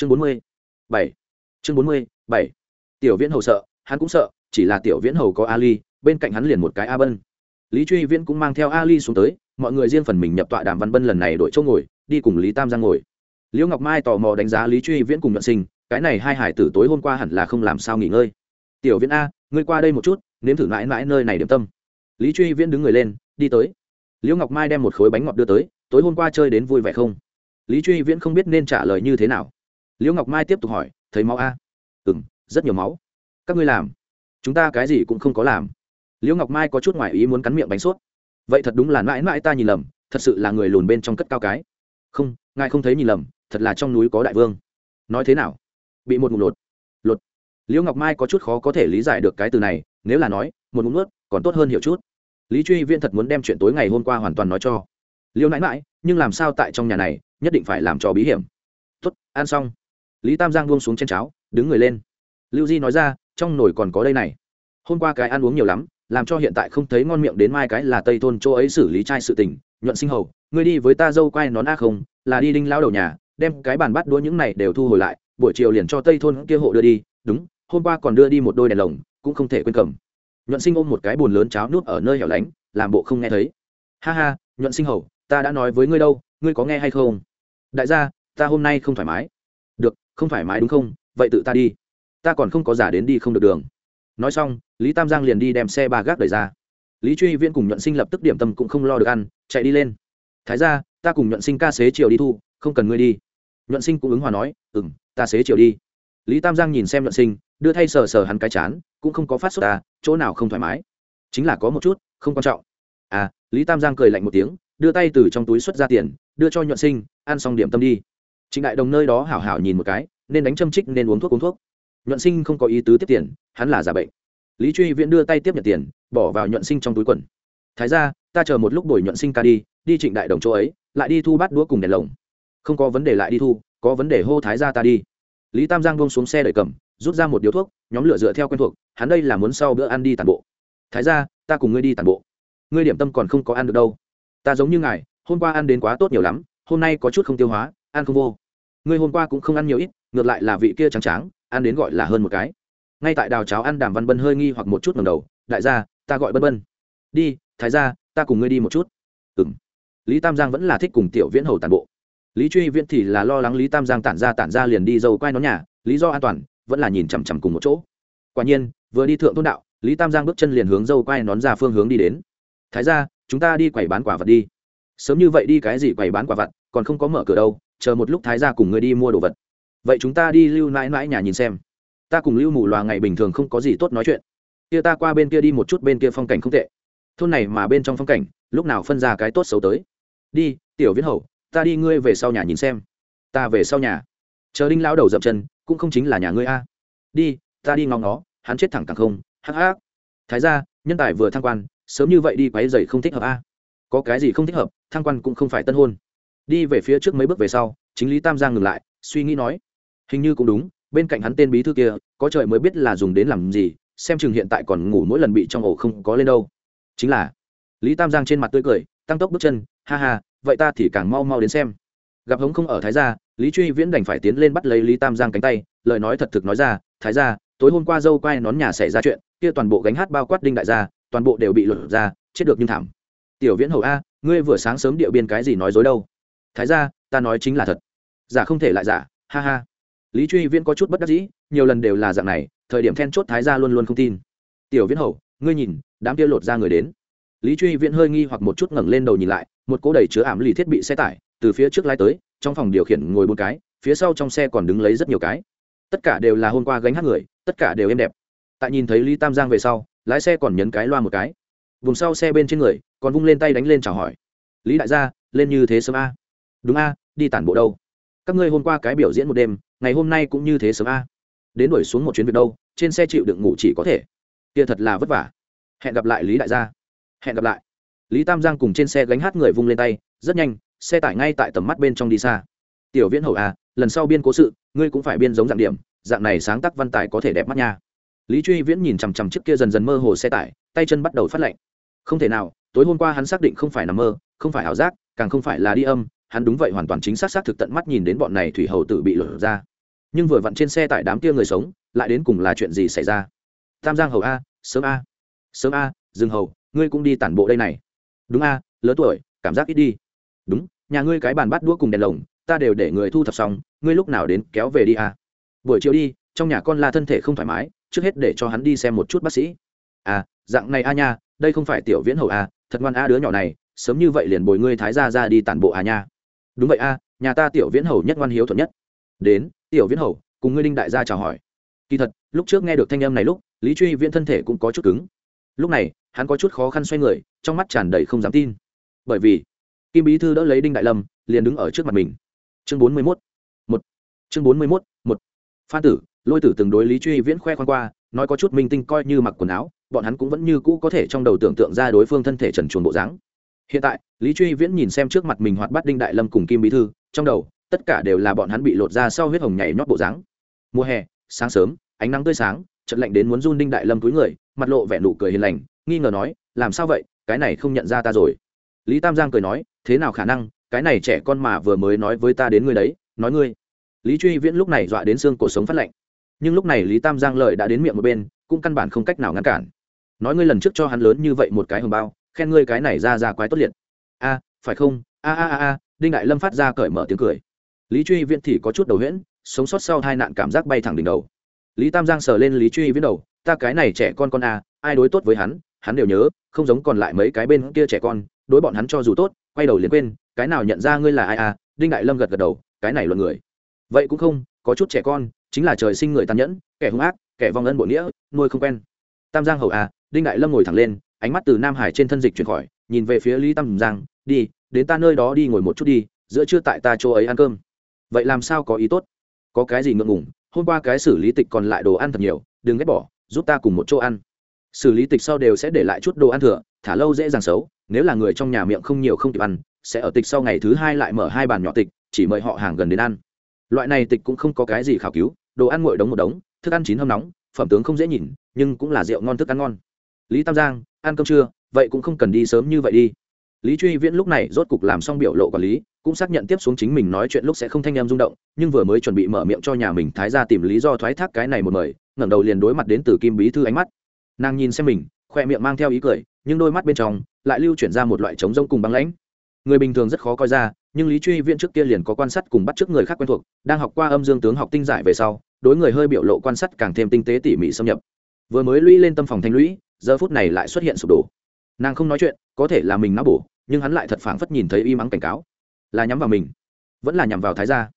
chương bốn mươi bảy. Chương bốn mươi bảy. Tiểu viễn hầu sợ, hắn cũng sợ, chỉ là tiểu viễn hầu có ali, bên cạnh hắn liền một cái a bân. Lý truy viễn cũng mang theo ali xuống tới, mọi người riêng phần mình nhập tọa đàm văn bân lần này đội chỗ ngồi, đi cùng lý tam giang ngồi. Liễu ngọc mai tò mò đánh giá lý truy viễn cùng nhuận sinh, cái này hai hải tử tối hôm qua hẳn là không làm sao nghỉ ngơi. Tiểu viễn a, ngươi qua đây một chút, nếm thử mãi mãi nơi này điểm tâm. Lý truy viễn đứng người lên, đi tới. Liễu ngọc mai đem một khối bánh ngọt đưa tới, tối hôm qua chơi đến vui vẻ không? Lý truy viễn không biết nên trả lời như thế nào liễu ngọc mai tiếp tục hỏi, thấy máu a? Ừ m rất nhiều máu. Các ngươi làm? Chúng ta cái gì cũng không có làm. Liễu ngọc mai có chút ngoại ý muốn cắn miệng bánh sốt. Vậy thật đúng là mãi mãi ta nhìn lầm, thật sự là người lùn bên trong cất cao cái. Không, ngài không thấy nhìn lầm, thật là trong núi có đại vương. Nói thế nào? Bị một ngụm lột. Lột? Liễu ngọc mai có chút khó có thể lý giải được cái từ này, nếu là nói, một ngụm nuốt, còn tốt hơn hiểu chút. Lý truy viên thật muốn đem chuyện tối ngày hôm qua hoàn toàn nói cho. Liễu nãi mãi, nhưng làm sao tại trong nhà này, nhất định phải làm cho bí hiểm. Tuất ăn xong lý tam giang buông xuống trên cháo, đứng người lên. Lưu di nói ra, trong nồi còn có đây này. Hôm qua cái ăn uống nhiều lắm, làm cho hiện tại không thấy ngon miệng đến mai cái là tây thôn chỗ ấy xử lý trai sự tình, nhuận sinh hầu. Ngươi đi với ta dâu quay nón a không, là đi đinh lao đầu nhà, đem cái bàn bắt đũa những này đều thu hồi lại, buổi chiều liền cho tây thôn kia hộ đưa đi. Đúng, hôm qua còn đưa đi một đôi đèn lồng, cũng không thể quên cầm. Nhuận sinh ôm một cái bồn lớn cháo nuốt ở nơi hẻo lánh, làm bộ không nghe thấy. Ha ha, nhuận sinh hầu, ta đã nói với ngươi đâu, ngươi có nghe hay không? Đại gia, ta hôm nay không thoải mái không thoải mái đúng không? Vậy tự ta đi. Ta còn không có giả đến đi không được đường. Nói xong, lý tam giang liền đi đem xe ba gác đẩy ra. Lý truy viễn cùng nhuận sinh lập tức điểm tâm cũng không lo được ăn, chạy đi lên. Thái ra ta cùng nhuận sinh ca xế chiều đi thu, không cần ngươi đi. Nhuận sinh cũng ứng hòa nói ừ m ta xế chiều đi. Lý tam giang nhìn xem nhuận sinh, đưa thay sờ sờ hắn cái chán, cũng không có phát xuất ta à, chỗ nào không thoải mái. Chính là có một chút, không quan trọng. À lý tam giang cười lạnh một tiếng, đưa tay từ trong túi xuất ra tiền, đưa cho nhuận sinh, ăn xong điểm tâm đi trịnh đại đồng nơi đó hảo hảo nhìn một cái, nên đánh châm trích nên uống thuốc uống thuốc. Nhuận sinh không có ý tứ tiếp tiền, hắn là giả bệnh. Lý truy viễn đưa tay tiếp nhận tiền, bỏ vào nhuận sinh trong túi quần. Thái ra ta chờ một lúc đổi nhuận sinh ca đi đi trịnh đại đồng chỗ ấy, lại đi thu bát đũa cùng đèn lồng. Không có vấn đề lại đi thu, có vấn đề hô thái ra ta đi. Lý tam giang bông xuống xe đẩy cầm, rút ra một điếu thuốc, nhóm lửa dựa theo quen thuộc, hắn đây là muốn sau bữa ăn đi tàn bộ. Thái ra ta cùng ngươi đi tàn bộ. Ngươi điểm tâm còn không có ăn được đâu. Ta giống như ngài, hôm qua ăn đến quá tốt nhiều lắm, hôm nay có chút không tiêu hóa ăn không vô. Ngươi hôm qua cũng không ăn nhiều ít, ngược lại là vị kia trắng tráng, ăn đến gọi là hơn một cái. Ngay tại đào cháo ăn đàm văn bân hơi nghi hoặc một chút ngầm đầu, đại gia, ta gọi bân bân. Đi, thái gia, ta cùng ngươi đi một chút. Ừ m lý tam giang vẫn là thích cùng tiểu viễn hầu tàn bộ. Lý truy viễn thì là lo lắng lý tam giang tản ra tản ra liền đi dâu quai nó nhà, lý do an toàn, vẫn là nhìn chằm chằm cùng một chỗ. Quả nhiên, vừa đi thượng tôn đạo, lý tam giang bước chân liền hướng dâu quai nón ra phương hướng đi đến. Thái ra chúng ta đi quầy bán quả vật đi. Sớm như vậy đi cái gì quầy bán quả vật còn không có mở cửa đâu chờ một lúc thái ra cùng người đi mua đồ vật. Vậy chúng ta đi lưu mãi mãi nhà nhìn xem. Ta cùng lưu mù loà ngày bình thường không có gì tốt nói chuyện. Kia ta qua bên kia đi một chút bên kia phong cảnh không tệ. Thôn này mà bên trong phong cảnh, lúc nào phân ra cái tốt xấu tới? Đi, tiểu viễn hậu ta đi ngươi về sau nhà nhìn xem. Ta về sau nhà. Chờ đinh lao đầu dậm chân, cũng không chính là nhà ngươi a. Đi, ta đi ngóng nó, hắn chết thẳng càng không. Hắc hắc. Thái ra nhân tài vừa thăng quan, sớm như vậy đi quáy dày không thích hợp a. Có cái gì không thích hợp, thăng quan cũng không phải tân hôn đi về phía trước mấy bước về sau, chính lý tam giang ngừng lại, suy nghĩ nói, hình như cũng đúng, bên cạnh hắn tên bí thư kia, có trời mới biết là dùng đến làm gì, xem chừng hiện tại còn ngủ mỗi lần bị trong ổ không có lên đâu. Chính là, lý tam giang trên mặt tươi cười, tăng tốc bước chân, ha ha, vậy ta thì càng mau mau đến xem. Gặp hống không ở thái gia, lý truy viễn đành phải tiến lên bắt lấy lý tam giang cánh tay, lời nói thật thực nói ra, thái gia, tối hôm qua dâu quai nón nhà xảy ra chuyện, kia toàn bộ gánh hát bao quát đinh đại gia, toàn bộ đều bị lột ra, chết được nhưng thảm. Tiểu viễn hầu a, ngươi vừa sáng sớm điệu biên cái gì nói dối đâu? Thái gia, ta nói chính là thật. Giả không thể lại giả, ha ha. Lý truy viễn có chút bất đắc dĩ, nhiều lần đều là dạng này, thời điểm then chốt thái gia luôn luôn không tin. Tiểu viễn hầu, ngươi nhìn, đám kia lột ra người đến. Lý truy viễn hơi nghi hoặc một chút ngẩng lên đầu nhìn lại, một cỗ đầy chứa ảm lì thiết bị xe tải, từ phía trước lái tới, trong phòng điều khiển ngồi bốn cái, phía sau trong xe còn đứng lấy rất nhiều cái. Tất cả đều là hôm qua gánh hát người, tất cả đều êm đẹp. Tại nhìn thấy lý tam giang về sau, lái xe còn nhấn cái loa một cái. Vùng sau xe bên trên người, còn vung lên tay đánh lên chào hỏi. Lý đại gia, lên như thế sớm a đúng a, đi tản bộ đâu? Các ngươi hôm qua cái biểu diễn một đêm, ngày hôm nay cũng như thế sớm a. Đến đuổi xuống một chuyến việc đâu, trên xe chịu đựng ngủ chỉ có thể. Kia thật là vất vả. Hẹn gặp lại lý đại gia. Hẹn gặp lại. Lý tam giang cùng trên xe gánh hát người vung lên tay, rất nhanh, xe tải ngay tại tầm mắt bên trong đi xa. Tiểu viễn hậu a à, lần sau biên cố sự, ngươi cũng phải biên giống dạng điểm, dạng này sáng tác văn tài có thể đẹp mắt nha. Lý truy viễn nhìn chằm chằm trước kia dần dần mơ hồ xe tải, tay chân bắt đầu phát lạnh. Không thể nào, tối hôm qua hắn xác định không phải nằm mơ, không phải ảo giác, càng không phải là đi âm hắn đúng vậy hoàn toàn chính xác xác thực tận mắt nhìn đến bọn này thủy hầu tử bị lột ra. Nhưng vừa vặn trên xe tải đám kia người sống, lại đến cùng là chuyện gì xảy ra? Tam giang hầu a, sớm a sớm a dương hầu, ngươi cũng đi tản bộ đây này. Đúng a lớn tuổi, cảm giác ít đi. Đúng, nhà ngươi cái bàn bắt đũa cùng đèn lồng, ta đều để người thu thập xong, ngươi lúc nào đến kéo về đi a. Buổi chiều đi, trong nhà con la thân thể không thoải mái, trước hết để cho hắn đi xem một chút bác sĩ. À dạng này a nha, đây không phải tiểu viễn hầu a, thật ngoan a đứa nhỏ này, sớm như vậy liền bồi ngươi thái ra ra đi tản bộ a nha đúng vậy a, nhà ta tiểu viễn hầu nhất ngoan hiếu thuận nhất. Đến, tiểu viễn hầu, cùng ngươi đinh đại gia chào hỏi. Kỳ thật, lúc trước nghe được thanh âm này lúc, lý truy viễn thân thể cũng có chút cứng. Lúc này, hắn có chút khó khăn xoay người, trong mắt tràn đầy không dám tin. Bởi vì, kim bí thư đỡ lấy đinh đại lâm, liền đứng ở trước mặt mình. Chương bốn mươi mốt, một. Chương bốn mươi mốt, một. Phan tử, lôi tử từng đối lý truy viễn khoe khoan qua, nói có chút minh tinh coi như mặc quần áo, bọn hắn cũng vẫn như cũ có thể trong đầu tưởng tượng ra đối phương thân thể trần truồng bộ dáng hiện tại, lý truy viễn nhìn xem trước mặt mình hoạt bát đinh đại lâm cùng kim bí thư, trong đầu, tất cả đều là bọn hắn bị lột ra sau huyết hồng nhảy nhót bộ dáng. Mùa hè, sáng sớm, ánh nắng tươi sáng, trận lạnh đến muốn run đinh đại lâm túi người, mặt lộ vẻ nụ cười hiền lành, nghi ngờ nói, làm sao vậy? Cái này không nhận ra ta rồi. Lý tam giang cười nói, thế nào khả năng? Cái này trẻ con mà vừa mới nói với ta đến ngươi đấy, nói ngươi. Lý truy viễn lúc này dọa đến xương cổ sống phát lạnh. Nhưng lúc này lý tam giang lợi đã đến miệng một bên, cũng căn bản không cách nào ngăn cản. Nói ngươi lần trước cho hắn lớn như vậy một cái hồng bao khen ngươi cái này ra ra quái tốt liệt. A, phải không? A a a a, đinh đại lâm phát ra cởi mở tiếng cười. Lý truy viễn thì có chút đầu huyễn, sống sót sau hai nạn cảm giác bay thẳng đỉnh đầu. Lý tam giang sờ lên lý truy viễn đầu, ta cái này trẻ con con a, ai đối tốt với hắn hắn đều nhớ, không giống còn lại mấy cái bên kia trẻ con, đối bọn hắn cho dù tốt, quay đầu liền quên, cái nào nhận ra ngươi là ai à đinh đại lâm gật gật đầu, cái này luận người. Vậy cũng không, có chút trẻ con, chính là trời sinh người tàn nhẫn, kẻ hung ác, kẻ vong ân bội nghĩa, nuôi không quen. Tam giang hầu à đinh đại lâm ngồi thẳng lên ánh mắt từ nam hải trên thân dịch chuyển khỏi, nhìn về phía lý tam giang, đi, đến ta nơi đó đi ngồi một chút đi, giữa trưa tại ta chỗ ấy ăn cơm. Vậy làm sao có ý tốt? Có cái gì ngượng ngủng hôm qua cái xử lý tịch còn lại đồ ăn thật nhiều, đừng ghét bỏ, giúp ta cùng một chỗ ăn. Xử lý tịch sau đều sẽ để lại chút đồ ăn thừa, thả lâu dễ dàng xấu, nếu là người trong nhà miệng không nhiều không kịp ăn, sẽ ở tịch sau ngày thứ hai lại mở hai bàn nhỏ tịch, chỉ mời họ hàng gần đến ăn. Loại này tịch cũng không có cái gì khảo cứu, đồ ăn nguội đống một đống, thức ăn chín hâm nóng, phẩm tướng không dễ nhìn, nhưng cũng là rượu ngon thức ăn ngon lý tam giang, ăn cơm trưa, vậy cũng không cần đi sớm như vậy đi. Lý truy viễn lúc này rốt cục làm xong biểu lộ quản lý, cũng xác nhận tiếp xuống chính mình nói chuyện lúc sẽ không thanh em rung động, nhưng vừa mới chuẩn bị mở miệng cho nhà mình thái ra tìm lý do thoái thác cái này một mời, ngẩng đầu liền đối mặt đến từ kim bí thư ánh mắt. Nàng nhìn xem mình, khoe miệng mang theo ý cười, nhưng đôi mắt bên trong lại lưu chuyển ra một loại trống rông cùng băng lãnh. Người bình thường rất khó coi ra, nhưng lý truy viễn trước kia liền có quan sát cùng bắt trước người khác quen thuộc, đang học qua âm dương tướng học tinh giải về sau, đối người hơi biểu lộ quan sát càng thêm tinh tế tỉ mỉ xâm nhập. Vừa mới lũy lên tâm phòng thanh lũy giờ phút này lại xuất hiện sụp đổ. Nàng không nói chuyện, có thể là mình não bổ, nhưng hắn lại thật phảng phất nhìn thấy y mắng cảnh cáo. Là nhắm vào mình, vẫn là nhằm vào thái gia.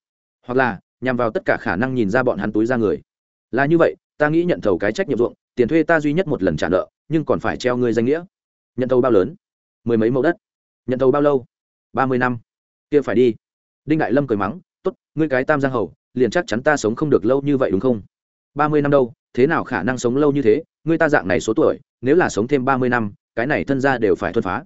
Hoặc là, nhằm vào tất cả khả năng nhìn ra bọn hắn túi ra người. Là như vậy, ta nghĩ nhận thầu cái trách nhiệm ruộng, tiền thuê ta duy nhất một lần trả nợ, nhưng còn phải treo ngươi danh nghĩa. Nhận thầu bao lớn? Mười mấy mẫu đất. Nhận thầu bao lâu? Ba mươi năm. Kia phải đi. Đinh đại lâm cười mắng t ố t ngươi cái tam giang hầu, liền chắc chắn ta sống không được lâu như vậy đúng không? Ba mươi năm đâu, thế nào khả năng sống lâu như thế? Ngươi ta dạng này số tuổi, nếu là sống thêm ba mươi năm, cái này thân ra đều phải thuần phá.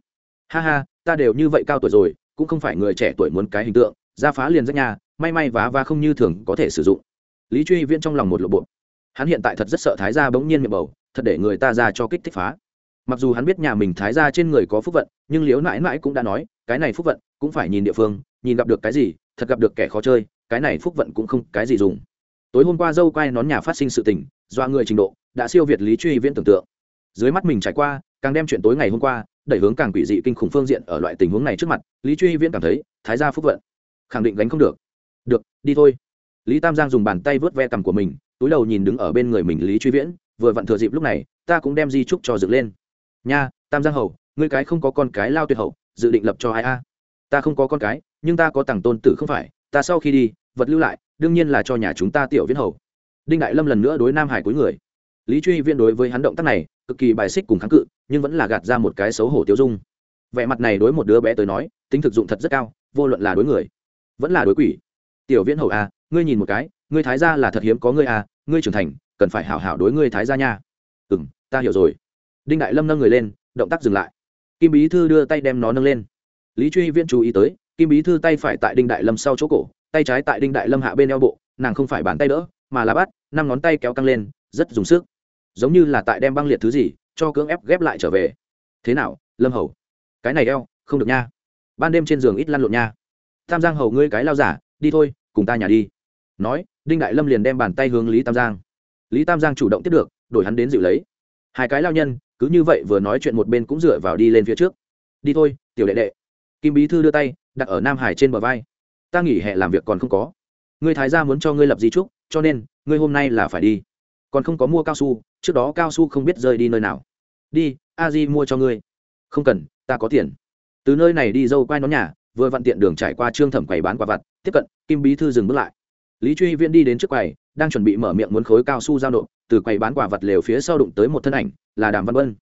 Ha ha, ta đều như vậy cao tuổi rồi, cũng không phải người trẻ tuổi muốn cái hình tượng, ra phá liền rách nhà, may may vá và không như thường có thể sử dụng. Lý truy viễn trong lòng một lộ bộ. Hắn hiện tại thật rất sợ thái gia bỗng nhiên miệng bầu, thật để người ta ra cho kích thích phá. Mặc dù hắn biết nhà mình thái gia trên người có phúc vận, nhưng liếu mãi mãi cũng đã nói, cái này phúc vận cũng phải nhìn địa phương, nhìn gặp được cái gì, thật gặp được kẻ khó chơi, cái này phúc vận cũng không cái gì dùng tối hôm qua dâu quay nón nhà phát sinh sự tình do người trình độ, đã siêu việt lý truy viễn tưởng tượng. Dưới mắt mình trải qua, càng đem chuyện tối ngày hôm qua, đẩy hướng càng quỷ dị kinh khủng phương diện ở loại tình huống này trước mặt, lý truy viễn cảm thấy, thái gia phúc vận. Khẳng định gánh không được. Được, đi thôi. Lý tam giang dùng bàn tay vớt ve cằm của mình, túi đầu nhìn đứng ở bên người mình lý truy viễn, vừa vặn thừa dịp lúc này, ta cũng đem di trúc cho dựng lên. Nha, tam giang hầu, ngươi cái không có con cái lao tuyệt hậu, dự định lập cho ai a? Ta không có con cái, nhưng ta có tàng tôn tử không phải, ta sau khi đi, vật lưu lại đương nhiên là cho nhà chúng ta tiểu viễn hầu. Đinh đại lâm lần nữa đối nam hải cuối người. Lý truy Viên đối với hắn động tác này, cực kỳ bài xích cùng kháng cự, nhưng vẫn là gạt ra một cái xấu hổ tiêu dung. Vẻ mặt này đối một đứa bé tới nói, tính thực dụng thật rất cao, vô luận là đối người, vẫn là đối quỷ. Tiểu viễn hầu a ngươi nhìn một cái, ngươi thái gia là thật hiếm có ngươi a ngươi trưởng thành, cần phải hảo hảo đối ngươi thái gia nha. Ừ m ta hiểu rồi. Đinh đại lâm nâng người lên, động tác dừng lại. Kim bí thư đưa tay đem nó nâng lên. Lý truy viễn chú ý tới, kim bí thư tay phải tại đinh đại lâm sau chỗ cổ tay trái tại đinh đại lâm hạ bên eo bộ, nàng không phải bàn tay đỡ, mà là bắt, năm ngón tay kéo căng lên, rất dùng sức. Giống như là tại đem băng liệt thứ gì, cho cưỡng ép ghép lại trở về. Thế nào, lâm hầu? Cái này eo, không được nha. Ban đêm trên giường ít lăn lộn nha. Tam giang hầu, ngươi cái lao giả, đi thôi, cùng ta nhà đi. Nói, đinh đại lâm liền đem bàn tay hướng lý tam giang. Lý tam giang chủ động tiếp được, đổi hắn đến dịu lấy. Hai cái lao nhân, cứ như vậy vừa nói chuyện một bên cũng dựa vào đi lên phía trước. Đi thôi, tiểu đệ đệ. Kim bí thư đưa tay, đặt ở nam hải trên bờ vai ta nghỉ hè làm việc còn không có. Ngươi thái gia muốn cho ngươi lập di trúc, cho nên, ngươi hôm nay là phải đi. Còn không có mua cao su, trước đó cao su không biết rơi đi nơi nào. Đi, a di mua cho ngươi. Không cần, ta có tiền. Từ nơi này đi dâu quai nó nhà, vừa vặn tiện đường trải qua trương thẩm quầy bán quả vặt, tiếp cận, kim bí thư dừng bước lại. Lý truy viễn đi đến trước quầy, đang chuẩn bị mở miệng muốn khối cao su giao nộp, từ quầy bán quả vật lều phía sau đụng tới một thân ảnh, là đàm văn vân.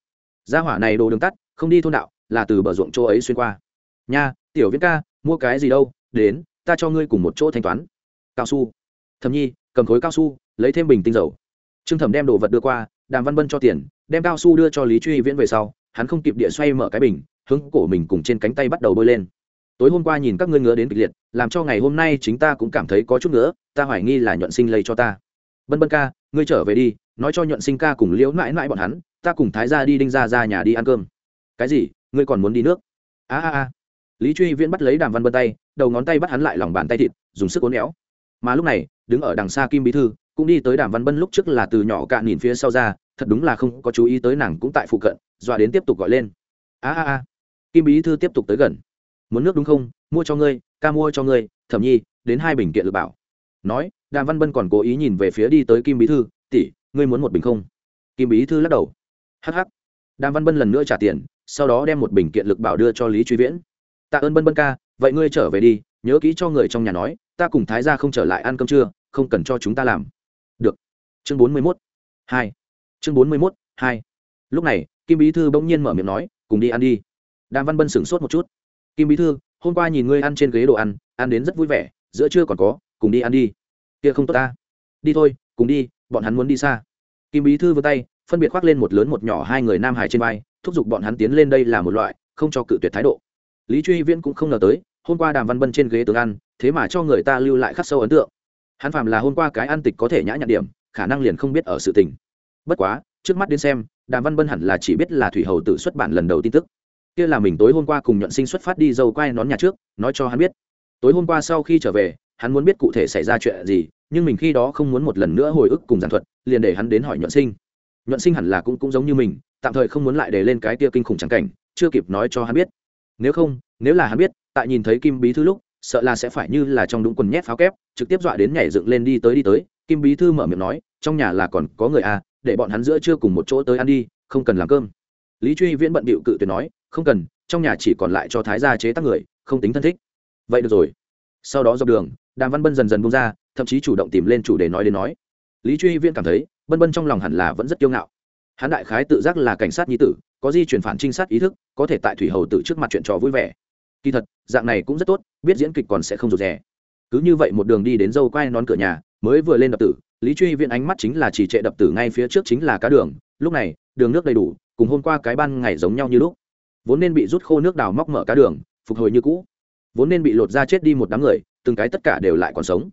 Gia hỏa này đồ đường tắt, không đi thôn đạo, là từ bờ ruộng chỗ ấy xuyên qua. Nha, tiểu viễn ca, mua cái gì đâu, đến ta cho ngươi cùng một chỗ thanh toán. Cao su. Thầm nhi, cầm khối cao su, lấy thêm bình tinh dầu. Trương thẩm đem đồ vật đưa qua, đàm văn bân cho tiền, đem cao su đưa cho lý truy viễn về sau, hắn không kịp địa xoay mở cái bình, hướng cổ mình cùng trên cánh tay bắt đầu bơi lên. Tối hôm qua nhìn các ngươi ngứa đến kịch liệt, làm cho ngày hôm nay chính ta cũng cảm thấy có chút nữa ta hoài nghi là nhuận sinh lây cho ta. Bân bân ca, ngươi trở về đi, nói cho nhuận sinh ca cùng liễu mãi mãi bọn hắn, ta cùng thái ra đi đinh ra ra nhà đi ăn cơm. Cái gì, ngươi còn muốn đi nước? A a a. Lý truy viễn bắt lấy đàm văn bân tay đầu ngón tay bắt hắn lại lòng bàn tay thịt, dùng sức uốn éo. Mà lúc này, đứng ở đằng xa kim bí thư, cũng đi tới đàm văn bân lúc trước là từ nhỏ cạn nhìn phía sau ra, thật đúng là không có chú ý tới nàng cũng tại phụ cận, dọa đến tiếp tục gọi lên. A a a. Kim bí thư tiếp tục tới gần. Muốn nước đúng không? Mua cho ngươi, ca mua cho ngươi, thẩm nhi, đến hai bình kiện lực bảo. Nói, đàm văn bân còn cố ý nhìn về phía đi tới kim bí thư, tỷ, ngươi muốn một bình không? Kim bí thư lắc đầu. Hh đàm văn bân lần nữa trả tiền, sau đó đem một bình kiện lực bảo đưa cho lý truy viễn. Tạ ơn bân bân ca vậy ngươi trở về đi, nhớ kỹ cho người trong nhà nói, ta cùng thái gia không trở lại ăn cơm trưa, không cần cho chúng ta làm. Được. Chương bốn mươi mốt. Hai. Chương bốn mươi mốt, hai. Lúc này, kim bí thư bỗng nhiên mở miệng nói, cùng đi ăn đi. Đàm văn bân sửng sốt một chút. Kim bí thư, hôm qua nhìn ngươi ăn trên ghế đồ ăn ăn đến rất vui vẻ, giữa trưa còn có, cùng đi ăn đi. Kia không tốt ta. Đi thôi, cùng đi, bọn hắn muốn đi xa. Kim bí thư vươn tay, phân biệt khoác lên một lớn một nhỏ hai người nam hải trên vai, thúc giục bọn hắn tiến lên đây là một loại, không cho cự tuyệt thái độ. Lý truy viễn cũng không ngờ tới hôm qua đàm văn bân trên ghế tường ăn, thế mà cho người ta lưu lại khắc sâu ấn tượng. Hắn phạm là hôm qua cái ăn tịch có thể nhã nhặn điểm, khả năng liền không biết ở sự tình. Bất quá, trước mắt đến xem, đàm văn bân hẳn là chỉ biết là thủy hầu tự xuất bản lần đầu tin tức. Kia là mình tối hôm qua cùng nhuận sinh xuất phát đi dâu quai nón nhà trước, nói cho hắn biết. Tối hôm qua sau khi trở về, hắn muốn biết cụ thể xảy ra chuyện gì, nhưng mình khi đó không muốn một lần nữa hồi ức cùng giảng thuật, liền để hắn đến hỏi nhuận sinh. Nhuận sinh hẳn là cũng cũng giống như mình, tạm thời không muốn lại để lên cái tia kinh khủng trắng cảnh, chưa kịp nói cho hắn biết. Nếu không nếu là hắn biết, tại nhìn thấy kim bí thư lúc, sợ là sẽ phải như là trong đúng quần nhét pháo kép, trực tiếp dọa đến nhảy dựng lên đi tới đi tới. Kim bí thư mở miệng nói, trong nhà là còn có người à để bọn hắn giữa chưa cùng một chỗ tới ăn đi, không cần làm cơm. Lý truy viễn bận bịu cự tuyệt nói, không cần, trong nhà chỉ còn lại cho thái gia chế tác người, không tính thân thích. Vậy được rồi. Sau đó dọc đường, đàm văn bân dần dần bung ra, thậm chí chủ động tìm lên chủ đề nói đến nói. Lý truy viễn cảm thấy, bân bân trong lòng hẳn là vẫn rất kiêu ngạo. Hắn đại khái tự giác là cảnh sát nhi tử, có di chuyển phản trinh sát ý thức, có thể tại thủy hầu tự trước mặt chuyện trò vui vẻ kỳ thật, dạng này cũng rất tốt, biết diễn kịch còn sẽ không rụt rè. Cứ như vậy một đường đi đến dâu quai nón cửa nhà, mới vừa lên đập tử, lý truy viện ánh mắt chính là chỉ trệ đập tử ngay phía trước chính là cá đường, lúc này, đường nước đầy đủ, cùng hôm qua cái ban ngày giống nhau như lúc. Vốn nên bị rút khô nước đào móc mở cá đường, phục hồi như cũ. Vốn nên bị lột ra chết đi một đám người, từng cái tất cả đều lại còn sống.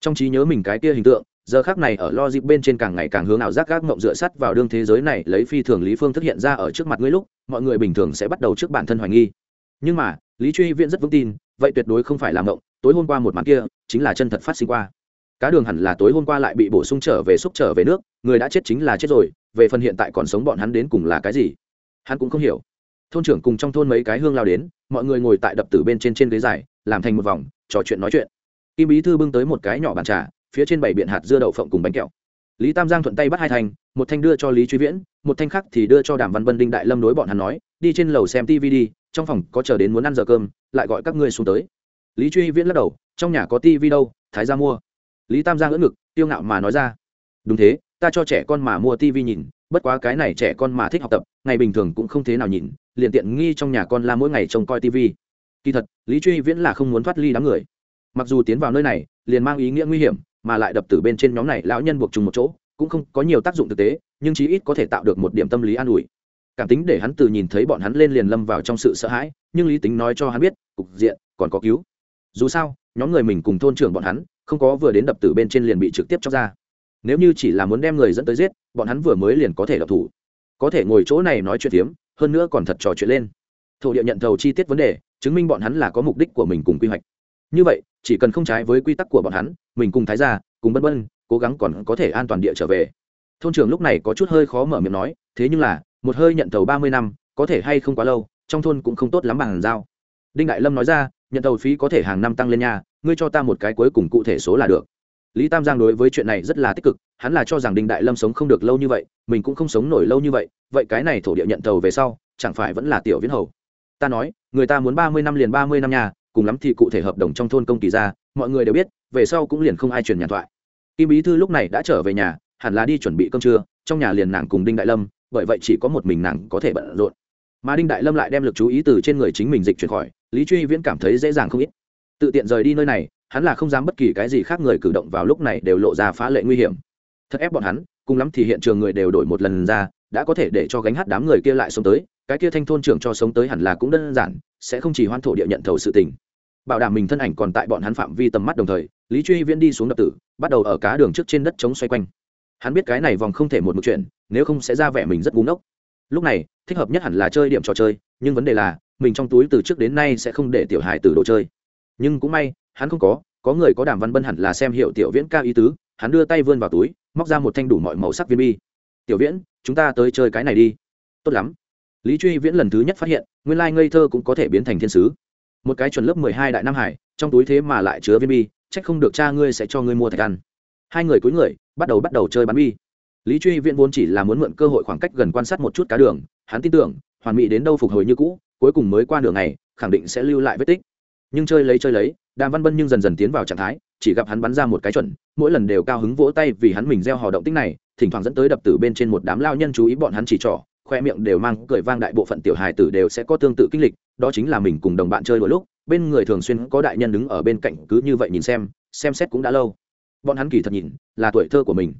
Trong trí nhớ mình cái kia hình tượng, giờ khác này ở lo dịp bên trên càng ngày càng hướng ảo giác gác mộng dựa sắt vào đương thế giới này, lấy phi thường lý phương thực hiện ra ở trước mặt ngươi lúc, mọi người bình thường sẽ bắt đầu trước bản thân hoài nghi. Nhưng mà lý truy viễn rất vững tin, vậy tuyệt đối không phải là mộng tối hôm qua một màn kia, chính là chân thật phát sinh qua. Cá đường hẳn là tối hôm qua lại bị bổ sung trở về xúc trở về nước, người đã chết chính là chết rồi, về phần hiện tại còn sống bọn hắn đến cùng là cái gì? Hắn cũng không hiểu. Thôn trưởng cùng trong thôn mấy cái hương lao đến, mọi người ngồi tại đập tử bên trên trên ghế dài, làm thành một vòng, trò chuyện nói chuyện. Kim bí thư bưng tới một cái nhỏ bàn trà, phía trên bảy biện hạt dưa đậu phộng cùng bánh kẹo lý tam giang thuận tay bắt hai thanh, một thanh đưa cho lý truy viễn, một thanh khác thì đưa cho đàm văn vân đinh đại lâm đối bọn hắn nói, đi trên lầu xem tv đi, trong phòng có chờ đến muốn ăn giờ cơm, lại gọi các ngươi xuống tới. Lý truy viễn lắc đầu, trong nhà có tv đâu, thái ra mua. Lý tam giang ngỡ ngực, tiêu ngạo mà nói ra, đúng thế, ta cho trẻ con mà mua tv nhìn, bất quá cái này trẻ con mà thích học tập, ngày bình thường cũng không thế nào nhìn, liền tiện nghi trong nhà con la mỗi ngày trông coi tv kỳ thật, lý truy viễn là không muốn thoát ly đám người. Mặc dù tiến vào nơi này, liền mang ý nghĩa nguy hiểm mà lại đập tử bên trên nhóm này, lão nhân buộc chung một chỗ, cũng không có nhiều tác dụng thực tế, nhưng chí ít có thể tạo được một điểm tâm lý an ủi. Cảm tính để hắn từ nhìn thấy bọn hắn lên liền lâm vào trong sự sợ hãi, nhưng lý tính nói cho hắn biết, cục diện, còn có cứu. Dù sao, nhóm người mình cùng thôn trưởng bọn hắn, không có vừa đến đập tử bên trên liền bị trực tiếp cho ra. Nếu như chỉ là muốn đem người dẫn tới giết, bọn hắn vừa mới liền có thể đập thủ. Có thể ngồi chỗ này nói chuyện tiếm hơn nữa còn thật trò chuyện lên. Thổ địa nhận thầu chi tiết vấn đề, chứng minh bọn hắn là có mục đích của mình cùng quy hoạch như vậy, chỉ cần không trái với quy tắc của bọn hắn, mình cùng thái gia, cùng bân bân, cố gắng còn có thể an toàn địa trở về. Thôn trưởng lúc này có chút hơi khó mở miệng nói, thế nhưng là, một hơi nhận tàu ba mươi năm, có thể hay không quá lâu, trong thôn cũng không tốt lắm bằng giao. Đinh đại lâm nói ra, nhận tàu phí có thể hàng năm tăng lên nhà ngươi cho ta một cái cuối cùng cụ thể số là được. Lý tam giang đối với chuyện này rất là tích cực, hắn là cho rằng đinh đại lâm sống không được lâu như vậy, mình cũng không sống nổi lâu như vậy vậy cái này thổ địa nhận tàu về sau, chẳng phải vẫn là tiểu viễn hầu. Ta nói, người ta muốn ba mươi năm liền ba mươi năm nhà cùng lắm thì cụ thể hợp đồng trong thôn công kỳ ra, mọi người đều biết, về sau cũng liền không ai truyền nhàn thoại. Kim bí thư lúc này đã trở về nhà, hẳn là đi chuẩn bị cơm trưa, trong nhà liền nàng cùng đinh đại lâm, bởi vậy chỉ có một mình nàng có thể bận rộn. Mà đinh đại lâm lại đem lực chú ý từ trên người chính mình dịch chuyển khỏi, lý truy viễn cảm thấy dễ dàng không ít. Tự tiện rời đi nơi này, hắn là không dám bất kỳ cái gì khác người cử động vào lúc này đều lộ ra phá lệ nguy hiểm. Thật ép bọn hắn, cùng lắm thì hiện trường người đều đổi một lần ra, đã có thể để cho gánh hát đám người kia lại sống tới, cái kia thanh thôn trưởng cho sống tới hẳn là cũng đơn giản, sẽ không chỉ hoan thổ địa nhận thầu sự tình bảo đảm mình thân ảnh còn tại bọn hắn phạm vi tầm mắt đồng thời, lý truy viễn đi xuống đập tử, bắt đầu ở cá đường trước trên đất chống xoay quanh. Hắn biết cái này vòng không thể một một chuyện nếu không sẽ ra vẻ mình rất búng ốc lúc này, thích hợp nhất hẳn là chơi điểm trò chơi, nhưng vấn đề là, mình trong túi từ trước đến nay sẽ không để tiểu hài từ đồ chơi. Nhưng cũng may, hắn không có có người có đàm văn bân hẳn là xem hiệu tiểu viễn ca ý tứ, hắn đưa tay vươn vào túi, móc ra một thanh đủ mọi màu sắc viên bi. Tiểu viễn, chúng ta tới chơi cái này đi. Tốt lắm. Lý truy viễn lần thứ nhất phát hiện, nguyên lai ngây thơ cũng có thể biến thành thiên sứ một cái chuẩn lớp mười hai đại nam hải, trong túi thế mà lại chứa viên bi, chắc không được cha ngươi sẽ cho ngươi mua thạch ăn. Hai người cuối người, bắt đầu bắt đầu chơi bắn bi. Lý truy viễn vốn chỉ là muốn mượn cơ hội khoảng cách gần quan sát một chút cá đường, hắn tin tưởng, hoàn mỹ đến đâu phục hồi như cũ, cuối cùng mới qua đường này khẳng định sẽ lưu lại vết tích. Nhưng chơi lấy chơi lấy, đàm văn bân nhưng dần dần tiến vào trạng thái, chỉ gặp hắn bắn ra một cái chuẩn, mỗi lần đều cao hứng vỗ tay vì hắn mình gieo hò động tích này, thỉnh thoảng dẫn tới đập tử bên trên một đám lao nhân chú ý bọn hắn chỉ trỏ khoe miệng đều mang cười vang đại bộ phận tiểu hài tử đều sẽ có tương tự kinh lịch đó chính là mình cùng đồng bạn chơi đôi lúc bên người thường xuyên có đại nhân đứng ở bên cạnh cứ như vậy nhìn xem xem xét cũng đã lâu. Bọn hắn kỳ thật nhìn là tuổi thơ của mình.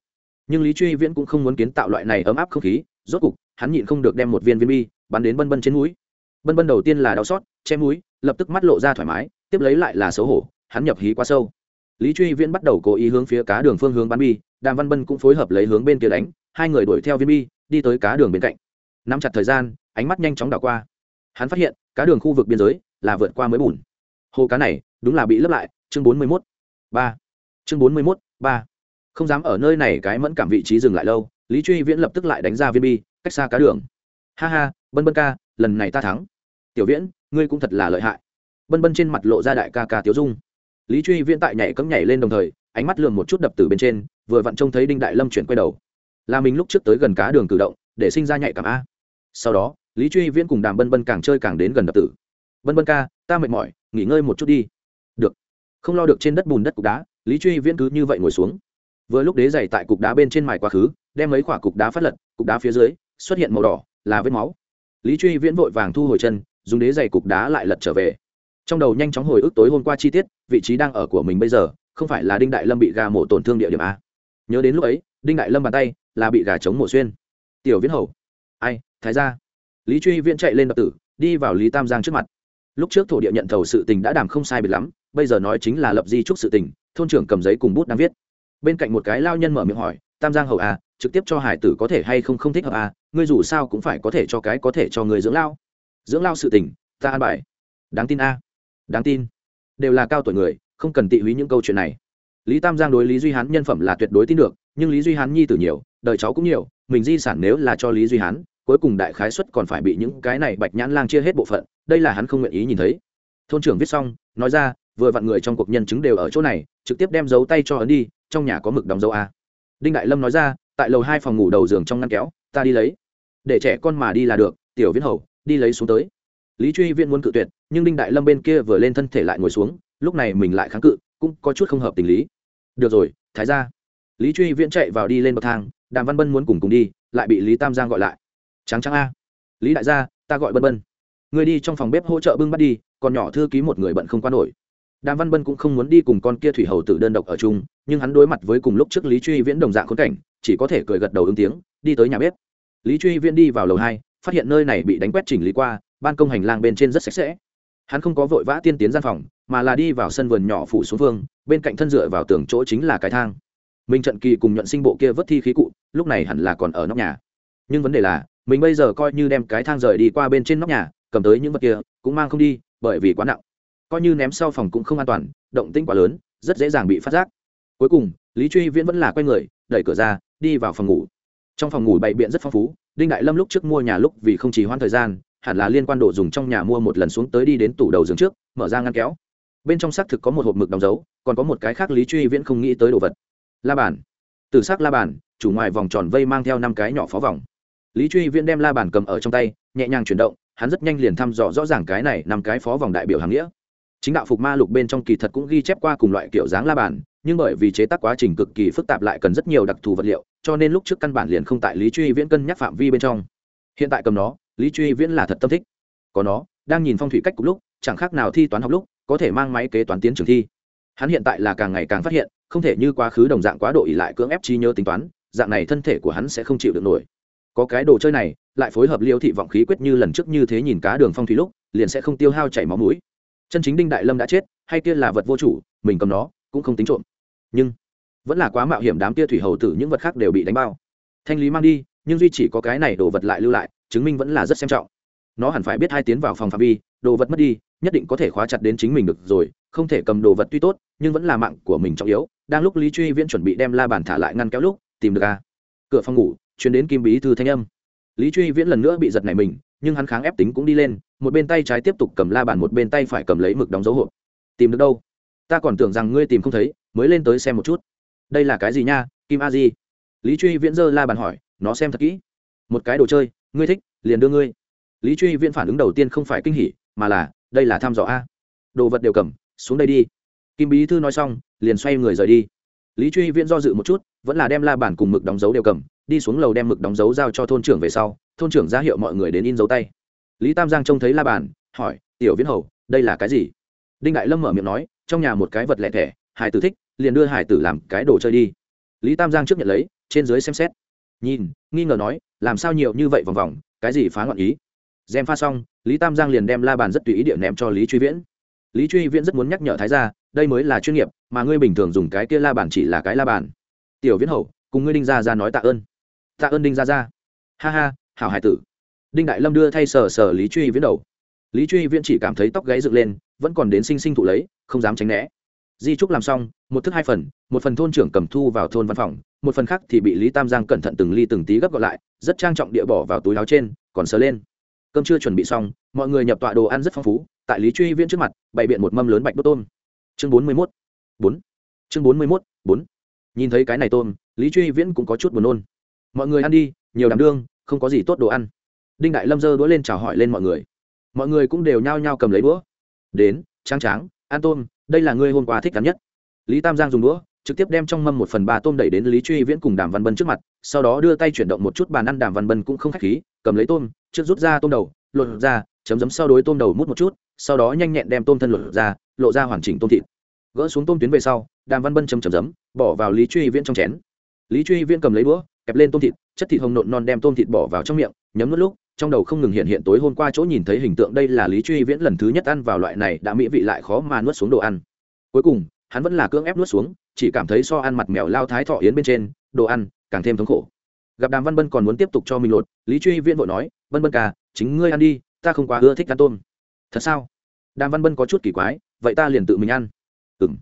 Nhưng lý truy viễn cũng không muốn kiến tạo loại này ấm áp không khí rốt cục hắn nhịn không được đem một viên viên bi bắn đến bân bân trên núi bân bân đầu tiên là đau xót che mũi, lập tức mắt lộ ra thoải mái tiếp lấy lại là xấu hổ hắn nhập hí quá sâu. Lý truy viễn bắt đầu cố ý hướng phía cá đường phương hướng bắn bi đàm văn bân cũng phối hợp lấy hướng bên kia đánh hai người đuổi theo viên bi đi tới cá đường bên cạnh nắm chặt thời gian, ánh mắt nhanh chóng đảo qua. Hắn phát hiện, cá đường khu vực biên giới là vượt qua mới bùn. Hồ cá này, đúng là bị lấp lại, chương bốn mươi mốt, ba. Chương bốn mươi mốt, ba. Không dám ở nơi này cái mẫn cảm vị trí dừng lại lâu, lý truy viễn lập tức lại đánh ra viên bi, cách xa cá đường. Ha ha, bân bân ca, lần này ta thắng. Tiểu viễn, ngươi cũng thật là lợi hại. Bân bân trên mặt lộ ra đại ca ca tiếu dung. Lý truy viễn tại nhảy cấm nhảy lên đồng thời, ánh mắt lường một chút đập từ bên trên, vừa vặn trông thấy đinh đại lâm chuyển quay đầu. Là mình lúc trước tới gần cá đường cử động, để sinh ra nhạy cảm a sau đó, lý truy viễn cùng đàm bân bân càng chơi càng đến gần đập tử. Bân bân ca, ta mệt mỏi, nghỉ ngơi một chút đi. Được. Không lo được trên đất bùn đất cục đá, lý truy viễn cứ như vậy ngồi xuống. Vừa lúc đế dày tại cục đá bên trên mài quá khứ, đem mấy quả cục đá phát lật, cục đá phía dưới xuất hiện màu đỏ, là vết máu. Lý truy viễn vội vàng thu hồi chân, dùng đế dày cục đá lại lật trở về. Trong đầu nhanh chóng hồi ức tối hôm qua chi tiết, vị trí đang ở của mình bây giờ, không phải là đinh đại lâm bị gà mổ tổn thương địa điểm a. Nhớ đến lúc ấy, đinh đại lâm bàn tay là bị gà chống mổ xuyên. Tiểu viễn hầu. Ai thái ra lý truy viễn chạy lên đập tử, đi vào lý tam giang trước mặt. Lúc trước thổ địa nhận thầu sự tình đã đảm không sai biệt lắm, bây giờ nói chính là lập di trúc sự tình, thôn trưởng cầm giấy cùng bút đang viết. Bên cạnh một cái lao nhân mở miệng hỏi, tam giang hầu à trực tiếp cho hải tử có thể hay không không thích hợp à? Ngươi dù sao cũng phải có thể cho cái có thể cho người dưỡng lao. Dưỡng lao sự tình, ta an bài. Đáng tin a. À. đáng tin. Đều là cao tuổi người, không cần tị húy những câu chuyện này. Lý tam giang đối lý duy hán nhân phẩm là tuyệt đối tin được, nhưng lý duy hán nhi tử nhiều, đời cháu cũng nhiều, mình di sản nếu là cho lý duy hán cuối cùng đại khái xuất còn phải bị những cái này bạch nhãn lang chia hết bộ phận, đây là hắn không nguyện ý nhìn thấy. Thôn trưởng viết xong, nói ra, vừa vặn người trong cuộc nhân chứng đều ở chỗ này, trực tiếp đem dấu tay cho ấn đi, trong nhà có mực đóng dấu a. Đinh đại lâm nói ra, tại lầu hai phòng ngủ đầu giường trong ngăn kéo, ta đi lấy. Để trẻ con mà đi là được, tiểu viễn hầu, đi lấy xuống tới. Lý truy viễn muốn cự tuyệt, nhưng đinh đại lâm bên kia vừa lên thân thể lại ngồi xuống, lúc này mình lại kháng cự, cũng có chút không hợp tình lý. Được rồi, thái ra lý truy viễn chạy vào đi lên bậc thang, đàm văn bân muốn cùng cùng đi, lại bị lý tam giang gọi lại trắng trắng a. Lý đại gia, ta gọi bân bân. Người đi trong phòng bếp hỗ trợ bưng bắt đi, còn nhỏ thư ký một người bận không qua nổi. Đàm văn bân cũng không muốn đi cùng con kia thủy hầu tử đơn độc ở chung, nhưng hắn đối mặt với cùng lúc trước lý truy viễn đồng dạng khốn cảnh, chỉ có thể cười gật đầu ứng tiếng, đi tới nhà bếp. Lý truy viễn đi vào lầu hai, phát hiện nơi này bị đánh quét chỉnh lý qua, ban công hành lang bên trên rất sạch sẽ. Hắn không có vội vã tiên tiến gian phòng, mà là đi vào sân vườn nhỏ phủ xuống phương bên cạnh thân dựa vào tường chỗ chính là cái thang. Minh trận kỳ cùng nhuận sinh bộ kia vớt thi khí cụ, lúc này hẳn là còn ở nóc nhà. Nhưng vấn đề là mình bây giờ coi như đem cái thang rời đi qua bên trên nóc nhà, cầm tới những vật kia, cũng mang không đi, bởi vì quá nặng. Coi như ném sau phòng cũng không an toàn, động tĩnh quá lớn, rất dễ dàng bị phát giác. Cuối cùng, lý truy viễn vẫn là quay người, đẩy cửa ra, đi vào phòng ngủ. Trong phòng ngủ bày biện rất phong phú, đinh đại lâm lúc trước mua nhà lúc vì không chỉ hoãn thời gian, hẳn là liên quan đồ dùng trong nhà mua một lần xuống tới đi đến tủ đầu giường trước, mở ra ngăn kéo. Bên trong xác thực có một hộp mực đóng dấu, còn có một cái khác lý truy viễn không nghĩ tới đồ vật. La bàn. Từ xác la bàn, chủ ngoài vòng tròn vây mang theo năm cái nhỏ phó vòng lý truy viễn đem la bàn cầm ở trong tay, nhẹ nhàng chuyển động, hắn rất nhanh liền thăm dò rõ ràng cái này nằm cái phó vòng đại biểu hàng nghĩa. Chính đạo phục ma lục bên trong kỳ thật cũng ghi chép qua cùng loại kiểu dáng la bàn, nhưng bởi vì chế tác quá trình cực kỳ phức tạp lại cần rất nhiều đặc thù vật liệu, cho nên lúc trước căn bản liền không tại lý truy viễn cân nhắc phạm vi bên trong. Hiện tại cầm nó, lý truy viễn là thật tâm thích. Có nó, đang nhìn phong thủy cách cùng lúc, chẳng khác nào thi toán học lúc, có thể mang máy kế toán tiến trường thi. Hắn hiện tại là càng ngày càng phát hiện, không thể như quá khứ đồng dạng quá độ ỉ lại cưỡng ép trí nhớ tính toán, dạng này thân thể của hắn sẽ không chịu được nổi có cái đồ chơi này, lại phối hợp liêu thị vọng khí quyết như lần trước như thế nhìn cá đường phong thủy lúc, liền sẽ không tiêu hao chảy máu mũi. Chân chính đinh đại lâm đã chết, hay kia là vật vô chủ, mình cầm nó, cũng không tính trộm. Nhưng, vẫn là quá mạo hiểm đám kia thủy hầu tử những vật khác đều bị đánh bao. Thanh lý mang đi, nhưng duy chỉ có cái này đồ vật lại lưu lại, chứng minh vẫn là rất xem trọng. Nó hẳn phải biết hai tiến vào phòng phạm vi, đồ vật mất đi, nhất định có thể khóa chặt đến chính mình được rồi, không thể cầm đồ vật tuy tốt, nhưng vẫn là mạng của mình trọng yếu. Đang lúc lý truy viễn chuẩn bị đem la bàn thả lại ngăn kéo lúc, tìm được a cửa phòng ngủ chuyển đến kim bí thư thanh âm. Lý truy viễn lần nữa bị giật này mình, nhưng hắn kháng ép tính cũng đi lên, một bên tay trái tiếp tục cầm la bàn, một bên tay phải cầm lấy mực đóng dấu hộp. Tìm được đâu? Ta còn tưởng rằng ngươi tìm không thấy, mới lên tới xem một chút. Đây là cái gì nha, kim a di? Lý truy viễn giơ la bàn hỏi, nó xem thật kỹ. Một cái đồ chơi, ngươi thích, liền đưa ngươi. Lý truy viễn phản ứng đầu tiên không phải kinh hỉ, mà là, đây là thăm dò a. Đồ vật đều cầm, xuống đây đi. Kim bí thư nói xong, liền xoay người rời đi lý truy viễn do dự một chút, vẫn là đem la bàn cùng mực đóng dấu đều cầm, đi xuống lầu đem mực đóng dấu giao cho thôn trưởng về sau, thôn trưởng ra hiệu mọi người đến in dấu tay. Lý tam giang trông thấy la bàn hỏi, tiểu viễn hầu, đây là cái gì? Đinh đại lâm mở miệng nói, trong nhà một cái vật lẻ thẻ, hải tử thích, liền đưa hải tử làm cái đồ chơi đi. Lý tam giang trước nhận lấy, trên dưới xem xét. Nhìn, nghi ngờ nói, làm sao nhiều như vậy vòng vòng, cái gì phá ngọn ý? Gem pha xong, lý tam giang liền đem la bàn rất tùy ý địa ném cho lý truy viễn lý truy viễn rất muốn nhắc nhở thái ra đây mới là chuyên nghiệp, mà ngươi bình thường dùng cái kia la bàn chỉ là cái la bàn. Tiểu viễn hầu, cùng ngươi đinh ra ra nói tạ ơn. Tạ ơn đinh ra ra ha ha, hảo hải tử. Đinh đại lâm đưa thay sờ sờ lý truy viễn đầu. Lý truy viễn chỉ cảm thấy tóc gáy dựng lên, vẫn còn đến sinh sinh thụ lấy, không dám tránh né. Di trúc làm xong, một thức hai phần, một phần thôn trưởng cầm thu vào thôn văn phòng, một phần khác thì bị lý tam giang cẩn thận từng ly từng tí gấp gọn lại, rất trang trọng địa bỏ vào túi áo trên, còn sờ lên cơm chưa chuẩn bị xong, mọi người nhập tọa đồ ăn rất phong phú, tại lý truy viễn trước mặt, bày biện một mâm lớn bạch đốt tôm. Chương bốn mươi mốt. Bốn. Chương bốn mươi mốt, bốn. Nhìn thấy cái này tôm, lý truy viễn cũng có chút buồn nôn. Mọi người ăn đi, nhiều đảm đương, không có gì tốt đồ ăn. Đinh đại lâm giơ đũa lên chào hỏi lên mọi người. Mọi người cũng đều nhao nhao cầm lấy đũa. Đến, tráng tráng, ăn tôm, đây là ngươi hôm qua thích cắn nhất. Lý tam giang dùng đũa trực tiếp đem trong mâm một phần ba tôm đẩy đến lý truy viễn cùng đàm văn bân trước mặt sau đó đưa tay chuyển động một chút bàn ăn đàm văn bân cũng không k h á c h khí cầm lấy tôm trước rút ra tôm đầu lột ra chấm dấm sau đối tôm đầu mút một chút sau đó nhanh nhẹn đem tôm thân lột ra lộ ra hoàn chỉnh tôm thịt. Gỡ xuống tôm tuyến về sau đàm văn bân chấm chấm dấm, bỏ vào lý truy viễn trong chén. Lý truy viễn cầm lấy đũa kẹp lên tôm thịt chất thịt hồng nộn non đem tôm thịt bỏ vào trong miệng nhấm nuốt lúc trong đầu không ngừng hiện hiện tối hôm qua chỗ nhìn thấy hình tượng đây là lý truy viễn lần thứ nhất ăn vào loại này đã mỹ vị lại khó mà nuốt xuống đồ ăn. Cuối cùng hắn vẫn là cưỡng ép nuốt xuống, chỉ cảm thấy so ăn mặt mèo lao thái thọ yến bên trên, đồ ăn càng thêm thống khổ. Gặp đàm văn bân còn muốn tiếp tục cho mình lột, lý truy viễn vội nói, vân bân ca, chính ngươi ăn đi, ta không quá ưa thích ăn tôm. Thật sao? Đàm văn bân có chút kỳ quái, vậy ta liền tự mình ăn. Ừng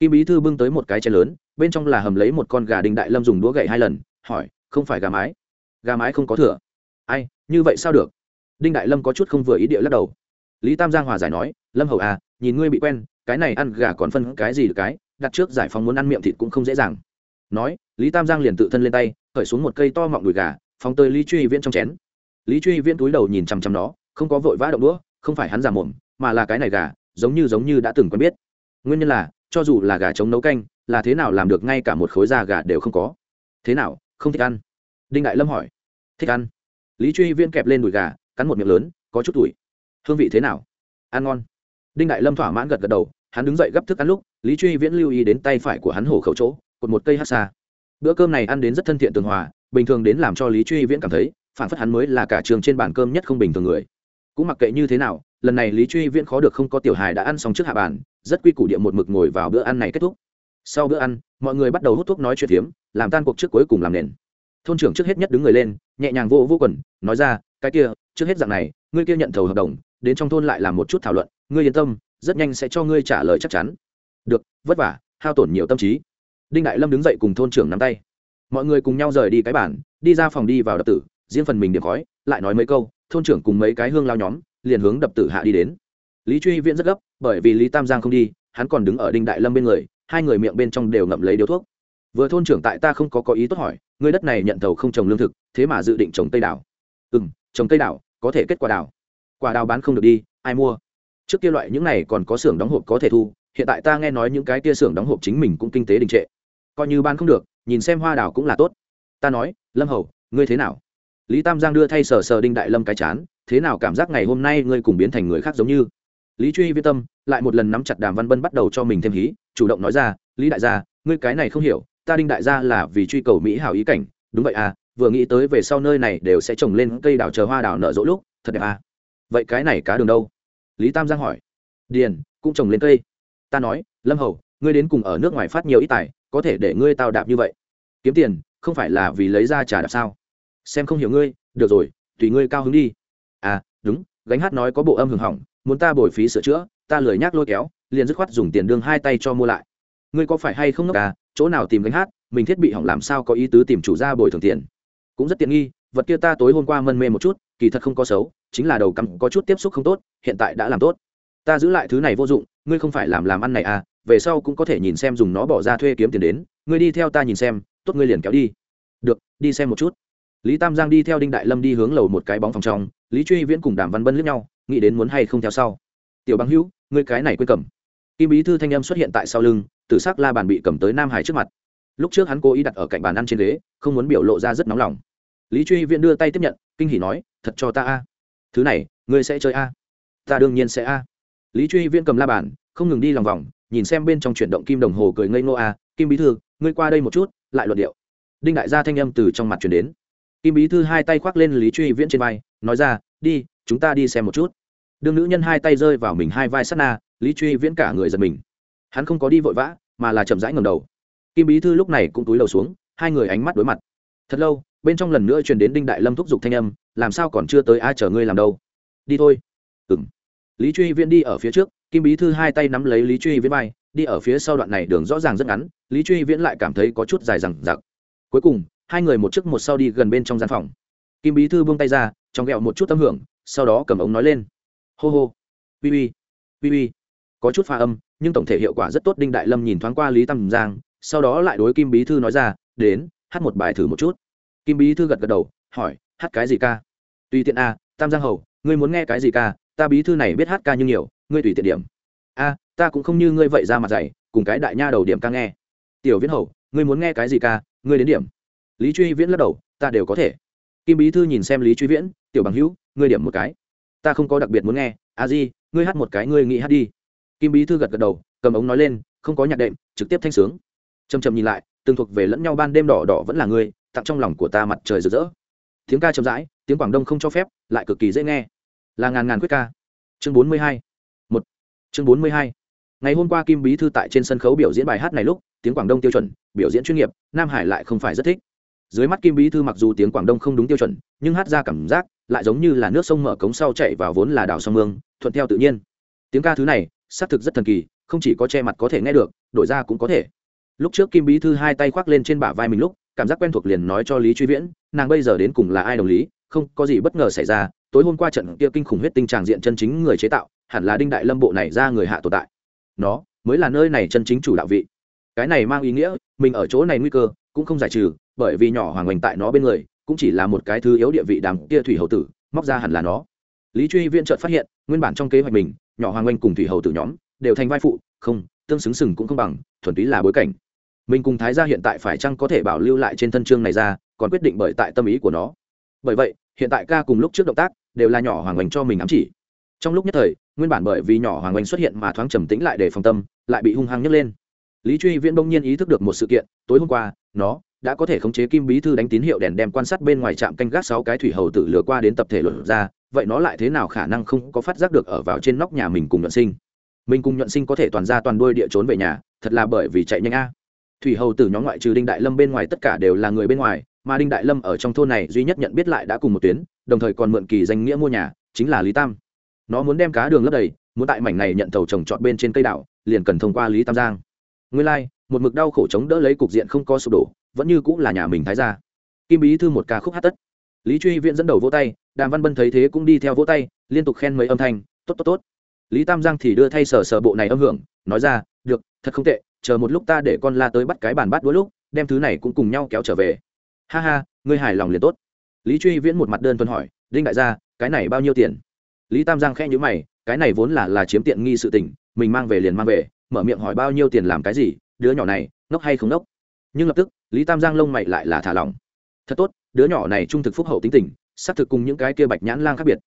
kim bí thư bưng tới một cái chén lớn, bên trong là hầm lấy một con gà đình đại lâm dùng đũa gậy hai lần, hỏi, không phải gà mái? Gà mái không có thừa. Ai, như vậy sao được? Đinh đại lâm có chút không vừa ý địa lắc đầu lý tam giang hòa giải nói, lâm hầu à nhìn ngươi bị quen, cái này ăn gà còn phân cái gì được cái, đặt trước giải phóng muốn ăn miệng thịt cũng không dễ dàng. Nói, lý tam giang liền tự thân lên tay, khởi xuống một cây to mọng đùi gà, phóng tới lý truy viễn trong chén. Lý truy viễn túi đầu nhìn chằm chằm nó, không có vội vã động đũa, không phải hắn giả mồm, mà là cái này gà, giống như giống như đã từng quen biết. Nguyên nhân là, cho dù là gà trống nấu canh, là thế nào làm được ngay cả một khối da gà đều không có. Thế nào, không thích ăn? Đinh đại lâm hỏi. Thích ăn. Lý truy viễn kẹp lên đùi gà, cắn một miệng lớn, có chút tuổi hương vị thế nào? Ăn ngon. Đinh đại lâm thỏa mãn gật gật đầu, hắn đứng dậy gấp thức ăn lúc, lý truy viễn lưu ý đến tay phải của hắn hổ khẩu chỗ, cột một cây hát xa. Bữa cơm này ăn đến rất thân thiện tường hòa, bình thường đến làm cho lý truy viễn cảm thấy phản phất hắn mới là cả trường trên bàn cơm nhất không bình thường người. Cũng mặc kệ như thế nào, lần này lý truy viễn khó được không có tiểu hài đã ăn xong trước hạ bàn, rất quy củ địa một mực ngồi vào bữa ăn này kết thúc. Sau bữa ăn, mọi người bắt đầu hút thuốc nói chuyện phiếm, làm tan cuộc trước cuối cùng làm nền. Thôn trưởng trước hết nhất đứng người lên, nhẹ nhàng vô vô quần, nói ra, cái kia, trước hết dạng này, ngươi kia nhận thầu hợp đồng đến trong thôn lại làm một chút thảo luận ngươi yên tâm rất nhanh sẽ cho ngươi trả lời chắc chắn. Được vất vả hao tổn nhiều tâm trí. Đinh đại lâm đứng dậy cùng thôn trưởng nắm tay. Mọi người cùng nhau rời đi cái bản đi ra phòng đi vào đập tử riêng phần mình điểm khói lại nói mấy câu thôn trưởng cùng mấy cái hương lao nhóm liền hướng đập tử hạ đi đến. Lý truy viễn rất gấp bởi vì lý tam giang không đi hắn còn đứng ở đinh đại lâm bên người hai người miệng bên trong đều ngậm lấy điếu thuốc. Vừa thôn trưởng tại ta không có có ý tốt hỏi ngươi đất này nhận thầu không trồng lương thực thế mà dự định trồng cây đảo. ừ m trồng cây đảo, có thể kết quả đảo quả đào bán không được đi, ai mua? Trước kia loại những này còn có xưởng đóng hộp có thể thu, hiện tại ta nghe nói những cái kia xưởng đóng hộp chính mình cũng kinh tế đình trệ. Coi như bán không được, nhìn xem hoa đào cũng là tốt. Ta nói, lâm hầu, ngươi thế nào? Lý tam giang đưa thay sờ sờ đinh đại lâm cái chán, thế nào cảm giác ngày hôm nay ngươi cùng biến thành người khác giống như? Lý truy viết tâm lại một lần nắm chặt đàm văn bân bắt đầu cho mình thêm hí, chủ động nói ra, lý đại gia, ngươi cái này không hiểu, ta đinh đại gia là vì truy cầu mỹ hảo ý cảnh. Đúng vậy à vừa nghĩ tới về sau nơi này đều sẽ trồng lên cây đào chờ hoa đào nở rỗ lúc, thật đẹp à vậy cái này cá đường đâu? Lý tam giang hỏi. Điền, cũng trồng lên cây. Ta nói, lâm hầu, ngươi đến cùng ở nước ngoài phát nhiều ít tài, có thể để ngươi tao đạp như vậy. Kiếm tiền, không phải là vì lấy ra trả đạp sao? Xem không hiểu ngươi, được rồi, tùy ngươi cao hứng đi. À đúng, gánh hát nói có bộ âm hưởng hỏng, muốn ta bồi phí sửa chữa, ta lười nhác lôi kéo, liền dứt khoát dùng tiền đương hai tay cho mua lại. Ngươi có phải hay không ngốc à chỗ nào tìm gánh hát, mình thiết bị hỏng làm sao có ý tứ tìm chủ ra bồi thường tiền? Cũng rất tiện nghi, vật kia ta tối hôm qua mân mê một chút kỳ thật không có xấu, chính là đầu cắm có chút tiếp xúc không tốt, hiện tại đã làm tốt. Ta giữ lại thứ này vô dụng, ngươi không phải làm làm ăn này à về sau cũng có thể nhìn xem dùng nó bỏ ra thuê kiếm tiền đến, ngươi đi theo ta nhìn xem, tốt ngươi liền kéo đi. Được, đi xem một chút. Lý tam giang đi theo đinh đại lâm đi hướng lầu một cái bóng phòng trong, lý truy viễn cùng đàm văn bân lướt nhau, nghĩ đến muốn hay không theo sau. Tiểu bằng hữu, ngươi cái này quên cầm. Kim bí thư thanh âm xuất hiện tại sau lưng, tử xác la bàn bị cầm tới nam hải trước mặt. Lúc trước hắn cố ý đặt ở cạnh bàn ăn trên ghế, không muốn biểu lộ ra rất nóng lòng lý truy viễn đưa tay tiếp nhận, kinh hỉ nói, thật cho ta a. Thứ này, ngươi sẽ chơi a. Ta đương nhiên sẽ a. Lý truy viễn cầm la bàn, không ngừng đi lòng vòng, nhìn xem bên trong chuyển động kim đồng hồ cười ngây ngô a, kim bí thư, ngươi qua đây một chút, lại luận điệu. Đinh đại gia thanh âm từ trong mặt chuyển đến. Kim bí thư hai tay khoác lên lý truy viễn trên vai, nói ra, đi, chúng ta đi xem một chút. Đương nữ nhân hai tay rơi vào mình hai vai sát na, lý truy viễn cả người giật mình. Hắn không có đi vội vã, mà là chậm rãi ngầm đầu. Kim bí thư lúc này cũng túi đầu xuống, hai người ánh mắt đối mặt thật lâu, bên trong lần nữa truyền đến đinh đại lâm thúc giục thanh âm, làm sao còn chưa tới ai chờ ngươi làm đâu? Đi thôi. Ừng lý truy viễn đi ở phía trước, kim bí thư hai tay nắm lấy lý truy viễn bay đi ở phía sau đoạn này đường rõ ràng rất ngắn, lý truy viễn lại cảm thấy có chút dài rằng giặc cuối cùng, hai người một trước một sau đi gần bên trong gian phòng. Kim bí thư buông tay ra, trong ghẹo một chút tâm hưởng, sau đó cầm ống nói lên. Hô hô. Ui ui ui ui có chút pha âm, nhưng tổng thể hiệu quả rất tốt, đinh đại lâm nhìn thoáng qua lý tam giang, sau đó lại đối kim bí thư nói ra, đến hát một bài thử một chút. Kim bí thư gật gật đầu, hỏi, hát cái gì ca? Tùy tiện a, tam giang hầu, ngươi muốn nghe cái gì ca? Ta bí thư này biết hát ca như nhiều, ngươi tùy tiện điểm. A, ta cũng không như ngươi vậy ra mặt dày cùng cái đại nha đầu điểm ca nghe. Tiểu viễn hầu, ngươi muốn nghe cái gì ca? Ngươi đến điểm. Lý truy viễn lắc đầu, ta đều có thể. Kim bí thư nhìn xem lý truy viễn, tiểu bằng hữu, ngươi điểm một cái. Ta không có đặc biệt muốn nghe. A di, ngươi hát một cái ngươi nghĩ hát đi. Kim bí thư gật gật đầu, cầm ống nói lên, không có nhạc đệm, trực tiếp thanh sướng. Chầm chầm nhìn lại từng thuộc về lẫn nhau ban đêm đỏ đỏ vẫn là ngươi, tặng trong lòng của ta mặt trời rực rỡ. Tiếng ca chậm rãi, tiếng quảng đông không cho phép, lại cực kỳ dễ nghe. Là ngàn ngàn quyết ca. Chương bốn mươi hai. Một. Chương bốn mươi hai. Ngày hôm qua kim bí thư tại trên sân khấu biểu diễn bài hát này lúc, tiếng quảng đông tiêu chuẩn, biểu diễn chuyên nghiệp, nam hải lại không phải rất thích. Dưới mắt kim bí thư mặc dù tiếng quảng đông không đúng tiêu chuẩn, nhưng hát ra cảm giác lại giống như là nước sông mở cống sau chạy vào vốn là đảo sông mương, thuận theo tự nhiên. Tiếng ca thứ này, xác thực rất thần kỳ, không chỉ có che mặt có thể nghe được, đổi ra cũng có thể lúc trước kim bí thư hai tay khoác lên trên bả vai mình lúc, cảm giác quen thuộc liền nói cho lý truy viễn, nàng bây giờ đến cùng là ai đồng lý, không, có gì bất ngờ xảy ra, tối hôm qua trận kia kinh khủng huyết tinh tràng diện chân chính người chế tạo, hẳn là đinh đại lâm bộ này ra người hạ tồn tại. Nó mới là nơi này chân chính chủ đạo vị. Cái này mang ý nghĩa, mình ở chỗ này nguy cơ cũng không giải trừ, bởi vì nhỏ hoàng hoành tại nó bên người, cũng chỉ là một cái thứ yếu địa vị đàm kia thủy hậu tử, móc ra hẳn là nó. Lý truy viễn chợt phát hiện, nguyên bản trong kế hoạch mình, nhỏ hoàng oanh cùng thủy hậu tử nhóm đều thành vai phụ, không, tương xứng sừng cũng không bằng, thuần túy là bối cảnh mình cùng thái gia hiện tại phải chăng có thể bảo lưu lại trên thân chương này ra, còn quyết định bởi tại tâm ý của nó. Bởi vậy, hiện tại ca cùng lúc trước động tác đều là nhỏ hoàng oanh cho mình ám chỉ. Trong lúc nhất thời, nguyên bản bởi vì nhỏ hoàng oanh xuất hiện mà thoáng trầm tĩnh lại để phòng tâm, lại bị hung hăng nhấc lên. Lý truy viễn bỗng nhiên ý thức được một sự kiện, tối hôm qua, nó đã có thể khống chế kim bí thư đánh tín hiệu đèn đem quan sát bên ngoài trạm canh gác sáu cái thủy hầu tử lừa qua đến tập thể luận ra, vậy nó lại thế nào khả năng không có phát giác được ở vào trên nóc nhà mình cùng nhuận sinh? Mình cùng nhuận sinh có thể toàn ra toàn đôi địa trốn về nhà, thật là bởi vì chạy nhanh a thủy hầu tử nhóm ngoại trừ đinh đại lâm bên ngoài tất cả đều là người bên ngoài mà đinh đại lâm ở trong thôn này duy nhất nhận biết lại đã cùng một tuyến đồng thời còn mượn kỳ danh nghĩa mua nhà chính là lý tam. Nó muốn đem cá đường lấp đầy muốn tại mảnh này nhận thầu trồng trọt bên trên cây đảo liền cần thông qua lý tam giang. Nguyên lai、like, một mực đau khổ chống đỡ lấy cục diện không có sụp đổ vẫn như cũng là nhà mình thái ra kim bí thư một ca khúc hát tất. Lý truy viễn dẫn đầu vỗ tay đàm văn bân thấy thế cũng đi theo vỗ tay liên tục khen mấy âm thanh tốt tốt tốt. Lý tam giang thì đưa thay sở sở bộ này âm hưởng nói ra được thật không tệ chờ một lúc ta để con la tới bắt cái bàn bát đôi lúc, đem thứ này cũng cùng nhau kéo trở về. Ha ha, ngươi hài lòng liền tốt. Lý truy viễn một mặt đơn thuần hỏi, đinh đại gia, cái này bao nhiêu tiền? Lý tam giang khẽ nhữ mày, cái này vốn là là chiếm tiện nghi sự tình, mình mang về liền mang về, mở miệng hỏi bao nhiêu tiền làm cái gì, đứa nhỏ này, ngốc hay không ngốc? Nhưng lập tức, lý tam giang lông mày lại là thả lỏng. Thật tốt, đứa nhỏ này trung thực phúc hậu tính tình, xác thực cùng những cái kia bạch nhãn lang khác biệt.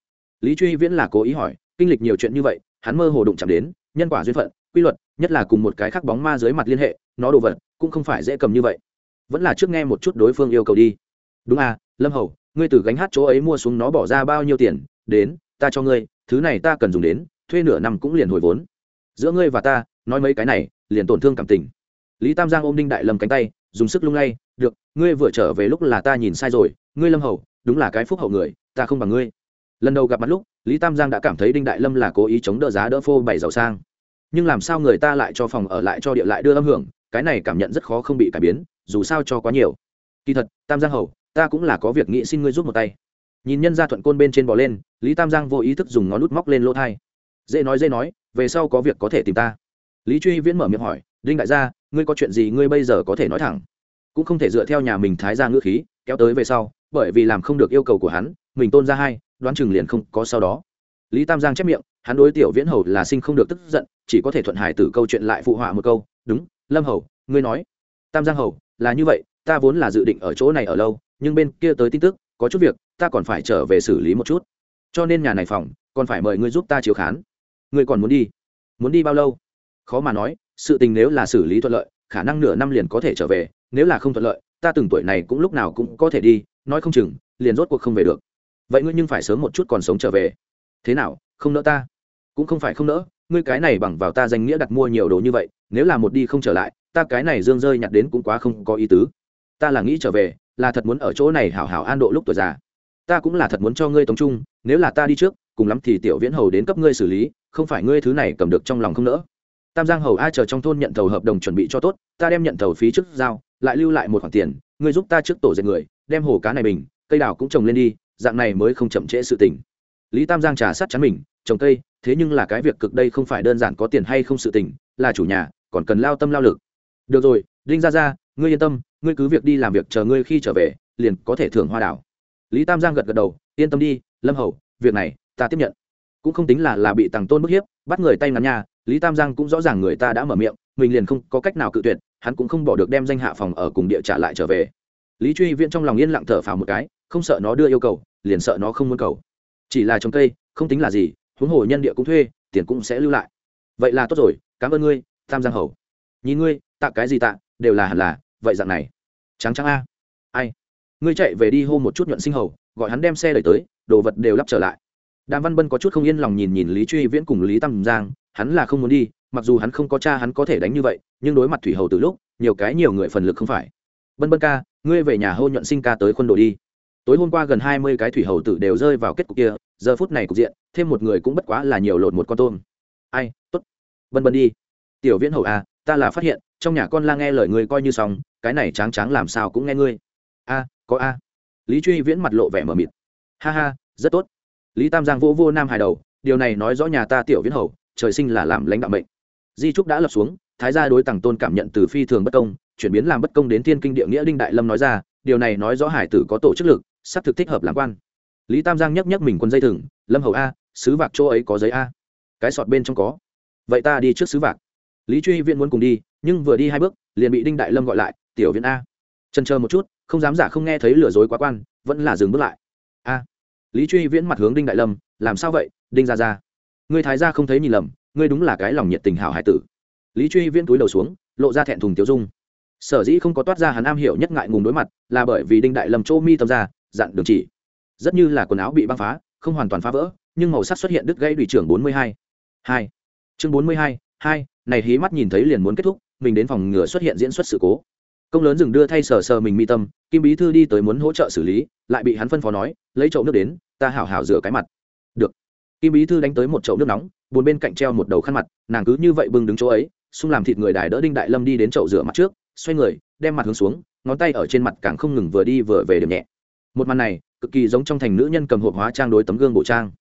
Lý truy viễn là cố ý hỏi, kinh lịch nhiều chuyện như vậy, hắn mơ hồ đụng chạm đến, nhân quả duyên phận quy luật, nhất là cùng một cái khác bóng ma dưới mặt liên hệ, nó đồ vật cũng không phải dễ cầm như vậy. Vẫn là trước nghe một chút đối phương yêu cầu đi. Đúng à lâm hầu, ngươi từ gánh hát chỗ ấy mua xuống nó bỏ ra bao nhiêu tiền? Đến, ta cho ngươi, thứ này ta cần dùng đến, thuê nửa năm cũng liền hồi vốn. Giữa ngươi và ta, nói mấy cái này, liền tổn thương cảm tình. Lý tam giang ôm đinh đại lâm cánh tay, dùng sức lung lay, được, ngươi vừa trở về lúc là ta nhìn sai rồi, ngươi lâm hầu, đúng là cái phúc hậu người, ta không bằng ngươi. Lần đầu gặp mặt lúc, lý tam giang đã cảm thấy đinh đại lâm là cố ý chống đỡ giá đỡ phô bày giàu sang nhưng làm sao người ta lại cho phòng ở lại cho địa lại đưa âm hưởng, cái này cảm nhận rất khó không bị cải biến, dù sao cho quá nhiều. Kỳ thật, tam giang hầu, ta cũng là có việc nghĩ xin ngươi giúp một tay. Nhìn nhân gia thuận côn bên trên bò lên, lý tam giang vô ý thức dùng ngón lút móc lên lỗ thai. Dễ nói dễ nói, về sau có việc có thể tìm ta. Lý truy viễn mở miệng hỏi, đinh đại gia, ngươi có chuyện gì ngươi bây giờ có thể nói thẳng? Cũng không thể dựa theo nhà mình thái ra ngữ khí, kéo tới về sau, bởi vì làm không được yêu cầu của hắn, mình tôn ra hai, đoán chừng liền không có sau đó. Lý tam giang chép miệng, hắn đối tiểu viễn hầu là sinh không được tức giận chỉ có thể thuận hải tử câu chuyện lại phụ họa một câu, đúng, lâm hầu, ngươi nói. Tam giang hầu, là như vậy, ta vốn là dự định ở chỗ này ở lâu, nhưng bên kia tới tin tức, có chút việc, ta còn phải trở về xử lý một chút. Cho nên nhà này phòng, còn phải mời ngươi giúp ta chiếu khán. Ngươi còn muốn đi? Muốn đi bao lâu? Khó mà nói, sự tình nếu là xử lý thuận lợi, khả năng nửa năm liền có thể trở về, nếu là không thuận lợi, ta từng tuổi này cũng lúc nào cũng có thể đi, nói không chừng, liền rốt cuộc không về được. Vậy ngươi nhưng phải sớm một chút còn sống trở về. Thế nào, không nỡ ta? Cũng không phải không nỡ ngươi cái này bằng vào ta danh nghĩa đặt mua nhiều đồ như vậy, nếu là một đi không trở lại, ta cái này dương rơi nhặt đến cũng quá không có ý tứ. Ta là nghĩ trở về, là thật muốn ở chỗ này hảo hảo an độ lúc tuổi già. Ta cũng là thật muốn cho ngươi tống trung, nếu là ta đi trước, cùng lắm thì tiểu viễn hầu đến cấp ngươi xử lý, không phải ngươi thứ này cầm được trong lòng không nỡ. Tam giang hầu ai chờ trong thôn nhận thầu hợp đồng chuẩn bị cho tốt, ta đem nhận thầu phí trước giao, lại lưu lại một khoản tiền, ngươi giúp ta trước tổ dệt người, đem hồ cá này bình, cây đào cũng trồng lên đi, dạng này mới không chậm trễ sự tình. Lý tam giang trà sát chắn mình, trồng cây thế nhưng là cái việc cực đây không phải đơn giản có tiền hay không sự tình, là chủ nhà, còn cần lao tâm lao lực. Được rồi, đinh ra ra ngươi yên tâm, ngươi cứ việc đi làm việc chờ ngươi khi trở về, liền có thể thưởng hoa đảo. Lý tam giang gật gật đầu, yên tâm đi, lâm hầu, việc này, ta tiếp nhận. Cũng không tính là là bị tàng tôn bức hiếp, bắt người tay ngắn nhà lý tam giang cũng rõ ràng người ta đã mở miệng, mình liền không có cách nào cự tuyệt, hắn cũng không bỏ được đem danh hạ phòng ở cùng địa trả lại trở về. Lý truy viễn trong lòng yên lặng thở phào một cái, không sợ nó đưa yêu cầu, liền sợ nó không muốn cầu. Chỉ là trồng cây, không tính là gì huống hồ nhân địa cũng thuê, tiền cũng sẽ lưu lại. Vậy là tốt rồi, cảm ơn ngươi, tam giang hầu. Nhìn ngươi, tạ cái gì tạ, đều là hẳn là, vậy dạng này. Trắng trắng a. Ai? Ngươi chạy về đi hô một chút nhuận sinh hầu, gọi hắn đem xe đẩy tới, đồ vật đều lắp trở lại. Đàm văn bân có chút không yên lòng nhìn nhìn lý truy viễn cùng lý tam giang, hắn là không muốn đi, mặc dù hắn không có cha hắn có thể đánh như vậy, nhưng đối mặt thủy hầu từ lúc, nhiều cái nhiều người phần lực không phải. Bân bân ca, ngươi về nhà hô nhuận sinh ca tới quân đội đi. Tối hôm qua gần hai mươi cái thủy hầu tử đều rơi vào kết cục kia giờ phút này cục diện thêm một người cũng bất quá là nhiều lột một con tôm. Ai t ố t bân bân đi. Tiểu viễn hầu a à, ta là phát hiện trong nhà con la nghe lời ngươi coi như xong cái này tráng tráng làm sao cũng nghe ngươi. A có a. Lý truy viễn mặt lộ vẻ mờ mịt. Ha ha rất tốt. Lý tam giang vỗ vô nam hài đầu điều này nói rõ nhà ta tiểu viễn hầu trời sinh là làm lãnh đạo mệnh. Di trúc đã lập xuống thái gia đối tàng tôn cảm nhận từ phi thường bất công chuyển biến làm bất công đến thiên kinh địa nghĩa đinh đại lâm nói ra điều này nói rõ hải tử có tổ chức lực sắp thực thích hợp làm quan lý tam giang nhấc nhấc mình quân dây thừng, lâm hầu a, sứ vạc chỗ ấy có giấy a. Cái sọt bên trong có. Vậy ta đi trước sứ vạc. Lý truy Viễn muốn cùng đi, nhưng vừa đi hai bước, liền bị đinh đại lâm gọi lại, tiểu Viễn a. Trần chờ một chút, không dám giả không nghe thấy lừa dối quá quan, vẫn là dừng bước lại. A. Lý truy viễn mặt hướng đinh đại lâm, làm sao vậy, đinh ra ra ngươi thái ra không thấy nhìn lầm, ngươi đúng là cái lòng nhiệt tình hảo hải tử. Lý truy viễn túi đầu xuống, lộ ra thẹn thùng tiêu dung. Sở dĩ không có toát ra hắn am hiểu nhất ngại ngùng đối mặt, là bởi vì đinh đại lâm chỗ mi tâm ra, dặn đường chỉ rất như là quần áo bị băng phá, không hoàn toàn phá vỡ, nhưng màu sắc xuất hiện đứt gãy đùi trưởng bốn mươi hai. Hai. Chương bốn mươi hai hai, này hí mắt nhìn thấy liền muốn kết thúc, mình đến phòng ngừa xuất hiện diễn xuất sự cố. Công lớn dừng đưa thay sờ sờ mình mi tâm, kim bí thư đi tới muốn hỗ trợ xử lý, lại bị hắn phân phó nói, lấy chậu nước đến, ta hảo hảo rửa cái mặt. Được. Kim bí thư đánh tới một chậu nước nóng, buồn bên cạnh treo một đầu khăn mặt, nàng cứ như vậy bưng đứng chỗ ấy, xung làm thịt người đài đỡ đinh đại lâm đi đến chậu rửa mặt trước, xoay người, đem mặt hướng xuống, ngón tay ở trên mặt càng không ngừng vừa đi vừa về điểm nhẹ. Một màn này cực kỳ giống trong thành nữ nhân cầm hộp hóa trang đối tấm gương bộ trang.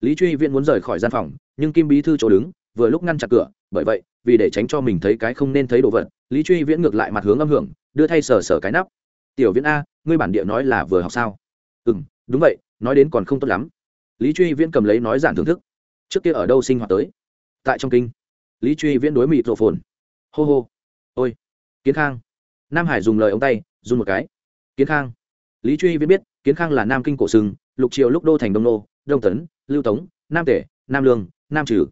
Lý truy viễn muốn rời khỏi gian phòng, nhưng kim bí thư chỗ đứng, vừa lúc ngăn chặt cửa, bởi vậy, vì để tránh cho mình thấy cái không nên thấy đồ vật, lý truy viễn ngược lại mặt hướng âm hưởng, đưa thay sờ sờ cái nắp. Tiểu viễn a, ngươi bản địa nói là vừa học sao? Ừ m đúng vậy, nói đến còn không tốt lắm. Lý truy viễn cầm lấy nói giản thưởng thức. Trước kia ở đâu sinh hoạt tới? Tại trong kinh. Lý truy viễn đối mịt rộ phồn. Hô hô. Ôi, kiến khang. Nam hải dùng lời ông tay dùng một cái. Kiến khang. Lý truy viễn biết kiến khang là nam kinh cổ sưng, lục triều lúc đô thành đông nô đông tấn lưu tống nam tể nam lương nam trừ.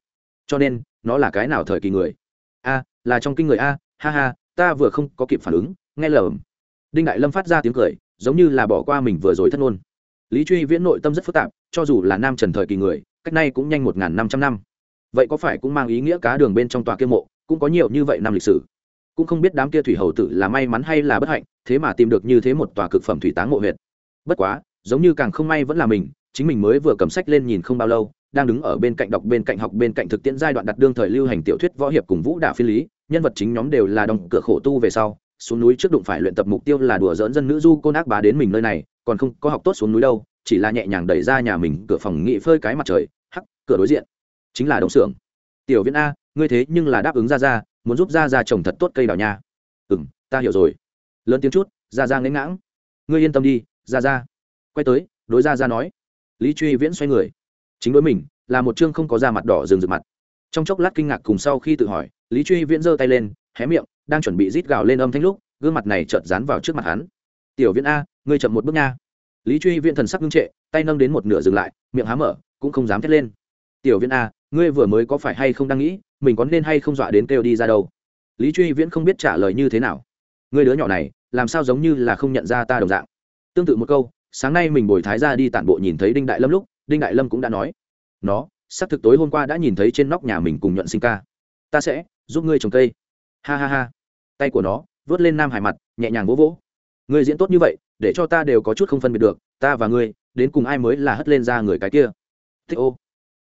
Cho nên nó là cái nào thời kỳ người? A là trong kinh người a ha ha ta vừa không có kịp phản ứng nghe lầm. Đinh đại lâm phát ra tiếng cười giống như là bỏ qua mình vừa rồi thất ngôn. Lý truy viễn nội tâm rất phức tạp cho dù là nam trần thời kỳ người cách nay cũng nhanh một n g h n năm trăm năm. Vậy có phải cũng mang ý nghĩa cá đường bên trong tòa kia mộ cũng có nhiều như vậy năm lịch sử? Cũng không biết đám kia thủy hầu tử là may mắn hay là bất hạnh thế mà tìm được như thế một tòa cực phẩm thủy táng mộ huyệt bất quá, giống như càng không may vẫn là mình, chính mình mới vừa cầm sách lên nhìn không bao lâu, đang đứng ở bên cạnh đọc, bên cạnh học, bên cạnh thực tiễn giai đoạn đặt đương thời lưu hành tiểu thuyết võ hiệp cùng vũ đạo phi lý, nhân vật chính nhóm đều là đồng cửa khổ tu về sau, xuống núi trước đụng phải luyện tập mục tiêu là đùa dỡn dân nữ du cô ác bá đến mình nơi này, còn không có học tốt xuống núi đâu, chỉ là nhẹ nhàng đẩy ra nhà mình cửa phòng nghị phơi cái mặt trời, hắc, cửa đối diện. Chính là đồng xưởng tiểu viễn a, ngươi thế nhưng là đáp ứng ra ra muốn giúp ra ra trồng thật tốt cây đào nha. Ừ ta hiểu rồi. Lớn tiếng chút ra ra nghẽn ngãng. Ngươi yên tâm đi ra ra. Quay tới, đối ra ra nói. Lý truy viễn xoay người. Chính đối mình, là một chương không có da mặt đỏ rừng rực mặt. Trong chốc lát kinh ngạc cùng sau khi tự hỏi, lý truy viễn giơ tay lên, hé miệng, đang chuẩn bị rít gào lên âm thanh lúc, gương mặt này chợt dán vào trước mặt hắn. Tiểu viễn a, ngươi chậm một bước nha. Lý truy viễn thần sắc ngưng trệ, tay nâng đến một nửa dừng lại, miệng há mở, cũng không dám thét lên. Tiểu viễn a, ngươi vừa mới có phải hay không đang nghĩ, mình có nên hay không dọa đến kêu đi ra đâu? Lý truy viễn không biết trả lời như thế nào. Ngươi đứa nhỏ này, làm sao giống như là không nhận ra ta đồng dạng? Tương tự một câu, sáng nay mình bồi thái ra đi tản bộ nhìn thấy đinh đại lâm lúc, đinh đại lâm cũng đã nói, nó xác thực tối hôm qua đã nhìn thấy trên nóc nhà mình cùng nhuận sinh ca. Ta sẽ giúp ngươi trồng cây. Ha ha ha. Tay của nó, vớt lên nam hải mặt, nhẹ nhàng vỗ vỗ. Ngươi diễn tốt như vậy, để cho ta đều có chút không phân biệt được, ta và ngươi, đến cùng ai mới là hất lên ra người cái kia? Thích ô.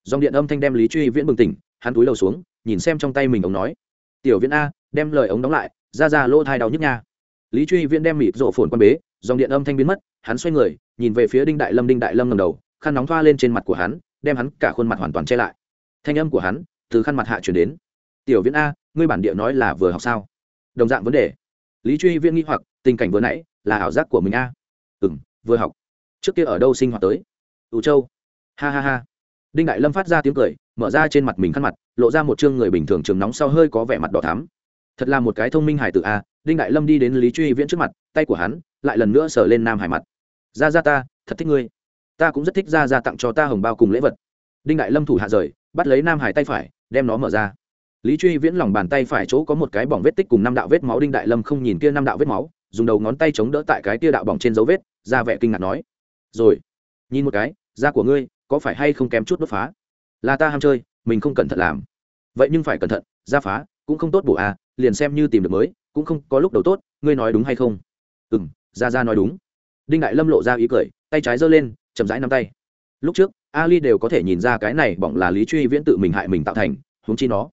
Dòng điện âm thanh đem lý truy viễn bừng tỉnh, hắn túi đầu xuống, nhìn xem trong tay mình ống nói. Tiểu viễn a, đem lời ống đóng lại, ra ra lỗ thai đau nhức nha lý truy viễn đem mịt rộ phồn quan bế, dòng điện âm thanh biến mất, hắn xoay người, nhìn về phía đinh đại lâm, đinh đại lâm ngầm đầu, khăn nóng thoa lên trên mặt của hắn, đem hắn cả khuôn mặt hoàn toàn che lại. Thanh âm của hắn từ khăn mặt hạ chuyển đến. Tiểu viễn a, ngươi bản địa nói là vừa học sao? Đồng dạng vấn đề. Lý truy viễn nghi hoặc, tình cảnh vừa nãy là ảo giác của mình a. Ừ m vừa học. Trước kia ở đâu sinh hoạt tới? Ủ châu. Ha ha ha. Đinh đại lâm phát ra tiếng cười, mở ra trên mặt mình khăn mặt, lộ ra một chương người bình thường trường nóng sau hơi có vẻ mặt đỏ thắm. Thật là một cái thông minh hài tử a đinh đại lâm đi đến lý truy viễn trước mặt, tay của hắn lại lần nữa sờ lên nam hải mặt. Ra ra ta, thật thích ngươi. Ta cũng rất thích ra ra tặng cho ta hồng bao cùng lễ vật. Đinh đại lâm thủ hạ rời, bắt lấy nam hải tay phải, đem nó mở ra. Lý truy viễn lòng bàn tay phải chỗ có một cái bỏng vết tích cùng năm đạo vết máu, đinh đại lâm không nhìn kia năm đạo vết máu, dùng đầu ngón tay chống đỡ tại cái tia đạo bỏng trên dấu vết, ra vẻ kinh ngạc nói, rồi, nhìn một cái, da của ngươi có phải hay không kém chút đốt phá? Là ta ham chơi, mình không cẩn thận làm. Vậy nhưng phải cẩn thận, da phá cũng không tốt bổ à liền xem như tìm được mới, cũng không có lúc đầu tốt, ngươi nói đúng hay không? Ừ m ra ra nói đúng. Đinh đại lâm lộ ra ý cười, tay trái giơ lên, chậm rãi nắm tay. Lúc trước, ali đều có thể nhìn ra cái này bỏng là lý truy viễn tự mình hại mình tạo thành, huống chi nó.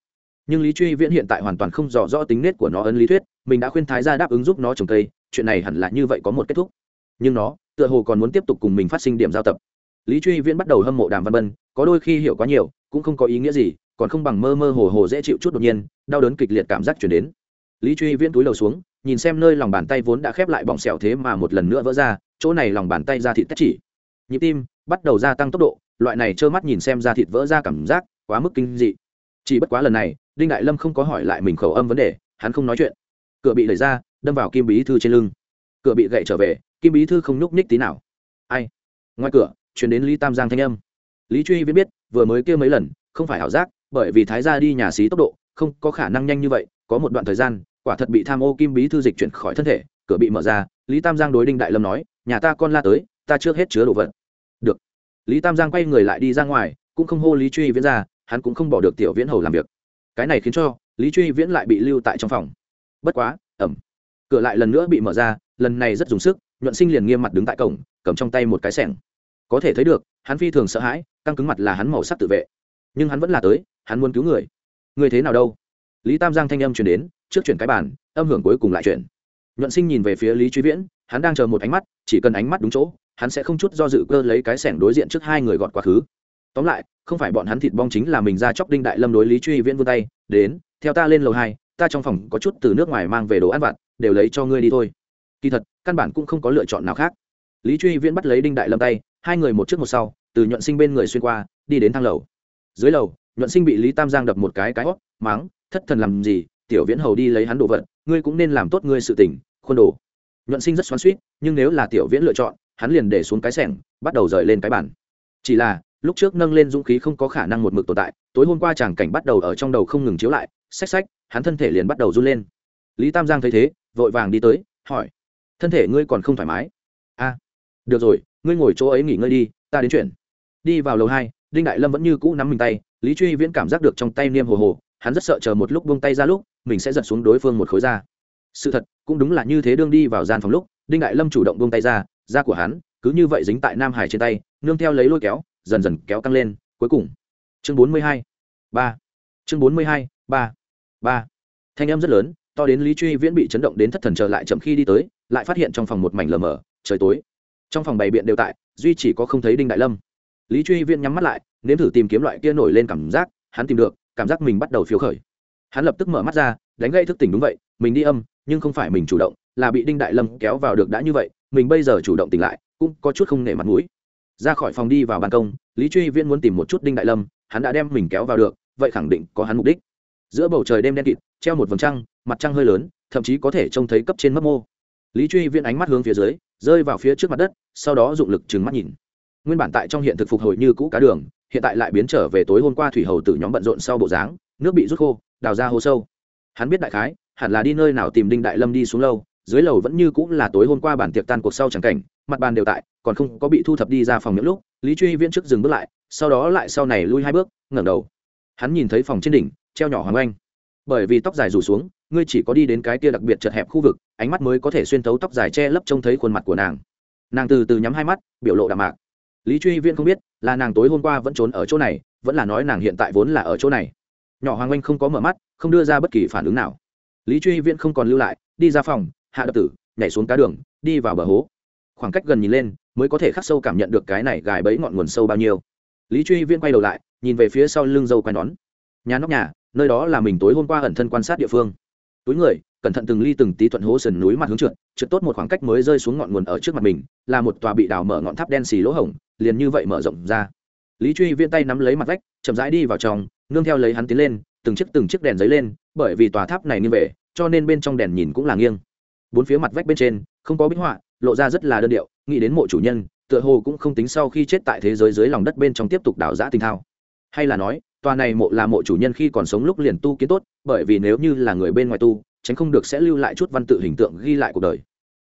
Nhưng lý truy viễn hiện tại hoàn toàn không rõ rõ tính nết của nó ấn lý thuyết, mình đã khuyên thái ra đáp ứng giúp nó trồng cây, chuyện này hẳn là như vậy có một kết thúc. Nhưng nó, tựa hồ còn muốn tiếp tục cùng mình phát sinh điểm giao tập. Lý truy viễn bắt đầu hâm mộ đàm văn bân, có đôi khi hiểu quá nhiều, cũng không có ý nghĩa gì còn không bằng mơ mơ hồ hồ dễ chịu chút đột nhiên, đau đớn kịch liệt cảm giác chuyển đến. Lý truy viễn túi đầu xuống, nhìn xem nơi lòng bàn tay vốn đã khép lại bỏng sẹo thế mà một lần nữa vỡ ra, chỗ này lòng bàn tay ra thịt tách chỉ. Nhịp tim bắt đầu gia tăng tốc độ, loại này trơ mắt nhìn xem ra thịt vỡ ra cảm giác quá mức kinh dị. Chỉ bất quá lần này, đinh đại lâm không có hỏi lại mình khẩu âm vấn đề, hắn không nói chuyện. Cửa bị đẩy ra, đâm vào kim bí thư trên lưng. Cửa bị gậy trở về, kim bí thư không nhúc nhích tí nào. Ai? Ngoài cửa chuyển đến lý tam giang thanh âm. Lý truy viễn biết, vừa mới kêu mấy lần, không phải ảo giác bởi vì thái gia đi nhà xí tốc độ, không có khả năng nhanh như vậy, có một đoạn thời gian, quả thật bị tham ô kim bí thư dịch chuyển khỏi thân thể, cửa bị mở ra, lý tam giang đối đinh đại lâm nói, nhà ta con la tới, ta trước hết chứa đồ vật. Được. Lý tam giang quay người lại đi ra ngoài, cũng không hô lý truy viễn ra, hắn cũng không bỏ được tiểu viễn hầu làm việc. Cái này khiến cho lý truy viễn lại bị lưu tại trong phòng. Bất quá ẩm cửa lại lần nữa bị mở ra, lần này rất dùng sức, nhuận sinh liền nghiêm mặt đứng tại cổng, cầm trong tay một cái sẻng. Có thể thấy được, hắn phi thường sợ hãi, căng cứng mặt là hắn màu sắc tự vệ. Nhưng hắn vẫn là tới hắn muốn cứu người. Người thế nào đâu? Lý tam giang thanh âm chuyển đến, trước chuyển cái bàn, âm hưởng cuối cùng lại chuyển. Nhuận sinh nhìn về phía lý truy viễn, hắn đang chờ một ánh mắt, chỉ cần ánh mắt đúng chỗ, hắn sẽ không chút do dự cơ lấy cái sẻng đối diện trước hai người gọt quá khứ. Tóm lại, không phải bọn hắn thịt bong chính là mình ra chóc đinh đại lâm đối lý truy viễn vươn tay, đến, theo ta lên lầu hai, ta trong phòng có chút từ nước ngoài mang về đồ ăn vặt, đều lấy cho ngươi đi thôi. Kỳ thật, căn bản cũng không có lựa chọn nào khác. Lý truy viễn bắt lấy đinh đại lâm tay, hai người một trước một sau, từ nhuận sinh bên người xuyên qua, đi đến thang lầu. Dưới lầu nhuận sinh bị lý tam giang đập một cái cái hót máng thất thần làm gì? Tiểu viễn hầu đi lấy hắn đồ vật ngươi cũng nên làm tốt ngươi sự tình, khuôn đồ. Nhuận sinh rất xoắn suýt nhưng nếu là tiểu viễn lựa chọn hắn liền để xuống cái sẻng bắt đầu rời lên cái bản chỉ là lúc trước nâng lên dũng khí không có khả năng một mực tồn tại tối hôm qua chàng cảnh bắt đầu ở trong đầu không ngừng chiếu lại xách xách hắn thân thể liền bắt đầu run lên. Lý tam giang thấy thế vội vàng đi tới hỏi thân thể ngươi còn không thoải mái? A được rồi ngươi ngồi chỗ ấy nghỉ ngơi đi ta đến chuyện. Đi vào lầu hai đinh đại lâm vẫn như cũ nắm mình tay lý truy viễn cảm giác được trong tay niêm hồ hồ, hắn rất sợ chờ một lúc buông tay ra lúc, mình sẽ giật xuống đối phương một khối da. Sự thật, cũng đúng là như thế đương đi vào gian phòng lúc, đinh đại lâm chủ động buông tay ra, da của hắn cứ như vậy dính tại nam hải trên tay, nương theo lấy lôi kéo, dần dần kéo căng lên. Cuối cùng, chương bốn mươi hai, ba. Chương bốn mươi hai, ba ba. Thanh âm rất lớn, to đến lý truy viễn bị chấn động đến thất thần trở lại chậm khi đi tới, lại phát hiện trong phòng một mảnh lờ mờ, trời tối. Trong phòng bày biện đều tại, duy chỉ có không thấy đinh đại lâm lý truy viễn nhắm mắt lại, nếm thử tìm kiếm loại kia nổi lên cảm giác, hắn tìm được, cảm giác mình bắt đầu phiếu khởi. Hắn lập tức mở mắt ra, đánh gây thức tỉnh đúng vậy, mình đi âm, nhưng không phải mình chủ động, là bị đinh đại lâm kéo vào được đã như vậy, mình bây giờ chủ động tỉnh lại, cũng có chút không nể mặt mũi. Ra khỏi phòng đi vào ban công, lý truy viễn muốn tìm một chút đinh đại lâm, hắn đã đem mình kéo vào được, vậy khẳng định có hắn mục đích. Giữa bầu trời đêm đen kịt, treo một vầng trăng, mặt trăng hơi lớn, thậm chí có thể trông thấy cấp trên mấp mô. Lý truy viễn ánh mắt hướng phía dưới, rơi vào phía trước mặt đất, sau đó dụng lực trừng mắt nhìn nguyên bản tại trong hiện thực phục hồi như cũ cá đường, hiện tại lại biến trở về tối hôm qua thủy hầu tử nhóm bận rộn sau bộ dáng, nước bị rút khô, đào ra hố sâu. Hắn biết đại khái, hẳn là đi nơi nào tìm đinh đại lâm đi xuống lâu, dưới lầu vẫn như cũng là tối hôm qua bản tiệc tan cuộc sau chẳng cảnh, mặt bàn đều tại, còn không có bị thu thập đi ra phòng những lúc, lý truy viễn trước dừng bước lại, sau đó lại sau này lui hai bước, ngẩng đầu. Hắn nhìn thấy phòng trên đỉnh, treo nhỏ hoàng oanh. Bởi vì tóc dài rủ xuống, ngươi chỉ có đi đến cái kia đặc biệt chật hẹp khu vực, ánh mắt mới có thể xuyên thấu tóc dài che lấp trông thấy khuôn mặt của nàng. Nàng từ từ nhắm hai mắt, biểu lộ đạm mạc lý truy viễn không biết là nàng tối hôm qua vẫn trốn ở chỗ này, vẫn là nói nàng hiện tại vốn là ở chỗ này. Nhỏ hoàng Anh không có mở mắt, không đưa ra bất kỳ phản ứng nào. Lý truy viễn không còn lưu lại, đi ra phòng, hạ đập tử, nhảy xuống cá đường, đi vào bờ hố. Khoảng cách gần nhìn lên, mới có thể khắc sâu cảm nhận được cái này gài bẫy ngọn nguồn sâu bao nhiêu. Lý truy viễn quay đầu lại, nhìn về phía sau lưng dâu quai nón. Nhà nóc nhà, nơi đó là mình tối hôm qua ẩn thân quan sát địa phương. Túi người cẩn thận từng ly từng tí thuận hố sườn núi mặt hướng trượt trượt tốt một khoảng cách mới rơi xuống ngọn nguồn ở trước mặt mình, là một tòa bị đào mở ngọn tháp đen xì lỗ hổng, liền như vậy mở rộng ra. Lý truy viên tay nắm lấy mặt vách, chậm rãi đi vào trong, nương theo lấy hắn tiến lên, từng chiếc từng chiếc đèn dấy lên, bởi vì tòa tháp này nghiêng về, cho nên bên trong đèn nhìn cũng là nghiêng. Bốn phía mặt vách bên trên, không có bích họa, lộ ra rất là đơn điệu, nghĩ đến mộ chủ nhân, tựa hồ cũng không tính sau khi chết tại thế giới dưới lòng đất bên trong tiếp tục đào giã tình thao. Hay là nói, tòa này mộ là mộ chủ nhân khi còn sống lúc liền tu kiến tốt, bởi vì nếu như là người bên ngoài tu tránh không được sẽ lưu lại chút văn tự hình tượng ghi lại cuộc đời.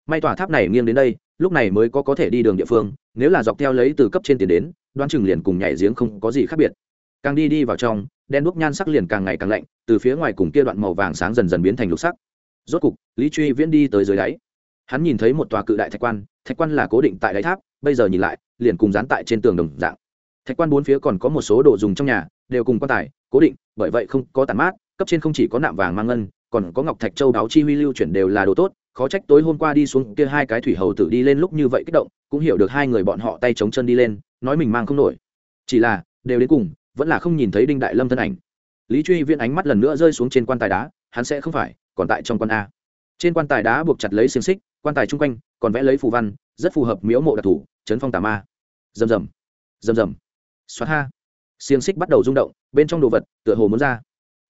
May tòa tháp này nghiêng đến đây, lúc này mới có có thể đi đường địa phương, nếu là dọc theo lấy từ cấp trên tiền đến, đoán chừng liền cùng nhảy giếng không có gì khác biệt. Càng đi đi vào trong, đen đuốc nhan sắc liền càng ngày càng lạnh, từ phía ngoài cùng kia đoạn màu vàng sáng dần dần biến thành lục sắc. Rốt cục, lý truy viễn đi tới dưới đáy. Hắn nhìn thấy một tòa cự đại thạch quan thạch quan là cố định tại đáy tháp, bây giờ nhìn lại, liền cùng dán tại trên tường đồng dạng. Thạch quan bốn phía còn có một số đồ dùng trong nhà, đều cùng quan tài, cố định, bởi vậy không có tàn mát, cấp trên không chỉ có nạm vàng mang ngân còn có ngọc thạch châu đáo chi huy lưu chuyển đều là đồ tốt, khó trách tối hôm qua đi xuống kia hai cái thủy hầu tử đi lên lúc như vậy kích động, cũng hiểu được hai người bọn họ tay chống chân đi lên, nói mình mang không nổi. Chỉ là, đều đến cùng, vẫn là không nhìn thấy đinh đại lâm thân ảnh. Lý truy viên ánh mắt lần nữa rơi xuống trên quan tài đá, hắn sẽ không phải, còn tại trong quan a. Trên quan tài đá buộc chặt lấy xiềng xích, quan tài chung quanh, còn vẽ lấy phù văn, rất phù hợp miếu mộ đặc thù, chấn phong tà ma. Rầm rầm rầm rầm. Xoát ha. Xiềng xích bắt đầu rung động, bên trong đồ vật tựa hồ muốn ra.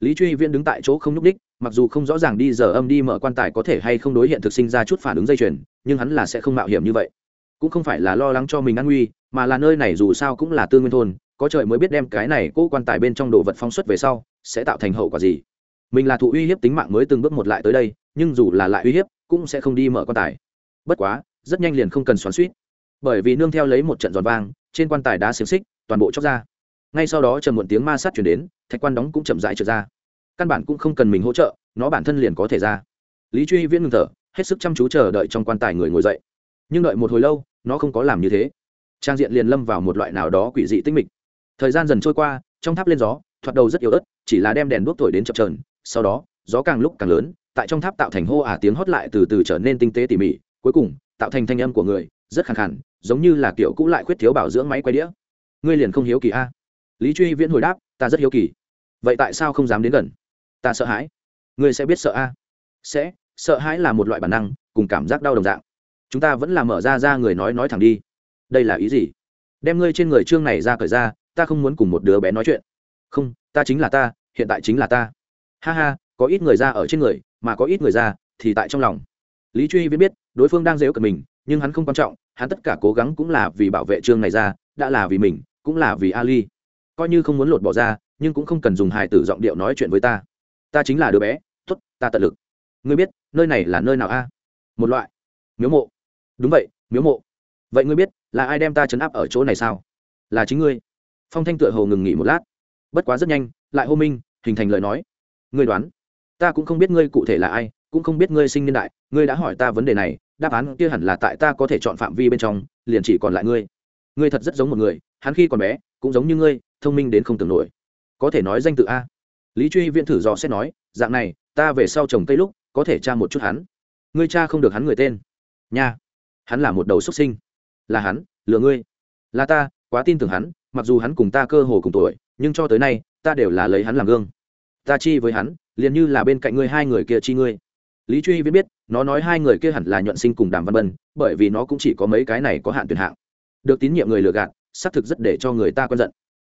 Lý truy viên đứng tại chỗ không nhúc đích mặc dù không rõ ràng đi giờ âm đi mở quan tài có thể hay không đối hiện thực sinh ra chút phản ứng dây chuyền, nhưng hắn là sẽ không mạo hiểm như vậy. Cũng không phải là lo lắng cho mình an nguy, mà là nơi này dù sao cũng là tư nguyên thôn, có trời mới biết đem cái này cố quan tài bên trong đồ vật phóng xuất về sau, sẽ tạo thành hậu quả gì. Mình là thụ uy hiếp tính mạng mới từng bước một lại tới đây, nhưng dù là lại uy hiếp, cũng sẽ không đi mở quan tài. Bất quá, rất nhanh liền không cần xoắn suýt. Bởi vì nương theo lấy một trận giòn vang, trên quan tài đá xiềng xích, toàn bộ chóc ra. Ngay sau đó chờ một tiếng ma sát chuyển đến, thạch quan đóng cũng chậm rãi trở ra căn bản cũng không cần mình hỗ trợ, nó bản thân liền có thể ra. Lý truy viễn ngừng thở, hết sức chăm chú chờ đợi trong quan tài người ngồi dậy. Nhưng đợi một hồi lâu, nó không có làm như thế. Trang diện liền lâm vào một loại nào đó quỷ dị tinh mịch. Thời gian dần trôi qua, trong tháp lên gió, thoạt đầu rất yếu ớt, chỉ là đem đèn đuốc thổi đến chập trờn sau đó, gió càng lúc càng lớn, tại trong tháp tạo thành hô ả tiếng hót lại từ từ trở nên tinh tế tỉ mỉ, cuối cùng, tạo thành thanh âm của người, rất khẳng khẳng giống như là kiểu cũ lại khuyết thiếu bảo dưỡng máy quay đĩa. Ngươi liền không hiếu kỳ a. Lý truy viễn hồi đáp, ta rất hiếu kỳ. Vậy tại sao không dám đến gần? Ta sợ hãi. Ngươi sẽ biết sợ a. Sẽ, sợ hãi là một loại bản năng, cùng cảm giác đau đồng dạng. Chúng ta vẫn là mở ra ra người nói nói thẳng đi. Đây là ý gì? Đem ngươi trên người trương này ra cởi ra, ta không muốn cùng một đứa bé nói chuyện. Không, ta chính là ta, hiện tại chính là ta. Ha ha, có ít người ra ở trên người, mà có ít người ra thì tại trong lòng. Lý truy viễn biết, đối phương đang dễu cận mình, nhưng hắn không quan trọng, hắn tất cả cố gắng cũng là vì bảo vệ trương này ra, đã là vì mình, cũng là vì ali. Coi như không muốn lột bỏ ra, nhưng cũng không cần dùng hài tử giọng điệu nói chuyện với ta ta chính là đứa bé t ố t ta tận lực. Ngươi biết, nơi này là nơi nào a? Một loại. Miếu mộ. Đúng vậy, miếu mộ. Vậy ngươi biết, là ai đem ta chấn áp ở chỗ này sao? Là chính ngươi. Phong thanh tựa hồ ngừng nghỉ một lát. Bất quá rất nhanh, lại hô minh, hình thành lời nói. Ngươi đoán, ta cũng không biết ngươi cụ thể là ai, cũng không biết ngươi sinh niên đại, ngươi đã hỏi ta vấn đề này, đáp án kia hẳn là tại ta có thể chọn phạm vi bên trong, liền chỉ còn lại ngươi. Ngươi thật rất giống một người, hắn khi còn bé, cũng giống như ngươi, thông minh đến không tưởng nổi. Có thể nói danh tự a? Lý truy viễn thử dò xét nói, dạng này, ta về sau trồng cây lúc, có thể tra một chút hắn. Ngươi cha không được hắn người tên. Nha, hắn là một đầu xuất sinh. Là hắn, lừa ngươi. Là ta, quá tin tưởng hắn, mặc dù hắn cùng ta cơ hồ cùng tuổi, nhưng cho tới nay, ta đều là lấy hắn làm gương. Ta chi với hắn, liền như là bên cạnh ngươi hai người kia chi ngươi. Lý truy viễn biết, nó nói hai người kia hẳn là nhuận sinh cùng đàm văn bân, bởi vì nó cũng chỉ có mấy cái này có hạn tuyển hạng. Được tín nhiệm người lừa gạt, xác thực rất để cho người ta quen giận.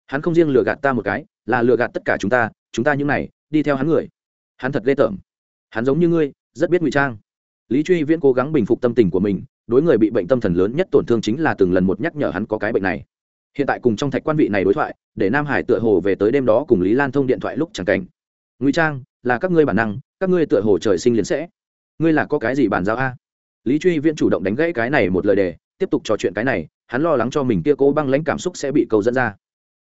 Hắn không riêng lừa gạt ta một cái là lừa gạt tất cả chúng ta chúng ta những này, đi theo hắn người. Hắn thật ghê tởm. Hắn giống như ngươi, rất biết ngụy trang. Lý truy viễn cố gắng bình phục tâm tình của mình, đối người bị bệnh tâm thần lớn nhất tổn thương chính là từng lần một nhắc nhở hắn có cái bệnh này. Hiện tại cùng trong thạch quan vị này đối thoại, để nam hải tựa hồ về tới đêm đó cùng lý lan thông điện thoại lúc chẳng cảnh. Ngụy trang, là các ngươi bản năng, các ngươi tựa hồ trời sinh liền sẽ. Ngươi là có cái gì bản giao a? Lý truy viễn chủ động đánh gãy cái này một lời đề, tiếp tục trò chuyện cái này, hắn lo lắng cho mình kia cố băng lãnh cảm xúc sẽ bị cầu dẫn ra.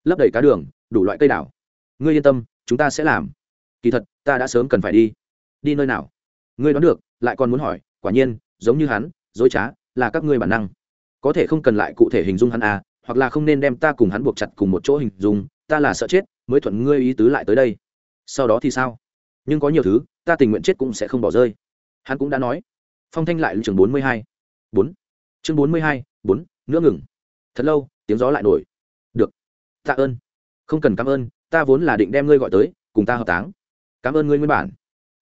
Lấp đầy cá đường, đủ loại cây đảo ngươi yên tâm, chúng ta sẽ làm. Kỳ thật, ta đã sớm cần phải đi. Đi nơi nào? Ngươi đoán được, lại còn muốn hỏi, quả nhiên, giống như hắn, dối trá, là các ngươi bản năng. Có thể không cần lại cụ thể hình dung hắn à hoặc là không nên đem ta cùng hắn buộc chặt cùng một chỗ hình dung, ta là sợ chết, mới thuận ngươi ý tứ lại tới đây. Sau đó thì sao? Nhưng có nhiều thứ, ta tình nguyện chết cũng sẽ không bỏ rơi. Hắn cũng đã nói. Phong thanh lại chương bốn mươi hai. Bốn. Chương bốn mươi hai, bốn, nữa ngừng. Thật lâu, tiếng gió lại nổi. Được. Tạ ơn. Không cần cảm ơn ta vốn là định đem ngươi gọi tới, cùng ta hợp táng. Cảm ơn ngươi nguyên bản.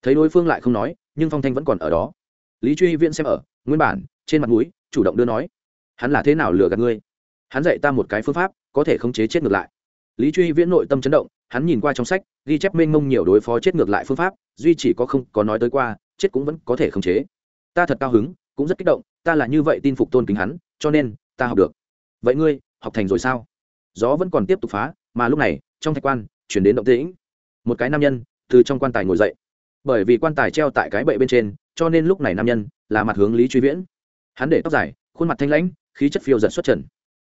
Thấy đối phương lại không nói, nhưng phong thanh vẫn còn ở đó. Lý truy viễn xem ở, nguyên bản, trên mặt mũi, chủ động đưa nói, hắn là thế nào lừa gạt ngươi? Hắn dạy ta một cái phương pháp, có thể khống chế chết ngược lại. Lý truy viễn nội tâm chấn động, hắn nhìn qua trong sách, ghi chép mênh mông nhiều đối phó chết ngược lại phương pháp, duy chỉ có không có nói tới qua, chết cũng vẫn có thể khống chế. Ta thật cao hứng, cũng rất kích động, ta là như vậy tin phục tôn kính hắn, cho nên, ta học được. Vậy ngươi, học thành rồi sao? Gió vẫn còn tiếp tục phá, mà lúc này trong thạch quan, chuyển đến động tĩnh. Một cái nam nhân từ trong quan tài ngồi dậy. Bởi vì quan tài treo tại cái bệ bên trên, cho nên lúc này nam nhân là mặt hướng lý truy viễn. Hắn để tóc dài, khuôn mặt thanh lãnh, khí chất phiêu giật xuất trần.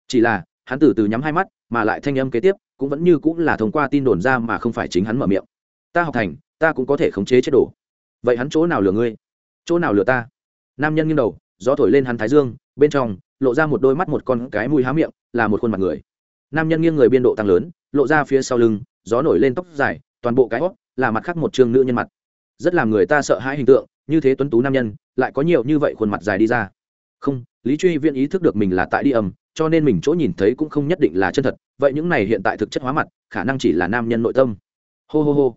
Chỉ là, hắn từ từ nhắm hai mắt, mà lại thanh âm kế tiếp cũng vẫn như cũng là thông qua tin đồn ra mà không phải chính hắn mở miệng. Ta học thành ta cũng có thể khống chế chế độ vậy hắn chỗ nào lừa ngươi? Chỗ nào lừa ta? Nam nhân nghiêng đầu, gió thổi lên hắn thái dương, bên trong lộ ra một đôi mắt một con cái mùi há miệng, là một khuôn mặt người. Nam nhân nghiêng người biên độ tăng lớn lộ ra phía sau lưng, gió nổi lên tóc dài, toàn bộ cái hót là mặt khác một chương nữ nhân mặt. Rất làm người ta sợ hãi hình tượng, như thế tuấn tú nam nhân, lại có nhiều như vậy khuôn mặt dài đi ra. Không, lý truy viễn ý thức được mình là tại đi âm cho nên mình chỗ nhìn thấy cũng không nhất định là chân thật, vậy những này hiện tại thực chất hóa mặt, khả năng chỉ là nam nhân nội tâm. Hô hô hô.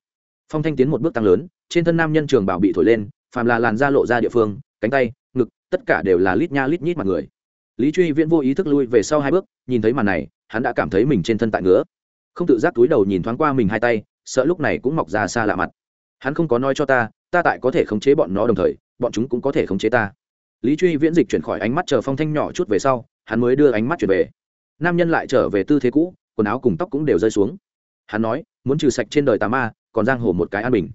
Phong thanh tiến một bước tăng lớn, trên thân nam nhân trường bảo bị thổi lên, phàm là làn da lộ ra địa phương, cánh tay, ngực, tất cả đều là lít nha lít nhít mặt người. Lý truy viễn vô ý thức lui về sau hai bước, nhìn thấy màn này, hắn đã cảm thấy mình trên thân tại ngứa không tự giác túi đầu nhìn thoáng qua mình hai tay, sợ lúc này cũng mọc ra xa lạ mặt. Hắn không có nói cho ta ta tại có thể khống chế bọn nó đồng thời, bọn chúng cũng có thể khống chế ta. Lý truy viễn dịch chuyển khỏi ánh mắt chờ phong thanh nhỏ chút về sau, hắn mới đưa ánh mắt chuyển về. Nam nhân lại trở về tư thế cũ, quần áo cùng tóc cũng đều rơi xuống. Hắn nói, muốn trừ sạch trên đời tà ma, còn giang hồ một cái an bình.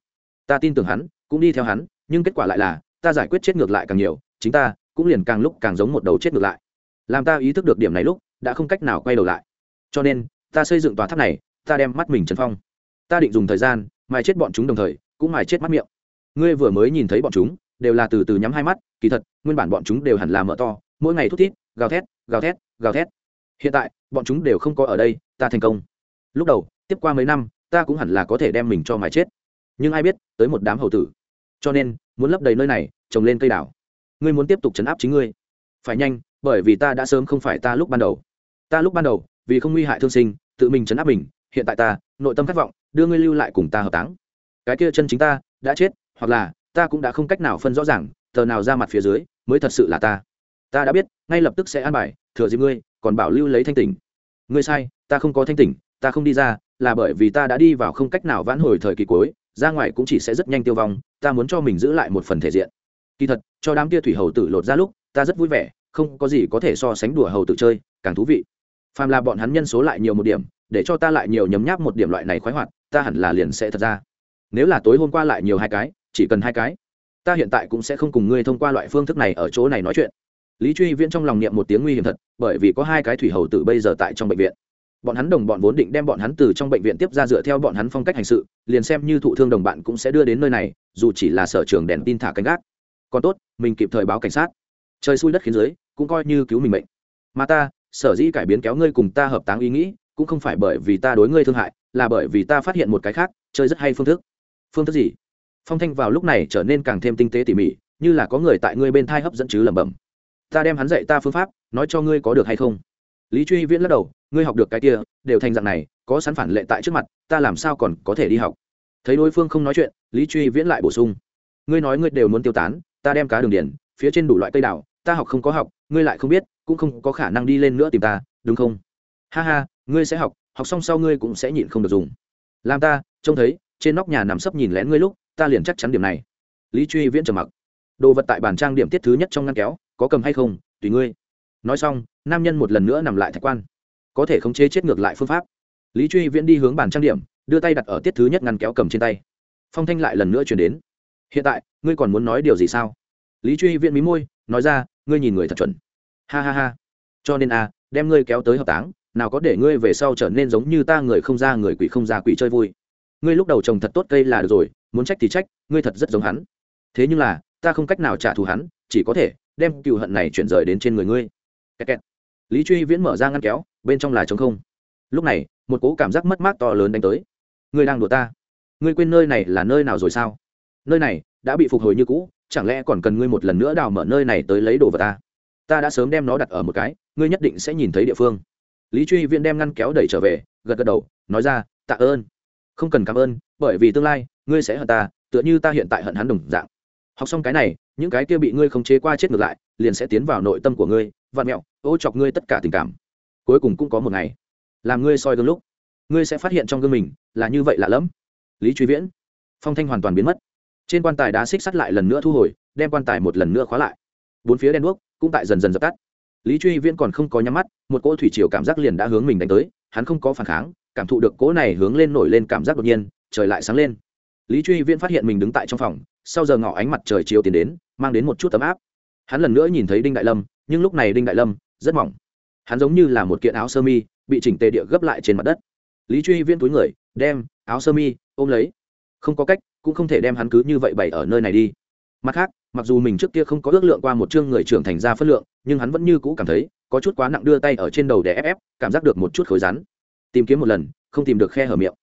Ta tin tưởng hắn, cũng đi theo hắn, nhưng kết quả lại là, ta giải quyết chết ngược lại càng nhiều, chính ta cũng liền càng lúc càng giống một đầu chết ngược lại. Làm ta ý thức được điểm này lúc, đã không cách nào quay đầu lại. Cho nên ta xây dựng tòa tháp này, ta đem mắt mình trần phong. Ta định dùng thời gian, mài chết bọn chúng đồng thời, cũng mài chết mắt miệng. Ngươi vừa mới nhìn thấy bọn chúng, đều là từ từ nhắm hai mắt, kỳ thật, nguyên bản bọn chúng đều hẳn là mở to, mỗi ngày thút thít, gào thét gào thét gào thét. Hiện tại, bọn chúng đều không có ở đây, ta thành công. Lúc đầu, tiếp qua mấy năm, ta cũng hẳn là có thể đem mình cho mài chết. Nhưng ai biết, tới một đám hầu tử. Cho nên, muốn lấp đầy nơi này, trồng lên cây đảo ngươi muốn tiếp tục chấn áp chính ngươi. Phải nhanh, bởi vì ta đã sớm không phải ta lúc ban đầu. Ta lúc ban đầu, vì không nguy hại thương sinh tự mình chấn áp mình, hiện tại ta, nội tâm khát vọng, đưa ngươi lưu lại cùng ta hợp táng. Cái kia chân chính ta, đã chết, hoặc là, ta cũng đã không cách nào phân rõ ràng, tờ nào ra mặt phía dưới, mới thật sự là ta. Ta đã biết, ngay lập tức sẽ an bài, thừa dịp ngươi, còn bảo lưu lấy thanh tỉnh. Ngươi sai, ta không có thanh tỉnh, ta không đi ra, là bởi vì ta đã đi vào không cách nào vãn hồi thời kỳ cuối, ra ngoài cũng chỉ sẽ rất nhanh tiêu vong, ta muốn cho mình giữ lại một phần thể diện. Kỳ thật, cho đám kia thủy hầu tử lột ra lúc, ta rất vui vẻ, không có gì có thể so sánh đùa hầu tử chơi, càng thú vị phàm là bọn hắn nhân số lại nhiều một điểm, để cho ta lại nhiều nhấm nháp một điểm loại này khoái hoạt, ta hẳn là liền sẽ thật ra. Nếu là tối hôm qua lại nhiều hai cái, chỉ cần hai cái, ta hiện tại cũng sẽ không cùng ngươi thông qua loại phương thức này ở chỗ này nói chuyện. Lý truy viễn trong lòng niệm một tiếng nguy hiểm thật, bởi vì có hai cái thủy hầu tử bây giờ tại trong bệnh viện. Bọn hắn đồng bọn vốn định đem bọn hắn từ trong bệnh viện tiếp ra dựa theo bọn hắn phong cách hành sự, liền xem như thụ thương đồng bạn cũng sẽ đưa đến nơi này, dù chỉ là sở trường đèn tin thả canh gác. Còn tốt, mình kịp thời báo cảnh sát. Trời xui đất khiến dưới, cũng coi như cứu mình mệnh. Mà ta sở dĩ cải biến kéo ngươi cùng ta hợp táng ý nghĩ, cũng không phải bởi vì ta đối ngươi thương hại, là bởi vì ta phát hiện một cái khác, chơi rất hay phương thức. Phương thức gì? Phong thanh vào lúc này trở nên càng thêm tinh tế tỉ mỉ, như là có người tại ngươi bên thai hấp dẫn chứ lẩm bẩm. Ta đem hắn dạy ta phương pháp, nói cho ngươi có được hay không? Lý truy viễn lắc đầu, ngươi học được cái kia, đều thành dạng này, có sẵn phản lệ tại trước mặt, ta làm sao còn có thể đi học? Thấy đối phương không nói chuyện, lý truy viễn lại bổ sung. Ngươi nói ngươi đều muốn tiêu tán, ta đem cá đường điển phía trên đủ loại cây đảo ta học không có học, ngươi lại không biết cũng không có khả năng đi lên nữa tìm ta, đúng không? Ha ha, ngươi sẽ học học xong sau ngươi cũng sẽ nhịn không được dùng. Làm ta, trông thấy, trên nóc nhà nằm sấp nhìn lén ngươi lúc, ta liền chắc chắn điểm này. Lý truy viễn trầm mặc. Đồ vật tại bàn trang điểm tiết thứ nhất trong ngăn kéo, có cầm hay không, tùy ngươi. Nói xong, nam nhân một lần nữa nằm lại thạch quan. Có thể khống chế chết ngược lại phương pháp. Lý truy viễn đi hướng bàn trang điểm, đưa tay đặt ở tiết thứ nhất ngăn kéo cầm trên tay. Phong thanh lại lần nữa chuyển đến. Hiện tại, ngươi còn muốn nói điều gì sao? Lý truy viễn mí môi, nói ra, ngươi nhìn người thật chuẩn ha ha ha. Cho nên a đem ngươi kéo tới hợp táng, nào có để ngươi về sau trở nên giống như ta người không ra người quỷ không ra quỷ chơi vui. Ngươi lúc đầu trồng thật tốt cây là được rồi, muốn trách thì trách, ngươi thật rất giống hắn. Thế nhưng là, ta không cách nào trả thù hắn, chỉ có thể đem cựu hận này chuyển rời đến trên người ngươi. Kẹt kẹt. lý truy viễn mở ra ngăn kéo, bên trong là trống không. Lúc này, một cố cảm giác mất mát to lớn đánh tới. Ngươi đang đùa ta. Ngươi quên nơi này là nơi nào rồi sao? Nơi này đã bị phục hồi như cũ, chẳng lẽ còn cần ngươi một lần nữa đào mở nơi này tới lấy đồ vào ta? Ta đã sớm đem nó đặt ở một cái, ngươi nhất định sẽ nhìn thấy địa phương. Lý truy viễn đem ngăn kéo đẩy trở về, gật gật đầu, nói ra, tạ ơn. Không cần cảm ơn, bởi vì tương lai, ngươi sẽ hận ta, tựa như ta hiện tại hận hắn đồng dạng. Học xong cái này, những cái kia bị ngươi không chế qua chết ngược lại, liền sẽ tiến vào nội tâm của ngươi vạn mẹo, ô chọc ngươi tất cả tình cảm. Cuối cùng cũng có một ngày, làm ngươi soi gương lúc, ngươi sẽ phát hiện trong gương mình là như vậy lạ lẫm. Lý truy viễn, phong thanh hoàn toàn biến mất. Trên quan tài đá xích sắt lại lần nữa thu hồi, đem quan tài một lần nữa khóa lại. Bốn phía đen đuốc cũng tại dần dần dập tắt. Lý truy viễn còn không có nhắm mắt, một cỗ thủy triều cảm giác liền đã hướng mình đánh tới, hắn không có phản kháng, cảm thụ được cỗ này hướng lên nổi lên cảm giác đột nhiên, trời lại sáng lên. Lý truy viễn phát hiện mình đứng tại trong phòng, sau giờ ngỏ ánh mặt trời chiếu tiến đến, mang đến một chút tấm áp. Hắn lần nữa nhìn thấy đinh đại lâm, nhưng lúc này đinh đại lâm rất mỏng. Hắn giống như là một kiện áo sơ mi, bị chỉnh tề địa gấp lại trên mặt đất. Lý truy viễn túi người, đem áo sơ mi ôm lấy. Không có cách, cũng không thể đem hắn cứ như vậy bày ở nơi này đi. Mặt khác mặc dù mình trước kia không có ước lượng qua một chương người trưởng thành ra phân lượng, nhưng hắn vẫn như cũ cảm thấy, có chút quá nặng đưa tay ở trên đầu để ép ép, cảm giác được một chút khối rắn. Tìm kiếm một lần, không tìm được khe hở miệng.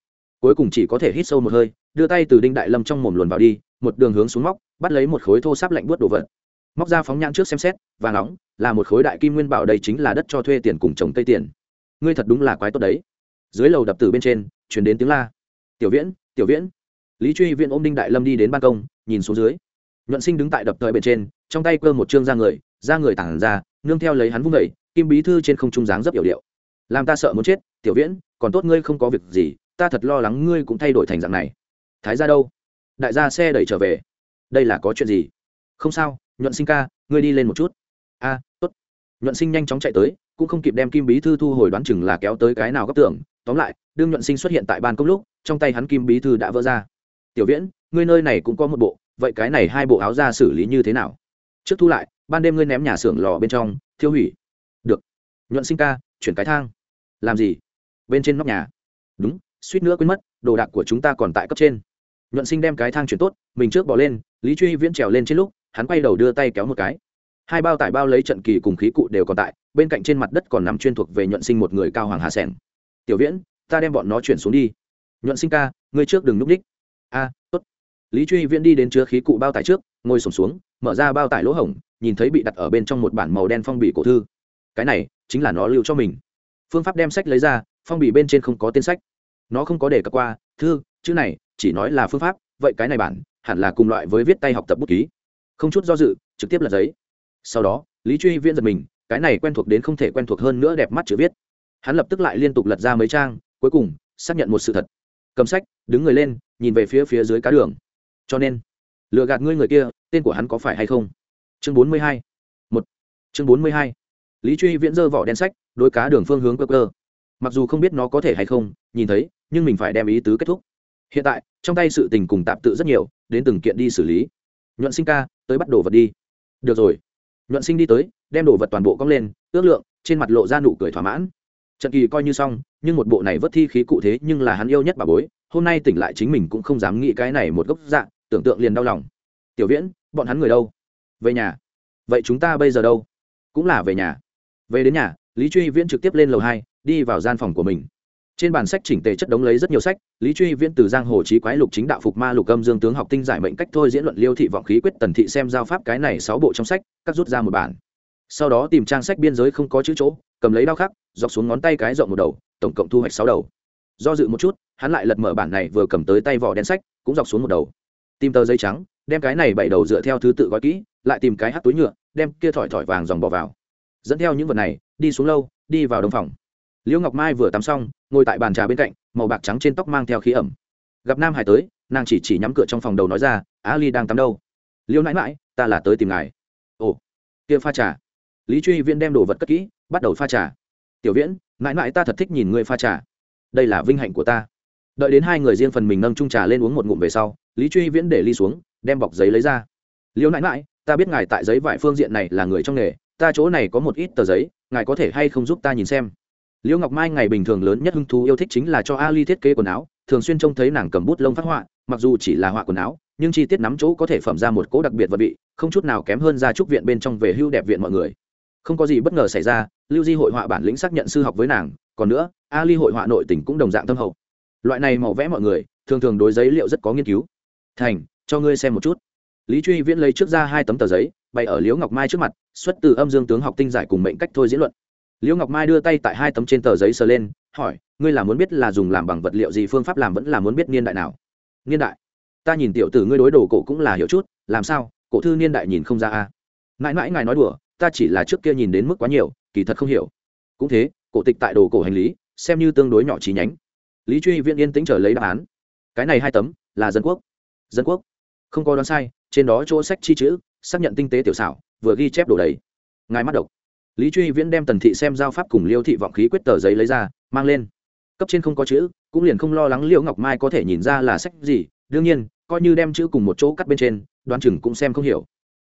Cuối cùng chỉ có thể hít sâu một hơi, đưa tay từ đinh đại lâm trong mồm luồn vào đi, một đường hướng xuống móc, bắt lấy một khối thô sáp lạnh buốt đồ vật. Móc ra phóng nhãn trước xem xét, và nóng, là một khối đại kim nguyên bảo đây chính là đất cho thuê tiền cùng trồng cây tiền. Ngươi thật đúng là quái tốt đấy. Dưới lầu đập từ bên trên chuyển đến tiếng la. Tiểu viễn tiểu viễn. Lý truy viễn ôm đinh đại lâm đi đến ban công, nhìn xuống dưới nhuận sinh đứng tại đập thời bên trên trong tay cơ một chương ra người ra người tản ra nương theo lấy hắn vung vẩy kim bí thư trên không trung dáng rất hiểu điệu. Làm ta sợ muốn chết tiểu viễn còn tốt ngươi không có việc gì ta thật lo lắng ngươi cũng thay đổi thành dạng này. Thái ra đâu? Đại gia xe đẩy trở về. Đây là có chuyện gì? Không sao nhuận sinh ca ngươi đi lên một chút. A à, tốt. Nhuận sinh nhanh chóng chạy tới cũng không kịp đem kim bí thư thu hồi đoán chừng là kéo tới cái nào góc tưởng tóm lại đương nhuận sinh xuất hiện tại ban công lúc trong tay hắn kim bí thư đã vỡ ra. Tiểu viễn ngươi nơi này cũng có một bộ vậy cái này hai bộ áo ra xử lý như thế nào? Trước thu lại, ban đêm ngươi ném nhà xưởng lò bên trong, thiêu hủy. Được. Nhuận sinh ca, chuyển cái thang. Làm gì? Bên trên nóc nhà. Đúng, suýt nữa quên mất, đồ đạc của chúng ta còn tại cấp trên. Nhuận sinh đem cái thang chuyển tốt, mình trước bỏ lên, lý truy viễn trèo lên trên lúc, hắn quay đầu đưa tay kéo một cái. Hai bao tải bao lấy trận kỳ cùng khí cụ đều còn tại, bên cạnh trên mặt đất còn nằm chuyên thuộc về nhuận sinh một người cao hoàng hà sẻng. Tiểu viễn, ta đem bọn nó chuyển xuống đi. Nhuận sinh ca, ngươi trước đừng núp đích. A, tốt lý truy viễn đi đến chứa khí cụ bao tải trước, ngồi sổm xuống, mở ra bao tải lỗ hổng, nhìn thấy bị đặt ở bên trong một bản màu đen phong bì cổ thư. Cái này chính là nó lưu cho mình. Phương pháp đem sách lấy ra, phong bì bên trên không có tên sách. Nó không có đề cập qua, thư, chữ này, chỉ nói là phương pháp, vậy cái này bản, hẳn là cùng loại với viết tay học tập bút ký. Không chút do dự, trực tiếp là giấy. Sau đó, lý truy viễn giật mình, cái này quen thuộc đến không thể quen thuộc hơn nữa đẹp mắt chữ viết. Hắn lập tức lại liên tục lật ra mấy trang, cuối cùng xác nhận một sự thật. Cầm sách, đứng người lên, nhìn về phía phía dưới cá đường cho nên lựa gạt ngươi người kia, tên của hắn có phải hay không? Chương bốn mươi hai, một. Chương bốn mươi hai. Lý truy viễn dơ vỏ đen sách đôi cá đường phương hướng cơ cơ mặc dù không biết nó có thể hay không, nhìn thấy, nhưng mình phải đem ý tứ kết thúc. Hiện tại, trong tay sự tình cùng tạp tự rất nhiều, đến từng kiện đi xử lý. Nhuận sinh ca, tới bắt đồ vật đi. Được rồi. Nhuận sinh đi tới, đem đồ vật toàn bộ cong lên, ước lượng, trên mặt lộ ra nụ cười thỏa mãn. Trận kỳ coi như xong, nhưng một bộ này vất thi khí cụ thế nhưng là hắn yêu nhất bà bối, hôm nay tỉnh lại chính mình cũng không dám nghĩ cái này một gốc dạng tưởng tượng liền đau lòng. Tiểu viễn, bọn hắn người đâu? Về nhà. Vậy chúng ta bây giờ đâu? Cũng là về nhà. Về đến nhà, lý truy viễn trực tiếp lên lầu hai, đi vào gian phòng của mình. Trên bàn sách chỉnh tề chất đống lấy rất nhiều sách, lý truy viễn từ giang hồ trí quái lục chính đạo phục ma lục âm dương tướng học tinh giải mệnh cách thôi diễn luận liêu thị vọng khí quyết tần thị xem giao pháp cái này sáu bộ trong sách cắt rút ra một bản. Sau đó tìm trang sách biên giới không có chữ chỗ, cầm lấy đao khắc, dọc xuống ngón tay cái rộng một đầu, tổng cộng thu hoạch sáu đầu. Do dự một chút, hắn lại lật mở bản này vừa cầm tới tay vỏ đen sách, cũng dọc xuống một đầu tìm tờ giấy trắng, đem cái này bảy đầu dựa theo thứ tự gói kỹ, lại tìm cái hát túi nhựa, đem kia thỏi thỏi vàng dòng bỏ vào. Dẫn theo những vật này, đi xuống lâu, đi vào đồng phòng. Liễu ngọc mai vừa tắm xong, ngồi tại bàn trà bên cạnh, màu bạc trắng trên tóc mang theo khí ẩm. Gặp nam hải tới, nàng chỉ chỉ nhắm cửa trong phòng đầu nói ra, á ly đang tắm đâu? Liễu nãi mãi ta là tới tìm ngài. Ồ, kia pha trà. Lý truy viễn đem đồ vật cất kỹ, bắt đầu pha trà. Tiểu viễn mãi mãi ta thật thích nhìn ngươi pha trà. Đây là vinh hạnh của ta. Đợi đến hai người riêng phần mình nâng trung trà lên uống một ngụm về sau lý truy viễn để ly xuống, đem bọc giấy lấy ra. Liễu nãi mãi ta biết ngài tại giấy vải phương diện này là người trong nghề, ta chỗ này có một ít tờ giấy, ngài có thể hay không giúp ta nhìn xem? Liễu ngọc mai ngày bình thường lớn nhất hứng thú yêu thích chính là cho ali thiết kế quần áo, thường xuyên trông thấy nàng cầm bút lông phát họa, mặc dù chỉ là họa quần áo, nhưng chi tiết nắm chỗ có thể phẩm ra một cỗ đặc biệt vật vị, không chút nào kém hơn ra trúc viện bên trong về hưu đẹp viện mọi người. Không có gì bất ngờ xảy ra, lưu di hội họa bản lĩnh xác nhận sư học với nàng, còn nữa, ali hội họa nội tỉnh cũng đồng dạng tâm hậu. Loại này màu vẽ mọi người, thường thường đối giấy liệu rất có nghiên cứu thành, cho ngươi xem một chút. Lý truy viễn lấy trước ra hai tấm tờ giấy, bày ở liễu ngọc mai trước mặt, xuất từ âm dương tướng học tinh giải cùng mệnh cách thôi diễn luận. Liễu ngọc mai đưa tay tại hai tấm trên tờ giấy sờ lên, hỏi, ngươi là muốn biết là dùng làm bằng vật liệu gì, phương pháp làm vẫn là muốn biết niên đại nào? Niên đại? Ta nhìn tiểu tử ngươi đối đồ cổ cũng là hiểu chút, làm sao? Cổ thư niên đại nhìn không ra a. À? mãi mãi ngài nói đùa, ta chỉ là trước kia nhìn đến mức quá nhiều, kỳ thật không hiểu. Cũng thế, cổ tịch tại đồ cổ hành lý, xem như tương đối nhỏ trí nhánh. Lý truy viễn yên tĩnh chờ lấy đáp án. Cái này hai tấm, là dân quốc dân quốc. Không có đoán sai, trên đó chỗ sách chi chữ, xác nhận tinh tế tiểu xảo, vừa ghi chép đồ đầy. Ngài mắt độc. Lý truy viễn đem tần thị xem giao pháp cùng liêu thị vọng khí quyết tờ giấy lấy ra, mang lên. Cấp trên không có chữ, cũng liền không lo lắng liễu ngọc mai có thể nhìn ra là sách gì, đương nhiên, coi như đem chữ cùng một chỗ cắt bên trên, đoán chừng cũng xem không hiểu.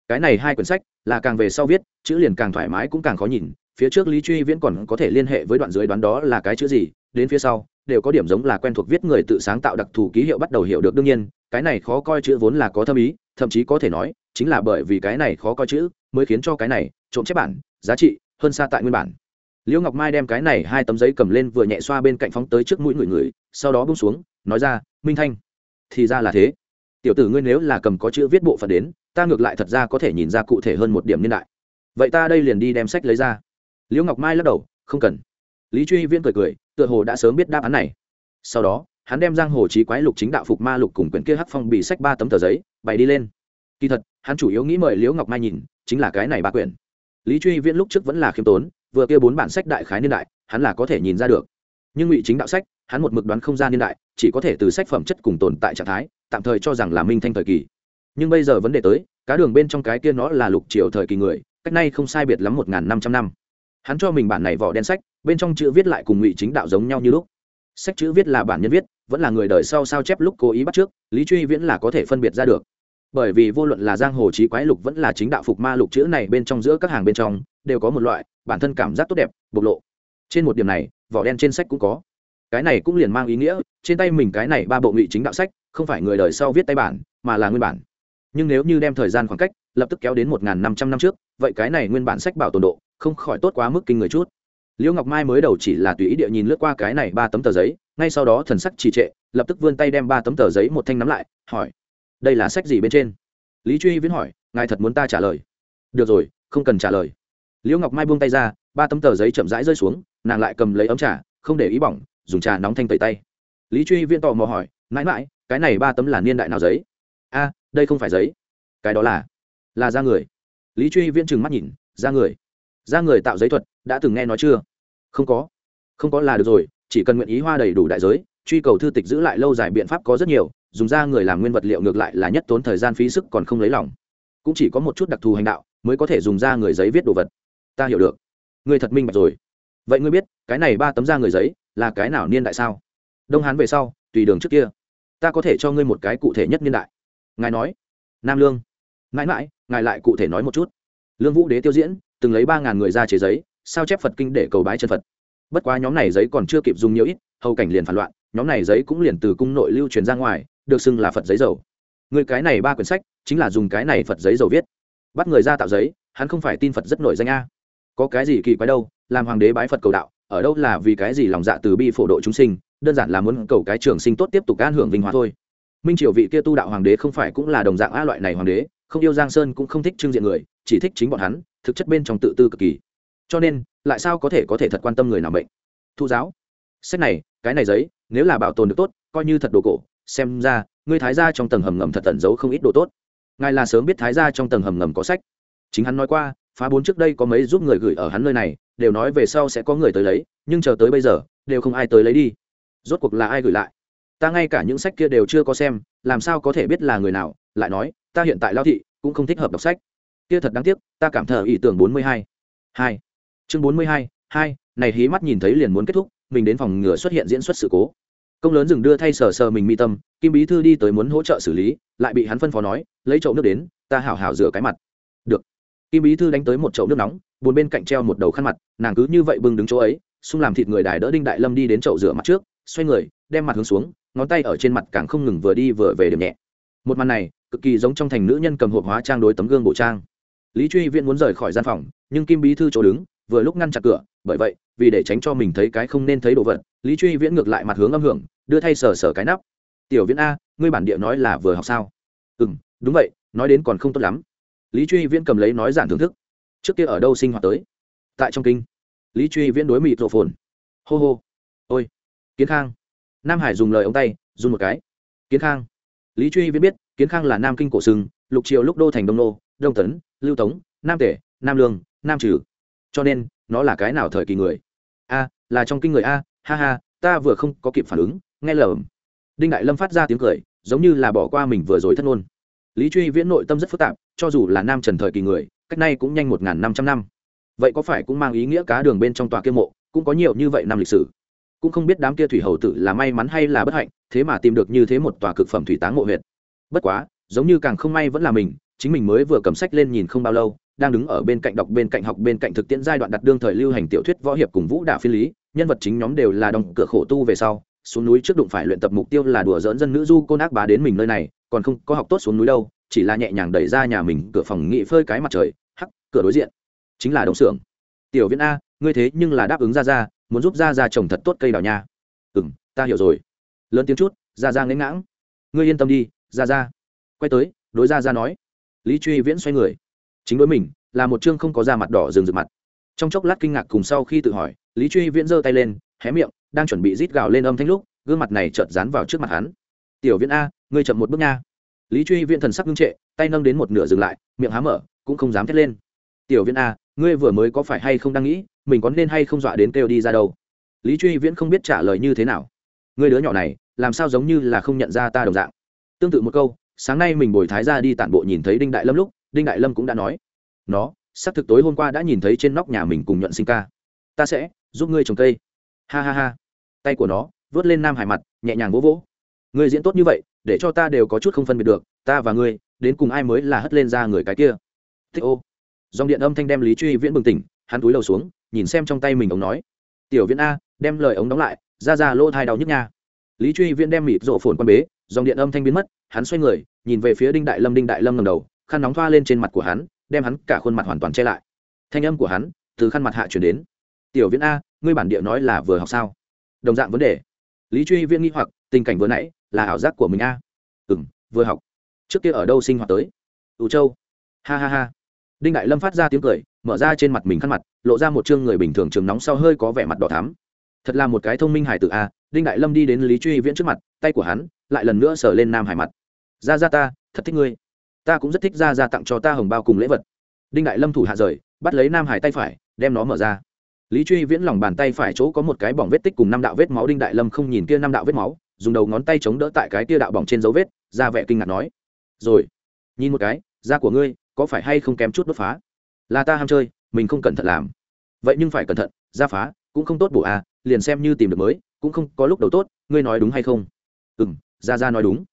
Cái này hai quyển sách, là càng về sau viết, chữ liền càng thoải mái cũng càng khó nhìn, phía trước lý truy viễn còn có thể liên hệ với đoạn dưới đoán đó là cái chữ gì, đến phía sau, đều có điểm giống là quen thuộc viết người tự sáng tạo đặc thù ký hiệu bắt đầu hiểu được đương nhiên cái này khó coi chữ vốn là có thâm ý, thậm chí có thể nói, chính là bởi vì cái này khó coi chữ mới khiến cho cái này trộm chép bản, giá trị hơn xa tại nguyên bản. Liễu ngọc mai đem cái này hai tấm giấy cầm lên vừa nhẹ xoa bên cạnh phóng tới trước mũi người người, sau đó bung xuống, nói ra, minh thanh, thì ra là thế. Tiểu tử ngươi nếu là cầm có chữ viết bộ phận đến, ta ngược lại thật ra có thể nhìn ra cụ thể hơn một điểm niên đại. Vậy ta đây liền đi đem sách lấy ra. Liễu ngọc mai lắc đầu, không cần. Lý truy viễn cười cười, tựa hồ đã sớm biết đáp án này. Sau đó hắn đem giang hồ trí quái lục chính đạo phục ma lục cùng quyển kia hắc phong bị sách ba tấm tờ giấy bày đi lên. Kỳ thật, hắn chủ yếu nghĩ mời liễu ngọc mai nhìn, chính là cái này ba quyển. Lý truy viễn lúc trước vẫn là khiêm tốn, vừa kia bốn bản sách đại khái niên đại, hắn là có thể nhìn ra được. Nhưng ngụy chính đạo sách, hắn một mực đoán không ra niên đại, chỉ có thể từ sách phẩm chất cùng tồn tại trạng thái, tạm thời cho rằng là minh thanh thời kỳ. Nhưng bây giờ vấn đề tới, cá đường bên trong cái kia nó là lục triều thời kỳ người, cách nay không sai biệt lắm một n g h n năm trăm năm. Hắn cho mình bản này vỏ đen sách, bên trong chữ viết lại cùng ngụy chính đạo giống nhau như lúc. Sách chữ viết là bản nhân viết vẫn là người đời sau sao chép lúc cố ý bắt trước, lý truy viễn là có thể phân biệt ra được. Bởi vì vô luận là giang hồ trí quái lục vẫn là chính đạo phục ma lục chữ này bên trong giữa các hàng bên trong, đều có một loại, bản thân cảm giác tốt đẹp, bộc lộ. Trên một điểm này, vỏ đen trên sách cũng có. Cái này cũng liền mang ý nghĩa, trên tay mình cái này ba bộ ngụy chính đạo sách, không phải người đời sau viết tay bản, mà là nguyên bản. Nhưng nếu như đem thời gian khoảng cách, lập tức kéo đến một năm trăm năm trước, vậy cái này nguyên bản sách bảo tồn độ, không khỏi tốt quá mức kinh người chút liễu ngọc mai mới đầu chỉ là tùy ý địa nhìn lướt qua cái này ba tấm tờ giấy, ngay sau đó thần sắc trì trệ, lập tức vươn tay đem ba tấm tờ giấy một thanh nắm lại, hỏi, đây là sách gì bên trên? Lý truy viễn hỏi, ngài thật muốn ta trả lời? Được rồi, không cần trả lời. Liễu ngọc mai buông tay ra, ba tấm tờ giấy chậm rãi rơi xuống, nàng lại cầm lấy ấm trà, không để ý bỏng, dùng trà nóng thanh tẩy tay. Lý truy viễn tò mò hỏi, mãi mãi, cái này ba tấm là niên đại nào giấy? A, đây không phải giấy. Cái đó là là da người. Lý truy viễn trừng mắt nhìn, da người ra người tạo giấy thuật, đã từng nghe nói chưa? Không có. Không có là được rồi, chỉ cần nguyện ý hoa đầy đủ đại giới, truy cầu thư tịch giữ lại lâu dài biện pháp có rất nhiều, dùng ra người làm nguyên vật liệu ngược lại là nhất tốn thời gian phí sức còn không lấy lòng. Cũng chỉ có một chút đặc thù hành đạo, mới có thể dùng ra người giấy viết đồ vật. Ta hiểu được. Người thật minh bạch rồi. Vậy ngươi biết, cái này ba tấm da người giấy, là cái nào niên đại sao? Đông hán về sau, tùy đường trước kia. Ta có thể cho ngươi một cái cụ thể nhất niên đại. Ngài nói. Nam lương. Mãi mãi, ngài lại cụ thể nói một chút. Lương vũ đế tiêu diễn từng lấy ba ngàn người ra chế giấy, sao chép phật kinh để cầu bái chân phật. Bất quá nhóm này giấy còn chưa kịp dùng nhiều ít, hầu cảnh liền phản loạn, nhóm này giấy cũng liền từ cung nội lưu truyền ra ngoài, được xưng là phật giấy dầu. Người cái này ba quyển sách, chính là dùng cái này phật giấy dầu viết. Bắt người ra tạo giấy, hắn không phải tin phật rất nổi danh a. Có cái gì kỳ quái đâu, làm hoàng đế bái phật cầu đạo, ở đâu là vì cái gì lòng dạ từ bi phổ độ chúng sinh, đơn giản là muốn cầu cái trường sinh tốt tiếp tục an hưởng vinh hoa thôi. Minh triều vị kia tu đạo hoàng đế không phải cũng là đồng dạng a loại này hoàng đế, không yêu giang sơn cũng không thích trưng diện người, chỉ thích chính bọn hắn thực chất bên trong tự tư cực kỳ. Cho nên, lại sao có thể có thể thật quan tâm người nào bệnh thu giáo, sách này, cái này giấy, nếu là bảo tồn được tốt, coi như thật đồ cổ, xem ra, ngươi thái gia trong tầng hầm ngầm thật tẩn giấu không ít đồ tốt. Ngài là sớm biết thái gia trong tầng hầm ngầm có sách. Chính hắn nói qua, phá bốn trước đây có mấy giúp người gửi ở hắn nơi này, đều nói về sau sẽ có người tới lấy, nhưng chờ tới bây giờ, đều không ai tới lấy đi. Rốt cuộc là ai gửi lại? Ta ngay cả những sách kia đều chưa có xem, làm sao có thể biết là người nào, lại nói, ta hiện tại lao thị, cũng không thích hợp đọc sách kia thật đáng tiếc, ta cảm thờ ý tưởng bốn mươi hai. Hai. Chương bốn mươi hai hai, này hí mắt nhìn thấy liền muốn kết thúc, mình đến phòng ngừa xuất hiện diễn xuất sự cố. Công lớn dừng đưa thay sờ sờ mình mi tâm, kim bí thư đi tới muốn hỗ trợ xử lý, lại bị hắn phân phó nói, lấy chậu nước đến, ta hảo hảo rửa cái mặt. Được. Kim bí thư đánh tới một chậu nước nóng, buồn bên cạnh treo một đầu khăn mặt, nàng cứ như vậy bưng đứng chỗ ấy, xung làm thịt người đài đỡ đinh đại lâm đi đến chậu rửa mặt trước, xoay người, đem mặt hướng xuống, ngón tay ở trên mặt càng không ngừng vừa đi vừa về điểm nhẹ. Một màn này, cực kỳ giống trong thành nữ nhân cầm hộp hóa trang đối tấm gương bộ trang lý truy viễn muốn rời khỏi gian phòng, nhưng kim bí thư chỗ đứng, vừa lúc ngăn chặt cửa, bởi vậy, vì để tránh cho mình thấy cái không nên thấy đồ vật, lý truy viễn ngược lại mặt hướng âm hưởng, đưa thay sờ sờ cái nắp. Tiểu viễn a, ngươi bản địa nói là vừa học sao? Ừ m đúng vậy, nói đến còn không tốt lắm. Lý truy viễn cầm lấy nói giản thưởng thức. Trước kia ở đâu sinh hoạt tới? Tại trong kinh. Lý truy viễn đối mịt rộ phồn. Hô hô. Ôi, kiến khang. Nam hải dùng lời ông tay dùng một cái. Kiến khang. Lý truy viễn biết, kiến khang là nam kinh cổ sừng lục triều lúc đô thành đông nô, đông tấn lưu tống, nam tể, nam lương, nam trừ. Cho nên, nó là cái nào thời kỳ người? A, là trong kinh người a, ha ha, ta vừa không có kịp phản ứng, nghe lầm. Đinh đại lâm phát ra tiếng cười, giống như là bỏ qua mình vừa rồi thất ngôn. Lý truy viễn nội tâm rất phức tạp, cho dù là nam trần thời kỳ người, cách nay cũng nhanh một n g h n năm trăm năm. Vậy có phải cũng mang ý nghĩa cá đường bên trong tòa kia mộ, cũng có nhiều như vậy năm lịch sử? Cũng không biết đám kia thủy hầu tử là may mắn hay là bất hạnh, thế mà tìm được như thế một tòa cực phẩm thủy táng mộ huyệt. Bất quá, giống như càng không may vẫn là mình chính mình mới vừa cầm sách lên nhìn không bao lâu, đang đứng ở bên cạnh đọc, bên cạnh học, bên cạnh thực tiễn giai đoạn đặt đương thời lưu hành tiểu thuyết võ hiệp cùng vũ đạo phi lý, nhân vật chính nhóm đều là đồng cửa khổ tu về sau, xuống núi trước đụng phải luyện tập mục tiêu là đùa dỡn dân nữ du cô ác bá đến mình nơi này, còn không có học tốt xuống núi đâu, chỉ là nhẹ nhàng đẩy ra nhà mình cửa phòng nghị phơi cái mặt trời, hắc, cửa đối diện. Chính là đồng xưởng tiểu viễn a, ngươi thế nhưng là đáp ứng ra ra muốn giúp ra ra trồng thật tốt cây đào nha. Ừ m ta hiểu rồi. Lớn tiếng chút ra ra ngẫy ngãng. Ngươi yên tâm đi ra ra quay tới, đối ra ra nói lý truy viễn xoay người. Chính đối mình, là một chương không có da mặt đỏ rừng rực mặt. Trong chốc lát kinh ngạc cùng sau khi tự hỏi, lý truy viễn giơ tay lên, hé miệng, đang chuẩn bị rít gào lên âm thanh lúc, gương mặt này chợt dán vào trước mặt hắn. Tiểu viễn a, ngươi chậm một bước nha. Lý truy viễn thần sắc ngưng trệ, tay nâng đến một nửa dừng lại, miệng há mở, cũng không dám thét lên. Tiểu viễn a, ngươi vừa mới có phải hay không đang nghĩ, mình có nên hay không dọa đến kêu đi ra đâu? Lý truy viễn không biết trả lời như thế nào. Người đứa nhỏ này, làm sao giống như là không nhận ra ta đồng dạng? Tương tự một câu sáng nay mình bồi thái ra đi tản bộ nhìn thấy đinh đại lâm lúc, đinh đại lâm cũng đã nói, nó xác thực tối hôm qua đã nhìn thấy trên nóc nhà mình cùng nhuận sinh ca. Ta sẽ giúp ngươi trồng cây. Ha ha ha. Tay của nó vớt lên nam hải mặt, nhẹ nhàng vỗ vỗ. Ngươi diễn tốt như vậy, để cho ta đều có chút không phân biệt được, ta và ngươi, đến cùng ai mới là hất lên ra người cái kia? Thích ô. Dòng điện âm thanh đem lý truy viễn bừng tỉnh, hắn túi đầu xuống, nhìn xem trong tay mình ống nói, tiểu viễn a, đem lời ống đóng lại, ra ra lỗ thai đau nhức nha. Lý truy viễn đem mịt rộ phồn quan bế, dòng điện âm thanh biến mất hắn xoay người, nhìn về phía đinh đại lâm, đinh đại lâm ngầm đầu, khăn nóng thoa lên trên mặt của hắn, đem hắn cả khuôn mặt hoàn toàn che lại. Thanh âm của hắn từ khăn mặt hạ chuyển đến. Tiểu viễn a, ngươi bản địa nói là vừa học sao? Đồng dạng vấn đề. Lý truy viễn nghi hoặc, tình cảnh vừa nãy là ảo giác của mình a. Ừ m vừa học. Trước kia ở đâu sinh hoạt tới? Ủ châu. Ha ha ha. Đinh đại lâm phát ra tiếng cười, mở ra trên mặt mình khăn mặt, lộ ra một chương người bình thường trường nóng sau hơi có vẻ mặt đỏ thắm. Thật là một cái thông minh hải tử a. Đinh đại lâm đi đến lý truy viễn trước mặt, tay của hắn lại lần nữa sờ lên nam hải mặt ra ra ta, thật thích ngươi. Ta cũng rất thích ra ra tặng cho ta hồng bao cùng lễ vật. Đinh đại lâm thủ hạ rời, bắt lấy nam hải tay phải, đem nó mở ra. Lý truy viễn lòng bàn tay phải chỗ có một cái bỏng vết tích cùng năm đạo vết máu, đinh đại lâm không nhìn kia năm đạo vết máu, dùng đầu ngón tay chống đỡ tại cái tia đạo bỏng trên dấu vết, ra vẻ kinh ngạc nói, rồi, nhìn một cái, da của ngươi có phải hay không kém chút đốt phá? Là ta ham chơi, mình không cẩn thận làm. Vậy nhưng phải cẩn thận, da phá cũng không tốt bổ à liền xem như tìm được mới, cũng không có lúc đầu tốt, ngươi nói đúng hay không? Ừ m ra ra nói đúng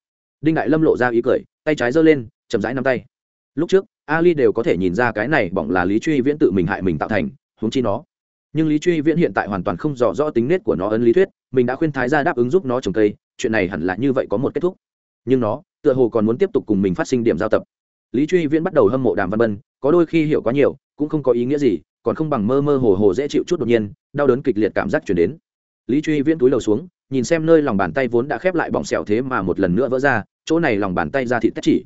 đinh đại lâm lộ ra ý cười, tay trái giơ lên, chậm rãi nắm tay. Lúc trước, ali đều có thể nhìn ra cái này bỏng là lý truy viễn tự mình hại mình tạo thành, huống chi nó. Nhưng lý truy viễn hiện tại hoàn toàn không rõ rõ tính nết của nó ấn lý thuyết, mình đã khuyên thái ra đáp ứng giúp nó trồng cây, chuyện này hẳn là như vậy có một kết thúc. Nhưng nó, tựa hồ còn muốn tiếp tục cùng mình phát sinh điểm giao tập. Lý truy viễn bắt đầu hâm mộ đàm văn bân, có đôi khi hiểu quá nhiều, cũng không có ý nghĩa gì, còn không bằng mơ mơ hồ hồ dễ chịu chút đột nhiên, đau đớn kịch liệt cảm giác chuyển đến. Lý truy viễn túi lầu xuống nhìn xem nơi lòng bàn tay vốn đã khép lại bọng xẻo thế mà một lần nữa vỡ ra, chỗ này lòng bàn tay ra thịt tách chỉ.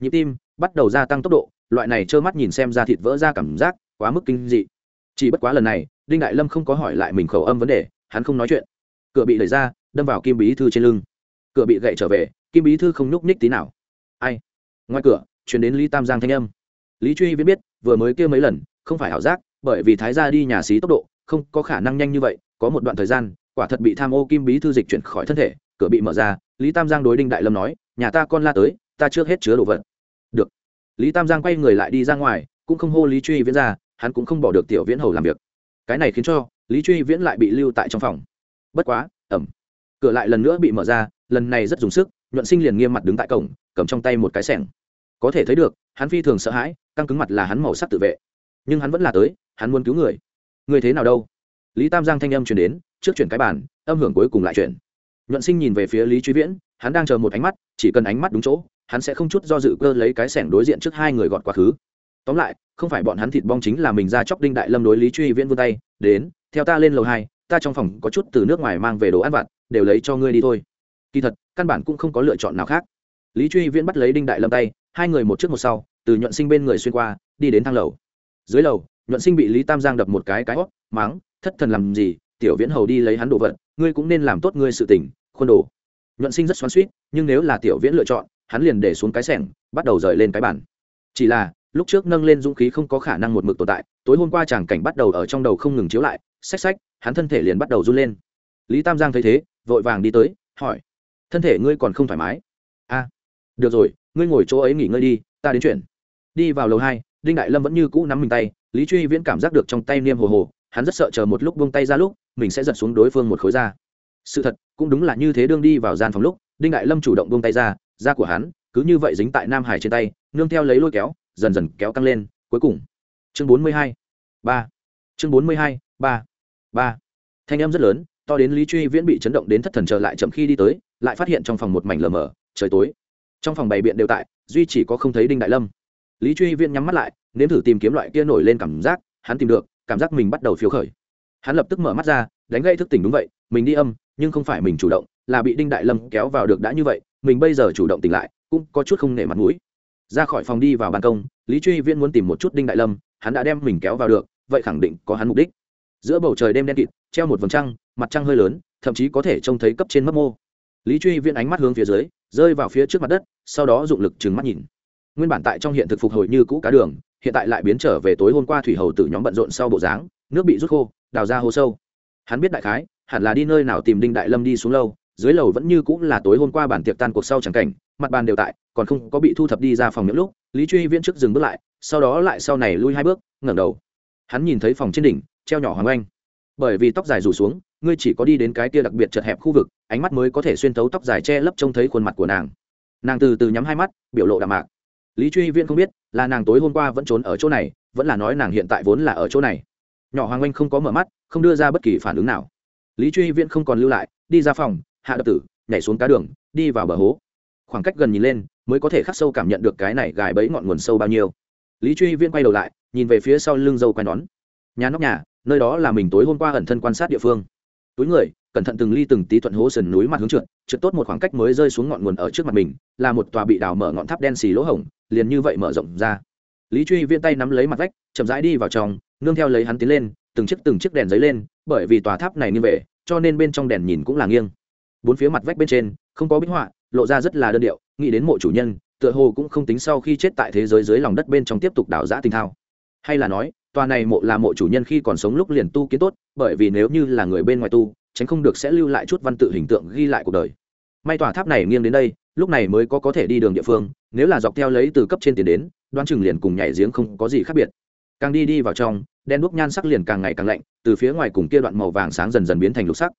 Nhịp tim bắt đầu gia tăng tốc độ, loại này trơ mắt nhìn xem ra thịt vỡ ra cảm giác quá mức kinh dị. Chỉ bất quá lần này, đinh đại lâm không có hỏi lại mình khẩu âm vấn đề, hắn không nói chuyện. Cửa bị đẩy ra, đâm vào kim bí thư trên lưng. Cửa bị gậy trở về, kim bí thư không nhúc nhích tí nào. Ai? Ngoài cửa chuyển đến lý tam giang thanh âm. Lý truy viễn biết, vừa mới kêu mấy lần, không phải ảo giác, bởi vì thái gia đi nhà xí tốc độ, không có khả năng nhanh như vậy, có một đoạn thời gian quả thật bị tham ô kim bí thư dịch chuyển khỏi thân thể, cửa bị mở ra, lý tam giang đối đinh đại lâm nói, nhà ta con la tới, ta trước hết chứa đồ vật. Được. Lý tam giang quay người lại đi ra ngoài, cũng không hô lý truy viễn ra, hắn cũng không bỏ được tiểu viễn hầu làm việc. Cái này khiến cho lý truy viễn lại bị lưu tại trong phòng. Bất quá ẩm cửa lại lần nữa bị mở ra, lần này rất dùng sức, nhuận sinh liền nghiêm mặt đứng tại cổng, cầm trong tay một cái sẻng. Có thể thấy được, hắn phi thường sợ hãi, căng cứng mặt là hắn màu sắc tự vệ. Nhưng hắn vẫn là tới, hắn muốn cứu người. Người thế nào đâu? Lý tam giang thanh âm chuyển đến trước chuyển cái bàn, âm hưởng cuối cùng lại chuyển. Nhuận sinh nhìn về phía lý truy viễn, hắn đang chờ một ánh mắt, chỉ cần ánh mắt đúng chỗ, hắn sẽ không chút do dự cơ lấy cái sẻng đối diện trước hai người gọt quá khứ. Tóm lại, không phải bọn hắn thịt bong chính là mình ra chóc đinh đại lâm đối lý truy viễn vươn tay, đến, theo ta lên lầu hai, ta trong phòng có chút từ nước ngoài mang về đồ ăn vặt, đều lấy cho ngươi đi thôi. Kỳ thật, căn bản cũng không có lựa chọn nào khác. Lý truy viễn bắt lấy đinh đại lâm tay, hai người một trước một sau, từ nhuận sinh bên người xuyên qua, đi đến thang lầu. Dưới lầu, nhuận sinh bị lý tam giang đập một cái cái hót máng thất thần làm gì tiểu viễn hầu đi lấy hắn đồ vật ngươi cũng nên làm tốt ngươi sự tình, khuôn đồ. Nhuận sinh rất xoắn suýt nhưng nếu là tiểu viễn lựa chọn hắn liền để xuống cái sẻng bắt đầu rời lên cái bàn. Chỉ là lúc trước nâng lên dũng khí không có khả năng một mực tồn tại tối hôm qua chàng cảnh bắt đầu ở trong đầu không ngừng chiếu lại xách xách hắn thân thể liền bắt đầu run lên. Lý tam giang thấy thế vội vàng đi tới hỏi thân thể ngươi còn không thoải mái? A được rồi ngươi ngồi chỗ ấy nghỉ ngơi đi ta đến chuyện. Đi vào lầu hai đinh đại lâm vẫn như cũ nắm mình tay lý truy viễn cảm giác được trong tay niêm hồ hồ hắn rất sợ chờ một lúc buông tay ra lúc, mình sẽ giật xuống đối phương một khối da. Sự thật, cũng đúng là như thế đương đi vào gian phòng lúc, đinh đại lâm chủ động buông tay ra, da của hắn cứ như vậy dính tại nam hải trên tay, nương theo lấy lôi kéo, dần dần kéo căng lên. Cuối cùng, chương bốn mươi hai, ba. Chương bốn mươi hai, ba ba. Thanh âm rất lớn, to đến lý truy viễn bị chấn động đến thất thần trở lại chậm khi đi tới, lại phát hiện trong phòng một mảnh lờ mờ, trời tối. Trong phòng bày biện đều tại, duy chỉ có không thấy đinh đại lâm. Lý truy viễn nhắm mắt lại, nếm thử tìm kiếm loại kia nổi lên cảm giác, hắn tìm được cảm giác mình bắt đầu phiếu khởi. Hắn lập tức mở mắt ra, đánh gây thức tỉnh đúng vậy, mình đi âm, nhưng không phải mình chủ động, là bị đinh đại lâm kéo vào được đã như vậy, mình bây giờ chủ động tỉnh lại, cũng có chút không nể mặt mũi. Ra khỏi phòng đi vào ban công, lý truy viễn muốn tìm một chút đinh đại lâm, hắn đã đem mình kéo vào được, vậy khẳng định có hắn mục đích. Giữa bầu trời đêm đen kịt, treo một vầng trăng, mặt trăng hơi lớn, thậm chí có thể trông thấy cấp trên mấp mô. Lý truy viễn ánh mắt hướng phía dưới, rơi vào phía trước mặt đất, sau đó dụng lực trừng mắt nhìn. Nguyên bản tại trong hiện thực phục hồi như cũ cá đường hiện tại lại biến trở về tối hôm qua thủy hầu tử nhóm bận rộn sau bộ dáng, nước bị rút khô, đào ra hố sâu. Hắn biết đại khái, hẳn là đi nơi nào tìm đinh đại lâm đi xuống lâu, dưới lầu vẫn như cũng là tối hôm qua bản tiệc tan cuộc sau chẳng cảnh, mặt bàn đều tại, còn không có bị thu thập đi ra phòng những lúc, lý truy viễn trước dừng bước lại, sau đó lại sau này lui hai bước, ngẩng đầu. Hắn nhìn thấy phòng trên đỉnh, treo nhỏ hoàng oanh. Bởi vì tóc dài rủ xuống, ngươi chỉ có đi đến cái kia đặc biệt chật hẹp khu vực, ánh mắt mới có thể xuyên thấu tóc dài che lấp trông thấy khuôn mặt của nàng. Nàng từ từ nhắm hai mắt, biểu lộ đạm mạc lý truy viễn không biết là nàng tối hôm qua vẫn trốn ở chỗ này, vẫn là nói nàng hiện tại vốn là ở chỗ này. Nhỏ hoàng oanh không có mở mắt, không đưa ra bất kỳ phản ứng nào. Lý truy viễn không còn lưu lại, đi ra phòng, hạ đập tử, nhảy xuống cá đường, đi vào bờ hố. Khoảng cách gần nhìn lên, mới có thể khắc sâu cảm nhận được cái này gài bẫy ngọn nguồn sâu bao nhiêu. Lý truy viễn quay đầu lại, nhìn về phía sau lưng dâu quai nón. Nhà nóc nhà, nơi đó là mình tối hôm qua ẩn thân quan sát địa phương. Túi người, cẩn thận từng ly từng tí thuận hố sườn núi mặt hướng trượt trượt tốt một khoảng cách mới rơi xuống ngọn nguồn ở trước mặt mình, là một tòa bị đào mở ngọn tháp đen xì lỗ hổng liền như vậy mở rộng ra. Lý truy viễn tay nắm lấy mặt vách chậm rãi đi vào trong nương theo lấy hắn tiến lên từng chiếc từng chiếc đèn dấy lên bởi vì tòa tháp này như vậy, cho nên bên trong đèn nhìn cũng là nghiêng. Bốn phía mặt vách bên trên không có bích họa lộ ra rất là đơn điệu nghĩ đến mộ chủ nhân tựa hồ cũng không tính sau khi chết tại thế giới dưới lòng đất bên trong tiếp tục đào giã tình thao. Hay là nói tòa này mộ là mộ chủ nhân khi còn sống lúc liền tu kiến tốt bởi vì nếu như là người bên ngoài tu tránh không được sẽ lưu lại chút văn tự hình tượng ghi lại cuộc đời may tòa tháp này nghiêng đến đây, lúc này mới có có thể đi đường địa phương, nếu là dọc theo lấy từ cấp trên tiền đến, đoán chừng liền cùng nhảy giếng không có gì khác biệt. Càng đi đi vào trong, đen đuốc nhan sắc liền càng ngày càng lạnh, từ phía ngoài cùng kia đoạn màu vàng sáng dần dần biến thành lục sắc.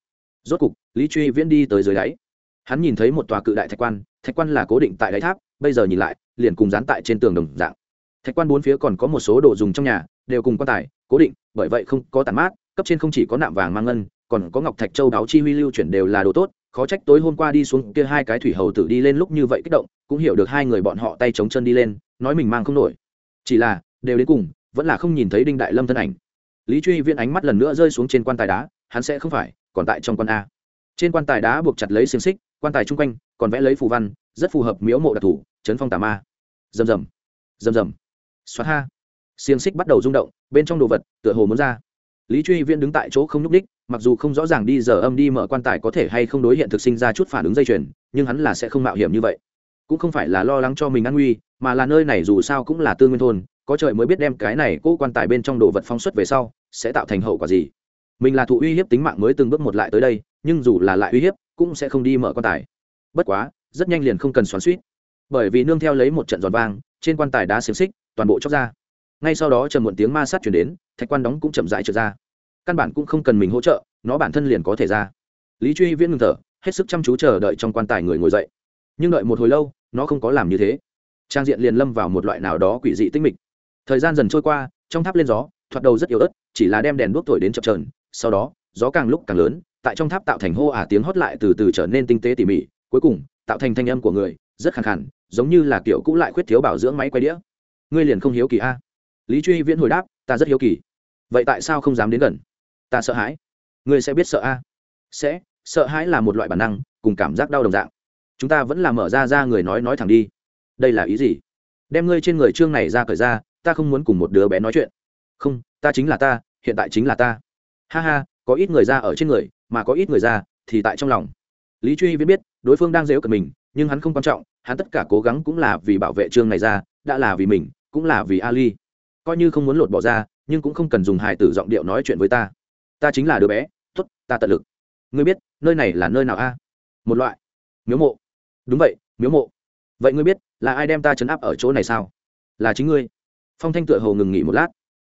Rốt cục, lý truy viễn đi tới dưới đáy. Hắn nhìn thấy một tòa cự đại thạch quan thạch quan là cố định tại đáy tháp, bây giờ nhìn lại, liền cùng dán tại trên tường đồng dạng. Thạch quan bốn phía còn có một số đồ dùng trong nhà, đều cùng quan tài, cố định, bởi vậy không có tàn mát, cấp trên không chỉ có nạm vàng mang ngân, còn có ngọc thạch châu đáo chi huy lưu chuyển đều là đồ tốt khó trách tối hôm qua đi xuống kia hai cái thủy hầu tử đi lên lúc như vậy kích động, cũng hiểu được hai người bọn họ tay chống chân đi lên, nói mình mang không nổi. Chỉ là, đều đến cùng, vẫn là không nhìn thấy đinh đại lâm thân ảnh. Lý truy viên ánh mắt lần nữa rơi xuống trên quan tài đá, hắn sẽ không phải, còn tại trong quan a. Trên quan tài đá buộc chặt lấy xiềng xích, quan tài chung quanh, còn vẽ lấy phù văn, rất phù hợp miếu mộ đặc thù chấn phong tà ma. Rầm rầm rầm rầm. Xoát ha. Xiềng xích bắt đầu rung động, bên trong đồ vật tựa hồ muốn ra lý truy viễn đứng tại chỗ không nhúc ních mặc dù không rõ ràng đi giờ âm đi mở quan tài có thể hay không đối hiện thực sinh ra chút phản ứng dây chuyền, nhưng hắn là sẽ không mạo hiểm như vậy. Cũng không phải là lo lắng cho mình an nguy, mà là nơi này dù sao cũng là tư nguyên thôn, có trời mới biết đem cái này cố quan tài bên trong đồ vật phóng xuất về sau, sẽ tạo thành hậu quả gì. Mình là thụ uy hiếp tính mạng mới từng bước một lại tới đây, nhưng dù là lại uy hiếp, cũng sẽ không đi mở quan tài. Bất quá, rất nhanh liền không cần xoắn suýt bởi vì nương theo lấy một trận giòn vang, trên quan tài đá xiềng xích, toàn bộ chóc ra. Ngay sau đó trầm muộn tiếng ma sát chuyển đến thạch quan đóng cũng chậm rãi trở ra. Căn bản cũng không cần mình hỗ trợ, nó bản thân liền có thể ra. Lý truy viễn ngừng thở, hết sức chăm chú chờ đợi trong quan tài người ngồi dậy. Nhưng đợi một hồi lâu, nó không có làm như thế. Trang diện liền lâm vào một loại nào đó quỷ dị tinh mịch. Thời gian dần trôi qua, trong tháp lên gió, thoạt đầu rất yếu ớt, chỉ là đem đèn đuốc thổi đến chập trờn sau đó, gió càng lúc càng lớn, tại trong tháp tạo thành hô ả tiếng hót lại từ từ trở nên tinh tế tỉ mỉ, cuối cùng, tạo thành thanh âm của người, rất khẳng khẳng giống như là kiểu cũ lại khuyết thiếu bảo dưỡng máy quay đĩa. Ngươi liền không hiếu kỳ a? Lý truy viễn hồi đáp, ta rất hiếu kỳ vậy tại sao không dám đến gần? Ta sợ hãi. Ngươi sẽ biết sợ a. Sẽ, sợ hãi là một loại bản năng, cùng cảm giác đau đồng dạng. Chúng ta vẫn là mở ra ra người nói nói thẳng đi. Đây là ý gì? Đem ngươi trên người trương này ra cởi ra, ta không muốn cùng một đứa bé nói chuyện. Không, ta chính là ta, hiện tại chính là ta. Ha ha, có ít người ra ở trên người, mà có ít người ra thì tại trong lòng. Lý truy viễn biết, đối phương đang dễu cận mình, nhưng hắn không quan trọng, hắn tất cả cố gắng cũng là vì bảo vệ trương này ra, đã là vì mình, cũng là vì ali. Coi như không muốn lột bỏ ra nhưng cũng không cần dùng hài tử giọng điệu nói chuyện với ta. Ta chính là đứa bé t ố t ta tận lực. Ngươi biết, nơi này là nơi nào a? Một loại. Miếu mộ. Đúng vậy, miếu mộ. Vậy ngươi biết, là ai đem ta chấn áp ở chỗ này sao? Là chính ngươi. Phong thanh tựa hồ ngừng nghỉ một lát.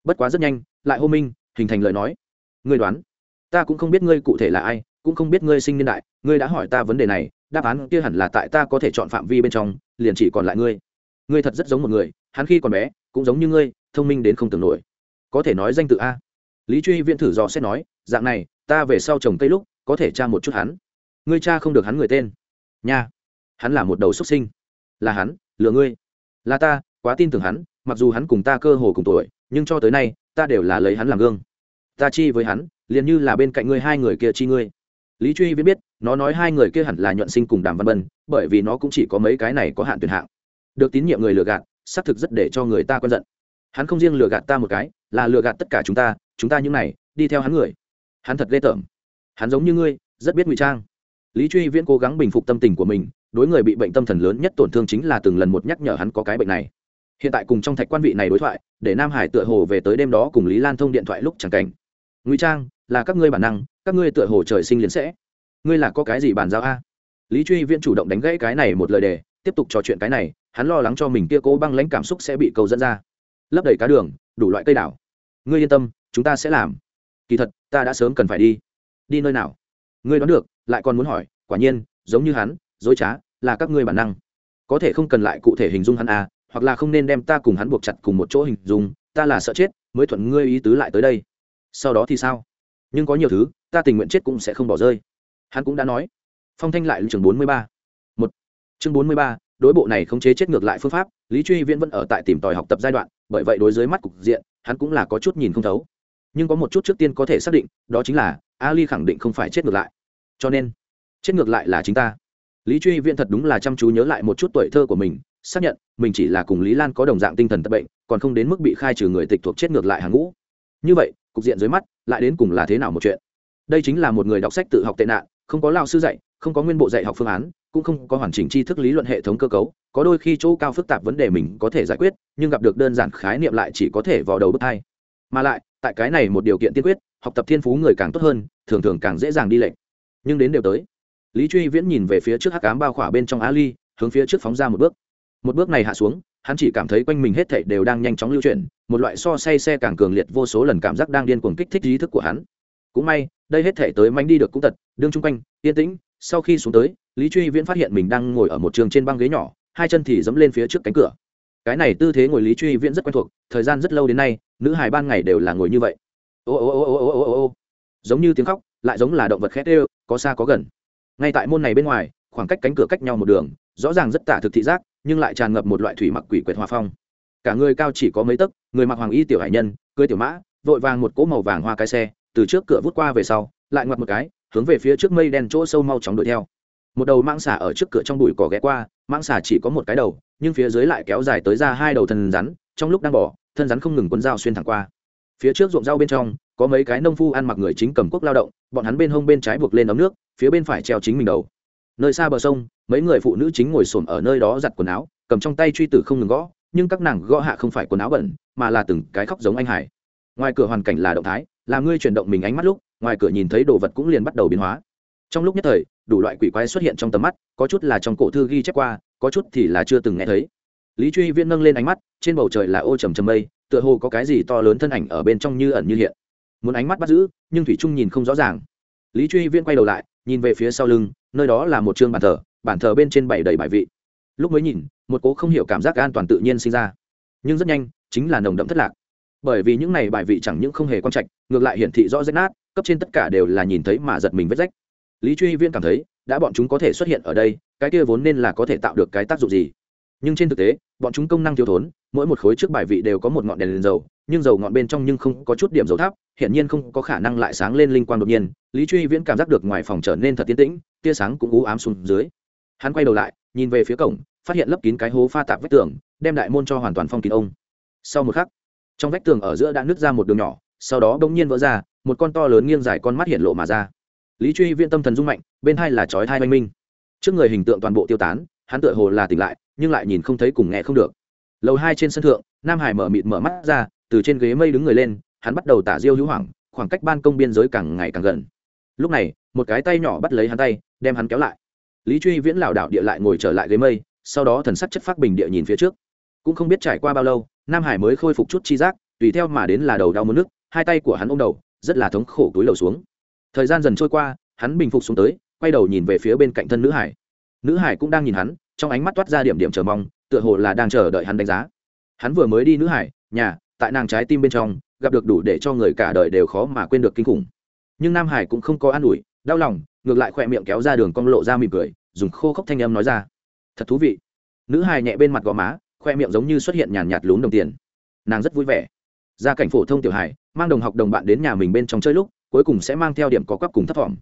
Bất quá rất nhanh, lại hô minh, hình thành lời nói. Ngươi đoán, ta cũng không biết ngươi cụ thể là ai, cũng không biết ngươi sinh niên đại, ngươi đã hỏi ta vấn đề này, đáp án kia hẳn là tại ta có thể chọn phạm vi bên trong, liền chỉ còn lại ngươi. Ngươi thật rất giống một người, hắn khi còn bé, cũng giống như ngươi, thông minh đến không tưởng nổi có thể nói danh tự a. Lý truy viễn thử dò xét nói, dạng này, ta về sau trồng cây lúc, có thể tra một chút hắn. Ngươi cha không được hắn người tên. Nha. Hắn là một đầu xuất sinh. Là hắn, lừa ngươi. Là ta, quá tin tưởng hắn, mặc dù hắn cùng ta cơ hồ cùng tuổi, nhưng cho tới nay, ta đều là lấy hắn làm gương. Ta chi với hắn, liền như là bên cạnh ngươi hai người kia chi ngươi. Lý truy viễn biết, nó nói hai người kia hẳn là nhuận sinh cùng đàm văn bân, bởi vì nó cũng chỉ có mấy cái này có hạn tuyển hạng. Được tín nhiệm người lừa gạt, xác thực rất để cho người ta quen giận. Hắn không riêng lừa gạt ta một cái là lừa gạt tất cả chúng ta chúng ta những này, đi theo hắn người. Hắn thật ghê tởm. Hắn giống như ngươi, rất biết ngụy trang. Lý truy viễn cố gắng bình phục tâm tình của mình, đối người bị bệnh tâm thần lớn nhất tổn thương chính là từng lần một nhắc nhở hắn có cái bệnh này. Hiện tại cùng trong thạch quan vị này đối thoại, để nam hải tựa hồ về tới đêm đó cùng lý lan thông điện thoại lúc chẳng cảnh. Ngụy trang, là các ngươi bản năng, các ngươi tựa hồ trời sinh liền sẽ. Ngươi là có cái gì bàn giao a? Lý truy viễn chủ động đánh gãy cái này một lời đề, tiếp tục trò chuyện cái này, hắn lo lắng cho mình kia cố băng lãnh cảm xúc sẽ bị cầu dẫn ra. Lấp đầy cá đường, đủ loại cây đảo ngươi yên tâm, chúng ta sẽ làm. Kỳ thật, ta đã sớm cần phải đi. Đi nơi nào? Ngươi đoán được, lại còn muốn hỏi, quả nhiên, giống như hắn, dối trá, là các ngươi bản năng. Có thể không cần lại cụ thể hình dung hắn à hoặc là không nên đem ta cùng hắn buộc chặt cùng một chỗ hình dung, ta là sợ chết, mới thuận ngươi ý tứ lại tới đây. Sau đó thì sao? Nhưng có nhiều thứ, ta tình nguyện chết cũng sẽ không bỏ rơi. Hắn cũng đã nói. Phong thanh lại chương bốn mươi ba. Một. Chương bốn mươi ba, đối bộ này không chế chết ngược lại phương pháp, lý truy viễn vẫn ở tại tìm tòi học tập giai đoạn, bởi vậy đối dưới mắt cục diện hắn cũng là có chút nhìn không thấu. Nhưng có một chút trước tiên có thể xác định, đó chính là ali khẳng định không phải chết ngược lại. Cho nên, chết ngược lại là chính ta. Lý truy viễn thật đúng là chăm chú nhớ lại một chút tuổi thơ của mình, xác nhận mình chỉ là cùng lý lan có đồng dạng tinh thần tật bệnh, còn không đến mức bị khai trừ người tịch thuộc chết ngược lại hàng ngũ. Như vậy, cục diện dưới mắt lại đến cùng là thế nào một chuyện? Đây chính là một người đọc sách tự học tệ nạn, không có lao sư dạy, không có nguyên bộ dạy học phương án cũng không có hoàn chỉnh tri thức lý luận hệ thống cơ cấu, có đôi khi chỗ cao phức tạp vấn đề mình có thể giải quyết, nhưng gặp được đơn giản khái niệm lại chỉ có thể vào đầu bước hai. Mà lại, tại cái này một điều kiện tiên quyết, học tập thiên phú người càng tốt hơn, thường thường càng dễ dàng đi lệnh nhưng đến đều tới. Lý truy viễn nhìn về phía trước hắc cám bao khỏa bên trong ali, hướng phía trước phóng ra một bước. Một bước này hạ xuống, hắn chỉ cảm thấy quanh mình hết thảy đều đang nhanh chóng lưu chuyển, một loại so say xe càng cường liệt vô số lần cảm giác đang điên cuồng kích thích ý thức của hắn. Cũng may, đây hết thảy tới manh đi được cũng tật đương chung quanh, yên tĩnh sau khi xuống tới, lý truy viễn phát hiện mình đang ngồi ở một trường trên băng ghế nhỏ, hai chân thì dẫm lên phía trước cánh cửa. Cái này tư thế ngồi lý truy viễn rất quen thuộc, thời gian rất lâu đến nay, nữ hài ban ngày đều là ngồi như vậy. Ô ô ô ô ô ô ô ô. Giống như tiếng khóc, lại giống là động vật khét ê có xa có gần. Ngay tại môn này bên ngoài, khoảng cách cánh cửa cách nhau một đường, rõ ràng rất tả thực thị giác, nhưng lại tràn ngập một loại thủy mặc quỷ quyệt hòa phong. Cả người cao chỉ có mấy tấc, người mặc hoàng y tiểu hải nhân, cưới tiểu mã, vội vàng một cỗ màu vàng hoa cái xe, từ trước cửa vút qua về sau, lại ngoặt một cái hướng về phía trước mây đen chỗ sâu mau chóng đuổi theo. Một đầu mang xả ở trước cửa trong bụi cỏ ghé qua mang xả chỉ có một cái đầu, nhưng phía dưới lại kéo dài tới ra hai đầu thân rắn, trong lúc đang bỏ, thân rắn không ngừng cuốn dao xuyên thẳng qua. Phía trước ruộng rau bên trong, có mấy cái nông phu ăn mặc người chính cầm quốc lao động, bọn hắn bên hông bên trái buộc lên ống nước, phía bên phải treo chính mình đầu. Nơi xa bờ sông, mấy người phụ nữ chính ngồi xổm ở nơi đó giặt quần áo, cầm trong tay truy tử không ngừng gõ, nhưng các nàng gõ hạ không phải quần áo bẩn, mà là từng cái khóc giống anh hải. Ngoài cửa hoàn cảnh là động thái làm ngươi chuyển động mình ánh mắt lúc ngoài cửa nhìn thấy đồ vật cũng liền bắt đầu biến hóa. Trong lúc nhất thời, đủ loại quỷ quái xuất hiện trong tầm mắt, có chút là trong cổ thư ghi chép qua, có chút thì là chưa từng nghe thấy. Lý truy viễn nâng lên ánh mắt, trên bầu trời là ô trầm trầm mây, tựa hồ có cái gì to lớn thân ảnh ở bên trong như ẩn như hiện. Muốn ánh mắt bắt giữ, nhưng thủy trung nhìn không rõ ràng. Lý truy viễn quay đầu lại, nhìn về phía sau lưng, nơi đó là một chương bàn thờ bàn thờ bên trên bảy đầy bài vị. Lúc mới nhìn, một cố không hiểu cảm giác an toàn tự nhiên sinh ra. Nhưng rất nhanh, chính là nồng đậm thất lạc. Bởi vì những này bài vị chẳng những không hề quan trạch, ngược lại hiển thị rõ rách nát cấp trên tất cả đều là nhìn thấy mà giật mình vết rách. Lý truy viên cảm thấy, đã bọn chúng có thể xuất hiện ở đây, cái kia vốn nên là có thể tạo được cái tác dụng gì. Nhưng trên thực tế, bọn chúng công năng thiếu thốn, mỗi một khối trước bài vị đều có một ngọn đèn lên dầu, nhưng dầu ngọn bên trong nhưng không có chút điểm dầu tháp, hiển nhiên không có khả năng lại sáng lên linh quang đột nhiên. Lý truy viễn cảm giác được ngoài phòng trở nên thật tiến tĩnh, tia sáng cũng u ám xuống dưới. Hắn quay đầu lại, nhìn về phía cổng, phát hiện lấp kín cái hố pha tạp vách tường, đem đại môn cho hoàn toàn phong kín ông. Sau một khắc, trong vách tường ở giữa đã nứt ra một đường nhỏ, sau đó bỗng nhiên vỡ ra một con to lớn nghiêng dài con mắt hiện lộ mà ra. Lý truy viễn tâm thần rung mạnh, bên hai là chói hai oanh minh. Trước người hình tượng toàn bộ tiêu tán, hắn tựa hồ là tỉnh lại, nhưng lại nhìn không thấy cùng nghe không được. Lầu hai trên sân thượng, nam hải mở mịt mở mắt ra, từ trên ghế mây đứng người lên, hắn bắt đầu tả diêu hữu hoảng, khoảng cách ban công biên giới càng ngày càng gần. Lúc này, một cái tay nhỏ bắt lấy hắn tay, đem hắn kéo lại. Lý truy viễn lảo đảo địa lại ngồi trở lại ghế mây, sau đó thần sắc chất phát bình địa nhìn phía trước. Cũng không biết trải qua bao lâu, nam hải mới khôi phục chút chi giác, tùy theo mà đến là đầu đau mất nước hai tay của hắn ôm đầu rất là thống khổ túi lầu xuống. Thời gian dần trôi qua, hắn bình phục xuống tới, quay đầu nhìn về phía bên cạnh thân nữ hải. Nữ hải cũng đang nhìn hắn, trong ánh mắt toát ra điểm điểm chờ mong, tựa hồ là đang chờ đợi hắn đánh giá. Hắn vừa mới đi nữ hải, nhà, tại nàng trái tim bên trong, gặp được đủ để cho người cả đời đều khó mà quên được kinh khủng. Nhưng nam hải cũng không có an ủi, đau lòng, ngược lại khỏe miệng kéo ra đường cong lộ ra mỉm cười, dùng khô khốc thanh âm nói ra. Thật thú vị. Nữ hải nhẹ bên mặt gò má khoe miệng giống như xuất hiện nhàn nhạt lún đồng tiền. Nàng rất vui vẻ. Gia cảnh phổ thông tiểu hải mang đồng học đồng bạn đến nhà mình bên trong chơi lúc, cuối cùng sẽ mang theo điểm có quắp cùng thấp thỏm.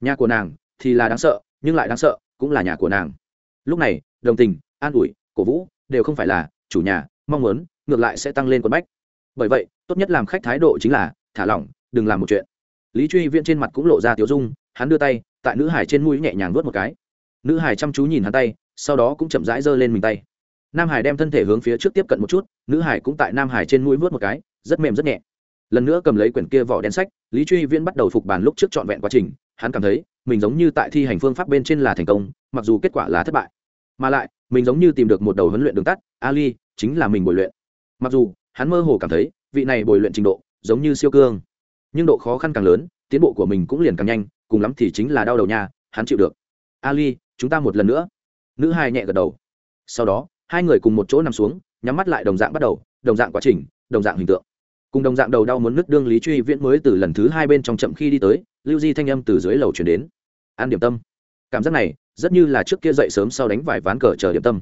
Nhà của nàng thì là đáng sợ, nhưng lại đáng sợ cũng là nhà của nàng. Lúc này, đồng tình, an ủi, cổ vũ đều không phải là chủ nhà, mong muốn, ngược lại sẽ tăng lên quần bách. Bởi vậy, tốt nhất làm khách thái độ chính là thả lỏng, đừng làm một chuyện. Lý truy viễn trên mặt cũng lộ ra tiếu dung, hắn đưa tay, tại nữ hải trên mũi nhẹ nhàng vớt một cái. Nữ hải chăm chú nhìn hắn tay, sau đó cũng chậm rãi giơ lên mình tay. Nam hải đem thân thể hướng phía trước tiếp cận một chút, nữ hải cũng tại nam hải trên mũi vớt một cái, rất mềm rất nhẹ lần nữa cầm lấy quyển kia vỏ đen sách, lý truy viễn bắt đầu phục bàn lúc trước trọn vẹn quá trình. Hắn cảm thấy, mình giống như tại thi hành phương pháp bên trên là thành công, mặc dù kết quả là thất bại. Mà lại, mình giống như tìm được một đầu huấn luyện đường tắt, ali, chính là mình bồi luyện. Mặc dù, hắn mơ hồ cảm thấy, vị này bồi luyện trình độ, giống như siêu cương. Nhưng độ khó khăn càng lớn, tiến bộ của mình cũng liền càng nhanh, cùng lắm thì chính là đau đầu nha, hắn chịu được. Ali, chúng ta một lần nữa. Nữ hai nhẹ gật đầu. Sau đó, hai người cùng một chỗ nằm xuống, nhắm mắt lại đồng dạng bắt đầu, đồng dạng quá trình, đồng dạng hình tượng cùng đồng dạng đầu đau muốn nứt đương lý truy viễn mới từ lần thứ hai bên trong chậm khi đi tới, lưu di thanh âm từ dưới lầu chuyển đến. An điểm tâm. Cảm giác này, rất như là trước kia dậy sớm sau đánh vài ván cờ chờ điểm tâm.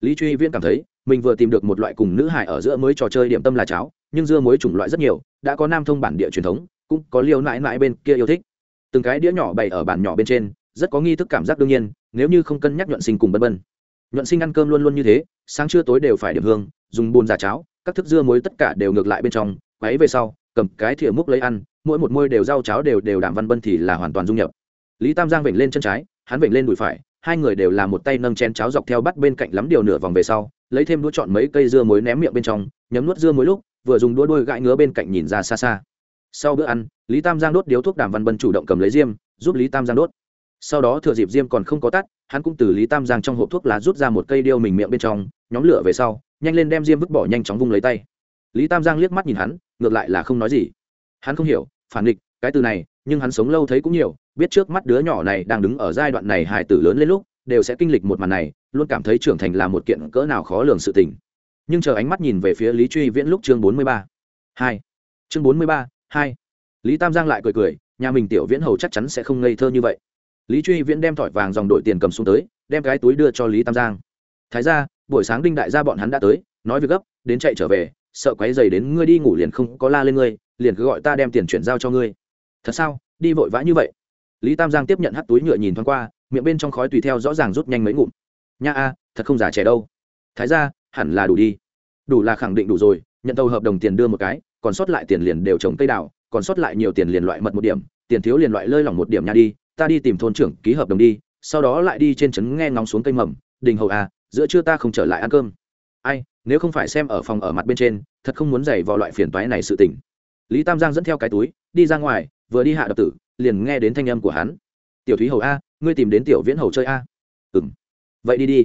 Lý truy viễn cảm thấy, mình vừa tìm được một loại cùng nữ hải ở giữa mới trò chơi điểm tâm là cháo, nhưng dưa muối chủng loại rất nhiều, đã có nam thông bản địa truyền thống, cũng có liêu nãi nãi bên kia yêu thích. Từng cái đĩa nhỏ bày ở bàn nhỏ bên trên, rất có nghi thức cảm giác đương nhiên, nếu như không cân nhắc nhuận sinh cùng bân bân. Nhuận sinh ăn cơm luôn luôn như thế, sáng trưa tối đều phải điểm hương, dùng bồn giả cháo, các thức dưa muối tất cả đều ngược lại bên trong quấy về sau, cầm cái thìa múc lấy ăn, mỗi một môi đều rau cháo đều đều đạm văn bân thì là hoàn toàn dung nhập. Lý tam giang vểnh lên chân trái, hắn vểnh lên đùi phải, hai người đều là một tay nâng chén cháo dọc theo bắt bên cạnh lắm điều nửa vòng về sau, lấy thêm đũa chọn mấy cây dưa muối ném miệng bên trong, nhấm nuốt dưa muối lúc, vừa dùng đũa đôi gãi ngứa bên cạnh nhìn ra xa xa. Sau bữa ăn, lý tam giang đốt điếu thuốc đàm văn bân chủ động cầm lấy diêm, giúp lý tam giang đốt. Sau đó thừa dịp diêm còn không có tắt, hắn cũng từ lý tam giang trong hộp thuốc lá rút ra một cây điêu mình miệng bên trong, nhóm lửa về sau, nhanh lên đem diêm vứt bỏ nhanh chóng vung lấy tay lý tam giang liếc mắt nhìn hắn, ngược lại là không nói gì. Hắn không hiểu, phản nghịch, cái từ này, nhưng hắn sống lâu thấy cũng nhiều, biết trước mắt đứa nhỏ này đang đứng ở giai đoạn này hài tử lớn lên lúc, đều sẽ kinh lịch một màn này, luôn cảm thấy trưởng thành là một kiện cỡ nào khó lường sự tình. Nhưng chờ ánh mắt nhìn về phía lý truy viễn lúc chương bốn mươi ba. Hai. Chương bốn mươi ba, hai. Lý tam giang lại cười cười, nhà mình tiểu viễn hầu chắc chắn sẽ không ngây thơ như vậy. Lý truy viễn đem thỏi vàng dòng đội tiền cầm xuống tới, đem cái túi đưa cho lý tam giang. Thái ra, buổi sáng đinh đại gia bọn hắn đã tới, nói việc gấp, đến chạy trở về sợ quấy dày đến ngươi đi ngủ liền không có la lên ngươi, liền cứ gọi ta đem tiền chuyển giao cho ngươi. Thật sao? Đi vội vã như vậy? Lý tam giang tiếp nhận hắt túi nhựa nhìn thoáng qua, miệng bên trong khói tùy theo rõ ràng rút nhanh mấy ngụm. Nha a, thật không giả trẻ đâu. Thái ra hẳn là đủ đi. Đủ là khẳng định đủ rồi, nhận tàu hợp đồng tiền đưa một cái, còn sót lại tiền liền đều trồng cây đào, còn sót lại nhiều tiền liền loại mật một điểm, tiền thiếu liền loại lơi lỏng một điểm nha đi, ta đi tìm thôn trưởng ký hợp đồng đi, sau đó lại đi trên trấn nghe ngóng xuống cây mầm, đình hầu à giữa trưa ta không trở lại ăn cơm. Ai? Nếu không phải xem ở phòng ở mặt bên trên, thật không muốn giày vào loại phiền toái này sự tình. Lý tam giang dẫn theo cái túi, đi ra ngoài, vừa đi hạ đập tử, liền nghe đến thanh âm của hắn. Tiểu thúy hầu a, ngươi tìm đến tiểu viễn hầu chơi a. Ừ m vậy đi đi.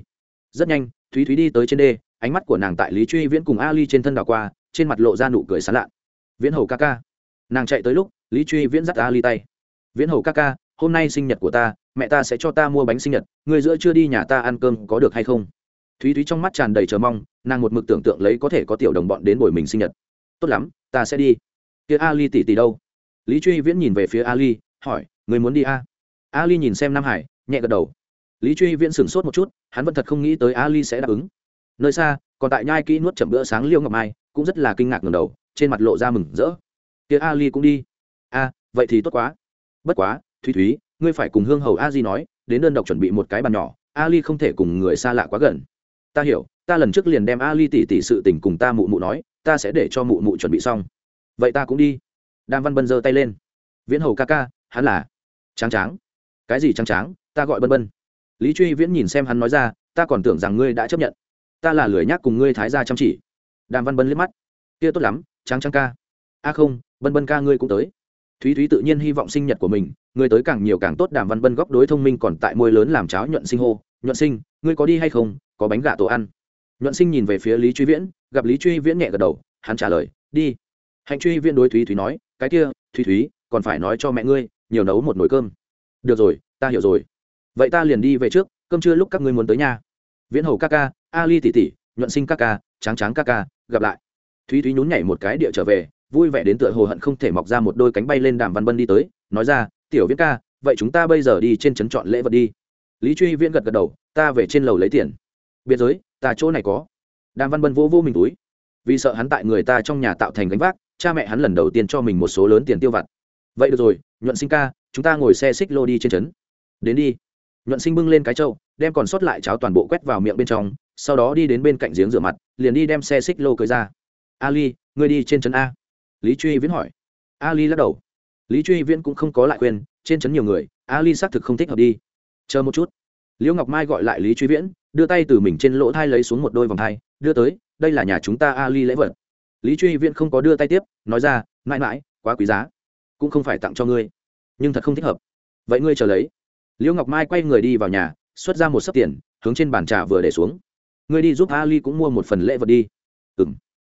Rất nhanh, thúy thúy đi tới trên đê, ánh mắt của nàng tại lý truy viễn cùng ali trên thân đảo qua, trên mặt lộ ra nụ cười sán lạ. Viễn hầu ca ca. Nàng chạy tới lúc, lý truy viễn dắt ali tay. Viễn hầu ca ca, hôm nay sinh nhật của ta, mẹ ta sẽ cho ta mua bánh sinh nhật người giữa chưa đi nhà ta ăn cơm có được hay không? Thúy thúy trong mắt tràn đầy chờ mong, nàng một mực tưởng tượng lấy có thể có tiểu đồng bọn đến bồi mình sinh nhật. Tốt lắm, ta sẽ đi. Kia ali tỷ tỷ đâu? Lý truy viễn nhìn về phía ali, hỏi, người muốn đi a à? ali nhìn xem nam hải, nhẹ gật đầu. Lý truy viễn sửng sốt một chút, hắn vẫn thật không nghĩ tới ali sẽ đáp ứng. Nơi xa, còn tại nhai kỹ nuốt chậm bữa sáng liêu ngọc mai, cũng rất là kinh ngạc ngầm đầu, trên mặt lộ ra mừng rỡ. Kia ali cũng đi. A, vậy thì tốt quá. Bất quá, thúy thúy, ngươi phải cùng hương hầu a di nói, đến đơn độc chuẩn bị một cái bàn nhỏ, ali không thể cùng người xa lạ quá gần ta hiểu, ta lần trước liền đem ali tỉ tỉ sự tình cùng ta mụ mụ nói, ta sẽ để cho mụ mụ chuẩn bị xong. Vậy ta cũng đi. Đàm văn bân giơ tay lên. Viễn hầu ca ca, hắn là? Tráng tráng. Cái gì tráng tráng? Ta gọi bân bân. Lý truy viễn nhìn xem hắn nói ra, ta còn tưởng rằng ngươi đã chấp nhận. Ta là lười nhác cùng ngươi thái ra chăm chỉ. Đàm văn bân liếc mắt. Kia tốt lắm, tráng tráng ca. A không, bân bân ca ngươi cũng tới. Thúy thúy tự nhiên hy vọng sinh nhật của mình, người tới càng nhiều càng tốt. Đàm văn bân góc đối thông minh còn tại môi lớn làm cháo nhuận sinh hô nhuận sinh, ngươi có đi hay không? Có bánh gà tổ ăn. Nhuận sinh nhìn về phía lý truy viễn, gặp lý truy viễn nhẹ gật đầu, hắn trả lời, đi. Hạnh truy viễn đối thúy thúy nói, cái kia, thúy thúy, còn phải nói cho mẹ ngươi, nhiều nấu một nồi cơm. Được rồi, ta hiểu rồi. Vậy ta liền đi về trước, cơm trưa lúc các ngươi muốn tới nhà. Viễn hầu ca ca, ali tỷ tỷ, nhuận sinh ca ca, tráng tráng ca ca, gặp lại. Thúy thúy nhún nhảy một cái địa trở về, vui vẻ đến tựa hồ hận không thể mọc ra một đôi cánh bay lên đàm văn bân đi tới, nói ra, tiểu viễn ca, vậy chúng ta bây giờ đi trên trấn chọn lễ vật đi lý truy viễn gật gật đầu, ta về trên lầu lấy tiền. Biệt giới, ta chỗ này có. Đàm văn bân vô vô mình túi. Vì sợ hắn tại người ta trong nhà tạo thành gánh vác, cha mẹ hắn lần đầu tiên cho mình một số lớn tiền tiêu vặt. Vậy được rồi, nhuận sinh ca, chúng ta ngồi xe xích lô đi trên trấn. Đến đi. Nhuận sinh bưng lên cái trâu đem còn sót lại cháo toàn bộ quét vào miệng bên trong, sau đó đi đến bên cạnh giếng rửa mặt, liền đi đem xe xích lô cưới ra. Ali, ngươi đi trên trấn a. Lý truy viễn hỏi. Ali lắc đầu. Lý truy viễn cũng không có lại quên trên trấn nhiều người, ali xác thực không thích hợp đi chờ một chút. Liễu ngọc mai gọi lại lý truy viễn, đưa tay từ mình trên lỗ thai lấy xuống một đôi vòng thai, đưa tới, đây là nhà chúng ta ali lễ vật. Lý truy viễn không có đưa tay tiếp, nói ra, mãi mãi, quá quý giá, cũng không phải tặng cho ngươi, nhưng thật không thích hợp. Vậy ngươi chờ lấy. Liễu ngọc mai quay người đi vào nhà, xuất ra một sấp tiền, hướng trên bàn trà vừa để xuống. Ngươi đi giúp ali cũng mua một phần lễ vật đi. Ừ m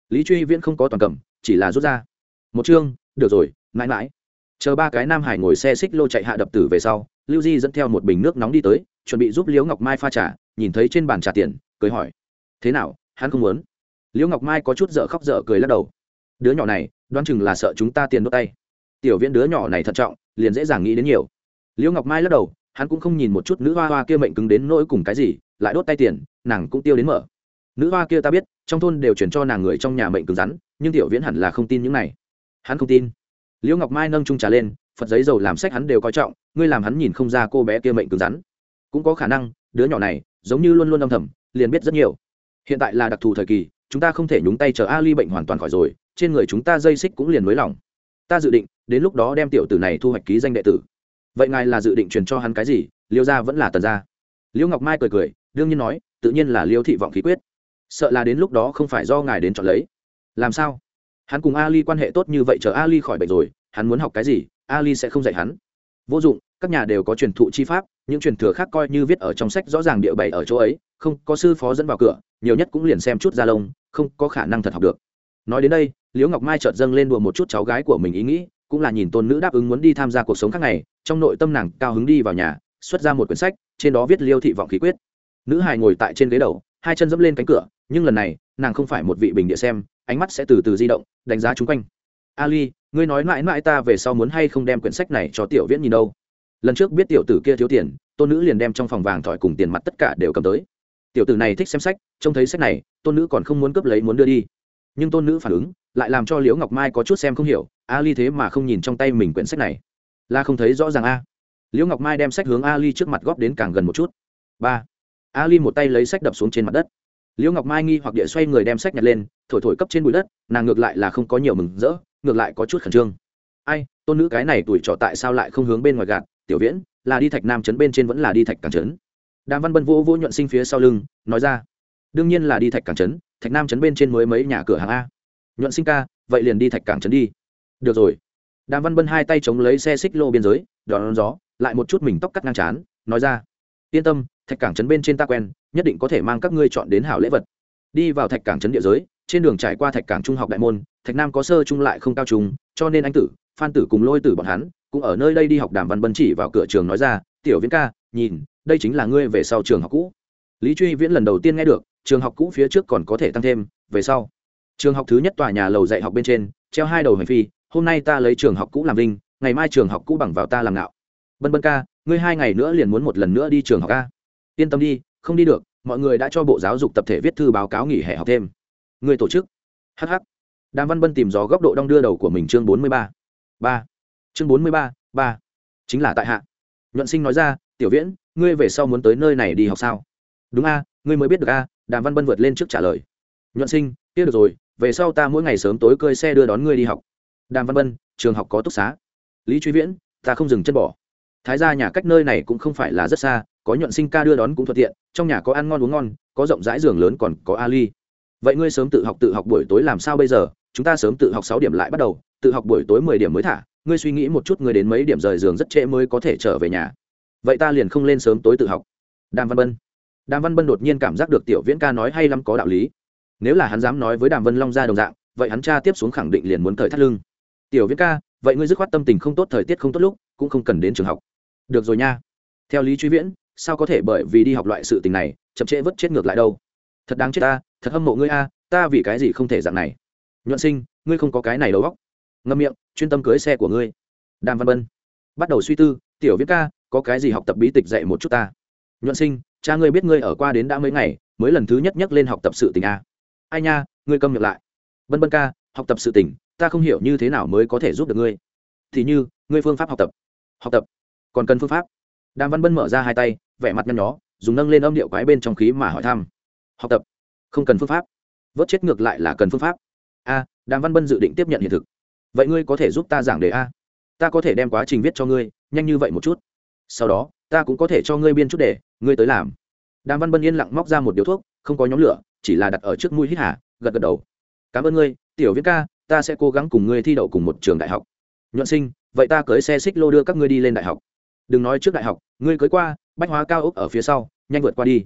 lý truy viễn không có toàn cầm, chỉ là rút ra. Một chương, được rồi, mãi mãi. Chờ ba cái nam hải ngồi xe xích lô chạy hạ đập tử về sau lưu di dẫn theo một bình nước nóng đi tới, chuẩn bị giúp liễu ngọc mai pha trà, nhìn thấy trên bàn trà tiền, cười hỏi, thế nào, hắn không muốn? Liễu ngọc mai có chút dở khóc dở cười lắc đầu, đứa nhỏ này, đoán chừng là sợ chúng ta tiền đốt tay. Tiểu viễn đứa nhỏ này thận trọng, liền dễ dàng nghĩ đến nhiều. Liễu ngọc mai lắc đầu, hắn cũng không nhìn một chút nữ hoa hoa kia mệnh cứng đến nỗi cùng cái gì, lại đốt tay tiền, nàng cũng tiêu đến mở. Nữ hoa kia ta biết, trong thôn đều chuyển cho nàng người trong nhà mệnh cứng rắn, nhưng tiểu viễn hẳn là không tin những này. Hắn không tin liễu ngọc mai nâng trung trà lên, phật giấy dầu làm sách hắn đều coi trọng, ngươi làm hắn nhìn không ra cô bé kia mệnh cứng rắn. Cũng có khả năng, đứa nhỏ này, giống như luôn luôn âm thầm, liền biết rất nhiều. Hiện tại là đặc thù thời kỳ, chúng ta không thể nhúng tay chờ ali bệnh hoàn toàn khỏi rồi, trên người chúng ta dây xích cũng liền nới lỏng. Ta dự định, đến lúc đó đem tiểu tử này thu hoạch ký danh đệ tử. Vậy ngài là dự định truyền cho hắn cái gì? Liêu gia vẫn là tần gia. Liêu ngọc mai cười cười, đương nhiên nói, tự nhiên là liêu thị vọng khí quyết. Sợ là đến lúc đó không phải do ngài đến chọn lấy. Làm sao? Hắn cùng ali quan hệ tốt như vậy chờ ali khỏi bệnh rồi, hắn muốn học cái gì, ali sẽ không dạy hắn. Vô dụng, các nhà đều có truyền thụ chi pháp, những truyền thừa khác coi như viết ở trong sách rõ ràng địa bày ở chỗ ấy, không có sư phó dẫn vào cửa, nhiều nhất cũng liền xem chút ra lông, không có khả năng thật học được. Nói đến đây, liễu ngọc mai chợt dâng lên đùa một chút cháu gái của mình ý nghĩ, cũng là nhìn tôn nữ đáp ứng muốn đi tham gia cuộc sống khác ngày, trong nội tâm nàng cao hứng đi vào nhà, xuất ra một quyển sách, trên đó viết liêu thị vọng khí quyết. Nữ hài ngồi tại trên ghế đầu, hai chân dẫm lên cánh cửa, nhưng lần này nàng không phải một vị bình địa xem, ánh mắt sẽ từ từ di động, đánh giá chung quanh. Ali, ngươi nói mãi mãi ta về sau muốn hay không đem quyển sách này cho tiểu viễn nhìn đâu? Lần trước biết tiểu tử kia thiếu tiền, tôn nữ liền đem trong phòng vàng thỏi cùng tiền mặt tất cả đều cầm tới. Tiểu tử này thích xem sách, trông thấy sách này, tôn nữ còn không muốn cướp lấy muốn đưa đi. Nhưng tôn nữ phản ứng, lại làm cho liễu ngọc mai có chút xem không hiểu, ali thế mà không nhìn trong tay mình quyển sách này. La không thấy rõ ràng a. Liễu ngọc mai đem sách hướng ali trước mặt góp đến càng gần một chút. Ba. Ali một tay lấy sách đập xuống trên mặt đất liễu ngọc mai nghi hoặc địa xoay người đem sách nhặt lên, thổi thổi cấp trên bụi đất, nàng ngược lại là không có nhiều mừng rỡ, ngược lại có chút khẩn trương. Ai, tôn nữ cái này tuổi trọ tại sao lại không hướng bên ngoài gạt, tiểu viễn, là đi thạch nam trấn bên trên vẫn là đi thạch càng trấn. Đàm văn bân vỗ vỗ nhuận sinh phía sau lưng, nói ra, đương nhiên là đi thạch càng trấn, thạch nam trấn bên trên mới mấy nhà cửa hàng a. Nhuận sinh ca, vậy liền đi thạch càng trấn đi. Được rồi. Đàm văn bân hai tay chống lấy xe xích lô biên giới, đón gió, lại một chút mình tóc cắt ngang chán, nói ra, yên tâm, thạch cảng trấn bên trên ta quen nhất định có thể mang các ngươi chọn đến hảo lễ vật. Đi vào thạch cảng trấn địa giới, trên đường trải qua thạch cảng trung học đại môn, thạch nam có sơ trung lại không cao trung, cho nên anh tử, phan tử cùng lôi tử bọn hắn, cũng ở nơi đây đi học đàm văn bân chỉ vào cửa trường nói ra, tiểu viễn ca, nhìn, đây chính là ngươi về sau trường học cũ. Lý truy viễn lần đầu tiên nghe được, trường học cũ phía trước còn có thể tăng thêm, về sau. Trường học thứ nhất tòa nhà lầu dạy học bên trên, treo hai đầu hành phi, hôm nay ta lấy trường học cũ làm vinh, ngày mai trường học cũ bằng vào ta làm ngạo. Bân bân ca, ngươi hai ngày nữa liền muốn một lần nữa đi trường học ca yên tâm đi không đi được, mọi người đã cho bộ giáo dục tập thể viết thư báo cáo nghỉ hè học thêm. Người tổ chức. Hh đàm văn bân tìm gió góc độ đong đưa đầu của mình chương bốn mươi ba. Ba. Chương bốn mươi ba ba. Chính là tại hạ. Nhuận sinh nói ra, tiểu viễn, ngươi về sau muốn tới nơi này đi học sao? Đúng a, ngươi mới biết được a, đàm văn bân vượt lên trước trả lời. Nhuận sinh, kia được rồi, về sau ta mỗi ngày sớm tối cơi xe đưa đón ngươi đi học. Đàm văn bân, trường học có túc xá. Lý truy viễn, ta không dừng chân bỏ. Thái ra nhà cách nơi này cũng không phải là rất xa có nhuận sinh ca đưa đón cũng thuận tiện, trong nhà có ăn ngon uống ngon, có rộng rãi giường lớn còn có ali. Vậy ngươi sớm tự học tự học buổi tối làm sao bây giờ? Chúng ta sớm tự học sáu điểm lại bắt đầu, tự học buổi tối mười điểm mới thả. Ngươi suy nghĩ một chút, ngươi đến mấy điểm rời giường rất trễ mới có thể trở về nhà. Vậy ta liền không lên sớm tối tự học. Đàm văn bân. Đàm văn bân đột nhiên cảm giác được tiểu viễn ca nói hay lắm có đạo lý. Nếu là hắn dám nói với đàm vân long ra đồng dạng, vậy hắn cha tiếp xuống khẳng định liền muốn thời thắt lưng. Tiểu viễn ca, vậy ngươi dứt khoát tâm tình không tốt, thời tiết không tốt lúc, cũng không cần đến trường học. Được rồi nha. Theo lý truy viễn sao có thể bởi vì đi học loại sự tình này, chậm trễ vất chết ngược lại đâu? Thật đáng chết ta, thật hâm mộ ngươi a, ta vì cái gì không thể dạng này? Nhuận sinh, ngươi không có cái này đầu góc ngâm miệng, chuyên tâm cưới xe của ngươi. Đàm văn bân bắt đầu suy tư, tiểu viết ca, có cái gì học tập bí tịch dạy một chút ta? Nhuận sinh, cha ngươi biết ngươi ở qua đến đã mấy ngày, mới lần thứ nhất nhắc lên học tập sự tình a. Ai nha, ngươi câm miệng lại. Bân bân ca, học tập sự tình, ta không hiểu như thế nào mới có thể giúp được ngươi. Thì như, ngươi phương pháp học tập. Học tập. Còn cần phương pháp đàm văn bân mở ra hai tay, vẻ mặt nhăn nhó, dùng nâng lên âm điệu quái bên trong khí mà hỏi thăm. Học tập. Không cần phương pháp. Vớt chết ngược lại là cần phương pháp. A, đàm văn bân dự định tiếp nhận hiện thực. Vậy ngươi có thể giúp ta giảng đề a? Ta có thể đem quá trình viết cho ngươi, nhanh như vậy một chút. Sau đó, ta cũng có thể cho ngươi biên chút đề, ngươi tới làm. Đàm văn bân yên lặng móc ra một điếu thuốc, không có nhóm lửa, chỉ là đặt ở trước mũi hít hà, gật gật đầu. Cảm ơn ngươi, tiểu viết ca, ta sẽ cố gắng cùng ngươi thi đậu cùng một trường đại học. Nhuận sinh, vậy ta cưới xe xích lô đưa các ngươi đi lên đại học đừng nói trước đại học, ngươi cưới qua, bách hóa cao ốc ở phía sau, nhanh vượt qua đi.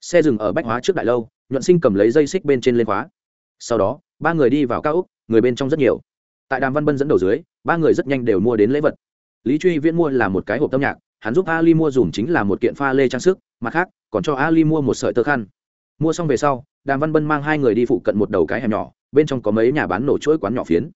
Xe dừng ở bách hóa trước đại lâu, nhuận sinh cầm lấy dây xích bên trên lên khóa. Sau đó, ba người đi vào cao ốc, người bên trong rất nhiều. Tại đàm văn bân dẫn đầu dưới, ba người rất nhanh đều mua đến lễ vật. Lý truy viễn mua là một cái hộp âm nhạc, hắn giúp ali mua dùng chính là một kiện pha lê trang sức, mặt khác, còn cho ali mua một sợi tơ khăn. Mua xong về sau, đàm văn bân mang hai người đi phụ cận một đầu cái hẻm nhỏ, bên trong có mấy nhà bán nổ chuỗi quán nhỏ phiến.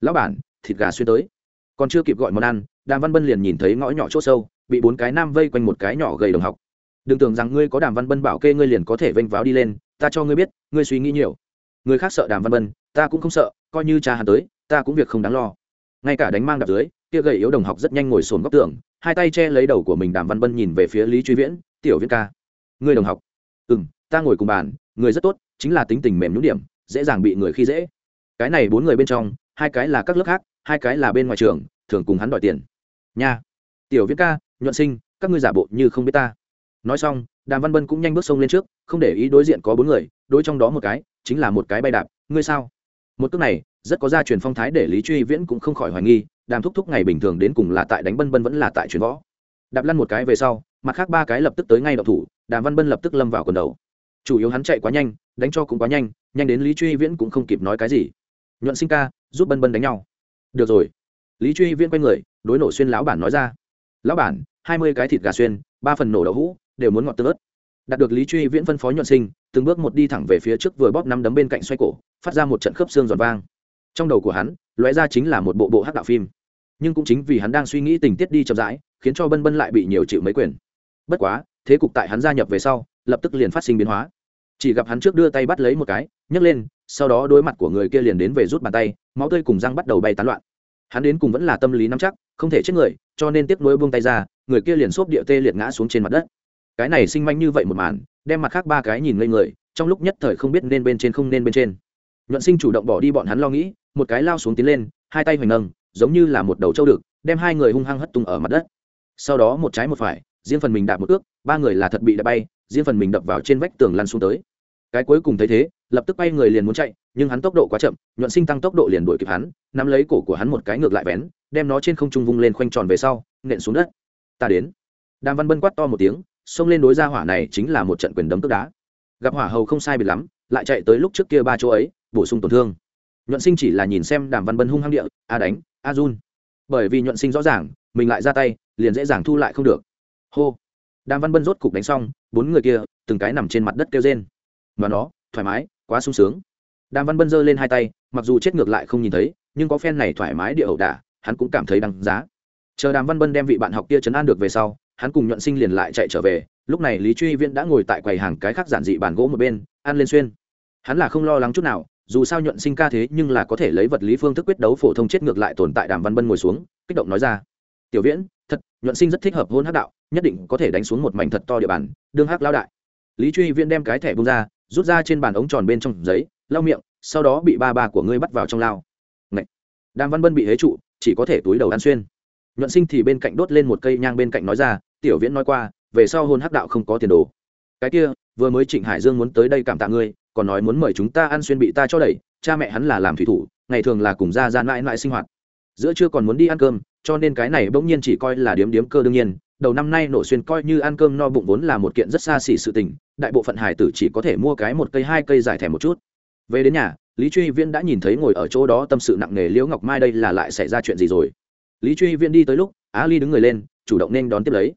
Lão bản, thịt gà xuyên tới còn chưa kịp gọi món ăn, đàm văn bân liền nhìn thấy ngõ nhỏ c h ỗ sâu, bị bốn cái nam vây quanh một cái nhỏ gầy đồng học. Đừng tưởng rằng ngươi có đàm văn bân bảo kê ngươi liền có thể vênh váo đi lên, ta cho ngươi biết, ngươi suy nghĩ nhiều. Người khác sợ đàm văn bân, ta cũng không sợ, coi như cha hắn tới, ta cũng việc không đáng lo. Ngay cả đánh mang đạp dưới, kia gầy yếu đồng học rất nhanh ngồi sồn góc tường, hai tay che lấy đầu của mình đàm văn bân nhìn về phía lý truy viễn, tiểu viễn ca. Ngươi đồng học. Ừ m ta ngồi cùng bàn, người rất tốt, chính là tính tình mềm nhũng điểm, dễ dàng bị người khi dễ. Cái này bốn người bên trong, hai cái là các lớp khác hai cái là bên ngoài trường, thường cùng hắn đòi tiền. Nha. Tiểu viễn ca, nhuận sinh, các ngươi giả bộ như không biết ta. Nói xong, đàm văn bân cũng nhanh bước sông lên trước, không để ý đối diện có bốn người, đối trong đó một cái, chính là một cái bay đạp. Ngươi sao? Một cước này, rất có gia truyền phong thái để lý truy viễn cũng không khỏi hoài nghi, đàm thúc thúc ngày bình thường đến cùng là tại đánh bân bân vẫn là tại truyền võ. Đạp lăn một cái về sau, mặt khác ba cái lập tức tới ngay đậu thủ, đàm văn bân lập tức lâm vào quần đầu. Chủ yếu hắn chạy quá nhanh, đánh cho cũng quá nhanh nhanh đến lý truy viễn cũng không kịp nói cái gì. Nhuận sinh ca, giúp bân bân đánh nhau được rồi. Lý truy viễn quay người, đối nổ xuyên lão bản nói ra. Lão bản, hai mươi cái thịt gà xuyên, ba phần nổ đậu hũ, đều muốn ngọt tương ớt. Đạt được lý truy viễn phân phó nhuận sinh, từng bước một đi thẳng về phía trước vừa bóp năm đấm bên cạnh xoay cổ, phát ra một trận khớp xương giòn vang. Trong đầu của hắn, lóe ra chính là một bộ bộ hát đạo phim. Nhưng cũng chính vì hắn đang suy nghĩ tình tiết đi chậm rãi, khiến cho bân bân lại bị nhiều chịu mấy quyền. Bất quá, thế cục tại hắn gia nhập về sau, lập tức liền phát sinh biến hóa. Chỉ gặp hắn trước đưa tay bắt lấy một cái nhấc lên, sau đó đối mặt của người kia liền đến về rút bàn tay, máu tươi cùng răng bắt đầu bay tán loạn. Hắn đến cùng vẫn là tâm lý nắm chắc, không thể chết người, cho nên tiếp nối buông tay ra, người kia liền xốp địa tê liệt ngã xuống trên mặt đất. Cái này sinh manh như vậy một màn, đem mặt khác ba cái nhìn ngây người, trong lúc nhất thời không biết nên bên trên không nên bên trên. Nhuận sinh chủ động bỏ đi bọn hắn lo nghĩ, một cái lao xuống tiến lên, hai tay hoành nâng, giống như là một đầu trâu đực đem hai người hung hăng hất tung ở mặt đất. Sau đó một trái một phải, riêng phần mình đạp một ước ba người là thật bị đạp bay, riêng phần mình đập vào trên vách tường lăn xuống tới cái cuối cùng thấy thế, lập tức bay người liền muốn chạy, nhưng hắn tốc độ quá chậm, nhuận sinh tăng tốc độ liền đuổi kịp hắn, nắm lấy cổ của hắn một cái ngược lại vén, đem nó trên không trung vung lên khoanh tròn về sau, nện xuống đất. Ta đến. Đàm văn bân quát to một tiếng, xông lên đối ra hỏa này chính là một trận quyền đấm tức đá. Gặp hỏa hầu không sai biệt lắm, lại chạy tới lúc trước kia ba chỗ ấy, bổ sung tổn thương. Nhuận sinh chỉ là nhìn xem đàm văn bân hung hăng địa, a đánh, a run. Bởi vì nhuận sinh rõ ràng, mình lại ra tay, liền dễ dàng thu lại không được. Hô. Đàm văn bân rốt cục đánh xong, bốn người kia, từng cái nằm trên mặt đất kêu rên và nó, thoải mái, quá sung sướng. Đàm văn bân giơ lên hai tay, mặc dù chết ngược lại không nhìn thấy, nhưng có phen này thoải mái địa ẩu đả, hắn cũng cảm thấy đăng giá. Chờ đàm văn bân đem vị bạn học kia chấn an được về sau, hắn cùng nhuận sinh liền lại chạy trở về. Lúc này lý truy viễn đã ngồi tại quầy hàng cái khác giản dị bàn gỗ một bên, ăn lên xuyên. Hắn là không lo lắng chút nào, dù sao nhuận sinh ca thế nhưng là có thể lấy vật lý phương thức quyết đấu phổ thông chết ngược lại tồn tại đàm văn bân ngồi xuống, kích động nói ra. Tiểu viễn, thật, nhuận sinh rất thích hợp hôn hắc đạo, nhất định có thể đánh xuống một mảnh thật to địa bàn, đương hắc lao đại. Lý truy viễn đem cái thẻ bung ra rút ra trên bàn ống tròn bên trong giấy, lau miệng, sau đó bị ba ba của ngươi bắt vào trong lao. Ngậy! đàm văn bân bị hế trụ, chỉ có thể túi đầu ăn xuyên. Nhuận sinh thì bên cạnh đốt lên một cây nhang bên cạnh nói ra, tiểu viễn nói qua, về sau hôn hắc đạo không có tiền đồ. Cái kia, vừa mới trịnh hải dương muốn tới đây cảm tạ ngươi, còn nói muốn mời chúng ta ăn xuyên bị ta cho đẩy, cha mẹ hắn là làm thủy thủ, ngày thường là cùng ra ra mãi mãi sinh hoạt. Giữa trưa còn muốn đi ăn cơm, cho nên cái này bỗng nhiên chỉ coi là điếm điếm cơ đương nhiên đầu năm nay nổ xuyên coi như ăn cơm no bụng vốn là một kiện rất xa xỉ sự tình, đại bộ phận hải tử chỉ có thể mua cái một cây, hai cây dài thẻ một chút. Về đến nhà, lý truy viễn đã nhìn thấy ngồi ở chỗ đó tâm sự nặng nề liễu ngọc mai đây là lại xảy ra chuyện gì rồi. Lý truy viễn đi tới lúc, á ly đứng người lên, chủ động nên đón tiếp lấy.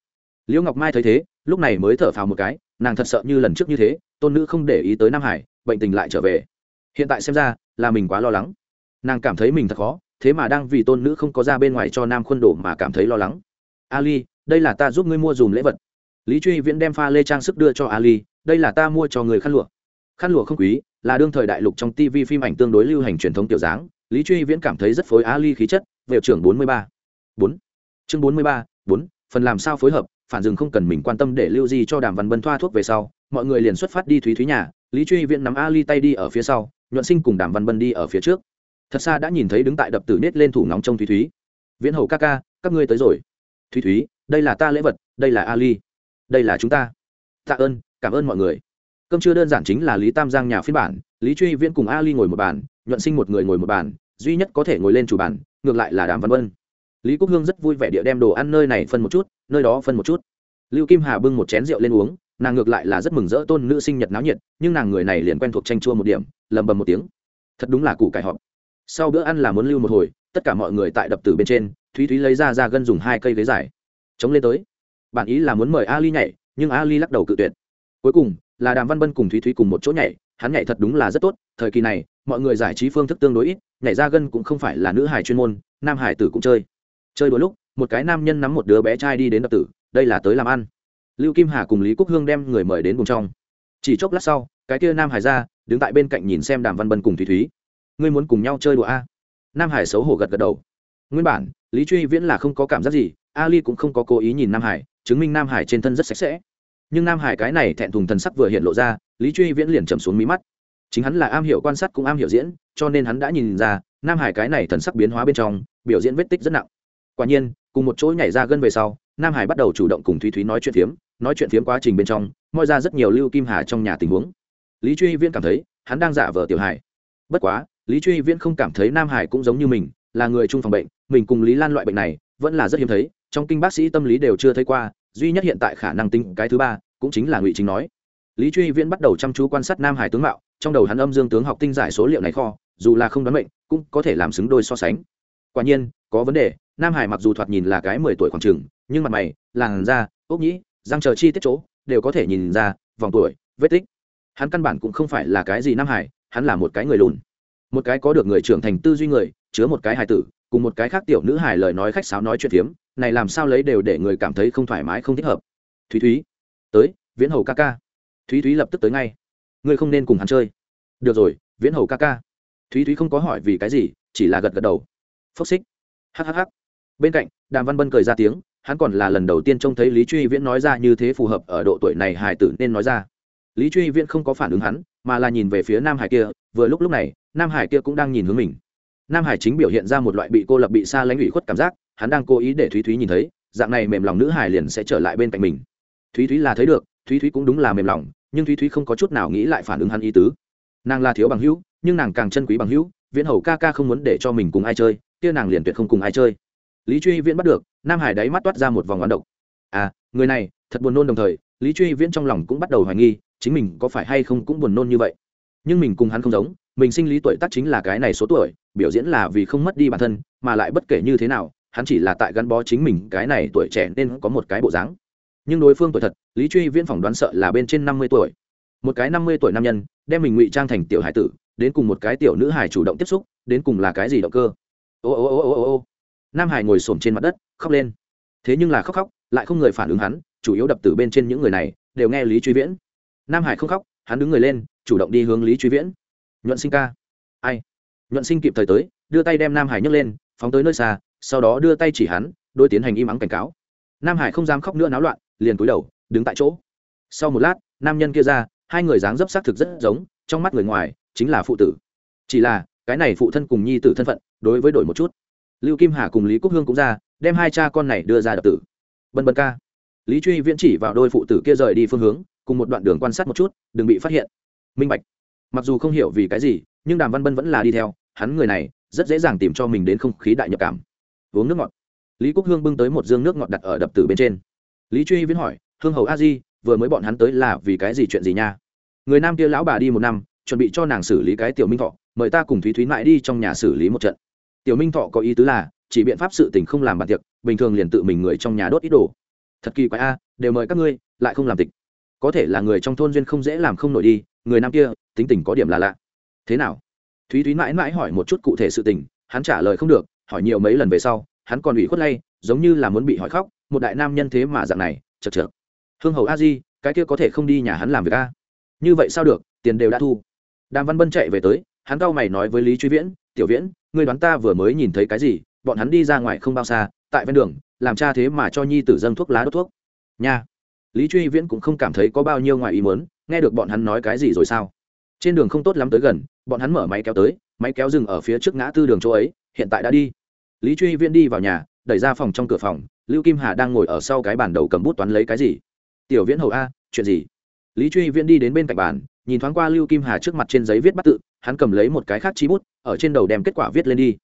Liễu ngọc mai thấy thế, lúc này mới thở phào một cái, nàng thật sợ như lần trước như thế, tôn nữ không để ý tới nam hải, bệnh tình lại trở về. Hiện tại xem ra, là mình quá lo lắng. Nàng cảm thấy mình thật khó, thế mà đang vì tôn nữ không có ra bên ngoài cho nam khuôn đổ mà cảm thấy lo lắng. Ali đây là ta giúp ngươi mua dùm lễ vật. Lý truy viễn đem pha lê trang sức đưa cho ali, đây là ta mua cho người khăn lụa. Khăn lụa không quý, là đương thời đại lục trong tv phim ảnh tương đối lưu hành truyền thống tiểu dáng. Lý truy viễn cảm thấy rất phối ali khí chất. Về trưởng bốn mươi ba. Bốn. Chương bốn mươi ba, bốn, phần làm sao phối hợp, phản dừng không cần mình quan tâm để lưu di cho đàm văn bân thoa thuốc về sau, mọi người liền xuất phát đi thúy thúy nhà. Lý truy viễn nắm ali tay đi ở phía sau, nhuận sinh cùng đàm văn bân đi ở phía trước. Thật xa đã nhìn thấy đứng tại đập tử nết lên thủ nóng trong thúy thúy. Viễn hầu ca ca, các ngươi tới rồi thúy thúy, đây là ta lễ vật, đây là ali, đây là chúng ta. Tạ ơn, cảm ơn mọi người. Cơm chưa đơn giản chính là lý tam giang nhà phiên bản, lý truy viễn cùng ali ngồi một bàn, nhuận sinh một người ngồi một bàn, duy nhất có thể ngồi lên chủ bàn, ngược lại là đàm văn vân. Lý quốc hương rất vui vẻ địa đem đồ ăn nơi này phân một chút, nơi đó phân một chút. Lưu kim hà bưng một chén rượu lên uống, nàng ngược lại là rất mừng rỡ tôn nữ sinh nhật náo nhiệt, nhưng nàng người này liền quen thuộc tranh chua một điểm, lầm bầm một tiếng. Thật đúng là củ cải họp. Sau bữa ăn là muốn lưu một hồi, tất cả mọi người tại đập tử bên trên thúy thúy lấy ra ra gân dùng hai cây ghế dài. Chống lên tới. Bản ý là muốn mời ali nhảy, nhưng ali lắc đầu cự tuyệt. Cuối cùng, là đàm văn bân cùng thúy thúy cùng một chỗ nhảy. Hắn nhảy thật đúng là rất tốt, thời kỳ này, mọi người giải trí phương thức tương đối ít, nhảy ra gân cũng không phải là nữ hải chuyên môn, nam hải tử cũng chơi. Chơi đôi lúc, một cái nam nhân nắm một đứa bé trai đi đến đập tử, đây là tới làm ăn. Lưu kim hà cùng lý quốc hương đem người mời đến cùng trong. Chỉ chốc lát sau, cái kia nam hải ra, đứng tại bên cạnh nhìn xem đàm văn bân cùng thúy thúy. Ngươi muốn cùng nhau chơi đùa a? Nam hải xấu hổ gật gật đầu nguyên bản, lý truy viễn là không có cảm giác gì, ali cũng không có cố ý nhìn nam hải, chứng minh nam hải trên thân rất sạch sẽ. Nhưng nam hải cái này thẹn thùng thần sắc vừa hiện lộ ra, lý truy viễn liền trầm xuống mí mắt. Chính hắn là am hiểu quan sát cũng am hiểu diễn, cho nên hắn đã nhìn ra, nam hải cái này thần sắc biến hóa bên trong, biểu diễn vết tích rất nặng. Quả nhiên, cùng một chỗ nhảy ra gân về sau, nam hải bắt đầu chủ động cùng thúy thúy nói chuyện phiếm, nói chuyện phiếm quá trình bên trong, moi ra rất nhiều lưu kim hà trong nhà tình huống. Lý truy viễn cảm thấy, hắn đang giả vờ tiểu hải bất quá, lý truy viễn không cảm thấy nam hải cũng giống như mình là người chung phòng bệnh, mình cùng lý lan loại bệnh này, vẫn là rất hiếm thấy, trong kinh bác sĩ tâm lý đều chưa thấy qua, duy nhất hiện tại khả năng tính cái thứ ba, cũng chính là ngụy chính nói. Lý truy viễn bắt đầu chăm chú quan sát nam hải tướng mạo, trong đầu hắn âm dương tướng học tinh giải số liệu này kho, dù là không đoán mệnh, cũng có thể làm xứng đôi so sánh. Quả nhiên, có vấn đề, nam hải mặc dù thoạt nhìn là cái mười tuổi khoảng chừng, nhưng mặt mày, làn da, ốc nhĩ, răng chờ chi tiết chỗ, đều có thể nhìn ra, vòng tuổi, vết tích. Hắn căn bản cũng không phải là cái gì nam hải, hắn là một cái người lùn. Một cái có được người trưởng thành tư duy người chứa một cái hài tử, cùng một cái khác tiểu nữ hài lời nói khách sáo nói chuyện phiếm, này làm sao lấy đều để người cảm thấy không thoải mái, không thích hợp. Thúy thúy, tới, viễn hầu ca ca. Thúy thúy lập tức tới ngay. Ngươi không nên cùng hắn chơi. Được rồi, viễn hầu ca ca. Thúy thúy không có hỏi vì cái gì, chỉ là gật gật đầu. Phốc xích. Hhh bên cạnh, đàm văn bân cười ra tiếng, hắn còn là lần đầu tiên trông thấy lý truy viễn nói ra như thế phù hợp ở độ tuổi này hài tử nên nói ra. Lý truy viễn không có phản ứng hắn, mà là nhìn về phía nam hải kia, vừa lúc lúc này, nam hải kia cũng đang nhìn hướng mình nam hải chính biểu hiện ra một loại bị cô lập bị xa lánh ủy khuất cảm giác, hắn đang cố ý để thúy thúy nhìn thấy, dạng này mềm lòng nữ hải liền sẽ trở lại bên cạnh mình. Thúy thúy là thấy được, thúy thúy cũng đúng là mềm lòng, nhưng thúy thúy không có chút nào nghĩ lại phản ứng hắn ý tứ. Nàng là thiếu bằng hữu, nhưng nàng càng chân quý bằng hữu, viễn hầu ca ca không muốn để cho mình cùng ai chơi, kia nàng liền tuyệt không cùng ai chơi. Lý truy viễn bắt được, nam hải đáy mắt toát ra một vòng oán độc. À người này, thật buồn nôn đồng thời, lý truy viễn trong lòng cũng bắt đầu hoài nghi, chính mình có phải hay không cũng buồn nôn như vậy. Nhưng mình cùng hắn không giống mình sinh lý tuổi tác chính là cái này số tuổi, biểu diễn là vì không mất đi bản thân, mà lại bất kể như thế nào, hắn chỉ là tại gắn bó chính mình, cái này tuổi trẻ nên có một cái bộ dáng. Nhưng đối phương tuổi thật, lý truy viễn phỏng đoán sợ là bên trên năm mươi tuổi. Một cái năm mươi tuổi nam nhân, đem mình ngụy trang thành tiểu hải tử, đến cùng một cái tiểu nữ hải chủ động tiếp xúc, đến cùng là cái gì động cơ? Ô ô ô ô ô ô. Nam hải ngồi s trên mặt đất, khóc lên. Thế nhưng là khóc khóc, lại không người phản ứng hắn, chủ yếu đập từ bên trên những người này, đều nghe lý truy viễn. Nam hải không khóc, hắn đứng người lên, chủ động đi hướng lý truy viễn nhuận sinh ca. Ai? Nhuận sinh kịp thời tới, đưa tay đem nam hải nhấc lên, phóng tới nơi xa, sau đó đưa tay chỉ hắn, đôi tiến hành im ắng cảnh cáo. Nam hải không dám khóc nữa náo loạn, liền cúi đầu, đứng tại chỗ. Sau một lát, nam nhân kia ra, hai người dáng dấp xác thực rất giống, trong mắt người ngoài, chính là phụ tử. Chỉ là, cái này phụ thân cùng nhi tử thân phận, đối với đổi một chút. Lưu kim hà cùng lý quốc hương cũng ra, đem hai cha con này đưa ra đập tử. Bân bân ca. Lý truy viễn chỉ vào đôi phụ tử kia rời đi phương hướng, cùng một đoạn đường quan sát một chút, đừng bị phát hiện. Minh bạch mặc dù không hiểu vì cái gì, nhưng đàm văn bân vẫn là đi theo, hắn người này rất dễ dàng tìm cho mình đến không khí đại nhập cảm. Uống nước ngọt. Lý quốc hương bưng tới một dương nước ngọt đặt ở đập tử bên trên. Lý truy viễn hỏi, hương hầu a di, vừa mới bọn hắn tới là vì cái gì chuyện gì nha? Người nam kia lão bà đi một năm, chuẩn bị cho nàng xử lý cái tiểu minh thọ, mời ta cùng thúy thúy mãi đi trong nhà xử lý một trận. Tiểu minh thọ có ý tứ là, chỉ biện pháp sự tình không làm bàn tiệc, bình thường liền tự mình người trong nhà đốt ít đồ. Thật kỳ quái a, đều mời các ngươi, lại không làm tịch. Có thể là người trong thôn duyên không dễ làm không nổi đi, người nam kia tính tình có điểm là lạ. Thế nào? Thúy thúy mãi mãi hỏi một chút cụ thể sự tình, hắn trả lời không được, hỏi nhiều mấy lần về sau, hắn còn ủy khuất lay, giống như là muốn bị hỏi khóc, một đại nam nhân thế mà dạng này, chật chật hương hầu a di, cái kia có thể không đi nhà hắn làm việc a? Như vậy sao được, tiền đều đã thu. Đàm văn bân chạy về tới, hắn cau mày nói với lý truy viễn, tiểu viễn, ngươi đoán ta vừa mới nhìn thấy cái gì? Bọn hắn đi ra ngoài không bao xa, tại ven đường, làm cha thế mà cho nhi tử dâng thuốc lá đốt thuốc. Nha. Lý truy viễn cũng không cảm thấy có bao nhiêu ngoài ý muốn, nghe được bọn hắn nói cái gì rồi sao? Trên đường không tốt lắm tới gần, bọn hắn mở máy kéo tới, máy kéo dừng ở phía trước ngã tư đường chỗ ấy, hiện tại đã đi. Lý truy viễn đi vào nhà, đẩy ra phòng trong cửa phòng, lưu kim hà đang ngồi ở sau cái bàn đầu cầm bút toán lấy cái gì? Tiểu viễn hầu a, chuyện gì? Lý truy viễn đi đến bên cạnh bàn, nhìn thoáng qua lưu kim hà trước mặt trên giấy viết bắt tự, hắn cầm lấy một cái khác chí bút, ở trên đầu đem kết quả viết lên đi.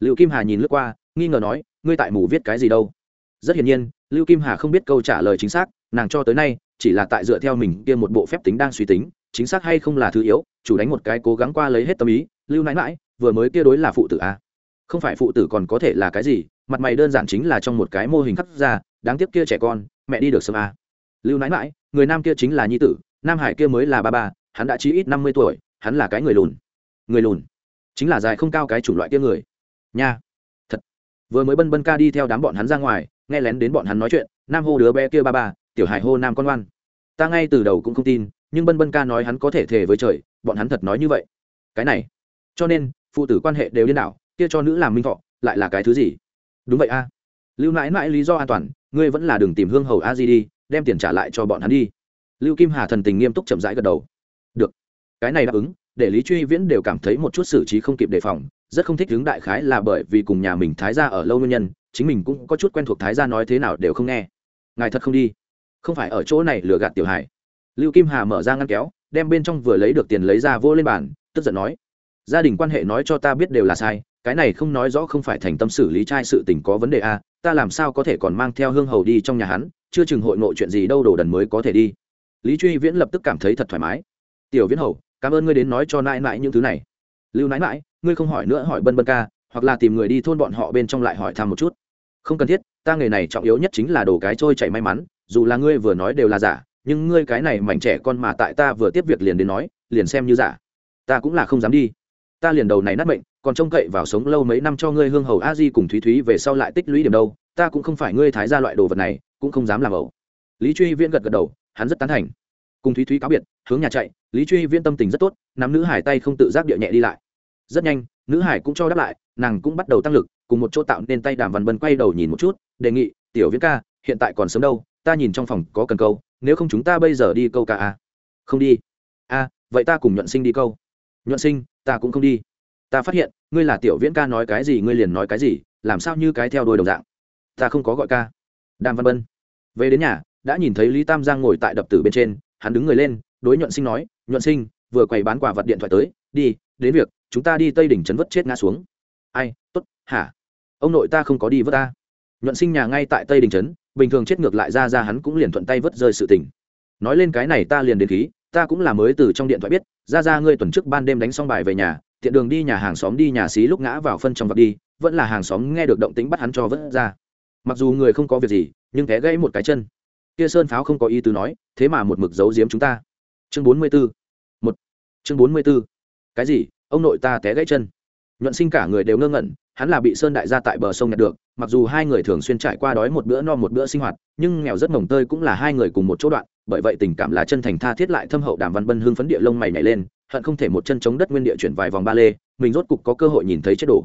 Lưu kim hà nhìn lướt qua, nghi ngờ nói, ngươi tại mù viết cái gì đâu? Rất hiển nhiên, lưu kim hà không biết câu trả lời chính xác, nàng cho tới nay chỉ là tại dựa theo mình kia một bộ phép tính đang suy tính chính xác hay không là thứ yếu, chủ đánh một cái cố gắng qua lấy hết tâm ý, lưu nãi mãi vừa mới kia đối là phụ tử a không phải phụ tử còn có thể là cái gì, mặt mày đơn giản chính là trong một cái mô hình khắc ra, đáng tiếc kia trẻ con, mẹ đi được sớm a lưu nãi mãi người nam kia chính là nhi tử, nam hải kia mới là ba ba, hắn đã chí ít năm mươi tuổi, hắn là cái người lùn. Người lùn? Chính là dài không cao cái chủng loại kia người. Nha. Thật. Vừa mới bân bân ca đi theo đám bọn hắn ra ngoài, nghe lén đến bọn hắn nói chuyện, nam hô đứa bé kia ba ba, tiểu hải hô nam con ngoan. Ta ngay từ đầu cũng không tin nhưng bân bân ca nói hắn có thể thề với trời, bọn hắn thật nói như vậy. Cái này. Cho nên, phụ tử quan hệ đều điên đảo, kia cho nữ làm minh thọ, lại là cái thứ gì? Đúng vậy a. Lưu mãi mãi lý do an toàn, ngươi vẫn là đường tìm hương hầu a di đi, đem tiền trả lại cho bọn hắn đi. Lưu kim hà thần tình nghiêm túc chậm rãi gật đầu. Được. Cái này đáp ứng, để lý truy viễn đều cảm thấy một chút xử trí không kịp đề phòng, rất không thích hướng đại khái là bởi vì cùng nhà mình thái gia ở lâu nguyên nhân, chính mình cũng có chút quen thuộc thái gia nói thế nào đều không nghe. Ngài thật không đi. Không phải ở chỗ này lừa gạt tiểu hải lưu kim hà mở ra ngăn kéo, đem bên trong vừa lấy được tiền lấy ra vô lên bàn, tức giận nói, gia đình quan hệ nói cho ta biết đều là sai, cái này không nói rõ không phải thành tâm xử lý trai sự tình có vấn đề a ta làm sao có thể còn mang theo hương hầu đi trong nhà hắn, chưa chừng hội ngộ chuyện gì đâu đồ đần mới có thể đi. Lý truy viễn lập tức cảm thấy thật thoải mái. Tiểu viễn hầu, cảm ơn ngươi đến nói cho nãi nãi những thứ này. Lưu nãi nãi, ngươi không hỏi nữa hỏi bân bân ca, hoặc là tìm người đi thôn bọn họ bên trong lại hỏi thăm một chút. Không cần thiết, ta nghề này trọng yếu nhất chính là đồ cái trôi chảy may mắn, dù là ngươi vừa nói đều là giả nhưng ngươi cái này mảnh trẻ con mà tại ta vừa tiếp việc liền đến nói, liền xem như giả. Ta cũng là không dám đi. Ta liền đầu này nát bệnh, còn trông cậy vào sống lâu mấy năm cho ngươi hương hầu a di cùng thúy thúy về sau lại tích lũy điểm đâu, ta cũng không phải ngươi thái ra loại đồ vật này, cũng không dám làm ẩu. Lý truy viễn gật gật đầu, hắn rất tán thành. Cùng thúy thúy cáo biệt, hướng nhà chạy, lý truy viễn tâm tình rất tốt, nắm nữ hải tay không tự giác địa nhẹ đi lại. Rất nhanh, nữ hải cũng cho đáp lại, nàng cũng bắt đầu tăng lực, cùng một chỗ tạo nên tay đàm văn bân quay đầu nhìn một chút, đề nghị, tiểu viễn ca, hiện tại còn sớm đâu ta nhìn trong phòng có cần câu, nếu không chúng ta bây giờ đi câu ca a à? không đi. A vậy ta cùng nhuận sinh đi câu. Nhuận sinh, ta cũng không đi. Ta phát hiện, ngươi là tiểu viễn ca nói cái gì ngươi liền nói cái gì, làm sao như cái theo đuôi đồng dạng. Ta không có gọi ca. Đàm văn bân. Về đến nhà, đã nhìn thấy lý tam giang ngồi tại đập tử bên trên, hắn đứng người lên, đối nhuận sinh nói, nhuận sinh, vừa quầy bán quả vật điện thoại tới, đi, đến việc, chúng ta đi tây đỉnh trấn vất chết ngã xuống. Ai t ố t hả? Ông nội ta không có đi vớt ta. Nhuận sinh nhà ngay tại tây đình trấn bình thường chết ngược lại ra ra hắn cũng liền thuận tay vớt rơi sự tình. Nói lên cái này ta liền đến khí, ta cũng là mới từ trong điện thoại biết, ra ra ngươi tuần trước ban đêm đánh xong bài về nhà, tiện đường đi nhà hàng xóm đi nhà xí lúc ngã vào phân trong vật đi, vẫn là hàng xóm nghe được động tính bắt hắn cho vớt ra. Mặc dù người không có việc gì, nhưng té gãy một cái chân. Kia sơn pháo không có ý tứ nói, thế mà một mực giấu giếm chúng ta. Chương bốn mươi b ố một. Chương bốn mươi b ố cái gì? Ông nội ta té gãy chân. Nhuận sinh cả người đều ngơ ngẩn hắn là bị sơn đại gia tại bờ sông nhặt được, mặc dù hai người thường xuyên trải qua đói một bữa no một bữa sinh hoạt, nhưng nghèo rất mồng tơi cũng là hai người cùng một chỗ đoạn, bởi vậy tình cảm là chân thành tha thiết lại thâm hậu đàm văn bân hưng phấn địa lông mày nhảy lên, hận không thể một chân chống đất nguyên địa chuyển vài vòng ba lê, mình rốt cục có cơ hội nhìn thấy chết đổ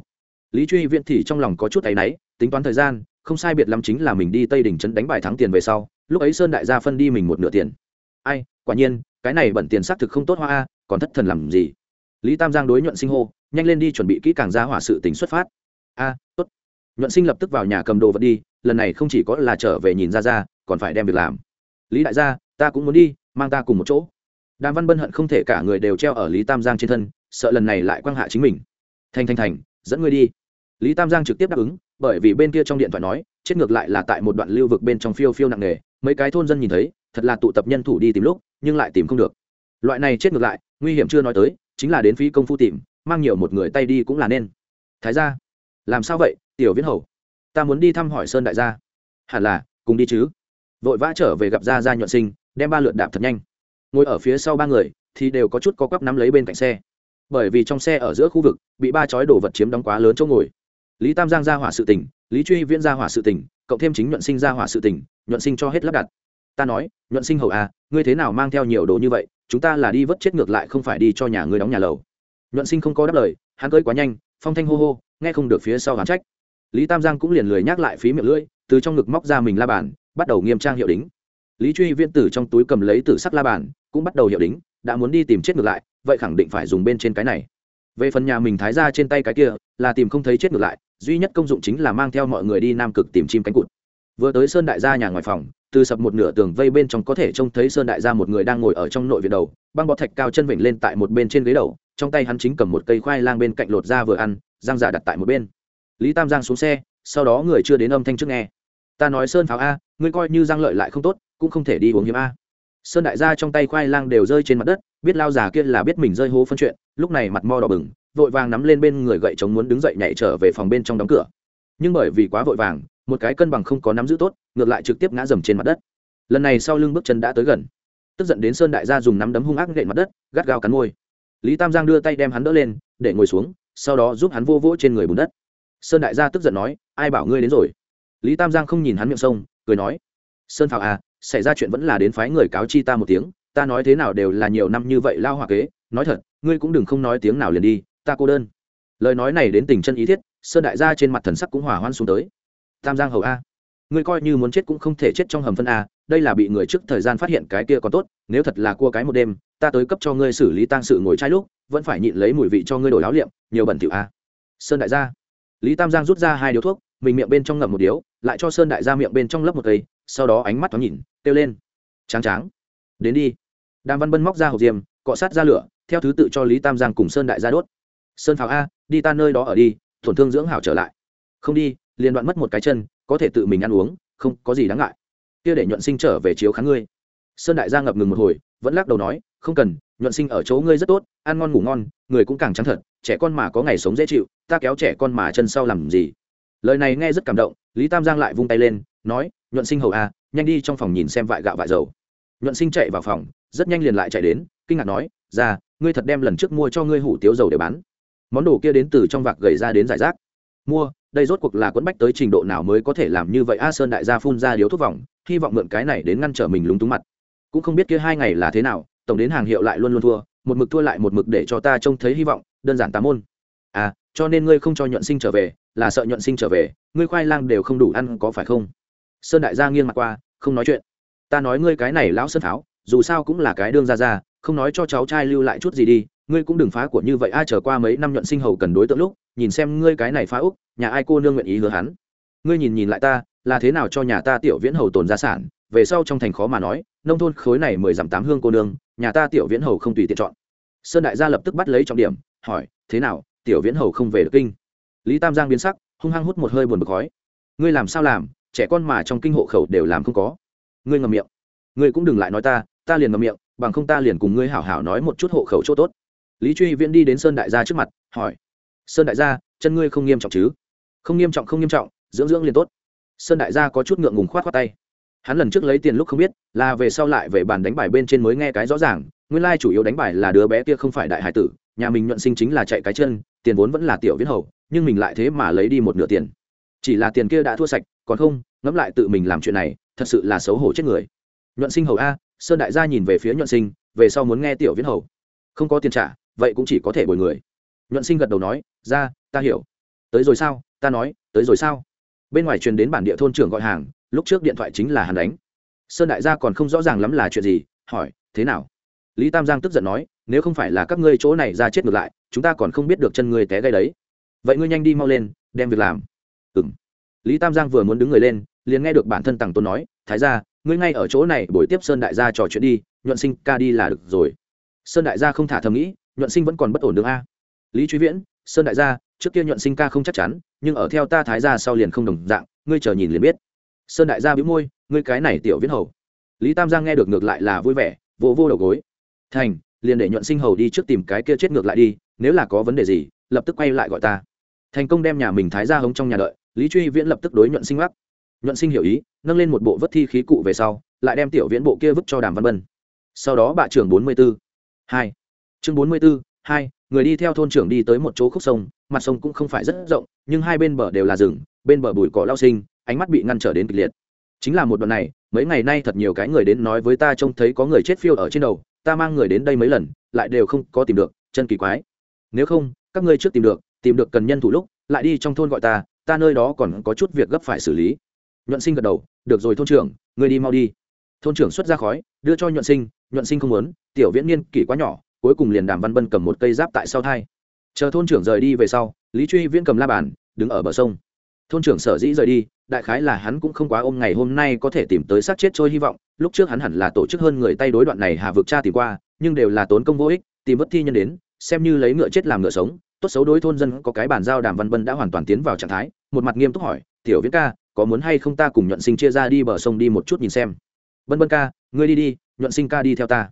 lý truy viễn thì trong lòng có chút áy náy, tính toán thời gian, không sai biệt lắm chính là mình đi tây đỉnh trấn đánh bài thắng tiền về sau, lúc ấy sơn đại gia phân đi mình một nửa tiền. Ai, quả nhiên, cái này bẩn tiền xác thực không tốt hoa a, còn thất thần làm gì? Lý tam giang đối nhuận sinh hô, nhanh lên đi chuẩn bị kỹ càng ra hỏa sự tính xuất phát a tốt. Nhuận sinh lập tức vào nhà cầm đồ vật đi, lần này không chỉ có là trở về nhìn ra ra còn phải đem việc làm. Lý đại gia, ta cũng muốn đi, mang ta cùng một chỗ. Đàm văn bân hận không thể cả người đều treo ở lý tam giang trên thân, sợ lần này lại quang hạ chính mình. Thành thành thành, dẫn ngươi đi. Lý tam giang trực tiếp đáp ứng, bởi vì bên kia trong điện thoại nói, chết ngược lại là tại một đoạn lưu vực bên trong phiêu phiêu nặng nề, mấy cái thôn dân nhìn thấy, thật là tụ tập nhân thủ đi tìm lúc, nhưng lại tìm không được. Loại này chết ngược lại, nguy hiểm chưa nói tới, chính là đến phí công phu tìm, mang nhiều một người tay đi cũng là nên. Thái ra làm sao vậy, tiểu viễn hầu? Ta muốn đi thăm hỏi sơn đại gia. Hẳn là, cùng đi chứ. Vội vã trở về gặp gia gia nhuận sinh, đem ba lượt đạp thật nhanh. Ngồi ở phía sau ba người, thì đều có chút có quắp nắm lấy bên cạnh xe. Bởi vì trong xe ở giữa khu vực, bị ba chói đồ vật chiếm đóng quá lớn chỗ ngồi. Lý tam giang ra hỏa sự tỉnh lý truy viễn ra hỏa sự tỉnh cộng thêm chính nhuận sinh ra hỏa sự tỉnh nhuận sinh cho hết lắp đặt. Ta nói, nhuận sinh hầu à ngươi thế nào mang theo nhiều đồ như vậy, chúng ta là đi vớt chết ngược lại không phải đi cho nhà ngươi đóng nhà lầu. Nhuận sinh không có đáp lời, hắn cơi quá nhanh, phong thanh hô hô nghe không được phía sau hắn trách. Lý tam giang cũng liền lười nhắc lại phí miệng lưỡi, từ trong ngực móc ra mình la bàn, bắt đầu nghiêm trang hiệu đính. Lý truy viễn tử trong túi cầm lấy tử sắc la bàn, cũng bắt đầu hiệu đính, đã muốn đi tìm chết ngược lại, vậy khẳng định phải dùng bên trên cái này. Về phần nhà mình thái ra trên tay cái kia, là tìm không thấy chết ngược lại, duy nhất công dụng chính là mang theo mọi người đi nam cực tìm chim cánh cụt. Vừa tới sơn đại gia nhà ngoài phòng, từ sập một nửa tường vây bên trong có thể trông thấy sơn đại gia một người đang ngồi ở trong nội viện đầu, băng bọt thạch cao chân vịnh lên tại một bên trên ghế đầu, trong tay hắn chính cầm một cây khoai lang bên cạnh lột ra vừa ăn giang giả đặt tại một bên. Lý tam giang xuống xe, sau đó người chưa đến âm thanh trước nghe. Ta nói sơn pháo a, ngươi coi như giang lợi lại không tốt, cũng không thể đi uống hiếm a. Sơn đại gia trong tay khoai lang đều rơi trên mặt đất, biết lao già kia là biết mình rơi hố phân chuyện, lúc này mặt mo đỏ bừng, vội vàng nắm lên bên người gậy chống muốn đứng dậy nhảy trở về phòng bên trong đóng cửa. Nhưng bởi vì quá vội vàng, một cái cân bằng không có nắm giữ tốt, ngược lại trực tiếp ngã dầm trên mặt đất. Lần này sau lưng bước chân đã tới gần. Tức giận đến sơn đại gia dùng nắm đấm hung ác nện mặt đất, gắt gao cắn môi. Lý tam giang đưa tay đem hắn đỡ lên, để ngồi xuống sau đó giúp hắn vô vỗ trên người bùn đất. Sơn đại gia tức giận nói, ai bảo ngươi đến rồi? Lý tam giang không nhìn hắn miệng sông, cười nói, sơn phào à xảy ra chuyện vẫn là đến phái người cáo chi ta một tiếng, ta nói thế nào đều là nhiều năm như vậy lao hòa kế, nói thật, ngươi cũng đừng không nói tiếng nào liền đi, ta cô đơn. Lời nói này đến tình chân ý thiết, sơn đại gia trên mặt thần sắc cũng hòa hoan xuống tới. Tam giang hầu a, ngươi coi như muốn chết cũng không thể chết trong hầm phân a, đây là bị người trước thời gian phát hiện cái kia còn tốt, nếu thật là cua cái một đêm ta tới cấp cho ngươi xử lý tang sự ngồi trai lúc, vẫn phải nhịn lấy mùi vị cho ngươi đổi áo liệm, nhiều bẩn thỉu a sơn đại gia. Lý tam giang rút ra hai điếu thuốc, mình miệng bên trong ngậm một điếu, lại cho sơn đại gia miệng bên trong lấp một cây, sau đó ánh mắt thoáng nhìn, kêu lên. Tráng tráng. Đến đi. Đàm văn bân móc ra hộp diêm, cọ sát ra lửa, theo thứ tự cho lý tam giang cùng sơn đại gia đốt. Sơn pháo a, đi ta nơi đó ở đi, tổn thương dưỡng hảo trở lại. Không đi, liền đoạn mất một cái chân, có thể tự mình ăn uống, không có gì đáng ngại. Kia để nhuận sinh trở về chiếu kháng ngươi. Sơn đại gia ngập ngừng một hồi, vẫn lắc đầu nói không cần, nhuận sinh ở chỗ ngươi rất tốt, ăn ngon ngủ ngon, người cũng càng trắng thật, trẻ con mà có ngày sống dễ chịu, ta kéo trẻ con mà chân sau làm gì? Lời này nghe rất cảm động, lý tam giang lại vung tay lên, nói, nhuận sinh hầu a nhanh đi trong phòng nhìn xem vại gạo vại dầu. Nhuận sinh chạy vào phòng, rất nhanh liền lại chạy đến, kinh ngạc nói ra ngươi thật đem lần trước mua cho ngươi hủ tiếu dầu để bán. Món đồ kia đến từ trong vạc gầy ra đến giải rác. Mua, đây rốt cuộc là quẫn bách tới trình độ nào mới có thể làm như vậy? A sơn đại gia phun ra điếu thuốc vòng, hy vọng mượn cái này đến ngăn trở mình lúng túng mặt. Cũng không biết kia hai ngày là thế nào tổng đến hàng hiệu lại luôn luôn thua, một mực thua lại một mực để cho ta trông thấy hy vọng, đơn giản tám môn. À cho nên ngươi không cho nhuận sinh trở về, là sợ nhuận sinh trở về, ngươi khoai lang đều không đủ ăn có phải không? Sơn đại gia nghiêng mặt qua, không nói chuyện. Ta nói ngươi cái này lão sơn tháo, dù sao cũng là cái đương ra ra không nói cho cháu trai lưu lại chút gì đi, ngươi cũng đừng phá của như vậy. Ai trở qua mấy năm nhuận sinh hầu cần đối tượng lúc, nhìn xem ngươi cái này phá úc, nhà ai cô nương nguyện ý hứa hắn? Ngươi nhìn nhìn lại ta, là thế nào cho nhà ta tiểu viễn hầu tồn gia sản? Về sau trong thành khó mà nói, nông thôn khối này mười dặm tám hương cô nương nhà ta tiểu viễn hầu không tùy tiện chọn. Sơn đại gia lập tức bắt lấy trọng điểm, hỏi, thế nào, tiểu viễn hầu không về được kinh? Lý tam giang biến sắc, hung hăng hút một hơi buồn bực khói. Ngươi làm sao làm, trẻ con mà trong kinh hộ khẩu đều làm không có. Ngươi ngầm miệng. Ngươi cũng đừng lại nói ta ta liền ngầm miệng, bằng không ta liền cùng ngươi hảo hảo nói một chút hộ khẩu chỗ tốt. Lý truy viễn đi đến sơn đại gia trước mặt, hỏi, sơn đại gia, chân ngươi không nghiêm trọng chứ? Không nghiêm trọng, không nghiêm trọng, dưỡng dưỡng liền tốt. Sơn đại gia có chút ngượng ngùng khoát khoát tay hắn lần trước lấy tiền lúc không biết, là về sau lại về bàn đánh bài bên trên mới nghe cái rõ ràng, nguyên lai chủ yếu đánh bài là đứa bé kia không phải đại hải tử, nhà mình nhuận sinh chính là chạy cái chân, tiền vốn vẫn là tiểu viễn hầu, nhưng mình lại thế mà lấy đi một nửa tiền. Chỉ là tiền kia đã thua sạch, còn không, ngẫm lại tự mình làm chuyện này, thật sự là xấu hổ chết người. Nhuận sinh hầu a, sơn đại gia nhìn về phía nhuận sinh, về sau muốn nghe tiểu viễn hầu. Không có tiền trả, vậy cũng chỉ có thể bồi người. Nhuận sinh gật đầu nói, ra, ta hiểu. Tới rồi sao? Ta nói, tới rồi sao? Bên ngoài truyền đến bản địa thôn trưởng gọi hàng lúc trước điện thoại chính là hắn đánh. Sơn đại gia còn không rõ ràng lắm là chuyện gì, hỏi, thế nào? Lý tam giang tức giận nói, nếu không phải là các ngươi chỗ này ra chết ngược lại, chúng ta còn không biết được chân ngươi té gây đấy. Vậy ngươi nhanh đi mau lên, đem việc làm. Ừ m lý tam giang vừa muốn đứng người lên, liền nghe được bản thân tằng tôn nói, thái ra ngươi ngay ở chỗ này, buổi tiếp sơn đại gia trò chuyện đi, nhuận sinh ca đi là được rồi. Sơn đại gia không thả thầm nghĩ, nhuận sinh vẫn còn bất ổn được a. Lý truy viễn, sơn đại gia, trước kia nhuận sinh ca không chắc chắn, nhưng ở theo ta thái gia sau liền không đồng dạng, ngươi chờ nhìn liền biết sơn đại gia bĩu môi, ngươi cái này tiểu viễn hầu. Lý tam giang nghe được ngược lại là vui vẻ vô vô đầu gối. Thành, liền để nhuận sinh hầu đi trước tìm cái kia chết ngược lại đi, nếu là có vấn đề gì, lập tức quay lại gọi ta. Thành công đem nhà mình thái ra hống trong nhà đợi, lý truy viễn lập tức đối nhuận sinh mắc. Nhuận sinh hiểu ý, nâng lên một bộ vất thi khí cụ về sau, lại đem tiểu viễn bộ kia vứt cho đàm văn bân sau đó bạ trưởng bốn mươi b ố hai. Chương bốn mươi b ố hai, người đi theo thôn trưởng đi tới một chỗ khúc sông, mặt sông cũng không phải rất rộng, nhưng hai bên bờ đều là rừng, bên bờ bụi cỏ lao sinh ánh mắt bị ngăn trở đến kịch liệt. Chính là một đoạn này, mấy ngày nay thật nhiều cái người đến nói với ta trông thấy có người chết phiêu ở trên đầu, ta mang người đến đây mấy lần, lại đều không có tìm được, chân kỳ quái. Nếu không, các ngươi trước tìm được tìm được cần nhân thủ lúc, lại đi trong thôn gọi ta ta nơi đó còn có chút việc gấp phải xử lý. Nhuận sinh gật đầu, được rồi thôn trưởng người đi mau đi. Thôn trưởng xuất ra khói, đưa cho nhuận sinh nhuận sinh không muốn, tiểu viễn niên kỷ quá nhỏ, cuối cùng liền đàm văn bân cầm một cây giáp tại sau thai. Chờ thôn trưởng rời đi về sau, lý truy viễn cầm la bàn, đứng ở bờ sông thôn trưởng sở dĩ rời đi, đại khái là hắn cũng không quá ôm ngày hôm nay có thể tìm tới sát chết trôi hy vọng, lúc trước hắn hẳn là tổ chức hơn người tay đối đoạn này hà vực cha tìm qua, nhưng đều là tốn công vô ích, tìm bất thi nhân đến, xem như lấy ngựa chết làm ngựa sống, tốt xấu đối thôn dân có cái bàn giao đàm văn vân đã hoàn toàn tiến vào trạng thái, một mặt nghiêm túc hỏi, tiểu viễn ca, có muốn hay không ta cùng nhuận sinh chia ra đi bờ sông đi một chút nhìn xem? Vân Vân ca, ngươi đi đi, nhuận sinh ca đi theo ta.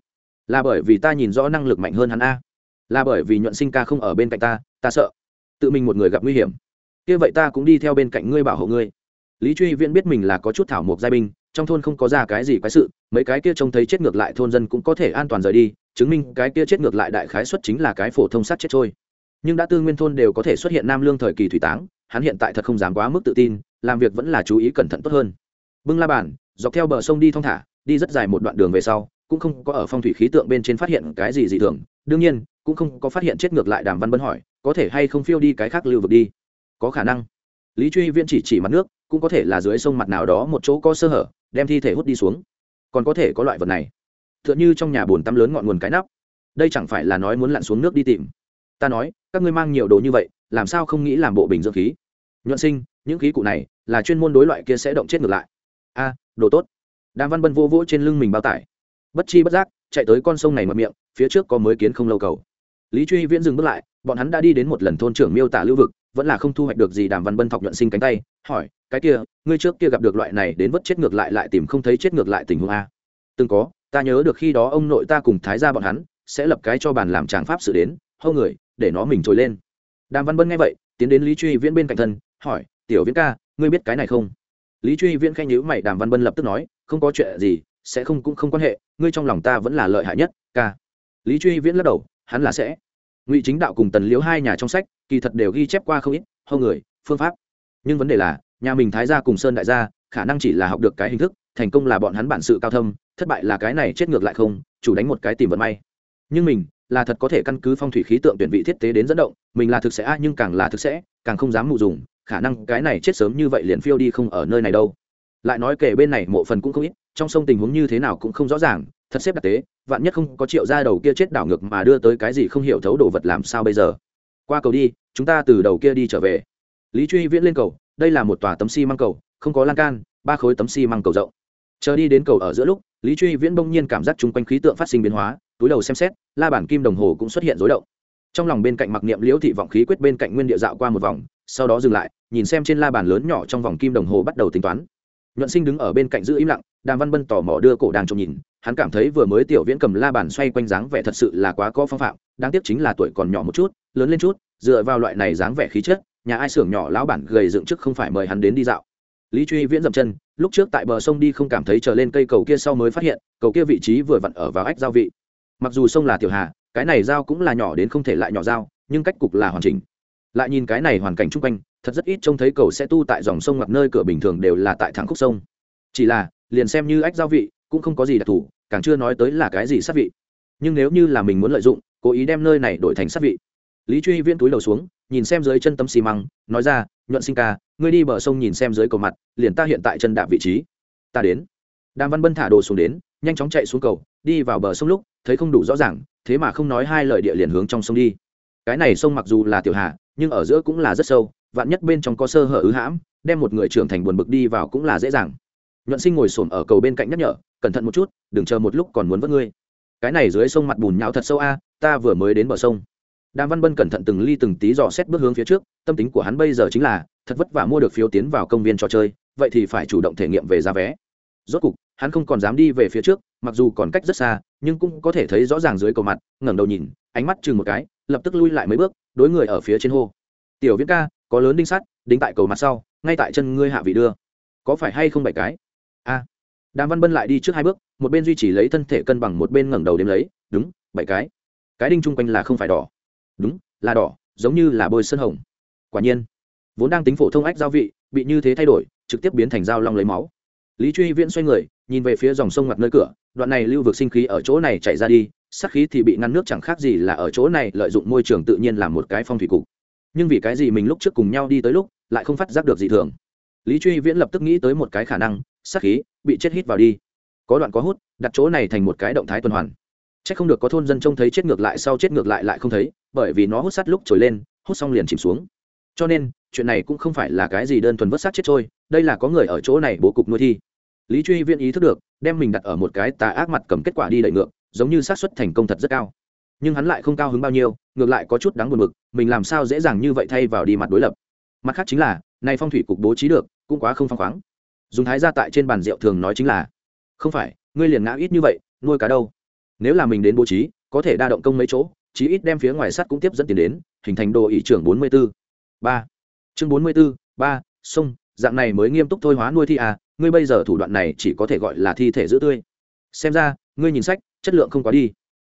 Là bởi vì ta nhìn rõ năng lực mạnh hơn hắn a. Là bởi vì nhuận sinh ca không ở bên cạnh ta ta sợ, tự mình một người gặp nguy hiểm kia vậy ta cũng đi theo bên cạnh ngươi bảo hộ ngươi. Lý truy viễn biết mình là có chút thảo mộc giai binh, trong thôn không có ra cái gì quái sự, mấy cái kia trông thấy chết ngược lại thôn dân cũng có thể an toàn rời đi, chứng minh cái kia chết ngược lại đại khái xuất chính là cái phổ thông sát chết trôi. Nhưng đã tư nguyên thôn đều có thể xuất hiện nam lương thời kỳ thủy táng, hắn hiện tại thật không dám quá mức tự tin, làm việc vẫn là chú ý cẩn thận tốt hơn. Bưng la bàn, dọc theo bờ sông đi thong thả, đi rất dài một đoạn đường về sau, cũng không có ở phong thủy khí tượng bên trên phát hiện cái gì dị thường. Đương nhiên, cũng không có phát hiện chết ngược lại đàm văn bân hỏi, có thể hay không phiêu đi cái khác lưu vực đi có khả năng. Lý truy viễn chỉ chỉ mặt nước, cũng có thể là dưới sông mặt nào đó một chỗ có sơ hở, đem thi thể hút đi xuống. Còn có thể có loại vật này. T h ư ợ n như trong nhà bồn tắm lớn ngọn nguồn cái nắp. Đây chẳng phải là nói muốn lặn xuống nước đi tìm. Ta nói, các ngươi mang nhiều đồ như vậy, làm sao không nghĩ làm bộ bình dưỡng khí? Nhuận sinh, những khí cụ này là chuyên môn đối loại kia sẽ động chết ngược lại. A, đồ tốt. Đàm văn bân vô vỗ trên lưng mình bao tải. Bất chi bất giác, chạy tới con sông này mập miệng, phía trước có mới kiến không lâu cầu. Lý truy viễn dừng bước lại, bọn hắn đã đi đến một lần thôn trưởng miêu tả lưu vực vẫn là không thu hoạch được gì đàm văn bân thọc nhuận sinh cánh tay, hỏi, cái kia, ngươi trước kia gặp được loại này đến vất chết ngược lại lại tìm không thấy chết ngược lại tình huống a? Từng có, ta nhớ được khi đó ông nội ta cùng thái ra bọn hắn sẽ lập cái cho bàn làm tràng pháp sự đến hâu người, để nó mình trồi lên. Đàm văn bân nghe vậy, tiến đến lý truy viễn bên cạnh thân, hỏi, tiểu viễn ca, ngươi biết cái này không? Lý truy viễn khanh nhữ mày, đàm văn bân lập tức nói, không có chuyện gì, sẽ không cũng không quan hệ, ngươi trong lòng ta vẫn là lợi hại nhất, ca. Lý truy viễn lắc đầu, hắn là sẽ. Ngụy chính đạo cùng tần liễu hai nhà trong sách kỳ thật đều ghi chép qua không ít hâu người, phương pháp. Nhưng vấn đề là, nhà mình thái gia cùng sơn đại gia, khả năng chỉ là học được cái hình thức, thành công là bọn hắn bản sự cao thâm, thất bại là cái này chết ngược lại không, chủ đánh một cái tìm vận may. Nhưng mình, là thật có thể căn cứ phong thủy khí tượng tuyển vị thiết tế đến dẫn động, mình là thực sẽ a, nhưng càng là thực sẽ, càng không dám mù dùng, khả năng cái này chết sớm như vậy liền phiêu đi không ở nơi này đâu. Lại nói kể bên này mộ phần cũng không ít, trong sông tình huống như thế nào cũng không rõ ràng, thật xếp đặc tế, vạn nhất không có triệu ra đầu kia chết đảo ngược mà đưa tới cái gì không hiểu thấu đồ vật làm sao bây giờ qua cầu đi, chúng ta từ đầu kia đi trở về. Lý truy viễn lên cầu, đây là một tòa tấm xi măng cầu, không có lan can, ba khối tấm xi măng cầu rộng. Chờ đi đến cầu ở giữa lúc, lý truy viễn bỗng nhiên cảm giác chung quanh khí tượng phát sinh biến hóa, túi đầu xem xét, la bản kim đồng hồ cũng xuất hiện rối động. Trong lòng bên cạnh mặc niệm liễu thị vọng khí quyết bên cạnh nguyên địa dạo qua một vòng, sau đó dừng lại, nhìn xem trên la bàn lớn nhỏ trong vòng kim đồng hồ bắt đầu tính toán. Nhuận sinh đứng ở bên cạnh giữ im lặng đàm văn bân tò mò đưa cổ đàng trông nhìn, hắn cảm thấy vừa mới tiểu viễn cầm la bàn xoay quanh dáng vẻ thật sự là quá có phong phạm, đáng tiếc chính là tuổi còn nhỏ một chút, lớn lên chút, dựa vào loại này dáng vẻ khí chất, nhà ai xưởng nhỏ lão bản gầy dựng trước không phải mời hắn đến đi dạo. Lý truy viễn dậm chân, lúc trước tại bờ sông đi không cảm thấy trở lên cây cầu kia sau mới phát hiện, cầu kia vị trí vừa vặn ở vào ách giao vị. Mặc dù sông là tiểu hà, cái này giao cũng là nhỏ đến không thể lại nhỏ giao, nhưng cách cục là hoàn chỉnh. Lại nhìn cái này hoàn cảnh chung quanh, thật rất ít trông thấy cầu sẽ tu tại dòng sông hoặc nơi cửa bình thường đều là tại thẳng khúc sông. Chỉ là liền xem như ách giao vị, cũng không có gì đặc thù, càng chưa nói tới là cái gì sát vị. Nhưng nếu như là mình muốn lợi dụng, cố ý đem nơi này đổi thành sát vị. Lý truy viễn túi đầu xuống, nhìn xem dưới chân tấm xi măng, nói ra, nhuận sinh ca, ngươi đi bờ sông nhìn xem dưới cầu mặt, liền ta hiện tại chân đạp vị trí. Ta đến. Đàm văn bân thả đồ xuống đến, nhanh chóng chạy xuống cầu, đi vào bờ sông lúc, thấy không đủ rõ ràng, thế mà không nói hai lời địa liền hướng trong sông đi. Cái này sông mặc dù là tiểu hà, nhưng ở giữa cũng là rất sâu, vạn nhất bên trong có sơ hở ứ hãm, đem một người trưởng thành buồn bực đi vào cũng là dễ dàng nhuận sinh ngồi xổm ở cầu bên cạnh nhắc nhở, cẩn thận một chút, đừng chờ một lúc còn muốn vớt ngươi. Cái này dưới sông mặt bùn nhão thật sâu a, ta vừa mới đến bờ sông. Đàm văn bân cẩn thận từng ly từng tí dò xét bước hướng phía trước, tâm tính của hắn bây giờ chính là, thật vất vả mua được phiếu tiến vào công viên trò chơi, vậy thì phải chủ động thể nghiệm về giá vé. Rốt cục, hắn không còn dám đi về phía trước, mặc dù còn cách rất xa, nhưng cũng có thể thấy rõ ràng dưới cầu mặt, ngẩng đầu nhìn, ánh mắt chừng một cái, lập tức lui lại mấy bước, đối người ở phía trên hô. Tiểu viễn ca, có lớn đinh sắt, đính tại cầu mặt sau, ngay tại chân ngươi hạ vị đưa. Có phải hay không bảy cái? A đàm văn bân lại đi trước hai bước, một bên duy trì lấy thân thể cân bằng, một bên ngẩng đầu đếm lấy, đúng, bảy cái. Cái đinh chung quanh là không phải đỏ. Đúng, là đỏ, giống như là bôi sơn hồng. Quả nhiên, vốn đang tính phổ thông ách giao vị, bị như thế thay đổi, trực tiếp biến thành dao long lấy máu. Lý truy viễn xoay người, nhìn về phía dòng sông ngặt nơi cửa, đoạn này lưu vực sinh khí ở chỗ này chạy ra đi sắc khí thì bị ngăn nước chẳng khác gì là ở chỗ này lợi dụng môi trường tự nhiên làm một cái phong thủy cục. Nhưng vì cái gì mình lúc trước cùng nhau đi tới lúc, lại không phát giác được gì thường? Lý truy viễn lập tức nghĩ tới một cái khả năng sát khí bị chết hít vào đi. Có đoạn có hút, đặt chỗ này thành một cái động thái tuần hoàn. C h ắ c không được có thôn dân trông thấy chết ngược lại sau chết ngược lại lại không thấy, bởi vì nó hút sắt lúc trồi lên, hút xong liền chìm xuống. Cho nên, chuyện này cũng không phải là cái gì đơn thuần vớt sát chết trôi, đây là có người ở chỗ này bố cục nuôi thi. Lý truy viên ý thức được, đem mình đặt ở một cái tà ác mặt cầm kết quả đi đẩy ngược, giống như xác suất thành công thật rất cao. Nhưng hắn lại không cao hứng bao nhiêu, ngược lại có chút đáng buồn bực, mình làm sao dễ dàng như vậy thay vào đi mặt đối lập. Mặt khác chính là nay phong thủy cục bố trí được, cũng quá không phăng khoáng dùng thái ra tại trên bàn rượu thường nói chính là, không phải, ngươi liền ngã ít như vậy, nuôi cá đâu. Nếu là mình đến bố trí, có thể đa động công mấy chỗ, chí ít đem phía ngoài sắt cũng tiếp dẫn tiền đến, hình thành đồ ý trưởng bốn mươi b ố ba. Chương bốn mươi b ố ba, sông, dạng này mới nghiêm túc thôi hóa nuôi thi à ngươi bây giờ thủ đoạn này chỉ có thể gọi là thi thể giữ tươi. Xem ra, ngươi nhìn sách, chất lượng không quá đi.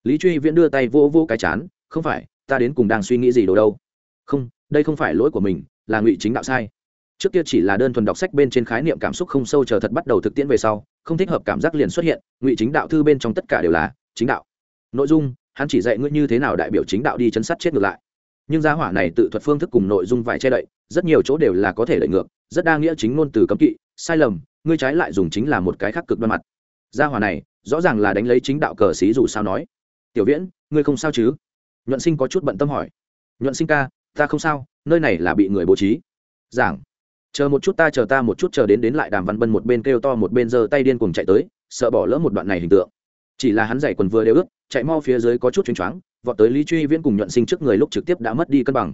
Lý truy viễn đưa tay vô vô cái chán, không phải, ta đến cùng đang suy nghĩ gì đồ đâu. Không, đây không phải lỗi của mình, là ngụy chính đạo sai trước kia chỉ là đơn thuần đọc sách bên trên khái niệm cảm xúc không sâu chờ thật bắt đầu thực tiễn về sau, không thích hợp cảm giác liền xuất hiện, ngụy chính đạo thư bên trong tất cả đều là chính đạo. Nội dung, hắn chỉ dạy ngươi như thế nào đại biểu chính đạo đi chấn sát chết ngược lại. Nhưng gia hỏa này tự thuật phương thức cùng nội dung vải che đậy, rất nhiều chỗ đều là có thể đẩy ngược, rất đa nghĩa chính ngôn từ cấm kỵ, sai lầm, ngươi trái lại dùng chính là một cái khác cực đoan mặt. Gia hỏa này, rõ ràng là đánh lấy chính đạo cờ xí dù sao nói. Tiểu viễn, ngươi không sao chứ? Nhuận sinh có chút bận tâm hỏi. Nhuận sinh ca, ta không sao, nơi này là bị người bố trí. Giảng chờ một chút ta chờ ta một chút chờ đến đến lại đàm văn bân một bên kêu to một bên giơ tay điên cuồng chạy tới, sợ bỏ lỡ một đoạn này hình tượng. Chỉ là hắn giày quần vừa đều ướt, chạy mau phía dưới có chút chuyến choáng, vọt tới lý truy viễn cùng nhuận sinh trước người lúc trực tiếp đã mất đi cân bằng.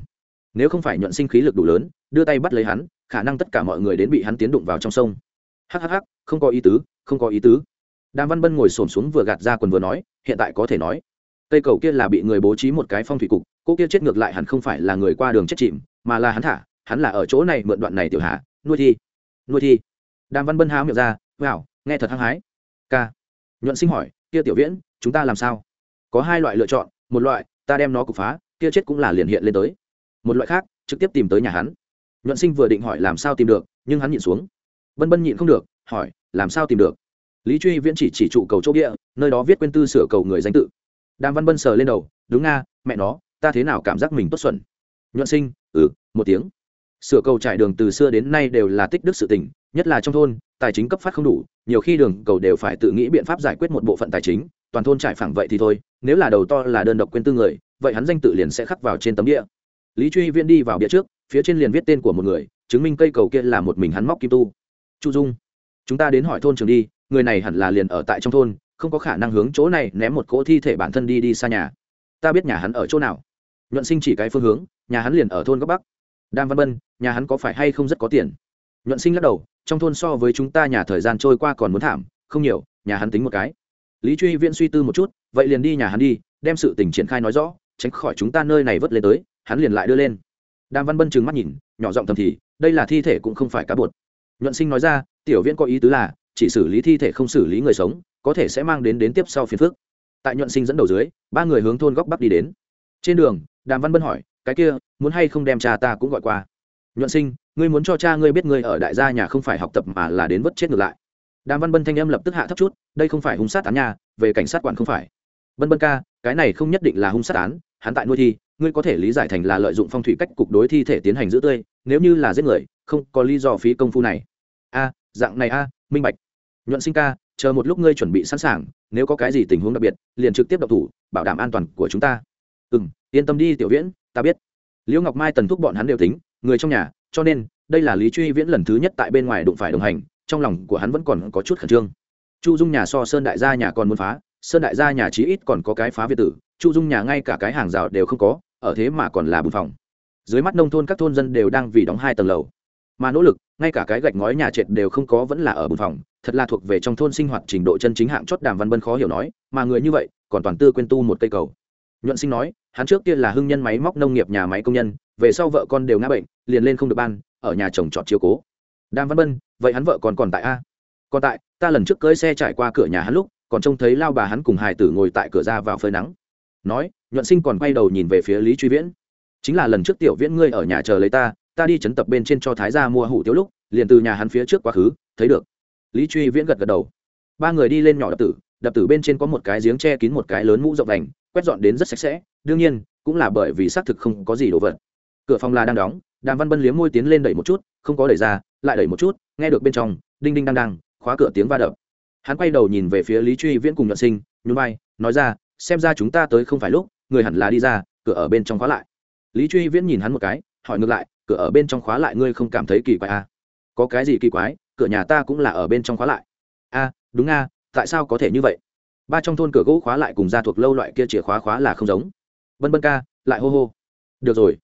Nếu không phải nhuận sinh khí lực đủ lớn, đưa tay bắt lấy hắn, khả năng tất cả mọi người đến bị hắn tiến đụng vào trong sông. Hhh không có ý tứ, không có ý tứ. Đàm văn bân ngồi xổm xuống vừa gạt ra quần vừa nói, hiện tại có thể nói, cây cầu kia là bị người bố trí một cái phong thủy cục, cô kia chết ngược lại hẳn không phải là người qua đường chết chìm, mà là hắn thả hắn là ở chỗ này mượn đoạn này tiểu hạ, nuôi thi nuôi thi. Đàm văn bân háo miệng ra, wow, nghe thật hăng hái. K nhuận sinh hỏi, kia tiểu viễn, chúng ta làm sao? Có hai loại lựa chọn, một loại, ta đem nó cục phá, kia chết cũng là liền hiện lên tới. Một loại khác, trực tiếp tìm tới nhà hắn. Nhuận sinh vừa định hỏi làm sao tìm được, nhưng hắn nhịn xuống. Bân bân nhịn không được, hỏi, làm sao tìm được? Lý truy viễn chỉ chỉ trụ cầu chỗ địa nơi đó viết quên tư sửa cầu người danh tự. Đàm văn bân sờ lên đầu, đúng nga, mẹ nó, ta thế nào cảm giác mình tốt xuẩn? Nhuận sinh ừ một tiếng sửa cầu trải đường từ xưa đến nay đều là tích đức sự tỉnh nhất là trong thôn, tài chính cấp phát không đủ, nhiều khi đường cầu đều phải tự nghĩ biện pháp giải quyết một bộ phận tài chính, toàn thôn trải phẳng vậy thì thôi, nếu là đầu to là đơn độc quên tư người, vậy hắn danh tự liền sẽ khắc vào trên tấm địa lý truy viễn đi vào bia trước, phía trên liền viết tên của một người, chứng minh cây cầu kia là một mình hắn móc kim tu. Chu dung, chúng ta đến hỏi thôn trường đi, người này hẳn là liền ở tại trong thôn, không có khả năng hướng chỗ này ném một cỗ thi thể bản thân đi đi xa nhà. Ta biết nhà hắn ở chỗ nào. Nhuận sinh chỉ cái phương hướng, nhà hắn liền ở thôn góc bắc đam văn bân, nhà hắn có phải hay không rất có tiền? Nhuận sinh lắc đầu, trong thôn so với chúng ta nhà thời gian trôi qua còn muốn thảm, không nhiều, nhà hắn tính một cái. Lý truy viễn suy tư một chút, vậy liền đi nhà hắn đi, đem sự tình triển khai nói rõ, tránh khỏi chúng ta nơi này vớt lên tới, hắn liền lại đưa lên. Đàm văn bân trừng mắt nhìn, nhỏ giọng thầm thì, đây là thi thể cũng không phải cá bột. Nhuận sinh nói ra, tiểu viễn có ý tứ là, chỉ xử lý thi thể không xử lý người sống, có thể sẽ mang đến đến tiếp sau phiền phức. tại nhuận sinh dẫn đầu dưới, ba người hướng thôn góc bắc đi đến. Trên đường, đàm văn bân hỏi cái kia, muốn hay không đem cha ta cũng gọi qua. Nhuận sinh, ngươi muốn cho cha ngươi biết ngươi ở đại gia nhà không phải học tập mà là đến vất chết ngược lại. Đàm văn bân thanh âm lập tức hạ thấp chút, đây không phải hung sát án nhà về cảnh sát quản không phải. Bân bân ca, cái này không nhất định là hung sát án, hắn tại nuôi thi, ngươi có thể lý giải thành là lợi dụng phong thủy cách cục đối thi thể tiến hành giữ tươi, nếu như là giết người, không có lý do phí công phu này. A, dạng này a, minh bạch. Nhuận sinh ca, chờ một lúc ngươi chuẩn bị sẵn sàng, nếu có cái gì tình huống đặc biệt, liền trực tiếp độc thủ, bảo đảm an toàn của chúng ta. Ừ yên tâm đi, tiểu viễn ta biết. Liễu ngọc mai tần thúc bọn hắn đều tính, người trong nhà, cho nên, đây là lý truy viễn lần thứ nhất tại bên ngoài đụng phải đồng hành, trong lòng của hắn vẫn còn có chút khẩn trương. Chu dung nhà so sơn đại gia nhà còn muốn phá, sơn đại gia nhà chí ít còn có cái phá việt tử, chu dung nhà ngay cả cái hàng rào đều không có, ở thế mà còn là bùn phòng. Dưới mắt nông thôn các thôn dân đều đang vì đóng hai tầng lầu. Mà nỗ lực, ngay cả cái gạch ngói nhà trệt đều không có vẫn là ở bùn phòng, thật là thuộc về trong thôn sinh hoạt trình độ chân chính hạng chót đàm văn bân khó hiểu nói, mà người như vậy, còn toàn tư quên tu một cây cầu nhuận sinh nói, hắn trước kia là hưng nhân máy móc nông nghiệp nhà máy công nhân, về sau vợ con đều ngã bệnh, liền lên không được ban, ở nhà chồng trọt chiếu cố. Đàm văn bân, vậy hắn vợ còn còn tại a? Còn tại, ta lần trước cưới xe trải qua cửa nhà hắn lúc, còn trông thấy lao bà hắn cùng Hải tử ngồi tại cửa ra vào phơi nắng. Nói, nhuận sinh còn quay đầu nhìn về phía lý truy viễn. Chính là lần trước tiểu viễn ngươi ở nhà chờ lấy ta ta đi chấn tập bên trên cho thái gia mua hủ tiếu lúc, liền từ nhà hắn phía trước quá khứ, thấy được. Lý truy viễn gật gật đầu. Ba người đi lên nhỏ đập tử đập tử bên trên có một cái giếng che kín một cái lớn mũ rộng đành quét dọn đến rất sạch sẽ, đương nhiên, cũng là bởi vì xác thực không có gì đồ vật. Cửa phòng là đang đóng, đàm văn bân liếm môi tiến lên đẩy một chút, không có đẩy ra, lại đẩy một chút, nghe được bên trong, đinh đinh đang đang, khóa cửa tiếng va đập. Hắn quay đầu nhìn về phía lý truy viễn cùng nhuận sinh, nhún vai, nói ra, xem ra chúng ta tới không phải lúc, người hẳn là đi ra, cửa ở bên trong khóa lại. Lý truy viễn nhìn hắn một cái, hỏi ngược lại, cửa ở bên trong khóa lại ngươi không cảm thấy kỳ quái à? có cái gì kỳ quái, cửa nhà ta cũng là ở bên trong khóa lại. A, đúng a, tại sao có thể như vậy? Ba trong thôn cửa gỗ khóa lại cùng gia thuộc lâu loại kia chìa khóa khóa là không giống. Bân bân ca, lại hô hô. Được rồi.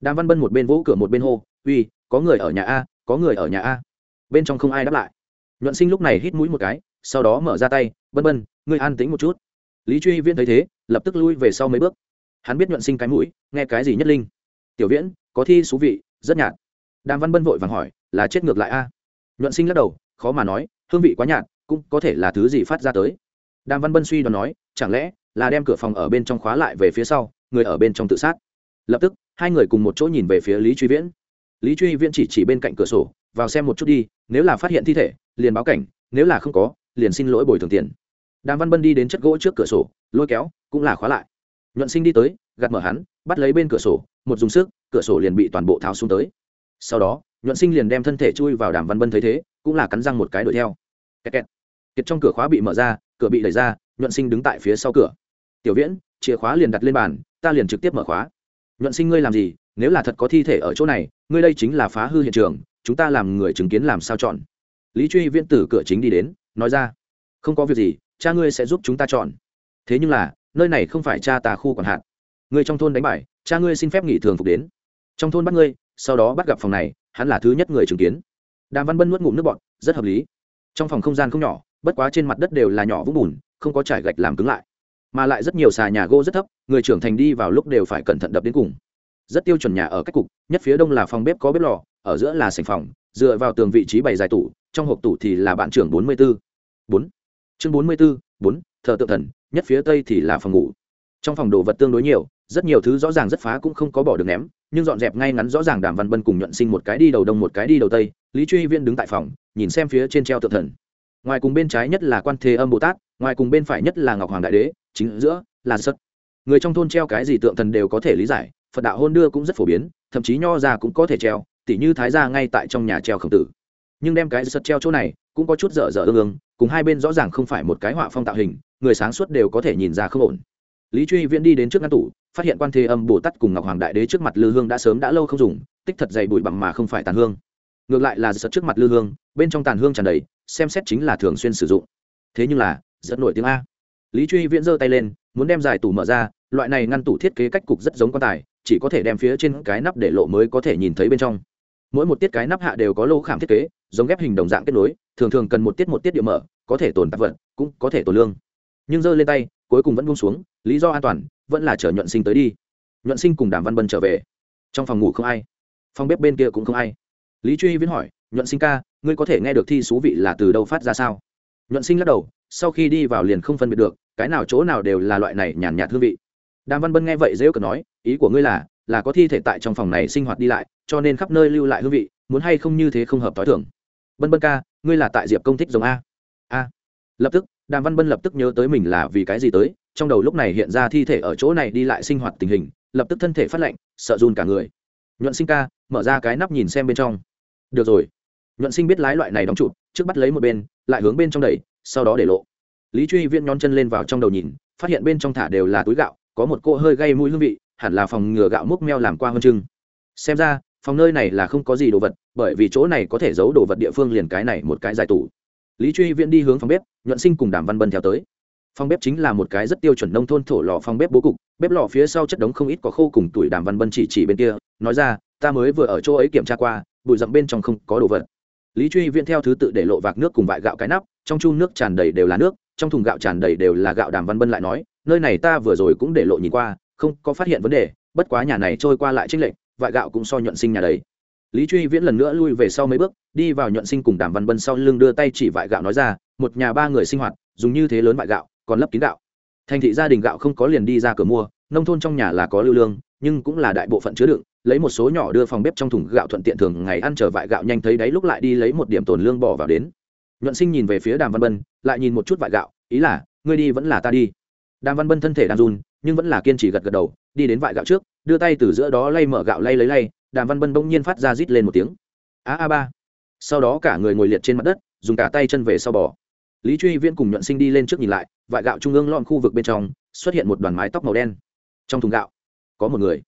Đàm văn bân một bên vỗ cửa một bên hô, uy, có người ở nhà a, có người ở nhà a. Bên trong không ai đáp lại. Nhuận sinh lúc này hít mũi một cái, sau đó mở ra tay, bân bân, ngươi an tính một chút. Lý truy viễn thấy thế, lập tức lui về sau mấy bước. Hắn biết nhuận sinh cái mũi, nghe cái gì nhất linh. Tiểu viễn, có thi thú vị, rất nhạt. Đàm văn bân vội vàng hỏi, là chết ngược lại a? Nhuận sinh lắc đầu, khó mà nói, hương vị quá nhạt, cũng có thể là thứ gì phát ra tới đàm văn bân suy đoán nói, chẳng lẽ là đem cửa phòng ở bên trong khóa lại về phía sau, người ở bên trong tự sát? Lập tức, hai người cùng một chỗ nhìn về phía lý truy viễn. Lý truy viễn chỉ chỉ bên cạnh cửa sổ, vào xem một chút đi, nếu là phát hiện thi thể, liền báo cảnh, nếu là không có, liền xin lỗi bồi thường tiền. Đàm văn bân đi đến chất gỗ trước cửa sổ, lôi kéo, cũng là khóa lại. Nhuận sinh đi tới, gạt mở hắn, bắt lấy bên cửa sổ, một dùng sức, cửa sổ liền bị toàn bộ tháo xuống tới. Sau đó, nhuận sinh liền đem thân thể chui vào đàm văn bân thấy thế, cũng là cắn răng một cái đuổi theo. Kẹt kẹt kiệt trong cửa khóa bị mở ra, cửa bị đẩy ra, nhuận sinh đứng tại phía sau cửa. Tiểu viễn, chìa khóa liền đặt lên bàn, ta liền trực tiếp mở khóa. Nhuận sinh ngươi làm gì? Nếu là thật có thi thể ở chỗ này, ngươi đây chính là phá hư hiện trường, chúng ta làm người chứng kiến làm sao chọn? Lý truy viễn từ cửa chính đi đến, nói ra, không có việc gì, cha ngươi sẽ giúp chúng ta chọn. Thế nhưng là, nơi này không phải cha ta khu quản hạt. Ngươi trong thôn đánh bài cha ngươi xin phép nghỉ thường phục đến. Trong thôn bắt ngươi, sau đó bắt gặp phòng này, hắn là thứ nhất người chứng kiến. Đàm văn bân nuốt ngụm nước bọt, rất hợp lý. Trong phòng không gian không nhỏ bất quá trên mặt đất đều là nhỏ vũng bùn, không có trải gạch làm cứng lại. Mà lại rất nhiều xà nhà gỗ rất thấp, người trưởng thành đi vào lúc đều phải cẩn thận đập đến cùng. Rất tiêu chuẩn nhà ở cách cục, nhất phía đông là phòng bếp có bếp lò, ở giữa là sành phòng, dựa vào tường vị trí bày dài tủ, trong hộp tủ thì là bạn trưởng bốn mươi b ố bốn. Chương bốn mươi b ố bốn, thờ tự thần, nhất phía tây thì là phòng ngủ. Trong phòng đồ vật tương đối nhiều, rất nhiều thứ rõ ràng rất phá cũng không có bỏ được ném, nhưng dọn dẹp ngay ngắn rõ ràng đàm văn bân cùng nhuận sinh một cái đi đầu đông một cái đi đầu tây, lý truy viên đứng tại phòng, nhìn xem phía trên treo tự thần ngoài cùng bên trái nhất là quan thế âm bồ tát, ngoài cùng bên phải nhất là ngọc hoàng đại đế, chính giữa là sất người trong thôn treo cái gì tượng thần đều có thể lý giải, phật đạo hôn đưa cũng rất phổ biến, thậm chí nho ra cũng có thể treo, tỉ như thái gia ngay tại trong nhà treo khổng tử. Nhưng đem cái sật treo chỗ này, cũng có chút dở dở ương ương, cùng hai bên rõ ràng không phải một cái họa phong tạo hình, người sáng suốt đều có thể nhìn ra không ổn. Lý truy viễn đi đến trước ngăn tủ, phát hiện quan thế âm bồ tát cùng ngọc hoàng đại đế trước mặt lư hương đã sớm đã lâu không dùng, tích thật dày bụi bặm mà không phải tàn hương. Ngược lại là sật trước mặt lư hương, bên trong tàn hương tràn đầy xem xét chính là thường xuyên sử dụng. Thế nhưng là, rất nổi tiếng a. Lý truy viễn giơ tay lên, muốn đem giải tủ mở ra, loại này ngăn tủ thiết kế cách cục rất giống quan tài, chỉ có thể đem phía trên cái nắp để lộ mới có thể nhìn thấy bên trong. Mỗi một tiết cái nắp hạ đều có lô khảm thiết kế, giống ghép hình đồng dạng kết nối, thường thường cần một tiết một tiết địa mở, có thể tồn tạp vật, cũng có thể tồn lương. Nhưng giơ lên tay, cuối cùng vẫn buông xuống, lý do an toàn, vẫn là chở nhuận sinh tới đi. Nhuận sinh cùng đàm văn bân trở về. Trong phòng ngủ không ai. Phòng bếp bên kia cũng không ai. Lý truy viễn hỏi nhuận sinh ca, ngươi có thể nghe được thi số vị là từ đâu phát ra sao? Nhuận sinh lắc đầu, sau khi đi vào liền không phân biệt được, cái nào chỗ nào đều là loại này nhàn nhạt hương vị. Đàm văn bân nghe vậy dễ cờ nói, ý của ngươi là là có thi thể tại trong phòng này sinh hoạt đi lại, cho nên khắp nơi lưu lại hương vị, muốn hay không như thế không hợp t h i thưởng bân bân ca, ngươi là tại diệp công thích giống a. A. Lập tức, đàm văn bân lập tức nhớ tới mình là vì cái gì tới, trong đầu lúc này hiện ra thi thể ở chỗ này đi lại sinh hoạt tình hình, lập tức thân thể phát lạnh, sợ run cả người. Nhuận sinh ca, mở ra cái nắp nhìn xem bên trong. Được rồi nhuận sinh biết lái loại này đóng chụp trước bắt lấy một bên, lại hướng bên trong đẩy, sau đó để lộ. Lý truy viễn nhón chân lên vào trong đầu nhìn, phát hiện bên trong thả đều là túi gạo, có một cỗ hơi gây mũi hương vị, hẳn là phòng ngừa gạo múc meo làm qua hơn trưng xem ra, phòng nơi này là không có gì đồ vật, bởi vì chỗ này có thể giấu đồ vật địa phương liền cái này một cái dài tủ. Lý truy viễn đi hướng phòng bếp, nhuận sinh cùng đàm văn bân theo tới. Phòng bếp chính là một cái rất tiêu chuẩn nông thôn thổ lò phòng bếp bố cục, bếp lò phía sau chất đống không ít có khô cùng tuổi đàm văn bân chỉ chỉ bên kia, nói ra, ta mới vừa ở chỗ ấy kiểm tra qua, bụi rậm bên trong không có đồ vật lý truy viễn theo thứ tự để lộ vạc nước cùng vại gạo cái nắp, trong chung nước tràn đầy đều là nước, trong thùng gạo tràn đầy đều là gạo đàm văn bân lại nói, nơi này ta vừa rồi cũng để lộ nhìn qua, không có phát hiện vấn đề, bất quá nhà này trôi qua lại trích lệnh vại gạo cũng so nhuận sinh nhà đấy. Lý truy viễn lần nữa lui về sau mấy bước, đi vào nhuận sinh cùng đàm văn bân sau lưng đưa tay chỉ vại gạo nói ra, một nhà ba người sinh hoạt, dùng như thế lớn vại gạo, còn lấp kín gạo. Thành thị gia đình gạo không có liền đi ra cửa mua, nông thôn trong nhà là có lưu lương, nhưng cũng là đại bộ phận chứa đựng lấy một số nhỏ đưa phòng bếp trong thùng gạo thuận tiện thường ngày ăn trở vại gạo nhanh thấy đấy lúc lại đi lấy một điểm tồn lương bỏ vào đến. Nhuận sinh nhìn về phía đàm văn bân, lại nhìn một chút vại gạo, ý là, ngươi đi vẫn là ta đi. Đàm văn bân thân thể đang run, nhưng vẫn là kiên trì gật gật đầu, đi đến vại gạo trước, đưa tay từ giữa đó lay mở gạo lay lấy lay, đàm văn bân bỗng nhiên phát ra rít lên một tiếng. A a ba. Sau đó cả người ngồi liệt trên mặt đất, dùng cả tay chân về sau bò. Lý truy viễn cùng nhuận sinh đi lên trước nhìn lại, vại gạo trung ương lọn khu vực bên trong, xuất hiện một đoàn mái tóc màu đen. Trong thùng gạo, có một người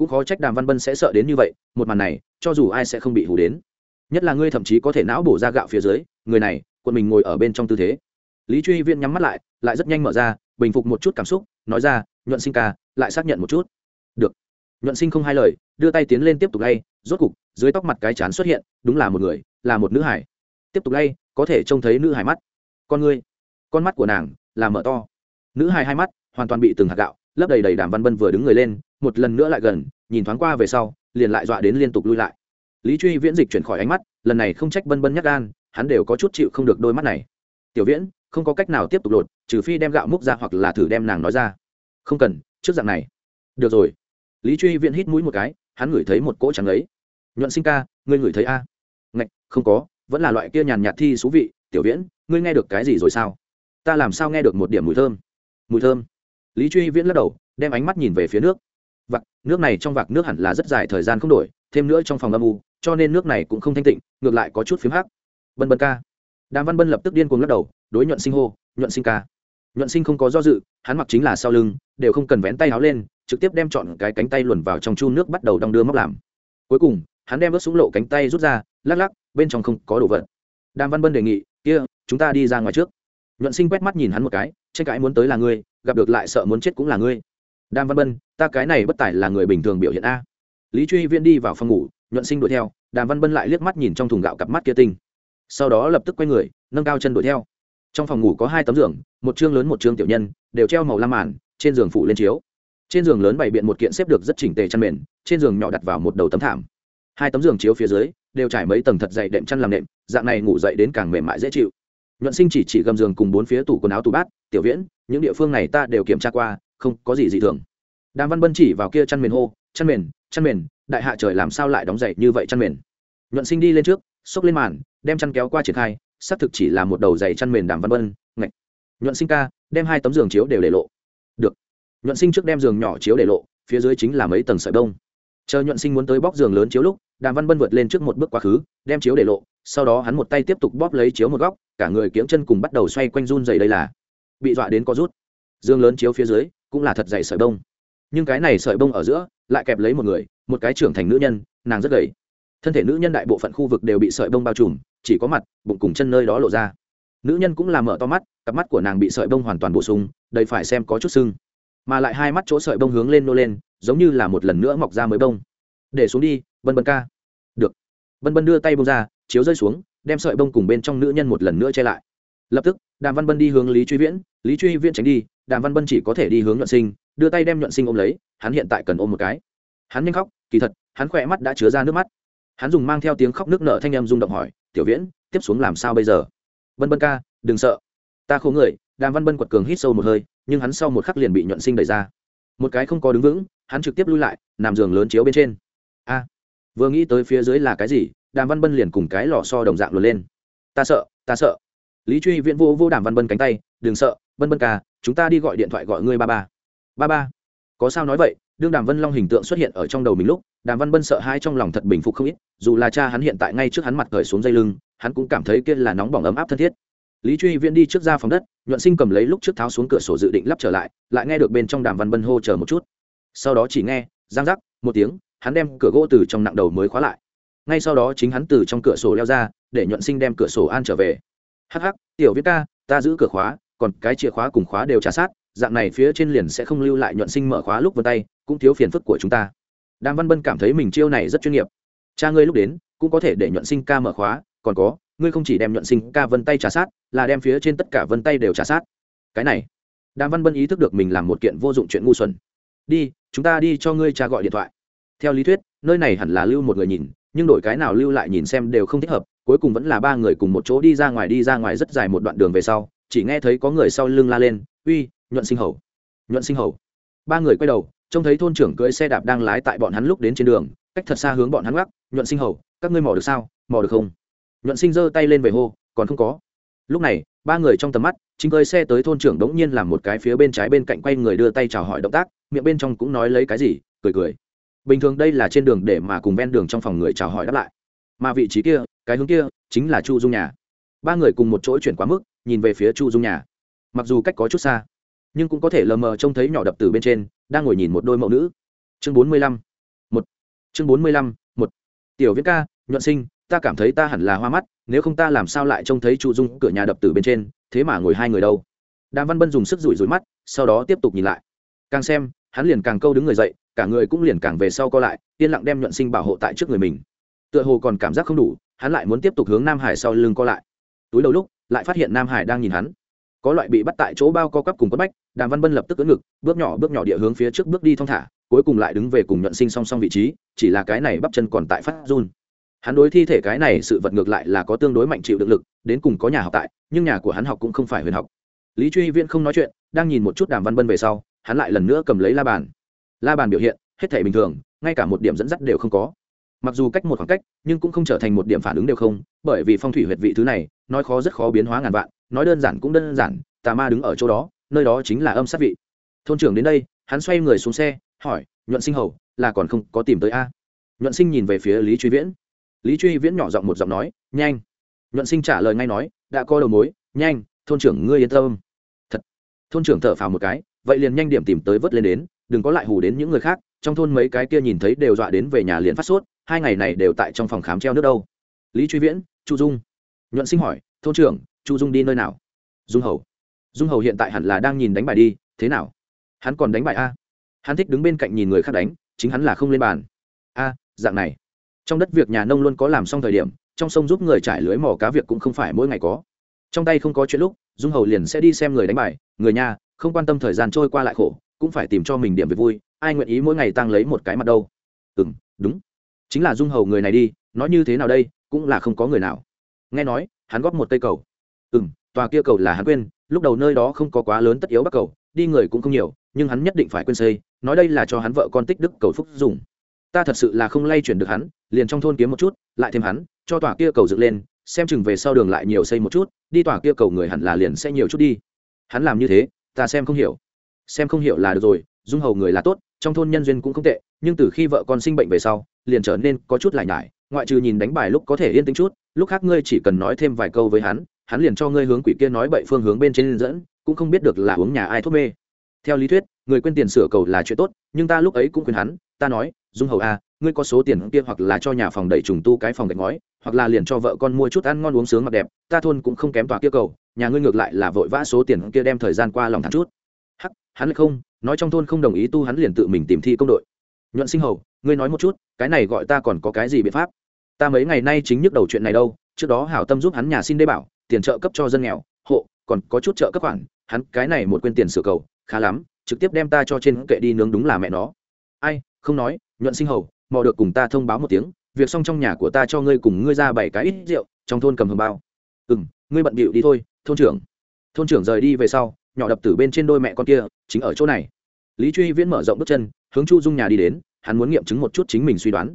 cũng khó trách đàm văn bân sẽ sợ đến như vậy, một màn này, cho dù ai sẽ không bị hù đến. Nhất là ngươi thậm chí có thể não bổ ra gạo phía dưới, người này quân mình ngồi ở bên trong tư thế. Lý truy Viên nhắm mắt lại lại rất nhanh mở ra, bình phục một chút cảm xúc, nói ra, nhuận sinh ca, lại xác nhận một chút. Được. Nhuận sinh không hai lời, đưa tay tiến lên tiếp tục lay, rốt cục, dưới tóc mặt cái chán xuất hiện, đúng là một người, là một nữ hải. Tiếp tục lay, có thể trông thấy nữ hải mắt. Con ngươi. Con mắt của nàng là mở to. Nữ hải hai mắt hoàn toàn bị từng hạt gạo lấp đầy đầy đàm văn bân vừa đứng người lên, một lần nữa lại gần, nhìn thoáng qua về sau, liền lại dọa đến liên tục lui lại. Lý truy viễn dịch chuyển khỏi ánh mắt, lần này không trách bân bân nhắc gan, hắn đều có chút chịu không được đôi mắt này. Tiểu viễn, không có cách nào tiếp tục lột, trừ phi đem gạo múc ra hoặc là thử đem nàng nói ra. Không cần, trước dạng này. Được rồi. Lý truy viễn hít mũi một cái, hắn ngửi thấy một cỗ trắng ấy. Nhuận sinh ca, ngươi ngửi thấy a? Ngạch, không có, vẫn là loại kia nhàn nhạt thi thú vị. Tiểu viễn, ngươi nghe được cái gì rồi sao? Ta làm sao nghe được một điểm mùi thơm? Mùi thơm? Lý truy viễn lắc đầu, đem ánh mắt nhìn về phía nước. Vạc, nước này trong vạc nước hẳn là rất dài thời gian không đổi, thêm nữa trong phòng âm u, cho nên nước này cũng không thanh tịnh, ngược lại có chút phiếm hắc. Bân bân ca. Đàm văn bân lập tức điên cuồng lắc đầu, đối nhuận sinh hô, nhuận sinh ca. Nhuận sinh không có do dự, hắn mặc chính là sau lưng, đều không cần vén tay áo lên, trực tiếp đem chọn cái cánh tay luồn vào trong chu nước bắt đầu đong đưa móc làm. Cuối cùng, hắn đem vớt súng lộ cánh tay rút ra, lắc lắc, bên trong không có đồ vật. Đàm văn bân đề nghị, kia, chúng ta đi ra ngoài trước. Nhuận sinh quét mắt nhìn hắn một cái tranh cãi muốn tới là ngươi, gặp được lại sợ muốn chết cũng là ngươi. Đàm văn bân, ta cái này bất tài là người bình thường biểu hiện a. Lý truy Viên đi vào phòng ngủ, nhuận sinh đuổi theo, đàm văn bân lại liếc mắt nhìn trong thùng gạo cặp mắt kia tinh. Sau đó lập tức quay người, nâng cao chân đuổi theo. Trong phòng ngủ có hai tấm giường, một chương lớn một chương tiểu nhân, đều treo màu lam màn, trên giường phủ lên chiếu. Trên giường lớn bày biện một kiện xếp được rất chỉnh tề chăn mền, trên giường nhỏ đặt vào một đầu tấm thảm. Hai tấm giường chiếu phía dưới, đều trải mấy tầng thật dày đệm chăn làm nệm, dạng này ngủ dậy đến càng mềm mại dễ chịu nhuận sinh chỉ chỉ gầm giường cùng bốn phía tủ quần áo tủ bát, tiểu viễn, những địa phương này ta đều kiểm tra qua, không có gì dị thường. Đàm văn bân chỉ vào kia chăn mền hô, chăn mền chăn mền, đại hạ trời làm sao lại đóng dậy như vậy chăn mền? Nhuận sinh đi lên trước, xốc lên màn, đem chăn kéo qua triển khai, xác thực chỉ là một đầu giày chăn mền đàm văn bân, ngạch. Nhuận sinh ca, đem hai tấm giường chiếu đều để lộ. Được. Nhuận sinh trước đem giường nhỏ chiếu để lộ, phía dưới chính là mấy tầng sợi đông chờ nhuận sinh muốn tới bóc giường lớn chiếu lúc, đàm văn bân vượt lên trước một bước quá khứ, đem chiếu để lộ sau đó hắn một tay tiếp tục bóp lấy chiếu một góc, cả người kiễng chân cùng bắt đầu xoay quanh run dày đây là. Bị dọa đến có rút. Dương lớn chiếu phía dưới, cũng là thật dày sợi bông. Nhưng cái này sợi bông ở giữa, lại kẹp lấy một người, một cái trưởng thành nữ nhân, nàng rất gầy. Thân thể nữ nhân đại bộ phận khu vực đều bị sợi bông bao trùm, chỉ có mặt, bụng cùng chân nơi đó lộ ra. Nữ nhân cũng làm mở to mắt, cặp mắt của nàng bị sợi bông hoàn toàn bổ sung đầy phải xem có chút sưng. Mà lại hai mắt chỗ sợi bông hướng lên nô lên, giống như là một lần nữa mọc ra mới bông. Để xuống đi, bân bân ca. Được. Bân bân đưa tay bông ra chiếu rơi xuống, đem sợi bông cùng bên trong nữ nhân một lần nữa che lại. Lập tức, đàm văn bân đi hướng lý truy viễn. Lý truy viễn tránh đi, đàm văn bân chỉ có thể đi hướng nhuận sinh, đưa tay đem nhuận sinh ôm lấy, hắn hiện tại cần ôm một cái. Hắn nhanh khóc, kỳ thật, hắn khỏe mắt đã chứa ra nước mắt. Hắn dùng mang theo tiếng khóc nước nở thanh em rung động hỏi, tiểu viễn, tiếp xuống làm sao bây giờ? Bân bân ca, đừng sợ. Ta khổ người. Đàm văn bân quật cường hít sâu một hơi, nhưng hắn sau một khắc liền bị nhuận sinh đẩy ra. Một cái không có đứng vững, hắn trực tiếp lui lại, nằm giường lớn chiếu bên trên. A, vừa nghĩ tới phía dưới là cái gì đàm văn bân liền cùng cái lò so đồng dạng luồn lên. Ta sợ ta sợ. Lý truy viễn vô vô đàm văn bân cánh tay, đừng sợ bân bân ca, chúng ta đi gọi điện thoại gọi ngươi ba ba. Ba ba? Có sao nói vậy? Đương đàm vân long hình tượng xuất hiện ở trong đầu mình lúc, đàm văn bân sợ hai trong lòng thật bình phục không ít, dù là cha hắn hiện tại ngay trước hắn mặt cởi xuống dây lưng, hắn cũng cảm thấy kia là nóng bỏng ấm áp thân thiết. Lý truy viễn đi trước ra phòng đất, nhuận sinh cầm lấy lúc trước tháo xuống cửa sổ dự định lắp trở lại lại nghe được bên trong đàm văn bân hô chờ một chút. Sau đó chỉ nghe giang giác một tiếng, hắn đem cửa gỗ từ trong nặng đầu mới khóa lại ngay sau đó chính hắn từ trong cửa sổ leo ra, để nhuận sinh đem cửa sổ an trở về. Hh tiểu viết ca, ta giữ cửa khóa, còn cái chìa khóa cùng khóa đều trả sát, dạng này phía trên liền sẽ không lưu lại nhuận sinh mở khóa lúc vân tay, cũng thiếu phiền phức của chúng ta. Đàm văn bân cảm thấy mình chiêu này rất chuyên nghiệp. Cha ngươi lúc đến, cũng có thể để nhuận sinh ca mở khóa, còn có, ngươi không chỉ đem nhuận sinh ca vân tay trả sát, là đem phía trên tất cả vân tay đều trả sát. Cái này, đàm văn bân ý thức được mình làm một kiện vô dụng chuyện ngu xuẩn. Đi, chúng ta đi cho ngươi cha gọi điện thoại. Theo lý thuyết, nơi này hẳn là lưu một người nhìn nhưng đổi cái nào lưu lại nhìn xem đều không thích hợp, cuối cùng vẫn là ba người cùng một chỗ đi ra ngoài đi ra ngoài rất dài một đoạn đường về sau, chỉ nghe thấy có người sau lưng la lên, uy, nhuận sinh hầu, nhuận sinh hầu. Ba người quay đầu, trông thấy thôn trưởng cưỡi xe đạp đang lái tại bọn hắn lúc đến trên đường, cách thật xa hướng bọn hắn gác, nhuận sinh hầu, các ngươi mò được sao? Mò được không? Nhuận sinh giơ tay lên về hô, còn không có. Lúc này, ba người trong tầm mắt, chính cơi xe tới thôn trưởng đống nhiên làm một cái phía bên trái bên cạnh quay người đưa tay chào hỏi động tác, miệng bên trong cũng nói lấy cái gì, cười cười bình thường đây là trên đường để mà cùng ven đường trong phòng người chào hỏi đáp lại. Mà vị trí kia, cái hướng kia, chính là chu dung nhà. Ba người cùng một chỗ chuyển quá mức, nhìn về phía chu dung nhà. Mặc dù cách có chút xa, nhưng cũng có thể lờ mờ trông thấy nhỏ đập từ bên trên, đang ngồi nhìn một đôi mẫu nữ. Chương bốn mươi lăm, một. Chương bốn mươi lăm, một. Tiểu viễn ca, nhuận sinh, ta cảm thấy ta hẳn là hoa mắt, nếu không ta làm sao lại trông thấy chu dung cửa nhà đập từ bên trên, thế mà ngồi hai người đâu? Đàm văn bân dùng sức rủi rủi mắt, sau đó tiếp tục nhìn lại. Càng xem, hắn liền càng câu đứng người dậy cả người cũng liền càng về sau co lại, yên lặng đem nhuận sinh bảo hộ tại trước người mình. Tựa hồ còn cảm giác không đủ, hắn lại muốn tiếp tục hướng nam hải sau lưng co lại. Túi đầu lúc, lại phát hiện nam hải đang nhìn hắn. Có loại bị bắt tại chỗ bao co cắp cùng quất bách, đàm văn bân lập tức cưỡng ngực, bước nhỏ bước nhỏ địa hướng phía trước bước đi thong thả, cuối cùng lại đứng về cùng nhuận sinh song song vị trí, chỉ là cái này bắp chân còn tại phát run. Hắn đối thi thể cái này sự vật ngược lại là có tương đối mạnh chịu được lực, đến cùng có nhà học tại, nhưng nhà của hắn học cũng không phải huyền học. Lý truy viễn không nói chuyện, đang nhìn một chút đàm văn bân về sau, hắn lại lần nữa cầm lấy la bàn la bàn biểu hiện, hết thể bình thường, ngay cả một điểm dẫn dắt đều không có. Mặc dù cách một khoảng cách, nhưng cũng không trở thành một điểm phản ứng đều không, bởi vì phong thủy huyệt vị thứ này, nói khó rất khó biến hóa ngàn vạn, nói đơn giản cũng đơn giản, tà ma đứng ở chỗ đó, nơi đó chính là âm sát vị. Thôn trưởng đến đây, hắn xoay người xuống xe, hỏi, nhuận sinh hầu, là còn không có tìm tới a? Nhuận sinh nhìn về phía lý truy viễn. Lý truy viễn nhỏ giọng một giọng nói, nhanh. Nhuận sinh trả lời ngay nói, đã có đầu mối, nhanh, thôn trưởng ngươi yên tâm. Thật. Thôn trưởng thở phào một cái, vậy liền nhanh điểm tìm tới vớt lên đến đừng có lại hù đến những người khác, trong thôn mấy cái kia nhìn thấy đều dọa đến về nhà liền phát sốt, hai ngày này đều tại trong phòng khám treo nước đâu. Lý truy viễn, chu dung. Nhuận sinh hỏi, thôn trưởng, chu dung đi nơi nào? Dung hầu. Dung hầu hiện tại hẳn là đang nhìn đánh bài đi, thế nào? Hắn còn đánh bài a? Hắn thích đứng bên cạnh nhìn người khác đánh, chính hắn là không lên bàn. A, dạng này. Trong đất việc nhà nông luôn có làm xong thời điểm, trong sông giúp người trải lưới mò cá việc cũng không phải mỗi ngày có. Trong tay không có chuyện lúc, dung hầu liền sẽ đi xem người đánh bài. Người nhà, không quan tâm thời gian trôi qua lại khổ cũng phải tìm cho mình điểm về vui, ai nguyện ý mỗi ngày tăng lấy một cái mặt đâu? Ừ m đúng. Chính là dung hầu người này đi, nói như thế nào đây, cũng là không có người nào. Nghe nói, hắn góp một cây cầu. Ừ m tòa kia cầu là hắn quên, lúc đầu nơi đó không có quá lớn tất yếu bắc cầu, đi người cũng không nhiều, nhưng hắn nhất định phải quên xây, nói đây là cho hắn vợ con tích đức cầu phúc dùng. Ta thật sự là không lay chuyển được hắn, liền trong thôn kiếm một chút, lại thêm hắn, cho tòa kia cầu dựng lên, xem chừng về sau đường lại nhiều xây một chút, đi tòa kia cầu người hẳn là liền sẽ nhiều chút đi. Hắn làm như thế, ta xem không hiểu xem không hiểu là được rồi, dung hầu người là tốt, trong thôn nhân duyên cũng không tệ, nhưng từ khi vợ con sinh bệnh về sau, liền trở nên có chút lại nhải, ngoại trừ nhìn đánh bài lúc có thể yên tĩnh chút, lúc khác ngươi chỉ cần nói thêm vài câu với hắn hắn liền cho ngươi hướng quỷ kia nói bậy phương hướng bên trên dẫn, cũng không biết được là uống nhà ai thuốc mê. Theo lý thuyết, người quên tiền sửa cầu là chuyện tốt, nhưng ta lúc ấy cũng khuyên hắn, ta nói, dung hầu a ngươi có số tiền kia hoặc là cho nhà phòng đẩy trùng tu cái phòng gạch ngói, hoặc là liền cho vợ con mua chút ăn ngon uống sướng mặc đẹp, ta thôn cũng không kém tòa kia cầu, nhà ngươi ngược lại là vội vã số tiền kia đem thời gian qua lòng thắng chút hắn lại không, nói trong thôn không đồng ý tu hắn liền tự mình tìm thi công đội. Nhuận sinh hầu, ngươi nói một chút, cái này gọi ta còn có cái gì biện pháp? Ta mấy ngày nay chính nhức đầu chuyện này đâu, trước đó hảo tâm giúp hắn nhà xin đê bảo, tiền trợ cấp cho dân nghèo, hộ, còn có chút trợ cấp khoản, hắn cái này một quên tiền sửa cầu, khá lắm, trực tiếp đem ta cho trên kệ đi nướng đúng là mẹ nó. Ai, không nói, nhuận sinh hầu mò được cùng ta thông báo một tiếng, việc xong trong nhà của ta cho ngươi cùng ngươi ra bảy cái ít rượu, trong thôn cầm hương bao. Ừ m ngươi bận bịu đi thôi, thôn trưởng. Thôn trưởng rời đi về sau nhỏ đập tử bên trên đôi mẹ con kia, chính ở chỗ này. Lý truy viễn mở rộng bước chân, hướng chu dung nhà đi đến, hắn muốn nghiệm chứng một chút chính mình suy đoán.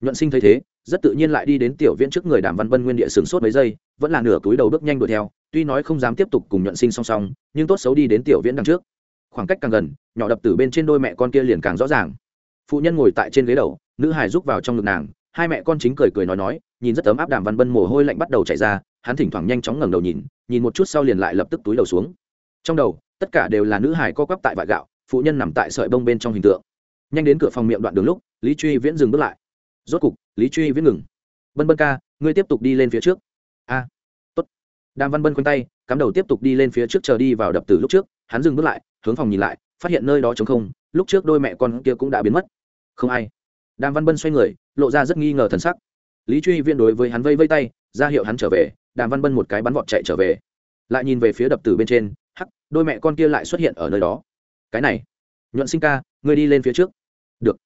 Nhuận sinh thấy thế, rất tự nhiên lại đi đến tiểu viễn trước người đàm văn bân nguyên địa sửng sốt mấy giây, vẫn là nửa túi đầu bước nhanh đuổi theo, tuy nói không dám tiếp tục cùng nhuận sinh song song, nhưng tốt xấu đi đến tiểu viễn đằng trước. Khoảng cách càng gần, nhỏ đập tử bên trên đôi mẹ con kia liền càng rõ ràng. Phụ nhân ngồi tại trên ghế đầu, nữ hải rúc vào trong ngực nàng, hai mẹ con chính cười cười nói nói, nhìn rất ấm áp đàm văn bân mồ hôi lạnh bắt đầu chảy ra, hắn thỉnh thoảng nhanh chóng ngẩng đầu nhìn nhìn một chút sau liền lại lập tức túi đầu xuống trong đầu, tất cả đều là nữ hải co quắp tại vại gạo, phụ nhân nằm tại sợi bông bên trong hình tượng. Nhanh đến cửa phòng miệng đoạn đường lúc, lý truy viễn dừng bước lại. Rốt cục, lý truy viễn ngừng. Bân bân ca, ngươi tiếp tục đi lên phía trước. A, tốt. Đàm văn bân quanh tay, cắm đầu tiếp tục đi lên phía trước chờ đi vào đập từ lúc trước, hắn dừng bước lại, hướng phòng nhìn lại, phát hiện nơi đó trống không, lúc trước đôi mẹ con kia cũng đã biến mất. Không ai. Đàm văn bân xoay người, lộ ra rất nghi ngờ thần sắc. Lý truy Viễn đối với hắn vây vây tay, ra hiệu hắn trở về, đàm văn bân một cái bắn vọt chạy trở về. Lại nhìn về phía đập tử bên trên hắc, đôi mẹ con kia lại xuất hiện ở nơi đó. Cái này, nhuận sinh ca, ngươi đi lên phía trước. Được.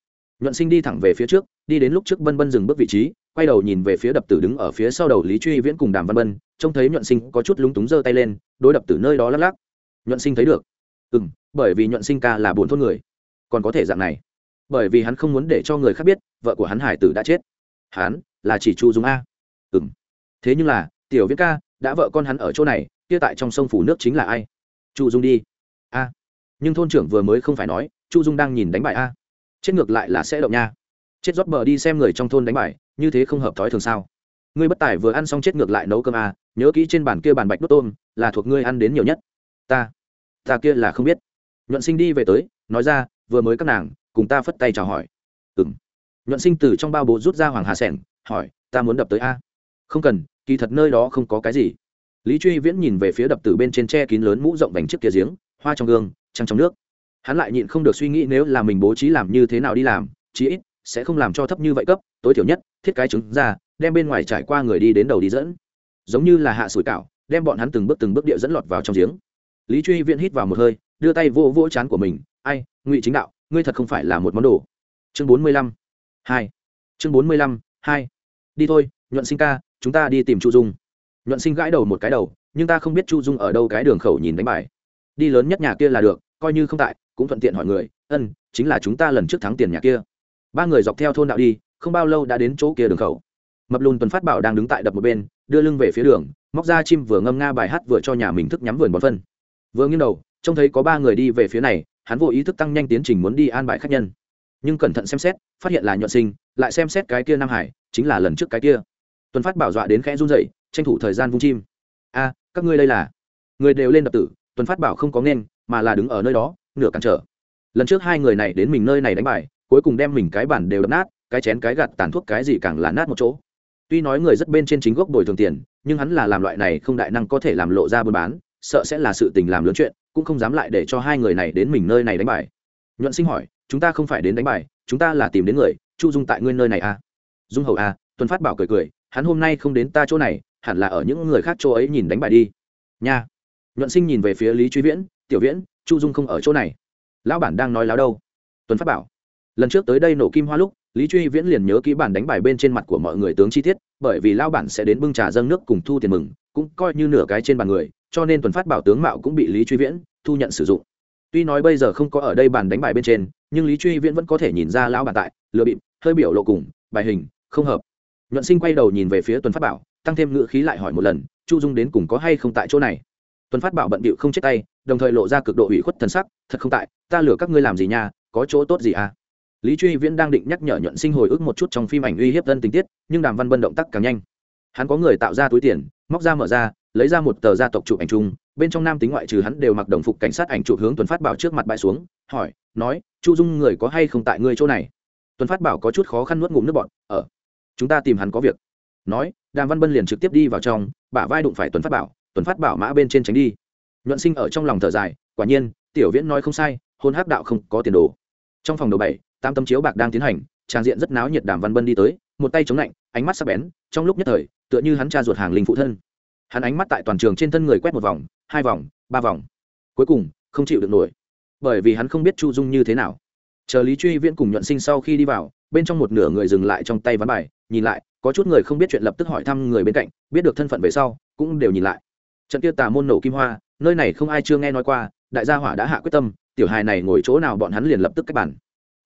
Nhuận sinh đi thẳng về phía trước, đi đến lúc trước bân bân dừng bước vị trí, quay đầu nhìn về phía đập tử đứng ở phía sau đầu lý truy viễn cùng đàm văn bân, trông thấy nhuận sinh có chút lúng túng giơ tay lên, đối đập tử nơi đó lắc lắc. Nhuận sinh thấy được. Ừ m bởi vì nhuận sinh ca là bốn thôn người. Còn có thể dạng này. Bởi vì hắn không muốn để cho người khác biết, vợ của hắn hải tử đã chết. Hắn là chỉ chu dung a. Ừ m thế nhưng là, tiểu viễn ca, đã vợ con hắn ở chỗ này, kia tại trong sông phủ nước chính là ai? Chu dung đi. A. Nhưng thôn trưởng vừa mới không phải nói, chu dung đang nhìn đánh bài a. Chết ngược lại là sẽ động nha. Chết rót bờ đi xem người trong thôn đánh bài, như thế không hợp thói thường sao? Ngươi bất tài vừa ăn xong chết ngược lại nấu cơm a, nhớ kỹ trên bàn kia bàn bạch đốt tôm, là thuộc ngươi ăn đến nhiều nhất. Ta. Ta kia là không biết. Nhuận sinh đi về tới, nói ra, vừa mới các nàng, cùng ta phất tay chào hỏi. Ừ m nhuận sinh từ trong bao bố rút ra hoàng hà sẻng, hỏi, ta muốn đập tới a. Không cần, kỳ thật nơi đó không có cái gì lý truy viễn nhìn về phía đập từ bên trên tre kín lớn mũ rộng vành chiếc kia giếng, hoa trong gương, trăng trong nước. Hắn lại nhịn không được suy nghĩ nếu là mình bố trí làm như thế nào đi làm, chí ít sẽ không làm cho thấp như vậy cấp, tối thiểu nhất, thiết cái trứng ra, đem bên ngoài trải qua người đi đến đầu đi dẫn. Giống như là hạ sủi cảo, đem bọn hắn từng bước từng bước địa dẫn lọt vào trong giếng. Lý truy viễn hít vào một hơi, đưa tay vô vỗ chán của mình, ai, ngụy chính đạo, ngươi thật không phải là một món đồ. Chương bốn mươi lăm, hai. Chương bốn mươi lăm, hai. Đi thôi, nhuận sinh ca, chúng ta đi tìm chu dung nhuận sinh gãi đầu một cái đầu, nhưng ta không biết chu dung ở đâu cái đường khẩu nhìn đánh bài. Đi lớn nhất nhà kia là được, coi như không tại, cũng thuận tiện hỏi người, ân, chính là chúng ta lần trước thắng tiền nhà kia. Ba người dọc theo thôn đạo đi, không bao lâu đã đến chỗ kia đường khẩu. Mập lùn tuần phát bảo đang đứng tại đập một bên, đưa lưng về phía đường, móc ra chim vừa ngâm nga bài hát vừa cho nhà mình thức nhắm vườn bón phân. Vừa nghiêng đầu, trông thấy có ba người đi về phía này, hắn vô ý thức tăng nhanh tiến trình muốn đi an bài khách nhân. Nhưng cẩn thận xem xét, phát hiện là nhuận sinh, lại xem xét cái kia nam hải, chính là lần trước cái kia. Tuần phát bảo dọa đến khẽ run dậy tranh thủ thời gian vung chim. A, các ngươi đây là? Người đều lên đập tử, tuần phát bảo không có nên mà là đứng ở nơi đó, nửa cản trở. Lần trước hai người này đến mình nơi này đánh bài, cuối cùng đem mình cái bản đều đập nát, cái chén cái gạt tàn thuốc cái gì càng là nát một chỗ. Tuy nói người rất bên trên chính gốc bồi thường tiền, nhưng hắn là làm loại này không đại năng có thể làm lộ ra buôn bán, sợ sẽ là sự tình làm lớn chuyện, cũng không dám lại để cho hai người này đến mình nơi này đánh bài. Nhuận sinh hỏi, chúng ta không phải đến đánh bài, chúng ta là tìm đến người, chu dung tại nguyên nơi này à? Dung hầu à tuần phát bảo cười cười, hắn hôm nay không đến ta chỗ này hẳn là ở những người khác chỗ ấy nhìn đánh bài đi. Nha. Nhuận sinh nhìn về phía lý truy viễn, tiểu viễn, chu dung không ở chỗ này. Lão bản đang nói láo đâu? Tuấn phát bảo. Lần trước tới đây nổ kim hoa lúc, lý truy viễn liền nhớ kỹ bản đánh bài bên trên mặt của mọi người tướng chi tiết, bởi vì lao bản sẽ đến bưng trà dâng nước cùng thu tiền mừng, cũng coi như nửa cái trên bàn người, cho nên tuần phát bảo tướng mạo cũng bị lý truy viễn thu nhận sử dụng. Tuy nói bây giờ không có ở đây bàn đánh bài bên trên, nhưng lý truy viễn vẫn có thể nhìn ra lão bản tại, lừa bịp, hơi biểu lộ cùng, bài hình, không hợp. Nhuận sinh quay đầu nhìn về phía tuần phát bảo tăng thêm ngữ khí lại hỏi một lần, chu dung đến cùng có hay không tại chỗ này? Tuần phát bảo bận bịu không chết tay, đồng thời lộ ra cực độ ủy khuất thần sắc, thật không tại, ta lừa các ngươi làm gì nha, có chỗ tốt gì à? Lý truy viễn đang định nhắc nhở nhuận sinh hồi ức một chút trong phim ảnh uy hiếp dân tình tiết, nhưng đàm văn bân động tác càng nhanh. Hắn có người tạo ra túi tiền, móc ra mở ra, lấy ra một tờ gia tộc chụp ảnh chung, bên trong nam tính ngoại trừ hắn đều mặc đồng phục cảnh sát ảnh chụp hướng tuần phát bảo trước mặt bãi xuống, hỏi, nói, chu dung người có hay không tại ngươi chỗ này? Tuần phát bảo có chút khó khăn nuốt ngụm nước bọn ở ờ, chúng ta tìm hắn có việc. Nói đàm văn bân liền trực tiếp đi vào trong, bả vai đụng phải Tuấn phát bảo Tuấn phát bảo mã bên trên tránh đi. Nhuận sinh ở trong lòng thở dài, quả nhiên, tiểu viễn nói không sai, hôn hắc đạo không có tiền đồ. Trong phòng đầu bảy, tám tấm chiếu bạc đang tiến hành, trang diện rất náo nhiệt đàm văn bân đi tới, một tay chống lạnh, ánh mắt sắc bén, trong lúc nhất thời, tựa như hắn cha ruột hàng linh phụ thân. Hắn ánh mắt tại toàn trường trên thân người quét một vòng, hai vòng, ba vòng. Cuối cùng, không chịu được nổi. Bởi vì hắn không biết chu dung như thế nào. Chờ lý truy viễn cùng nhuận sinh sau khi đi vào, bên trong một nửa người dừng lại trong tay ván bài nhìn lại, có chút người không biết chuyện lập tức hỏi thăm người bên cạnh, biết được thân phận về sau, cũng đều nhìn lại. Trận kia tà môn nổ kim hoa, nơi này không ai chưa nghe nói qua, đại gia hỏa đã hạ quyết tâm, tiểu hài này ngồi chỗ nào bọn hắn liền lập tức cách bản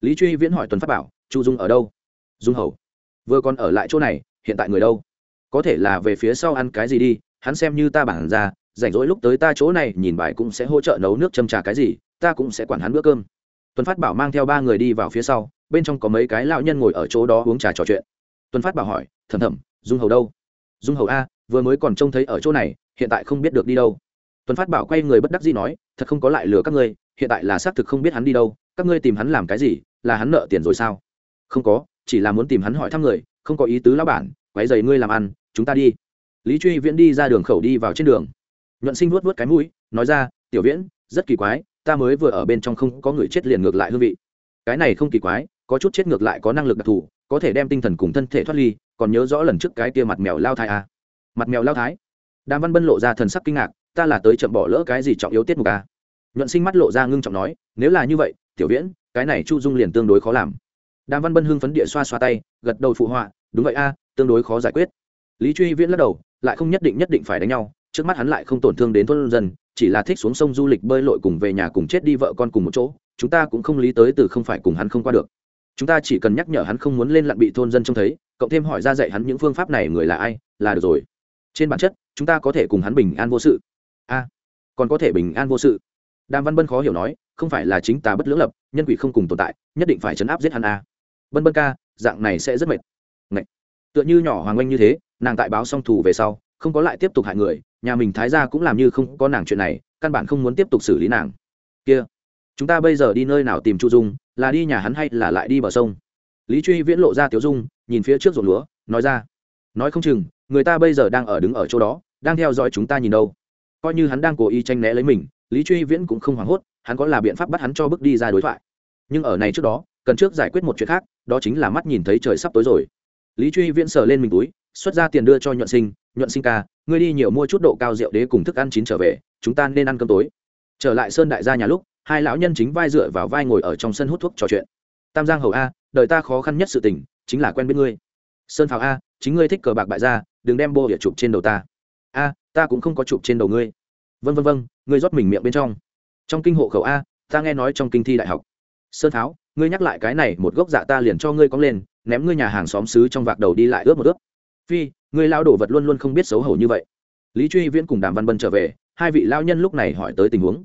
lý truy viễn hỏi tuần pháp bảo, chu dung ở đâu? Dung hầu. Vừa còn ở lại chỗ này, hiện tại người đâu? Có thể là về phía sau ăn cái gì đi, hắn xem như ta bản ra, rảnh rỗi lúc tới ta chỗ này, nhìn bài cũng sẽ hỗ trợ nấu nước châm trà cái gì, ta cũng sẽ quản hắn bữa cơm. Tuần phát bảo mang theo ba người đi vào phía sau, bên trong có mấy cái lão nhân ngồi ở chỗ đó uống trà trò chuyện tuần phát bảo hỏi thầm thầm dung hầu đâu? Dung hầu a, vừa mới còn trông thấy ở chỗ này, hiện tại không biết được đi đâu. Tuần phát bảo quay người bất đắc dĩ nói, thật không có lại lừa các ngươi, hiện tại là xác thực không biết hắn đi đâu, các ngươi tìm hắn làm cái gì, là hắn nợ tiền rồi sao? Không có, chỉ là muốn tìm hắn hỏi thăm người, không có ý tứ lão bản, quấy giày ngươi làm ăn, chúng ta đi. Lý truy viễn đi ra đường khẩu đi vào trên đường. Nhuận sinh vuốt vuốt cái mũi, nói ra, tiểu viễn, rất kỳ quái, ta mới vừa ở bên trong không có người chết liền ngược lại hương vị. Cái này không kỳ quái, có chút chết ngược lại có năng lực đặc thù có thể đem tinh thần cùng thân thể thoát ly, còn nhớ rõ lần trước cái kia mặt mèo lao thái à. mặt mèo lao thái đàm văn bân lộ ra thần sắc kinh ngạc, ta là tới chậm bỏ lỡ cái gì trọng yếu tiết mục à. nhuận sinh mắt lộ ra ngưng trọng nói, nếu là như vậy, tiểu viễn, cái này chu dung liền tương đối khó làm đàm văn bân hưng phấn địa xoa xoa tay, gật đầu phụ họa, đúng vậy a tương đối khó giải quyết lý truy viễn lắc đầu, lại không nhất định nhất định phải đánh nhau, trước mắt hắn lại không tổn thương đến thôn dân, chỉ là thích xuống sông du lịch bơi lội cùng về nhà cùng chết đi vợ con cùng một chỗ, chúng ta cũng không lý tới từ không phải cùng hắn không qua được chúng ta chỉ cần nhắc nhở hắn không muốn lên lặn bị thôn dân trông thấy, cộng thêm hỏi ra dạy hắn những phương pháp này người là ai, là được rồi. Trên bản chất, chúng ta có thể cùng hắn bình an vô sự. A, còn có thể bình an vô sự. Đàm văn bân khó hiểu nói, không phải là chính ta bất lưỡng lập, nhân quỷ không cùng tồn tại, nhất định phải chấn áp giết hắn a. Bân bân ca, dạng này sẽ rất mệt. Ngậy. tựa như nhỏ hoàng oanh như thế, nàng tại báo xong thù về sau, không có lại tiếp tục hại người, nhà mình thái ra cũng làm như không có nàng chuyện này, căn bản không muốn tiếp tục xử lý nàng. Kia chúng ta bây giờ đi nơi nào tìm chu dung, là đi nhà hắn hay là lại đi bờ sông? Lý truy viễn lộ ra tiểu dung, nhìn phía trước ruộng lúa, nói ra. Nói không chừng, người ta bây giờ đang ở đứng ở chỗ đó, đang theo dõi chúng ta nhìn đâu. Coi như hắn đang cố ý tranh né lấy mình, lý truy viễn cũng không hoảng hốt, hắn có là biện pháp bắt hắn cho bước đi ra đối thoại. Nhưng ở này trước đó, cần trước giải quyết một chuyện khác, đó chính là mắt nhìn thấy trời sắp tối rồi. Lý truy viễn sờ lên mình túi, xuất ra tiền đưa cho nhuận sinh. Nhuận sinh ca, ngươi đi nhiều mua chút độ cao rượu đế cùng thức ăn chín trở về, chúng ta nên ăn cơm tối. Trở lại sơn đại gia nhà lúc hai lão nhân chính vai dựa vào vai ngồi ở trong sân hút thuốc trò chuyện. Tam giang hầu a, đời ta khó khăn nhất sự tình, chính là quen biết ngươi. Sơn pháo a, chính ngươi thích cờ bạc bại ra, đừng đem bô địa chụp trên đầu ta. A, ta cũng không có chụp trên đầu ngươi. Vân vân vân, ngươi rót mình miệng bên trong. Trong kinh hộ khẩu a, ta nghe nói trong kinh thi đại học. Sơn pháo, ngươi nhắc lại cái này, một gốc dạ ta liền cho ngươi cóng lên, ném ngươi nhà hàng xóm xứ trong vạc đầu đi lại ướp một ướp phi, ngươi lao đổ vật luôn luôn không biết xấu hổ như vậy. Lý truy viễn cùng đàm văn bân trở về, hai vị lao nhân lúc này hỏi tới tình huống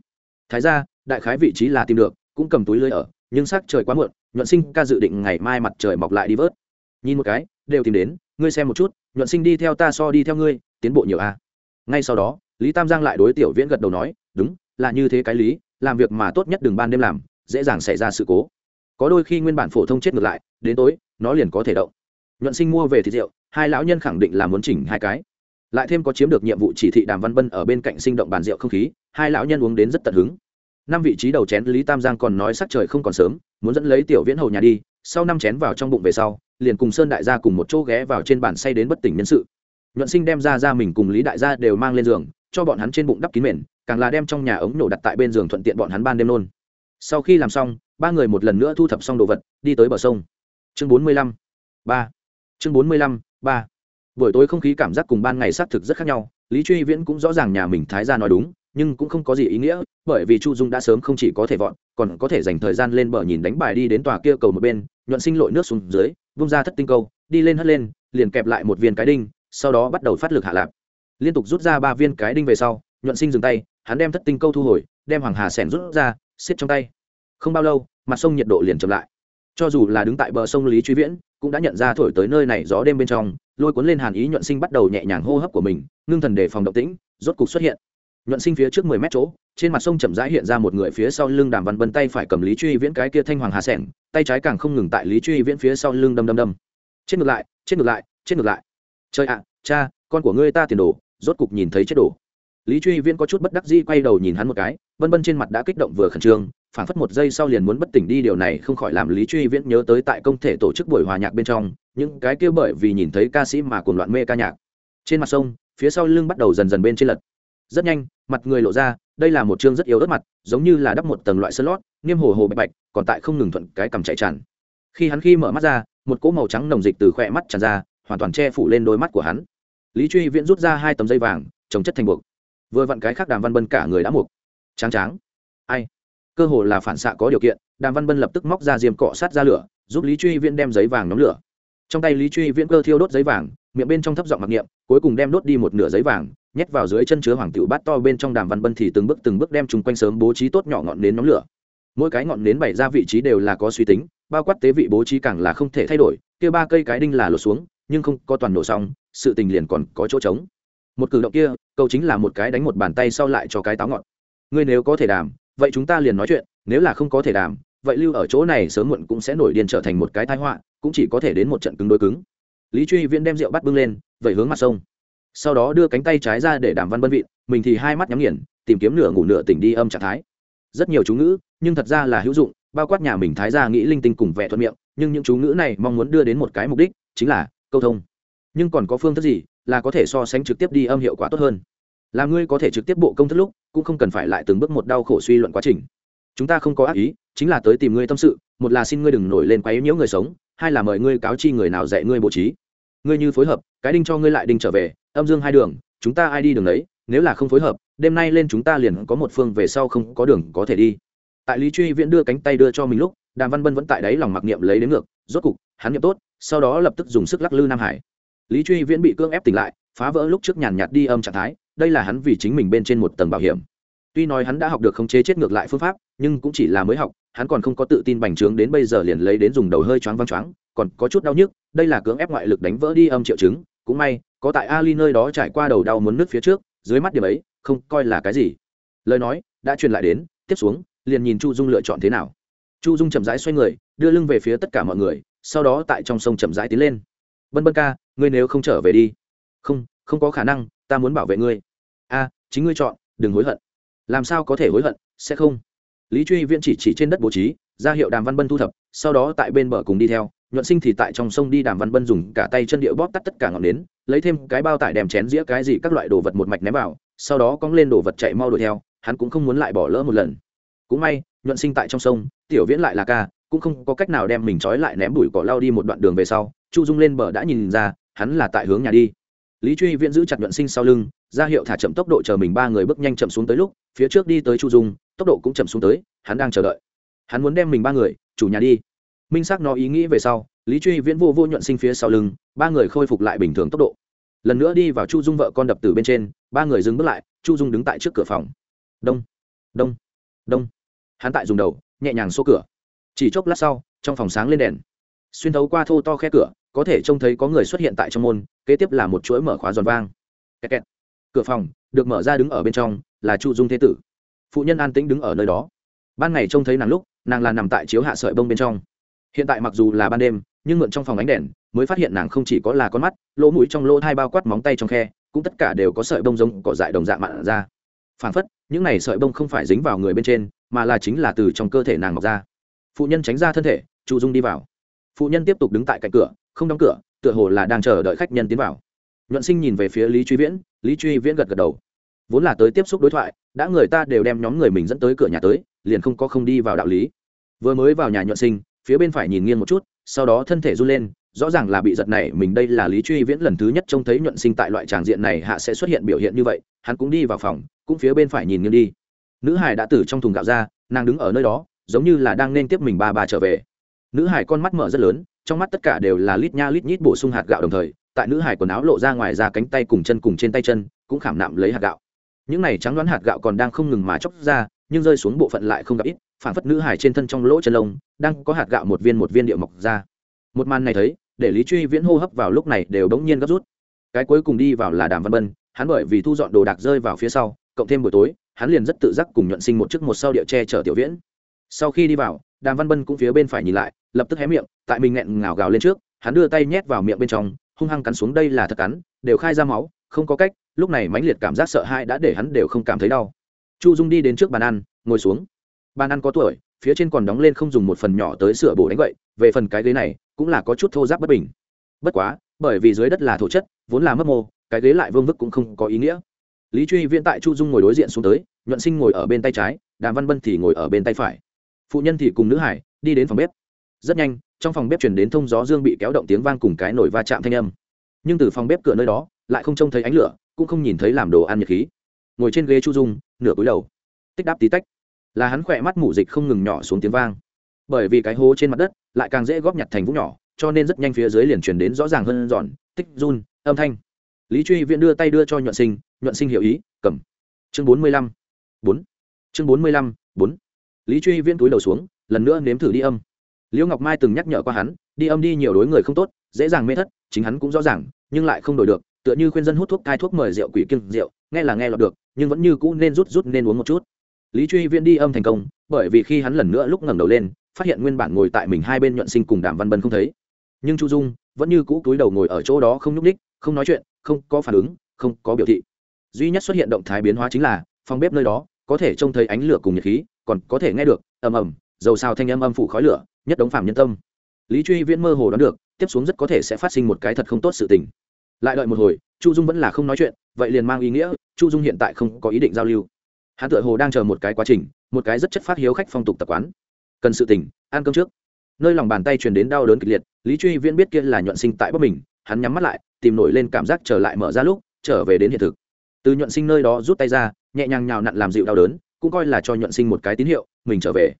thái ra đại khái vị trí là tìm được, cũng cầm túi lưới ở, nhưng sắc trời quá muộn, nhuận sinh ca dự định ngày mai mặt trời mọc lại đi vớt. Nhìn một cái, đều tìm đến, ngươi xem một chút, nhuận sinh đi theo ta so đi theo ngươi, tiến bộ nhiều a ngay sau đó, lý tam giang lại đối tiểu viễn gật đầu nói, đúng, là như thế cái lý, làm việc mà tốt nhất đừng ban đêm làm, dễ dàng xảy ra sự cố. Có đôi khi nguyên bản phổ thông chết ngược lại, đến tối, nó liền có thể động. Nhuận sinh mua về thịt rượu, hai lão nhân khẳng định là muốn chỉnh hai cái. Lại thêm có chiếm được nhiệm vụ chỉ thị đàm văn bân ở bên cạnh sinh động bàn rượu không khí hai lão nhân uống đến rất tận hứng. Năm vị trí đầu chén lý tam giang còn nói sắc trời không còn sớm, muốn dẫn lấy tiểu viễn hầu nhà đi, sau năm chén vào trong bụng về sau, liền cùng sơn đại gia cùng một chỗ ghé vào trên bàn say đến bất tỉnh nhân sự. Nhuận sinh đem ra ra mình cùng lý đại gia đều mang lên giường, cho bọn hắn trên bụng đắp kín mền, càng là đem trong nhà ống nổ đặt tại bên giường thuận tiện bọn hắn ban đêm nôn sau khi làm xong, ba người một lần nữa thu thập xong đồ vật, đi tới bờ sông. Chương bốn mươi lăm, ba. Chương bốn mươi lăm, ba. Buổi tối không khí cảm giác cùng ban ngày xác thực rất khác nhau, lý truy viễn cũng rõ ràng nhà mình thái ra nói đúng nhưng cũng không có gì ý nghĩa, bởi vì chu dung đã sớm không chỉ có thể vọn còn có thể dành thời gian lên bờ nhìn đánh bài đi đến tòa kia cầu một bên, nhuận sinh lội nước xuống dưới, vung ra thất tinh câu, đi lên hất lên, liền kẹp lại một viên cái đinh, sau đó bắt đầu phát lực hạ lạp. Liên tục rút ra ba viên cái đinh về sau, nhuận sinh dừng tay, hắn đem thất tinh câu thu hồi, đem hoàng hà sẻn rút ra, xiết trong tay. Không bao lâu, mặt sông nhiệt độ liền chậm lại. Cho dù là đứng tại bờ sông lý truy viễn, cũng đã nhận ra thổi tới nơi này gió đêm bên trong, lôi cuốn lên hàn ý nhuận sinh bắt đầu nhẹ nhàng hô hấp của mình, ngưng thần đề phòng động tĩnh, rốt cục xuất hiện nhuận sinh phía trước mười mét chỗ, trên mặt sông chậm rãi hiện ra một người phía sau lưng đàm văn vân tay phải cầm lý truy viễn cái kia thanh hoàng hà sẻng, tay trái càng không ngừng tại lý truy viễn phía sau lưng đâm đâm đâm. Chết ngược lại, chết ngược lại, chết ngược lại. Trời ạ, cha, con của ngươi ta tiền đồ, rốt cục nhìn thấy chết đồ. Lý truy viễn có chút bất đắc dĩ quay đầu nhìn hắn một cái vân vân trên mặt đã kích động vừa khẩn trương, phảng phất một giây sau liền muốn bất tỉnh đi, điều này không khỏi làm lý truy viễn nhớ tới tại công thể tổ chức buổi hòa nhạc bên trong, những cái kia bởi vì nhìn thấy ca sĩ mà cuồng loạn mê ca nhạc. Trên mặt sông, phía sau lưng bắt đầu dần dần bên trên lật rất nhanh, mặt người lộ ra, đây là một chương rất yếu ớt mặt, giống như là đắp một tầng loại sơn lót niêm hồ hồ bạch bạch, còn tại không ngừng thuận cái cầm chạy tràn. Khi hắn khi mở mắt ra, một cỗ màu trắng nồng dịch từ khỏe mắt tràn ra, hoàn toàn che phủ lên đôi mắt của hắn. Lý truy viễn rút ra hai tấm dây vàng trồng chất thành buộc. Vừa vặn cái khác đàm văn bân cả người đã mục. Tráng tráng. Ai? Cơ hồ là phản xạ có điều kiện, đàm văn bân lập tức móc ra diêm cọ sát ra lửa, giúp lý truy viễn đem giấy vàng nóng lửa. Trong tay lý truy viễn cơ thiêu đốt giấy vàng, miệng bên trong thấp giọng mặc niệm, cuối cùng đem đốt đi một nửa giấy vàng nhét vào dưới chân chứa hoàng tiểu bát to bên trong đàm văn bân thì từng bước từng bước đem chúng quanh sớm bố trí tốt nhỏ ngọn nến nóng lửa. Mỗi cái ngọn nến bày ra vị trí đều là có suy tính, bao quát tế vị bố trí càng là không thể thay đổi, kia ba cây cái đinh là lột xuống, nhưng không có toàn nổ xong, sự tình liền còn có chỗ trống. Một cử động kia, câu chính là một cái đánh một bàn tay sau lại cho cái táo ngọn. Ngươi nếu có thể đàm, vậy chúng ta liền nói chuyện, nếu là không có thể đàm, vậy lưu ở chỗ này sớm muộn cũng sẽ nổi điên trở thành một cái tai họa, cũng chỉ có thể đến một trận cứng đối cứng. Lý truy viễn đem rượu bắt bưng lên vậy hướng mặt sông sau đó đưa cánh tay trái ra để đàm văn bân vịn mình thì hai mắt nhắm nghiền, tìm kiếm nửa ngủ nửa tỉnh đi âm trạng thái. Rất nhiều chú ngữ, nhưng thật ra là hữu dụng, bao quát nhà mình thái ra nghĩ linh tinh cùng vẻ thuận miệng, nhưng những chú ngữ này mong muốn đưa đến một cái mục đích, chính là câu thông. Nhưng còn có phương thức gì là có thể so sánh trực tiếp đi âm hiệu quả tốt hơn? Là ngươi có thể trực tiếp bộ công thức lúc, cũng không cần phải lại từng bước một đau khổ suy luận quá trình. Chúng ta không có ác ý, chính là tới tìm ngươi tâm sự, một là xin ngươi đừng nổi lên quấy nhiễu người sống, hai là mời ngươi cáo chi người nào dạy ngươi bố trí. Ngươi như phối hợp, cái đinh cho ngươi lại đinh trở về âm dương hai đường, chúng ta ai đi đường đấy nếu là không phối hợp, đêm nay lên chúng ta liền có một phương về sau không có đường có thể đi. Tại lý truy viễn đưa cánh tay đưa cho mình lúc, đàm văn bân vẫn tại đấy lòng mặc niệm lấy đến ngược, rốt cục, hắn niệm tốt, sau đó lập tức dùng sức lắc lư nam hải. Lý truy viễn bị cưỡng ép tỉnh lại, phá vỡ lúc trước nhàn nhạt đi âm trạng thái, đây là hắn vì chính mình bên trên một tầng bảo hiểm. Tuy nói hắn đã học được khống chế chết ngược lại phương pháp, nhưng cũng chỉ là mới học, hắn còn không có tự tin bành trướng đến bây giờ liền lấy đến dùng đầu hơi choáng văng choáng, còn có chút đau nhức, đây là cưỡng ép ngoại lực đánh vỡ đi âm triệu chứng, cũng may có tại ali nơi đó trải qua đầu đau muốn nước phía trước, dưới mắt điểm ấy, không coi là cái gì. Lời nói đã truyền lại đến, tiếp xuống, liền nhìn chu dung lựa chọn thế nào. Chu dung chậm rãi xoay người, đưa lưng về phía tất cả mọi người, sau đó tại trong sông chậm rãi tiến lên. Bân bân ca, ngươi nếu không trở về đi. Không không có khả năng, ta muốn bảo vệ ngươi. A, chính ngươi chọn, đừng hối hận. Làm sao có thể hối hận, sẽ không? Lý truy viễn chỉ chỉ trên đất bố trí, ra hiệu đàm văn bân thu thập, sau đó tại bên bờ cùng đi theo nhuận sinh thì tại trong sông đi đàm văn bân dùng cả tay chân điệu bóp tắt tất cả ngọn nến, lấy thêm cái bao tải đem chén dĩa cái gì các loại đồ vật một mạch ném vào, sau đó cong lên đồ vật chạy mau đuổi theo, hắn cũng không muốn lại bỏ lỡ một lần. Cũng may, nhuận sinh tại trong sông, tiểu viễn lại là ca, cũng không có cách nào đem mình trói lại ném bụi cỏ lao đi một đoạn đường về sau, chu dung lên bờ đã nhìn ra, hắn là tại hướng nhà đi. Lý truy viễn giữ chặt nhuận sinh sau lưng, ra hiệu thả chậm tốc độ chờ mình ba người bước nhanh chậm xuống tới lúc, phía trước đi tới chu dung, tốc độ cũng chậm xuống tới, hắn đang chờ đợi. Hắn muốn đem mình ba người, chủ nhà đi minh xác nó ý nghĩ về sau, lý truy viễn vô vô nhuận sinh phía sau lưng, ba người khôi phục lại bình thường tốc độ. Lần nữa đi vào chu dung vợ con đập từ bên trên, ba người dừng bước lại, chu dung đứng tại trước cửa phòng. Đông đông đông. Hắn tại dùng đầu, nhẹ nhàng xô cửa. Chỉ chốc lát sau, trong phòng sáng lên đèn. Xuyên thấu qua thô to khe cửa, có thể trông thấy có người xuất hiện tại trong môn, kế tiếp là một chuỗi mở khóa giòn vang. Kẹt kẹt. cửa phòng được mở ra đứng ở bên trong, là chu dung thế tử. Phụ nhân an tĩnh đứng ở nơi đó. Ban ngày trông thấy nàng lúc, nàng là nằm tại chiếu hạ sợi bông bên trong hiện tại mặc dù là ban đêm, nhưng mượn trong phòng ánh đèn, mới phát hiện nàng không chỉ có là con mắt, lỗ mũi trong lỗ hai bao quát móng tay trong khe, cũng tất cả đều có sợi bông giống cỏ dại đồng dạng mặn ra. Phản phất, những này sợi bông không phải dính vào người bên trên, mà là chính là từ trong cơ thể nàng mọc ra. Phụ nhân tránh ra thân thể, chu dung đi vào. Phụ nhân tiếp tục đứng tại cạnh cửa, không đóng cửa, tựa hồ là đang chờ đợi khách nhân tiến vào. Nhuận sinh nhìn về phía lý truy viễn, lý truy viễn gật gật đầu. Vốn là tới tiếp xúc đối thoại, đã người ta đều đem nhóm người mình dẫn tới cửa nhà tới, liền không có không đi vào đạo lý. Vừa mới vào nhà nhuận sinh phía bên phải nhìn nghiêng một chút, sau đó thân thể run lên, rõ ràng là bị giật này, mình đây là lý truy viễn lần thứ nhất trông thấy nhuận sinh tại loại tràng diện này hạ sẽ xuất hiện biểu hiện như vậy, hắn cũng đi vào phòng, cũng phía bên phải nhìn nghiêng đi. Nữ hải đã từ trong thùng gạo ra, nàng đứng ở nơi đó, giống như là đang nên tiếp mình ba ba trở về. Nữ hải con mắt mở rất lớn, trong mắt tất cả đều là lít nha lít nhít bổ sung hạt gạo đồng thời, tại nữ hải quần áo lộ ra ngoài ra cánh tay cùng chân cùng trên tay chân, cũng khảm nạm lấy hạt gạo. Những này trắng đoán hạt gạo còn đang không ngừng mà chóc ra, nhưng rơi xuống bộ phận lại không gặp ít phản phất nữ hải trên thân trong lỗ chân lông, đang có hạt gạo một viên một viên địa mọc ra. Một màn này thấy, để lý truy viễn hô hấp vào lúc này đều bỗng nhiên gấp rút. Cái cuối cùng đi vào là đàm văn bân, hắn bởi vì thu dọn đồ đạc rơi vào phía sau, cộng thêm buổi tối, hắn liền rất tự giác cùng nhuận sinh một chiếc một sau địa che chở tiểu viễn. Sau khi đi vào, đàm văn bân cũng phía bên phải nhìn lại, lập tức hé miệng, tại mình nghẹn ngào gào lên trước, hắn đưa tay nhét vào miệng bên trong, hung hăng cắn xuống đây là thật cắn, đều khai ra máu, không có cách, lúc này mãnh liệt cảm giác sợ hãi đã để hắn đều không cảm thấy đau. Chu dung đi đến trước bàn ăn, ngồi xuống bàn ăn có tuổi, phía trên còn đóng lên không dùng một phần nhỏ tới sửa bổ đánh vậy về phần cái ghế này, cũng là có chút thô giáp bất bình. Bất quá, bởi vì dưới đất là thổ chất, vốn là mất mô, cái ghế lại vương vức cũng không có ý nghĩa. Lý truy viễn tại chu dung ngồi đối diện xuống tới, nhuận sinh ngồi ở bên tay trái, đàm văn bân thì ngồi ở bên tay phải. Phụ nhân thì cùng nữ hải, đi đến phòng bếp. Rất nhanh, trong phòng bếp chuyển đến thông gió dương bị kéo động tiếng vang cùng cái nổi va chạm thanh âm. Nhưng từ phòng bếp cửa nơi đó, lại không trông thấy ánh lửa, cũng không nhìn thấy làm đồ ăn nhiệt khí. Ngồi trên ghế chu dung, nửa cúi đầu. Tích đáp tí tách là hắn khỏe mắt mủ dịch không ngừng nhỏ xuống tiếng vang. Bởi vì cái hố trên mặt đất lại càng dễ góp nhặt thành vũng nhỏ, cho nên rất nhanh phía dưới liền chuyển đến rõ ràng hơn giòn, tích, run, âm thanh. Lý truy viễn đưa tay đưa cho nhuận sinh nhuận sinh hiểu ý, cầm. Chương bốn mươi lăm, bốn. Chương bốn mươi lăm, bốn. Lý truy viễn túi đầu xuống, lần nữa nếm thử đi âm. Liễu ngọc mai từng nhắc nhở qua hắn, đi âm đi, nhiều đối người không tốt, dễ dàng mê thất, chính hắn cũng rõ ràng, nhưng lại không đổi được, tựa như khuyên dân hút thuốc cai thuốc mời rượu quỷ kiêng rượu, nghe là nghe lọt được, nhưng vẫn như cũ nên rút rút nên uống một chút lý truy viễn đi âm thành công, bởi vì khi hắn lần nữa lúc ngẩng đầu lên, phát hiện nguyên bản ngồi tại mình hai bên nhuận sinh cùng đàm văn bân không thấy. Nhưng chu dung vẫn như cũ túi đầu ngồi ở chỗ đó không nhúc ních không nói chuyện, không có phản ứng, không có biểu thị. Duy nhất xuất hiện động thái biến hóa chính là, phòng bếp nơi đó có thể trông thấy ánh lửa cùng nhiệt khí, còn có thể nghe được ầm ầm, dầu xào thanh âm âm phủ khói lửa, nhất đống phạm nhân tâm. Lý truy viễn mơ hồ đoán được, tiếp xuống rất có thể sẽ phát sinh một cái thật không tốt sự tình. Lại đợi một hồi, chu dung vẫn là không nói chuyện, vậy liền mang ý nghĩa, chu dung hiện tại không có ý định giao lưu hắn tựa hồ đang chờ một cái quá trình một cái rất chất phát hiếu khách phong tục tập quán. Cần sự tỉnh, ăn cơm trước. Nơi lòng bàn tay truyền đến đau đớn kịch liệt lý truy viễn biết kia là nhuận sinh tại bất mình hắn nhắm mắt lại tìm nổi lên cảm giác trở lại mở ra lúc trở về đến hiện thực. Từ nhuận sinh nơi đó rút tay ra nhẹ nhàng nhào nặn làm dịu đau đớn cũng coi là cho nhuận sinh một cái tín hiệu mình trở về.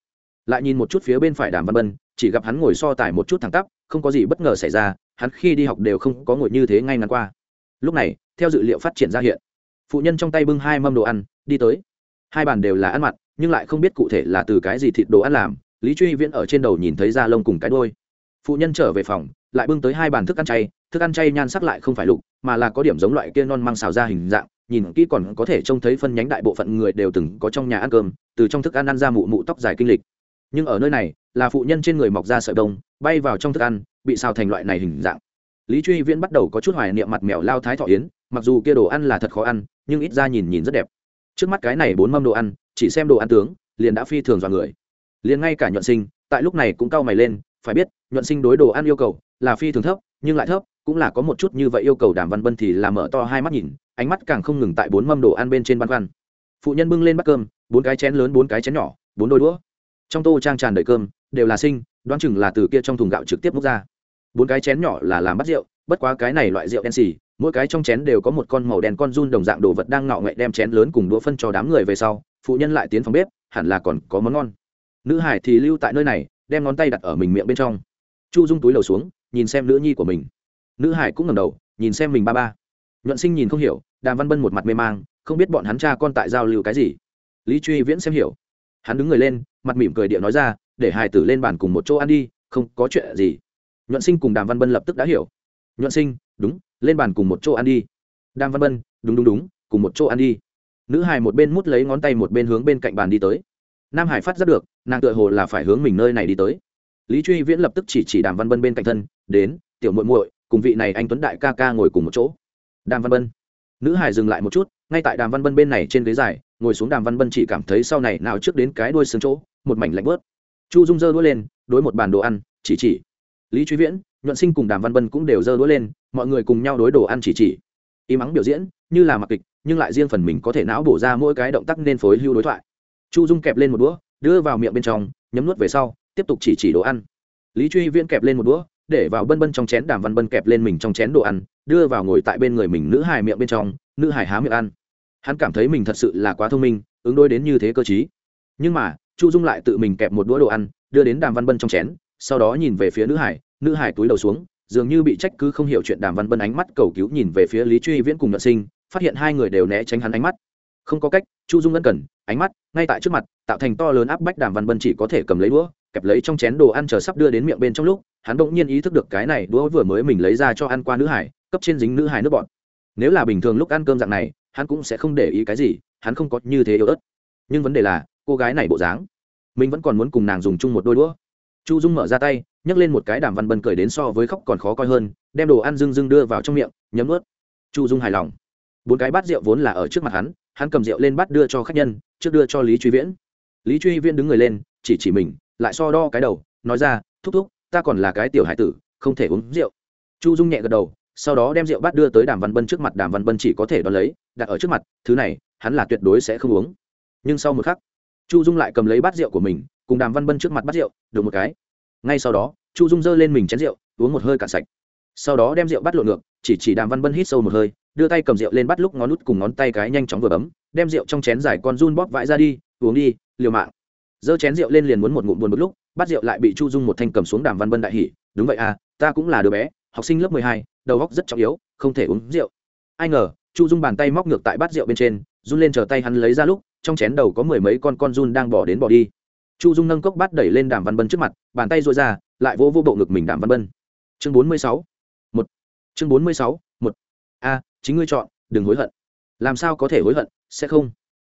Lại nhìn một chút phía bên phải đàm văn bân chỉ gặp hắn ngồi so tài một chút thẳng tắp không có gì bất ngờ xảy ra hắn khi đi học đều không có ngồi như thế ngay ngắn qua. Lúc này theo dự liệu phát triển ra hiện phụ nhân trong tay bưng hai mâm đồ ăn đi tới hai bàn đều là ăn mặn, nhưng lại không biết cụ thể là từ cái gì thịt đồ ăn làm. Lý truy viễn ở trên đầu nhìn thấy da lông cùng cái đôi phụ nhân trở về phòng, lại bưng tới hai bàn thức ăn chay. Thức ăn chay nhan sắc lại không phải lục, mà là có điểm giống loại kia non mang xào ra hình dạng. Nhìn kỹ còn có thể trông thấy phân nhánh đại bộ phận người đều từng có trong nhà ăn cơm, từ trong thức ăn ăn ra mụ mụ tóc dài kinh lịch. Nhưng ở nơi này, là phụ nhân trên người mọc ra sợi đông bay vào trong thức ăn, bị xào thành loại này hình dạng. Lý truy viễn bắt đầu có chút hoài niệm mặt mèo lao thái thọ yến, mặc dù kia đồ ăn là thật khó ăn, nhưng ít ra nhìn nhìn rất đẹp trước mắt cái này bốn mâm đồ ăn, chỉ xem đồ ăn tướng, liền đã phi thường dọa người. Liền ngay cả nhuận sinh, tại lúc này cũng cau mày lên, phải biết, nhuận sinh đối đồ ăn yêu cầu là phi thường thấp, nhưng lại thấp, cũng là có một chút như vậy yêu cầu đàm văn bân thì là mở to hai mắt nhìn, ánh mắt càng không ngừng tại bốn mâm đồ ăn bên trên băn khoăn. Phụ nhân bưng lên bát cơm, bốn cái chén lớn, bốn cái chén nhỏ, bốn đôi đũa. Trong tô trang tràn đầy cơm, đều là sinh, đoán chừng là từ kia trong thùng gạo trực tiếp múc ra. Bốn cái chén nhỏ là làm bắt rượu, bất quá cái này loại rượu đen xì mỗi cái trong chén đều có một con màu đen con run đồng dạng đồ vật đang ngạo nghệ đem chén lớn cùng đũa phân cho đám người về sau, phụ nhân lại tiến phòng bếp, hẳn là còn có món ngon. Nữ hải thì lưu tại nơi này, đem ngón tay đặt ở mình miệng bên trong. Chu dung túi lầu xuống, nhìn xem nữ nhi của mình. Nữ hải cũng ngầm đầu, nhìn xem mình ba ba. Nhuận sinh nhìn không hiểu, đàm văn bân một mặt mê mang, không biết bọn hắn cha con tại giao lưu cái gì. Lý truy viễn xem hiểu. Hắn đứng người lên, mặt mỉm cười địa nói ra, để hải tử lên bàn cùng một chỗ ăn đi, không có chuyện gì. Nhuận sinh cùng đàm văn bân lập tức đã hiểu nhuận sinh, đúng, lên bàn cùng một chỗ ăn đi. Đàm văn bân, đúng đúng đúng, cùng một chỗ ăn đi. Nữ hải một bên mút lấy ngón tay một bên hướng bên cạnh bàn đi tới. Nam hải phát giác được, nàng tựa hồ là phải hướng mình nơi này đi tới. Lý truy viễn lập tức chỉ chỉ đàm văn bân bên cạnh thân, đến, tiểu muội muội, cùng vị này anh tuấn đại ca ca ngồi cùng một chỗ. Đàm văn bân. Nữ hải dừng lại một chút, ngay tại đàm văn bân bên này trên ghế dài, ngồi xuống đàm văn bân chỉ cảm thấy sau này nào trước đến cái đuôi xương chỗ, một mảnh lạnh bớt. Chu dung dơ đuôi lên, đối một bàn đồ ăn, chỉ chỉ lý truy viễn, nhuận sinh cùng đàm văn bân cũng đều dơ đũa lên, mọi người cùng nhau đối đồ ăn chỉ chỉ. Y mắng biểu diễn, như là mặc kịch, nhưng lại riêng phần mình có thể não bổ ra mỗi cái động tác nên phối hưu đối thoại. Chu dung kẹp lên một đũa, đưa vào miệng bên trong, nhấm nuốt về sau, tiếp tục chỉ chỉ đồ ăn. Lý truy viễn kẹp lên một đũa, để vào bân bân trong chén, đàm văn bân kẹp lên mình trong chén đồ ăn, đưa vào ngồi tại bên người mình nữ hài miệng bên trong, nữ hài há miệng ăn. Hắn cảm thấy mình thật sự là quá thông minh, ứng đôi đến như thế cơ chí. Nhưng mà, chu dung lại tự mình kẹp một đũa đồ ăn, đưa đến đàm văn bân trong chén sau đó nhìn về phía nữ hải nữ hải túi đầu xuống, dường như bị trách cứ không hiểu chuyện đàm văn bân ánh mắt cầu cứu nhìn về phía lý truy viễn cùng nhuận sinh, phát hiện hai người đều né tránh hắn ánh mắt. Không có cách, chu dung ân cần, ánh mắt, ngay tại trước mặt, tạo thành to lớn áp bách đàm văn bân chỉ có thể cầm lấy đũa, kẹp lấy trong chén đồ ăn chờ sắp đưa đến miệng bên trong lúc, hắn bỗng nhiên ý thức được cái này đũa vừa mới mình lấy ra cho ăn qua nữ hải, cấp trên dính nữ hải nước bọn nếu là bình thường lúc ăn cơm dạng này, hắn cũng sẽ không để ý cái gì, hắn không có như thế yếu ớt. Nhưng vấn đề là, cô gái này bộ dáng, mình vẫn còn muốn cùng nàng dùng chung một đôi đũa chu dung mở ra tay, nhấc lên một cái đàm văn bân cười đến so với khóc còn khó coi hơn, đem đồ ăn dưng dưng đưa vào trong miệng, nhấm ướt chu dung hài lòng. Bốn cái bát rượu vốn là ở trước mặt hắn hắn cầm rượu lên bát đưa cho khách nhân, trước đưa cho lý truy viễn. Lý truy viễn đứng người lên, chỉ chỉ mình, lại so đo cái đầu, nói ra, thúc thúc, ta còn là cái tiểu hải tử, không thể uống rượu. Chu dung nhẹ gật đầu, sau đó đem rượu bát đưa tới đàm văn bân trước mặt, đàm văn bân chỉ có thể đón lấy, đặt ở trước mặt, thứ này, hắn là tuyệt đối sẽ không uống. Nhưng sau một khắc, chu dung lại cầm lấy bát rượu của mình cùng đàm văn bân trước mặt bắt rượu, được một cái. Ngay sau đó, chu dung giơ lên mình chén rượu, uống một hơi cạn sạch. Sau đó đem rượu bắt lộn ngược, chỉ chỉ đàm văn bân hít sâu một hơi, đưa tay cầm rượu lên bắt lúc ngón nút cùng ngón tay cái nhanh chóng vừa bấm, đem rượu trong chén giải con run bóp vãi ra đi, uống đi, liều mạng. Giơ chén rượu lên liền muốn một ngụm buồn một lúc, bắt rượu lại bị chu dung một thanh cầm xuống đàm văn bân đại hỉ, đúng vậy à ta cũng là đứa bé, học sinh lớp mười hai, đầu óc rất trọng yếu, không thể uống rượu. Ai ngờ, chu dung bàn tay móc ngược tại bát rượu bên trên, run lên chờ tay hắn lấy ra lúc, trong chén đầu có mười mấy con con run đang bỏ đến bỏ đi chu dung nâng cốc bát đẩy lên đàm văn bân trước mặt, bàn tay dội ra, lại vỗ vô bộ ngực mình đàm văn bân. Chương bốn mươi sáu, một. Chương bốn mươi sáu, một. A, chính ngươi chọn, đừng hối hận. Làm sao có thể hối hận, sẽ không.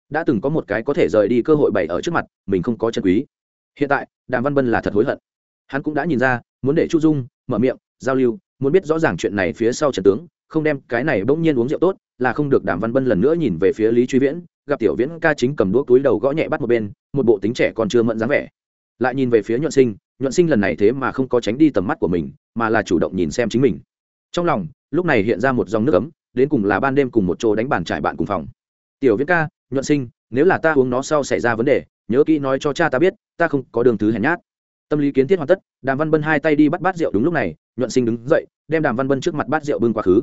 Đã từng có một cái có thể rời đi cơ hội bày ở trước mặt, mình không có chân quý. Hiện tại, đàm văn bân là thật hối hận. Hắn cũng đã nhìn ra, muốn để chu dung mở miệng, giao lưu, muốn biết rõ ràng chuyện này phía sau trần tướng, không đem cái này bỗng nhiên uống rượu tốt, là không được đàm văn bân lần nữa nhìn về phía lý truy viễn gặp tiểu viễn ca chính cầm đuốc túi đầu gõ nhẹ bắt một bên, một bộ tính trẻ còn chưa mẫn dáng vẻ. Lại nhìn về phía nhuận sinh nhuận sinh lần này thế mà không có tránh đi tầm mắt của mình, mà là chủ động nhìn xem chính mình. Trong lòng, lúc này hiện ra một dòng nước ấm, đến cùng là ban đêm cùng một chỗ đánh bàn trải bạn cùng phòng. Tiểu viễn ca, nhuận sinh, nếu là ta uống nó sau xảy ra vấn đề, nhớ kỹ nói cho cha ta biết, ta không có đường thứ hèn nhát. Tâm lý kiến thiết hoàn tất, đàm văn bân hai tay đi bắt bát rượu đúng lúc này, nhuận sinh đứng dậy, đem đàm văn bân trước mặt bát rượu bưng quá khứ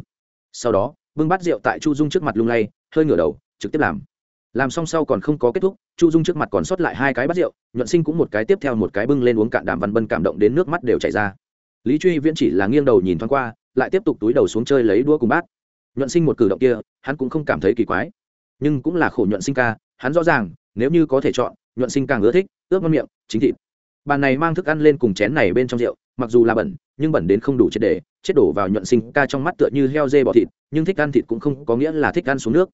sau đó, bưng bát rượu tại chu dung trước mặt lung lay, hơi ngửa đầu, trực tiếp làm làm xong sau còn không có kết thúc, chu dung trước mặt còn sót lại hai cái bát rượu, nhuận sinh cũng một cái tiếp theo một cái bưng lên uống cạn đàm văn bân cảm động đến nước mắt đều chảy ra. Lý truy viễn chỉ là nghiêng đầu nhìn thoáng qua, lại tiếp tục túi đầu xuống chơi lấy đũa cùng bát. Nhuận sinh một cử động kia, hắn cũng không cảm thấy kỳ quái. Nhưng cũng là khổ nhuận sinh ca, hắn rõ ràng, nếu như có thể chọn, nhuận sinh càng ưa thích, ướp ngon miệng, chính thịt. Bàn này mang thức ăn lên cùng chén này bên trong rượu, mặc dù là bẩn, nhưng bẩn đến không đủ chết để, chết đổ vào nhuận sinh ca trong mắt tựa như heo dê bọ thịt, nhưng thích ăn thịt cũng không có nghĩa là thích ăn xuống nước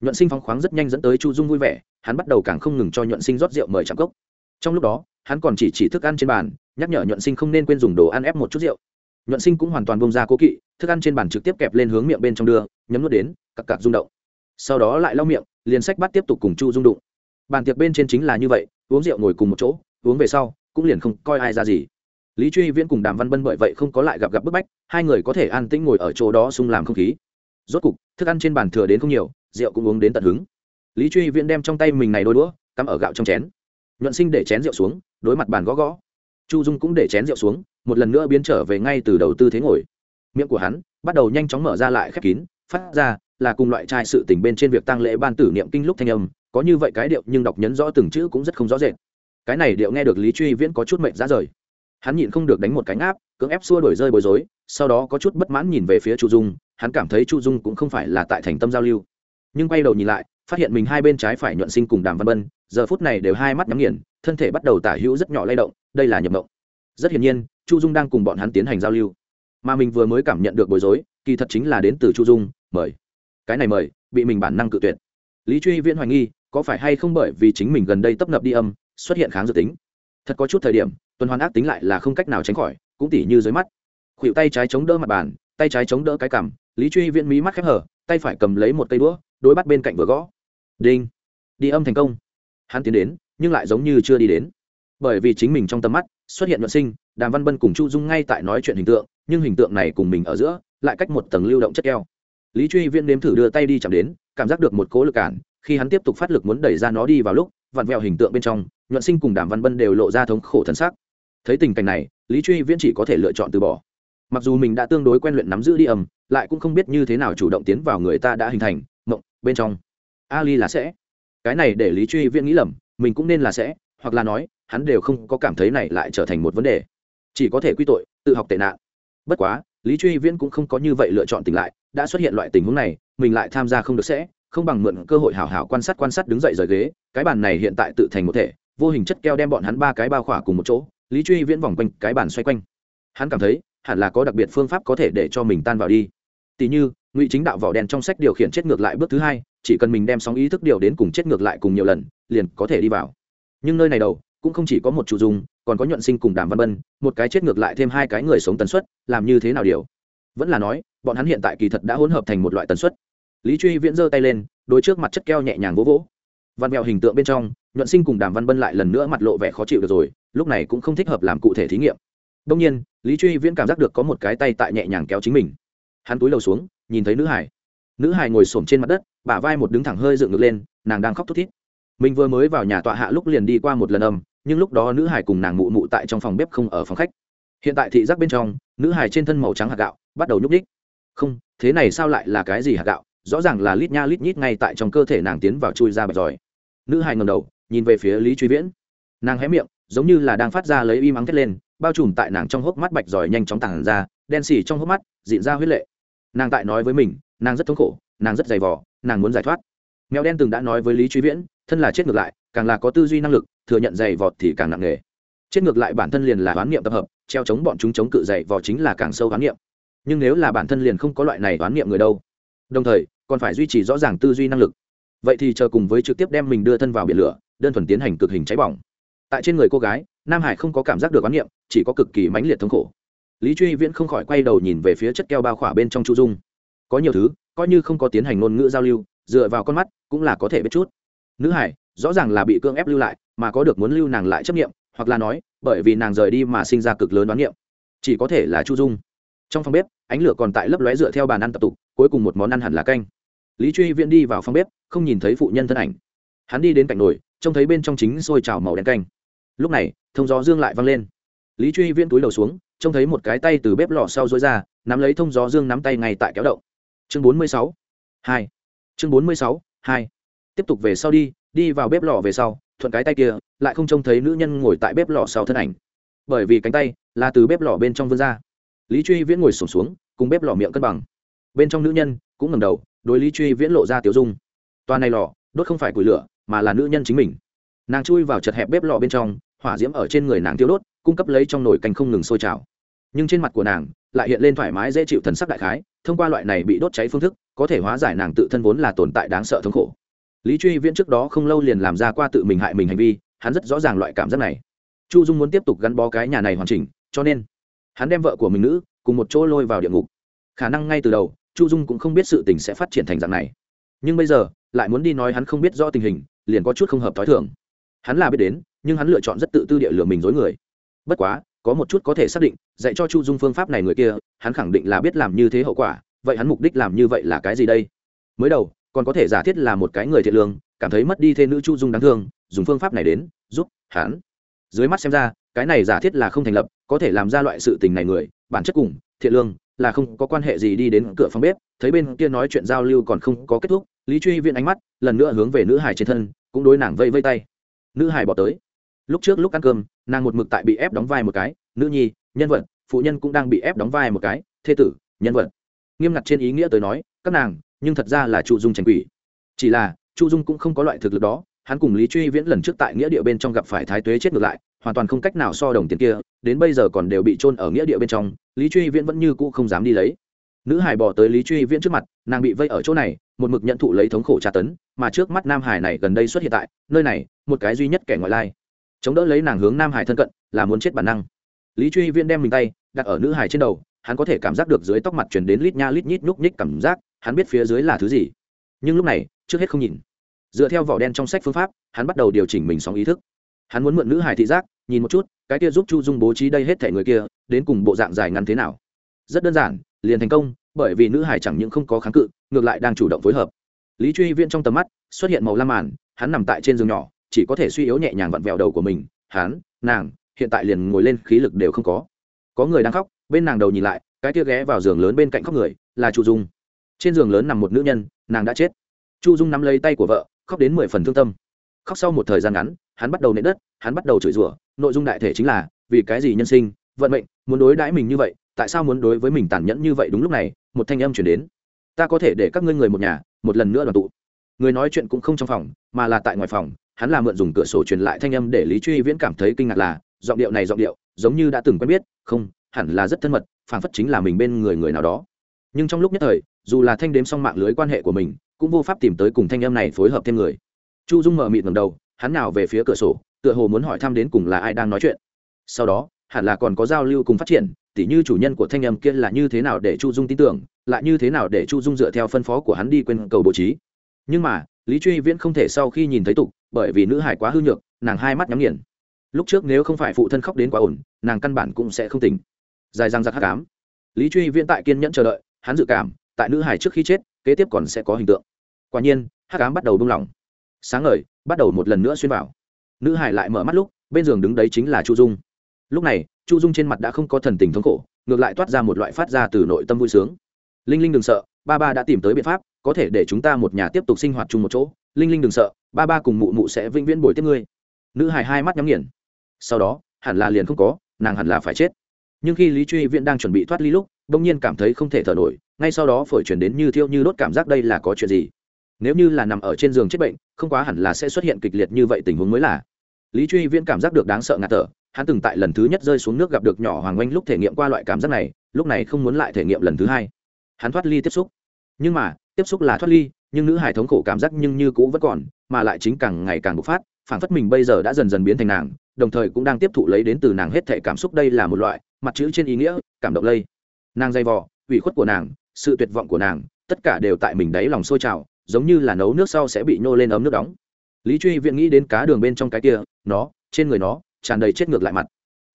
nhuận sinh phóng khoáng rất nhanh dẫn tới chu dung vui vẻ, hắn bắt đầu càng không ngừng cho nhuận sinh rót rượu mời chạm cốc. Trong lúc đó, hắn còn chỉ chỉ thức ăn trên bàn, nhắc nhở nhuận sinh không nên quên dùng đồ ăn ép một chút rượu. Nhuận sinh cũng hoàn toàn bông ra cố kỵ, thức ăn trên bàn trực tiếp kẹp lên hướng miệng bên trong đưa, nhấm nuốt đến cặp cặp rung động. Sau đó lại lau miệng, liền sách bắt tiếp tục cùng chu dung đụng. Bàn tiệc bên trên chính là như vậy, uống rượu ngồi cùng một chỗ, uống về sau, cũng liền không coi ai ra gì. Lý truy viễn cùng đàm văn bân bởi vậy không có lại gặp gặp bức bách, hai người có thể an tĩnh ngồi ở chỗ đó xung làm không khí. Rốt cục, thức ăn trên bàn thừa đến không nhiều rượu cũng uống đến tận hứng. Lý truy viễn đem trong tay mình này đôi đũa, cắm ở gạo trong chén. Nhuận sinh để chén rượu xuống, đối mặt bàn gõ gõ. Chu dung cũng để chén rượu xuống, một lần nữa biến trở về ngay từ đầu tư thế ngồi. Miệng của hắn bắt đầu nhanh chóng mở ra lại khép kín, phát ra là cùng loại trai sự tình bên trên việc tăng lễ ban tử niệm kinh lúc thanh âm, có như vậy cái điệu nhưng đọc nhấn rõ từng chữ cũng rất không rõ rệt. Cái này điệu nghe được lý truy viễn có chút mệnh ra rời. Hắn nhịn không được đánh một cánh áp cưỡng ép xua đổi rơi bối rối, sau đó có chút bất mãn nhìn về phía chu dung, hắn cảm thấy chu dung cũng không phải là tại thành tâm giao lưu nhưng quay đầu nhìn lại, phát hiện mình hai bên trái phải nhuận sinh cùng đàm văn bân, giờ phút này đều hai mắt nhắm nghiền, thân thể bắt đầu tả hữu rất nhỏ lay động, đây là nhập động rất hiển nhiên, chu dung đang cùng bọn hắn tiến hành giao lưu. Mà mình vừa mới cảm nhận được bối rối, kỳ thật chính là đến từ chu dung, mời. Cái này mời, bị mình bản năng cự tuyệt. Lý truy viễn hoài nghi, có phải hay không bởi vì chính mình gần đây tấp nập đi âm, xuất hiện kháng dự tính. Thật có chút thời điểm, tuần hoàn ác tính lại là không cách nào tránh khỏi, cũng tỉ như dưới mắt. Khuỷu tay trái chống đỡ mặt bàn, tay trái chống đỡ cái cằm, lý truy viễn mí mắt khép hở tay phải cầm lấy một cây đũa, đối bắt bên cạnh vừa gõ. Đinh. Đi âm thành công. Hắn tiến đến, nhưng lại giống như chưa đi đến. Bởi vì chính mình trong tầm mắt, xuất hiện nhuận sinh, đàm văn bân cùng chu dung ngay tại nói chuyện hình tượng, nhưng hình tượng này cùng mình ở giữa, lại cách một tầng lưu động chất keo. Lý truy viễn nếm thử đưa tay đi chạm đến, cảm giác được một cố lực cản, khi hắn tiếp tục phát lực muốn đẩy ra nó đi vào lúc, vặn vẹo hình tượng bên trong, nhuận sinh cùng đàm văn bân đều lộ ra thống khổ thân xác thấy tình cảnh này, lý truy viễn chỉ có thể lựa chọn từ bỏ mặc dù mình đã tương đối quen luyện nắm giữ đi ầm lại cũng không biết như thế nào chủ động tiến vào người ta đã hình thành, mộng, bên trong. Ali là sẽ. Cái này để lý truy viễn nghĩ lầm, mình cũng nên là sẽ, hoặc là nói, hắn đều không có cảm thấy này lại trở thành một vấn đề. Chỉ có thể quy tội, tự học tệ nạn. Bất quá, lý truy viễn cũng không có như vậy lựa chọn tỉnh lại, đã xuất hiện loại tình huống này, mình lại tham gia không được sẽ, không bằng mượn cơ hội hảo hảo quan sát quan sát đứng dậy rời ghế, cái bàn này hiện tại tự thành một thể, vô hình chất keo đem bọn hắn ba cái bao khỏa cùng một chỗ, lý truy viễn vòng quanh cái bàn xoay quanh. Hắn cảm thấy hẳn là có đặc biệt phương pháp có thể để cho mình tan vào đi. Tỷ như, ngụy chính đạo vỏ đen trong sách điều khiển chết ngược lại bước thứ hai, chỉ cần mình đem sóng ý thức điều đến cùng chết ngược lại cùng nhiều lần, liền có thể đi vào. Nhưng nơi này đầu, cũng không chỉ có một chủ dùng còn có nhuận sinh cùng đàm văn bân, một cái chết ngược lại thêm hai cái người sống tần suất, làm như thế nào điều? Vẫn là nói, bọn hắn hiện tại kỳ thật đã hỗn hợp thành một loại tần suất. Lý truy viễn giơ tay lên, đối trước mặt chất keo nhẹ nhàng vỗ vỗ. Văn mèo hình tượng bên trong, nhuận sinh cùng đàm văn bân lại lần nữa mặt lộ vẻ khó chịu được rồi, lúc này cũng không thích hợp làm cụ thể thí nghiệm. Đông nhiên lý truy viễn cảm giác được có một cái tay tại nhẹ nhàng kéo chính mình hắn túi đầu xuống nhìn thấy nữ hải nữ hải ngồi s trên mặt đất bả vai một đứng thẳng hơi dựng ngược lên nàng đang khóc thút thít mình vừa mới vào nhà tọa hạ lúc liền đi qua một lần âm nhưng lúc đó nữ hải cùng nàng mụ mụ tại trong phòng bếp không ở phòng khách hiện tại thị giác bên trong nữ hải trên thân màu trắng hạt gạo bắt đầu nhúc ních không thế này sao lại là cái gì hạt gạo rõ ràng là lít nha lít nhít ngay tại trong cơ thể nàng tiến vào chui ra bạch giỏi nữ hải ngầm đầu nhìn về phía lý truy viễn nàng hé miệng giống như là đang phát ra lấy im mắng thét lên bao trùm tại nàng trong hốc mắt bạch giỏi nhanh chóng tàn ra, đen xì trong hốc mắt, dịn ra huyết lệ. Nàng tại nói với mình, nàng rất thống khổ, nàng rất dày vỏ nàng muốn giải thoát. Mèo đen từng đã nói với lý truy viễn, thân là chết ngược lại, càng là có tư duy năng lực, thừa nhận dày vọt thì càng nặng nề. Chết ngược lại bản thân liền là oán niệm tập hợp, treo chống bọn chúng chống cự dày vò chính là càng sâu oán niệm. Nhưng nếu là bản thân liền không có loại này oán niệm người đâu, đồng thời, còn phải duy trì rõ ràng tư duy năng lực. Vậy thì chờ cùng với trực tiếp đem mình đưa thân vào biển lửa, đơn thuần tiến hành cực hình cháy bỏng. Tại trên người cô gái, nam hải không có cảm giác được oán niệm chỉ có cực kỳ mãnh liệt thống khổ. Lý truy viễn không khỏi quay đầu nhìn về phía chất keo bao khỏa bên trong chu dung. Có nhiều thứ, coi như không có tiến hành ngôn ngữ giao lưu, dựa vào con mắt cũng là có thể biết chút. Nữ hải, rõ ràng là bị cưỡng ép lưu lại, mà có được muốn lưu nàng lại chấp nghiệm hoặc là nói, bởi vì nàng rời đi mà sinh ra cực lớn đoán nghiệm chỉ có thể là chu dung. Trong phòng bếp, ánh lửa còn tại lấp lóe dựa theo bàn ăn tập tục, cuối cùng một món ăn hẳn là canh. Lý truy viễn đi vào phòng bếp, không nhìn thấy phụ nhân thân ảnh. Hắn đi đến cạnh nồi, trông thấy bên trong chính sôi trào màu đen canh. Lúc này, thông gió dương lại vang lên lý truy viễn túi đầu xuống trông thấy một cái tay từ bếp lò sau dối ra nắm lấy thông gió dương nắm tay ngay tại kéo động. Chương bốn mươi sáu hai. Chương bốn mươi sáu hai. Tiếp tục về sau đi đi vào bếp lò về sau thuận cái tay kia lại không trông thấy nữ nhân ngồi tại bếp lò sau thân ảnh. Bởi vì cánh tay là từ bếp lò bên trong vươn ra. Lý truy viễn ngồi sổm xuống, xuống cùng bếp lò miệng cân bằng. Bên trong nữ nhân cũng ngầm đầu đối lý truy viễn lộ ra tiểu dung. Toàn này lò đốt không phải củi lửa mà là nữ nhân chính mình. Nàng chui vào chật hẹp bếp lò bên trong hỏa diễm ở trên người nàng tiêu đốt, cung cấp lấy trong nồi canh không ngừng sôi trào. Nhưng trên mặt của nàng lại hiện lên thoải mái dễ chịu thần sắc đại khái, thông qua loại này bị đốt cháy phương thức, có thể hóa giải nàng tự thân vốn là tồn tại đáng sợ thống khổ. Lý truy viễn trước đó không lâu liền làm ra qua tự mình hại mình hành vi, hắn rất rõ ràng loại cảm giác này. Chu dung muốn tiếp tục gắn bó cái nhà này hoàn chỉnh, cho nên hắn đem vợ của mình nữ cùng một chỗ lôi vào địa ngục. Khả năng ngay từ đầu, chu dung cũng không biết sự tình sẽ phát triển thành dạng này. Nhưng bây giờ, lại muốn đi nói hắn không biết rõ tình hình, liền có chút không hợp t h ó i thường. Hắn là biết đến nhưng hắn lựa chọn rất tự tư địa lừa mình dối người. Bất quá, có một chút có thể xác định, dạy cho chu dung phương pháp này người kia, hắn khẳng định là biết làm như thế hậu quả, vậy hắn mục đích làm như vậy là cái gì đây? Mới đầu, còn có thể giả thiết là một cái người thiện lương, cảm thấy mất đi thê nữ chu dung đáng thương, dùng phương pháp này đến, giúp hắn. Dưới mắt xem ra, cái này giả thiết là không thành lập, có thể làm ra loại sự tình này người, bản chất cùng, thiện lương, là không có quan hệ gì đi đến cửa phòng bếp, thấy bên kia nói chuyện giao lưu còn không có kết thúc, lý truy viện ánh mắt, lần nữa hướng về nữ hải trên thân, cũng đối nàng vây vây tay. Nữ hải bỏ tới lúc trước lúc ăn cơm, nàng một mực tại bị ép đóng vai một cái, nữ nhi, nhân vật, phụ nhân cũng đang bị ép đóng vai một cái, thê tử, nhân vật. Nghiêm ngặt trên ý nghĩa tới nói, các nàng, nhưng thật ra là chu dung tranh quỷ. Chỉ là, chu dung cũng không có loại thực lực đó, hắn cùng lý truy viễn lần trước tại nghĩa địa bên trong gặp phải thái tuế chết ngược lại, hoàn toàn không cách nào so đồng tiền kia, đến bây giờ còn đều bị trôn ở nghĩa địa bên trong, lý truy viễn vẫn như cũ không dám đi lấy. Nữ hải bỏ tới lý truy viễn trước mặt, nàng bị vây ở chỗ này, một mực nhận thụ lấy thống khổ tra tấn, mà trước mắt nam hải này gần đây xuất hiện tại, nơi này, một cái duy nhất kẻ ngoại lai chống đỡ lấy nàng hướng nam hải thân cận, là muốn chết bản năng. Lý truy viễn đem mình tay đặt ở nữ hải trên đầu, hắn có thể cảm giác được dưới tóc mặt chuyển đến lít nha lít nhít nhúc nhích cảm giác, hắn biết phía dưới là thứ gì. Nhưng lúc này, trước hết không nhìn. Dựa theo vỏ đen trong sách phương pháp, hắn bắt đầu điều chỉnh mình sóng ý thức. Hắn muốn mượn nữ hải thị giác, nhìn một chút, cái kia giúp chu dung bố trí đây hết thể người kia, đến cùng bộ dạng dài ngắn thế nào. Rất đơn giản, liền thành công, bởi vì nữ hải chẳng những không có kháng cự, ngược lại đang chủ động phối hợp. Lý truy viên trong tầm mắt, xuất hiện màu lam màn, hắn nằm tại trên giường nhỏ chỉ có thể suy yếu nhẹ nhàng vặn vẹo đầu của mình, hắn, nàng, hiện tại liền ngồi lên khí lực đều không có. Có người đang khóc, bên nàng đầu nhìn lại, cái kia ghé vào giường lớn bên cạnh khóc người, là chu dung. Trên giường lớn nằm một nữ nhân, nàng đã chết. Chu dung nắm lấy tay của vợ, khóc đến mười phần thương tâm. Khóc sau một thời gian ngắn, hắn bắt đầu nệ đất, hắn bắt đầu chửi rủa, nội dung đại thể chính là, vì cái gì nhân sinh, vận mệnh, muốn đối đãi mình như vậy, tại sao muốn đối với mình tàn nhẫn như vậy đúng lúc này, một thanh âm chuyển đến. Ta có thể để các ngươi người một nhà, một lần nữa đoàn tụ. Người nói chuyện cũng không trong phòng, mà là tại ngoài phòng hắn là mượn dùng cửa sổ truyền lại thanh âm để lý truy viễn cảm thấy kinh ngạc là, giọng điệu này giọng điệu, giống như đã từng quen biết, không, hẳn là rất thân mật, phảng phất chính là mình bên người người nào đó. Nhưng trong lúc nhất thời, dù là thanh đếm xong mạng lưới quan hệ của mình, cũng vô pháp tìm tới cùng thanh âm này phối hợp thêm người. Chu dung mở mịt ngầm đầu, hắn nào về phía cửa sổ, tựa hồ muốn hỏi thăm đến cùng là ai đang nói chuyện. Sau đó, hẳn là còn có giao lưu cùng phát triển, tỉ như chủ nhân của thanh âm kia là như thế nào để chu dung tin tưởng, lại như thế nào để chu dung dựa theo phân phó của hắn đi quên cầu bố trí. Nhưng mà lý truy viễn không thể sau khi nhìn thấy tục, bởi vì nữ hải quá hư nhược, nàng hai mắt nhắm nghiền. Lúc trước nếu không phải phụ thân khóc đến quá ổn, nàng căn bản cũng sẽ không tỉnh. Dài răng giặc hắc ám. Lý truy viễn tại kiên nhẫn chờ đợi, hắn dự cảm, tại nữ hải trước khi chết, kế tiếp còn sẽ có hình tượng. Quả nhiên, hắc ám bắt đầu buông lỏng. Sáng ngời, bắt đầu một lần nữa xuyên vào. Nữ hải lại mở mắt lúc, bên giường đứng đấy chính là chu dung. Lúc này, chu dung trên mặt đã không có thần tình thống khổ, ngược lại toát ra một loại phát ra từ nội tâm vui sướng. Linh linh đừng sợ, ba ba đã tìm tới biện pháp có thể để chúng ta một nhà tiếp tục sinh hoạt chung một chỗ, linh linh đừng sợ, ba ba cùng mụ mụ sẽ vĩnh viễn bồi tiếp ngươi. Nữ hài hai mắt nhắm nghiền. Sau đó, hẳn là liền không có, nàng hẳn là phải chết. Nhưng khi lý truy viễn đang chuẩn bị thoát ly lúc đông nhiên cảm thấy không thể thở nổi, ngay sau đó phổi chuyển đến như thiêu như đốt cảm giác đây là có chuyện gì? Nếu như là nằm ở trên giường chết bệnh, không quá hẳn là sẽ xuất hiện kịch liệt như vậy tình huống mới là. Lý truy viễn cảm giác được đáng sợ ngạt thở, hắn từng tại lần thứ nhất rơi xuống nước gặp được nhỏ hoàng oanh lúc thể nghiệm qua loại cảm giác này, lúc này không muốn lại thể nghiệm lần thứ hai. Hắn thoát ly tiếp xúc nhưng mà, tiếp xúc là thoát ly, nhưng nữ hải thống khổ cảm giác nhưng như cũ vẫn còn, mà lại chính càng ngày càng bộc phát phản phất mình bây giờ đã dần dần biến thành nàng, đồng thời cũng đang tiếp thụ lấy đến từ nàng hết thể cảm xúc đây là một loại, mặt chữ trên ý nghĩa, cảm động lây. Nàng dây vò, ủy khuất của nàng, sự tuyệt vọng của nàng, tất cả đều tại mình đáy lòng sôi trào, giống như là nấu nước sau sẽ bị nhô lên ấm nước đóng. Lý truy viện nghĩ đến cá đường bên trong cái kia, nó, trên người nó, tràn đầy chết ngược lại mặt.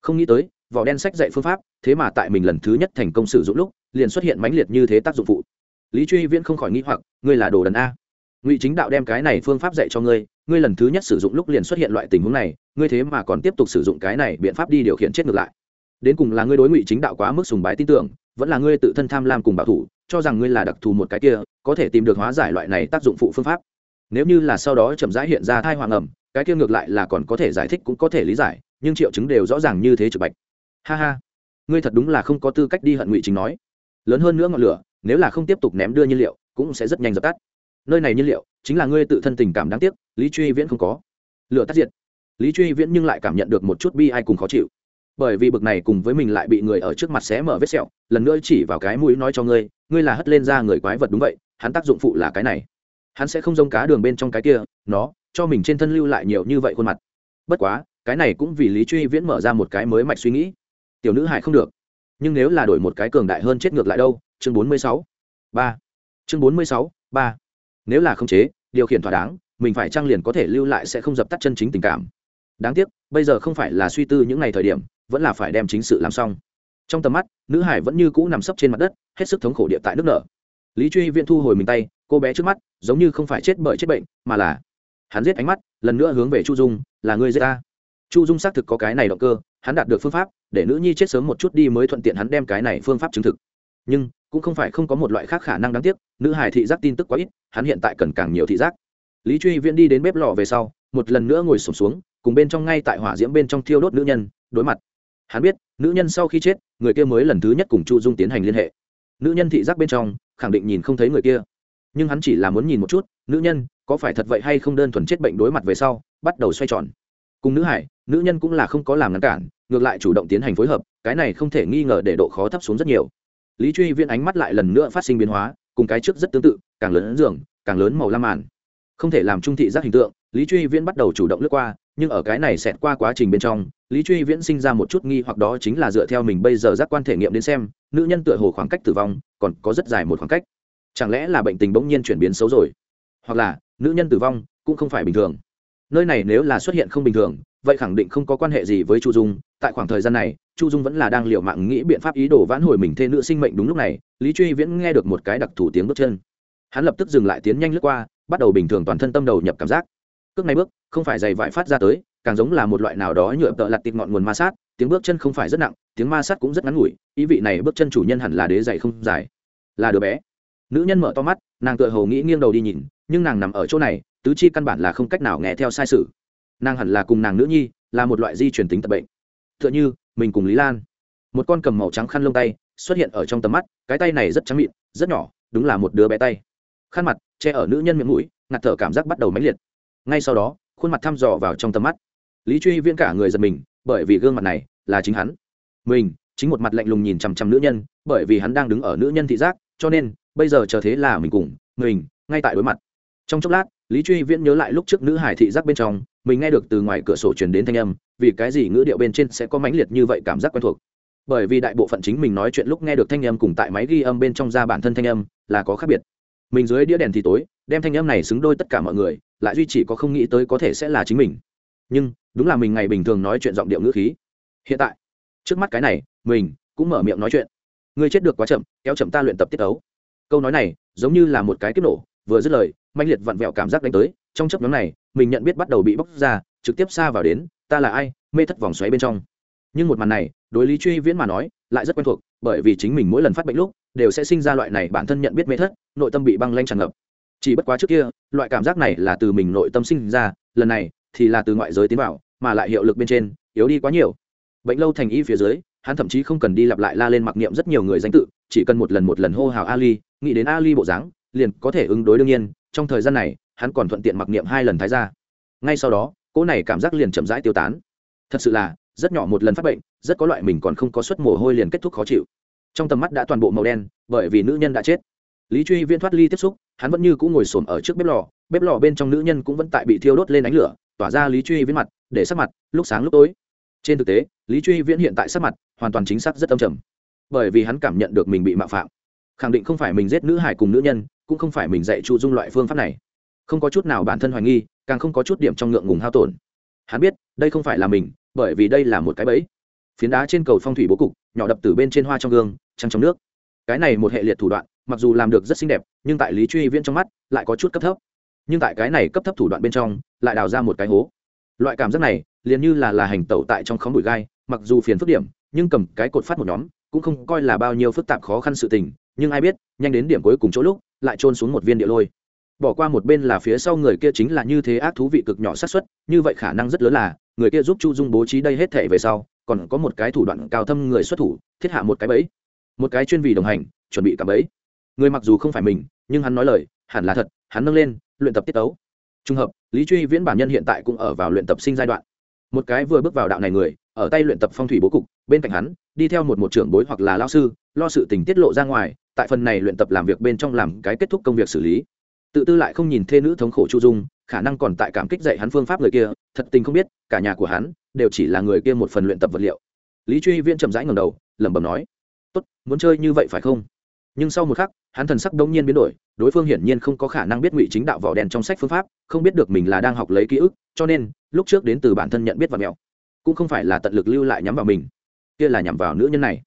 Không nghĩ tới, vỏ đen sách dạy phương pháp, thế mà tại mình lần thứ nhất thành công sử dụng lúc, liền xuất hiện mãnh liệt như thế tác dụng phụ lý truy viễn không khỏi nghĩ hoặc, ngươi là đồ đần a. Ngụy chính đạo đem cái này phương pháp dạy cho ngươi ngươi lần thứ nhất sử dụng lúc liền xuất hiện loại tình huống này, ngươi thế mà còn tiếp tục sử dụng cái này biện pháp đi điều khiển chết ngược lại. Đến cùng là ngươi đối ngụy chính đạo quá mức sùng bái tin tưởng, vẫn là ngươi tự thân tham lam cùng bảo thủ, cho rằng ngươi là đặc thù một cái kia, có thể tìm được hóa giải loại này tác dụng phụ phương pháp. Nếu như là sau đó chậm rãi hiện ra thai hoàng ẩm, cái kia ngược lại là còn có thể giải thích cũng có thể lý giải, nhưng triệu chứng đều rõ ràng như thế trực bạch. Ha ha, ngươi thật đúng là không có tư cách đi hận ngụy chính nói. Lớn hơn nữa ngọn lửa nếu là không tiếp tục ném đưa nhiên liệu, cũng sẽ rất nhanh dập tắt. Nơi này nhiên liệu chính là ngươi tự thân tình cảm đáng tiếc, lý truy viễn không có. Lửa tắt diệt. Lý truy viễn nhưng lại cảm nhận được một chút bi ai cùng khó chịu. Bởi vì bực này cùng với mình lại bị người ở trước mặt xé mở vết sẹo, lần nữa chỉ vào cái mũi nói cho ngươi ngươi là hất lên ra người quái vật đúng vậy, hắn tác dụng phụ là cái này. Hắn sẽ không giống cá đường bên trong cái kia, nó, cho mình trên thân lưu lại nhiều như vậy khuôn mặt. Bất quá, cái này cũng vì lý truy viễn mở ra một cái mới mạch suy nghĩ. Tiểu nữ hải không được. Nhưng nếu là đổi một cái cường đại hơn chết ngược lại đâu chương bốn mươi sáu, ba. Chương bốn mươi sáu, ba. Nếu là không chế, điều khiển thỏa đáng, mình phải trang liền có thể lưu lại sẽ không dập tắt chân chính tình cảm. Đáng tiếc, bây giờ không phải là suy tư những ngày thời điểm, vẫn là phải đem chính sự làm xong. Trong tầm mắt, nữ hải vẫn như cũ nằm sấp trên mặt đất, hết sức thống khổ địa tại nước nở. Lý truy viện thu hồi mình tay, cô bé trước mắt, giống như không phải chết bởi chết bệnh, mà là hắn giết ánh mắt, lần nữa hướng về chu dung, là người giết ta? Chu dung xác thực có cái này động cơ, hắn đạt được phương pháp, để nữ nhi chết sớm một chút đi mới thuận tiện hắn đem cái này phương pháp chứng thực nhưng cũng không phải không có một loại khác khả năng đáng tiếc, nữ hải thị giác tin tức quá ít, hắn hiện tại cần càng nhiều thị giác. Lý truy viễn đi đến bếp lò về sau, một lần nữa ngồi sổm xuống, cùng bên trong ngay tại hỏa diễm bên trong thiêu đốt nữ nhân, đối mặt. Hắn biết, nữ nhân sau khi chết, người kia mới lần thứ nhất cùng chu dung tiến hành liên hệ. Nữ nhân thị giác bên trong, khẳng định nhìn không thấy người kia. Nhưng hắn chỉ là muốn nhìn một chút, nữ nhân, có phải thật vậy hay không đơn thuần chết bệnh đối mặt về sau, bắt đầu xoay tròn. Cùng nữ hải nữ nhân cũng là không có làm ngăn cản, ngược lại chủ động tiến hành phối hợp, cái này không thể nghi ngờ để độ khó thấp xuống rất nhiều lý truy viễn ánh mắt lại lần nữa phát sinh biến hóa, cùng cái trước rất tương tự, càng lớn giường, càng lớn màu lam màn. Không thể làm trung thị giác hình tượng, lý truy viễn bắt đầu chủ động lướt qua, nhưng ở cái này xẹt qua quá trình bên trong, lý truy viễn sinh ra một chút nghi hoặc đó chính là dựa theo mình bây giờ giác quan thể nghiệm đến xem, nữ nhân tựa hồ khoảng cách tử vong, còn có rất dài một khoảng cách. Chẳng lẽ là bệnh tình bỗng nhiên chuyển biến xấu rồi? Hoặc là, nữ nhân tử vong cũng không phải bình thường. Nơi này nếu là xuất hiện không bình thường vậy khẳng định không có quan hệ gì với chu dung. Tại khoảng thời gian này, chu dung vẫn là đang liều mạng nghĩ biện pháp ý đồ vãn hồi mình thê nữ sinh mệnh đúng lúc này, lý truy viễn nghe được một cái đặc thủ tiếng bước chân. Hắn lập tức dừng lại tiến nhanh lướt qua, bắt đầu bình thường toàn thân tâm đầu nhập cảm giác. Cước này bước, không phải dày vải phát ra tới, càng giống là một loại nào đó nhựa tợ lặt tịt ngọn nguồn ma sát, tiếng bước chân không phải rất nặng, tiếng ma sát cũng rất ngắn ngủi, ý vị này bước chân chủ nhân hẳn là đế dày không dài, là đứa bé. Nữ nhân mở to mắt, nàng tựa hồ nghĩ nghiêng đầu đi nhìn, nhưng nàng nằm ở chỗ này, tứ chi căn bản là không cách nào nghe theo sai sự nàng hẳn là cùng nàng nữ nhi là một loại di truyền tính tập bệnh. T h ư ợ n h ư mình cùng lý lan. Một con cầm màu trắng khăn lông tay xuất hiện ở trong tầm mắt, cái tay này rất trắng mịn, rất nhỏ, đúng là một đứa bé tay. Khăn mặt che ở nữ nhân miệng mũi, ngạt thở cảm giác bắt đầu mãnh liệt. Ngay sau đó, khuôn mặt thăm dò vào trong tầm mắt. Lý truy viễn cả người giật mình, bởi vì gương mặt này là chính hắn. Mình chính một mặt lạnh lùng nhìn chằm chằm nữ nhân, bởi vì hắn đang đứng ở nữ nhân thị giác, cho nên bây giờ chờ thế là mình cùng, mình ngay tại đối mặt. Trong chốc lát lý truy viễn nhớ lại lúc trước nữ hải thị giác bên trong, mình nghe được từ ngoài cửa sổ truyền đến thanh âm, vì cái gì ngữ điệu bên trên sẽ có mãnh liệt như vậy cảm giác quen thuộc? Bởi vì đại bộ phận chính mình nói chuyện lúc nghe được thanh âm cùng tại máy ghi âm bên trong ra bản thân thanh âm là có khác biệt. Mình dưới đĩa đèn thì tối, đem thanh âm này xứng đôi tất cả mọi người, lại duy chỉ có không nghĩ tới có thể sẽ là chính mình. Nhưng, đúng là mình ngày bình thường nói chuyện giọng điệu ngữ khí. Hiện tại, trước mắt cái này, mình cũng mở miệng nói chuyện. Ngươi chết được quá chậm, kéo chậm ta luyện tập tiết ấu. Câu nói này giống như là một cái kiếp nổ vừa dứt lời mạnh liệt vặn vẹo cảm giác đánh tới. Trong chấp nhóm này, mình nhận biết bắt đầu bị bóc ra, trực tiếp xa vào đến, ta là ai? Mê thất vòng xoáy bên trong. Nhưng một màn này, đối lý truy viễn mà nói, lại rất quen thuộc, bởi vì chính mình mỗi lần phát bệnh lúc, đều sẽ sinh ra loại này bản thân nhận biết mê thất, nội tâm bị băng lanh tràn ngập. Chỉ bất quá trước kia, loại cảm giác này là từ mình nội tâm sinh ra, lần này thì là từ ngoại giới tiến vào, mà lại hiệu lực bên trên, yếu đi quá nhiều. Bệnh lâu thành y phía dưới, hắn thậm chí không cần đi lặp lại la lên mặc niệm rất nhiều người danh tự, chỉ cần một lần một lần hô hào ali, nghĩ đến ali bộ dáng liền có thể ứng đối đương nhiên, trong thời gian này, hắn còn thuận tiện mặc niệm hai lần thái ra ngay sau đó, cỗ này cảm giác liền chậm rãi tiêu tán. Thật sự là, rất nhỏ một lần phát bệnh, rất có loại mình còn không có suất mồ hôi liền kết thúc khó chịu. Trong tầm mắt đã toàn bộ màu đen, bởi vì nữ nhân đã chết. Lý truy viên thoát ly tiếp xúc, hắn vẫn như cũng ngồi xổm ở trước bếp lò bếp lò bên trong nữ nhân cũng vẫn tại bị thiêu đốt lên ánh lửa, tỏa ra lý truy viễn mặt, để sắc mặt, lúc sáng lúc tối. Trên thực tế, lý truy viễn hiện tại sắc mặt hoàn toàn chính xác rất âm trầm, bởi vì hắn cảm nhận được mình bị mạo phạm. Khẳng định không phải mình giết nữ hải cùng nữ nhân cũng không phải mình dạy chu dung loại phương pháp này. Không có chút nào bản thân hoài nghi, càng không có chút điểm trong ngượng ngùng hao tổn. Hắn biết, đây không phải là mình, bởi vì đây là một cái bẫy. Phiến đá trên cầu phong thủy bố cục, nhỏ đập từ bên trên hoa trong gương, trăng trong nước. Cái này một hệ liệt thủ đoạn, mặc dù làm được rất xinh đẹp, nhưng tại lý truy viễn trong mắt, lại có chút cấp thấp. Nhưng tại cái này cấp thấp thủ đoạn bên trong, lại đào ra một cái hố. Loại cảm giác này, liền như là là hành tẩu tại trong khóm bụi gai, mặc dù phiền phức điểm, nhưng cầm cái cột phát một nhóm, cũng không coi là bao nhiêu phức tạp khó khăn sự tình nhưng ai biết, nhanh đến điểm cuối cùng chỗ lúc, lại trôn xuống một viên địa lôi. Bỏ qua một bên là phía sau người kia chính là như thế ác thú vị cực nhỏ xác suất, như vậy khả năng rất lớn là, người kia giúp chu dung bố trí đây hết thể về sau, còn có một cái thủ đoạn cao thâm người xuất thủ, thiết hạ một cái bẫy. Một cái chuyên vì đồng hành, chuẩn bị cả bẫy. Người mặc dù không phải mình, nhưng hắn nói lời, hẳn là thật, hắn nâng lên, luyện tập tiết tấu. Trùng hợp, lý truy viễn bản nhân hiện tại cũng ở vào luyện tập sinh giai đoạn. Một cái vừa bước vào đạo này người ở tay luyện tập phong thủy bố cục, bên cạnh hắn, đi theo một một trưởng bối hoặc là lao sư, lo sự tình tiết lộ ra ngoài, tại phần này luyện tập làm việc bên trong làm cái kết thúc công việc xử lý. Tự tư lại không nhìn thê nữ thống khổ chu dung, khả năng còn tại cảm kích dạy hắn phương pháp người kia, thật tình không biết, cả nhà của hắn đều chỉ là người kia một phần luyện tập vật liệu. Lý truy viễn chậm rãi ngầm đầu, lẩm bẩm nói, tốt, muốn chơi như vậy phải không? Nhưng sau một khắc, hắn thần sắc đông nhiên biến đổi, đối phương hiển nhiên không có khả năng biết ngụy chính đạo vỏ đèn trong sách phương pháp, không biết được mình là đang học lấy ký ức, cho nên, lúc trước đến từ bản thân nhận biết và mẹo cũng không phải là tận lực lưu lại nhắm vào mình. Kia là nhắm vào nữ nhân này.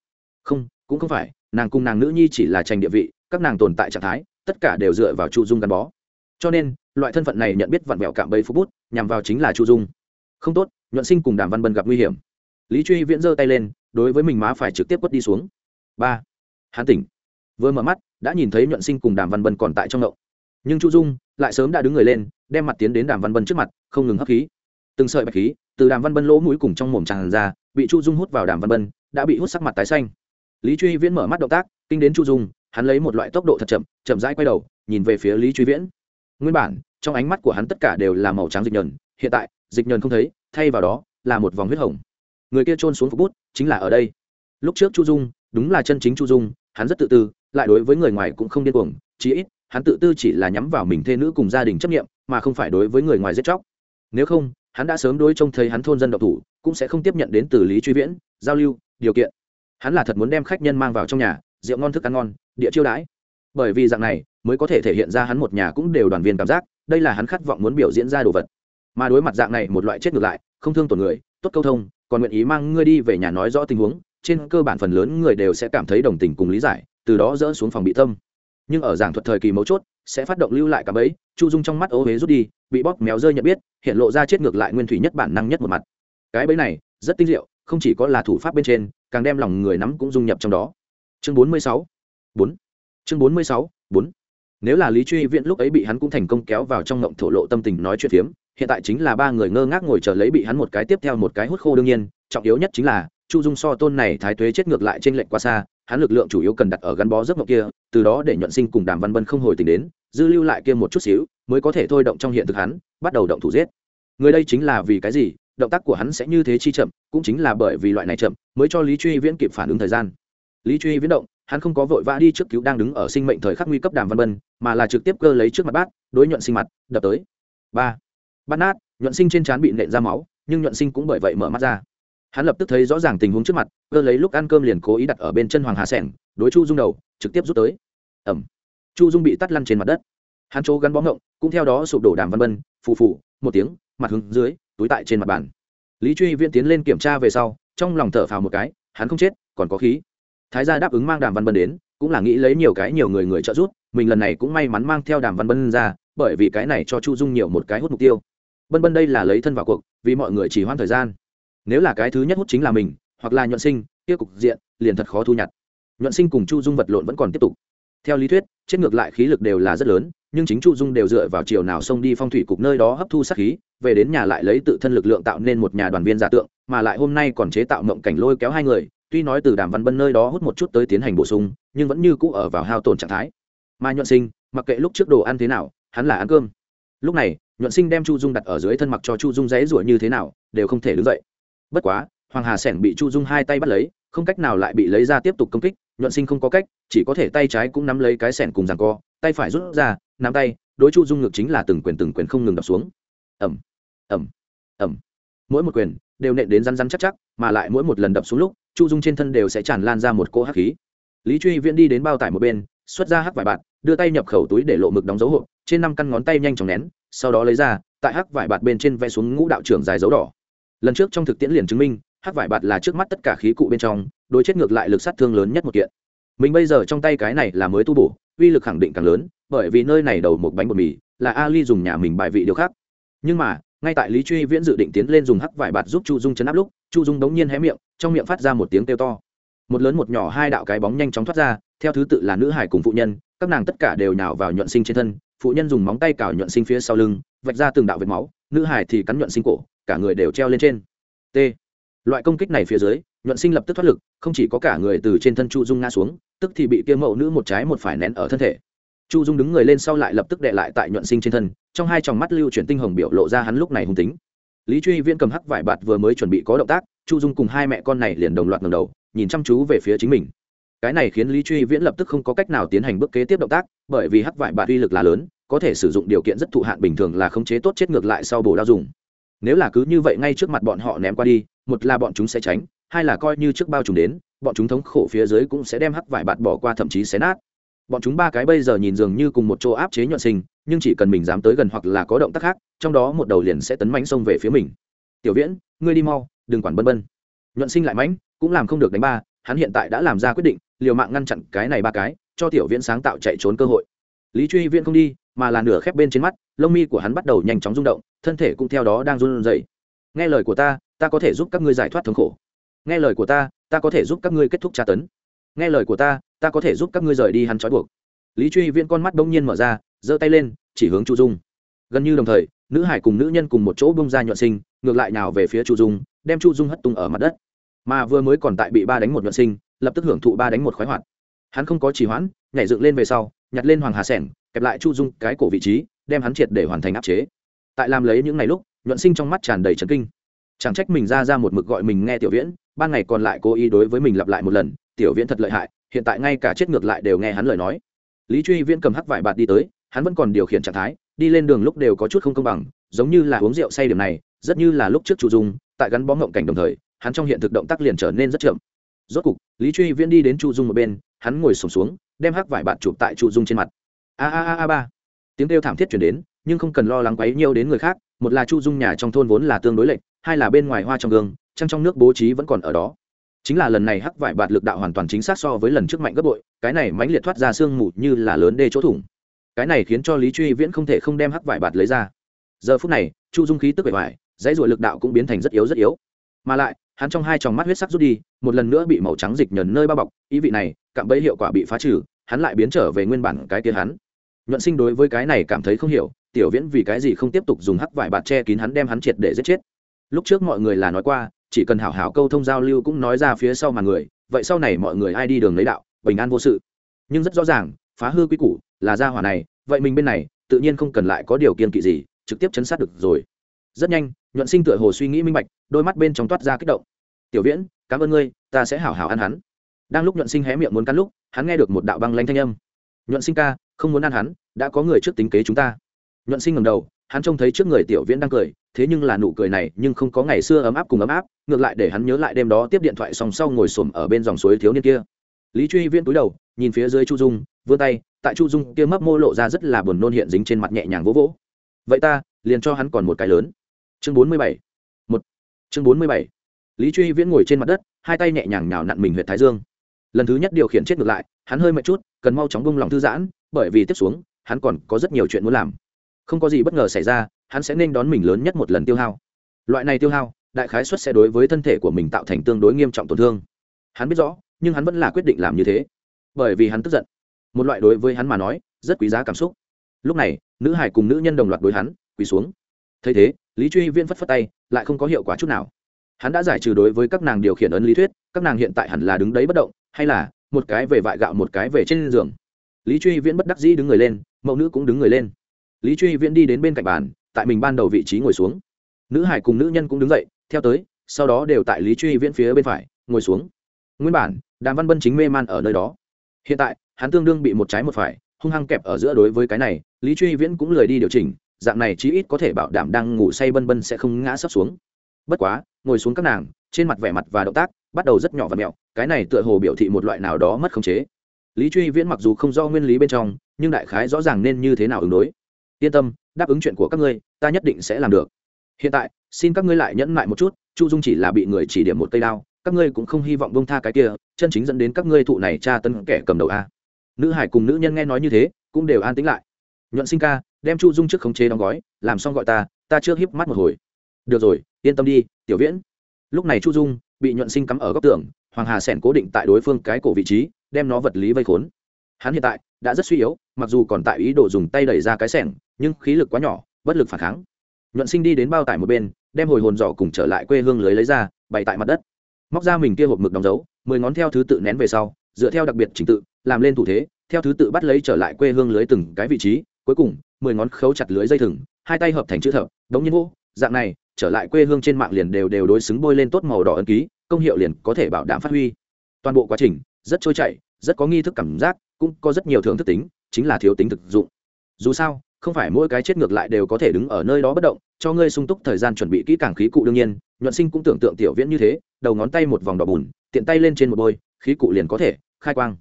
Không, cũng không phải, nàng cùng nàng nữ nhi chỉ là tranh địa vị, các nàng tồn tại trạng thái, tất cả đều dựa vào chu dung gắn bó. Cho nên, loại thân phận này nhận biết vặn vẹo cạm bẫy phú bút, nhằm vào chính là chu dung. Không tốt, nhuận sinh cùng đàm văn bân gặp nguy hiểm. Lý truy viễn giơ tay lên, đối với mình má phải trực tiếp quất đi xuống. Ba hán tỉnh. Vừa mở mắt, đã nhìn thấy nhuận sinh cùng đàm văn bân còn tại trong đậu nhưng chu dung lại sớm đã đứng người lên, đem mặt tiến đến đàm văn bân trước mặt, không ngừng hấp khí. Từng sợi bạch khí từ đàm văn bân lỗ mũi cùng trong mồm tràn ra, bị chu dung hút vào đàm văn bân, đã bị hút sắc mặt tái xanh. Lý truy viễn mở mắt động tác, kinh đến chu dung, hắn lấy một loại tốc độ thật chậm chậm rãi quay đầu, nhìn về phía lý truy viễn. Nguyên bản, trong ánh mắt của hắn tất cả đều là màu trắng dịch nhờn, hiện tại, dịch nhờn không thấy, thay vào đó, là một vòng huyết hồng. Người kia trôn xuống phục bút, chính là ở đây. Lúc trước chu dung, đúng là chân chính chu dung, hắn rất tự tư, lại đối với người ngoài cũng không điên cuồng, chí ít, hắn tự tư chỉ là nhắm vào mình thê nữ cùng gia đình chấp nghiệm, mà không phải đối với người ngoài giết chóc. Nếu không hắn đã sớm đối trông thấy hắn thôn dân độc thủ, cũng sẽ không tiếp nhận đến từ lý truy viễn, giao lưu, điều kiện. Hắn là thật muốn đem khách nhân mang vào trong nhà, rượu ngon thức ăn ngon, địa chiêu đãi. Bởi vì dạng này, mới có thể thể hiện ra hắn một nhà cũng đều đoàn viên cảm giác, đây là hắn khát vọng muốn biểu diễn ra đồ vật. Mà đối mặt dạng này một loại chết ngược lại, không thương tổn người, tốt câu thông, còn nguyện ý mang ngươi đi về nhà nói rõ tình huống, trên cơ bản phần lớn người đều sẽ cảm thấy đồng tình cùng lý giải, từ đó dỡ xuống phòng bị tâm. Nhưng ở giảng thuật thời kỳ mấu chốt sẽ phát động lưu lại cả bấy chu dung trong mắt ố huế rút đi, bị bóp méo rơi nhận biết, hiện lộ ra chết ngược lại nguyên thủy nhất bản năng nhất một mặt. Cái bấy này, rất tinh diệu, không chỉ có là thủ pháp bên trên, càng đem lòng người nắm cũng dung nhập trong đó. Chương bốn mươi sáu, bốn. Chương bốn mươi sáu, bốn. Nếu là lý truy viễn lúc ấy bị hắn cũng thành công kéo vào trong ngộng thổ lộ tâm tình nói chuyện phiếm, hiện tại chính là ba người ngơ ngác ngồi chờ lấy bị hắn một cái tiếp theo một cái hút khô đương nhiên, trọng yếu nhất chính là, chu dung so tôn này thái tuế chết ngược lại trên lệnh quá xa hắn lực lượng chủ yếu cần đặt ở gắn bó giấc mộng kia, từ đó để nhuận sinh cùng đàm văn vân không hồi tình đến, dư lưu lại kia một chút xíu, mới có thể thôi động trong hiện thực hắn, bắt đầu động thủ giết. Người đây chính là vì cái gì? Động tác của hắn sẽ như thế chi chậm, cũng chính là bởi vì loại này chậm, mới cho lý truy viễn kịp phản ứng thời gian. Lý truy viễn động, hắn không có vội vã đi trước cứu đang đứng ở sinh mệnh thời khắc nguy cấp đàm văn vân, mà là trực tiếp cơ lấy trước mặt bát, đối nhuận sinh mặt, đập tới. Ba. Bát nát, nhuận sinh trên trán bị nện ra máu, nhưng nhuận sinh cũng bởi vậy mở mắt ra hắn lập tức thấy rõ ràng tình huống trước mặt, cơ lấy lúc ăn cơm liền cố ý đặt ở bên chân hoàng hà sẻng, đối chu dung đầu, trực tiếp rút tới. Ẩm chu dung bị tắt lăn trên mặt đất. Hắn chỗ gắn bó ngộng, cũng theo đó sụp đổ đàm văn vân phù phù, một tiếng, mặt hướng dưới, túi tại trên mặt bàn. Lý truy viễn tiến lên kiểm tra về sau, trong lòng thở phào một cái, hắn không chết, còn có khí. Thái gia đáp ứng mang đàm văn bân đến, cũng là nghĩ lấy nhiều cái nhiều người người trợ giúp, mình lần này cũng may mắn mang theo đàm văn bân ra, bởi vì cái này cho chu dung nhiều một cái hút mục tiêu. Bân bân đây là lấy thân vào cuộc, vì mọi người chỉ hoãn thời gian nếu là cái thứ nhất hút chính là mình, hoặc là nhuận sinh, kia cục diện, liền thật khó thu nhặt. Nhuận sinh cùng chu dung vật lộn vẫn còn tiếp tục. Theo lý thuyết, chết ngược lại khí lực đều là rất lớn, nhưng chính chu dung đều dựa vào chiều nào xông đi phong thủy cục nơi đó hấp thu sát khí, về đến nhà lại lấy tự thân lực lượng tạo nên một nhà đoàn viên giả tượng, mà lại hôm nay còn chế tạo mộng cảnh lôi kéo hai người, tuy nói từ đàm văn bân nơi đó hút một chút tới tiến hành bổ sung, nhưng vẫn như cũ ở vào hao tổn trạng thái. Mà nhuận sinh, mặc kệ lúc trước đồ ăn thế nào, hắn là ăn cơm. Lúc này, nhuận sinh đem chu dung đặt ở dưới thân mặc cho chu dung dãy ruổi như thế nào, đều không thể đứng dậy bất quá, hoàng hà sẻn bị chu dung hai tay bắt lấy, không cách nào lại bị lấy ra tiếp tục công kích, nhuận sinh không có cách, chỉ có thể tay trái cũng nắm lấy cái sẻn cùng rằng co, tay phải rút ra, nắm tay, đối chu dung ngược chính là từng quyền từng quyền không ngừng đập xuống. Ẩm ẩm ẩm mỗi một quyền đều nện đến rắn rắn chắc chắc, mà lại mỗi một lần đập xuống lúc, chu dung trên thân đều sẽ tràn lan ra một cỗ hắc khí. Lý truy viễn đi đến bao tải một bên, xuất ra hắc vải bạt, đưa tay nhập khẩu túi để lộ mực đóng dấu hộp, trên năm căn ngón tay nhanh chóng nén, sau đó lấy ra, tại hắc vải bạt bên trên vẽ xuống ngũ đạo trưởng dài dấu đỏ lần trước trong thực tiễn liền chứng minh, hắc vải bạt là trước mắt tất cả khí cụ bên trong, đối chết ngược lại lực sát thương lớn nhất một kiện. Mình bây giờ trong tay cái này là mới tu bổ, uy lực khẳng định càng lớn, bởi vì nơi này đầu một bánh bột mì, là ali dùng nhà mình bài vị điều khác. Nhưng mà, ngay tại lý truy viễn dự định tiến lên dùng hắc vải bạt giúp chu dung chấn áp lúc, chu dung đống nhiên hé miệng, trong miệng phát ra một tiếng kêu to. Một lớn một nhỏ hai đạo cái bóng nhanh chóng thoát ra, theo thứ tự là nữ hải cùng phụ nhân, các nàng tất cả đều nhào vào nhuận sinh trên thân, phụ nhân dùng móng tay cào nhuận sinh phía sau lưng, vạch ra từng đạo vệt máu, nữ hải thì cắn nhuận sinh cổ cả người đều treo lên trên. T. Loại công kích này phía dưới, nhuận sinh lập tức thoát lực, không chỉ có cả người từ trên thân chu dung ngã xuống, tức thì bị kia mẫu nữ một trái một phải nén ở thân thể. Chu dung đứng người lên sau lại lập tức đệ lại tại nhuận sinh trên thân, trong hai tròng mắt lưu chuyển tinh hồng biểu lộ ra hắn lúc này hung tính. Lý truy viễn cầm hắc vải bạt vừa mới chuẩn bị có động tác, chu dung cùng hai mẹ con này liền đồng loạt ngầm đầu, nhìn chăm chú về phía chính mình. Cái này khiến lý truy viễn lập tức không có cách nào tiến hành bước kế tiếp động tác, bởi vì hắc vải bạt uy lực là lớn, có thể sử dụng điều kiện rất thụ hạn bình thường là khống chế tốt chết ngược lại sau bổ đao dùng nếu là cứ như vậy ngay trước mặt bọn họ ném qua đi, một là bọn chúng sẽ tránh, hai là coi như trước bao trùm đến, bọn chúng thống khổ phía dưới cũng sẽ đem hắc vải bạt bỏ qua thậm chí xé nát. Bọn chúng ba cái bây giờ nhìn dường như cùng một chỗ áp chế nhuận sinh, nhưng chỉ cần mình dám tới gần hoặc là có động tác khác, trong đó một đầu liền sẽ tấn mánh xông về phía mình. Tiểu viễn, ngươi đi mau, đừng quản bân bân. Nhuận sinh lại mánh cũng làm không được đánh ba, hắn hiện tại đã làm ra quyết định, liều mạng ngăn chặn cái này ba cái, cho tiểu viễn sáng tạo chạy trốn cơ hội. Lý truy viễn không đi mà là nửa khép bên trên mắt, lông mi của hắn bắt đầu nhanh chóng rung động, thân thể cũng theo đó đang run rẩy. Nghe lời của ta ta có thể giúp các ngươi giải thoát thống khổ. Nghe lời của ta ta có thể giúp các ngươi kết thúc tra tấn. Nghe lời của ta ta có thể giúp các ngươi rời đi hắn trói buộc. Lý truy viễn con mắt bỗng nhiên mở ra, giơ tay lên, chỉ hướng chu dung. Gần như đồng thời, nữ hải cùng nữ nhân cùng một chỗ bông ra nhuận sinh, ngược lại nào về phía chu dung, đem chu dung hất tung ở mặt đất. Mà vừa mới còn tại bị ba đánh một nhuận sinh, lập tức hưởng thụ ba đánh một khoái hoạt. Hắn không có trì hoãn, nhảy dựng lên về sau, nhặt lên hoàng hà sẻng kẹp lại chu dung cái cổ vị trí, đem hắn triệt để hoàn thành áp chế. Tại làm lấy những ngày lúc, nhuận sinh trong mắt tràn đầy trấn kinh. Chẳng trách mình ra ra một mực gọi mình nghe tiểu viễn, ban ngày còn lại cố ý đối với mình lặp lại một lần, tiểu viễn thật lợi hại, hiện tại ngay cả chết ngược lại đều nghe hắn lời nói. Lý truy viễn cầm hắc vải bạt đi tới, hắn vẫn còn điều khiển trạng thái, đi lên đường lúc đều có chút không công bằng, giống như là uống rượu say điểm này, rất như là lúc trước chu dung, tại gắn bó ngộng cảnh đồng thời, hắn trong hiện thực động tác liền trở nên rất chậm. Rốt cục, lý truy viễn đi đến chu dung một bên, hắn ngồi sổm xuống, đem hắc vải bạt chụp tại chu dung trên mặt a a a a, ba. Tiếng kêu thảm thiết chuyển đến, nhưng không cần lo lắng quấy nhiều đến người khác, một là chu dung nhà trong thôn vốn là tương đối lệch, hai là bên ngoài hoa trong gương, trăng trong nước bố trí vẫn còn ở đó. Chính là lần này hắc vải bạt lực đạo hoàn toàn chính xác so với lần trước mạnh gấp bội, cái này mãnh liệt thoát ra sương mù như là lớn đê chỗ thủng. Cái này khiến cho lý truy viễn không thể không đem hắc vải bạt lấy ra. Giờ phút này, chu dung khí tức bể vải dãy ruồi lực đạo cũng biến thành rất yếu rất yếu. Mà lại, hắn trong hai tròng mắt huyết sắc rút đi, một lần nữa bị màu trắng dịch nhờn nơi bao bọc, ý vị này, cạm bẫy hiệu quả bị phá trừ, hắn lại biến trở về nguyên bản cái kia hắn nhuận sinh đối với cái này cảm thấy không hiểu, tiểu viễn vì cái gì không tiếp tục dùng hắc vải bạt che kín hắn đem hắn triệt để giết chết. Lúc trước mọi người là nói qua, chỉ cần hảo hảo câu thông giao lưu cũng nói ra phía sau mà người, vậy sau này mọi người ai đi đường lấy đạo, bình an vô sự. Nhưng rất rõ ràng, phá hư quy củ, là gia hỏa này, vậy mình bên này, tự nhiên không cần lại có điều kiên kỵ gì, trực tiếp chấn sát được rồi. Rất nhanh, nhuận sinh tựa hồ suy nghĩ minh bạch, đôi mắt bên trong toát ra kích động. Tiểu viễn, cảm ơn ngươi, ta sẽ hảo hảo ăn hắn. Đang lúc nhuận sinh hé miệng muốn cắn lúc, hắn nghe được một đạo băng lanh thanh âm. Nhuận sinh ca không muốn ăn hắn, đã có người trước tính kế chúng ta. Nhuận sinh ngầm đầu, hắn trông thấy trước người tiểu viễn đang cười, thế nhưng là nụ cười này nhưng không có ngày xưa ấm áp cùng ấm áp, ngược lại để hắn nhớ lại đêm đó tiếp điện thoại song sau ngồi xổm ở bên dòng suối thiếu niên kia. Lý truy viễn cúi đầu, nhìn phía dưới chu dung, vươn tay, tại chu dung kia mấp mô lộ ra rất là buồn nôn hiện dính trên mặt nhẹ nhàng vỗ vỗ. Vậy ta, liền cho hắn còn một cái lớn. Chương bốn mươi bảy. Một. Chương bốn mươi bảy. Lý truy viễn ngồi trên mặt đất, hai tay nhẹ nhàng nhào nặn mình huyện thái dương. Lần thứ nhất điều khiển chết ngược lại, hắn hơi mệt chút, cần mau chóng bung lòng thư giãn bởi vì tiếp xuống, hắn còn có rất nhiều chuyện muốn làm. Không có gì bất ngờ xảy ra, hắn sẽ nên đón mình lớn nhất một lần tiêu hao. Loại này tiêu hao, đại khái suất sẽ đối với thân thể của mình tạo thành tương đối nghiêm trọng tổn thương. Hắn biết rõ, nhưng hắn vẫn là quyết định làm như thế. Bởi vì hắn tức giận. Một loại đối với hắn mà nói, rất quý giá cảm xúc. Lúc này, nữ hải cùng nữ nhân đồng loạt đối hắn, quỳ xuống. Thấy thế, lý truy viên phất phất tay, lại không có hiệu quả chút nào. Hắn đã giải trừ đối với các nàng điều khiển ấn lý thuyết, các nàng hiện tại hẳn là đứng đấy bất động, hay là một cái về vại gạo một cái về trên giường lý truy viễn bất đắc dĩ đứng người lên, mẫu nữ cũng đứng người lên. Lý truy viễn đi đến bên cạnh bàn, tại mình ban đầu vị trí ngồi xuống. Nữ hải cùng nữ nhân cũng đứng dậy, theo tới, sau đó đều tại lý truy viễn phía bên phải, ngồi xuống. Nguyên bản, đàm văn bân chính mê man ở nơi đó. Hiện tại, hắn tương đương bị một trái một phải, hung hăng kẹp ở giữa đối với cái này, lý truy viễn cũng lười đi điều chỉnh, dạng này chí ít có thể bảo đảm đang ngủ say bân bân sẽ không ngã sấp xuống. Bất quá, ngồi xuống các nàng, trên mặt vẻ mặt và động tác, bắt đầu rất nhỏ và mẹo, cái này tựa hồ biểu thị một loại nào đó mất khống chế lý truy viễn mặc dù không do nguyên lý bên trong, nhưng đại khái rõ ràng nên như thế nào ứng đối. Yên tâm, đáp ứng chuyện của các ngươi, ta nhất định sẽ làm được. Hiện tại, xin các ngươi lại nhẫn lại một chút, chu dung chỉ là bị người chỉ điểm một cây đao, các ngươi cũng không hy vọng bông tha cái kia, chân chính dẫn đến các ngươi thụ này tra tấn kẻ cầm đầu a. Nữ hải cùng nữ nhân nghe nói như thế, cũng đều an tĩnh lại. Nhuận sinh ca, đem chu dung trước khống chế đóng gói, làm xong gọi ta ta chưa híp mắt một hồi. Được rồi, yên tâm đi, tiểu viễn. Lúc này chu dung bị nhuận sinh cắm ở góc tường, hoàng hà sẻn cố định tại đối phương cái cổ vị trí đem nó vật lý vây khốn. Hắn hiện tại đã rất suy yếu, mặc dù còn tại ý đồ dùng tay đẩy ra cái sẻng, nhưng khí lực quá nhỏ, bất lực phản kháng. Nhuận sinh đi đến bao tải một bên, đem hồi hồn giỏ cùng trở lại quê hương lưới lấy ra, bày tại mặt đất. Móc ra mình kia hộp mực đóng dấu, mười ngón theo thứ tự nén về sau, dựa theo đặc biệt trình tự, làm lên thủ thế, theo thứ tự bắt lấy trở lại quê hương lưới từng cái vị trí, cuối cùng, mười ngón khấu chặt lưới dây thừng, hai tay hợp thành chữ thập, đống nhiên vô dạng này, trở lại quê hương trên mạng liền đều đều đối xứng bôi lên tốt màu đỏ ấn ký, công hiệu liền có thể bảo đảm phát huy. Toàn bộ quá trình rất trôi chảy rất có nghi thức cảm giác, cũng có rất nhiều thưởng thức tính, chính là thiếu tính thực dụng. Dù sao, không phải mỗi cái chết ngược lại đều có thể đứng ở nơi đó bất động, cho ngươi sung túc thời gian chuẩn bị kỹ càng khí cụ đương nhiên, nhuận sinh cũng tưởng tượng tiểu viễn như thế, đầu ngón tay một vòng đỏ bùn, tiện tay lên trên một bôi, khí cụ liền có thể, khai quang.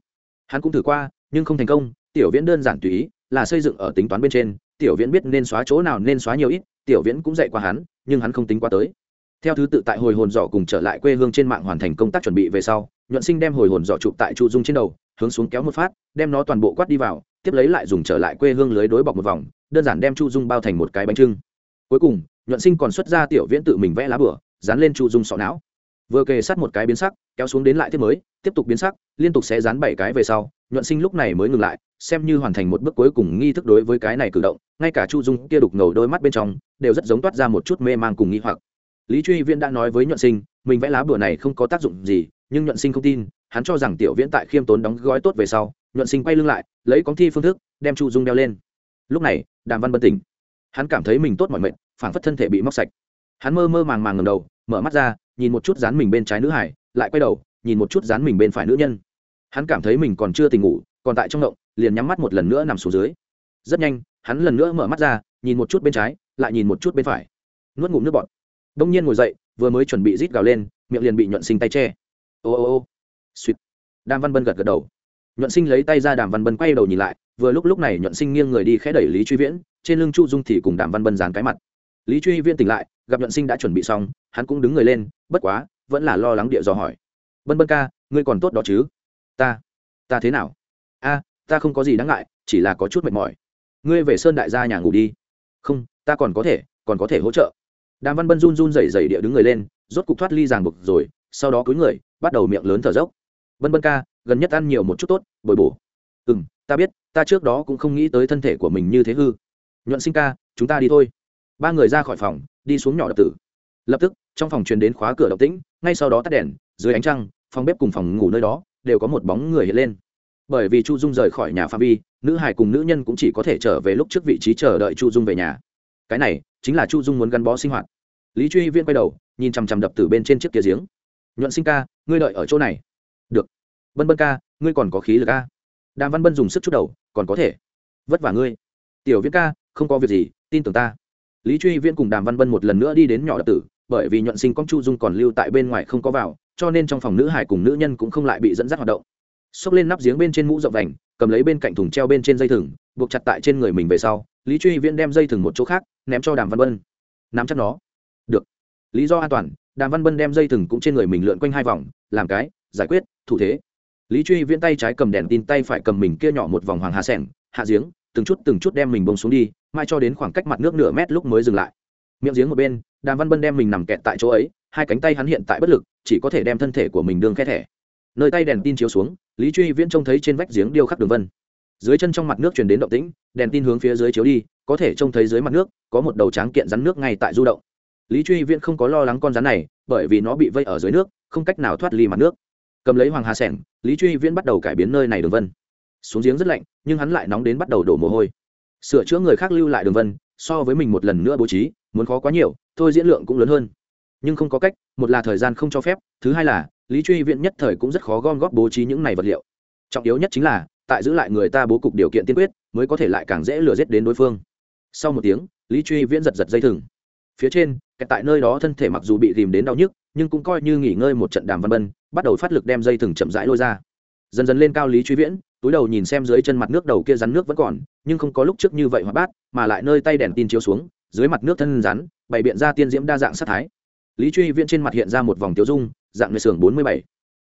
Hắn cũng thử qua, nhưng không thành công, tiểu viễn đơn giản tùy ý, là xây dựng ở tính toán bên trên, tiểu viễn biết nên xóa chỗ nào nên xóa nhiều ít, tiểu viễn cũng dạy qua hắn, nhưng hắn không tính qua tới. Theo thứ tự tại hồi hồn dọ cùng trở lại quê hương trên mạng hoàn thành công tác chuẩn bị về sau nhuận sinh đem hồi hồn dọ chụp tại chu dung trên đầu, hướng xuống kéo một phát, đem nó toàn bộ quát đi vào, tiếp lấy lại dùng trở lại quê hương lưới đối bọc một vòng, đơn giản đem chu dung bao thành một cái bánh trưng. Cuối cùng, nhuận sinh còn xuất ra tiểu viễn tự mình vẽ lá bửa, dán lên chu dung sọ não. Vừa kề sát một cái biến sắc, kéo xuống đến lại tiếp mới, tiếp tục biến sắc, liên tục sẽ dán bảy cái về sau, nhuận sinh lúc này mới ngừng lại, xem như hoàn thành một bước cuối cùng nghi thức đối với cái này cử động, ngay cả chu dung kia đục ngầu đôi mắt bên trong, đều rất giống toát ra một chút mê man cùng nghi hoặc lý truy viễn đã nói với nhuận sinh, mình vẽ lá bửa này không có tác dụng gì, nhưng nhuận sinh không tin, hắn cho rằng tiểu viễn tại khiêm tốn đóng gói tốt về sau, nhuận sinh quay lưng lại, lấy con thi phương thức, đem chu dung đeo lên. Lúc này, đàm văn bân tỉnh. Hắn cảm thấy mình tốt mọi mệnh phản phất thân thể bị móc sạch. Hắn mơ mơ màng màng ngầm đầu, mở mắt ra, nhìn một chút dán mình bên trái nữ hải, lại quay đầu, nhìn một chút dán mình bên phải nữ nhân. Hắn cảm thấy mình còn chưa tỉnh ngủ, còn tại trong động, liền nhắm mắt một lần nữa nằm xuống dưới. Rất nhanh, hắn lần nữa mở mắt ra, nhìn một chút bên trái, lại nhìn một chút bên phải. Nuốt ngụm nước bọt đông nhiên ngồi dậy, vừa mới chuẩn bị rít gào lên, miệng liền bị nhuận sinh tay che. Ô ô ô. Suýt đàm văn bân gật gật đầu. Nhuận sinh lấy tay ra đàm văn bân quay đầu nhìn lại, vừa lúc lúc này nhuận sinh nghiêng người đi khẽ đẩy lý truy viễn, trên lưng chu dung thì cùng đàm văn bân dán cái mặt. Lý truy viễn tỉnh lại, gặp nhuận sinh đã chuẩn bị xong, hắn cũng đứng người lên, bất quá, vẫn là lo lắng địa dò hỏi. Bân bân ca, ngươi còn tốt đó chứ? Ta ta thế nào? A, ta không có gì đáng ngại, chỉ là có chút mệt mỏi. Ngươi về sơn đại gia nhà ngủ đi. Không, ta còn có thể, còn có thể hỗ trợ đàm văn bân run run rẩy rẩy địa đứng người lên, rốt cục thoát ly ràng buộc rồi, sau đó cúi người, bắt đầu miệng lớn thở dốc. Bân bân ca, gần nhất ăn nhiều một chút tốt, bồi bổ. Ừ m ta biết, ta trước đó cũng không nghĩ tới thân thể của mình như thế hư. Nhuận sinh ca, chúng ta đi thôi. Ba người ra khỏi phòng, đi xuống nhỏ đập tử. Lập tức, trong phòng truyền đến khóa cửa động tĩnh, ngay sau đó tắt đèn, dưới ánh trăng, phòng bếp cùng phòng ngủ nơi đó đều có một bóng người hiện lên. Bởi vì chu dung rời khỏi nhà phạm vi, nữ hải cùng nữ nhân cũng chỉ có thể trở về lúc trước vị trí chờ đợi chu dung về nhà cái này chính là chu dung muốn gắn bó sinh hoạt lý truy viên quay đầu nhìn chằm chằm đập từ bên trên chiếc kia giếng nhuận sinh ca ngươi đợi ở chỗ này được bân bân ca ngươi còn có khí lực ca đàm văn bân dùng sức chút đầu còn có thể vất vả ngươi tiểu viễn ca không có việc gì tin tưởng ta lý truy viên cùng đàm văn bân một lần nữa đi đến nhỏ đập tử bởi vì nhuận sinh con chu dung còn lưu tại bên ngoài không có vào cho nên trong phòng nữ hải cùng nữ nhân cũng không lại bị dẫn dắt hoạt động xốc lên nắp giếng bên trên mũ rộng vành cầm lấy bên cạnh thùng treo bên trên dây thừng buộc chặt tại trên người mình về sau lý truy viễn đem dây thừng một chỗ khác, ném cho đàm văn bân. Nắm chắc nó. Được. Lý do an toàn, đàm văn bân đem dây thừng cũng trên người mình lượn quanh hai vòng, làm cái, giải quyết, thủ thế. Lý truy viễn tay trái cầm đèn tin, tay phải cầm mình kia nhỏ một vòng hoàng hà sẻng, hạ giếng, từng chút từng chút đem mình bông xuống đi mai cho đến khoảng cách mặt nước nửa mét lúc mới dừng lại. Miệng giếng một bên, đàm văn bân đem mình nằm kẹt tại chỗ ấy, hai cánh tay hắn hiện tại bất lực, chỉ có thể đem thân thể của mình đương khe thẻ. Nơi tay đèn tin chiếu xuống, lý truy viễn trông thấy trên vách giếng điêu khắc đường vân dưới chân trong mặt nước truyền đến động tĩnh, đèn tin hướng phía dưới chiếu đi, có thể trông thấy dưới mặt nước, có một đầu tráng kiện rắn nước ngay tại du động. Lý truy viễn không có lo lắng con rắn này, bởi vì nó bị vây ở dưới nước, không cách nào thoát ly mặt nước. Cầm lấy hoàng hà sẻng, lý truy viễn bắt đầu cải biến nơi này đường vân. Xuống giếng rất lạnh, nhưng hắn lại nóng đến bắt đầu đổ mồ hôi. Sửa chữa người khác lưu lại đường vân, so với mình một lần nữa bố trí, muốn khó quá nhiều, thôi diễn lượng cũng lớn hơn. Nhưng không có cách, một là thời gian không cho phép, thứ hai là, lý truy viện nhất thời cũng rất khó gom góp bố trí những này vật liệu. Trọng yếu nhất chính là tại giữ lại người ta bố cục điều kiện tiên quyết, mới có thể lại càng dễ lừa giết đến đối phương. Sau một tiếng, lý truy viễn giật giật dây thừng. Phía trên kẹt tại nơi đó thân thể mặc dù bị tìm đến đau nhức, nhưng cũng coi như nghỉ ngơi một trận đàm văn bân, bắt đầu phát lực đem dây thừng chậm rãi lôi ra. Dần dần lên cao lý truy viễn, túi đầu nhìn xem dưới chân mặt nước đầu kia rắn nước vẫn còn, nhưng không có lúc trước như vậy hoạt bát, mà lại nơi tay đèn tin chiếu xuống, dưới mặt nước thân rắn, bày biện ra tiên diễm đa dạng sát thái. Lý truy viễn trên mặt hiện ra một vòng tiêu dung, dạng người xưởng bốn mươi bảy.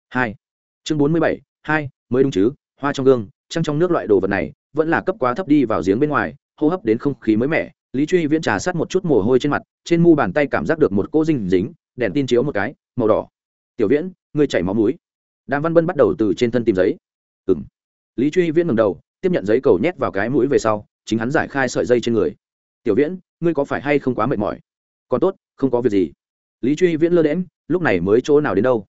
Hai. Chương bốn mươi bảy, hai, mới đúng chứ? Hoa trong gương, trăng trong nước loại đồ vật này vẫn là cấp quá thấp đi vào giếng bên ngoài, hô hấp đến không khí mới mẻ. Lý truy viễn trà sát một chút mồ hôi trên mặt, trên mu bàn tay cảm giác được một cô dinh dính, đèn tin chiếu một cái, màu đỏ. Tiểu viễn, ngươi chảy máu mũi. Đàm văn bân bắt đầu từ trên thân tìm giấy. Ừng lý truy viễn ngầm đầu, tiếp nhận giấy cầu nhét vào cái mũi về sau, chính hắn giải khai sợi dây trên người. Tiểu viễn, ngươi có phải hay không quá mệt mỏi? Còn tốt, không có việc gì. Lý truy viễn lơ đễm lúc này mới chỗ nào đến đâu?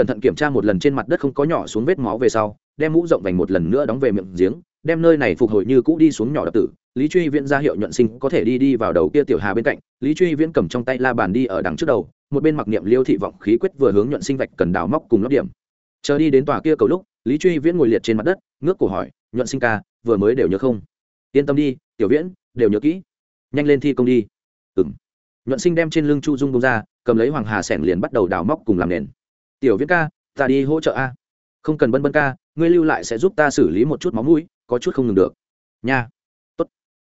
Cẩn thận kiểm tra một lần trên mặt đất không có nhỏ xuống vết máu về sau, đem mũ rộng vành một lần nữa đóng về miệng giếng, đem nơi này phục hồi như cũ đi xuống nhỏ đập tử. Lý truy viễn ra hiệu nhuận sinh có thể đi đi vào đầu kia tiểu hà bên cạnh. Lý truy viễn cầm trong tay la bàn đi ở đằng trước đầu, một bên mặc niệm liêu thị vọng khí quyết vừa hướng nhuận sinh vạch cần đào móc cùng lót điểm. Chờ đi đến tòa kia cầu lúc, lý truy viễn ngồi liệt trên mặt đất, ngước cổ hỏi, nhuận sinh ca, vừa mới đều nhớ không? Yên tâm đi, tiểu viễn, đều nhớ kỹ. Nhanh lên thi công đi. Ừ m nhuận sinh đem trên lưng chu dung bông ra, cầm lấy hoàng hà sẻng liền bắt đầu đào móc cùng làm nền tiểu viễn ca, ta đi hỗ trợ a. Không cần bân bân ca, ngươi lưu lại sẽ giúp ta xử lý một chút máu mũi, có chút không ngừng được. Nha. Tốt.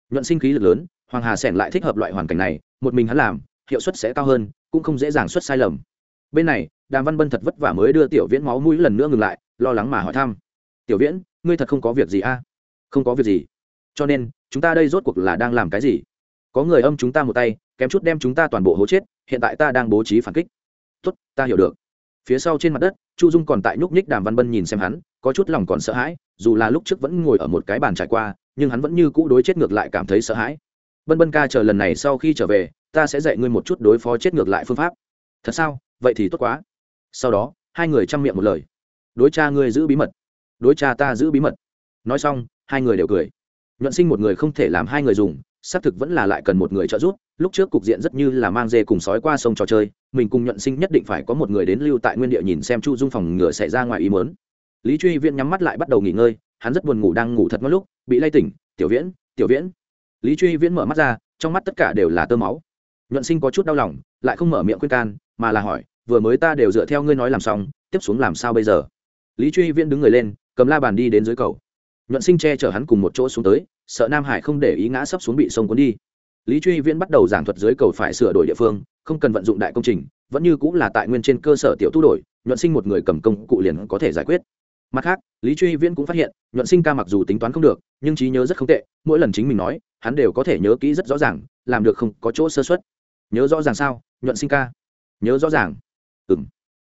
Nhuận sinh khí lực lớn, hoàng hà sẻn lại thích hợp loại hoàn cảnh này, một mình hắn làm, hiệu suất sẽ cao hơn, cũng không dễ dàng xuất sai lầm. Bên này, đàm văn bân thật vất vả mới đưa tiểu viễn máu mũi lần nữa ngừng lại, lo lắng mà hỏi thăm. Tiểu viễn, ngươi thật không có việc gì a? Không có việc gì. Cho nên, chúng ta đây rốt cuộc là đang làm cái gì? Có người âm chúng ta một tay, kém chút đem chúng ta toàn bộ hố chết, hiện tại ta đang bố trí phản kích. Tốt, ta hiểu được phía sau trên mặt đất, chu dung còn tại nhúc nhích đàm văn bân nhìn xem hắn, có chút lòng còn sợ hãi, dù là lúc trước vẫn ngồi ở một cái bàn trải qua, nhưng hắn vẫn như cũ đối chết ngược lại cảm thấy sợ hãi. Bân bân ca chờ lần này sau khi trở về, ta sẽ dạy ngươi một chút đối phó chết ngược lại phương pháp. Thật sao? Vậy thì tốt quá. Sau đó, hai người chăm miệng một lời. Đối cha ngươi giữ bí mật. Đối cha ta giữ bí mật. Nói xong, hai người đều cười. Nhuận sinh một người không thể làm hai người dùng, xác thực vẫn là lại cần một người trợ giúp lúc trước cục diện rất như là mang dê cùng sói qua sông trò chơi, mình cùng nhuận sinh nhất định phải có một người đến lưu tại nguyên địa nhìn xem chu dung phòng ngựa xảy ra ngoài ý mớn lý truy viễn nhắm mắt lại bắt đầu nghỉ ngơi, hắn rất buồn ngủ đang ngủ thật mất lúc, bị lay tỉnh, tiểu viễn tiểu viễn. Lý truy viễn mở mắt ra, trong mắt tất cả đều là tơ máu. Nhuận sinh có chút đau lòng, lại không mở miệng khuyên can, mà là hỏi, vừa mới ta đều dựa theo ngươi nói làm xong, tiếp xuống làm sao bây giờ? Lý truy viễn đứng người lên, cầm la bàn đi đến dưới cầu. Nhuận sinh che chở hắn cùng một chỗ xuống tới, sợ nam hải không để ý ngã sấp xuống bị sông cuốn đi lý truy viễn bắt đầu giảng thuật dưới cầu phải sửa đổi địa phương, không cần vận dụng đại công trình, vẫn như cũng là tại nguyên trên cơ sở tiểu tu đổi, nhuận sinh một người cầm công cụ liền có thể giải quyết. Mặt khác, lý truy viễn cũng phát hiện, nhuận sinh ca mặc dù tính toán không được, nhưng trí nhớ rất không tệ, mỗi lần chính mình nói, hắn đều có thể nhớ kỹ rất rõ ràng, làm được không có chỗ sơ xuất nhớ rõ ràng sao, nhuận sinh ca? Nhớ rõ ràng. Ừ m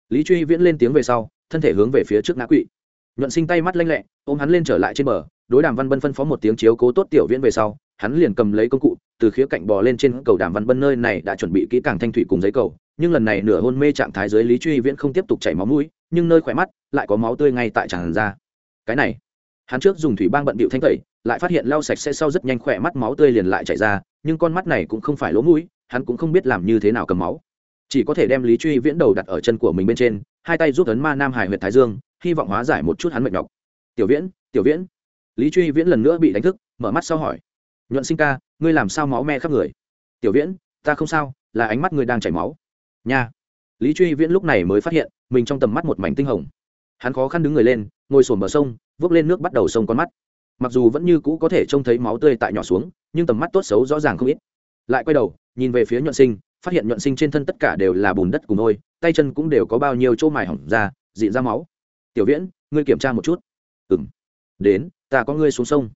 lý truy viễn lên tiếng về sau, thân thể hướng về phía trước ngã quỵ. Nhuận sinh tay mắt lanh lẹ, ôm hắn lên trở lại trên bờ, đối đàm văn bân phân phó một tiếng chiếu cố tốt tiểu viễn về sau, hắn liền cầm lấy công cụ từ khía cạnh bò lên trên cầu đàm văn bân nơi này đã chuẩn bị kỹ càng thanh thủy cùng giấy cầu, nhưng lần này nửa hôn mê trạng thái dưới lý truy viễn không tiếp tục chảy máu mũi, nhưng nơi khỏe mắt lại có máu tươi ngay tại tràn ra. Cái này, hắn trước dùng thủy bang bận bịu thanh tẩy, lại phát hiện lau sạch sẽ sau rất nhanh khỏe mắt máu tươi liền lại chảy ra, nhưng con mắt này cũng không phải lỗ mũi, hắn cũng không biết làm như thế nào cầm máu. Chỉ có thể đem lý truy viễn đầu đặt ở chân của mình bên trên, hai tay giúp ấn ma nam hải huyện thái dương, hy vọng hóa giải một chút hắn mệt nhọc. Tiểu viễn tiểu viễn. Lý truy viễn lần nữa bị đánh thức, mở mắt sau hỏi. Nhuận sinh ca ngươi làm sao máu me khắp người? Tiểu viễn, ta không sao, là ánh mắt ngươi đang chảy máu. Nha. Lý truy viễn lúc này mới phát hiện, mình trong tầm mắt một mảnh tinh hồng. Hắn khó khăn đứng người lên, ngồi sổm bờ sông, vốc lên nước bắt đầu sông con mắt. Mặc dù vẫn như cũ có thể trông thấy máu tươi tại nhỏ xuống, nhưng tầm mắt tốt xấu rõ ràng không ít. Lại quay đầu, nhìn về phía nhuận sinh, phát hiện nhuận sinh trên thân tất cả đều là bùn đất cùng ôi tay chân cũng đều có bao nhiêu chỗ mài hỏng ra, dị ra máu. Tiểu viễn, ngươi kiểm tra một chút. Ừ m đến, ta có ngươi xuống sông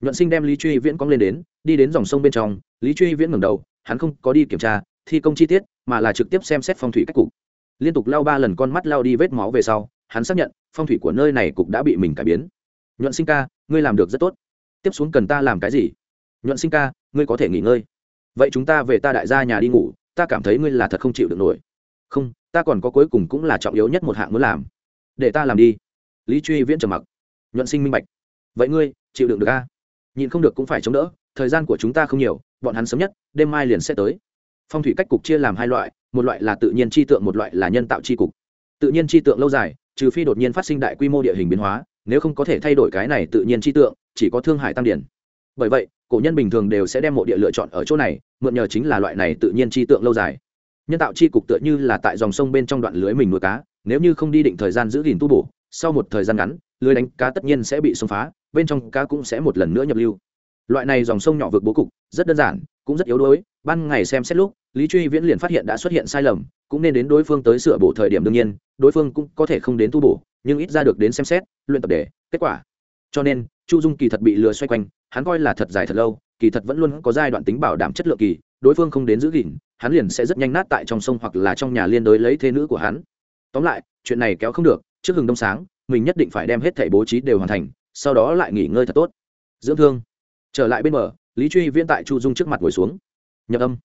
nhuận sinh đem lý truy viễn cong lên đến, đi đến dòng sông bên trong. Lý truy viễn ngẩng đầu, hắn không có đi kiểm tra, thi công chi tiết, mà là trực tiếp xem xét phong thủy cách cục. Liên tục lao ba lần con mắt lao đi vết máu về sau, hắn xác nhận, phong thủy của nơi này cục đã bị mình cải biến. Nhuận sinh ca, ngươi làm được rất tốt. Tiếp xuống cần ta làm cái gì? Nhuận sinh ca, ngươi có thể nghỉ ngơi. Vậy chúng ta về ta đại gia nhà đi ngủ, ta cảm thấy ngươi là thật không chịu được nổi. Không, ta còn có cuối cùng cũng là trọng yếu nhất một hạng muốn làm. Để ta làm đi. Lý truy viễn trầm mặc. Nhuận sinh minh bạch. Vậy ngươi, chịu đựng được a nhìn không được cũng phải chống đỡ, thời gian của chúng ta không nhiều, bọn hắn sớm nhất, đêm mai liền sẽ tới. Phong thủy cách cục chia làm hai loại, một loại là tự nhiên chi tượng, một loại là nhân tạo chi cục. Tự nhiên chi tượng lâu dài, trừ phi đột nhiên phát sinh đại quy mô địa hình biến hóa, nếu không có thể thay đổi cái này tự nhiên chi tượng, chỉ có thương hải tăng điển bởi vậy, cổ nhân bình thường đều sẽ đem mộ địa lựa chọn ở chỗ này, mượn nhờ chính là loại này tự nhiên chi tượng lâu dài. Nhân tạo chi cục tựa như là tại dòng sông bên trong đoạn lưới mình nuôi cá, nếu như không đi định thời gian giữ gìn tu bổ, sau một thời gian ngắn, lưới đánh cá tất nhiên sẽ bị xông phá bên trong cá cũng sẽ một lần nữa nhập lưu. Loại này dòng sông nhỏ vượt bố cục, rất đơn giản, cũng rất yếu đuối, ban ngày xem xét lúc, lý truy viễn liền phát hiện đã xuất hiện sai lầm, cũng nên đến đối phương tới sửa bổ thời điểm đương nhiên, đối phương cũng có thể không đến tu bổ, nhưng ít ra được đến xem xét, luyện tập để, kết quả. Cho nên, chu dung kỳ thật bị lừa xoay quanh, hắn coi là thật dài thật lâu, kỳ thật vẫn luôn có giai đoạn tính bảo đảm chất lượng kỳ, đối phương không đến giữ gìn, hắn liền sẽ rất nhanh nát tại trong sông hoặc là trong nhà liên đối lấy thế nữ của hắn. Tóm lại, chuyện này kéo không được, trước hừng đông sáng, mình nhất định phải đem hết thảy bố trí đều hoàn thành sau đó lại nghỉ ngơi thật tốt. Dưỡng thương. Trở lại bên bờ, lý truy viễn tại chu dung trước mặt ngồi xuống. Nhập âm.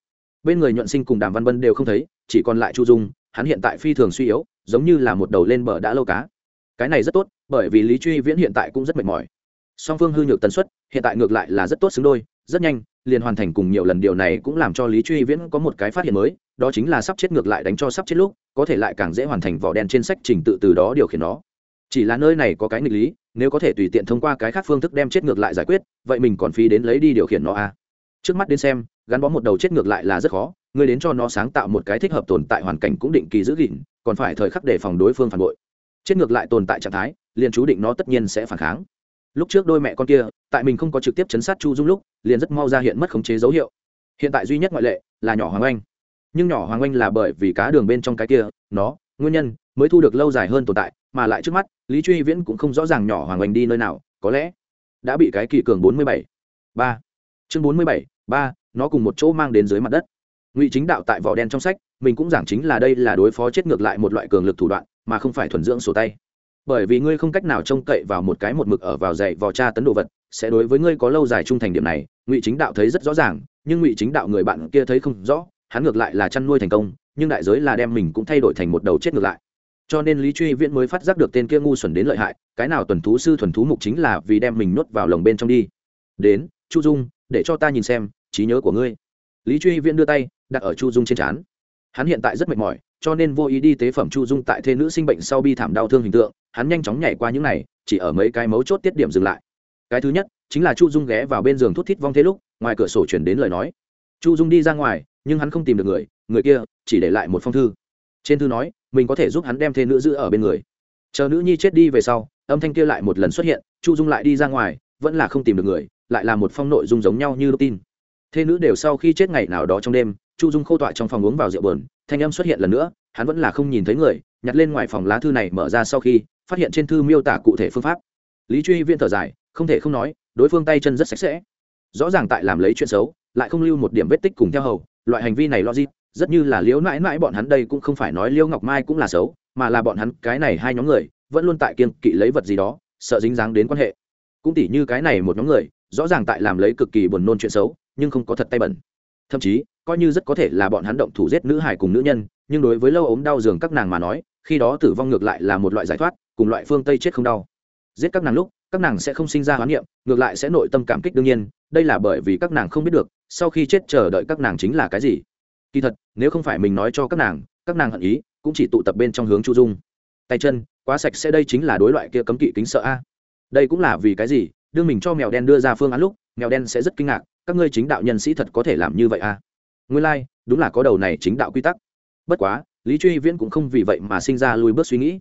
Bên người nhuận sinh cùng đàm văn bân đều không thấy, chỉ còn lại chu dung, hắn hiện tại phi thường suy yếu, giống như là một đầu lên bờ đã lâu cá. Cái này rất tốt, bởi vì lý truy viễn hiện tại cũng rất mệt mỏi. Song phương hư nhược tần suất, hiện tại ngược lại là rất tốt xứng đôi, rất nhanh, liền hoàn thành cùng nhiều lần điều này cũng làm cho lý truy viễn có một cái phát hiện mới, đó chính là sắp chết ngược lại đánh cho sắp chết lúc, có thể lại càng dễ hoàn thành vỏ đen trên sách trình tự từ đó điều khiển nó chỉ là nơi này có cái nghịch lý, nếu có thể tùy tiện thông qua cái khác phương thức đem chết ngược lại giải quyết, vậy mình còn phí đến lấy đi điều khiển nó à. trước mắt đến xem, gắn bó một đầu chết ngược lại là rất khó người đến cho nó sáng tạo một cái thích hợp tồn tại hoàn cảnh cũng định kỳ giữ gìn, còn phải thời khắc để phòng đối phương phản bội. Chết ngược lại tồn tại trạng thái, liền chú định nó tất nhiên sẽ phản kháng. Lúc trước đôi mẹ con kia, tại mình không có trực tiếp chấn sát chu dung lúc, liền rất mau ra hiện mất khống chế dấu hiệu. Hiện tại duy nhất ngoại lệ là nhỏ hoàng anh nhưng nhỏ hoàng anh là bởi vì cá đường bên trong cái kia, nó, nguyên nhân, mới thu được lâu dài hơn tồn tại mà lại trước mắt, lý truy viễn cũng không rõ ràng nhỏ hoàng anh đi nơi nào, có lẽ đã bị cái kỳ cường bốn mươi bảy. Ba. Chương bốn mươi bảy, ba, nó cùng một chỗ mang đến dưới mặt đất. Ngụy chính đạo tại vỏ đen trong sách, mình cũng giảng chính là đây là đối phó chết ngược lại một loại cường lực thủ đoạn, mà không phải thuần dưỡng sổ tay. Bởi vì ngươi không cách nào trông cậy vào một cái một mực ở vào dạy vò tra tấn đồ vật, sẽ đối với ngươi có lâu dài trung thành điểm này, ngụy chính đạo thấy rất rõ ràng, nhưng ngụy chính đạo người bạn kia thấy không rõ, hắn ngược lại là chăn nuôi thành công, nhưng đại giới là đem mình cũng thay đổi thành một đầu chết ngược lại cho nên lý truy viễn mới phát giác được tên kia ngu xuẩn đến lợi hại, cái nào tuần thú sư thuần thú mục chính là vì đem mình nuốt vào lồng bên trong đi. Đến, chu dung, để cho ta nhìn xem trí nhớ của ngươi. Lý truy viễn đưa tay, đặt ở chu dung trên trán. Hắn hiện tại rất mệt mỏi, cho nên vô ý đi tế phẩm chu dung tại thê nữ sinh bệnh sau bi thảm đau thương hình tượng, hắn nhanh chóng nhảy qua những này, chỉ ở mấy cái mấu chốt tiết điểm dừng lại. Cái thứ nhất, chính là chu dung ghé vào bên giường thút thít vong thế lúc, ngoài cửa sổ chuyển đến lời nói. Chu dung đi ra ngoài, nhưng hắn không tìm được người người kia chỉ để lại một phong thư. Trên thư nói mình có thể giúp hắn đem thê nữ giữ ở bên người. Chờ nữ nhi chết đi về sau, âm thanh kia lại một lần xuất hiện, chu dung lại đi ra ngoài, vẫn là không tìm được người, lại là một phong nội dung giống nhau như tin. Thê nữ đều sau khi chết ngày nào đó trong đêm, chu dung khô tọa trong phòng uống vào rượu bờn thanh âm xuất hiện lần nữa, hắn vẫn là không nhìn thấy người, nhặt lên ngoài phòng lá thư này mở ra sau khi, phát hiện trên thư miêu tả cụ thể phương pháp. Lý truy viên thở dài, không thể không nói, đối phương tay chân rất sạch sẽ. Rõ ràng tại làm lấy chuyện xấu, lại không lưu một điểm vết tích cùng theo hầu, loại hành vi này logic rất như là liễu mãi mãi bọn hắn đây cũng không phải nói liễu ngọc mai cũng là xấu, mà là bọn hắn cái này hai nhóm người, vẫn luôn tại kiên kỵ lấy vật gì đó, sợ dính dáng đến quan hệ. Cũng tỉ như cái này một nhóm người, rõ ràng tại làm lấy cực kỳ buồn nôn chuyện xấu, nhưng không có thật tay bẩn. Thậm chí, coi như rất có thể là bọn hắn động thủ giết nữ hải cùng nữ nhân, nhưng đối với lâu ốm đau giường các nàng mà nói, khi đó tử vong ngược lại là một loại giải thoát, cùng loại phương tây chết không đau. Giết các nàng lúc, các nàng sẽ không sinh ra hoán niệm, ngược lại sẽ nội tâm cảm kích đương nhiên, đây là bởi vì các nàng không biết được, sau khi chết chờ đợi các nàng chính là cái gì kỳ thật nếu không phải mình nói cho các nàng các nàng hận ý cũng chỉ tụ tập bên trong hướng chu dung. Tay chân quá sạch sẽ đây chính là đối loại kia cấm kỵ kính sợ a. Đây cũng là vì cái gì? Đương mình cho mèo đen đưa ra phương án lúc mèo đen sẽ rất kinh ngạc các ngươi chính đạo nhân sĩ thật có thể làm như vậy a? Nguyên lai、like, đúng là có đầu này chính đạo quy tắc. Bất quá lý truy viễn cũng không vì vậy mà sinh ra lùi bước suy nghĩ.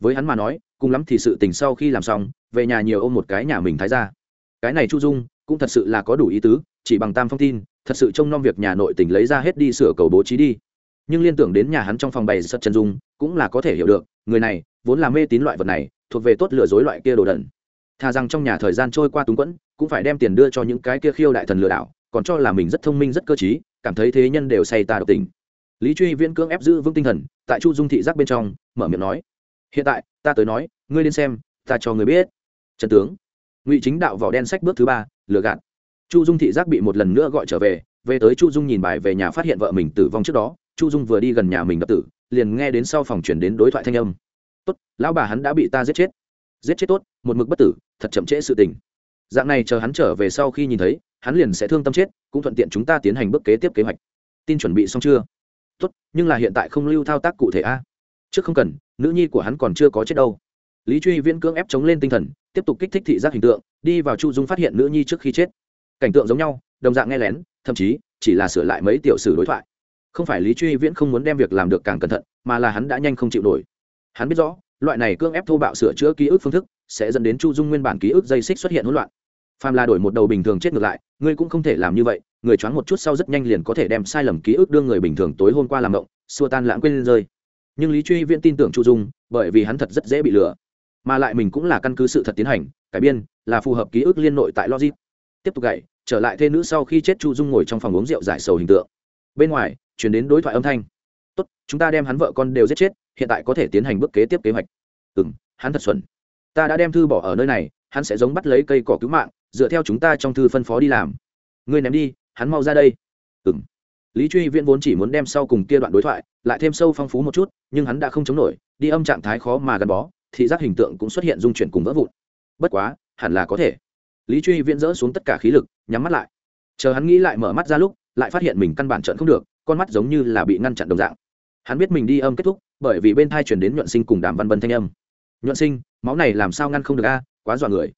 Với hắn mà nói cùng lắm thì sự tình sau khi làm xong về nhà nhiều ôm một cái nhà mình thái ra cái này chu dung cũng thật sự là có đủ ý tứ chỉ bằng tam phong tin thật sự trông nom việc nhà nội tỉnh lấy ra hết đi sửa cầu bố trí đi. Nhưng liên tưởng đến nhà hắn trong phòng bày sật chân dung, cũng là có thể hiểu được, người này, vốn là mê tín loại vật này, thuộc về tốt lừa dối loại kia đồ đần. Thà rằng trong nhà thời gian trôi qua túng quẫn, cũng phải đem tiền đưa cho những cái kia khiêu đại thần lừa đảo, còn cho là mình rất thông minh, rất cơ t cảm thấy thế nhân đều say ta độc tình. Lý truy viễn cưỡng ép giữ vững tinh thần, tại chu dung thị giác bên trong, mở miệng nói, hiện tại, ta tới nói, ngươi lên xem, ta cho người biết. Trần tướng, ngụy chính đạo vỏ đen sách bước thứ ba, lừa gạt chu dung thị giác bị một lần nữa gọi trở về về tới chu dung nhìn bài về nhà phát hiện vợ mình tử vong trước đó, chu dung vừa đi gần nhà mình đập tử, liền nghe đến sau phòng chuyển đến đối thoại thanh âm. Tốt, lão bà hắn đã bị ta giết chết. Giết chết tốt, một mực bất tử, thật chậm trễ sự tình. Dạng này chờ hắn trở về sau khi nhìn thấy, hắn liền sẽ thương tâm chết, cũng thuận tiện chúng ta tiến hành bước kế tiếp kế hoạch. Tin chuẩn bị xong chưa? Tốt, nhưng là hiện tại không lưu thao tác cụ thể a. Trước không cần, nữ nhi của hắn còn chưa có chết đâu. Lý truy viễn cưỡng ép chống lên tinh thần, tiếp tục kích thích thị giác hình tượng, đi vào chu dung phát hiện nữ nhi trước khi chết cảnh tượng giống nhau, đồng dạng nghe lén, thậm chí chỉ là sửa lại mấy tiểu sử đối thoại. Không phải lý truy viễn không muốn đem việc làm được càng cẩn thận, mà là hắn đã nhanh không chịu nổi. Hắn biết rõ, loại này cưỡng ép thô bạo sửa chữa ký ức phương thức sẽ dẫn đến chu dung nguyên bản ký ức dây xích xuất hiện hỗn loạn. Phàm là đổi một đầu bình thường chết ngược lại, ngươi cũng không thể làm như vậy, người choáng một chút sau rất nhanh liền có thể đem sai lầm ký ức đưa người bình thường tối hôm qua làm động xua tan lãng quên rơi. Nhưng lý truy viễn tin tưởng chu dung, bởi vì hắn thật rất dễ bị lừa. Mà lại mình cũng là căn cứ sự thật tiến hành, cải biên, là phù hợp ký ức liên nội tại logic tiếp tục gậy trở lại thê nữ sau khi chết chu dung ngồi trong phòng uống rượu giải sầu hình tượng. Bên ngoài chuyển đến đối thoại âm thanh. Tốt, chúng ta đem hắn vợ con đều giết chết, hiện tại có thể tiến hành bước kế tiếp kế hoạch. Ừ m hắn thật xuẩn. Ta đã đem thư bỏ ở nơi này, hắn sẽ giống bắt lấy cây cỏ cứu mạng, dựa theo chúng ta trong thư phân phó đi làm. Ngươi ném đi, hắn mau ra đây. Ừ m lý truy viễn vốn chỉ muốn đem sau cùng kia đoạn đối thoại, lại thêm sâu phong phú một chút, nhưng hắn đã không chống nổi, đi âm trạng thái khó mà gắn bó, thị giác hình tượng cũng xuất hiện dung chuyển cùng vỡ vụn. Bất quá, hẳn là có thể lý truy viễn dỡ xuống tất cả khí lực, nhắm mắt lại. Chờ hắn nghĩ lại mở mắt ra lúc, lại phát hiện mình căn bản trận không được, con mắt giống như là bị ngăn chặn đồng dạng. Hắn biết mình đi âm kết thúc, bởi vì bên thai chuyển đến nhuận sinh cùng đàm văn vân thanh âm. Nhuận sinh, máu này làm sao ngăn không được a? Quá dọa người.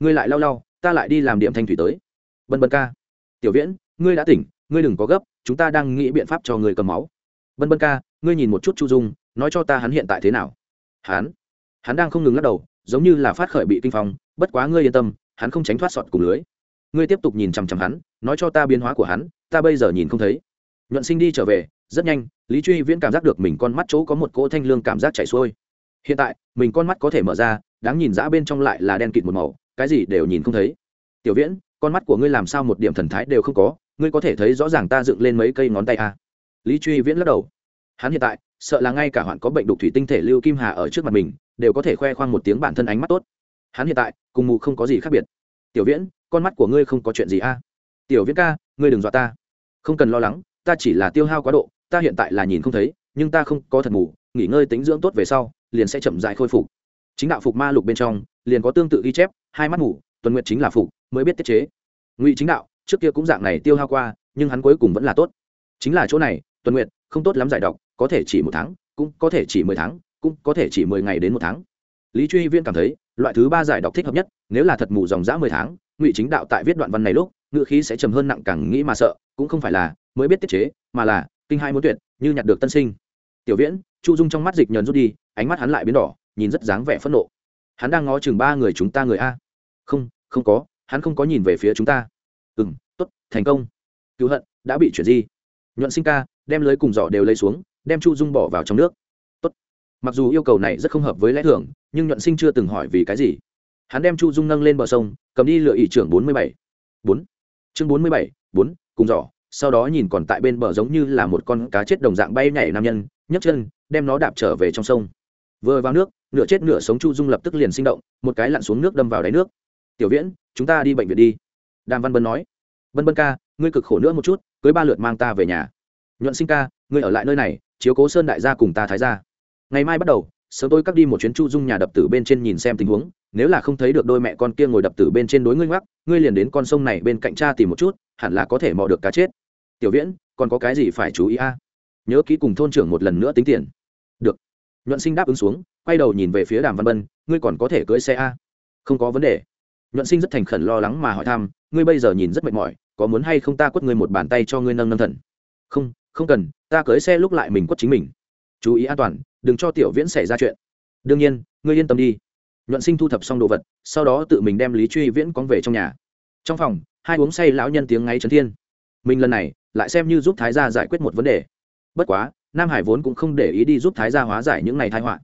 Ngươi lại lau lau, ta lại đi làm điểm thanh thủy tới. Bân bân ca. Tiểu viễn, ngươi đã tỉnh, ngươi đừng có gấp, chúng ta đang nghĩ biện pháp cho người cầm máu. Bân bân ca, ngươi nhìn một chút chu dung, nói cho ta hắn hiện tại thế nào. Hắn? Hắn đang không ngừng lắc đầu, giống như là phát khởi bị kinh phong, bất quá ngươi yên tâm hắn không tránh thoát sọt cùng lưới. Ngươi tiếp tục nhìn chằm chằm hắn, nói cho ta biến hóa của hắn, ta bây giờ nhìn không thấy. Nhuận sinh đi trở về, rất nhanh, lý truy viễn cảm giác được mình con mắt chỗ có một cỗ thanh lương cảm giác chảy xuôi. Hiện tại, mình con mắt có thể mở ra, đáng nhìn dã bên trong lại là đen kịt một màu, cái gì đều nhìn không thấy. Tiểu viễn, con mắt của ngươi làm sao một điểm thần thái đều không có, ngươi có thể thấy rõ ràng ta dựng lên mấy cây ngón tay à. lý truy viễn lắc đầu. Hắn hiện tại, sợ là ngay cả hoạn có bệnh đục thủy tinh thể lưu kim hà ở trước mặt mình, đều có thể khoe khoang một tiếng bản thân ánh mắt tốt hắn hiện tại cùng mù không có gì khác biệt. Tiểu viễn, con mắt của ngươi không có chuyện gì a? À? tiểu viễn ca, ngươi đừng dọa ta. Không cần lo lắng, ta chỉ là tiêu hao quá độ, ta hiện tại là nhìn không thấy, nhưng ta không có thật mù, nghỉ ngơi tính dưỡng tốt về sau, liền sẽ chậm dại khôi phục. Chính đạo phục ma lục bên trong, liền có tương tự ghi chép, hai mắt mù, tuần nguyện chính là phục, mới biết tiết chế. Ngụy chính đạo, trước kia cũng dạng này tiêu hao qua, nhưng hắn cuối cùng vẫn là tốt. Chính là chỗ này, tuần nguyện không tốt lắm giải độc, có thể chỉ một tháng, cũng có thể chỉ mười tháng, cũng có thể chỉ mười ngày đến một tháng lý truy viên cảm thấy, loại thứ ba giải đọc thích hợp nhất, nếu là thật mù dòng dã mười tháng, ngụy chính đạo tại viết đoạn văn này lúc ngự khí sẽ trầm hơn nặng càng nghĩ mà sợ, cũng không phải là mới biết tiết chế, mà là kinh hai muốn tuyệt, như nhặt được tân sinh. Tiểu viễn, chu dung trong mắt dịch nhờn rút đi, ánh mắt hắn lại biến đỏ, nhìn rất dáng vẻ phẫn nộ. Hắn đang ngó chừng ba người chúng ta người a. Không không có, hắn không có nhìn về phía chúng ta. Ừ m t ố t thành công. Cứu hận, đã bị chuyển di. Nhuận sinh ca, đem lưới cùng giỏ đều lấy xuống, đem chu dung bỏ vào trong nước. Tốt. mặc dù yêu cầu này rất không hợp với lẽ thường nhưng nhuận sinh chưa từng hỏi vì cái gì. Hắn đem chu dung nâng lên bờ sông, cầm đi lựa ỷ trưởng bốn mươi bảy. Bốn. Chương bốn mươi bảy, bốn, cùng giỏ, sau đó nhìn còn tại bên bờ giống như là một con cá chết đồng dạng bay nhảy nam nhân, nhấc chân, đem nó đạp trở về trong sông. Vừa vào nước, nửa chết nửa sống chu dung lập tức liền sinh động, một cái lặn xuống nước đâm vào đáy nước. Tiểu viễn, chúng ta đi bệnh viện đi. Đàm văn bân nói. Vân bân ca, ngươi cực khổ nữa một chút, cưới ba lượt mang ta về nhà. Nhuận sinh ca, ngươi ở lại nơi này, chiếu cố sơn đại gia cùng ta thái gia. Ngày mai bắt đầu sớm tôi cắt đi một chuyến chu dung nhà đập tử bên trên nhìn xem tình huống, nếu là không thấy được đôi mẹ con kia ngồi đập tử bên trên đối ngươi ngoắc, ngươi liền đến con sông này bên cạnh cha tìm một chút, hẳn là có thể mò được cá chết. Tiểu viễn, còn có cái gì phải chú ý a? Nhớ kỹ cùng thôn trưởng một lần nữa tính tiền. Được. Nhuận sinh đáp ứng xuống, quay đầu nhìn về phía đàm văn bân, ngươi còn có thể cưỡi xe a? Không có vấn đề. Nhuận sinh rất thành khẩn lo lắng mà hỏi thăm, ngươi bây giờ nhìn rất mệt mỏi, có muốn hay không ta quất ngươi một bàn tay cho ngươi nâng nâng thần? Không không cần, ta cưỡi xe lúc lại mình quất chính mình. Chú ý an toàn đừng cho tiểu viễn xảy ra chuyện. Đương nhiên, ngươi yên tâm đi. Nhuận sinh thu thập xong đồ vật, sau đó tự mình đem lý truy viễn cóng về trong nhà. Trong phòng, hai uống say lão nhân tiếng ngáy trấn thiên. Mình lần này, lại xem như giúp thái gia giải quyết một vấn đề. Bất quá, nam hải vốn cũng không để ý đi giúp thái gia hóa giải những này thái họa.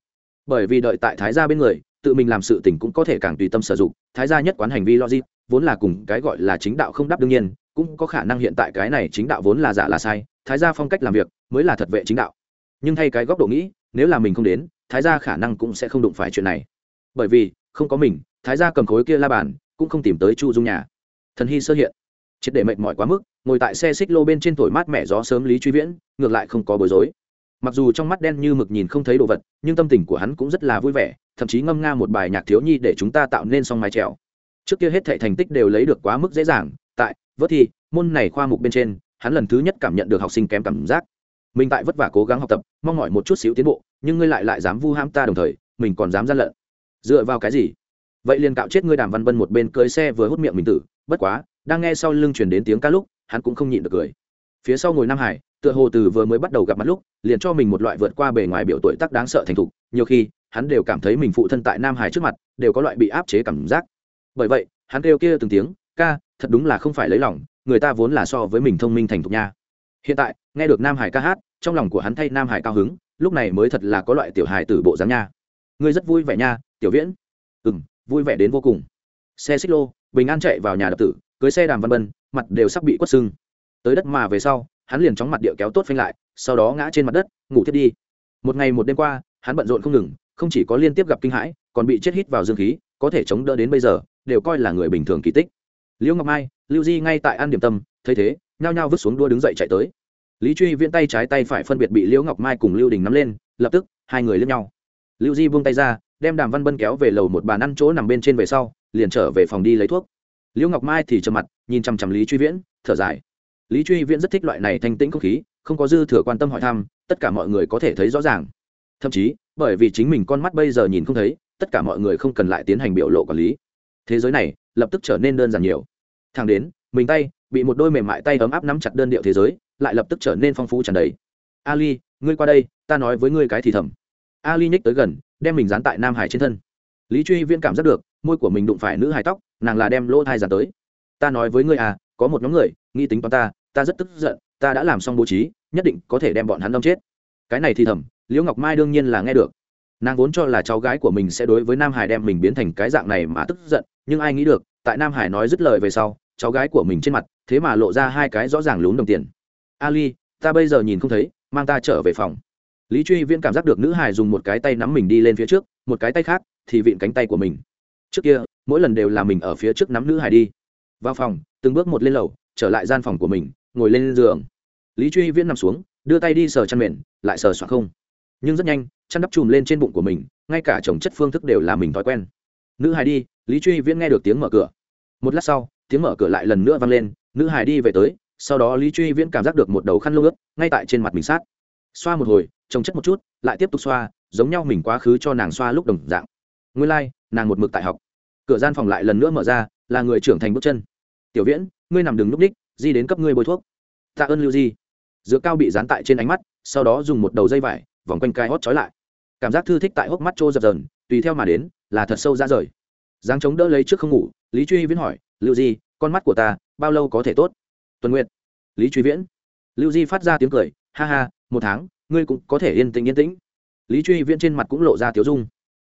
Bởi vì đợi tại thái gia bên người, tự mình làm sự tình cũng có thể càng tùy tâm sử dụng. Thái gia nhất quán hành vi logic, vốn là cùng cái gọi là chính đạo không đáp đương nhiên, cũng có khả năng hiện tại cái này chính đạo vốn là giả là sai. Thái gia phong cách làm việc, mới là thật vệ chính đạo. Nhưng thay cái góc độ nghĩ nếu là mình không đến, thái gia khả năng cũng sẽ không đụng phải chuyện này. Bởi vì, không có mình, thái gia cầm khối kia la bàn, cũng không tìm tới chu dung nhà. Thần hy sơ hiện. Triệt để mệt mỏi quá mức, ngồi tại xe xích lô bên trên thổi mát mẻ gió sớm lý truy viễn, ngược lại không có bối rối. Mặc dù trong mắt đen như mực nhìn không thấy đồ vật, nhưng tâm tình của hắn cũng rất là vui vẻ, thậm chí ngâm nga một bài nhạc thiếu nhi để chúng ta tạo nên song mái trèo. Trước kia hết thệ thành tích đều lấy được quá mức dễ dàng, tại vớt thi, môn này khoa mục bên trên, hắn lần thứ nhất cảm nhận được học sinh kém cảm giác mình tại vất vả cố gắng học tập, mong mỏi một chút xíu tiến bộ, nhưng ngươi lại lại dám vu ham ta đồng thời, mình còn dám gian lận. Dựa vào cái gì? Vậy liền cạo chết ngươi đàm văn bân một bên cưới xe vừa hút miệng mình tử, bất quá, đang nghe sau lưng chuyển đến tiếng ca lúc, hắn cũng không nhịn được cười. Phía sau ngồi nam hải, tựa hồ từ vừa mới bắt đầu gặp mặt lúc, liền cho mình một loại vượt qua bề ngoài biểu tuổi tác đáng sợ thành thục, nhiều khi, hắn đều cảm thấy mình phụ thân tại nam hải trước mặt, đều có loại bị áp chế cảm giác. Bởi vậy, hắn kêu kia từng tiếng, ca, thật đúng là không phải lấy lòng, người ta vốn là so với mình thông minh thành thục nha. Hiện tại nghe được nam hải ca hát, trong lòng của hắn thay nam hải cao hứng, lúc này mới thật là có loại tiểu hài từ bộ dáng nha. Ngươi rất vui vẻ nha, tiểu viễn. Ừ m vui vẻ đến vô cùng. Xe xích lô, bình an chạy vào nhà đập tử, cưới xe đàm văn bân, mặt đều sắp bị quất sưng. Tới đất mà về sau, hắn liền chóng mặt địa kéo tốt phanh lại, sau đó ngã trên mặt đất, ngủ thiết đi. Một ngày một đêm qua, hắn bận rộn không ngừng, không chỉ có liên tiếp gặp kinh hãi, còn bị chết hít vào dương khí, có thể chống đỡ đến bây giờ, đều coi là người bình thường kỳ tích. Liễu ngọc mai, lưu di ngay tại ăn điểm tâm, thấy thế, nhao nhao vứt xuống đua đứng dậy chạy tới lý truy viễn tay trái tay phải phân biệt bị liễu ngọc mai cùng lưu đình nắm lên, lập tức, hai người lên nhau. Lưu di buông tay ra, đem đàm văn bân kéo về lầu một bàn ăn chỗ nằm bên trên về sau, liền trở về phòng đi lấy thuốc. Liễu ngọc mai thì trầm mặt, nhìn chằm chằm lý truy viễn, thở dài. Lý truy viễn rất thích loại này thanh tĩnh không khí, không có dư thừa quan tâm hỏi thăm, tất cả mọi người có thể thấy rõ ràng. Thậm chí, bởi vì chính mình con mắt bây giờ nhìn không thấy, tất cả mọi người không cần lại tiến hành biểu lộ quản lý. Thế giới này, lập tức trở nên đơn giản nhiều. Thang đến, mình tay, bị một đôi mềm mại tay ấm áp nắm chặt đơn điệu thế giới lại lập tức trở nên phong phú tràn đầy. Ali, ngươi qua đây, ta nói với ngươi cái thì thầm. Ali nhích tới gần, đem mình dán tại nam hải trên thân. Lý truy viễn cảm giác được, môi của mình đụng phải nữ hải tóc, nàng là đem lỗ thai dàn tới. Ta nói với ngươi à có một nhóm người nghi tính toán ta ta rất tức giận, ta đã làm xong bố trí, nhất định có thể đem bọn hắn đâm chết. Cái này thì thầm, liễu ngọc mai đương nhiên là nghe được. Nàng vốn cho là cháu gái của mình sẽ đối với nam hải đem mình biến thành cái dạng này mà tức giận, nhưng ai nghĩ được, tại nam hải nói dứt lời về sau, cháu gái của mình trên mặt, thế mà lộ ra hai cái rõ ràng lún đồng tiền ali, ta bây giờ nhìn không thấy, mang ta trở về phòng. Lý truy viễn cảm giác được nữ hải dùng một cái tay nắm mình đi lên phía trước, một cái tay khác thì vịn cánh tay của mình. Trước kia, mỗi lần đều là mình ở phía trước nắm nữ hải đi. Vào phòng, từng bước một lên lầu, trở lại gian phòng của mình, ngồi lên giường. Lý truy viễn nằm xuống, đưa tay đi sờ chăn mền, lại sờ soạn không. Nhưng rất nhanh, chăn đắp chùm lên trên bụng của mình, ngay cả chồng chất phương thức đều là mình thói quen. Nữ hải đi, lý truy viễn nghe được tiếng mở cửa. Một lát sau, tiếng mở cửa lại lần nữa vang lên, nữ hải đi về tới sau đó lý truy viễn cảm giác được một đầu khăn lông ướt ngay tại trên mặt mình sát xoa một hồi trồng chất một chút lại tiếp tục xoa giống nhau mình quá khứ cho nàng xoa lúc đồng dạng nguyên lai、like, nàng một mực tại học. Cửa gian phòng lại lần nữa mở ra là người trưởng thành bước chân. Tiểu viễn ngươi nằm đừng núp ních di đến cấp ngươi bôi thuốc. Tạ ơn lưu di. Dựa cao bị dán tại trên ánh mắt sau đó dùng một đầu dây vải vòng quanh cai hót trói lại. Cảm giác thư thích tại hốc mắt trô dập dờn tùy theo mà đến là thật sâu ra rời. Giáng chống đỡ lấy trước không ngủ lý truy viễn hỏi lưu di con mắt của ta bao lâu có thể tốt? Tuần nguyện lý truy viễn. Lưu di phát ra tiếng cười, ha ha, một tháng, ngươi cũng có thể yên tĩnh yên tĩnh. Lý truy viễn trên mặt cũng lộ ra tiếu dung.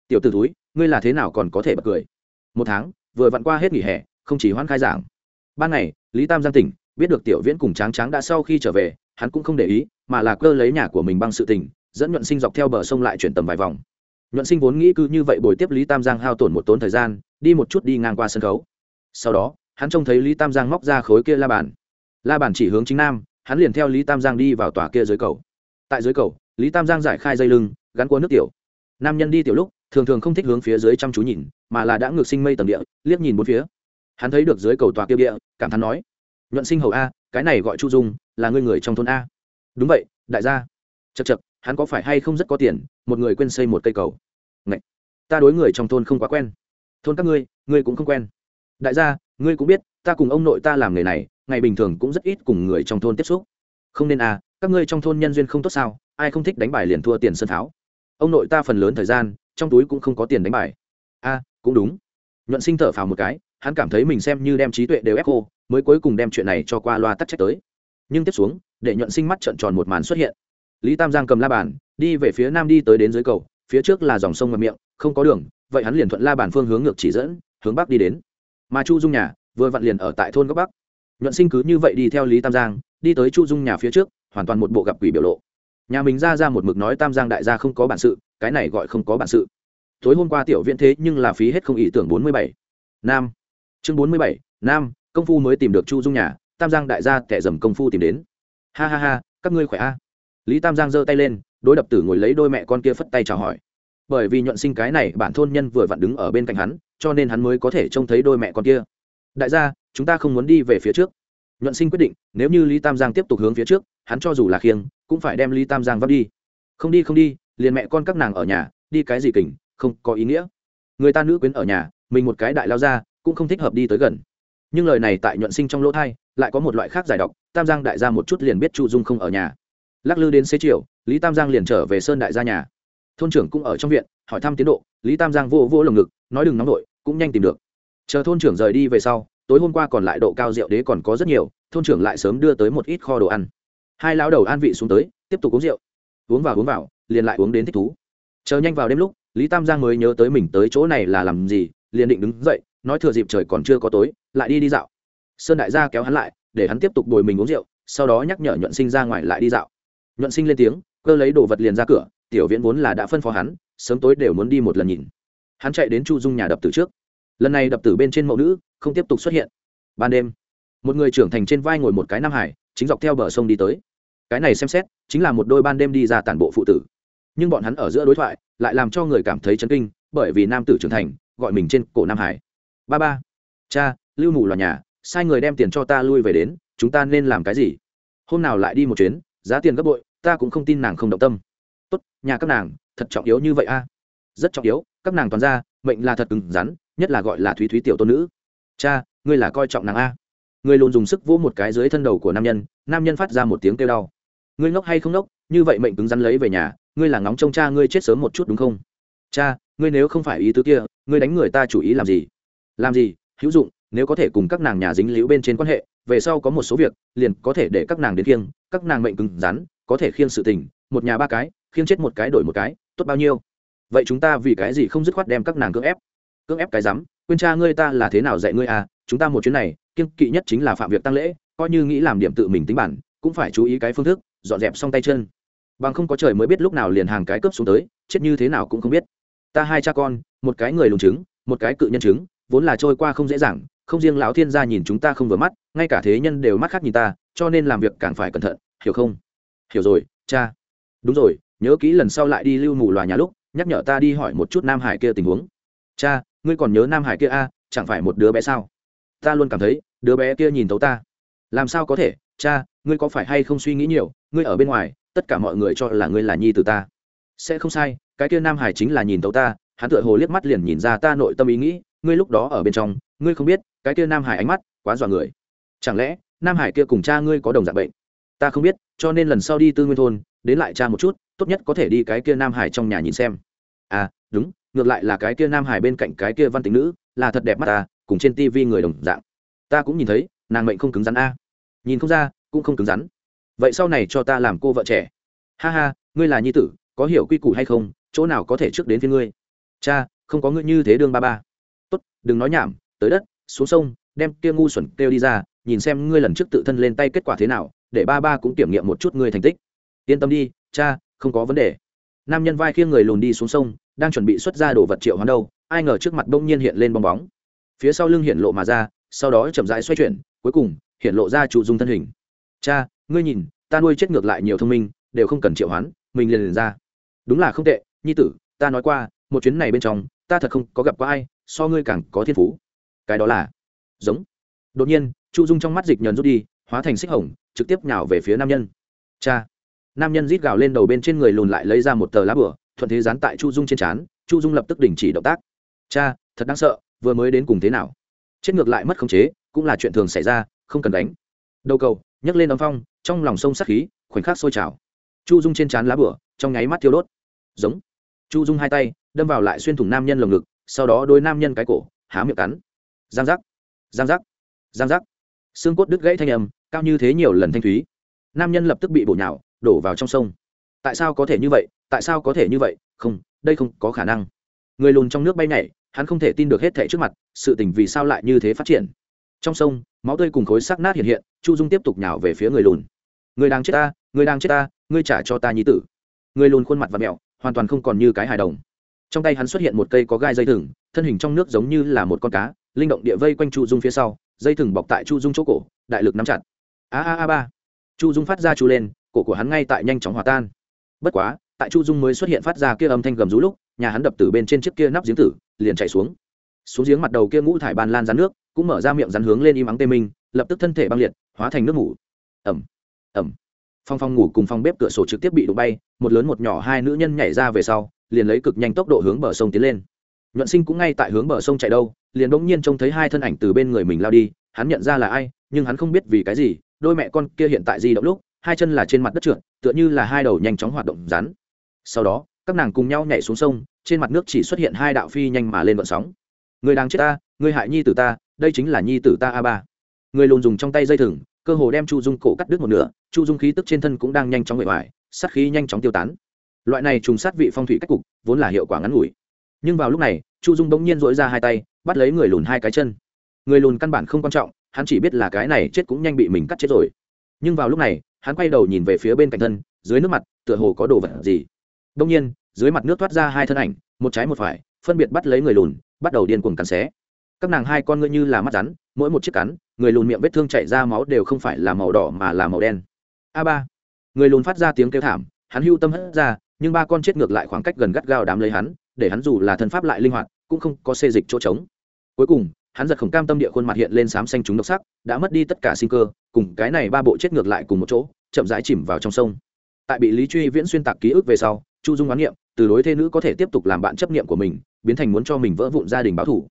Tiểu t ử túi ngươi là thế nào còn có thể bật cười? Một tháng, vừa vặn qua hết nghỉ hè, không chỉ hoãn khai giảng. Ban ngày, lý tam giang tỉnh, biết được tiểu viễn cùng tráng tráng đã sau khi trở về, hắn cũng không để ý, mà là cơ lấy nhà của mình băng sự tình, dẫn nhuận sinh dọc theo bờ sông lại chuyển tầm vài vòng. Nhuận sinh vốn nghĩ cứ như vậy bồi tiếp lý tam giang hao tổn một tốn thời gian, đi một chút đi ngang qua sân khấu. Sau đó, hắn trông thấy lý tam giang móc ra khối kia la bàn la bàn chỉ hướng chính nam, hắn liền theo lý tam giang đi vào tòa kia dưới cầu. Tại dưới cầu, lý tam giang giải khai dây lưng, gắn cua nước tiểu. Nam nhân đi tiểu lúc, thường thường không thích hướng phía dưới chăm chú nhìn, mà là đã ngược sinh mây tầng địa, liếc nhìn bốn phía. Hắn thấy được dưới cầu tòa kia địa, cảm thán nói, nhuận sinh hầu a, cái này gọi chu dung, là ngươi người trong thôn a. Đúng vậy, đại gia. Chật chật hắn có phải hay không rất có tiền, một người quên xây một cây cầu. Ngậy! ta đối người trong thôn không quá quen. Thôn các ngươi ngươi cũng không quen. Đại gia, ngươi cũng biết, ta cùng ông nội ta làm nghề này ngày bình thường cũng rất ít cùng người trong thôn tiếp xúc. Không nên à các ngươi trong thôn nhân duyên không tốt sao? Ai không thích đánh bài liền thua tiền sân tháo. ông nội ta phần lớn thời gian, trong túi cũng không có tiền đánh bài. A cũng đúng. Nhuận sinh thở phào một cái, hắn cảm thấy mình xem như đem trí tuệ đều ép cô, mới cuối cùng đem chuyện này cho qua loa tắc trách tới. Nhưng tiếp xuống, để nhuận sinh mắt trợn tròn một màn xuất hiện. Lý tam giang cầm la bàn, đi về phía nam đi tới đến dưới cầu, phía trước là dòng sông ngập miệng, không có đường, vậy hắn liền thuận la bàn phương hướng ngược chỉ dẫn, hướng bắc đi đến. Mà chu dung nhà, vừa vặn liền ở tại thôn góc bắc nhuận sinh cứ như vậy đi theo lý tam giang, đi tới chu dung nhà phía trước, hoàn toàn một bộ gặp quỷ biểu lộ. Nhà mình ra ra một mực nói tam giang đại gia không có bản sự, cái này gọi không có bản sự. Tối hôm qua tiểu viễn thế nhưng là phí hết không ý tưởng bốn mươi bảy. Nam. Chương bốn mươi bảy, nam, công phu mới tìm được chu dung nhà, tam giang đại gia kẻ dầm công phu tìm đến. Ha ha ha, các ngươi khỏe a. Lý tam giang giơ tay lên, đối đập tử ngồi lấy đôi mẹ con kia phất tay chào hỏi. Bởi vì nhuận sinh cái này bản thôn nhân vừa vặn đứng ở bên cạnh hắn, cho nên hắn mới có thể trông thấy đôi mẹ con kia. Đại gia chúng ta không muốn đi về phía trước. Nhuận sinh quyết định, nếu như lý tam giang tiếp tục hướng phía trước, hắn cho dù là khiêng, cũng phải đem lý tam giang vấp đi. Không đi không đi, liền mẹ con các nàng ở nhà, đi cái gì kình, không có ý nghĩa. Người ta nữ quyến ở nhà, mình một cái đại lao ra, cũng không thích hợp đi tới gần. Nhưng lời này tại nhuận sinh trong lỗ thai, lại có một loại khác giải độc, tam giang đại gia một chút liền biết chu dung không ở nhà. Lắc lư đến xế chiều, lý tam giang liền trở về sơn đại gia nhà. Thôn trưởng cũng ở trong viện, hỏi thăm tiến độ, lý tam giang vô vô lồng ngực, nói đừng nóng đội cũng nhanh tìm được. Chờ thôn trưởng rời đi về sau tối hôm qua còn lại độ cao rượu đế còn có rất nhiều, thôn trưởng lại sớm đưa tới một ít kho đồ ăn. Hai lão đầu an vị xuống tới, tiếp tục uống rượu. Uống vào uống vào, liền lại uống đến thích thú. Chờ nhanh vào đêm lúc, lý tam giang mới nhớ tới mình tới chỗ này là làm gì, liền định đứng dậy, nói thừa dịp trời còn chưa có tối, lại đi đi dạo. Sơn đại gia kéo hắn lại, để hắn tiếp tục đồi mình uống rượu, sau đó nhắc nhở nhuận sinh ra ngoài lại đi dạo. Nhuận sinh lên tiếng, cơ lấy đồ vật liền ra cửa, tiểu viễn vốn là đã phân phó hắn, sớm tối đều muốn đi một lần nhìn. Hắn chạy đến chu dung nhà đập từ trước lần này đập tử bên trên mẫu nữ không tiếp tục xuất hiện. Ban đêm, một người trưởng thành trên vai ngồi một cái nam hải, chính dọc theo bờ sông đi tới. Cái này xem xét, chính là một đôi ban đêm đi ra tản bộ phụ tử. Nhưng bọn hắn ở giữa đối thoại, lại làm cho người cảm thấy chấn kinh, bởi vì nam tử trưởng thành, gọi mình trên cổ nam hải. Ba ba, cha, lưu mù lò nhà, sai người đem tiền cho ta lui về đến, chúng ta nên làm cái gì? Hôm nào lại đi một chuyến, giá tiền gấp bội, ta cũng không tin nàng không động tâm. Tốt, nhà các nàng, thật trọng yếu như vậy a. Rất trọng yếu, các nàng toàn ra, mệnh là thật cứng rắn nhất là gọi là thúy thúy tiểu tôn nữ. Cha, ngươi là coi trọng nàng a. Ngươi luôn dùng sức vỗ một cái dưới thân đầu của nam nhân nam nhân phát ra một tiếng kêu đau. Ngươi ngốc hay không ngốc, như vậy mệnh cứng rắn lấy về nhà, ngươi là ngóng trông cha ngươi chết sớm một chút đúng không? Cha, ngươi nếu không phải ý tứ kia, ngươi đánh người ta chủ ý làm gì? Làm gì? Hữu dụng, nếu có thể cùng các nàng nhà dính liễu bên trên quan hệ, về sau có một số việc, liền có thể để các nàng đến khiêng, các nàng mệnh cứng rắn, có thể khiêng sự tình, một nhà ba cái, khiêng chết một cái đổi một cái, tốt bao nhiêu? Vậy chúng ta vì cái gì không dứt khoát đem các nàng cưỡng ép? Cưỡng ép cái rắm, quên cha ngươi ta là thế nào dạy ngươi à chúng ta một chuyến này, kiêng kỵ nhất chính là phạm việc tăng lễ, coi như nghĩ làm điểm tự mình tính bản, cũng phải chú ý cái phương thức, dọn dẹp xong tay chân. Bằng không có trời mới biết lúc nào liền hàng cái cướp xuống tới, chết như thế nào cũng không biết. Ta hai cha con, một cái người lùng trứng, một cái cự nhân trứng, vốn là trôi qua không dễ dàng, không riêng lão thiên gia nhìn chúng ta không vừa mắt, ngay cả thế nhân đều mắt khác nhìn ta, cho nên làm việc càng phải cẩn thận, hiểu không? Hiểu rồi, cha. Đúng rồi, nhớ kỹ lần sau lại đi lưu mù loà nhà lúc, nhắc nhở ta đi hỏi một chút nam hải kia tình huống. Cha ngươi còn nhớ nam hải kia a à, chẳng phải một đứa bé sao? Ta luôn cảm thấy đứa bé kia nhìn tấu ta. Làm sao có thể? Cha ngươi có phải hay không suy nghĩ nhiều? Ngươi ở bên ngoài tất cả mọi người cho là ngươi là nhi từ ta. Sẽ không sai cái kia nam hải chính là nhìn tấu ta. Hắn tựa hồ liếc mắt liền nhìn ra ta nội tâm ý nghĩ. Ngươi lúc đó ở bên trong ngươi không biết cái kia nam hải ánh mắt quá dọa người. Chẳng lẽ nam hải kia cùng cha ngươi có đồng dạng bệnh? Ta không biết cho nên lần sau đi tư nguyên thôn đến lại cha một chút tốt nhất có thể đi cái kia nam hải trong nhà nhìn xem. À đúng ngược lại là cái kia nam hải bên cạnh cái kia văn tính nữ, là thật đẹp mắt ta, cùng trên tivi người đồng dạng. Ta cũng nhìn thấy, nàng mệnh không cứng rắn a. Nhìn không ra, cũng không cứng rắn. Vậy sau này cho ta làm cô vợ trẻ. Ha ha, ngươi là nhi tử, có hiểu quy củ hay không, chỗ nào có thể trước đến phía ngươi? Cha, không có ngươi như thế đương ba ba. Tốt, đừng nói nhảm, tới đất, xuống sông, đem kia ngu xuẩn kêu đi ra, nhìn xem ngươi lần trước tự thân lên tay kết quả thế nào, để ba ba cũng kiểm nghiệm một chút ngươi thành tích. Yên tâm đi, cha, không có vấn đề. Nam nhân vai khiêng người lùn đi xuống sông đang chuẩn bị xuất ra đồ vật triệu hoán đâu, ai ngờ trước mặt bỗng nhiên hiện lên bong bóng. Phía sau lưng hiện lộ mà ra, sau đó chậm rãi xoay chuyển, cuối cùng, hiện lộ ra chủ dung thân hình. Cha, ngươi nhìn, ta nuôi chết ngược lại nhiều thông minh, đều không cần triệu hoán, mình liền liền ra. Đúng là không tệ, nhi tử, ta nói qua, một chuyến này bên trong, ta thật không có gặp qua ai so ngươi càng có thiên phú. Cái đó là giống. Đột nhiên, chu dung trong mắt dịch nhờn rút đi, hóa thành xích hồng, trực tiếp nhào về phía nam nhân. Cha. Nam nhân rít gào lên đầu bên trên người lùn lại lấy ra một tờ lá bửa thuận thế dán tại chu dung trên trán, chu dung lập tức đình chỉ động tác. Cha, thật đáng sợ, vừa mới đến cùng thế nào? Chết ngược lại mất khống chế, cũng là chuyện thường xảy ra, không cần đánh. Đầu cầu, nhấc lên âm phong, trong lòng sông sắc khí, khoảnh khắc sôi trào. Chu dung trên trán lá bửa, trong nháy mắt thiêu đốt. Giống. Chu dung hai tay, đâm vào lại xuyên thủng nam nhân lồng ngực, sau đó đôi nam nhân cái cổ, há miệng cắn. Giang giác. Giang giác. Giang giác. Xương cốt đứt gãy thanh âm, cao như thế nhiều lần thanh thúy. Nam nhân lập tức bị bổ nhào, đổ vào trong sông. Tại sao có thể như vậy? Tại sao có thể như vậy? Không, đây không có khả năng. Người lùn trong nước bay nhảy, hắn không thể tin được hết thẻ trước mặt, sự tình vì sao lại như thế phát triển. Trong sông, máu tươi cùng khối sắc nát hiện hiện, chu dung tiếp tục nhào về phía người lùn. Người đang chết ta, người đang chết ta, ngươi trả cho ta nhí tử. Người lùn khuôn mặt và mẹo, hoàn toàn không còn như cái hài đồng. Trong tay hắn xuất hiện một cây có gai dây thừng, thân hình trong nước giống như là một con cá, linh động địa vây quanh chu dung phía sau, dây thừng bọc tại chu dung chỗ cổ, đại lực nắm chặt. A a a ba. Chu dung phát ra chu lên, cổ của hắn ngay tại nhanh chóng hòa tan. Bất quá tại chu dung mới xuất hiện phát ra kia âm thanh gầm rú lúc, nhà hắn đập từ bên trên chiếc kia nắp giếng tử, liền chạy xuống. Xuống giếng mặt đầu kia ngũ thải ban lan rắn nước, cũng mở ra miệng rắn hướng lên im ắng tê minh, lập tức thân thể băng liệt, hóa thành nước ngủ ẩm ẩm phong phong ngủ cùng phong bếp cửa sổ trực tiếp bị đụng bay, một lớn một nhỏ hai nữ nhân nhảy ra về sau, liền lấy cực nhanh tốc độ hướng bờ sông tiến lên. Nhuận sinh cũng ngay tại hướng bờ sông chạy đâu, liền bỗng nhiên trông thấy hai thân ảnh từ bên người mình lao đi, hắn nhận ra là ai, nhưng hắn không biết vì cái gì, đôi mẹ con kia hiện tại di động lúc, hai chân là trên mặt đất trượt, tựa như là hai đầu nhanh chóng hoạt động rắn sau đó, các nàng cùng nhau nhảy xuống sông, trên mặt nước chỉ xuất hiện hai đạo phi nhanh mà lên vận sóng. Người đang chết ta, người hại nhi tử ta, đây chính là nhi tử ta a ba. Người lùn dùng trong tay dây thừng, cơ hồ đem chu dung cổ cắt đứt một nửa, chu dung khí tức trên thân cũng đang nhanh chóng bề ngoài sát khí nhanh chóng tiêu tán. Loại này trùng sát vị phong thủy cách cục, vốn là hiệu quả ngắn ngủi. Nhưng vào lúc này, chu dung bỗng nhiên dỗi ra hai tay, bắt lấy người lùn hai cái chân. Người lùn căn bản không quan trọng, hắn chỉ biết là cái này chết cũng nhanh bị mình cắt chết rồi. Nhưng vào lúc này, hắn quay đầu nhìn về phía bên cạnh thân, dưới nước mặt, tựa hồ có đồ vật gì đông nhiên, dưới mặt nước thoát ra hai thân ảnh, một trái một phải, phân biệt bắt lấy người lùn, bắt đầu điên cuồng cắn xé. Các nàng hai con ngươi như là mắt rắn, mỗi một chiếc cắn, người lùn miệng vết thương chảy ra máu đều không phải là màu đỏ mà là màu đen. A ba. Người lùn phát ra tiếng kêu thảm, hắn hưu tâm hất ra, nhưng ba con chết ngược lại khoảng cách gần gắt gao đám lấy hắn, để hắn dù là thân pháp lại linh hoạt, cũng không có xê dịch chỗ trống. Cuối cùng, hắn giật khổng cam tâm địa khuôn mặt hiện lên xám xanh chúng độc sắc, đã mất đi tất cả sinh cơ, cùng cái này ba bộ chết ngược lại cùng một chỗ, chậm rãi chìm vào trong sông. Tại bị lý truy viễn xuyên tạc ký ức về sau chu dung oán niệm, từ đối thê nữ có thể tiếp tục làm bạn chấp niệm của mình, biến thành muốn cho mình vỡ vụn gia đình báo thủ.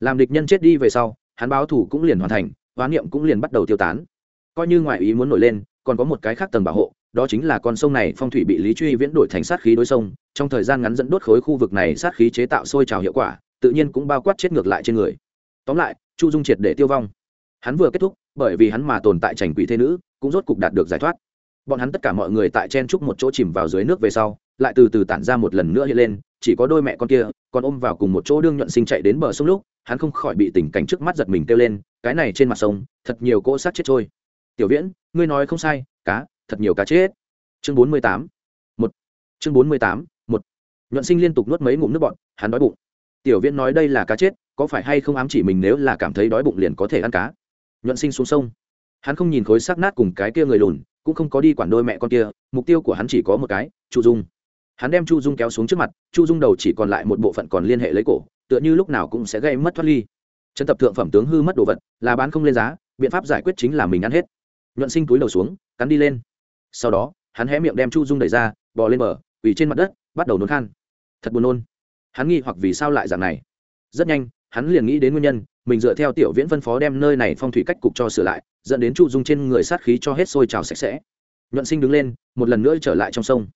Làm địch nhân chết đi về sau, hắn báo thủ cũng liền hoàn thành, oán niệm cũng liền bắt đầu tiêu tán. Coi như ngoại ý muốn nổi lên, còn có một cái khác tầng bảo hộ, đó chính là con sông này phong thủy bị lý truy viễn đổi thành sát khí đối sông, trong thời gian ngắn dẫn đốt khối khu vực này sát khí chế tạo sôi trào hiệu quả, tự nhiên cũng bao quát chết ngược lại trên người. Tóm lại, chu dung triệt để tiêu vong. Hắn vừa kết thúc, bởi vì hắn mà tồn tại trành quỷ thế nữ, cũng rốt cục đạt được giải thoát. Bọn hắn tất cả mọi người tại chen trúc một chỗ chìm vào dưới nước về sau lại từ từ tản ra một lần nữa hiện lên, chỉ có đôi mẹ con kia, còn ôm vào cùng một chỗ đương nhuận sinh chạy đến bờ sông lúc, hắn không khỏi bị tình cảnh trước mắt giật mình kêu lên, cái này trên mặt sông, thật nhiều cỗ sát chết trôi. Tiểu viễn, ngươi nói không sai, cá, thật nhiều cá chết. Chương bốn mươi tám, một. Chương bốn mươi tám, một. Nhuận sinh liên tục nuốt mấy ngụm nước bọn hắn đói bụng. Tiểu viễn nói đây là cá chết, có phải hay không ám chỉ mình nếu là cảm thấy đói bụng liền có thể ăn cá? Nhuận sinh xuống sông. Hắn không nhìn khối xác nát cùng cái kia người lùn, cũng không có đi quản đôi mẹ con kia, mục tiêu của hắn chỉ có một cái trụ dung hắn đem chu dung kéo xuống trước mặt, chu dung đầu chỉ còn lại một bộ phận còn liên hệ lấy cổ, tựa như lúc nào cũng sẽ gây mất thoát ly. Chân tập thượng phẩm tướng hư mất đồ vật, là bán không lên giá, biện pháp giải quyết chính là mình ăn hết. Nhuận sinh túi đầu xuống, cắn đi lên. Sau đó, hắn hé miệng đem chu dung đẩy ra, bò lên bờ, quỳ trên mặt đất, bắt đầu nôn khan. Thật buồn nôn. Hắn nghi hoặc vì sao lại dạng này. Rất nhanh, hắn liền nghĩ đến nguyên nhân, mình dựa theo tiểu viễn phân phó đem nơi này phong thủy cách cục cho sửa lại, dẫn đến chu dung trên người sát khí cho hết sôi trào sạch sẽ. Nhuận sinh đứng lên, một lần nữa trở lại trong sông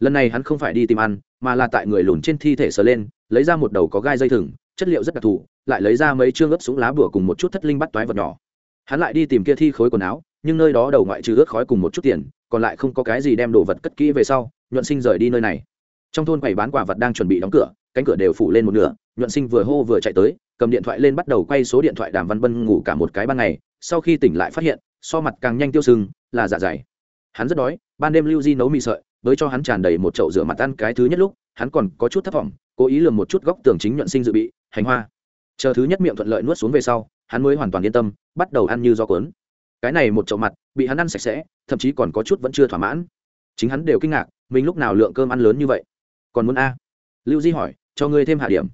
lần này hắn không phải đi tìm ăn, mà là tại người lùn trên thi thể sờ lên, lấy ra một đầu có gai dây thừng, chất liệu rất đặc thù, lại lấy ra mấy chương ướp súng lá bửa cùng một chút thất linh bắt toái vật nhỏ. Hắn lại đi tìm kia thi khối quần áo, nhưng nơi đó đầu ngoại trừ ướt khói cùng một chút tiền, còn lại không có cái gì đem đồ vật cất kỹ về sau, nhuận sinh rời đi nơi này. Trong thôn quầy bán quả vật đang chuẩn bị đóng cửa, cánh cửa đều phủ lên một nửa, nhuận sinh vừa hô vừa chạy tới, cầm điện thoại lên bắt đầu quay số điện thoại đàm văn bân ngủ cả một cái ban ngày, sau khi tỉnh lại phát hiện, so mặt càng nhanh tiêu sưng, là dạ dày. Hắn rất đói, ban đêm lưu di nấu mì sợi với cho hắn tràn đầy một chậu rửa mặt ăn cái thứ nhất lúc, hắn còn có chút thất vọng, cố ý lường một chút góc tường chính nhuận sinh dự bị, hành hoa. Chờ thứ nhất miệng thuận lợi nuốt xuống về sau, hắn mới hoàn toàn yên tâm, bắt đầu ăn như do cuốn. Cái này một chậu mặt, bị hắn ăn sạch sẽ, thậm chí còn có chút vẫn chưa thỏa mãn. Chính hắn đều kinh ngạc, mình lúc nào lượng cơm ăn lớn như vậy? Còn muốn a? Lưu di hỏi, cho ngươi thêm hạ điểm.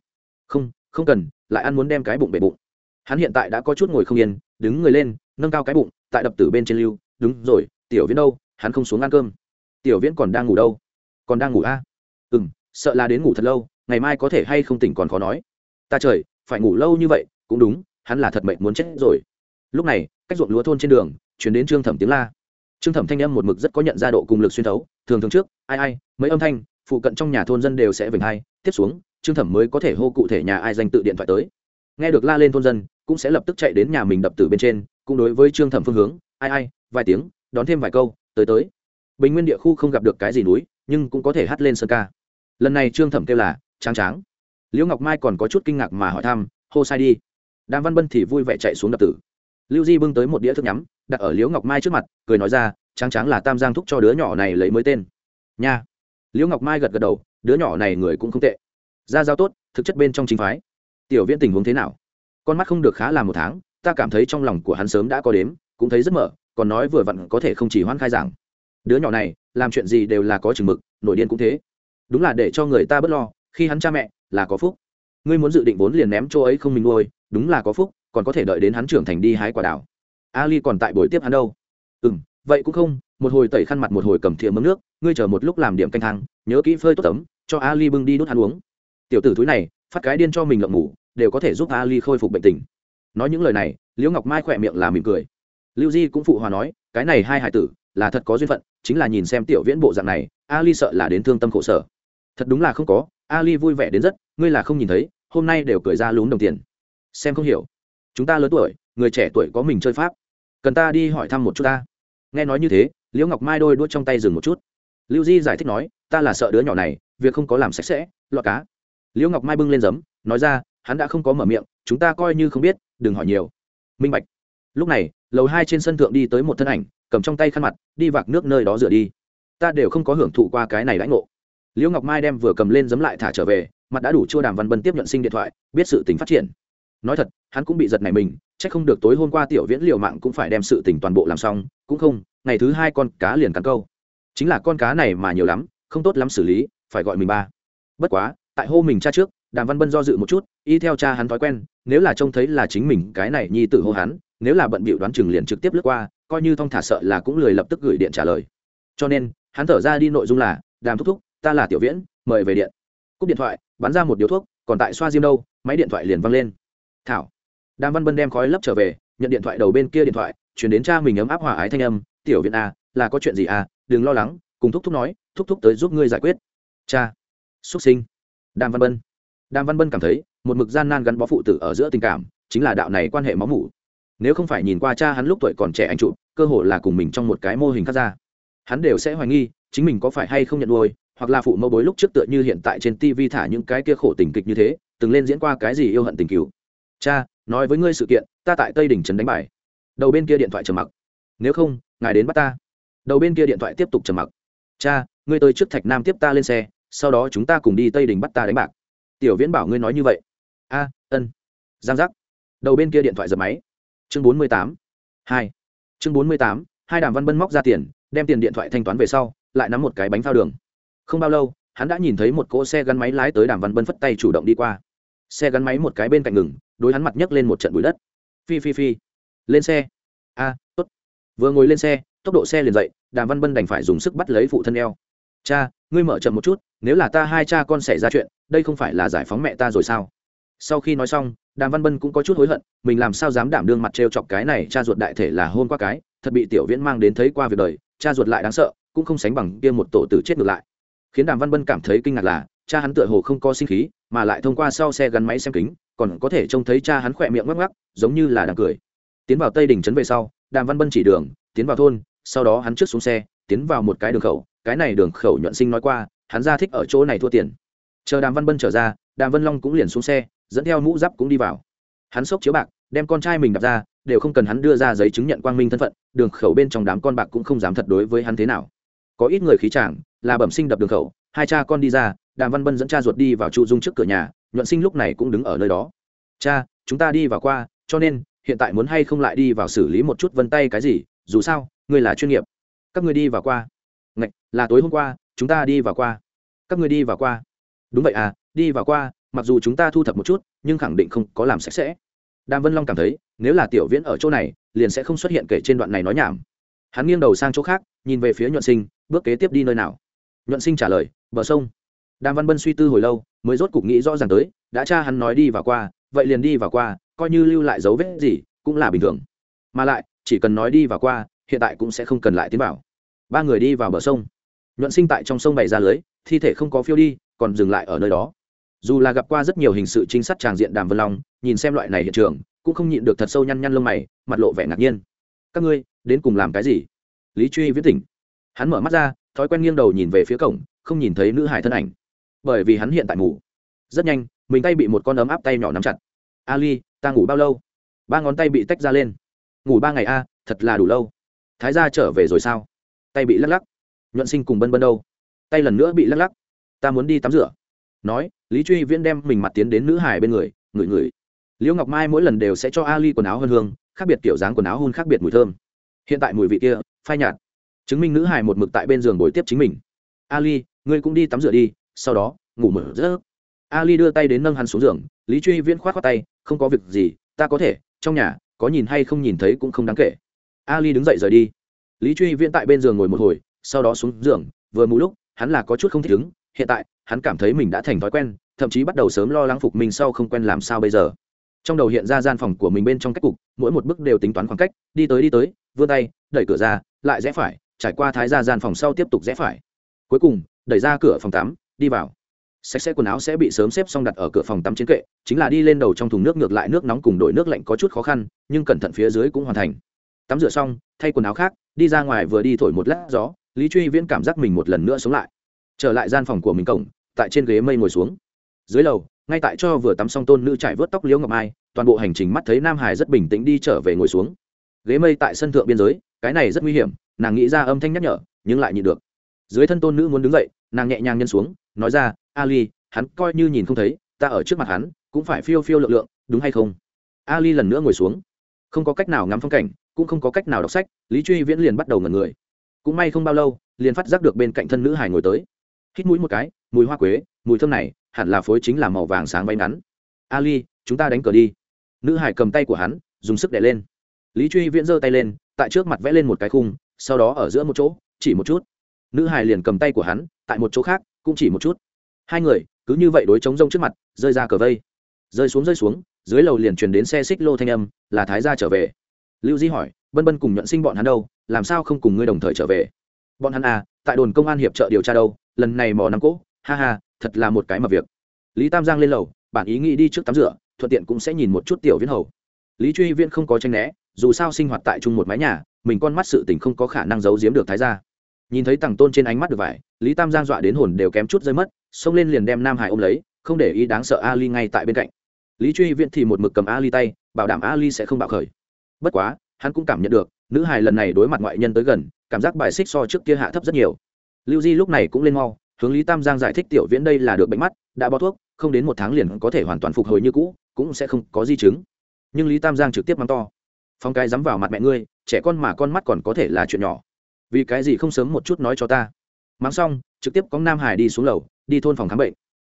Không không cần, lại ăn muốn đem cái bụng bể bụng. Hắn hiện tại đã có chút ngồi không yên, đứng người lên, nâng cao cái bụng, tại đập tử bên trên lưu. Đúng rồi, tiểu viễn đâu, hắn không xuống ăn cơm tiểu viễn còn đang ngủ đâu? Còn đang ngủ a à? ừ m sợ là đến ngủ thật lâu, ngày mai có thể hay không tỉnh còn khó nói. Ta trời, phải ngủ lâu như vậy, cũng đúng, hắn là thật mệnh muốn chết rồi. Lúc này, cách ruộng lúa thôn trên đường, chuyển đến trương thẩm tiếng la. Trương thẩm thanh âm một mực rất có nhận ra độ cùng lực xuyên thấu, thường thường trước, ai ai, mấy âm thanh, phụ cận trong nhà thôn dân đều sẽ vểnh hai, tiếp xuống, trương thẩm mới có thể hô cụ thể nhà ai danh tự điện thoại tới. Nghe được la lên thôn dân, cũng sẽ lập tức chạy đến nhà mình đập từ bên trên, cũng đối với trương thẩm phương hướng, ai ai, vài tiếng, đón thêm vài câu, tới tới bình nguyên địa khu không gặp được cái gì núi, nhưng cũng có thể hát lên sơn ca. Lần này trương thẩm kêu là, tráng tráng. Liễu ngọc mai còn có chút kinh ngạc mà hỏi thăm, hô sai đi. Đàm văn bân thì vui vẻ chạy xuống đập tử. Lưu di bưng tới một đĩa thức nhắm, đặt ở liễu ngọc mai trước mặt, cười nói ra, tráng tráng là tam giang thúc cho đứa nhỏ này lấy mới tên. Nha. Liễu ngọc mai gật gật đầu, đứa nhỏ này người cũng không tệ. Ra giao tốt, thực chất bên trong chính phái. Tiểu viễn tình huống thế nào? Con mắt không được khá là một tháng, ta cảm thấy trong lòng của hắn sớm đã có đếm, cũng thấy rất mở, còn nói vừa vặn có thể không chỉ hoan khai giảng đứa nhỏ này, làm chuyện gì đều là có chừng mực, nổi điên cũng thế. Đúng là để cho người ta bớt lo, khi hắn cha mẹ, là có phúc. Ngươi muốn dự định vốn liền ném chỗ ấy không mình nuôi, đúng là có phúc, còn có thể đợi đến hắn trưởng thành đi hái quả đào. Ali còn tại buổi tiếp hắn đâu. Ừ m vậy cũng không, một hồi tẩy khăn mặt một hồi cầm thìa mấm nước, ngươi chờ một lúc làm điểm canh thang, nhớ kỹ phơi tốt tấm, cho ali bưng đi đốt hắn uống. Tiểu tử thúi này, phát cái điên cho mình lộng ngủ, đều có thể giúp ali khôi phục bệnh tình. Nói những lời này, liễu ngọc mai khỏe miệng là mỉm cười. Lưu di cũng phụ hòa nói, cái này hai hải tử là thật có duyên phận, chính là nhìn xem tiểu viễn bộ dạng này, ali sợ là đến thương tâm khổ sở. Thật đúng là không có, ali vui vẻ đến rất, ngươi là không nhìn thấy, hôm nay đều cười ra lún đồng tiền. Xem không hiểu. Chúng ta lớn tuổi, người trẻ tuổi có mình chơi pháp. Cần ta đi hỏi thăm một chút ta. Nghe nói như thế, liễu ngọc mai đôi đuốt trong tay dừng một chút. Lưu di giải thích nói, ta là sợ đứa nhỏ này, việc không có làm sạch sẽ lọt cá. Liễu ngọc mai bưng lên giấm, nói ra, hắn đã không có mở miệng, chúng ta coi như không biết, đừng hỏi nhiều. Minh bạch. Lúc này, lầu hai trên sân thượng đi tới một thân ảnh cầm trong tay khăn mặt, đi vạc nước nơi đó rửa đi. Ta đều không có hưởng thụ qua cái này lãnh ngộ. Liễu ngọc mai đem vừa cầm lên giấm lại thả trở về, mặt đã đủ chua đàm văn bân tiếp nhận sinh điện thoại, biết sự tình phát triển. Nói thật, hắn cũng bị giật này mình c h ắ c không được tối hôm qua tiểu viễn liều mạng cũng phải đem sự tình toàn bộ làm xong, cũng không, ngày thứ hai con cá liền cắn câu. Chính là con cá này mà nhiều lắm, không tốt lắm xử lý, phải gọi mình ba. Bất quá, tại hô mình cha trước, đàm văn bân do dự một chút, y theo cha hắn thói quen, nếu là trông thấy là chính mình cái này nhi tử hô hắn, nếu là bận bịu đoán chừng liền trực tiếp lướt qua coi như thong thả sợ là cũng lười lập tức gửi điện trả lời. Cho nên, hắn thở ra đi nội dung là, đàm thúc thúc, ta là tiểu viễn, mời về điện. Cúp điện thoại, bắn ra một điếu thuốc, còn tại xoa diêm đâu, máy điện thoại liền văng lên. Thảo. Đàm văn bân đem khói lấp trở về, nhận điện thoại đầu bên kia điện thoại, chuyển đến cha mình ấm áp hòa ái thanh âm, tiểu Viễn à là có chuyện gì à đừng lo lắng, cùng thúc thúc nói, thúc thúc tới giúp ngươi giải quyết. Cha. Xuất sinh. Đàm văn bân. Đàm văn bân cảm thấy, một mực gian nan gắn bó phụ tử ở giữa tình cảm, chính là đạo này quan hệ máu mủ nếu không phải nhìn qua cha hắn lúc tuổi còn trẻ anh trụ cơ hồ là cùng mình trong một cái mô hình khác ra. Hắn đều sẽ hoài nghi, chính mình có phải hay không nhận nuôi, hoặc là phụ mẫu bối lúc trước tựa như hiện tại trên tv thả những cái kia khổ tình kịch như thế, từng lên diễn qua cái gì yêu hận tình cứu cha, nói với ngươi sự kiện, ta tại tây đỉnh trấn đánh bài. Đầu bên kia điện thoại trầm mặc. Nếu không, ngài đến bắt ta. Đầu bên kia điện thoại tiếp tục trầm mặc. Cha, ngươi tới trước thạch nam tiếp ta lên xe, sau đó chúng ta cùng đi tây đình bắt ta đánh bạc. Tiểu viễn bảo ngươi nói như vậy. A, ân. Giang giác. Đầu bên kia điện thoại giật máy chương bốn mươi tám. Hai. Chương bốn mươi tám, hai đàm văn bân móc ra tiền, đem tiền điện thoại thanh toán về sau, lại nắm một cái bánh phao đường. Không bao lâu, hắn đã nhìn thấy một cỗ xe gắn máy lái tới đàm văn bân phất tay chủ động đi qua. Xe gắn máy một cái bên cạnh ngừng, đối hắn mặt nhấc lên một trận bụi đất. Phi phi phi. Lên xe. A, tốt. Vừa ngồi lên xe, tốc độ xe liền dậy, đàm văn bân đành phải dùng sức bắt lấy phụ thân eo. Cha, ngươi mở chậm một chút, nếu là ta hai cha con xảy ra chuyện, đây không phải là giải phóng mẹ ta rồi sao? Sau khi nói xong, đàm văn bân cũng có chút hối hận, mình làm sao dám đảm đương mặt t r e o chọc cái này cha ruột đại thể là hôn qua cái, thật bị tiểu viễn mang đến thấy qua việc đời, cha ruột lại đáng sợ, cũng không sánh bằng kia một tổ tử chết ngược lại. Khiến đàm văn bân cảm thấy kinh ngạc là, cha hắn tựa hồ không có sinh khí, mà lại thông qua sau xe gắn máy xem kính, còn có thể trông thấy cha hắn khỏe miệng ngắc ngắc giống như là đang cười. Tiến vào tây đình trấn về sau, đàm văn bân chỉ đường, tiến vào thôn, sau đó hắn trước xuống xe, tiến vào một cái đường khẩu, cái này đường khẩu nhuận sinh nói qua, hắn ra thích ở chỗ này thua tiền. Chờ đàm văn bân trở ra, đàm văn long cũng liền xuống xe dẫn theo mũ giáp cũng đi vào. Hắn xốc chiếu bạc, đem con trai mình đặt ra, đều không cần hắn đưa ra giấy chứng nhận quang minh thân phận, đường khẩu bên trong đám con bạc cũng không dám thật đối với hắn thế nào. Có ít người khí chàng, là bẩm sinh đập đường khẩu, hai cha con đi ra, đàm văn bân dẫn cha ruột đi vào trụ dung trước cửa nhà, nhuận sinh lúc này cũng đứng ở nơi đó. Cha, chúng ta đi vào qua, cho nên, hiện tại muốn hay không lại đi vào xử lý một chút vân tay cái gì, dù sao, ngươi là chuyên nghiệp. Các ngươi đi vào qua. Ngạch, là tối hôm qua, chúng ta đi vào qua. Các ngươi đi vào qua. Đúng vậy à đi vào qua mặc dù chúng ta thu thập một chút, nhưng khẳng định không có làm sạch sẽ. Đàm vân long cảm thấy, nếu là tiểu viễn ở chỗ này, liền sẽ không xuất hiện kể trên đoạn này nói nhảm. Hắn nghiêng đầu sang chỗ khác, nhìn về phía nhuận sinh, bước kế tiếp đi nơi nào? Nhuận sinh trả lời, bờ sông. Đàm văn bân suy tư hồi lâu, mới rốt cục nghĩ rõ ràng tới, đã cha hắn nói đi vào qua, vậy liền đi vào qua, coi như lưu lại dấu vết gì, cũng là bình thường. Mà lại, chỉ cần nói đi vào qua, hiện tại cũng sẽ không cần lại tiến vào. Ba người đi vào bờ sông. Nhuận sinh tại trong sông bày ra lưới, thi thể không có phiêu đi, còn dừng lại ở nơi đó dù là gặp qua rất nhiều hình sự trinh sát tràng diện đàm vân long, nhìn xem loại này hiện trường, cũng không nhịn được thật sâu nhăn nhăn lông mày, mặt lộ vẻ ngạc nhiên. Các ngươi, đến cùng làm cái gì? Lý truy viết tỉnh. Hắn mở mắt ra, thói quen nghiêng đầu nhìn về phía cổng, không nhìn thấy nữ hải thân ảnh. Bởi vì hắn hiện tại ngủ. Rất nhanh, mình tay bị một con ấm áp tay nhỏ nắm chặt. Ali, ta ngủ bao lâu? Ba ngón tay bị tách ra lên. Ngủ ba ngày a, thật là đủ lâu. Thái gia trở về rồi sao? Tay bị lắc lắc. Nhuận sinh cùng bân bân đâu? Tay lần nữa bị lắc lắc. Ta muốn đi tắm rửa. Nói lý truy viễn đem mình mặt tiến đến nữ hải bên người, ngửi ngửi. Liễu ngọc mai mỗi lần đều sẽ cho ali quần áo hơn hương, khác biệt kiểu dáng quần áo hôn khác biệt mùi thơm. Hiện tại mùi vị kia, phai nhạt. Chứng minh nữ hải một mực tại bên giường bồi tiếp chính mình. Ali, ngươi cũng đi tắm rửa đi, sau đó, ngủ mở rỡ ali đưa tay đến nâng hắn xuống giường, lý truy viễn k h o á t khoác tay, không có việc gì, ta có thể, trong nhà, có nhìn hay không nhìn thấy cũng không đáng kể. Ali đứng dậy rời đi. Lý truy viễn tại bên giường ngồi một hồi, sau đó xuống giường, vừa mú lúc, hắn là có chút không thích ứng hiện tại hắn cảm thấy mình đã thành thói quen, thậm chí bắt đầu sớm lo lắng phục mình sau không quen làm sao bây giờ. Trong đầu hiện ra gian phòng của mình bên trong cách cục, mỗi một bước đều tính toán khoảng cách, đi tới đi tới, vươn tay, đẩy cửa ra, lại rẽ phải, trải qua thái ra gian phòng sau tiếp tục rẽ phải. Cuối cùng, đẩy ra cửa phòng tắm, đi vào. Sạch sẽ quần áo sẽ bị sớm xếp xong đặt ở cửa phòng tắm chiến kệ, chính là đi lên đầu trong thùng nước ngược lại nước nóng cùng đổi nước lạnh có chút khó khăn, nhưng cẩn thận phía dưới cũng hoàn thành. Tắm rửa xong, thay quần áo khác, đi ra ngoài vừa đi thổi một lát gió, lý truy viễn cảm giác mình một lần nữa sống lại trở lại gian phòng của mình cổng, tại trên ghế mây ngồi xuống. Dưới lầu, ngay tại cho vừa tắm xong tôn nữ trải vớt tóc liễu ngọc mai, toàn bộ hành trình mắt thấy nam hải rất bình tĩnh đi trở về ngồi xuống. Ghế mây tại sân thượng biên giới, cái này rất nguy hiểm, nàng nghĩ ra âm thanh nhắc nhở, nhưng lại nhịn được. Dưới thân tôn nữ muốn đứng dậy, nàng nhẹ nhàng nhân xuống, nói ra, ali, hắn coi như nhìn không thấy, ta ở trước mặt hắn, cũng phải phiêu phiêu lượng lượng, đúng hay không? Ali lần nữa ngồi xuống. Không có cách nào ngắm phong cảnh, cũng không có cách nào đọc sách, lý truy viễn liền bắt đầu ngẩn người. Cũng may không bao lâu, liền phát giác được bên cạnh thân nữ hải ngồi tới hít mũi một cái, mùi hoa quế, mùi thơm này, hẳn là phối chính là màu vàng sáng váy ngắn. Ali, chúng ta đánh cờ đi. Nữ hải cầm tay của hắn, dùng sức đè lên. Lý truy viễn giơ tay lên, tại trước mặt vẽ lên một cái khung, sau đó ở giữa một chỗ, chỉ một chút. Nữ hải liền cầm tay của hắn, tại một chỗ khác, cũng chỉ một chút. Hai người, cứ như vậy đối chống rông trước mặt, rơi ra cờ vây. Rơi xuống rơi xuống, dưới lầu liền truyền đến xe xích lô thanh âm, là thái gia trở về. Lưu di hỏi, bân bân cùng nhận sinh bọn hắn đâu? Làm sao không cùng ngươi đồng thời trở về? Bọn hắn à tại đồn công an hiệp trợ điều tra đâu? Lần này mò năm cỗ, ha ha, thật là một cái mà việc. Lý tam giang lên lầu, bản ý nghĩ đi trước tắm rửa, thuận tiện cũng sẽ nhìn một chút tiểu viễn hầu. Lý truy viễn không có tranh né, dù sao sinh hoạt tại chung một mái nhà, mình con mắt sự tình không có khả năng giấu giếm được thái gia. Nhìn thấy tằng tôn trên ánh mắt được vải, lý tam giang dọa đến hồn đều kém chút rơi mất, xông lên liền đem nam hải ôm lấy, không để ý đáng sợ ali ngay tại bên cạnh. Lý truy viễn thì một mực cầm ali tay, bảo đảm ali sẽ không bạo khởi. Bất quá, hắn cũng cảm nhận được, nữ hài lần này đối mặt ngoại nhân tới gần, cảm giác bài xích so trước kia hạ thấp rất nhiều lưu di lúc này cũng lên mau, hướng lý tam giang giải thích tiểu viễn đây là được bệnh mắt, đã bó thuốc, không đến một tháng liền có thể hoàn toàn phục hồi như cũ, cũng sẽ không có di chứng. Nhưng lý tam giang trực tiếp mắng to. Phong cái dám vào mặt mẹ ngươi, trẻ con mà con mắt còn có thể là chuyện nhỏ. Vì cái gì không sớm một chút nói cho ta? Mắng xong, trực tiếp có nam hải đi xuống lầu, đi thôn phòng khám bệnh.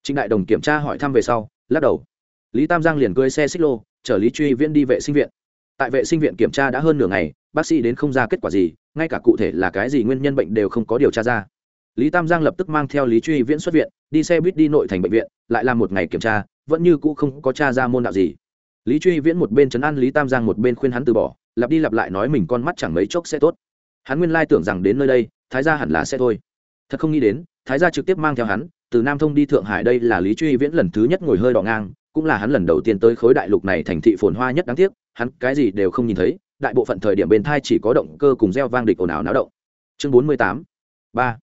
Trịnh đại đồng kiểm tra hỏi thăm về sau, lắc đầu. Lý tam giang liền cưới xe xích lô, chở lý truy viễn đi vệ sinh viện. Tại vệ sinh viện kiểm tra đã hơn nửa ngày, bác sĩ đến không ra kết quả gì, ngay cả cụ thể là cái gì nguyên nhân bệnh đều không có điều tra ra lý tam giang lập tức mang theo lý truy viễn xuất viện, đi xe buýt đi nội thành bệnh viện, lại làm một ngày kiểm tra, vẫn như cũ không có t r a ra môn đạo gì. Lý truy viễn một bên chấn an lý tam giang, một bên khuyên hắn từ bỏ, lặp đi lặp lại nói mình con mắt chẳng mấy chốc sẽ tốt. Hắn nguyên lai tưởng rằng đến nơi đây, thái gia hẳn là sẽ thôi. Thật không nghĩ đến, thái gia trực tiếp mang theo hắn, từ nam thông đi thượng hải đây là lý truy viễn lần thứ nhất ngồi hơi đỏ ngang, cũng là hắn lần đầu tiên tới khối đại lục này thành thị phồn hoa nhất đáng tiếc, hắn cái gì đều không nhìn thấy, đại bộ phận thời điểm bên thai chỉ có động cơ cùng gieo vang địch ồn ào náo động. Chương bốn mươi tám, ba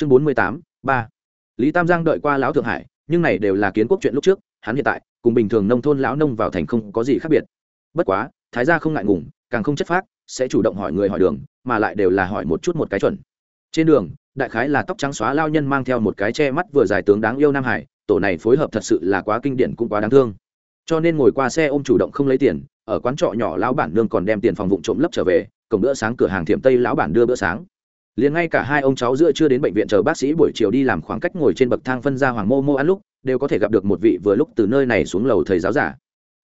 chương bốn mươi tám, ba. Lý tam giang đợi qua lão thượng hải, nhưng này đều là kiến quốc chuyện lúc trước, hắn hiện tại, cùng bình thường nông thôn lão nông vào thành không có gì khác biệt. Bất quá, thái gia không ngại ngùng, càng không chất phác, sẽ chủ động hỏi người hỏi đường, mà lại đều là hỏi một chút một cái chuẩn. Trên đường, đại khái là tóc trắng xóa lao nhân mang theo một cái che mắt vừa dài tướng đáng yêu nam hải, tổ này phối hợp thật sự là quá kinh điển cũng quá đáng thương. Cho nên ngồi qua xe ôm chủ động không lấy tiền, ở quán trọ nhỏ lão bản nương còn đem tiền phòng vụ trộm lấp trở về, cổng bữa sáng cửa hàng thiểm tây lão bản đưa bữa sáng liền ngay cả hai ông cháu giữa chưa đến bệnh viện chờ bác sĩ buổi chiều đi làm khoảng cách ngồi trên bậc thang phân ra hoàng mô mô ăn lúc, đều có thể gặp được một vị vừa lúc từ nơi này xuống lầu thầy giáo giả.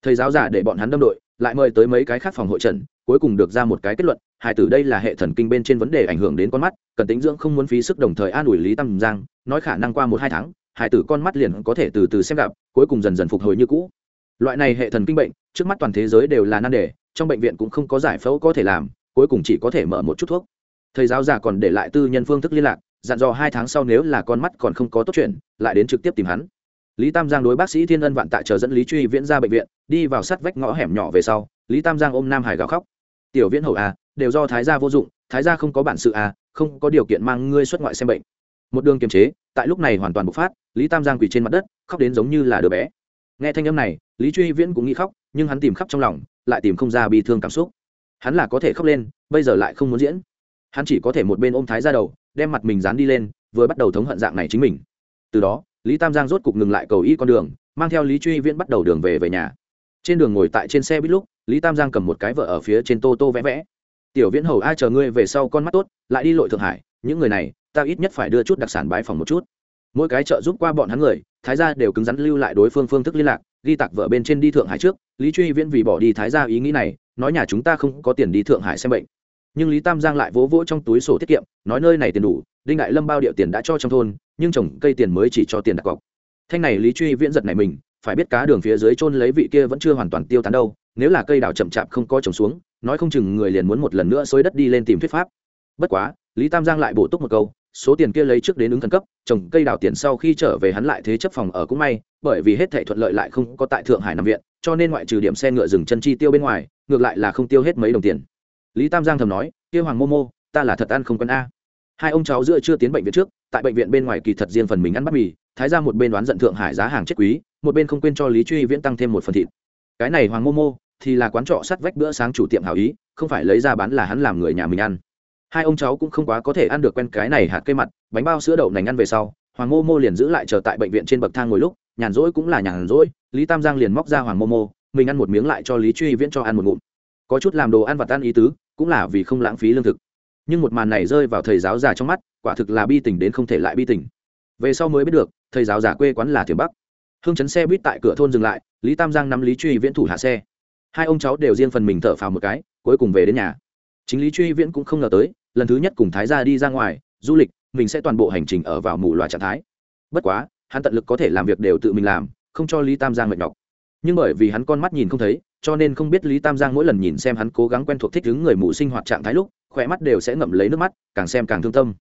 Thầy giáo giả để bọn hắn đâm đội, lại mời tới mấy cái khác phòng hội trần, cuối cùng được ra một cái kết luận, hải tử đây là hệ thần kinh bên trên vấn đề ảnh hưởng đến con mắt, cần tính dưỡng không muốn phí sức đồng thời an ủi lý tam giang, nói khả năng qua một hai tháng, hải tử con mắt liền có thể từ từ xem gặp, cuối cùng dần dần phục hồi như cũ. Loại này hệ thần kinh bệnh, trước mắt toàn thế giới đều là nan đề, trong bệnh viện cũng không có giải phẫu có thể làm, cuối cùng chỉ có thể mở một chút thuốc thầy giáo già còn để lại tư nhân phương thức liên lạc, dặn dò hai tháng sau nếu là con mắt còn không có tốt chuyện, lại đến trực tiếp tìm hắn. Lý tam giang đối bác sĩ thiên ân vạn tại chờ dẫn lý truy viễn ra bệnh viện, đi vào sát vách ngõ hẻm nhỏ về sau, lý tam giang ôm nam hải gào khóc. Tiểu viễn hậu à đều do thái gia vô dụng, thái gia không có bản sự à không có điều kiện mang ngươi xuất ngoại xem bệnh. Một đường kiềm chế, tại lúc này hoàn toàn bộc phát, lý tam giang quỳ trên mặt đất, khóc đến giống như là đứa bé. Nghe thanh âm này, lý truy viễn cũng nghĩ khóc, nhưng hắn tìm khóc trong lòng, lại tìm không ra bi thương cảm xúc. Hắn là có thể khóc lên, bây giờ lại không muốn diễn hắn chỉ có thể một bên ôm thái ra đầu, đem mặt mình dán đi lên, vừa bắt đầu thống hận dạng này chính mình. Từ đó, lý tam giang rốt cục ngừng lại cầu y con đường, mang theo lý truy viễn bắt đầu đường về về nhà. Trên đường ngồi tại trên xe buýt lúc, lý tam giang cầm một cái vợ ở phía trên tô tô vẽ vẽ. Tiểu viễn hầu, ai chờ ngươi về sau con mắt tốt, lại đi lội thượng hải, những người này, ta ít nhất phải đưa chút đặc sản bãi phòng một chút. Mỗi cái chợ giúp qua bọn hắn người, thái gia đều cứng rắn lưu lại đối phương phương thức liên lạc, ghi tặc vợ bên trên đi thượng hải trước, lý truy viễn vì bỏ đi thái gia ý nghĩ này, nói nhà chúng ta không có tiền đi thượng hải xem bệnh nhưng lý tam giang lại vỗ vỗ trong túi sổ tiết kiệm, nói nơi này tiền đủ, đinh đại lâm bao điệu tiền đã cho trong thôn, nhưng trồng cây tiền mới chỉ cho tiền đặt cọc. Thanh này lý truy viễn giật này mình, phải biết cá đường phía dưới trôn lấy vị kia vẫn chưa hoàn toàn tiêu tán đâu, nếu là cây đào chậm chạp không có trồng xuống, nói không chừng người liền muốn một lần nữa xối đất đi lên tìm thuyết pháp. Bất quá, lý tam giang lại bổ túc một câu, số tiền kia lấy trước đến ứng thần cấp, trồng cây đào tiền sau khi trở về hắn lại thế chấp phòng ở cũng may, bởi vì hết thể thuận lợi lại không có tại thượng hải nằm viện, cho nên ngoại trừ điểm xe ngựa dừng chân chi tiêu bên ngoài, ngược lại là không tiêu hết mấy đồng tiền lý tam giang thầm nói, kia hoàng mô mô ta là thật ăn không quân a. Hai ông cháu giữa chưa tiến bệnh viện trước, tại bệnh viện bên ngoài kỳ thật riêng phần mình ăn bát mì, thái ra một bên đoán giận thượng hải giá hàng chết quý, một bên không quên cho lý truy viễn tăng thêm một phần thịt. Cái này hoàng mô mô thì là quán trọ sắt vách bữa sáng chủ tiệm hảo ý, không phải lấy ra bán là hắn làm người nhà mình ăn. Hai ông cháu cũng không quá có thể ăn được quen cái này hạt cây mặt, bánh bao sữa đậu nành ăn về sau, hoàng mô mô liền giữ lại chờ tại bệnh viện trên bậc thang ngồi lúc, nhàn rỗi cũng là nhàn rỗi, lý tam giang liền móc ra hoàng mô mô mình ăn một miếng lại cho lý truy viễn cho ăn một ngụm. Có chút làm đồ ăn vặt ăn ý tứ cũng là vì không lãng phí lương thực. Nhưng một màn này rơi vào thầy giáo già trong mắt, quả thực là bi tình đến không thể lại bi tình. Về sau mới biết được, thầy giáo già quê quán là thiểm bắc. Hương chấn xe buýt tại cửa thôn dừng lại, lý tam giang nắm lý truy viễn thủ hạ xe. Hai ông cháu đều riêng phần mình thở phào một cái, cuối cùng về đến nhà. Chính lý truy viễn cũng không ngờ tới, lần thứ nhất cùng thái gia đi ra ngoài, du lịch, mình sẽ toàn bộ hành trình ở vào mù loà trạng thái. Bất quá, hắn tận lực có thể làm việc đều tự mình làm, không cho lý tam giang mệt nhọc nhưng bởi vì hắn con mắt nhìn không thấy, cho nên không biết lý tam giang mỗi lần nhìn xem hắn cố gắng quen thuộc thích ứng người mù sinh hoạt trạng thái lúc, khỏe mắt đều sẽ ngậm lấy nước mắt, càng xem càng thương tâm.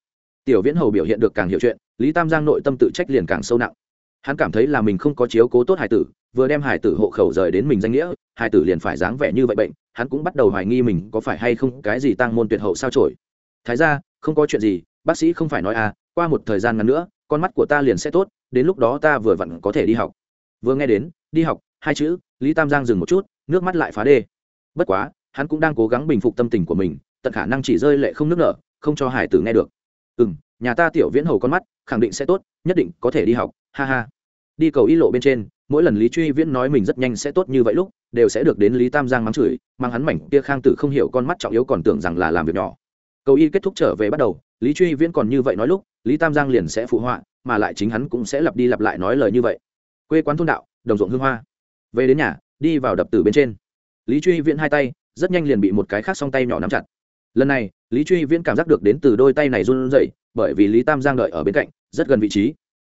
Tiểu viễn hầu biểu hiện được càng hiểu chuyện, lý tam giang nội tâm tự trách liền càng sâu nặng. Hắn cảm thấy là mình không có chiếu cố tốt hải tử, vừa đem hải tử hộ khẩu rời đến mình danh nghĩa, hải tử liền phải dáng vẻ như vậy bệnh, hắn cũng bắt đầu hoài nghi mình có phải hay không cái gì tăng môn tuyệt hậu sao trổi thái ra không có chuyện gì, bác sĩ không phải nói à qua một thời gian ngắn nữa, con mắt của ta liền sẽ tốt, đến lúc đó ta vừa vặn có thể đi học. Vừa nghe đến, đi học hai chữ, lý tam giang dừng một chút, nước mắt lại phá đê. Bất quá, hắn cũng đang cố gắng bình phục tâm tình của mình, tận khả năng chỉ rơi lệ không nước nở, không cho hải tử nghe được. Ừ m nhà ta tiểu viễn hầu con mắt, khẳng định sẽ tốt, nhất định có thể đi học, ha ha. Đi cầu y lộ bên trên, mỗi lần lý truy viễn nói mình rất nhanh sẽ tốt như vậy lúc, đều sẽ được đến lý tam giang mắng chửi, mang hắn mảnh kia khang tử không hiểu con mắt trọng yếu còn tưởng rằng là làm việc nhỏ. Cầu y kết thúc trở về bắt đầu, lý truy viễn còn như vậy nói lúc, lý tam giang liền sẽ phụ họa, mà lại chính hắn cũng sẽ lặp đi lặp lại nói lời như vậy. Quê quán thôn đạo, đồng ruộng hương hoa về đến nhà, đi vào đập tử bên trên. Lý truy viễn hai tay, rất nhanh liền bị một cái khác song tay nhỏ nắm chặt. Lần này, lý truy viễn cảm giác được đến từ đôi tay này run rẩy, bởi vì lý tam giang đợi ở bên cạnh, rất gần vị trí.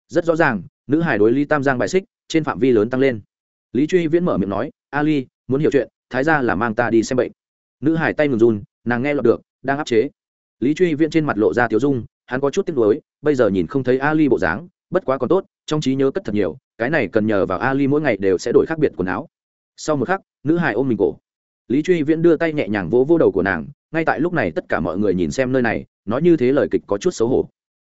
Rất rõ ràng, nữ hải đối lý tam giang bài xích, trên phạm vi lớn tăng lên. Lý truy viễn mở miệng nói, ali, muốn hiểu chuyện, thái ra là mang ta đi xem bệnh. Nữ hải tay ngừng run, nàng nghe lọt được, đang áp chế. Lý truy viễn trên mặt lộ ra tiếu dung, hắn có chút tiếc nuối, bây giờ nhìn không thấy ali bộ dáng, bất quá còn tốt, trong trí nhớ cất thật nhiều cái này cần nhờ vào ali mỗi ngày đều sẽ đổi khác biệt quần áo. Sau một khắc, nữ hài ôm mình cổ. Lý truy viễn đưa tay nhẹ nhàng vỗ vô đầu của nàng, ngay tại lúc này tất cả mọi người nhìn xem nơi này, nói như thế lời kịch có chút xấu hổ.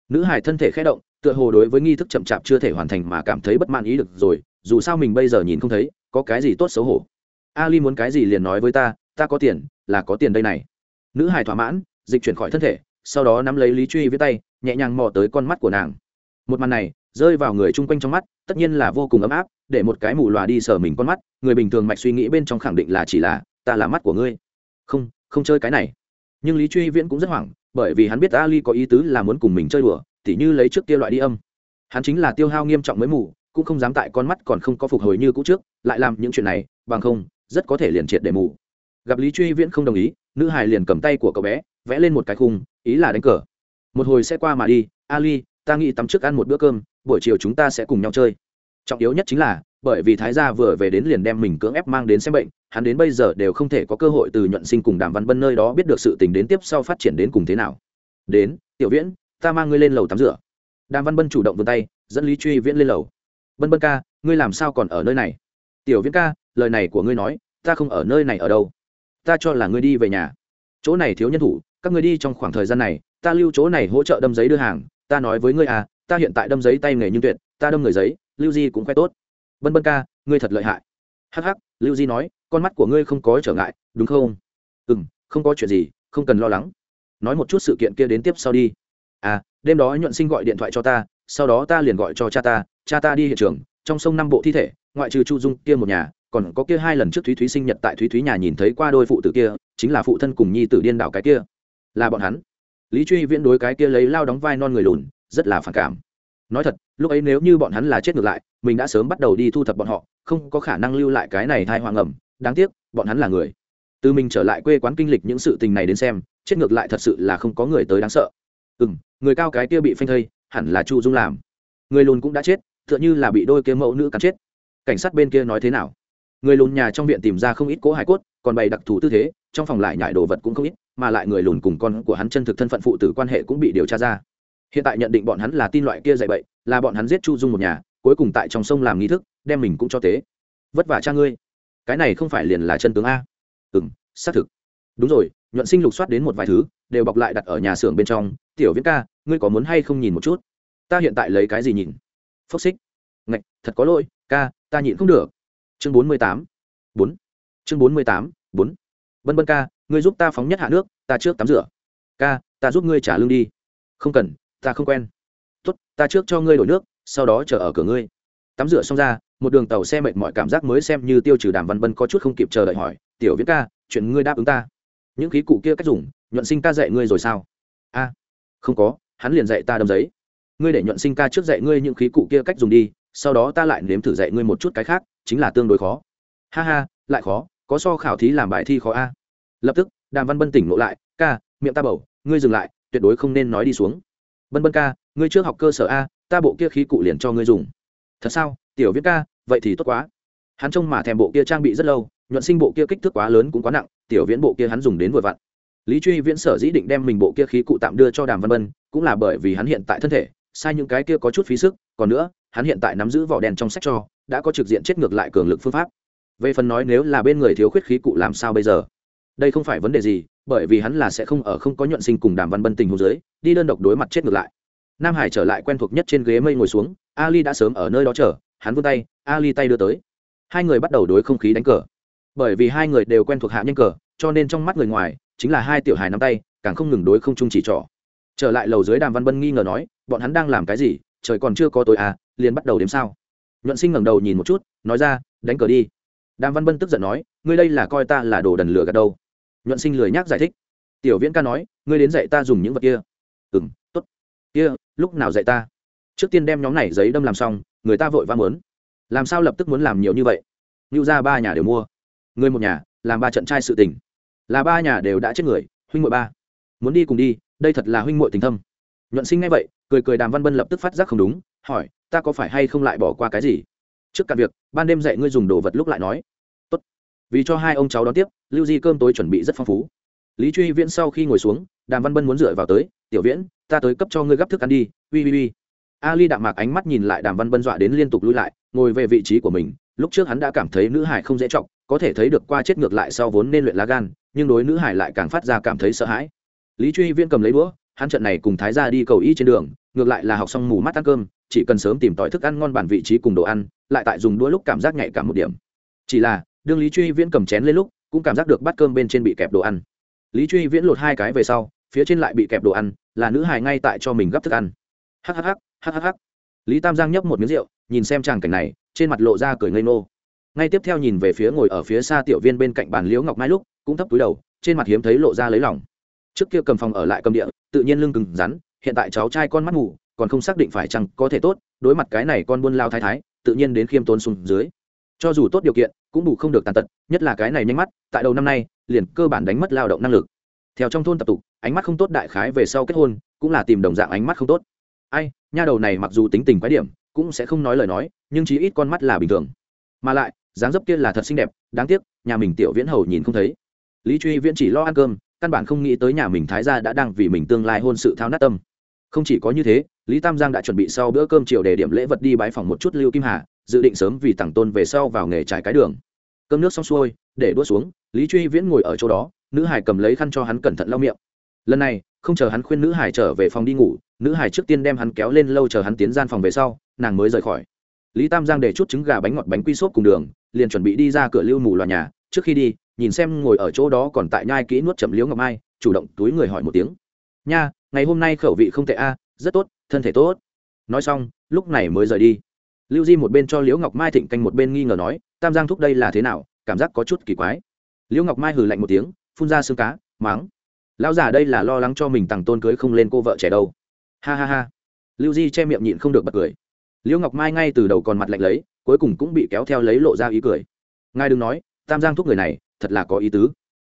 Nữ hài thân thể khẽ động, tựa hồ đối với nghi thức chậm chạp chưa thể hoàn thành mà cảm thấy bất mãn ý được rồi, dù sao mình bây giờ nhìn không thấy, có cái gì tốt xấu hổ. Ali muốn cái gì liền nói với ta ta có tiền, là có tiền đây này. Nữ hài thỏa mãn, dịch chuyển khỏi thân thể, sau đó nắm lấy lý truy viết tay, nhẹ nhàng mò tới con mắt của nàng. Một màn này rơi vào người chung quanh trong mắt, tất nhiên là vô cùng ấm áp, để một cái mù lòa đi sờ mình con mắt, người bình thường mạch suy nghĩ bên trong khẳng định là chỉ là, ta là mắt của ngươi. Không không chơi cái này. Nhưng lý truy viễn cũng rất hoảng, bởi vì hắn biết ali có ý tứ là muốn cùng mình chơi đùa, tỉ như lấy trước kia loại đi âm. Hắn chính là tiêu hao nghiêm trọng mới mù, cũng không dám tại con mắt còn không có phục hồi như cũ trước, lại làm những chuyện này, bằng không, rất có thể liền triệt để mù. Gặp lý truy viễn không đồng ý, nữ hải liền cầm tay của cậu bé, vẽ lên một cái khung, ý là đánh cờ. Một hồi sẽ qua mà đi, ali, ta nghĩ tắm trước ăn một bữa cơm buổi chiều chúng ta sẽ cùng nhau chơi. Trọng yếu nhất chính là, bởi vì thái gia vừa về đến liền đem mình cưỡng ép mang đến xem bệnh, hắn đến bây giờ đều không thể có cơ hội từ nhuận sinh cùng đàm văn bân nơi đó biết được sự tình đến tiếp sau phát triển đến cùng thế nào. Đến, tiểu viễn, ta mang ngươi lên lầu tắm rửa. Đàm văn bân chủ động vươn tay, dẫn lý truy viễn lên lầu. Bân bân ca, ngươi làm sao còn ở nơi này? Tiểu viễn ca, lời này của ngươi nói, ta không ở nơi này ở đâu. Ta cho là ngươi đi về nhà. Chỗ này thiếu nhân thủ, các ngươi đi trong khoảng thời gian này, ta lưu chỗ này hỗ trợ đâm giấy đưa hàng, ta nói với ngươi à ta hiện tại đâm giấy tay nghề nhưng tuyệt, ta đâm người giấy, lưu di cũng khoe tốt. Bân bân ca, ngươi thật lợi hại. Hắc hắc, lưu di nói, con mắt của ngươi không có trở ngại, đúng không? Ừ m không có chuyện gì, không cần lo lắng. Nói một chút sự kiện kia đến tiếp sau đi. À đêm đó nhuận sinh gọi điện thoại cho ta, sau đó ta liền gọi cho cha ta cha ta đi hiện trường, trong sông năm bộ thi thể, ngoại trừ chu dung kia một nhà, còn có kia hai lần trước thúy thúy sinh nhật tại thúy thúy nhà nhìn thấy qua đôi phụ tử kia, chính là phụ thân cùng nhi tử điên đảo cái kia. Là bọn hắn. Lý truy viễn đối cái kia lấy lao đóng vai non người lùn rất là phản cảm. Nói thật, lúc ấy nếu như bọn hắn là chết ngược lại, mình đã sớm bắt đầu đi thu thập bọn họ, không có khả năng lưu lại cái này thai hoàng ẩm. Đáng tiếc, bọn hắn là người. Từ mình trở lại quê quán kinh lịch những sự tình này đến xem, chết ngược lại thật sự là không có người tới đáng sợ. Ừ m người cao cái kia bị phanh thây, hẳn là chu dung làm. Người lùn cũng đã chết t h ư ợ n h ư là bị đôi kia mẫu nữ cắn chết. Cảnh sát bên kia nói thế nào? Người lùn nhà trong viện tìm ra không ít cố hải cốt, còn bày đặc thù tư thế, trong phòng lại nhại đồ vật cũng không ít, mà lại người lùn cùng con của hắn chân thực thân phận phụ tử quan hệ cũng bị điều tra ra hiện tại nhận định bọn hắn là tin loại kia dạy bậy, là bọn hắn giết chu dung một nhà, cuối cùng tại trong sông làm nghi thức, đem mình cũng cho tế. Vất vả cha ngươi. Cái này không phải liền là chân tướng a. Ừ m xác thực. Đúng rồi, nhuận sinh lục soát đến một vài thứ, đều bọc lại đặt ở nhà xưởng bên trong. Tiểu viễn ca, ngươi có muốn hay không nhìn một chút? Ta hiện tại lấy cái gì nhìn? Phốc xích. Ngạch, thật có lỗi, ca, ta nhịn không được. Chương bốn mươi tám. Bốn. Chương bốn mươi tám. Bốn. Vân vân ca, ngươi giúp ta phóng nhất hạ nước, ta trước tắm rửa. Ca, ta giúp ngươi trả lương đi. Không cần ta không quen. Tốt, ta trước cho ngươi đổi nước, sau đó chờ ở cửa ngươi. Tắm rửa xong ra, một đường tàu xe mệt mọi cảm giác mới xem như tiêu trừ đàm văn Bân có chút không kịp chờ đợi hỏi, tiểu viễn ca, chuyện ngươi đáp ứng ta. Những khí cụ kia cách dùng, nhuận sinh ca dạy ngươi rồi sao? A, không có, hắn liền dạy ta đâm giấy. Ngươi để nhuận sinh ca trước dạy ngươi những khí cụ kia cách dùng đi, sau đó ta lại nếm thử dạy ngươi một chút cái khác, chính là tương đối khó. Ha ha, lại khó, có so khảo thí làm bài thi khó a. Lập tức, đàm văn bân tỉnh ngộ lại, ca, miệng ta bầu, ngươi dừng lại, tuyệt đối không nên nói đi xuống bân bân ca, ngươi trước học cơ sở a, ta bộ kia khí cụ liền cho ngươi dùng. Thật sao? Tiểu viết ca, vậy thì tốt quá. Hắn trông mà thèm bộ kia trang bị rất lâu, nhuận sinh bộ kia kích thước quá lớn cũng quá nặng, tiểu viễn bộ kia hắn dùng đến vội vặn. Lý truy viễn sở dĩ định đem mình bộ kia khí cụ tạm đưa cho đàm văn bân, cũng là bởi vì hắn hiện tại thân thể, sai những cái kia có chút phí sức, còn nữa, hắn hiện tại nắm giữ vỏ đèn trong sách cho, đã có trực diện chết ngược lại cường lực phương pháp. Về phần nói nếu là bên người thiếu khuyết khí cụ làm sao bây giờ? Đây không phải vấn đề gì bởi vì hắn là sẽ không ở không có nhuận sinh cùng đàm văn bân tình hồ dưới, đi đơn độc đối mặt chết ngược lại. Nam hải trở lại quen thuộc nhất trên ghế mây ngồi xuống, ali đã sớm ở nơi đó chờ, hắn vươn tay, ali tay đưa tới. Hai người bắt đầu đối không khí đánh cờ. Bởi vì hai người đều quen thuộc hạ nhân cờ, cho nên trong mắt người ngoài, chính là hai tiểu hài nắm tay, càng không ngừng đối không chung chỉ trỏ. Trở lại lầu dưới đàm văn bân nghi ngờ nói, bọn hắn đang làm cái gì? Trời còn chưa có tối à liền bắt đầu đếm sao? Nhuận sinh ngẩng đầu nhìn một chút, nói ra, đánh cờ đi. Đàm văn bân tức giận nói, ngươi đây là coi ta là đồ đần lửa gạt đâu? Nhuận sinh lười nhác giải thích. Tiểu viễn ca nói, ngươi đến dạy ta dùng những vật kia. Ừ m t ố t kia, lúc nào dạy ta? Trước tiên đem nhóm này giấy đâm làm xong, người ta vội vã muốn. Làm sao lập tức muốn làm nhiều như vậy? Ngưu ra ba nhà đều mua. Người một nhà, làm ba trận trai sự tình. Là ba nhà đều đã chết người, huynh muội ba. Muốn đi cùng đi, đây thật là huynh muội tình thâm. Nhuận sinh ngay vậy, cười cười đàm văn bân lập tức phát giác không đúng, hỏi, ta có phải hay không lại bỏ qua cái gì? Trước cả việc, ban đêm dạy ngươi dùng đồ vật lúc lại nói vì cho hai ông cháu đón tiếp, lưu di cơm tối chuẩn bị rất phong phú. Lý truy viễn sau khi ngồi xuống, đàm văn bân muốn dựa vào tới, tiểu viễn, ta tới cấp cho ngươi gấp thức ăn đi. Ui ui ui. Ali đạm mạc ánh mắt nhìn lại đàm văn bân dọa đến liên tục lui lại, ngồi về vị trí của mình. Lúc trước hắn đã cảm thấy nữ hải không dễ trọng có thể thấy được qua chết ngược lại sau vốn nên luyện lá gan, nhưng đối nữ hải lại càng phát ra cảm thấy sợ hãi. Lý truy viễn cầm lấy đũa, hắn trận này cùng thái ra đi cầu y trên đường, ngược lại là học xong mù mắt ăn cơm, chỉ cần sớm tìm tỏi thức ăn ngon bản vị trí cùng đồ ăn, lại tại dùng đũa lúc cảm giác nhạy cảm một điểm. Chỉ là đương lý truy viễn cầm chén lên lúc, cũng cảm giác được bát cơm bên trên bị kẹp đồ ăn. Lý truy viễn lột hai cái về sau, phía trên lại bị kẹp đồ ăn, là nữ hài ngay tại cho mình gấp thức ăn. Hhh hhh lý tam giang nhấp một miếng rượu, nhìn xem tràng cảnh này, trên mặt lộ ra cười ngây ngô. Ngay tiếp theo nhìn về phía ngồi ở phía xa tiểu viên bên cạnh bàn liễu ngọc mai lúc, cũng thấp túi đầu, trên mặt hiếm thấy lộ ra lấy lòng. Trước kia cầm phòng ở lại cầm địa, tự nhiên lưng cứng rắn, hiện tại cháu trai con mắt mù, còn không xác định phải chăng có thể tốt, đối mặt cái này con buôn lao thái thái, tự nhiên đến khiêm tốn xuống dưới. Cho dù tốt điều kiện cũng bù không được tàn tật, nhất là cái này nhanh mắt, tại đầu năm nay, liền cơ bản đánh mất lao động năng lực. Theo trong thôn tập tục, ánh mắt không tốt đại khái về sau kết hôn, cũng là tìm đồng dạng ánh mắt không tốt. Ai, nha đầu này mặc dù tính tình quái điểm, cũng sẽ không nói lời nói, nhưng chí ít con mắt là bình thường. Mà lại, dáng dấp kia là thật xinh đẹp, đáng tiếc, nhà mình tiểu viễn hầu nhìn không thấy. Lý truy viễn chỉ lo ăn cơm, căn bản không nghĩ tới nhà mình thái gia đã đang vì mình tương lai hôn sự thao nát tâm. Không chỉ có như thế, lý tam giang đã chuẩn bị sau bữa cơm chiều để điểm lễ vật đi bái phòng một chút lưu kim hà dự định sớm vì tặng tôn về sau vào nghề trải cái đường. Cơm nước xong xuôi, để đua xuống, lý truy viễn ngồi ở chỗ đó, nữ hải cầm lấy khăn cho hắn cẩn thận lau miệng. Lần này, không chờ hắn khuyên nữ hải trở về phòng đi ngủ, nữ hải trước tiên đem hắn kéo lên lâu chờ hắn tiến gian phòng về sau, nàng mới rời khỏi. Lý tam giang để chút trứng gà bánh ngọt bánh quy xốp cùng đường, liền chuẩn bị đi ra cửa lưu mù loà nhà. Trước khi đi, nhìn xem ngồi ở chỗ đó còn tại nhai kỹ nuốt chậm liếu ngọc mai, chủ động túi người hỏi một tiếng. Nha, ngày hôm nay khẩu vị không tệ a, rất tốt, thân thể tốt. Nói xong, lúc này mới rời đi lưu di một bên cho liễu ngọc mai thịnh canh một bên nghi ngờ nói, tam giang thúc đây là thế nào? Cảm giác có chút kỳ quái. Liễu ngọc mai hừ lạnh một tiếng, phun ra xương cá máng lão già đây là lo lắng cho mình tằng tôn cưới không lên cô vợ trẻ đâu. Ha ha ha. Lưu di che miệng nhịn không được bật cười. Liễu ngọc mai ngay từ đầu còn mặt lạnh lấy, cuối cùng cũng bị kéo theo lấy lộ ra ý cười. Ngài đừng nói, tam giang thúc người này, thật là có ý tứ.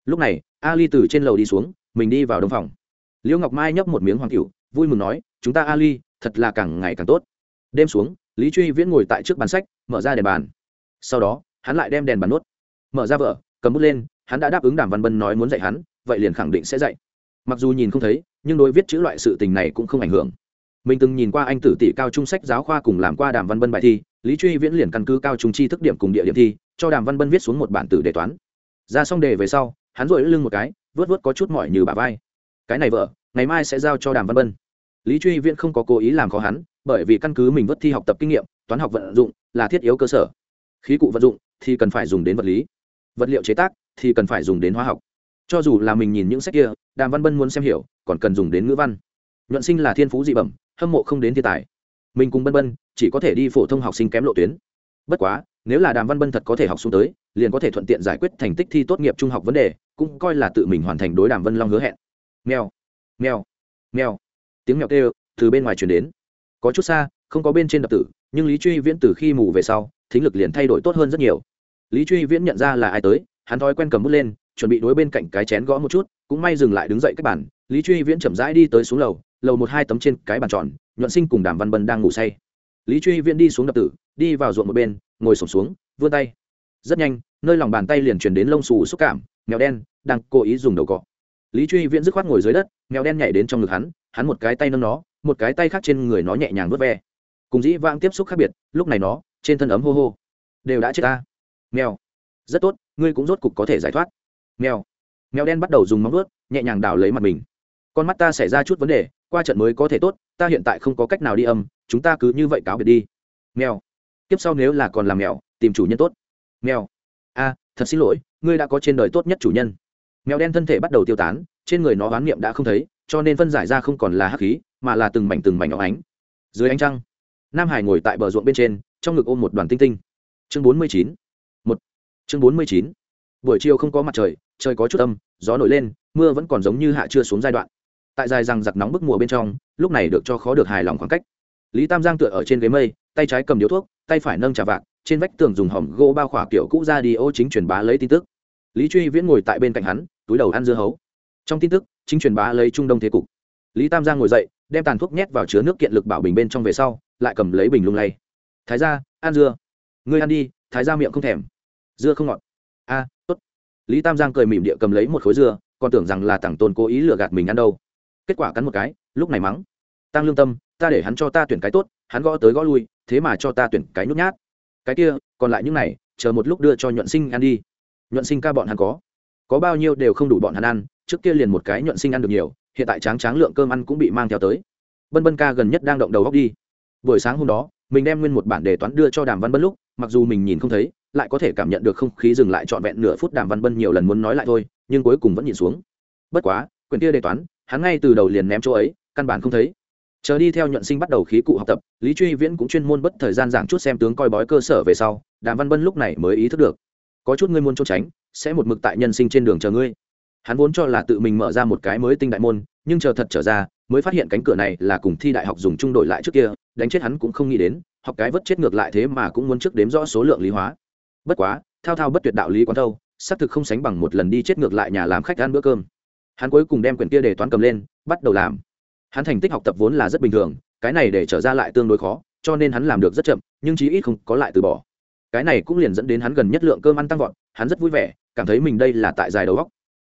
Lúc này, ali từ trên lầu đi xuống, mình đi vào đông phòng. Liễu ngọc mai nhấp một miếng hoàng cựu vui mừng nói, chúng ta ali, thật là càng ngày càng tốt đêm xuống lý truy viễn ngồi tại trước bàn sách mở ra đèn bàn. Sau đó hắn lại đem đèn bàn nuốt, mở ra vợ cầm bút lên hắn đã đáp ứng đàm văn bân nói muốn dạy hắn vậy liền khẳng định sẽ dạy. Mặc dù nhìn không thấy nhưng đối viết chữ loại sự tình này cũng không ảnh hưởng. Mình từng nhìn qua anh tử tỷ cao trung sách giáo khoa cùng làm qua đàm văn bân bài thi lý truy viễn liền căn cứ cao trung chi thức điểm cùng địa điểm thi cho đàm văn bân viết xuống một bản tử đề toán. Ra xong đề về sau hắn rội lưng một cái vớt vớt có chút mỏi như bà vai. Cái này vợ ngày mai sẽ giao cho đàm văn bân. Lý truy viễn không có cố ý làm khó hắn bởi vì căn cứ mình vất thi học tập kinh nghiệm, toán học vận dụng là thiết yếu cơ sở. Khí cụ vận dụng thì cần phải dùng đến vật lý, vật liệu chế tác thì cần phải dùng đến hóa học. Cho dù là mình nhìn những sách kia, đàm văn bân muốn xem hiểu, còn cần dùng đến ngữ văn. Nhuận sinh là thiên phú dị bẩm, hâm mộ không đến thiên tài. Mình cùng bân bân chỉ có thể đi phổ thông học sinh kém lộ tuyến. Bất quá, nếu là đàm văn bân thật có thể học xuống tới, liền có thể thuận tiện giải quyết thành tích thi tốt nghiệp trung học vấn đề, cũng coi là tự mình hoàn thành đối đàm vân long hứa hẹn. Mèo mèo mèo. Tiếng mèo kêu từ bên ngoài chuyển đến có chút xa, không có bên trên đập tử, nhưng lý truy viễn từ khi mù về sau, thính lực liền thay đổi tốt hơn rất nhiều. Lý truy viễn nhận ra là ai tới, hắn thói quen cầm bút lên, chuẩn bị đối bên cạnh cái chén gõ một chút, cũng may dừng lại đứng dậy các bản lý truy viễn chậm rãi đi tới xuống lầu lầu một hai tấm trên cái bàn tròn, nhuận sinh cùng đàm văn bân đang ngủ say. Lý truy viễn đi xuống đập tử, đi vào ruộng một bên, ngồi sổm xuống, vươn tay. Rất nhanh, nơi lòng bàn tay liền truyền đến lông xù xúc cảm, mèo đen, đang cố ý dùng đầu cọ. Lý truy viễn dứt khoát ngồi dưới đất, mèo đen nhảy đến trong ngực hắn hắn một cái tay nâng nó một cái tay khác trên người nó nhẹ nhàng vớt ve. Cùng dĩ vãng tiếp xúc khác biệt, lúc này nó, trên thân ấm hô hô. Đều đã chết ta. Mèo. Rất tốt, ngươi cũng rốt cục có thể giải thoát. Mèo. Mèo đen bắt đầu dùng móng ướt nhẹ nhàng đào lấy mặt mình. Con mắt ta xảy ra chút vấn đề, qua trận mới có thể tốt, ta hiện tại không có cách nào đi âm, chúng ta cứ như vậy cáo biệt đi. Mèo. Tiếp sau nếu là còn làm mèo, tìm chủ nhân tốt. Mèo. A, thật xin lỗi, ngươi đã có trên đời tốt nhất chủ nhân. Mèo đen thân thể bắt đầu tiêu tán, trên người nó oán niệm đã không thấy, cho nên phân giải ra không còn là hắc khí mà là từng mảnh từng mảnh óng ánh. Dưới ánh trăng, nam hải ngồi tại bờ ruộng bên trên, trong ngực ôm một đoàn tinh tinh. Chương bốn mươi chín. Một. Chương bốn mươi chín. Buổi chiều không có mặt trời trời có chút âm, gió nổi lên, mưa vẫn còn giống như hạ chưa xuống giai đoạn. Tại dài rằng giặc nóng bức mùa bên trong, lúc này được cho khó được hài lòng khoảng cách. Lý tam giang tựa ở trên ghế mây, tay trái cầm điếu thuốc, tay phải nâng trà vạc, trên vách tường dùng hòm gỗ bao khỏa kiểu cũ ra đi ô chính truyền bá lấy tin tức. Lý truy viễn ngồi tại bên cạnh hắn, túi đầu ăn dưa hấu. Trong tin tức, chính truyền bá lấy trung đông thế cục. Lý tam giang ngồi dậy đem tàn thuốc nhét vào chứa nước kiện lực bảo bình bên trong về sau, lại cầm lấy bình lung lay. Thái ra ăn dưa. Ngươi ăn đi, thái ra miệng không thèm. Dưa không ngọt. A, tốt. Lý tam giang cười mỉm địa cầm lấy một khối dưa, còn tưởng rằng là tàng tôn cố ý lừa gạt mình ăn đâu. Kết quả cắn một cái, lúc này mắng. Tăng lương tâm, ta để hắn cho ta tuyển cái tốt, hắn gõ tới gõ lui, thế mà cho ta tuyển cái nhút nhát. Cái kia, còn lại những này, chờ một lúc đưa cho nhuận sinh ăn đi. Nhuận sinh ca bọn hắn có. Có bao nhiêu đều không đủ bọn hắn ăn, trước kia liền một cái nhuận sinh ăn được nhiều hiện tại tráng tráng lượng cơm ăn cũng bị mang theo tới. Bân bân ca gần nhất đang động đầu góc đi. Buổi sáng hôm đó, mình đem nguyên một bản đề toán đưa cho đàm văn bân lúc, mặc dù mình nhìn không thấy, lại có thể cảm nhận được không khí dừng lại trọn vẹn nửa phút đàm văn bân nhiều lần muốn nói lại thôi, nhưng cuối cùng vẫn nhìn xuống. Bất quá, quyển kia đề toán, hắn ngay từ đầu liền ném chỗ ấy, căn bản không thấy. Chờ đi theo nhuận sinh bắt đầu khí cụ học tập, lý truy viễn cũng chuyên môn bất thời gian giảng chút xem tướng coi bói cơ sở về sau, đàm văn bân lúc này mới ý thức được. Có chút ngươi muốn trốn tránh, sẽ một mực tại nhân sinh trên đường chờ ngươi hắn vốn cho là tự mình mở ra một cái mới tinh đại môn, nhưng chờ thật trở ra, mới phát hiện cánh cửa này là cùng thi đại học dùng chung đổi lại trước kia, đánh chết hắn cũng không nghĩ đến, học cái vất chết ngược lại thế mà cũng muốn trước đếm rõ số lượng lý hóa. Bất quá, thao thao bất tuyệt đạo lý quán thâu, xác thực không sánh bằng một lần đi chết ngược lại nhà làm khách ăn bữa cơm. Hắn cuối cùng đem quyển kia để toán cầm lên, bắt đầu làm. Hắn thành tích học tập vốn là rất bình thường, cái này để trở ra lại tương đối khó, cho nên hắn làm được rất chậm, nhưng chí ít không có lại từ bỏ. Cái này cũng liền dẫn đến hắn gần nhất lượng cơm ăn tăng vọt, hắn rất vui vẻ, cảm thấy mình đây là tại dài đầu góc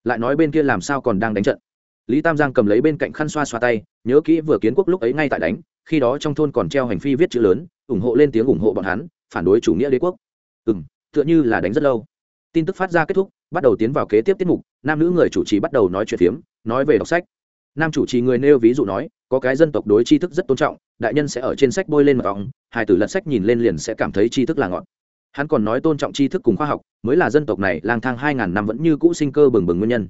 lại nói bên kia làm sao còn đang đánh trận. Lý tam giang cầm lấy bên cạnh khăn xoa xoa tay, nhớ kỹ vừa kiến quốc lúc ấy ngay tại đánh, khi đó trong thôn còn treo hành phi viết chữ lớn, ủng hộ lên tiếng ủng hộ bọn hắn, phản đối chủ nghĩa đế quốc. Ừ m tựa như là đánh rất lâu. Tin tức phát ra kết thúc, bắt đầu tiến vào kế tiếp tiết mục, nam nữ người chủ trì bắt đầu nói chuyện phiếm, nói về đọc sách. Nam chủ trì người nêu ví dụ nói, có cái dân tộc đối tri thức rất tôn trọng, đại nhân sẽ ở trên sách bôi lên mật ong, hai tử lật sách nhìn lên liền sẽ cảm thấy tri thức là ngọn hắn còn nói tôn trọng tri thức cùng khoa học, mới là dân tộc này lang thang hai ngàn năm vẫn như cũ sinh cơ bừng bừng nguyên nhân.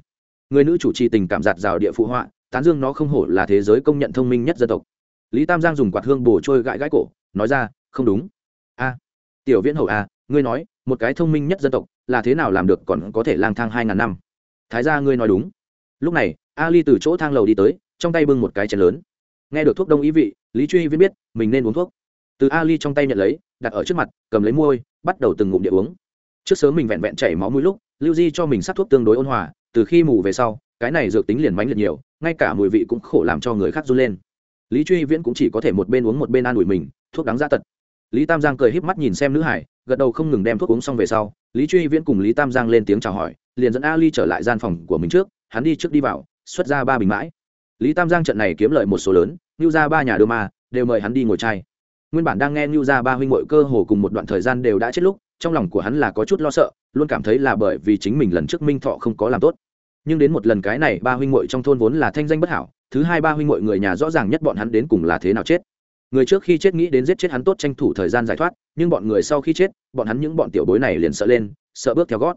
Người nữ chủ trì tình cảm giạt rào địa phụ họa, tán dương nó không hổ là thế giới công nhận thông minh nhất dân tộc. Lý tam giang dùng quạt hương bổ trôi gãi gãi cổ, nói ra, không đúng. A, tiểu viễn hậu a à, ngươi nói, một cái thông minh nhất dân tộc là thế nào làm được còn có thể lang thang hai ngàn năm? Thái ra ngươi nói đúng. Lúc này, ali từ chỗ thang lầu đi tới, trong tay bưng một cái chén lớn. Nghe được thuốc đông ý vị, lý truy viết biết mình nên uống thuốc. Từ ali trong tay nhận lấy đặt ở trước mặt, cầm lấy môi, bắt đầu từng ngụm địa uống. Trước sớm mình vẹn vẹn chảy máu mũi lúc, lưu di cho mình sắc thuốc tương đối ôn hòa, từ khi mù về sau, cái này dược tính liền mánh liệt nhiều, ngay cả mùi vị cũng khổ làm cho người khác run lên. Lý truy viễn cũng chỉ có thể một bên uống một bên an ủi mình, thuốc đáng ra tật. Lý tam giang cười híp mắt nhìn xem nữ hải, gật đầu không ngừng đem thuốc uống xong về sau, lý truy viễn cùng lý tam giang lên tiếng chào hỏi, liền dẫn ali trở lại gian phòng của mình trước, hắn đi trước đi vào, xuất ra ba bình mãi. Lý tam giang trận này kiếm lợi một số lớn như ra ba nhà đưa ma, đều mời hắn đi ngồi trai nguyên bản đang nghe Niu gia ba huynh muội cơ hồ cùng một đoạn thời gian đều đã chết lúc trong lòng của hắn là có chút lo sợ luôn cảm thấy là bởi vì chính mình lần trước minh thọ không có làm tốt. Nhưng đến một lần cái này ba huynh muội trong thôn vốn là thanh danh bất hảo thứ hai ba huynh muội người nhà rõ ràng nhất bọn hắn đến cùng là thế nào chết. Người trước khi chết nghĩ đến giết chết hắn tốt tranh thủ thời gian giải thoát nhưng bọn người sau khi chết bọn hắn những bọn tiểu bối này liền sợ lên sợ bước theo gót.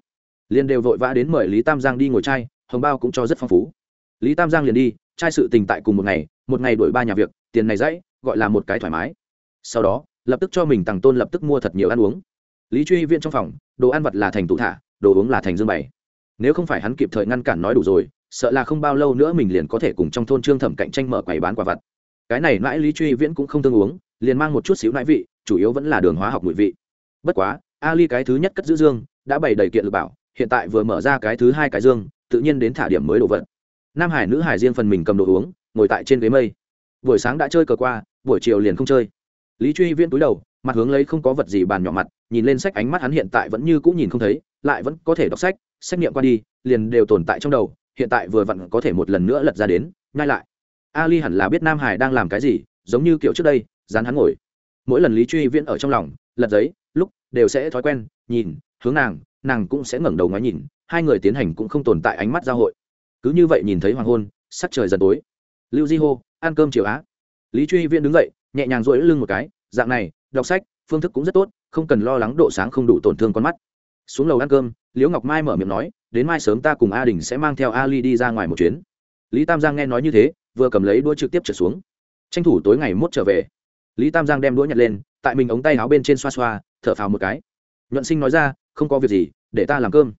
Liền đều vội vã đến mời lý tam giang đi ngồi chay, hồng bao cũng cho rất phong phú. Lý tam giang liền đi trai sự tình tại cùng một ngày một ngày đổi ba nhà việc tiền này dãy gọi là một cái thoải mái sau đó, lập tức cho mình tằng tôn lập tức mua thật nhiều ăn uống. Lý truy viên trong phòng, đồ ăn vật là thành tụ thả, đồ uống là thành dương bày. Nếu không phải hắn kịp thời ngăn cản nói đủ rồi, sợ là không bao lâu nữa mình liền có thể cùng trong thôn trương thẩm cạnh tranh mở quầy bán quả vật cái này mãi lý truy viễn cũng không tương uống, liền mang một chút xíu nãi vị, chủ yếu vẫn là đường hóa học mùi vị. Bất quá, ali cái thứ nhất cất giữ dương, đã bày đầy kiện lực bảo, hiện tại vừa mở ra cái thứ hai cái dương, tự nhiên đến thả điểm mới đồ vật. Nam hải nữ hải riêng phần mình cầm đồ uống, ngồi tại trên ghế mây. Buổi sáng đã chơi cờ qua, buổi chiều liền không chơi lý truy viễn túi đầu, mặt hướng lấy không có vật gì bàn nhỏ mặt, nhìn lên sách ánh mắt hắn hiện tại vẫn như cũng nhìn không thấy, lại vẫn có thể đọc sách, xét nghiệm qua đi, liền đều tồn tại trong đầu, hiện tại vừa vặn có thể một lần nữa lật ra đến ngay lại. Ali hẳn là biết nam hải đang làm cái gì, giống như kiểu trước đây, dán hắn ngồi. Mỗi lần lý truy viễn ở trong lòng, lật giấy, lúc đều sẽ thói quen, nhìn, hướng nàng nàng cũng sẽ ngẩng đầu ngoái nhìn, hai người tiến hành cũng không tồn tại ánh mắt giao hội. Cứ như vậy nhìn thấy hoàng hôn, sắc trời dần tối. Lưu di hô, ăn cơm chiều á. Lý truy viễn đứng dậy nhẹ nhàng rỗi lưng một cái, dạng này, đọc sách, phương thức cũng rất tốt, không cần lo lắng độ sáng không đủ tổn thương con mắt. Xuống lầu ăn cơm, liễu ngọc mai mở miệng nói, đến mai sớm ta cùng a đình sẽ mang theo ali đi ra ngoài một chuyến. Lý tam giang nghe nói như thế, vừa cầm lấy đũa trực tiếp trở xuống. Tranh thủ tối ngày mốt trở về. Lý tam giang đem đũa nhặt lên, tại mình ống tay áo bên trên xoa xoa, thở phào một cái. Nhuận sinh nói ra, không có việc gì, để ta làm cơm.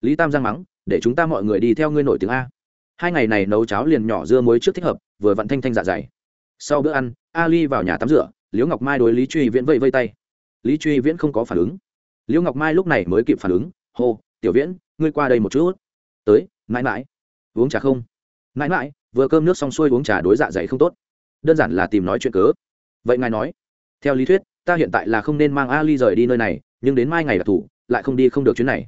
Lý tam giang mắng, để chúng ta mọi người đi theo ngươi nổi tiếng a. Hai ngày này nấu cháo liền nhỏ dưa muối trước thích hợp, vừa vặn thanh thanh dạ dày sau bữa ăn, ali vào nhà tắm rửa, liễu ngọc mai đối lý truy viễn vây vây tay. Lý truy viễn không có phản ứng. Liễu ngọc mai lúc này mới kịp phản ứng, hô, tiểu viễn, ngươi qua đây một chút. Tới, mãi mãi. Uống trà không? Mãi mãi, vừa cơm nước xong xuôi uống trà đối dạ dày không tốt. Đơn giản là tìm nói chuyện cớ. Vậy ngài nói. Theo lý thuyết, ta hiện tại là không nên mang ali rời đi nơi này, nhưng đến mai ngày đặc thủ, lại không đi không được chuyến này.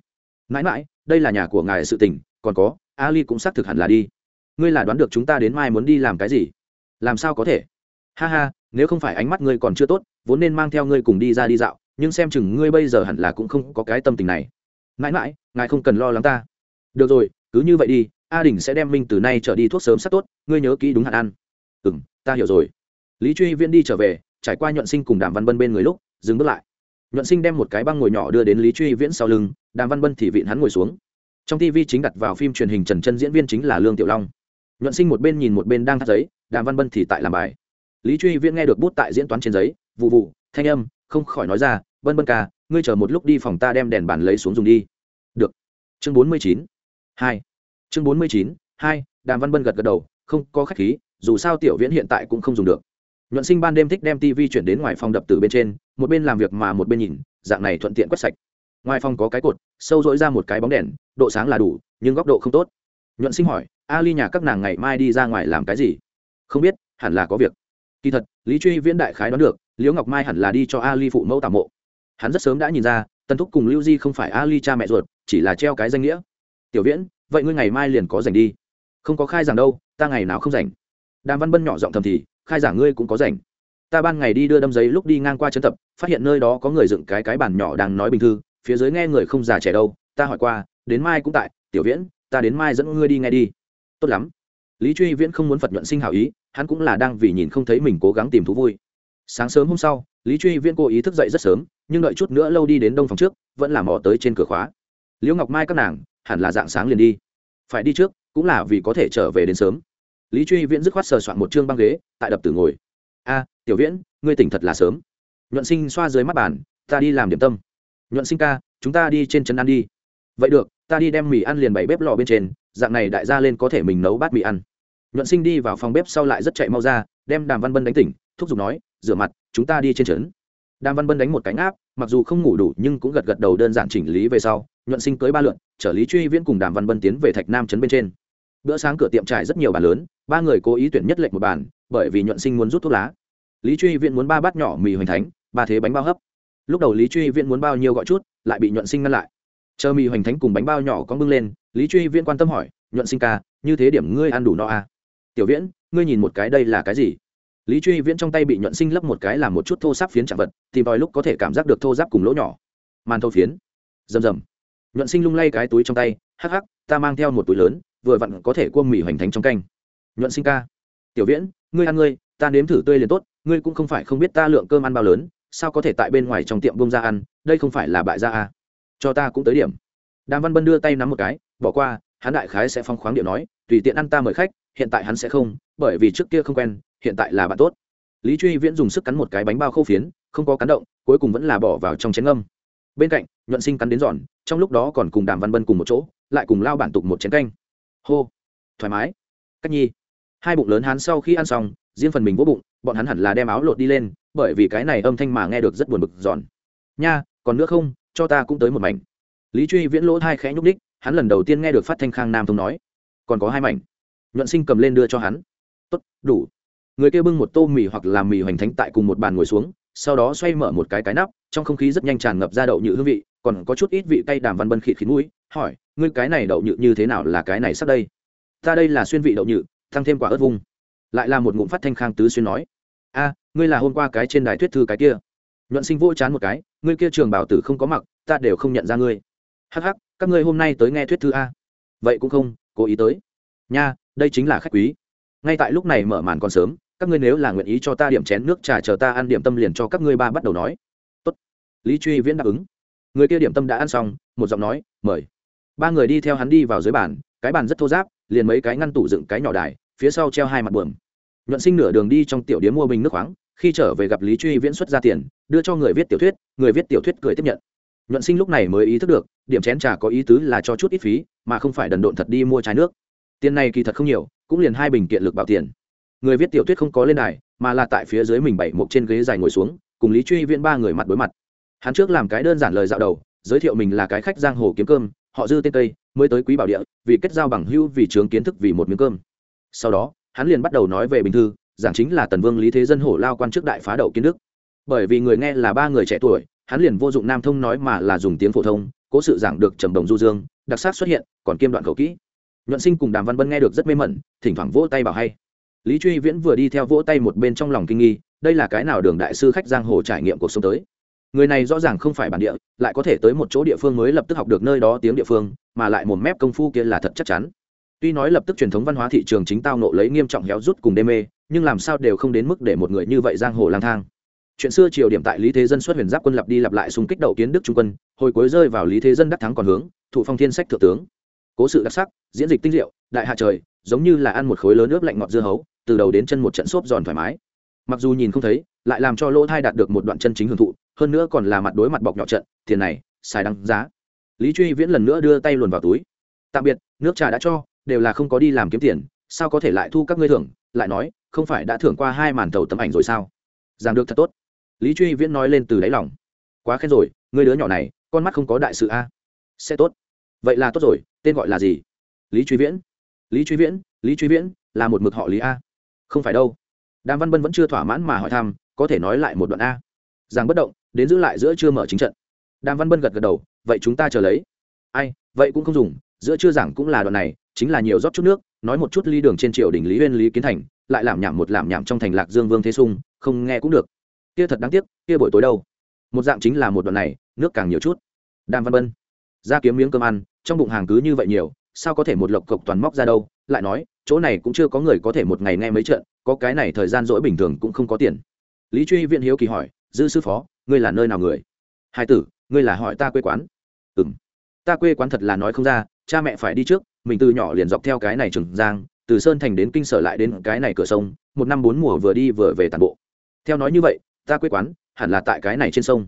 Mãi mãi, đây là nhà của ngài sự tình, còn có, ali cũng xác thực hẳn là đi. Ngươi là đoán được chúng ta đến mai muốn đi làm cái gì? Làm sao có thể? Ha ha, nếu không phải ánh mắt ngươi còn chưa tốt, vốn nên mang theo ngươi cùng đi ra đi dạo, nhưng xem chừng ngươi bây giờ hẳn là cũng không có cái tâm tình này. Mãi mãi, ngài không cần lo lắng ta. Được rồi, cứ như vậy đi, a đình sẽ đem minh từ nay trở đi thuốc sớm sắc tốt, ngươi nhớ kỹ đúng hạn ăn. Ừ m ta hiểu rồi. Lý truy viễn đi trở về, trải qua nhuận sinh cùng đàm văn bân bên người lúc, dừng bước lại. Nhuận sinh đem một cái băng ngồi nhỏ đưa đến lý truy viễn sau lưng, đàm văn bân thì vịn hắn ngồi xuống. Trong tv chính đặt vào phim truyền hình trần chân diễn viên chính là lương tiểu long. Nhuận sinh một bên nhìn một bên đang thắt giấy đàm văn bân thì tại làm bài. Lý truy viễn nghe được bút tại diễn toán trên giấy vụ vụ thanh âm, không khỏi nói ra bân bân ca, ngươi chờ một lúc đi phòng ta đem đèn bàn lấy xuống dùng đi. Được. Chương bốn mươi chín, hai. Chương bốn mươi chín, hai, đàm văn bân gật gật đầu, không có khách khí, dù sao tiểu viễn hiện tại cũng không dùng được. Nhuận sinh ban đêm thích đem tv chuyển đến ngoài phòng đập từ bên trên, một bên làm việc mà một bên nhìn, dạng này thuận tiện quét sạch. Ngoài phòng có cái cột, sâu dỗi ra một cái bóng đèn, độ sáng là đủ, nhưng góc độ không tốt. Nhuận sinh hỏi ali nhà các nàng ngày mai đi ra ngoài làm cái gì? Không biết, hẳn là có việc. Kỳ thật, lý truy viễn đại khái đoán được, liễu ngọc mai hẳn là đi cho ali phụ mẫu tả mộ. Hắn rất sớm đã nhìn ra tân thúc cùng lưu di không phải ali cha mẹ ruột, chỉ là treo cái danh nghĩa. Tiểu viễn, vậy ngươi ngày mai liền có rảnh đi. Không có khai giảng đâu, ta ngày nào không rảnh. Đàm văn bân nhỏ giọng thầm thì, khai giảng ngươi cũng có rảnh. Ta ban ngày đi đưa đâm giấy lúc đi ngang qua chân tập, phát hiện nơi đó có người dựng cái cái bàn nhỏ đang nói bình thư, phía dưới nghe người không già trẻ đâu, ta hỏi qua, đến mai cũng tại, tiểu viễn, ta đến mai dẫn ngươi đi nghe đi. Tốt lắm. Lý truy viễn không muốn phật nhuận sinh hảo ý hắn cũng là đang vì nhìn không thấy mình cố gắng tìm thú vui. Sáng sớm hôm sau, lý truy viễn cố ý thức dậy rất sớm, nhưng đợi chút nữa lâu đi đến đông phòng trước, vẫn là mò tới trên cửa khóa. Liễu ngọc mai các nàng, hẳn là dạng sáng liền đi. Phải đi trước, cũng là vì có thể trở về đến sớm. Lý truy viễn dứt khoát sờ soạn một chương băng ghế, tại đập tử ngồi. A, tiểu viễn, ngươi tỉnh thật là sớm. Nhuận sinh xoa dưới mắt bàn, ta đi làm điểm tâm. Nhuận sinh ca, chúng ta đi trên chân ăn đi. Vậy được, ta đi đem mì ăn liền bảy bếp lò bên trên, dạng này đại gia lên có thể mình nấu bát mì ăn nhuận sinh đi vào phòng bếp sau lại rất chạy mau ra, đem đàm văn bân đánh tỉnh, thúc giục nói, rửa mặt, chúng ta đi trên trấn. Đàm văn bân đánh một cánh áp mặc dù không ngủ đủ nhưng cũng gật gật đầu đơn giản chỉnh lý về sau, nhuận sinh cưới ba lượn trở lý truy viễn cùng đàm văn bân tiến về thạch nam trấn bên trên. Bữa sáng cửa tiệm trải rất nhiều bàn lớn, ba người cố ý tuyển nhất lệnh một bàn, bởi vì nhuận sinh muốn rút thuốc lá. Lý truy viễn muốn ba bát nhỏ mì hoành thánh, ba thế bánh bao hấp. Lúc đầu lý truy viễn muốn bao nhiêu gọi chút, lại bị nhuận sinh ngăn lại. Chờ mì hoành thánh cùng bánh bao nhỏ con bưng lên, lý truy viễn quan tâm hỏi, nhuận sinh ca, như thế điểm ngươi ăn đủ no à? Tiểu viễn, ngươi nhìn một cái đây là cái gì? Lý truy viễn trong tay bị nhuận sinh lấp một cái làm một chút thô sáp phiến chạm vật, tìm vòi lúc có thể cảm giác được thô giáp cùng lỗ nhỏ. Màn thô phiến. Rầm rầm. Nhuận sinh lung lay cái túi trong tay, hắc hắc, ta mang theo một túi lớn, vừa vặn có thể cuông mì hoành thánh trong canh. Nhuận sinh ca. Tiểu viễn, ngươi ăn ngươi, ta nếm thử tươi liền tốt, ngươi cũng không phải không biết ta lượng cơm ăn bao lớn, sao có thể tại bên ngoài trong tiệm bông ra ăn, đây không phải là bại gia à. cho ta cũng tới điểm. Đàm văn bân đưa tay nắm một cái, bỏ qua, hắn đại khái sẽ phong khoáng điệu nói, tùy tiện ăn ta mời khách hiện tại hắn sẽ không, bởi vì trước kia không quen, hiện tại là bạn tốt. Lý truy viễn dùng sức cắn một cái bánh bao khô phiến, không có cắn động, cuối cùng vẫn là bỏ vào trong chén ngâm. Bên cạnh, nhuận sinh cắn đến giòn, trong lúc đó còn cùng đàm văn bân cùng một chỗ, lại cùng lao bản tục một chén canh. Hô, thoải mái. Cách nhi. Hai bụng lớn hắn sau khi ăn xong, riêng phần mình vỗ bụng, bọn hắn hẳn là đem áo lột đi lên, bởi vì cái này âm thanh mà nghe được rất buồn bực giòn. Nha, còn nữa không, cho ta cũng tới một mảnh. Lý truy viễn lỗ hai khẽ nhúc ních hắn lần đầu tiên nghe được phát thanh khang nam thông nói. Còn có hai mảnh nhuận sinh cầm lên đưa cho hắn. Tốt, đủ. Người kia bưng một tô mì hoặc làm mì hoành thánh tại cùng một bàn ngồi xuống, sau đó xoay mở một cái cái nắp, trong không khí rất nhanh tràn ngập ra đậu nhự hương vị, còn có chút ít vị cay đàm văn bân khịt khí mũi, hỏi, ngươi cái này đậu nhự như thế nào là cái này sắp đây? Ta đây là xuyên vị đậu nhự, tăng thêm quả ớt vung. Lại là một ngụm phát thanh khang tứ xuyên nói, a, ngươi là hôm qua cái trên đài thuyết thư cái kia. Nhuận sinh vô chán một cái, ngươi kia trường bảo tử không có mặc, ta đều không nhận ra ngươi. Hắc hắc, các ngươi hôm nay tới nghe thuyết thư a. Vậy cũng không, cố ý tới. Nha đây chính là khách quý. Ngay tại lúc này mở màn còn sớm, các ngươi nếu là nguyện ý cho ta điểm chén nước trà chờ ta ăn điểm tâm liền cho các ngươi ba bắt đầu nói. Tốt. lý truy viễn đáp ứng. Người kia điểm tâm đã ăn xong, một giọng nói, mời. Ba người đi theo hắn đi vào dưới bàn, cái bàn rất thô giáp liền mấy cái ngăn tủ dựng cái nhỏ đài, phía sau treo hai mặt buồm. Nhuận sinh nửa đường đi trong tiểu điếm mua bình nước khoáng, khi trở về gặp lý truy viễn xuất ra tiền, đưa cho người viết tiểu thuyết, người viết tiểu thuyết cười tiếp nhận. Nhuận sinh lúc này mới ý thức được, điểm chén trà có ý tứ là cho chút ít phí, mà không phải đần độn thật đi mua chai nước tiền này kỳ thật không nhiều, cũng liền hai bình kiện lực bảo tiền. Người viết tiểu thuyết không có lên đài, mà là tại phía dưới mình bảy một trên ghế dài ngồi xuống, cùng lý truy viễn ba người mặt đối mặt. Hắn trước làm cái đơn giản lời dạo đầu, giới thiệu mình là cái khách giang hồ kiếm cơm, họ dư tên cây, mới tới quý bảo địa, vì kết giao bằng hữu, vì trường kiến thức, vì một miếng cơm. Sau đó, hắn liền bắt đầu nói về bình thư, giảng chính là tần vương lý thế dân hổ lao quan chức đại phá đậu kiến đức. Bởi vì người nghe là ba người trẻ tuổi, hắn liền vô dụng nam thông nói mà là dùng tiếng phổ thông, cố sự giảng được trầm đồng du dương, đặc sắc xuất hiện, còn kiêm đoạn khẩu kỹ nhuận sinh cùng đàm văn bân nghe được rất mê mẩn, thỉnh thoảng vỗ tay bảo hay. Lý truy viễn vừa đi theo vỗ tay một bên trong lòng kinh nghi, đây là cái nào đường đại sư khách giang hồ trải nghiệm cuộc sống tới? Người này rõ ràng không phải bản địa, lại có thể tới một chỗ địa phương mới lập tức học được nơi đó tiếng địa phương, mà lại một mép công phu kia là thật chắc chắn. Tuy nói lập tức truyền thống văn hóa thị trường chính tao nộ lấy nghiêm trọng héo rút cùng đê mê, nhưng làm sao đều không đến mức để một người như vậy giang hồ lang thang. Chuyện xưa triều điểm tại lý thế dân xuất huyền giáp quân lập đi lặp lại xung kích đầu kiến đức trung quân, hồi cuối rơi vào lý thế dân đắc thắng còn hướng, thụ phong thiên sách thượng tướng cố sự đặc sắc, diễn dịch tinh diệu, đại hạ trời, giống như là ăn một khối lớn ướp lạnh ngọt dưa hấu, từ đầu đến chân một trận xốp giòn thoải mái. Mặc dù nhìn không thấy, lại làm cho lỗ thai đạt được một đoạn chân chính hưởng thụ, hơn nữa còn là mặt đối mặt bọc nhỏ trận, tiền này, xài đăng giá. Lý truy viễn lần nữa đưa tay luồn vào túi. Tạm biệt, nước trà đã cho, đều là không có đi làm kiếm tiền, sao có thể lại thu các ngươi thưởng? Lại nói, không phải đã thưởng qua hai màn tàu tấm ảnh rồi sao? Giảng được thật tốt. Lý truy viễn nói lên từ đáy lòng. Quá khen rồi ngươi đứa nhỏ này, con mắt không có đại sự a. Sẽ tốt vậy là tốt rồi, tên gọi là gì? Lý truy viễn. Lý truy viễn, lý truy viễn, là một mực họ lý a. Không phải đâu. Đàm văn bân vẫn chưa thỏa mãn mà hỏi thăm, có thể nói lại một đoạn a. Giang bất động, đến giữ lại giữa chưa mở chính trận. Đàm văn bân gật gật đầu, vậy chúng ta chờ lấy. Ai, vậy cũng không dùng, giữa chưa giảng cũng là đoạn này, chính là nhiều rót chút nước, nói một chút ly đường trên triều đình lý huyên lý kiến thành, lại làm nhảm một làm nhảm trong thành lạc dương vương thế sung, không nghe cũng được. Kia thật đáng tiếc, kia buổi tối đâu? Một dạng chính là một đoạn này, nước càng nhiều chút. Đàm văn bân ra kiếm miếng cơm ăn trong bụng hàng cứ như vậy nhiều, sao có thể một lộc cộc toàn móc ra đâu? Lại nói, chỗ này cũng chưa có người có thể một ngày nghe mấy trận, có cái này thời gian rỗi bình thường cũng không có tiền. Lý truy viện hiếu kỳ hỏi, dư sư phó, ngươi là nơi nào người? Hai tử, ngươi là hỏi ta quê quán. Ừ m ta quê quán thật là nói không ra, cha mẹ phải đi trước, mình từ nhỏ liền dọc theo cái này trừng giang, từ sơn thành đến kinh sở lại đến cái này cửa sông, một năm bốn mùa vừa đi vừa về toàn bộ. Theo nói như vậy, ta quê quán hẳn là tại cái này trên sông.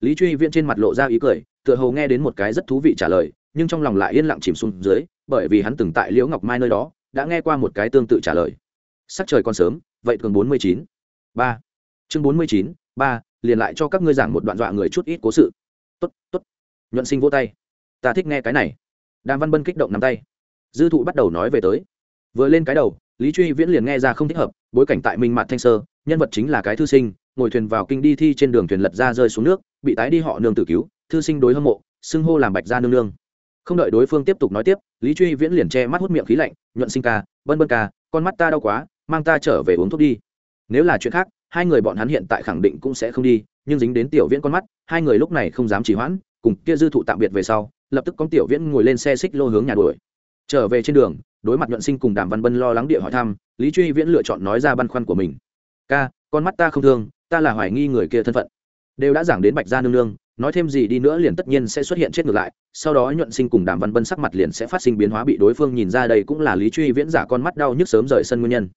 Lý truy viễn trên mặt lộ ra ý cười, tựa hồ nghe đến một cái rất thú vị trả lời nhưng trong lòng lại yên lặng chìm xuống dưới, bởi vì hắn từng tại liễu ngọc mai nơi đó, đã nghe qua một cái tương tự trả lời. Sắc trời còn sớm, vậy thường bốn mươi chín. Ba. Chương bốn mươi chín, ba, liền lại cho các ngươi giảng một đoạn dọa người chút ít cố sự. Tốt tốt. Nhuận sinh vô tay. Ta thích nghe cái này. Đàm văn bân kích động nắm tay. Dư thụ bắt đầu nói về tới. Vừa lên cái đầu, lý truy viễn liền nghe ra không thích hợp, bối cảnh tại minh mạt thanh sơ, nhân vật chính là cái thư sinh, ngồi thuyền vào kinh đi thi trên đường thuyền lật ra rơi xuống nước, bị tái đi họ nương tử cứu, thư sinh đối hâm mộ, xưng hô làm bạch gia nương nương không đợi đối phương tiếp tục nói tiếp, lý truy viễn liền che mắt hút miệng khí lạnh, nhuận sinh ca bân bân ca, con mắt ta đau quá, mang ta trở về uống thuốc đi. Nếu là chuyện khác, hai người bọn hắn hiện tại khẳng định cũng sẽ không đi, nhưng dính đến tiểu viễn con mắt, hai người lúc này không dám chỉ hoãn, cùng kia dư thụ tạm biệt về sau, lập tức có tiểu viễn ngồi lên xe xích lô hướng nhà đuổi. Trở về trên đường, đối mặt nhuận sinh cùng đàm văn bân lo lắng địa hỏi thăm, lý truy viễn lựa chọn nói ra băn khoăn của mình. Ca, con mắt ta không thương, ta là hoài nghi người kia thân phận. Đều đã giảng đến bạch gia nương nương nói thêm gì đi nữa liền tất nhiên sẽ xuất hiện chết ngược lại, sau đó nhuận sinh cùng đàm văn bân sắc mặt liền sẽ phát sinh biến hóa bị đối phương nhìn ra đây cũng là lý truy viễn giả con mắt đau nhức sớm rời sân nguyên nhân.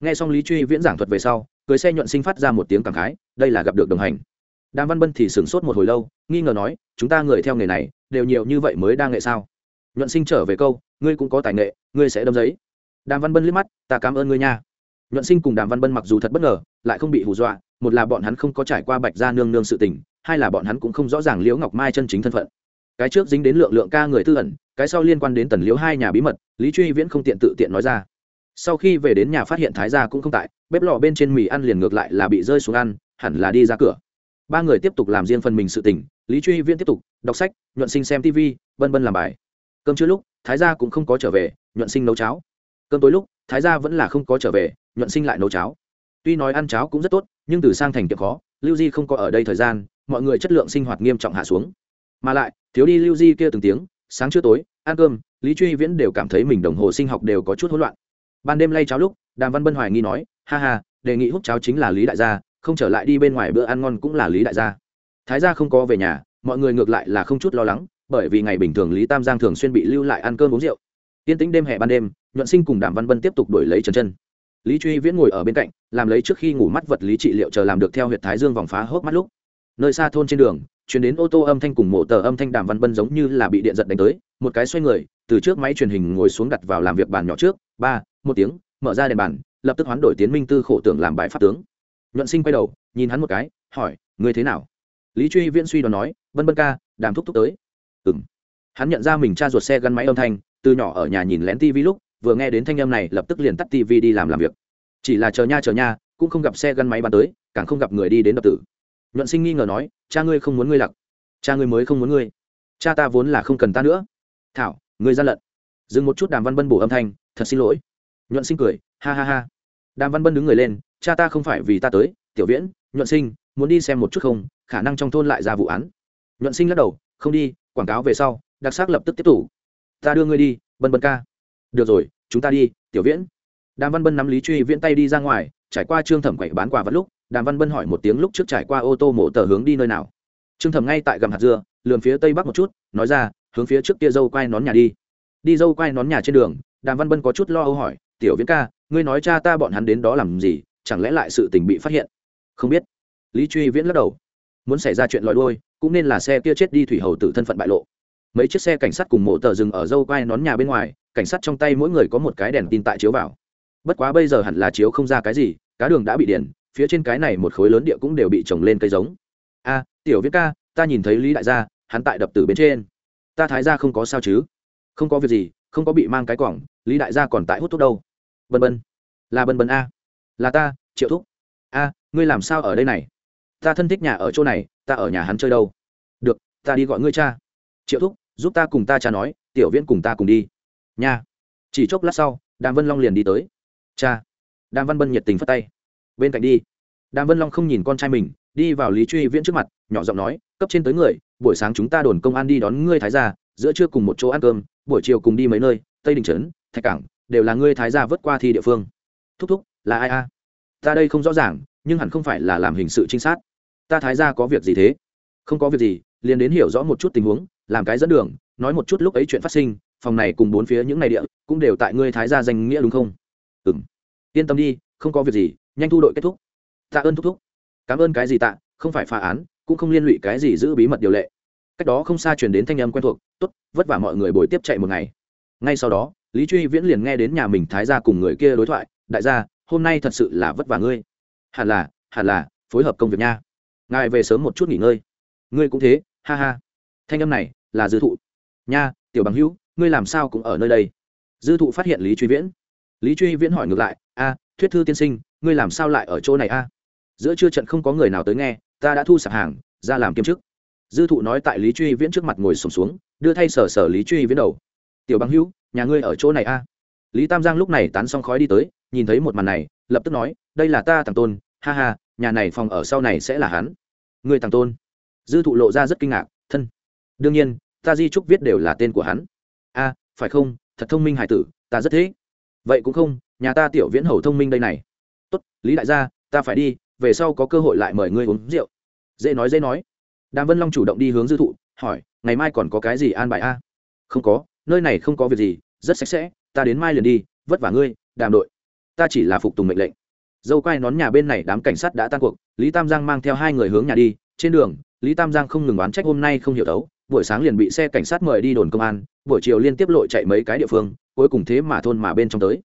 Nghe xong lý truy viễn giảng thuật về sau cưới xe nhuận sinh phát ra một tiếng cảm khái, đây là gặp được đồng hành. Đàm văn bân thì sửng sốt một hồi lâu, nghi ngờ nói, chúng ta người theo nghề này, đều nhiều như vậy mới đang nghệ sao? Nhuận sinh trở về câu, ngươi cũng có tài nghệ, ngươi sẽ đâm giấy. Đàm văn bân liếc mắt, ta cảm ơn ngươi nha. Nhuận sinh cùng đàm văn bân mặc dù thật bất ngờ, lại không bị hù dọa, một là bọn hắn không có trải qua bạch gia nương nương sự tình hai là bọn hắn cũng không rõ ràng liễu ngọc mai chân chính thân phận. Cái trước dính đến lượng lượng ca người tư ẩn, cái sau liên quan đến tần liễu hai nhà bí mật, lý truy viễn không tiện tự tiện nói ra. Sau khi về đến nhà phát hiện thái gia cũng không tại, bếp lò bên trên mì ăn liền ngược lại là bị rơi xuống ăn, hẳn là đi ra cửa. Ba người tiếp tục làm riêng phần mình sự tình, lý truy viễn tiếp tục đọc sách, nhuận sinh xem tv vân vân làm bài. Cơm chưa lúc, thái gia cũng không có trở về, nhuận sinh nấu cháo. Cơm tối lúc, thái gia vẫn là không có trở về, nhuận sinh lại nấu cháo. Tuy nói ăn cháo cũng rất tốt, nhưng từ sang thành tiệm khó, lưu di không có ở đây thời gian mọi người chất lượng sinh hoạt nghiêm trọng hạ xuống. Mà lại, thiếu đi lưu di kia từng tiếng, sáng trưa tối, ăn cơm, lý truy viễn đều cảm thấy mình đồng hồ sinh học đều có chút hỗn loạn. Ban đêm lay cháo lúc, đàm văn bân hoài nghi nói, ha ha, đề nghị hút cháo chính là lý đại gia, không trở lại đi bên ngoài bữa ăn ngon cũng là lý đại gia. Thái gia không có về nhà, mọi người ngược lại là không chút lo lắng, bởi vì ngày bình thường lý tam giang thường xuyên bị lưu lại ăn cơm uống rượu. Yên tĩnh đêm hè ban đêm, nhuận sinh cùng đàm văn bân tiếp tục đổi lấy trần chân. Lý truy viễn ngồi ở bên cạnh, làm lấy trước khi ngủ mắt vật lý trị liệu chờ làm được theo huyện thái dương vòng phá hốc mắt lúc nơi xa thôn trên đường, chuyển đến ô tô âm thanh cùng mổ tờ âm thanh đàm văn bân giống như là bị điện giật đánh tới, một cái xoay người, từ trước máy truyền hình ngồi xuống đặt vào làm việc bàn nhỏ trước, ba, một tiếng, mở ra đèn bàn, lập tức hoán đổi tiến minh tư khổ tưởng làm bài pháp tướng. Nhuận sinh quay đầu, nhìn hắn một cái, hỏi người thế nào? Lý truy viễn suy đoán nói, vân bân ca, đàm thúc thúc tới. Ừng hắn nhận ra mình cha ruột xe gắn máy âm thanh, từ nhỏ ở nhà nhìn lén tv lúc, vừa nghe đến thanh âm này, lập tức liền tắt tv đi làm làm việc. Chỉ là chờ nha chờ nha, cũng không gặp xe gắn máy bắn tới, càng không gặp người đi đến đập tử nhuận sinh nghi ngờ nói, cha ngươi không muốn ngươi lặc. Cha ngươi mới không muốn ngươi. Cha ta vốn là không cần ta nữa. Thảo, ngươi gian lận. Dừng một chút đàm văn bân bổ âm thanh, thật xin lỗi. Nhuận sinh cười, ha ha ha. Đàm văn bân đứng người lên, cha ta không phải vì ta tới, tiểu viễn, nhuận sinh, muốn đi xem một chút không, khả năng trong thôn lại ra vụ án. Nhuận sinh lắc đầu, không đi, quảng cáo về sau, đặc sắc lập tức tiếp tục ta đưa ngươi đi, bân bân ca. Được rồi, chúng ta đi, tiểu viễn. Đàm văn bân nắm lý truy viễn tay đi ra ngoài trải qua trương thẩm quậy bán quà vật lúc, đàm văn bân hỏi một tiếng lúc trước trải qua ô tô mổ tờ hướng đi nơi nào. Trương thẩm ngay tại gầm hạt dưa lườn phía tây bắc một chút, nói ra, hướng phía trước kia dâu quai nón nhà đi. Đi dâu quai nón nhà trên đường, đàm văn bân có chút lo âu hỏi, tiểu viễn ca, ngươi nói cha ta bọn hắn đến đó làm gì, chẳng lẽ lại sự tình bị phát hiện? Không biết. Lý truy viễn lắc đầu. Muốn xảy ra chuyện lòi đôi cũng nên là xe kia chết đi thủy hầu tử thân phận bại lộ. Mấy chiếc xe cảnh sát cùng mộ tờ dừng ở dâu quai nón nhà bên ngoài, cảnh sát trong tay mỗi người có một cái đèn tin tại chiếu vào bất quá bây giờ hẳn là chiếu không ra cái gì, cá đường đã bị điển phía trên cái này một khối lớn địa cũng đều bị trồng lên cây giống. A, tiểu viết ca, ta nhìn thấy lý đại gia, hắn tại đập tử bên trên. Ta thái ra không có sao chứ? Không có việc gì, không có bị mang cái quỏng lý đại gia còn tại hút thuốc đâu. Bân bân là bân bân a. Là ta, triệu thúc. A, ngươi làm sao ở đây này? Ta thân thích nhà ở chỗ này, ta ở nhà hắn chơi đâu? Được, ta đi gọi ngươi cha. Triệu thúc, giúp ta cùng ta cha nói, tiểu viễn cùng ta cùng đi. Nha. Chỉ chốc lát sau, đàm vân long liền đi tới cha. Đàm văn bân nhiệt tình phất tay. Bên cạnh đi. Đàm vân long không nhìn con trai mình, đi vào lý truy viễn trước mặt, nhỏ giọng nói, cấp trên tới người, buổi sáng chúng ta đồn công an đi đón ngươi thái gia, giữa trưa cùng một chỗ ăn cơm, buổi chiều cùng đi mấy nơi, tây đình trấn, thạch cảng, đều là ngươi thái gia vớt qua thi địa phương. Thúc thúc, là ai a? Ta đây không rõ ràng, nhưng hẳn không phải là làm hình sự trinh sát. Ta thái gia có việc gì thế? Không có việc gì, liền đến hiểu rõ một chút tình huống, làm cái dẫn đường, nói một chút lúc ấy chuyện phát sinh, phòng này cùng bốn phía những ngày địa, cũng đều tại ngươi thái gia danh nghĩa đúng không? Ừ m yên tâm đi, không có việc gì, nhanh thu đội kết thúc. Tạ ơn thúc thúc. Cảm ơn cái gì tạ, không phải phá án, cũng không liên lụy cái gì giữ bí mật điều lệ. Cách đó không xa truyền đến thanh âm quen thuộc, tốt, vất vả mọi người bồi tiếp chạy một ngày. Ngay sau đó, lý truy viễn liền nghe đến nhà mình thái gia cùng người kia đối thoại, đại gia, hôm nay thật sự là vất vả ngươi. Hẳn là hẳn là, phối hợp công việc nha. Ngài về sớm một chút nghỉ ngơi. Ngươi cũng thế, ha ha. Thanh âm này là dư thụ. Nha, tiểu bằng hữu, ngươi làm sao cũng ở nơi đây? Dư thụ phát hiện lý truy viễn lý truy viễn hỏi ngược lại a thuyết thư tiên sinh ngươi làm sao lại ở chỗ này a? Giữa trưa trận không có người nào tới nghe ta đã thu sạp hàng ra làm kiêm chức. Dư thụ nói tại lý truy viễn trước mặt ngồi sùng xuống, xuống đưa thay sở sở lý truy viễn đầu. Tiểu bằng hữu nhà ngươi ở chỗ này a? Lý tam giang lúc này tán xong khói đi tới nhìn thấy một màn này lập tức nói đây là ta thằng tôn ha ha nhà này phòng ở sau này sẽ là hắn. Người thằng tôn? Dư thụ lộ ra rất kinh ngạc thân đương nhiên ta di trúc viết đều là tên của hắn. A phải không? Thật thông minh hải tử ta rất thế vậy cũng không, nhà ta tiểu viễn hầu thông minh đây này. Tốt, lý đại gia, ta phải đi, về sau có cơ hội lại mời ngươi uống rượu. Dễ nói dễ nói. Đàm vân long chủ động đi hướng dư thụ, hỏi, ngày mai còn có cái gì an bài a? Không có, nơi này không có việc gì, rất sạch sẽ, ta đến mai liền đi, vất vả ngươi, đàm đội. Ta chỉ là phục tùng mệnh lệnh. Dâu quai nón nhà bên này đám cảnh sát đã tan cuộc, lý tam giang mang theo hai người hướng nhà đi. Trên đường, lý tam giang không ngừng oán trách hôm nay không hiểu thấu buổi sáng liền bị xe cảnh sát mời đi đồn công an, buổi chiều liên tiếp lội chạy mấy cái địa phương cuối cùng thế mà thôn mà bên trong tới.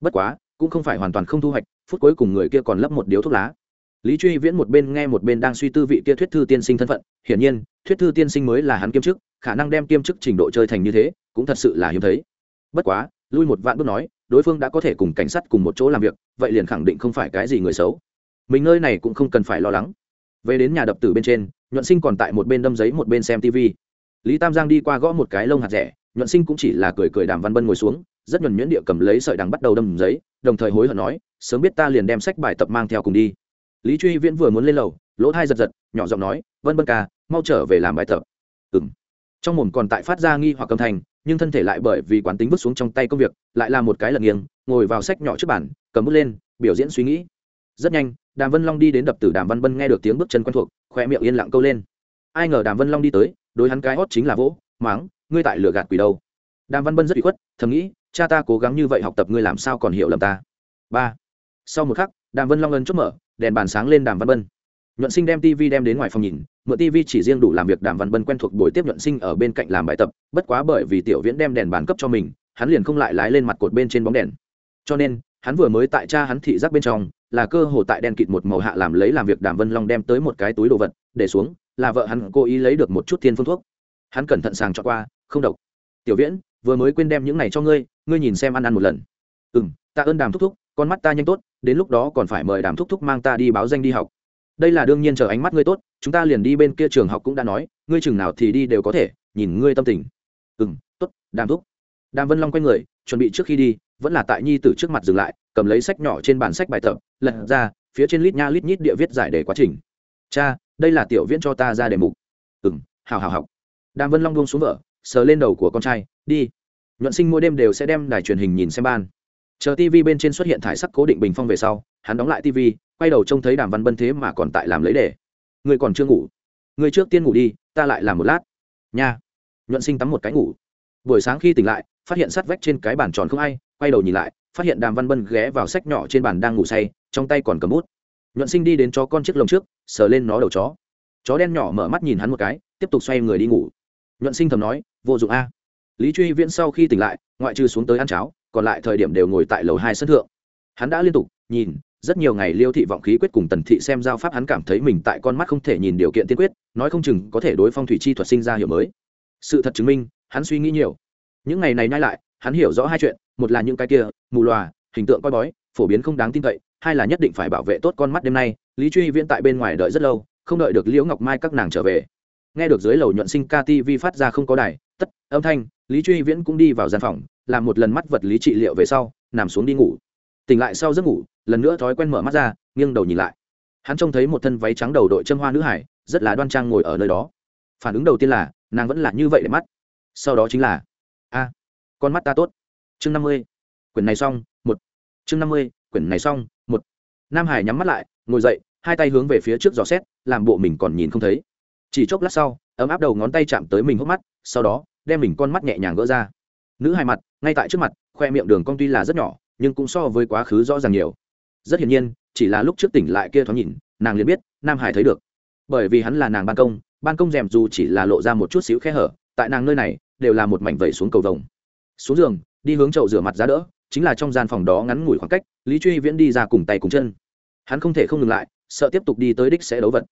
Bất quá, cũng không phải hoàn toàn không thu hoạch, phút cuối cùng người kia còn lấp một điếu thuốc lá. Lý truy viễn một bên nghe một bên đang suy tư vị kia thuyết thư tiên sinh thân phận, hiển nhiên, thuyết thư tiên sinh mới là hắn kiêm chức, khả năng đem kiêm chức trình độ chơi thành như thế, cũng thật sự là hiếm thấy. Bất quá, lui một vạn bước nói, đối phương đã có thể cùng cảnh sát cùng một chỗ làm việc, vậy liền khẳng định không phải cái gì người xấu. Mình nơi này cũng không cần phải lo lắng. Về đến nhà đập tử bên trên, nhuận sinh còn tại một bên đâm giấy một bên xem tv lý tam giang đi qua gõ một cái lông hạt rẻ nhuận sinh cũng chỉ là cười cười đàm văn bân ngồi xuống, rất nhuẩn nhuyễn địa cầm lấy sợi đằng bắt đầu đâm giấy, đồng thời hối hận nói, sớm biết ta liền đem sách bài tập mang theo cùng đi. Lý truy viễn vừa muốn lên lầu, lỗ thai giật giật, nhỏ giọng nói, vân Bân ca, mau trở về làm bài tập. Ừng trong mồm còn tại phát ra nghi hoặc âm thanh, nhưng thân thể lại bởi vì quán tính vứt xuống trong tay công việc, lại là một cái lật nghiêng, ngồi vào sách nhỏ trước bản cầm bút lên, biểu diễn suy nghĩ. Rất nhanh, đàm vân long đi đến đập tử đàm văn bân nghe được tiếng bước chân quen thuộc, khoe miệng yên lặng câu lên. Ai ngờ đàm vân long đi tới, đối hắn cái hót chính là vỗ máng, ngươi tại lửa gạt quỷ đâu? Đàm văn bân rất bị khuất, thầm nghĩ, cha ta cố gắng như vậy học tập ngươi làm sao còn hiểu lầm ta? Ba. Sau một khắc, đàm vân long ân chốt mở, đèn bàn sáng lên đàm văn bân. Nhuận sinh đem tv đem đến ngoài phòng nhìn, mượn tv chỉ riêng đủ làm việc đàm văn bân quen thuộc buổi tiếp nhuận sinh ở bên cạnh làm bài tập, bất quá bởi vì tiểu viễn đem đèn bàn cấp cho mình, hắn liền không lại lái lên mặt cột bên trên bóng đèn. Cho nên, hắn vừa mới tại cha hắn thị giác bên trong, là cơ hồ tại đèn kịt một màu hạ làm lấy làm việc đàm vân long đem tới một cái túi đồ vật, để xuống, là vợ hắn cố ý lấy được một chút thiên phương thuốc hắn cẩn thận sàng cho qua, không độc. Tiểu viễn, vừa mới quên đem những này cho ngươi ngươi nhìn xem ăn ăn một lần. Ừ m tạ ơn đàm thúc thúc, con mắt ta nhanh tốt, đến lúc đó còn phải mời đàm thúc thúc mang ta đi báo danh đi học. Đây là đương nhiên chờ ánh mắt ngươi tốt, chúng ta liền đi bên kia trường học cũng đã nói, ngươi chừng nào thì đi đều có thể, nhìn ngươi tâm tình. Ừ m t ố t đàm thúc. Đàm vân long quay người, chuẩn bị trước khi đi, vẫn là tại nhi t trước mặt dừng lại, cầm lấy sách nhỏ trên bản sách bài tập, lật ra, phía trên lít nha lít nhít địa viết giải đề quá trình. Cha, đây là tiểu viễn cho ta ra đề mục. Ừ m hào hào học đàm vân long buông xuống vợ, sờ lên đầu của con trai, đi, nhuận sinh mỗi đêm đều sẽ đem đài truyền hình nhìn xem ban. Chờ tv bên trên xuất hiện thải sắc cố định bình phong về sau, hắn đóng lại tv quay đầu trông thấy đàm văn bân thế mà còn tại làm lấy đề. Người còn chưa ngủ. Người trước tiên ngủ đi, ta lại làm một lát. Nha. Nhuận sinh tắm một cái ngủ. Buổi sáng khi tỉnh lại, phát hiện sát vách trên cái bàn tròn không ai, quay đầu nhìn lại, phát hiện đàm văn bân ghé vào sách nhỏ trên bàn đang ngủ say, trong tay còn cầm bút. Nhuận sinh đi đến cho con chiếc lồng trước, sờ lên nó đầu chó. Chó đen nhỏ mở mắt nhìn hắn một cái, tiếp tục xoay người đi ngủ nhuận sinh thầm nói, vô dụng a. Lý truy viễn sau khi tỉnh lại, ngoại trừ xuống tới ăn cháo, còn lại thời điểm đều ngồi tại lầu hai sân thượng. Hắn đã liên tục nhìn, rất nhiều ngày liêu thị vọng khí quyết cùng tần thị xem giao pháp hắn cảm thấy mình tại con mắt không thể nhìn điều kiện tiên quyết, nói không chừng có thể đối phong thủy chi thuật sinh ra hiểu mới. Sự thật chứng minh, hắn suy nghĩ nhiều. Những ngày này nhai lại, hắn hiểu rõ hai chuyện, một là những cái kia, mù loà, hình tượng coi bói, phổ biến không đáng tin cậy, hai là nhất định phải bảo vệ tốt con mắt đêm nay. Lý truy viễn tại bên ngoài đợi rất lâu, không đợi được liễu ngọc mai các nàng trở về nghe được dưới lầu nhuận sinh ca tv phát ra không có đài, tất, âm thanh, lý truy viễn cũng đi vào gian phòng, làm một lần mắt vật lý trị liệu về sau, nằm xuống đi ngủ. Tỉnh lại sau giấc ngủ, lần nữa thói quen mở mắt ra, nghiêng đầu nhìn lại. Hắn trông thấy một thân váy trắng đầu đội châm hoa nữ hải, rất là đoan trang ngồi ở nơi đó. Phản ứng đầu tiên là, nàng vẫn là như vậy để mắt. Sau đó chính là, a, con mắt ta tốt. Chương năm mươi, quyển này xong, một. Chương năm mươi, quyển này xong, một. Nam hải nhắm mắt lại, ngồi dậy, hai tay hướng về phía trước giò xét, làm bộ mình còn nhìn không thấy chỉ chốc lát sau, ấm áp đầu ngón tay chạm tới mình hốc mắt, sau đó, đem mình con mắt nhẹ nhàng gỡ ra. Nữ hai mặt, ngay tại trước mặt, khoe miệng đường cong tuy là rất nhỏ, nhưng cũng so với quá khứ rõ ràng nhiều. Rất hiển nhiên, chỉ là lúc trước tỉnh lại kia thoáng nhìn, nàng liền biết, nam hải thấy được. Bởi vì hắn là nàng ban công ban công rèm dù chỉ là lộ ra một chút xíu khe hở, tại nàng nơi này, đều là một mảnh vẩy xuống cầu vồng. Xuống giường, đi hướng chậu rửa mặt giá đỡ, chính là trong gian phòng đó ngắn ngủi khoảng cách, lý truy viễn đi ra cùng tay cùng chân. Hắn không thể không ngừng lại, sợ tiếp tục đi tới đích sẽ đấu vật.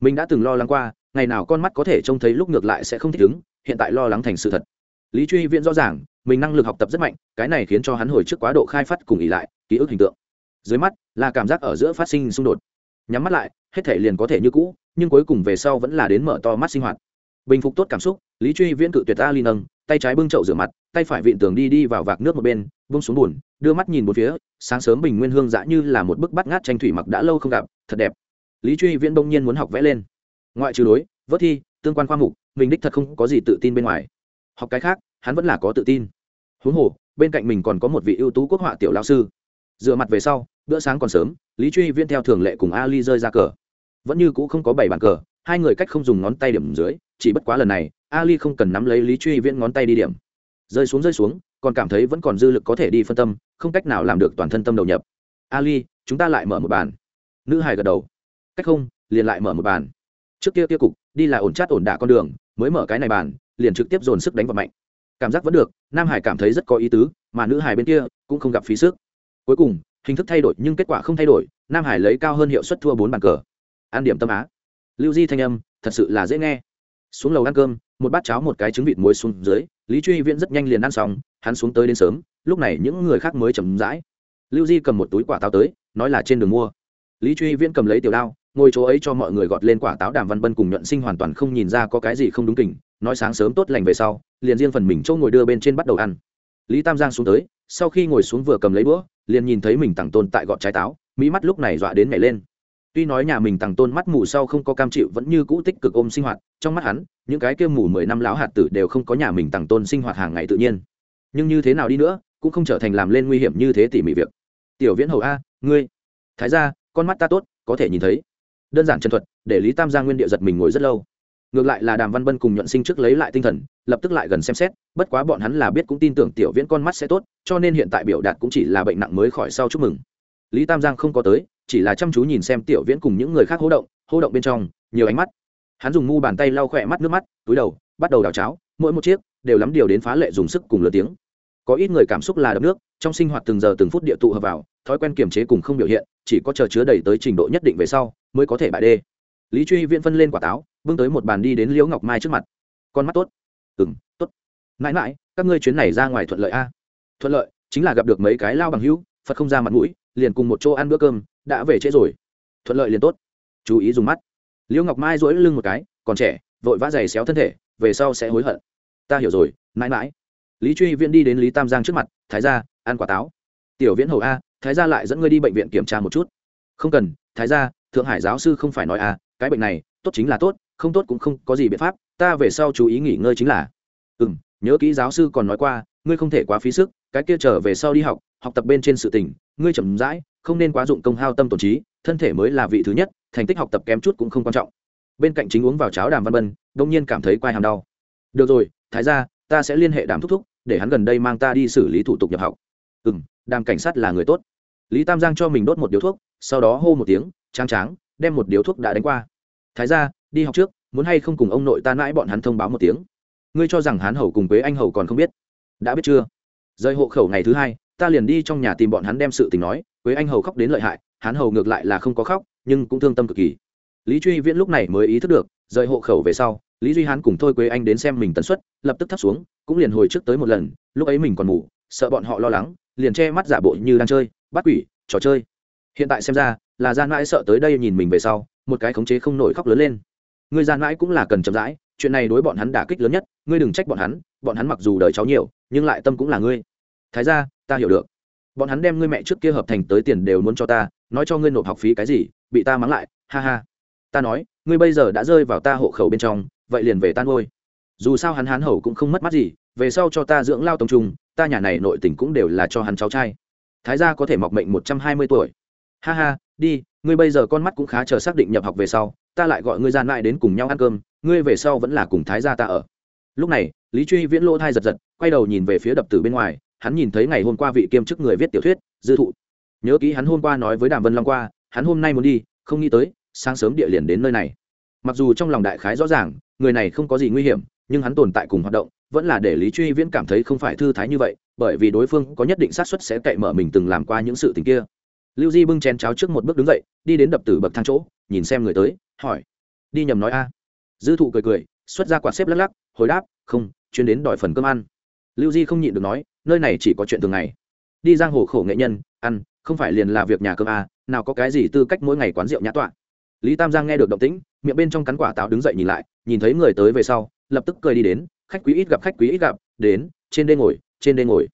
Mình đã từng lo lắng qua ngày nào con mắt có thể trông thấy lúc ngược lại sẽ không thích ứng, hiện tại lo lắng thành sự thật. Lý truy viễn rõ ràng, mình năng lực học tập rất mạnh, cái này khiến cho hắn hồi trước quá độ khai phát cùng ỉ lại, ký ức hình tượng. Dưới mắt, là cảm giác ở giữa phát sinh xung đột. Nhắm mắt lại, hết thể liền có thể như cũ, nhưng cuối cùng về sau vẫn là đến mở to mắt sinh hoạt. Bình phục tốt cảm xúc, lý truy viễn cự tuyệt ta ly nâng, tay trái bưng chậu rửa mặt, tay phải vịn tường đi đi vào vạc nước một bên bông xuống bùn, đưa mắt nhìn một phía, sáng sớm bình nguyên hương dã như là một bức bắt ngát tranh thủy mặc đã lâu không gặp, thật đẹp. Lý truy viễn bỗng nhiên muốn học vẽ lên ngoại trừ đối, vớt thi, tương quan khoa mục, mình đích thật không có gì tự tin bên ngoài. Học cái khác, hắn vẫn là có tự tin. Huống hồ, bên cạnh mình còn có một vị ưu tú quốc họa tiểu lao sư. Dựa mặt về sau, bữa sáng còn sớm, lý truy Viên theo thường lệ cùng ali rơi ra cờ. Vẫn như cũ không có bảy bàn cờ, hai người cách không dùng ngón tay điểm dưới, chỉ bất quá lần này, ali không cần nắm lấy lý truy Viên ngón tay đi điểm. Rơi xuống rơi xuống, còn cảm thấy vẫn còn dư lực có thể đi phân tâm, không cách nào làm được toàn thân tâm đầu nhập. Ali, chúng ta lại mở một bàn. Nữ hài gật đầu. Cách không, liền lại mở một bàn trước kia kia cục, đi là ổn chát ổn đả con đường, mới mở cái này bàn, liền trực tiếp dồn sức đánh vào mạnh. Cảm giác vẫn được, nam hải cảm thấy rất có ý tứ, mà nữ hải bên kia cũng không gặp phí sức. Cuối cùng, hình thức thay đổi nhưng kết quả không thay đổi, nam hải lấy cao hơn hiệu suất thua bốn bàn cờ. Ăn điểm tâm á. Lưu di thanh âm, thật sự là dễ nghe. Xuống lầu ăn cơm, một bát cháo một cái trứng vịt muối xuống dưới, lý truy viễn rất nhanh liền ăn xong, hắn xuống tới đến sớm, lúc này những người khác mới chầm rãi. Lưu di cầm một túi quả táo tới, nói là trên đường mua. Lý truy viễn cầm lấy tiểu đao Ngôi chỗ ấy cho mọi người gọt lên quả táo đàm văn bân cùng nhuận sinh hoàn toàn không nhìn ra có cái gì không đúng kỉnh nói sáng sớm tốt lành về sau liền riêng phần mình chỗ ngồi đưa bên trên bắt đầu ăn. Lý tam giang xuống tới sau khi ngồi xuống vừa cầm lấy bữa, liền nhìn thấy mình tặng tôn tại gọt trái táo mỹ mắt lúc này dọa đến nhảy lên. Tuy nói nhà mình tặng tôn mắt mù sau không có cam chịu vẫn như cũ tích cực ôm sinh hoạt trong mắt hắn những cái kia mù mười năm lão hạt tử đều không có nhà mình tặng tôn sinh hoạt hàng ngày tự nhiên. Nhưng như thế nào đi nữa cũng không trở thành làm lên nguy hiểm như thế tỉ mỉ việc. Tiểu viễn hầu a ngươi thái ra con mắt ta tốt có thể nhìn thấy đơn giản chân thuật, để lý tam giang nguyên địa giật mình ngồi rất lâu. Ngược lại là đàm văn bân cùng nhuận sinh trước lấy lại tinh thần, lập tức lại gần xem xét, bất quá bọn hắn là biết cũng tin tưởng tiểu viễn con mắt sẽ tốt, cho nên hiện tại biểu đạt cũng chỉ là bệnh nặng mới khỏi sau chúc mừng. Lý tam giang không có tới, chỉ là chăm chú nhìn xem tiểu viễn cùng những người khác hô động hô động bên trong, nhiều ánh mắt. Hắn dùng ngu bàn tay lau khỏe mắt nước mắt, túi đầu, bắt đầu đào cháo, mỗi một chiếc đều lắm điều đến phá lệ dùng sức cùng lửa tiếng có ít người cảm xúc là đập nước, trong sinh hoạt từng giờ từng phút địa tụ hợp vào, thói quen kiềm chế cùng không biểu hiện, chỉ có chờ chứa đầy tới trình độ nhất định về sau, mới có thể bại đê. Lý truy viễn phân lên quả táo, bưng tới một bàn đi đến liễu ngọc mai trước mặt. Con mắt tốt. Ừng tốt. Mãi mãi, các ngươi chuyến này ra ngoài thuận lợi a? Thuận lợi, chính là gặp được mấy cái lao bằng hữu, phật không ra mặt mũi, liền cùng một chỗ ăn bữa cơm, đã về trễ rồi. Thuận lợi liền tốt. Chú ý dùng mắt. Liễu ngọc mai dỗi lưng một cái, còn trẻ, vội vã giày xéo thân thể, về sau sẽ hối hận. Ta hiểu rồi, mãi mãi lý truy viễn đi đến lý tam giang trước mặt, thái ra ăn quả táo. Tiểu viễn hầu a, thái ra lại dẫn ngươi đi bệnh viện kiểm tra một chút. Không cần, thái ra thượng hải giáo sư không phải nói a, cái bệnh này, tốt chính là tốt, không tốt cũng không có gì biện pháp, ta về sau chú ý nghỉ ngơi chính là. Ừ m nhớ kỹ giáo sư còn nói qua, ngươi không thể quá phí sức, cái kia trở về sau đi học học tập bên trên sự tình, ngươi chậm rãi, không nên quá dụng công hao tâm tổn trí, thân thể mới là vị thứ nhất, thành tích học tập kém chút cũng không quan trọng. Bên cạnh chính uống vào cháo đàm văn bân, đông nhiên cảm thấy quai hàm đau. Được rồi, thái ra ta sẽ liên hệ đàm thúc thúc, để hắn gần đây mang ta đi xử lý thủ tục nhập học. Ừ m đàm cảnh sát là người tốt. Lý tam giang cho mình đốt một điếu thuốc, sau đó hô một tiếng, tráng tráng, đem một điếu thuốc đã đánh qua. Thái ra đi học trước, muốn hay không cùng ông nội ta mãi bọn hắn thông báo một tiếng. Ngươi cho rằng hán hầu cùng quế anh hầu còn không biết. Đã biết chưa? Rời hộ khẩu ngày thứ hai, ta liền đi trong nhà tìm bọn hắn đem sự tình nói, quế anh hầu khóc đến lợi hại, hán hầu ngược lại là không có khóc, nhưng cũng thương tâm cực kỳ. Lý truy viễn lúc này mới ý thức được, rời hộ khẩu về sau lý duy hán cùng thôi quế anh đến xem mình tần suất, lập tức thấp xuống, cũng liền hồi trước tới một lần, lúc ấy mình còn ngủ, sợ bọn họ lo lắng, liền che mắt giả bộ như đang chơi, bắt quỷ, trò chơi. Hiện tại xem ra, là gian mãi sợ tới đây nhìn mình về sau, một cái khống chế không nổi khóc lớn lên. Người gian mãi cũng là cần chậm rãi, chuyện này đối bọn hắn đả kích lớn nhất, ngươi đừng trách bọn hắn bọn hắn mặc dù đời cháu nhiều, nhưng lại tâm cũng là ngươi. Thái ra ta hiểu được. Bọn hắn đem ngươi mẹ trước kia hợp thành tới tiền đều muốn cho ta, nói cho ngươi nộp học phí cái gì, bị ta mắng lại, ha ha. Ta nói ngươi bây giờ đã rơi vào ta hộ khẩu bên trong, vậy liền về tan ngôi. Dù sao hắn hán hầu cũng không mất mắt gì, về sau cho ta dưỡng lao tông trung, ta nhà này nội tình cũng đều là cho hắn cháu trai. Thái gia có thể mọc mệnh một trăm hai mươi tuổi. Ha ha, đi, ngươi bây giờ con mắt cũng khá chờ xác định nhập học về sau, ta lại gọi ngươi gian lại đến cùng nhau ăn cơm, ngươi về sau vẫn là cùng thái gia ta ở. Lúc này, lý truy viễn lỗ thai giật giật, quay đầu nhìn về phía đập tử bên ngoài, hắn nhìn thấy ngày hôm qua vị kiêm chức người viết tiểu thuyết, dư thụ. Nhớ kỹ hắn hôm qua nói với đàm vân long qua, hắn hôm nay muốn đi, không nghĩ tới sáng sớm địa liền đến nơi này. Mặc dù trong lòng đại khái rõ ràng, người này không có gì nguy hiểm, nhưng hắn tồn tại cùng hoạt động, vẫn là để lý truy viễn cảm thấy không phải thư thái như vậy, bởi vì đối phương có nhất định xác suất sẽ cậy mở mình từng làm qua những sự tình kia. Lưu di bưng chén cháo trước một bước đứng dậy, đi đến đập tử bậc thang chỗ, nhìn xem người tới, hỏi. Đi nhầm nói a. Dư thụ cười cười, xuất ra quạt xếp lắc lắc, hồi đáp, không chuyến đến đòi phần cơm ăn. Lưu di không nhịn được nói, nơi này chỉ có chuyện thường ngày. Đi giang hồ khổ nghệ nhân, ăn, không phải liền là việc nhà cơm a, nào có cái gì tư cách mỗi ngày quán rượu nhã tọa lý tam giang nghe được động tĩnh, miệng bên trong cắn quả táo đứng dậy nhìn lại, nhìn thấy người tới về sau, lập tức cười đi đến, khách quý ít gặp, khách quý ít gặp, đến, trên đê ngồi, trên đê ngồi.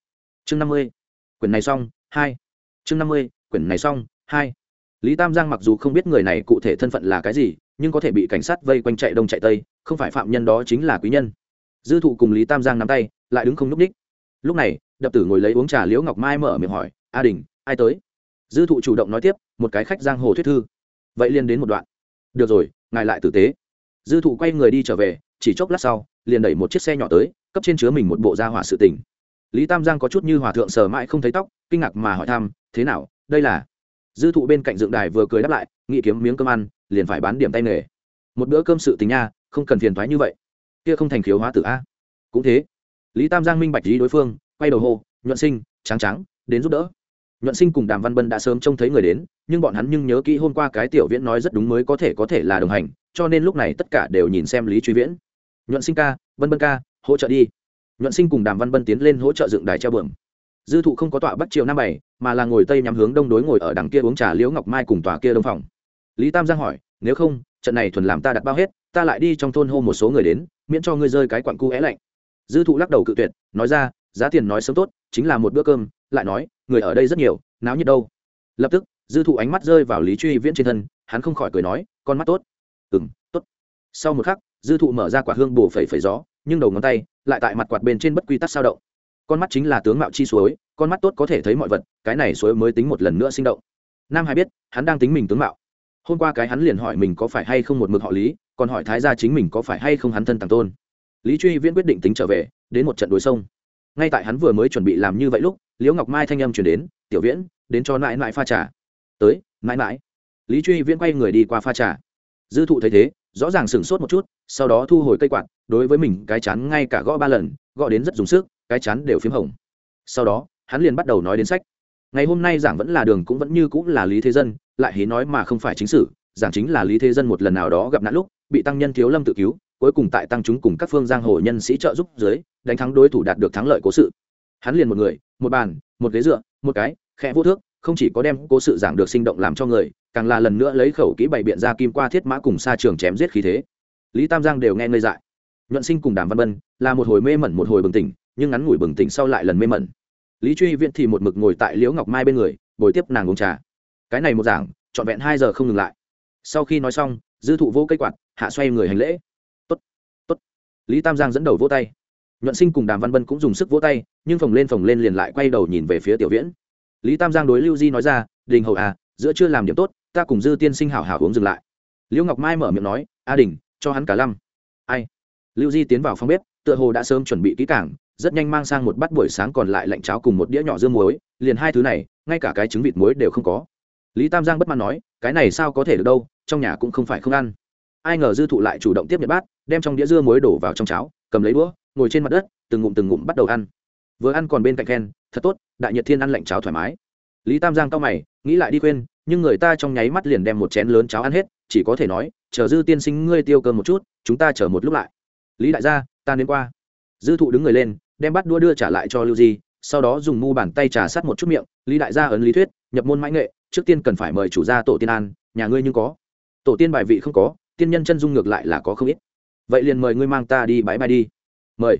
Chương năm mươi, quyển này xong, hai. Chương năm mươi, quyển này xong, hai. Lý tam giang mặc dù không biết người này cụ thể thân phận là cái gì, nhưng có thể bị cảnh sát vây quanh chạy đông chạy tây, không phải phạm nhân đó chính là quý nhân. Dư thụ cùng lý tam giang nắm tay, lại đứng không nhúc ních lúc này, đập tử ngồi lấy uống trà liễu ngọc mai mở miệng hỏi, a đình, ai tới? Dư thụ chủ động nói tiếp, một cái khách giang hồ thuyết thư vậy liên đến một đoạn. Được rồi, ngài lại tử tế. Dư thụ quay người đi trở về, chỉ chốc lát sau, liền đẩy một chiếc xe nhỏ tới, cấp trên chứa mình một bộ gia hỏa sự tình. Lý tam giang có chút như hòa thượng sờ mãi không thấy tóc, kinh ngạc mà hỏi thăm, thế nào, đây là? Dư thụ bên cạnh dựng đài vừa cười đáp lại nghĩ kiếm miếng cơm ăn, liền phải bán điểm tay nghề. Một bữa cơm sự tình nha, không cần phiền thoái như vậy. Kia không thành khiếu hóa tử a. Cũng thế. Lý tam giang minh bạch lý đối phương, quay đầu hô, nhuận sinh trắng trắng đến giúp đỡ nhuận sinh cùng đàm văn bân đã sớm trông thấy người đến, nhưng bọn hắn nhưng nhớ kỹ hôm qua cái tiểu viễn nói rất đúng mới có thể có thể là đồng hành, cho nên lúc này tất cả đều nhìn xem lý truy viễn. Nhuận sinh ca, vân bân ca, hỗ trợ đi. Nhuận sinh cùng đàm văn bân tiến lên hỗ trợ dựng đài treo bường. Dư thụ không có tọa bắt chiều năm bảy, mà là ngồi tây nhắm hướng đông đối ngồi ở đằng kia uống trà liễu ngọc mai cùng tòa kia đông phòng. Lý tam giang hỏi, nếu không, trận này thuần làm ta đặt bao hết, ta lại đi trong thôn hô một số người đến, miễn cho ngươi rơi cái quặn cu é lạnh. Dư thụ lắc đầu cự tuyệt, nói ra, giá tiền nói sớm tốt, chính là một bữa cơm. Lại nói người ở đây rất nhiều, náo nhiệt đâu. Lập tức, dư thụ ánh mắt rơi vào lý truy viễn trên thân, hắn không khỏi cười nói, con mắt tốt. Ừ m tốt. Sau một khắc, dư thụ mở ra quả hương bổ phẩy phẩy gió, nhưng đầu ngón tay lại tại mặt quạt bên trên bất quy tắc sao động. Con mắt chính là tướng mạo chi suối, con mắt tốt có thể thấy mọi vật, cái này suối mới tính một lần nữa sinh động. Nam hải biết, hắn đang tính mình tướng mạo. Hôm qua cái hắn liền hỏi mình có phải hay không một mực họ lý, còn hỏi thái gia chính mình có phải hay không hắn thân tàng tôn. Lý truy viễn quyết định tính trở về, đến một trận đối sông ngay tại hắn vừa mới chuẩn bị làm như vậy lúc, liễu ngọc mai thanh âm chuyển đến, tiểu viễn, đến cho mãi mãi pha trà. Tới, mãi mãi. Lý truy viễn quay người đi qua pha trà. Dư thụ thấy thế, rõ ràng sửng sốt một chút, sau đó thu hồi cây quạt, đối với mình cái chán ngay cả gõ ba lần, gõ đến rất dùng sức, cái chán đều p h í m hồng. Sau đó, hắn liền bắt đầu nói đến sách. Ngày hôm nay giảng vẫn là đường cũng vẫn như cũng là lý thế dân, lại hí nói mà không phải chính sử, giảng chính là lý thế dân một lần nào đó gặp nạn lúc, bị tăng nhân thiếu lâm tự cứu cuối cùng tại tăng chúng cùng các phương giang hồ nhân sĩ trợ giúp dưới, đánh thắng đối thủ đạt được thắng lợi cố sự. Hắn liền một người, một bàn, một ghế dựa, một cái, khẽ vô thước, không chỉ có đem cố sự giảng được sinh động làm cho người, càng là lần nữa lấy khẩu kỹ bày biện ra kim qua thiết mã cùng xa trường chém giết khí thế. Lý tam giang đều nghe ngơi dại. Nhuận sinh cùng đàm văn bân là một hồi mê mẩn một hồi bừng tỉnh, nhưng ngắn ngủi bừng tỉnh sau lại lần mê mẩn. Lý truy viễn thì một mực ngồi tại liễu ngọc mai bên người, bồi tiếp nàng uống trà. Cái này một giảng, trọn vẹn hai giờ không ngừng lại. Sau khi nói xong, dư thụ vô cây quạt, hạ xoay người hành lễ lý tam giang dẫn đầu vỗ tay. Nhuận sinh cùng đàm văn bân cũng dùng sức vỗ tay, nhưng phồng lên phồng lên liền lại quay đầu nhìn về phía tiểu viễn. Lý tam giang đối lưu di nói ra, đình Hậu à giữa chưa làm điểm tốt, ta cùng dư tiên sinh hảo hảo uống dừng lại. Liễu ngọc mai mở miệng nói, a đình, cho hắn cả lăm. ai? Lưu di tiến vào phòng bếp, tựa hồ đã sớm chuẩn bị kỹ cảng rất nhanh mang sang một bát buổi sáng còn lại lạnh cháo cùng một đĩa nhỏ dưa muối, liền hai thứ này, ngay cả cái trứng vịt muối đều không có. Lý tam giang bất mãn nói, cái này sao có thể được đâu, trong nhà cũng không phải không ăn ai ngờ dư thụ lại chủ động tiếp nhận bát đem trong đĩa dưa muối đổ vào trong cháo cầm lấy đũa ngồi trên mặt đất từng ngụm từng ngụm bắt đầu ăn. Vừa ăn còn bên cạnh khen thật tốt đại nhật thiên ăn lạnh cháo thoải mái. Lý tam giang cao mày nghĩ lại đi quên, nhưng người ta trong nháy mắt liền đem một chén lớn cháo ăn hết chỉ có thể nói chờ dư tiên sinh ngươi tiêu cơm một chút chúng ta chờ một lúc lại. Lý đại gia ta đến qua. Dư thụ đứng người lên đem bắt đua đưa trả lại cho lưu di sau đó dùng mu bàn tay trà sát một chút miệng. Lý đại gia ấn lý thuyết nhập môn mãi nghệ trước tiên cần phải mời chủ gia tổ tiên an nhà ngươi nhưng có. Tổ tiên bài vị không có tiên nhân chân dung ngược lại là có không ít. Vậy liền mời ngươi mang ta đi bãi bài đi. Mời.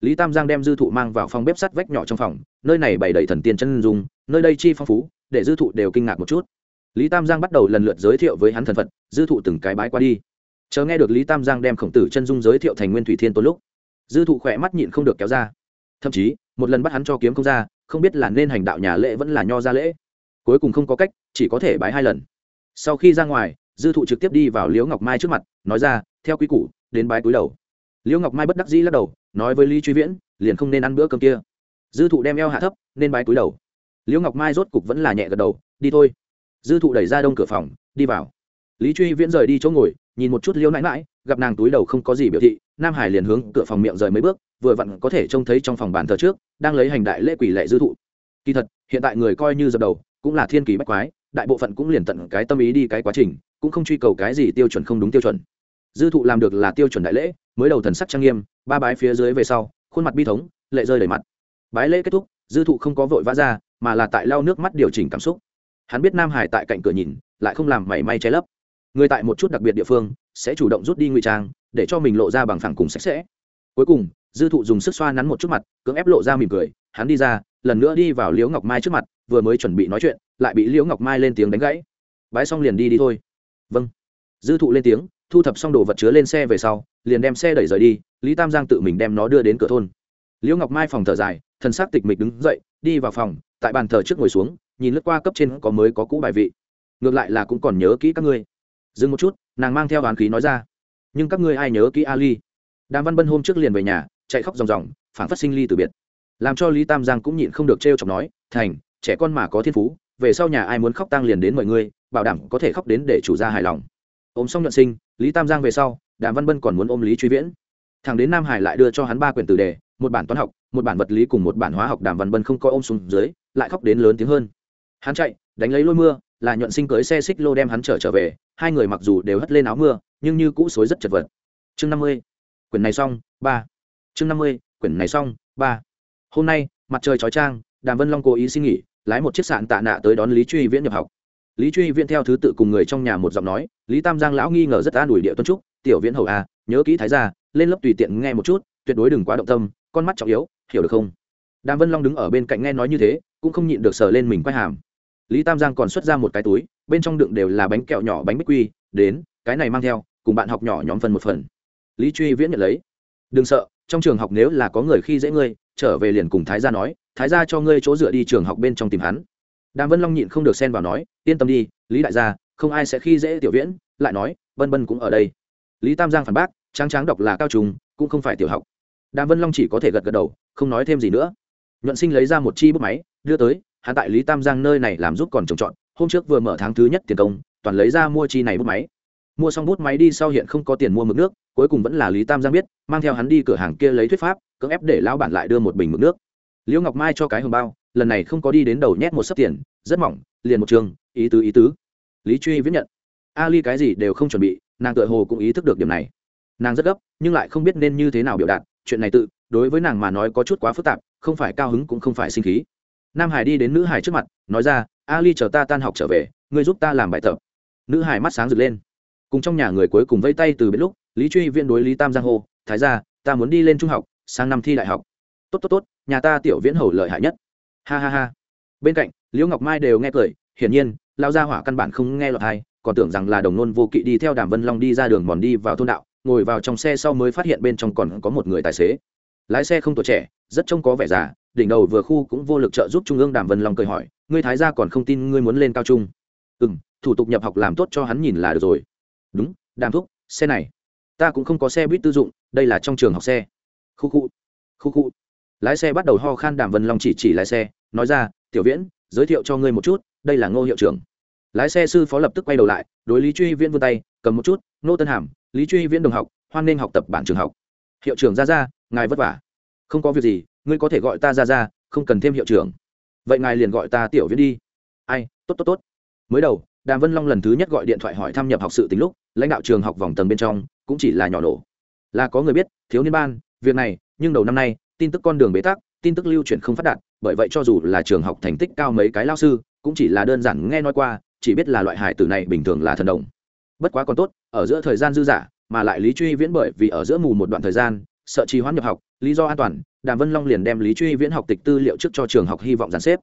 Lý tam giang đem dư thụ mang vào phòng bếp sắt vách nhỏ trong phòng, nơi này bày đầy thần tiên chân dung, nơi đây chi phong phú, để dư thụ đều kinh ngạc một chút. Lý tam giang bắt đầu lần lượt giới thiệu với hắn thần phật, dư thụ từng cái bái qua đi. Chờ nghe được lý tam giang đem khổng tử chân dung giới thiệu thành nguyên thủy thiên tôn lúc, dư thụ khỏe mắt nhịn không được kéo ra. Thậm chí, một lần bắt hắn cho kiếm không ra, không biết là nên hành đạo nhà lễ vẫn là nho ra lễ. Cuối cùng không có cách, chỉ có thể bái hai lần. Sau khi ra ngoài dư thụ trực tiếp đi vào liễu ngọc mai trước mặt, nói ra, theo quy củ, đến bái cúi đầu. Liễu ngọc mai bất đắc dĩ lắc đầu, nói với lý truy viễn, liền không nên ăn bữa cơm kia. Dư thụ đem eo hạ thấp, nên bái cúi đầu. Liễu ngọc mai rốt cục vẫn là nhẹ gật đầu, đi thôi. Dư thụ đẩy ra đông cửa phòng, đi vào. Lý truy viễn rời đi chỗ ngồi, nhìn một chút liễu nãi mãi gặp nàng túi đầu không có gì biểu thị, nam hải liền hướng cửa phòng miệng rời mấy bước, vừa vặn có thể trông thấy trong phòng bàn thờ trước, đang lấy hành đại lễ quỷ lệ dư thụ. Kỳ thật, hiện tại người coi như dập đầu, cũng là thiên kỳ bách quái đại bộ phận cũng liền tận cái tâm ý đi cái quá trình, cũng không truy cầu cái gì tiêu chuẩn không đúng tiêu chuẩn. Dư thụ làm được là tiêu chuẩn đại lễ, mới đầu thần sắc trang nghiêm, ba bái phía dưới về sau, khuôn mặt bi thống, lệ rơi đầy mặt. Bái lễ kết thúc, dư thụ không có vội vã ra, mà là tại lau nước mắt điều chỉnh cảm xúc. Hắn biết nam hải tại cạnh cửa nhìn, lại không làm mảy may che lấp. Người tại một chút đặc biệt địa phương, sẽ chủ động rút đi ngụy trang, để cho mình lộ ra bằng phẳng cùng sạch sẽ. Cuối cùng, dư thụ dùng sức xoa nắn một chút mặt, cưỡng ép lộ ra mỉm cười, hắn đi ra, lần nữa đi vào liễu ngọc mai trước mặt, vừa mới chuẩn bị nói chuyện lại bị liễu ngọc mai lên tiếng đánh gãy. Bãi xong liền đi đi thôi. Vâng. Dư thụ lên tiếng, thu thập xong đồ vật chứa lên xe về sau, liền đem xe đẩy rời đi, lý tam giang tự mình đem nó đưa đến cửa thôn. Liễu ngọc mai phòng thở dài thân xác tịch mịch đứng dậy, đi vào phòng, tại bàn thờ trước ngồi xuống, nhìn lướt qua cấp trên có mới có cũ bài vị. Ngược lại là cũng còn nhớ kỹ các ngươi. Dừng một chút, nàng mang theo đoán khí nói ra. Nhưng các ngươi ai nhớ kỹ ali? Đàm văn bân hôm trước liền về nhà, chạy khóc ròng ròng phản phát sinh ly từ biệt. Làm cho lý tam giang cũng nhịn không được t r e o chọc nói, thành, trẻ con mà có thiên phú về sau nhà ai muốn khóc tang liền đến mọi người bảo đảm có thể khóc đến để chủ gia hài lòng. Ôm xong nhuận sinh, lý tam giang về sau, đàm văn bân còn muốn ôm lý truy viễn. Thằng đến nam hải lại đưa cho hắn ba quyển tử đề, một bản toán học, một bản vật lý cùng một bản hóa học đàm văn bân không có ôm xuống dưới, lại khóc đến lớn tiếng hơn. Hắn chạy, đánh lấy lôi mưa, là nhuận sinh cưới xe xích lô đem hắn trở trở về, hai người mặc dù đều hất lên áo mưa, nhưng như cũ xối rất chật vật. Chương năm mươi, quyển này xong, ba. Chương năm mươi, quyển này xong, ba. Hôm nay, mặt trời chói trang đàm vân long cố ý xin nghỉ lái một chiếc sạn tạ nạ tới đón lý truy viễn nhập học. Lý truy viễn theo thứ tự cùng người trong nhà một giọng nói, lý tam giang lão nghi ngờ rất an ủi địa tuân trúc, tiểu viễn hầu à nhớ kỹ thái ra lên lớp tùy tiện nghe một chút, tuyệt đối đừng quá động tâm, con mắt trọng yếu, hiểu được không? Đàm vân long đứng ở bên cạnh nghe nói như thế, cũng không nhịn được sờ lên mình quay hàm. Lý tam giang còn xuất ra một cái túi, bên trong đựng đều là bánh kẹo nhỏ bánh bích quy, đến, cái này mang theo, cùng bạn học nhỏ nhóm phần một phần. Lý truy viễn nhận lấy. Đừng sợ, trong trường học nếu là có người khi dễ ngươi, trở về liền cùng thái gia nói thái gia cho ngươi chỗ dựa đi trường học bên trong tìm hắn. Đàm vân long nhịn không được xen vào nói, yên tâm đi, lý đại gia, không ai sẽ khi dễ tiểu viễn, lại nói, vân vân cũng ở đây. Lý tam giang phản bác, tráng tráng đọc là cao trùng cũng không phải tiểu học. Đàm vân long chỉ có thể gật gật đầu, không nói thêm gì nữa. Nhuận sinh lấy ra một chi bút máy, đưa tới, hắn tại lý tam giang nơi này làm giúp còn trồng trọt, hôm trước vừa mở tháng thứ nhất tiền công, toàn lấy ra mua chi này bút máy. Mua xong bút máy đi sau hiện không có tiền mua mực nước, cuối cùng vẫn là lý tam giang biết, mang theo hắn đi cửa hàng kia lấy thuyết pháp, cưỡng ép để lão bản lại đưa một bình mực nước liễu ngọc mai cho cái hồng bao, lần này không có đi đến đầu nhét một sấp tiền, rất mỏng, liền một trường, ý tứ ý tứ. Lý truy viết nhận. Ali cái gì đều không chuẩn bị, nàng tựa hồ cũng ý thức được điểm này. Nàng rất gấp, nhưng lại không biết nên như thế nào biểu đạt, chuyện này tự, đối với nàng mà nói có chút quá phức tạp, không phải cao hứng cũng không phải sinh khí. Nam hải đi đến nữ hải trước mặt, nói ra, ali chờ ta tan học trở về, ngươi giúp ta làm bài tập. Nữ hải mắt sáng rực lên. Cùng trong nhà người cuối cùng vây tay từ biết lúc, lý truy viên đối lý tam giang hô, thái ra ta muốn đi lên trung học, sang năm thi đại học tốt tốt tốt, nhà ta tiểu viễn hầu lợi hại nhất. Ha ha ha. Bên cạnh, liễu ngọc mai đều nghe cười, hiển nhiên lao gia hỏa căn bản không nghe lọt hay còn tưởng rằng là đồng nôn vô kỵ đi theo đàm vân long đi ra đường mòn đi vào thôn đạo, ngồi vào trong xe sau mới phát hiện bên trong còn có một người tài xế. Lái xe không tuổi trẻ, rất trông có vẻ già, đỉnh đầu vừa khu cũng vô lực trợ giúp trung ương đàm vân long cười hỏi, ngươi thái gia còn không tin ngươi muốn lên cao trung? Ừ m thủ tục nhập học làm tốt cho hắn nhìn là được rồi. Đúng, đàm thúc, xe này. Ta cũng không có xe buýt tư dụng, đây là trong trường học xe. Khu khu khu khu lái xe bắt đầu ho khan đàm vân long chỉ chỉ lái xe, nói ra, tiểu viễn, giới thiệu cho ngươi một chút, đây là ngô hiệu trưởng. Lái xe sư phó lập tức quay đầu lại, đối lý truy viễn vươn tay, cầm một chút nô tân hàm, lý truy viễn đồng học, hoan nên học tập bản trường học. Hiệu trưởng ra ra ngài vất vả. Không có việc gì, ngươi có thể gọi ta ra ra không cần thêm hiệu trưởng. Vậy ngài liền gọi ta tiểu viễn đi. Ai, tốt tốt tốt. Mới đầu, đàm vân long lần thứ nhất gọi điện thoại hỏi thăm nhập học sự tính lúc, lãnh đạo trường học vòng tầng bên trong cũng chỉ là nhỏ nổ. Là có người biết, thiếu niên ban, việc này, nhưng đầu năm nay tin tức con đường bế tắc, tin tức lưu truyền không phát đạt, bởi vậy cho dù là trường học thành tích cao mấy cái lao sư, cũng chỉ là đơn giản nghe nói qua, chỉ biết là loại hải tử này bình thường là thần đồng. Bất quá còn tốt, ở giữa thời gian dư giả mà lại lý truy viễn bởi vì ở giữa mù một đoạn thời gian, sợ trì hoãn nhập học, lý do an toàn, đàm vân long liền đem lý truy viễn học tịch tư liệu trước cho trường học hy vọng giàn xếp.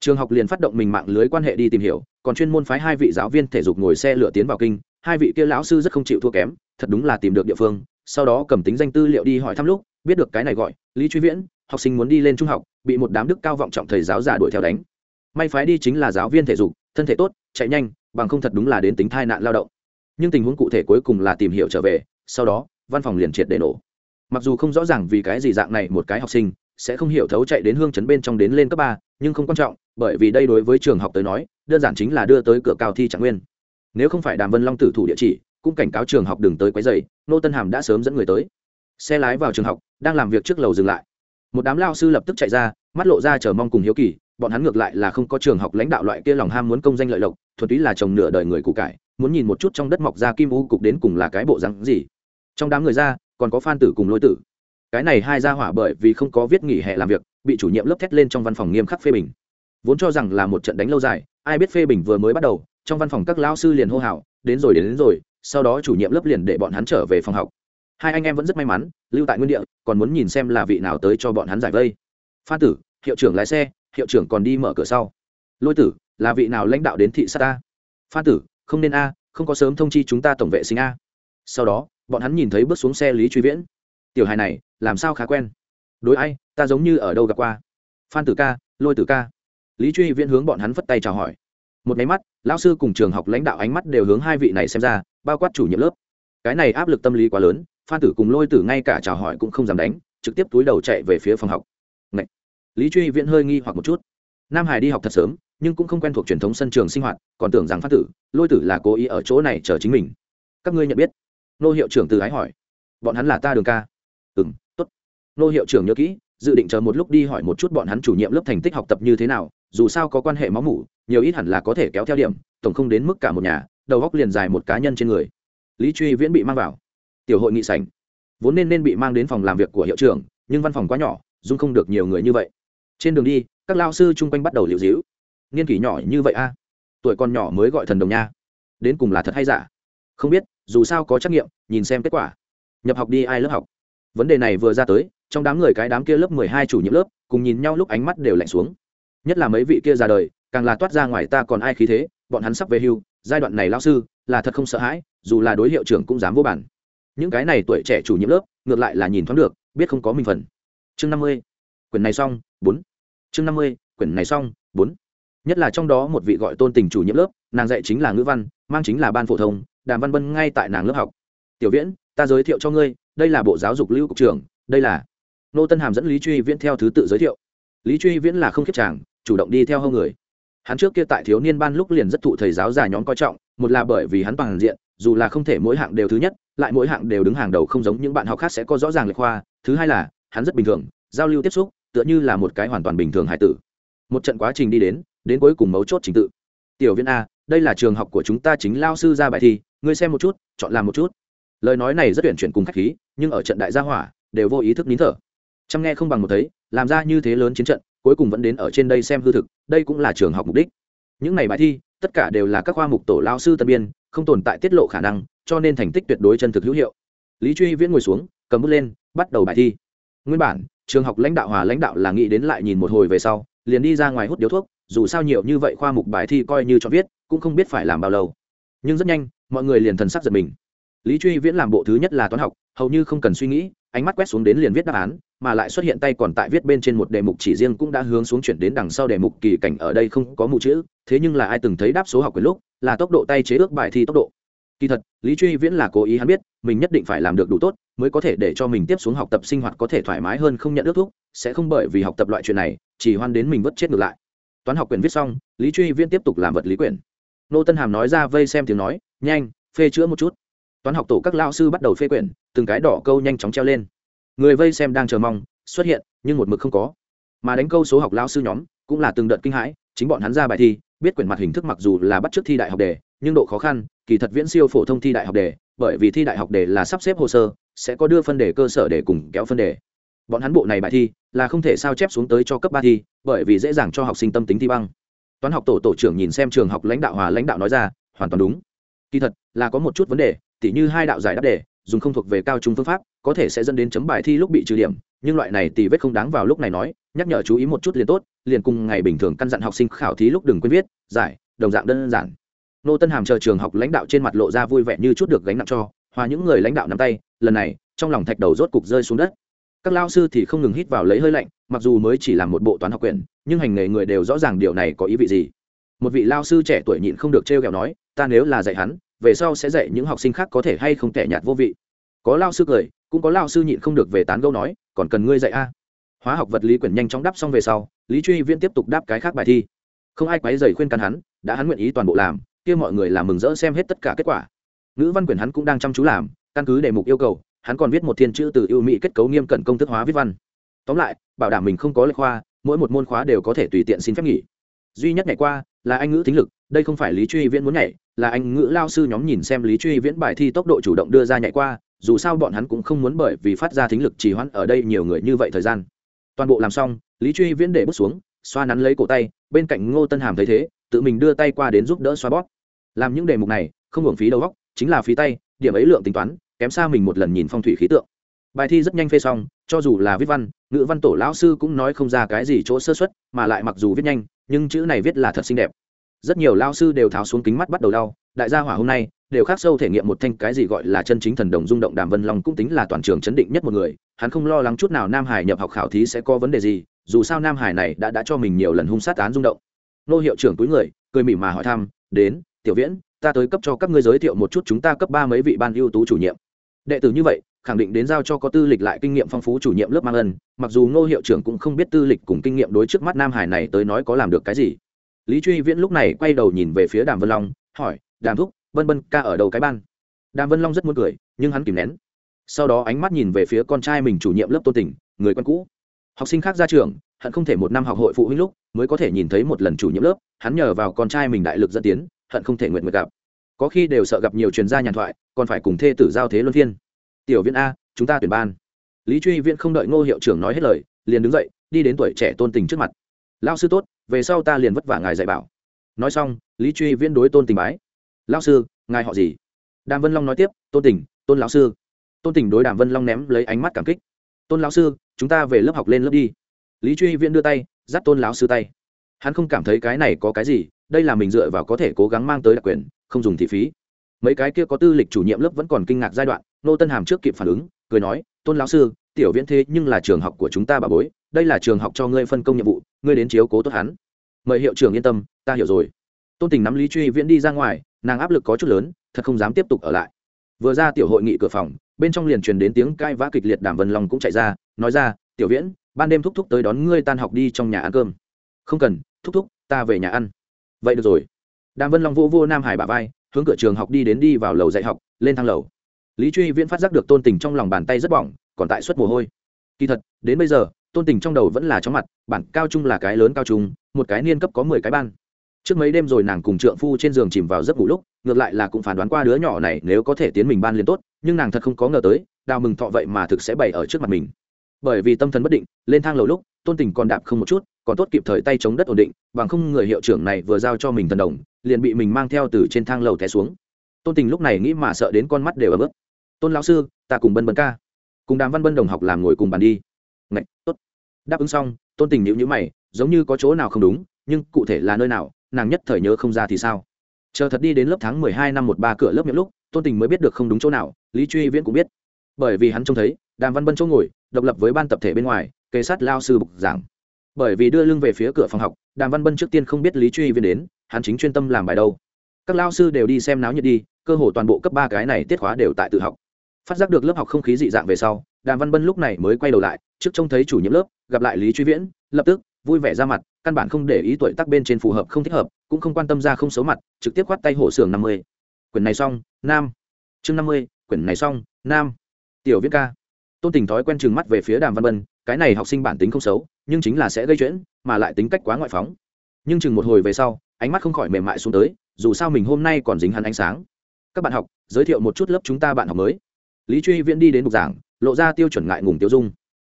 Trường học liền phát động mình mạng lưới quan hệ đi tìm hiểu, còn chuyên môn phái hai vị giáo viên thể dục ngồi xe lửa tiến vào kinh, hai vị kia lão sư rất không chịu thua kém, thật đúng là tìm được địa phương, sau đó cầm tính danh tư liệu đi hỏi thăm lúc biết được cái này gọi, lý truy viễn, học sinh muốn đi lên trung học, bị một đám đức cao vọng trọng thầy giáo già đuổi theo đánh. May phái đi chính là giáo viên thể dục, thân thể tốt, chạy nhanh, bằng không thật đúng là đến tính thai nạn lao động. Nhưng tình huống cụ thể cuối cùng là tìm hiểu trở về, sau đó, văn phòng liền triệt để nổ. Mặc dù không rõ ràng vì cái gì dạng này một cái học sinh sẽ không hiểu thấu chạy đến hương chấn bên trong đến lên cấp ba, nhưng không quan trọng, bởi vì đây đối với trường học tới nói, đơn giản chính là đưa tới cửa cao thi trạng nguyên. Nếu không phải đàm vân long tử thủ địa chỉ, cũng cảnh cáo trường học đừng tới quấy dày nô tân hàm đã sớm dẫn người tới xe lái vào trường học đang làm việc trước lầu dừng lại. Một đám lao sư lập tức chạy ra mắt lộ ra chờ mong cùng hiếu kỳ bọn hắn ngược lại là không có trường học lãnh đạo loại kia lòng ham muốn công danh lợi lộc thuần túy là chồng nửa đời người cụ cải muốn nhìn một chút trong đất mọc ra kim u cục đến cùng là cái bộ rắn gì. Trong đám người ra còn có phan tử cùng lôi tử. Cái này hai ra hỏa bởi vì không có viết nghỉ hè làm việc bị chủ nhiệm lớp thét lên trong văn phòng nghiêm khắc phê bình. Vốn cho rằng là một trận đánh lâu dài ai biết phê bình vừa mới bắt đầu trong văn phòng các lao sư liền hô hào đến rồi đến, đến rồi. Sau đó chủ nhiệm lớp liền để bọn hắn trở về phòng học hai anh em vẫn rất may mắn, lưu tại nguyên địa, còn muốn nhìn xem là vị nào tới cho bọn hắn giải vây. Phan tử, hiệu trưởng lái xe, hiệu trưởng còn đi mở cửa sau. Lôi tử, là vị nào lãnh đạo đến thị sát ta? Phan tử, không nên a, không có sớm thông chi chúng ta tổng vệ sinh a. Sau đó, bọn hắn nhìn thấy bước xuống xe lý truy viễn. Tiểu hài này, làm sao khá quen? Đối ai, ta giống như ở đâu gặp qua? Phan tử ca, lôi tử ca. Lý truy viễn hướng bọn hắn phất tay chào hỏi. Một máy mắt, lão sư cùng trường học lãnh đạo ánh mắt đều hướng hai vị này xem ra, bao quát chủ nhiệm lớp. Cái này áp lực tâm lý quá lớn phan tử cùng lôi tử ngay cả chào hỏi cũng không dám đánh, trực tiếp túi đầu chạy về phía phòng học. Ngậy! lý truy viễn hơi nghi hoặc một chút. Nam hải đi học thật sớm, nhưng cũng không quen thuộc truyền thống sân trường sinh hoạt, còn tưởng rằng phan tử, lôi tử là cố ý ở chỗ này chờ chính mình. Các ngươi nhận biết? Nô hiệu trưởng từ ái hỏi. Bọn hắn là ta đường ca. Ừ m t ố t nô hiệu trưởng nhớ kỹ, dự định chờ một lúc đi hỏi một chút bọn hắn chủ nhiệm lớp thành tích học tập như thế nào, dù sao có quan hệ máu mủ, nhiều ít hẳn là có thể kéo theo điểm, tổng không đến mức cả một nhà, đầu góc liền dài một cá nhân trên người. Lý truy viễn bị mang vào tiểu hội nghị sảnh. Vốn nên nên bị mang đến phòng làm việc của hiệu trưởng, nhưng văn phòng quá nhỏ, dung không được nhiều người như vậy. Trên đường đi, các lao sư chung quanh bắt đầu liệu dĩu niên kỷ nhỏ như vậy a? À? Tuổi còn nhỏ mới gọi thần đồng nha. Đến cùng là thật hay giả? Không biết, dù sao có trắc nghiệm nhìn xem kết quả. Nhập học đi, ai lớp học? Vấn đề này vừa ra tới, trong đám người cái đám kia lớp mười hai chủ nhiệm lớp, cùng nhìn nhau lúc ánh mắt đều lạnh xuống. Nhất là mấy vị kia ra đời, càng là toát ra ngoài ta còn ai khí thế, bọn hắn sắp về hưu, giai đoạn này lao sư, là thật không sợ hãi, dù là đối hiệu trưởng cũng dám vô bản những cái này tuổi trẻ chủ nhiệm lớp, ngược lại là nhìn thoáng được, biết không có mình phần. Chương năm mươi, quyển này xong, bốn. Chương năm mươi, quyển này xong, bốn. Nhất là trong đó một vị gọi tôn tình chủ nhiệm lớp, nàng dạy chính là ngữ văn, mang chính là ban phổ thông, đàm văn bân ngay tại nàng lớp học. Tiểu viễn, ta giới thiệu cho ngươi, đây là bộ giáo dục lưu cục trưởng, đây là nô tân hàm dẫn lý truy viễn theo thứ tự giới thiệu. Lý truy viễn là không khiếp chàng, chủ động đi theo hâu người. Hắn trước kia tại thiếu niên ban lúc liền rất thụ thầy giáo già nhóm coi trọng, một là bởi vì hắn bằng diện dù là không thể mỗi hạng đều thứ nhất, lại mỗi hạng đều đứng hàng đầu không giống những bạn học khác sẽ có rõ ràng lệch khoa. Thứ hai là, hắn rất bình thường, giao lưu tiếp xúc, tựa như là một cái hoàn toàn bình thường hải tử. Một trận quá trình đi đến đến cuối cùng mấu chốt trình tự. Tiểu viên a, đây là trường học của chúng ta chính lao sư ra bài thi, ngươi xem một chút, chọn làm một chút. Lời nói này rất tuyển chuyển cùng khách khí, nhưng ở trận đại gia hỏa, đều vô ý thức nín thở. Chăm nghe không bằng một thấy, làm ra như thế lớn chiến trận, cuối cùng vẫn đến ở trên đây xem hư thực, đây cũng là trường học mục đích. Những này bài thi, tất cả đều là các khoa mục tổ lao sư tân biên không tồn tại tiết lộ khả năng, cho nên thành tích tuyệt đối chân thực hữu hiệu. Lý truy viễn ngồi xuống, cầm bút lên, bắt đầu bài thi. Nguyên bản, trường học lãnh đạo hòa lãnh đạo là nghĩ đến lại nhìn một hồi về sau, liền đi ra ngoài hút điếu thuốc, dù sao nhiều như vậy khoa mục bài thi coi như cho viết, cũng không biết phải làm bao lâu. Nhưng rất nhanh, mọi người liền thần sắc giật mình. Lý truy viễn làm bộ thứ nhất là toán học, hầu như không cần suy nghĩ, ánh mắt quét xuống đến liền viết đáp án mà lại xuất hiện tay còn tại viết bên trên một đề mục chỉ riêng cũng đã hướng xuống chuyển đến đằng sau đề mục kỳ cảnh ở đây không có mù chữ, thế nhưng là ai từng thấy đáp số học quyền lúc, là tốc độ tay chế ước bài thi tốc độ. Kỳ thật, lý truy viễn là cố ý hắn biết, mình nhất định phải làm được đủ tốt, mới có thể để cho mình tiếp xuống học tập sinh hoạt có thể thoải mái hơn không nhận ước thúc, sẽ không bởi vì học tập loại chuyện này, chỉ hoan đến mình vất chết ngược lại. Toán học quyền viết xong, lý truy viễn tiếp tục làm vật lý quyền. Nô tân hàm nói ra vây xem tiếng nói, nhanh, phê chữa một chút. Toán học tổ các lao sư bắt đầu phê quyển từng cái đỏ câu nhanh chóng treo lên người vây xem đang chờ mong, xuất hiện, nhưng một mực không có. Mà đánh câu số học lao sư nhóm, cũng là từng đợt kinh hãi, chính bọn hắn ra bài thi, biết quyển mặt hình thức mặc dù là bắt trước thi đại học đề, nhưng độ khó khăn, kỳ thật viễn siêu phổ thông thi đại học đề, bởi vì thi đại học đề là sắp xếp hồ sơ, sẽ có đưa phân đề cơ sở để cùng kéo phân đề. Bọn hắn bộ này bài thi, là không thể sao chép xuống tới cho cấp ba thi, bởi vì dễ dàng cho học sinh tâm tính thi băng. Toán học tổ tổ trưởng nhìn xem trường học lãnh đạo hòa lãnh đạo nói ra, hoàn toàn đúng. Kỳ thật, là có một chút vấn đề, tỉ như hai đạo giải đáp đề dùng không thuộc về cao trung phương pháp, có thể sẽ dẫn đến chấm bài thi lúc bị trừ điểm, nhưng loại này tì vết không đáng vào lúc này nói, nhắc nhở chú ý một chút liền tốt, liền cùng ngày bình thường căn dặn học sinh khảo thí lúc đừng quên viết, giải, đồng dạng đơn giản. Nô tân hàm chờ trường học lãnh đạo trên mặt lộ ra vui vẻ như chút được gánh nặng cho, hòa những người lãnh đạo nắm tay, lần này, trong lòng thạch đầu rốt cục rơi xuống đất. Các lao sư thì không ngừng hít vào lấy hơi lạnh, mặc dù mới chỉ làm một bộ toán học quyển, nhưng hành nghề người đều rõ ràng điều này có ý vị gì. Một vị lao sư trẻ tuổi nhịn không được trêu ghẹo nói, ta nếu là dạy hắn về sau sẽ dạy những học sinh khác có thể hay không tẻ nhạt vô vị. Có lao sư cười, cũng có lao sư nhịn không được về tán gẫu nói, còn cần ngươi dạy a? Hóa học vật lý quyển nhanh chóng đáp xong về sau, lý truy viễn tiếp tục đáp cái khác bài thi. Không ai quấy dày khuyên can hắn, đã hắn nguyện ý toàn bộ làm, kia mọi người làm mừng rỡ xem hết tất cả kết quả. Ngữ văn quyển hắn cũng đang chăm chú làm, căn cứ đề mục yêu cầu, hắn còn viết một thiên chữ từ ưu mỹ kết cấu nghiêm cẩn công thức hóa viết văn. Tóm lại, bảo đảm mình không có lệch khoa, mỗi một môn khóa đều có thể tùy tiện xin phép nghỉ. Duy nhất ngày qua là anh ngữ thính lực, đây không phải lý truy viễn muốn nhảy là anh ngữ lao sư nhóm nhìn xem lý truy viễn bài thi tốc độ chủ động đưa ra nhảy qua, dù sao bọn hắn cũng không muốn bởi vì phát ra thính lực trì hoãn ở đây nhiều người như vậy thời gian. Toàn bộ làm xong, lý truy viễn để bước xuống, xoa nắn lấy cổ tay, bên cạnh ngô tân hàm thấy thế, tự mình đưa tay qua đến giúp đỡ xoa bóp. Làm những đề mục này, không hưởng phí đầu góc chính là phí tay, điểm ấy lượng tính toán, kém xa mình một lần nhìn phong thủy khí tượng. Bài thi rất nhanh phê xong, cho dù là viết văn, ngữ văn tổ lão sư cũng nói không ra cái gì chỗ sơ xuất mà lại mặc dù viết nhanh, nhưng chữ này viết là thật xinh đẹp rất nhiều lao sư đều tháo xuống kính mắt bắt đầu đau. Đại gia hỏa hôm nay đều khác sâu thể nghiệm một thanh cái gì gọi là chân chính thần đồng rung động đàm vân long cũng tính là toàn trường chấn định nhất một người. Hắn không lo lắng chút nào nam hải nhập học khảo thí sẽ có vấn đề gì, dù sao nam hải này đã đã cho mình nhiều lần hung sát án rung động. Nô hiệu trưởng túi người, cười mỉm mà hỏi thăm, đến, tiểu viễn, ta tới cấp cho các ngươi giới thiệu một chút chúng ta cấp ba mấy vị ban ưu tú chủ nhiệm. Đệ tử như vậy, khẳng định đến giao cho có tư lịch lại kinh nghiệm phong phú chủ nhiệm lớp mang ân, mặc dù ngô hiệu trưởng cũng không biết tư lịch cùng kinh nghiệm đối trước mắt nam hải này tới nói có làm được cái gì lý truy viễn lúc này quay đầu nhìn về phía đàm vân long, hỏi, đàm thúc bân bân ca ở đầu cái ban? Đàm vân long rất muốn cười, nhưng hắn kìm nén. Sau đó ánh mắt nhìn về phía con trai mình chủ nhiệm lớp tôn tình, người quen cũ. Học sinh khác ra trường, hận không thể một năm học hội phụ huynh lúc mới có thể nhìn thấy một lần chủ nhiệm lớp, hắn nhờ vào con trai mình đại lực dẫn tiến, hận không thể nguyện nguyện gặp. Có khi đều sợ gặp nhiều chuyên gia nhàn thoại, còn phải cùng thê tử giao thế luân thiên. tiểu viên a, chúng ta tuyển ban. Lý truy viễn không đợi ngô hiệu trưởng nói hết lời, liền đứng dậy, đi đến tuổi trẻ tôn tình trước mặt lao sư tốt, về sau ta liền vất vả ngài dạy bảo. Nói xong, lý truy viễn đối tôn tình bái. Lao sư, ngài họ gì? Đàm vân long nói tiếp, tôn tình, tôn lão sư. Tôn tình đối đàm vân long ném lấy ánh mắt cảm kích. Tôn lão sư, chúng ta về lớp học lên lớp đi. Lý truy viễn đưa tay, dắt tôn lão sư tay. Hắn không cảm thấy cái này có cái gì, đây là mình dựa vào có thể cố gắng mang tới đặc quyền, không dùng thị phí. Mấy cái kia có tư lịch chủ nhiệm lớp vẫn còn kinh ngạc giai đoạn, nô tân hàm trước kịp phản ứng, cười nói, tôn lão sư, tiểu viễn thế nhưng là trường học của chúng ta bà bối đây là trường học cho ngươi phân công nhiệm vụ, ngươi đến chiếu cố tốt hắn. Mời hiệu trưởng yên tâm, ta hiểu rồi. Tôn tình nắm lý truy viễn đi ra ngoài, nàng áp lực có chút lớn, thật không dám tiếp tục ở lại. Vừa ra tiểu hội nghị cửa phòng, bên trong liền truyền đến tiếng cai vã kịch liệt đàm vân long cũng chạy ra, nói ra, tiểu viễn, ban đêm thúc thúc tới đón ngươi tan học đi trong nhà ăn cơm. Không cần, thúc thúc, ta về nhà ăn. Vậy được rồi. Đàm vân long vô vô nam hải bà vai, hướng cửa trường học đi đến đi vào lầu dạy học, lên thang lầu. Lý truy viễn phát giác được tôn tình trong lòng bàn tay rất bỏng, còn tại suất mồ hôi. Kỳ thật, đến bây giờ tôn tình trong đầu vẫn là chóng mặt, bản cao trung là cái lớn cao trung, một cái niên cấp có mười cái ban. Trước mấy đêm rồi nàng cùng trượng phu trên giường chìm vào giấc ngủ lúc, ngược lại là cũng phán đoán qua đứa nhỏ này nếu có thể tiến mình ban liền tốt, nhưng nàng thật không có ngờ tới, đào mừng thọ vậy mà thực sẽ bày ở trước mặt mình. Bởi vì tâm thần bất định, lên thang lầu lúc, tôn tình còn đạp không một chút, còn tốt kịp thời tay chống đất ổn định, bằng không người hiệu trưởng này vừa giao cho mình thần đồng, liền bị mình mang theo từ trên thang lầu té xuống. Tôn tình lúc này nghĩ mà sợ đến con mắt đều ở bước tôn lão sư, ta cùng bân bân ca. Cùng đàm văn bân đồng học làm ngồi cùng bàn đi. Ngạch, tốt đáp ứng xong, tôn tình nhữ nhữ mày, giống như có chỗ nào không đúng, nhưng cụ thể là nơi nào, nàng nhất thời nhớ không ra thì sao. Chờ thật đi đến lớp tháng mười hai năm một ba cửa lớp miệng lúc, tôn tình mới biết được không đúng chỗ nào, lý truy viễn cũng biết. Bởi vì hắn trông thấy, đàm văn bân chỗ ngồi, độc lập với ban tập thể bên ngoài, kề sát lao sư bục giảng. Bởi vì đưa lưng về phía cửa phòng học, đàm văn bân trước tiên không biết lý truy viễn đến, hắn chính chuyên tâm làm bài đâu. Các lao sư đều đi xem náo nhiệt đi, cơ hồ toàn bộ cấp ba cái này tiết khóa đều tại tự học phát giác được lớp học không khí dị dạng về sau, đàm văn bân lúc này mới quay đầu lại, trước trông thấy chủ nhiệm lớp, gặp lại lý truy viễn, lập tức, vui vẻ ra mặt, căn bản không để ý tuổi tác bên trên phù hợp không thích hợp, cũng không quan tâm ra không xấu mặt, trực tiếp khoát tay hổ xưởng năm mươi. Quyển này xong, nam. Chương năm mươi, quyển này xong, nam. Tiểu viết ca. Tôn tình thói quen chừng mắt về phía đàm văn bân, cái này học sinh bản tính không xấu, nhưng chính là sẽ gây chuyện, mà lại tính cách quá ngoại phóng. Nhưng chừng một hồi về sau, ánh mắt không khỏi mềm mại xuống tới, dù sao mình hôm nay còn dính hắn ánh sáng. Các bạn học, giới thiệu một chút lớp chúng ta bạn học mới lý truy viễn đi đến bục giảng, lộ ra tiêu chuẩn ngại ngùng tiêu dung.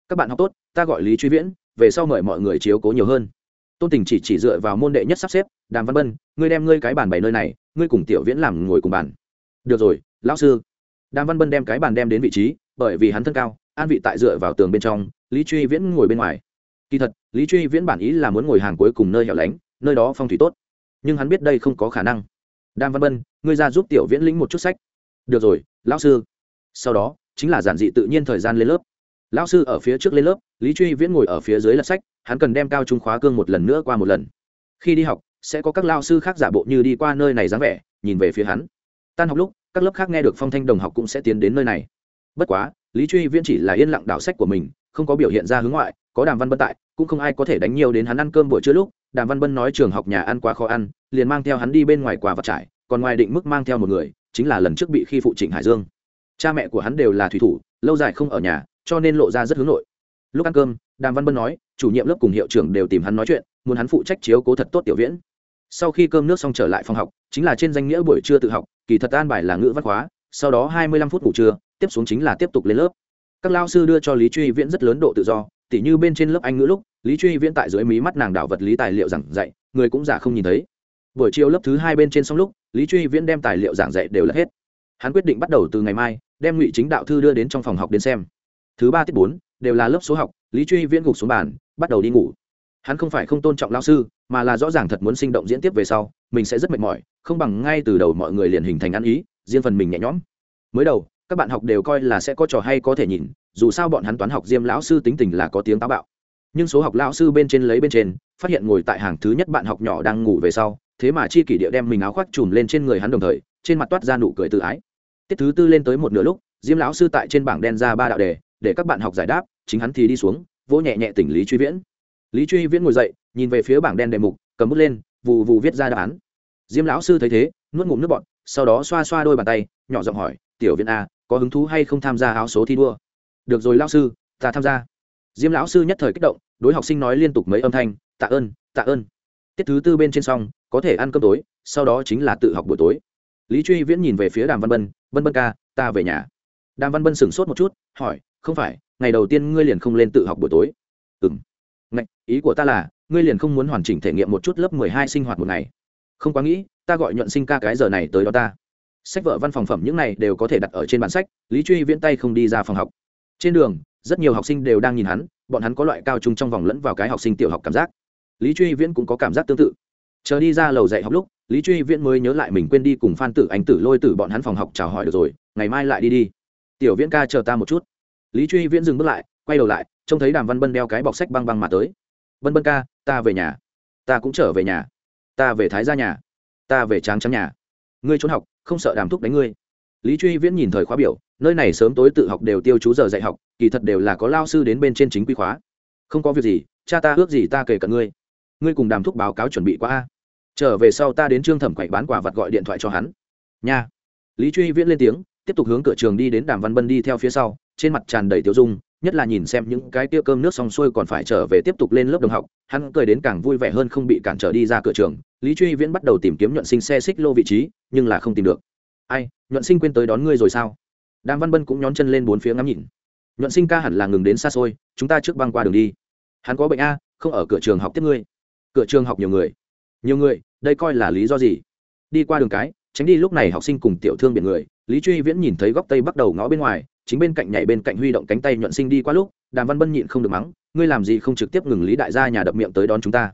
Các bạn học tốt, ta gọi lý truy viễn, về sau mời mọi người chiếu cố nhiều hơn. Tôn tình chỉ chỉ dựa vào môn đệ nhất sắp xếp, đàm văn bân, ngươi đem ngươi cái bàn bày nơi này, ngươi cùng tiểu viễn làm ngồi cùng bàn. Được rồi, lão sư. Đàm văn bân đem cái bàn đem đến vị trí, bởi vì hắn thân cao, an vị tại dựa vào tường bên trong, lý truy viễn ngồi bên ngoài. Kỳ thật, lý truy viễn bản ý là muốn ngồi hàng cuối cùng nơi hẻo lánh, nơi đó phong thủy tốt. Nhưng hắn biết đây không có khả năng. Đàm văn bân, ngươi ra giúp tiểu viễn lĩnh một chút sách. Được rồi, lão sư sau đó, chính là giản dị tự nhiên thời gian lên lớp. Lão sư ở phía trước lên lớp, lý truy viễn ngồi ở phía dưới lật sách, hắn cần đem cao trung khóa cương một lần nữa qua một lần. Khi đi học, sẽ có các lao sư khác giả bộ như đi qua nơi này dáng vẻ, nhìn về phía hắn. Tan học lúc, các lớp khác nghe được phong thanh đồng học cũng sẽ tiến đến nơi này. Bất quá, lý truy viễn chỉ là yên lặng đảo sách của mình, không có biểu hiện ra hướng ngoại, có đàm văn bân tại, cũng không ai có thể đánh nhiều đến hắn ăn cơm buổi trưa lúc. Đàm văn bân nói trường học nhà ăn quá khó ăn, liền mang theo hắn đi bên ngoài quà vặt trải, còn ngoài định mức mang theo một người, chính là lần trước bị khi phụ trịnh hải dương cha mẹ của hắn đều là thủy thủ, lâu dài không ở nhà, cho nên lộ ra rất hướng nội. Lúc ăn cơm, đàm văn bân nói, chủ nhiệm lớp cùng hiệu trưởng đều tìm hắn nói chuyện, muốn hắn phụ trách chiếu cố thật tốt tiểu viễn. Sau khi cơm nước xong trở lại phòng học, chính là trên danh nghĩa buổi trưa tự học, kỳ thật an bài là ngữ văn hóa sau đó hai mươi lăm phút ngủ trưa, tiếp xuống chính là tiếp tục lên lớp. Các lao sư đưa cho lý truy viễn rất lớn độ tự do, tỉ như bên trên lớp anh ngữ lúc, lý truy viễn tại dưới mí mắt nàng đảo vật lý tài liệu giảng dạy, người cũng giả không nhìn thấy. Buổi chiều lớp thứ hai bên trên xong lúc, lý truy viễn đem tài liệu giảng dạy đều là hết. Hắn quyết định bắt đầu từ ngày mai đem ngụy chính đạo thư đưa đến trong phòng học đến xem thứ ba tiết bốn đều là lớp số học lý truy viễn gục xuống bàn bắt đầu đi ngủ hắn không phải không tôn trọng lao sư mà là rõ ràng thật muốn sinh động diễn tiếp về sau mình sẽ rất mệt mỏi không bằng ngay từ đầu mọi người liền hình thành ăn ý riêng phần mình nhẹ nhõm mới đầu các bạn học đều coi là sẽ có trò hay có thể nhìn dù sao bọn hắn toán học diêm lão sư tính tình là có tiếng táo bạo nhưng số học lão sư bên trên lấy bên trên phát hiện ngồi tại hàng thứ nhất bạn học nhỏ đang ngủ về sau thế mà chi kỷ địa đem mình áo khoác chùm lên trên người hắn đồng thời trên mặt toát ra nụ cười tự ái tiết thứ tư lên tới một nửa lúc, diêm lão sư tại trên bảng đen ra ba đạo đề, để các bạn học giải đáp, chính hắn thì đi xuống, vỗ nhẹ nhẹ tỉnh lý truy viễn. Lý truy viễn ngồi dậy, nhìn về phía bảng đen đề mục, cầm bút lên, vù vù viết ra đáp án. Diêm lão sư thấy thế, nuốt ngụm nước bọt, sau đó xoa xoa đôi bàn tay, nhỏ giọng hỏi, tiểu viễn a có hứng thú hay không tham gia áo số thi đua? Được rồi lão sư, ta tham gia. Diêm lão sư nhất thời kích động, đối học sinh nói liên tục mấy âm thanh, tạ ơn tạ ơn. Tiết thứ tư bên trên xong, có thể ăn cơm tối, sau đó chính là tự học buổi tối. Lý truy viễn nhìn về phía đàm văn bân bân bân ca, ta về nhà. Đàm văn bân sửng sốt một chút, hỏi, không phải, ngày đầu tiên ngươi liền không lên tự học buổi tối? Ừ m ngạch, ý của ta là, ngươi liền không muốn hoàn chỉnh thể nghiệm một chút lớp mười hai sinh hoạt một ngày. Không quá nghĩ, ta gọi nhuận sinh ca cái giờ này tới đó ta. Sách vở văn phòng phẩm những này đều có thể đặt ở trên bản sách, lý truy viễn tay không đi ra phòng học. Trên đường, rất nhiều học sinh đều đang nhìn hắn, bọn hắn có loại cao trung trong vòng lẫn vào cái học sinh tiểu học cảm giác. Lý truy viễn cũng có cảm giác tương tự. Chờ đi ra lầu dạy học lúc lý truy viễn mới nhớ lại mình quên đi cùng phan tử anh tử lôi tử bọn hắn phòng học chào hỏi được rồi, ngày mai lại đi đi. Tiểu viễn ca chờ ta một chút. Lý truy viễn dừng bước lại, quay đầu lại, trông thấy đàm văn bân đeo cái bọc sách băng băng mà tới. Bân bân ca, ta về nhà. Ta cũng trở về nhà. Ta về thái ra nhà. Ta về tráng trắng nhà. Ngươi trốn học, không sợ đàm thúc đánh ngươi. Lý truy viễn nhìn thời khóa biểu, nơi này sớm tối tự học đều tiêu chú giờ dạy học, kỳ thật đều là có lao sư đến bên trên chính quy khóa. Không có việc gì, cha ta ước gì ta kể cận ngươi. Ngươi cùng đàm thúc báo cáo chuẩn bị qua a trở về sau ta đến trương thẩm quậy bán quả vật gọi điện thoại cho hắn. Nha. Lý truy viễn lên tiếng, tiếp tục hướng cửa trường đi đến đàm văn bân đi theo phía sau, trên mặt tràn đầy tiêu dung, nhất là nhìn xem những cái tia cơm nước xong xuôi còn phải trở về tiếp tục lên lớp đồng học, hắn cười đến càng vui vẻ hơn không bị cản trở đi ra cửa trường. Lý truy viễn bắt đầu tìm kiếm nhuận sinh xe xích lô vị trí, nhưng là không tìm được. Ai, nhuận sinh quên tới đón ngươi rồi sao? Đàm văn bân cũng nhón chân lên bốn phía ngắm nhìn. Nhuận sinh ca hẳn là ngừng đến xa xôi, chúng ta trước băng qua đường đi. Hắn có bệnh a, không ở cửa trường học tiếp ngươi. Cửa trường học nhiều người nhiều người, đây coi là lý do gì? Đi qua đường cái, tránh đi lúc này học sinh cùng tiểu thương biển người, lý truy viễn nhìn thấy góc tây bắt đầu ngõ bên ngoài, chính bên cạnh nhảy bên cạnh huy động cánh tay nhuận sinh đi qua lúc, đàm văn bân nhịn không được mắng, ngươi làm gì không trực tiếp ngừng lý đại gia nhà đập miệng tới đón chúng ta?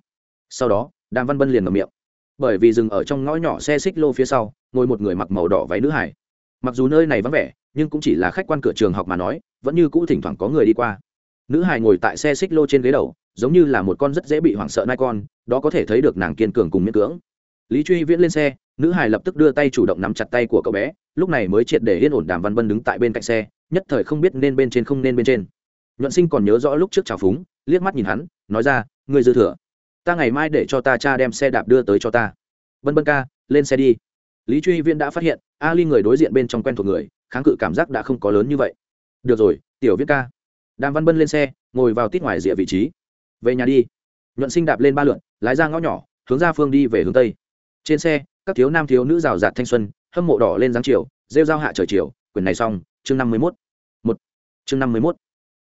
Sau đó, đàm văn bân liền ngậm miệng, bởi vì dừng ở trong ngõ nhỏ xe xích lô phía sau, ngồi một người mặc màu đỏ váy nữ hải mặc dù nơi này vắng vẻ, nhưng cũng chỉ là khách quan cửa trường học mà nói, vẫn như cũ thỉnh thoảng có người đi qua nữ hải ngồi tại xe xích lô trên ghế đầu, giống như là một con rất dễ bị hoảng sợ nai con, đó có thể thấy được nàng kiên cường cùng miễn cưỡng. Lý truy viễn lên xe, nữ hải lập tức đưa tay chủ động nắm chặt tay của cậu bé, lúc này mới triệt để yên ổn đàm văn vân đứng tại bên cạnh xe, nhất thời không biết nên bên trên không nên bên trên. Nhuận sinh còn nhớ rõ lúc trước trào phúng, liếc mắt nhìn hắn, nói ra người dư thừa, ta ngày mai để cho ta cha đem xe đạp đưa tới cho ta. Vân Vân ca, lên xe đi. Lý truy viễn đã phát hiện, ali người đối diện bên trong quen thuộc người, kháng cự cảm giác đã không có lớn như vậy. Được rồi, tiểu viết ca đàm văn bân lên xe, ngồi vào tít ngoài rìa vị trí. Về nhà đi. Nhuận sinh đạp lên ba lượn, lái ra ngõ nhỏ, hướng ra phương đi về hướng tây. Trên xe, các thiếu nam thiếu nữ rào rạt thanh xuân, hâm mộ đỏ lên dáng chiều, rêu giao hạ trời chiều, quyển này xong, chương năm mươi mốt. Một. Chương năm mươi mốt.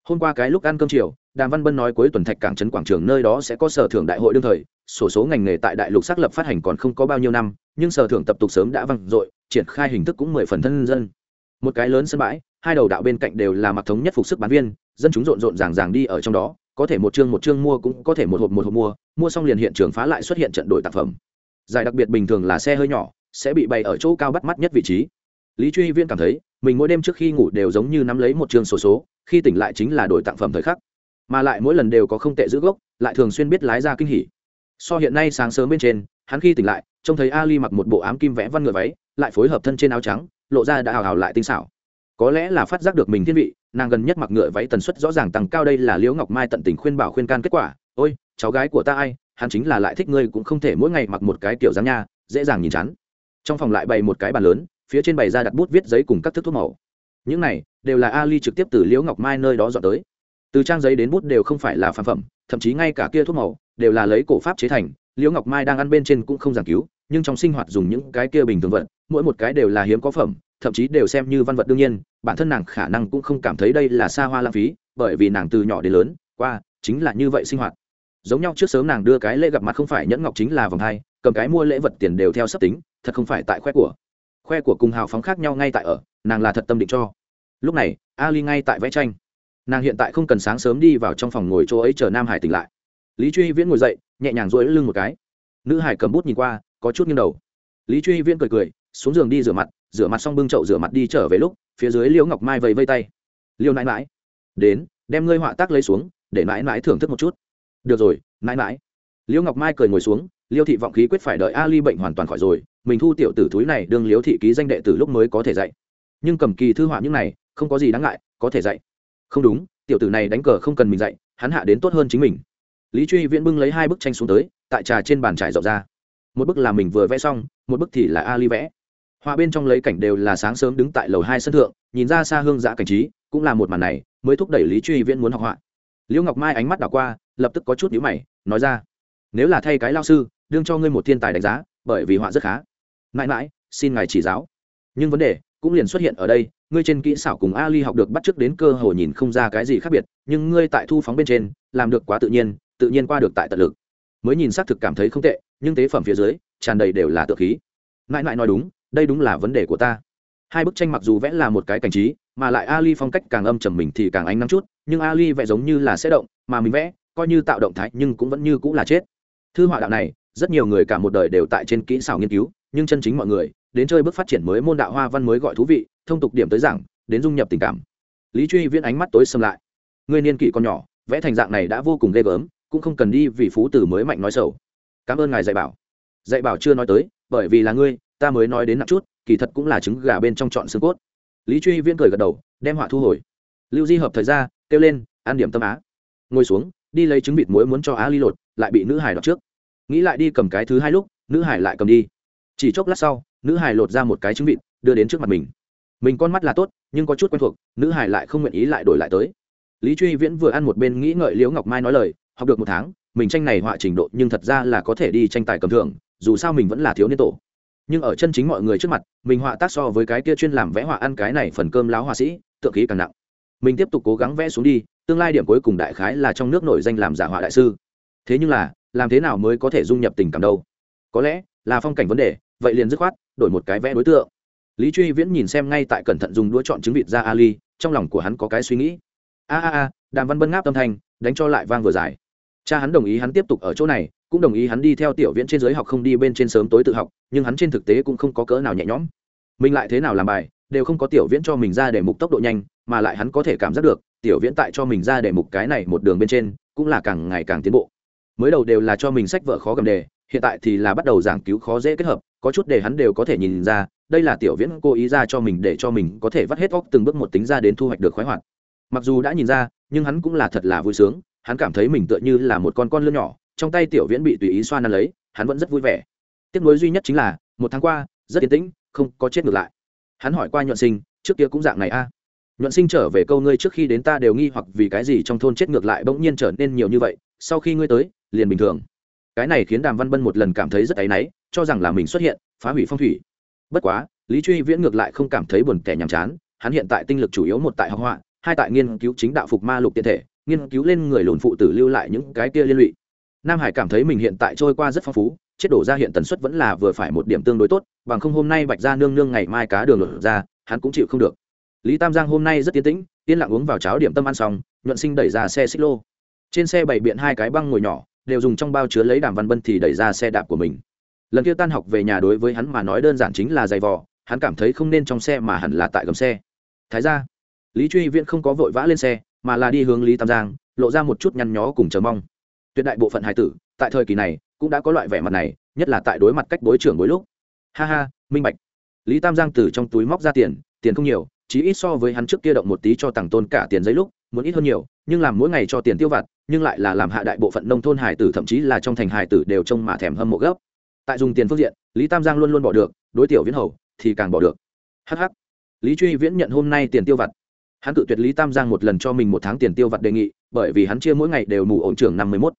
Hôm qua cái lúc ăn cơm chiều, đàm văn bân nói cuối tuần thạch cảng trấn quảng trường nơi đó sẽ có sở thưởng đại hội đương thời, sổ số ngành nghề tại đại lục xác lập phát hành còn không có bao nhiêu năm, nhưng sở thưởng tập tục sớm đã văng dội, triển khai hình thức cũng mười phần thân dân. Một cái lớn sân bãi hai đầu đạo bên cạnh đều là mặc thống nhất phục sức bán viên dân chúng rộn rộn ràng ràng đi ở trong đó có thể một chương một chương mua cũng có thể một hộp một hộp mua mua xong liền hiện trường phá lại xuất hiện trận đổi tác phẩm. Giải đặc biệt bình thường là xe hơi nhỏ sẽ bị bày ở chỗ cao bắt mắt nhất vị trí. Lý truy viên cảm thấy mình mỗi đêm trước khi ngủ đều giống như nắm lấy một chương sổ số, số khi tỉnh lại chính là đổi tặng phẩm thời khắc. Mà lại mỗi lần đều có không tệ giữ gốc lại thường xuyên biết lái ra kinh hỉ. So hiện nay sáng sớm bên trên hắn khi tỉnh lại trông thấy ali mặc một bộ ám kim vẽ văn ngựa váy lại phối hợp thân trên áo trắng lộ ra đã hào hào lại tinh xảo có lẽ là phát giác được mình thiên vị, nàng gần nhất mặc ngựa váy tần suất rõ ràng tăng cao đây là liễu ngọc mai tận tình khuyên bảo khuyên can kết quả. Ôi, cháu gái của ta ai, hắn chính là lại thích ngươi cũng không thể mỗi ngày mặc một cái kiểu dáng nha, dễ dàng nhìn chán. Trong phòng lại bày một cái bàn lớn, phía trên bày ra đặt bút viết giấy cùng các thức thuốc màu. Những này đều là ali trực tiếp từ liễu ngọc mai nơi đó dọn tới. Từ trang giấy đến bút đều không phải là phản phẩm, thậm chí ngay cả kia thuốc màu đều là lấy cổ pháp chế thành, liễu ngọc mai đang ăn bên trên cũng không giảng cứu, nhưng trong sinh hoạt dùng những cái kia bình thường vật, mỗi một cái đều là hiếm có phẩm thậm chí đều xem như văn vật đương nhiên, bản thân nàng khả năng cũng không cảm thấy đây là xa hoa lãng phí, bởi vì nàng từ nhỏ đến lớn, qua, chính là như vậy sinh hoạt. Giống nhau trước sớm nàng đưa cái lễ gặp mặt không phải nhẫn ngọc chính là vòng hai, cầm cái mua lễ vật tiền đều theo sắp tính, thật không phải tại khoe của. Khoe của cùng hào phóng khác nhau ngay tại ở, nàng là thật tâm định cho. Lúc này, ali ngay tại vẽ tranh. Nàng hiện tại không cần sáng sớm đi vào trong phòng ngồi chỗ ấy chờ nam hải tỉnh lại. Lý truy viễn ngồi dậy, nhẹ nhàng rỗi lưng một cái. Nữ hải cầm bút nhìn qua, có chút nghiêng đầu. Lý truy viễn cười cười xuống giường đi rửa mặt rửa mặt xong bưng chậu rửa mặt đi trở về lúc, phía dưới liễu ngọc mai vẫy vây tay. Liêu nãi mãi đến, đem ngươi họa tác lấy xuống, để mãi mãi thưởng thức một chút. Được rồi mãi mãi liễu ngọc mai cười ngồi xuống, liêu thị vọng khí quyết phải đợi ali bệnh hoàn toàn khỏi rồi, mình thu tiểu tử thúi này đương liễu thị ký danh đệ từ lúc mới có thể dạy. Nhưng cầm kỳ thư họa những này, không có gì đáng ngại, có thể dạy. Không đúng, tiểu tử này đánh cờ không cần mình dạy, hắn hạ đến tốt hơn chính mình. Lý truy viễn bưng lấy hai bức tranh xuống tới, tại trà trên bàn trải rộng ra. Một bức là mình vừa vẽ xong, một bức thì là ali vẽ họa bên trong lấy cảnh đều là sáng sớm đứng tại lầu hai sân thượng, nhìn ra xa hương giã cảnh trí, cũng là một màn này, mới thúc đẩy lý truy viễn muốn học họa. Liễu ngọc mai ánh mắt đảo qua, lập tức có chút nhíu mày, nói ra, nếu là thay cái lao sư, đương cho ngươi một thiên tài đánh giá, bởi vì họa rất khá. Mãi mãi, xin ngài chỉ giáo. Nhưng vấn đề cũng liền xuất hiện ở đây, ngươi trên kỹ xảo cùng ali học được bắt chước đến cơ hồ nhìn không ra cái gì khác biệt, nhưng ngươi tại thu phóng bên trên, làm được quá tự nhiên tự nhiên qua được tại tận lực. Mới nhìn xác thực cảm thấy không tệ, nhưng tế phẩm phía dưới, tràn đầy đều là tự khí. Mãi mãi nói đúng đây đúng là vấn đề của ta. Hai bức tranh mặc dù vẽ là một cái cảnh trí, mà lại ali phong cách càng âm trầm mình thì càng ánh nắng chút, nhưng ali vẽ giống như là sẽ động, mà mình vẽ, coi như tạo động thái nhưng cũng vẫn như cũng là chết. Thư họa đạo này, rất nhiều người cả một đời đều tại trên kỹ xảo nghiên cứu, nhưng chân chính mọi người, đến chơi bước phát triển mới môn đạo hoa văn mới gọi thú vị, thông tục điểm tới giảng, đến dung nhập tình cảm. Lý truy viễn ánh mắt tối xâm lại. Người niên kỷ con nhỏ, vẽ thành dạng này đã vô cùng ghê gớm, cũng không cần đi vì phú tử mới mạnh nói sầu cảm ơn ngài dạy bảo. Dạy bảo chưa nói tới, bởi vì là ngươi ta mới nói đến nặng chút, kỳ thật cũng là trứng gà bên trong chọn xương cốt. Lý truy viễn cười gật đầu, đem họa thu hồi. Lưu di hợp thời ra, kêu lên, ăn điểm tâm á. Ngồi xuống, đi lấy trứng vịt muối muốn cho á ly lột, lại bị nữ hải đọc trước. Nghĩ lại đi cầm cái thứ hai lúc, nữ hải lại cầm đi. Chỉ chốc lát sau, nữ hải lột ra một cái trứng vịt, đưa đến trước mặt mình. Mình con mắt là tốt, nhưng có chút quen thuộc, nữ hải lại không nguyện ý lại đổi lại tới. Lý truy viễn vừa ăn một bên nghĩ ngợi liễu ngọc mai nói lời, học được một tháng, mình tranh này họa trình độ nhưng thật ra là có thể đi tranh tài cầm thưởng, dù sao mình vẫn là thiếu niên tổ nhưng ở chân chính mọi người trước mặt, mình họa tác so với cái kia chuyên làm vẽ họa ăn cái này phần cơm láo họa sĩ, tượng khí càng nặng. Mình tiếp tục cố gắng vẽ xuống đi, tương lai điểm cuối cùng đại khái là trong nước nổi danh làm giả họa đại sư. Thế nhưng là, làm thế nào mới có thể dung nhập tình cảm đâu? Có lẽ là phong cảnh vấn đề, vậy liền dứt khoát, đổi một cái vẽ đối tượng. Lý truy viễn nhìn xem ngay tại cẩn thận dùng đũa chọn trứng vịt ra ali, trong lòng của hắn có cái suy nghĩ. A a a, đàm văn bân ngáp tâm thanh, đánh cho lại vang vừa dài. Cha hắn đồng ý hắn tiếp tục ở chỗ này cũng đồng ý hắn đi theo tiểu viễn trên giới học không đi bên trên sớm tối tự học, nhưng hắn trên thực tế cũng không có cỡ nào nhẹ nhõm. Mình lại thế nào làm bài, đều không có tiểu viễn cho mình ra để mục tốc độ nhanh, mà lại hắn có thể cảm giác được, tiểu viễn tại cho mình ra để mục cái này một đường bên trên, cũng là càng ngày càng tiến bộ. Mới đầu đều là cho mình sách vợ khó cầm đề, hiện tại thì là bắt đầu giảng cứu khó dễ kết hợp, có chút để hắn đều có thể nhìn ra, đây là tiểu viễn cố ý ra cho mình để cho mình có thể vắt hết óc từng bước một tính ra đến thu hoạch được khoái hoạt. Mặc dù đã nhìn ra, nhưng hắn cũng là thật là vui sướng, hắn cảm thấy mình tựa như là một con con lươn nhỏ trong tay tiểu viễn bị tùy ý xoa năn lấy, hắn vẫn rất vui vẻ. Tiếc nuối duy nhất chính là, một tháng qua, rất yên tĩnh, không có chết ngược lại. Hắn hỏi qua nhuận sinh, trước kia cũng dạng này a? À. nhuận sinh trở về câu ngươi trước khi đến ta đều nghi hoặc vì cái gì trong thôn chết ngược lại bỗng nhiên trở nên nhiều như vậy, sau khi ngươi tới, liền bình thường. Cái này khiến đàm văn bân một lần cảm thấy rất áy náy, cho rằng là mình xuất hiện, phá hủy phong thủy. Bất quá, lý truy viễn ngược lại không cảm thấy buồn kẻ nhàm chán, hắn hiện tại tinh lực chủ yếu một tại học họa, hai tại nghiên cứu chính đạo phục ma lục tiện thể, nghiên cứu lên người lùn phụ tử lưu lại những cái kia liên lụy nam hải cảm thấy mình hiện tại trôi qua rất phong phú, chết đổ ra hiện tần suất vẫn là vừa phải một điểm tương đối tốt, bằng không hôm nay bạch ra nương nương ngày mai cá đường lột ra, hắn cũng chịu không được. Lý tam giang hôm nay rất tiến tĩnh, yên lặng uống vào cháo điểm tâm ăn xong, nhuận sinh đẩy ra xe xích lô. Trên xe bày biện hai cái băng ngồi nhỏ, đều dùng trong bao chứa lấy đàm văn bân thì đẩy ra xe đạp của mình. Lần kia tan học về nhà đối với hắn mà nói đơn giản chính là giày vò, hắn cảm thấy không nên trong xe mà hẳn là tại gầm xe. Thái ra lý truy viễn không có vội vã lên xe, mà là đi hướng lý tam giang, lộ ra một chút nhăn nhó cùng chờ mong tuyệt đại bộ phận hải tử, tại thời kỳ này, cũng đã có loại vẻ mặt này, nhất là tại đối mặt cách bối trưởng bối lúc. Ha ha, minh bạch. Lý tam giang từ trong túi móc ra tiền tiền không nhiều chỉ ít so với hắn trước kia động một tí cho tặng tôn cả tiền giấy lúc, muốn ít hơn nhiều, nhưng làm mỗi ngày cho tiền tiêu vặt, nhưng lại là làm hạ đại bộ phận nông thôn hải tử, thậm chí là trong thành hải tử đều trông mà thèm hâm mộ gấp. Tại dùng tiền phương diện, lý tam giang luôn luôn bỏ được, đối tiểu viễn hầu thì càng bỏ được. Hh lý truy viễn nhận hôm nay tiền tiêu vặt. Hắn tự tuyệt lý tam giang một lần cho mình một tháng tiền tiêu vặt đề nghị, bởi vì hắn chia mỗi ngày đều mù ổn trưởng năm mươi mốt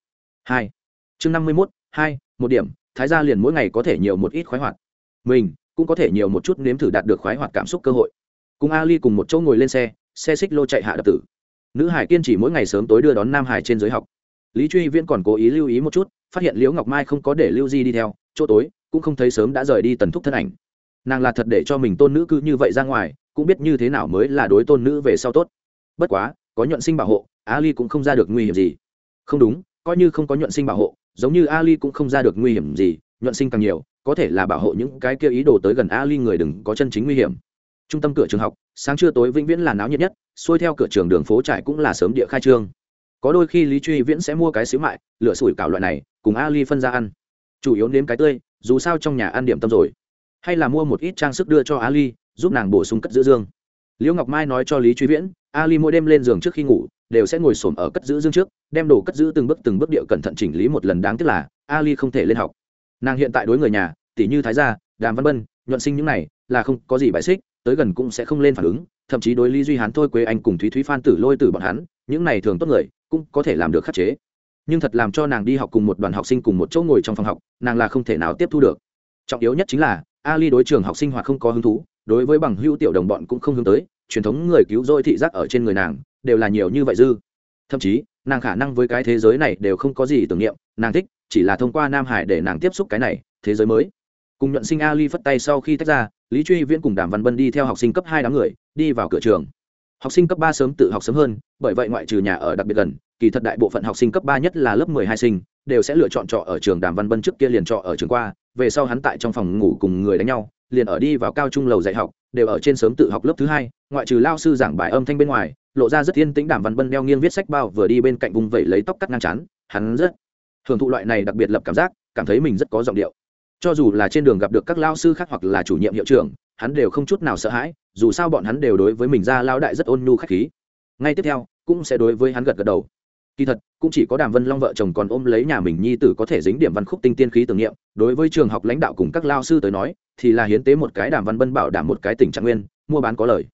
hai. Chương năm mươi mốt, hai, một điểm, thái gia liền mỗi ngày có thể nhiều một ít khoái hoạt. Mình cũng có thể nhiều một chút nếm thử đạt được khoái hoạt cảm xúc cơ hội. Cùng ali cùng một chỗ ngồi lên xe xe xích lô chạy hạ đập tử. Nữ hải kiên chỉ mỗi ngày sớm tối đưa đón nam hải trên giới học. Lý truy viễn còn cố ý lưu ý một chút, phát hiện liễu ngọc mai không có để lưu di đi theo, chỗ tối cũng không thấy sớm đã rời đi tần thúc thân ảnh. Nàng là thật để cho mình tôn nữ cứ như vậy ra ngoài, cũng biết như thế nào mới là đối tôn nữ về sau tốt. Bất quá, có nhuận sinh bảo hộ, ali cũng không ra được nguy hiểm gì. Không đúng coi như không có nhuận sinh bảo hộ, giống như ali cũng không ra được nguy hiểm gì, nhuận sinh càng nhiều, có thể là bảo hộ những cái kia ý đồ tới gần ali người đừng có chân chính nguy hiểm. Trung tâm cửa trường học, sáng trưa tối vĩnh viễn là náo nhiệt nhất, xuôi theo cửa trường đường phố trải cũng là sớm địa khai trương. Có đôi khi lý truy viễn sẽ mua cái xíu mại, lựa sủi cảo loại này, cùng ali phân ra ăn. Chủ yếu nếm cái tươi, dù sao trong nhà ăn điểm tâm rồi. Hay là mua một ít trang sức đưa cho ali, giúp nàng bổ sung cất giữ dương. Liễu ngọc mai nói cho lý truy viễn, ali mỗi đêm lên giường trước khi ngủ đều sẽ ngồi xổm ở cất giữ dương trước, đem đồ cất giữ từng bước từng bước điệu cẩn thận chỉnh lý một lần đáng tiếc là, ali không thể lên học. Nàng hiện tại đối người nhà tỷ như thái gia, đàm văn bân, nhuận sinh những này, là không có gì bại xích, tới gần cũng sẽ không lên phản ứng, thậm chí đối lý duy hán thôi quế anh cùng thúy thúy phan tử lôi tử bọn hắn, những này thường tốt người, cũng có thể làm được khắc chế. Nhưng thật làm cho nàng đi học cùng một đoàn học sinh cùng một chỗ ngồi trong phòng học, nàng là không thể nào tiếp thu được. Trọng yếu nhất chính là, ali đối trường học sinh hoạt không có hứng thú, đối với bằng hữu tiểu đồng bọn cũng không hướng tới, truyền thống người cứu rỗi thị giác ở trên người nàng đều là nhiều như vậy dư. Thậm chí, nàng khả năng với cái thế giới này đều không có gì tưởng niệm, nàng thích, chỉ là thông qua nam hải để nàng tiếp xúc cái này, thế giới mới. Cùng nhuận sinh ali phất tay sau khi tách ra, lý truy viễn cùng đàm văn bân đi theo học sinh cấp hai đám người, đi vào cửa trường. Học sinh cấp ba sớm tự học sớm hơn, bởi vậy ngoại trừ nhà ở đặc biệt gần, kỳ thật đại bộ phận học sinh cấp ba nhất là lớp mười hai sinh, đều sẽ lựa chọn trọ ở trường đàm văn bân trước kia liền trọ ở trường qua, về sau hắn tại trong phòng ngủ cùng người đánh nhau, liền ở đi vào cao trung lầu dạy học, đều ở trên sớm tự học lớp thứ hai, ngoại trừ lao sư giảng bài âm thanh bên ngoài lộ ra rất yên tĩnh đàm văn bân đeo nghiêng viết sách bao vừa đi bên cạnh vùng vẩy lấy tóc cắt ngang chán, hắn rất hưởng thụ loại này đặc biệt lập cảm giác, cảm thấy mình rất có giọng điệu. Cho dù là trên đường gặp được các lao sư khác hoặc là chủ nhiệm hiệu trưởng, hắn đều không chút nào sợ hãi, dù sao bọn hắn đều đối với mình ra lao đại rất ôn nhu khách khí. Ngay tiếp theo, cũng sẽ đối với hắn gật gật đầu. Kỳ thật, cũng chỉ có đàm vân long vợ chồng còn ôm lấy nhà mình nhi tử có thể dính điểm văn khúc tinh tiên khí tưởng niệm, đối với trường học lãnh đạo cùng các lao sư tới nói, thì là hiến tế một cái đàm văn bân bảo đảm một cái tỉnh trạng nguyên, mua bán có lời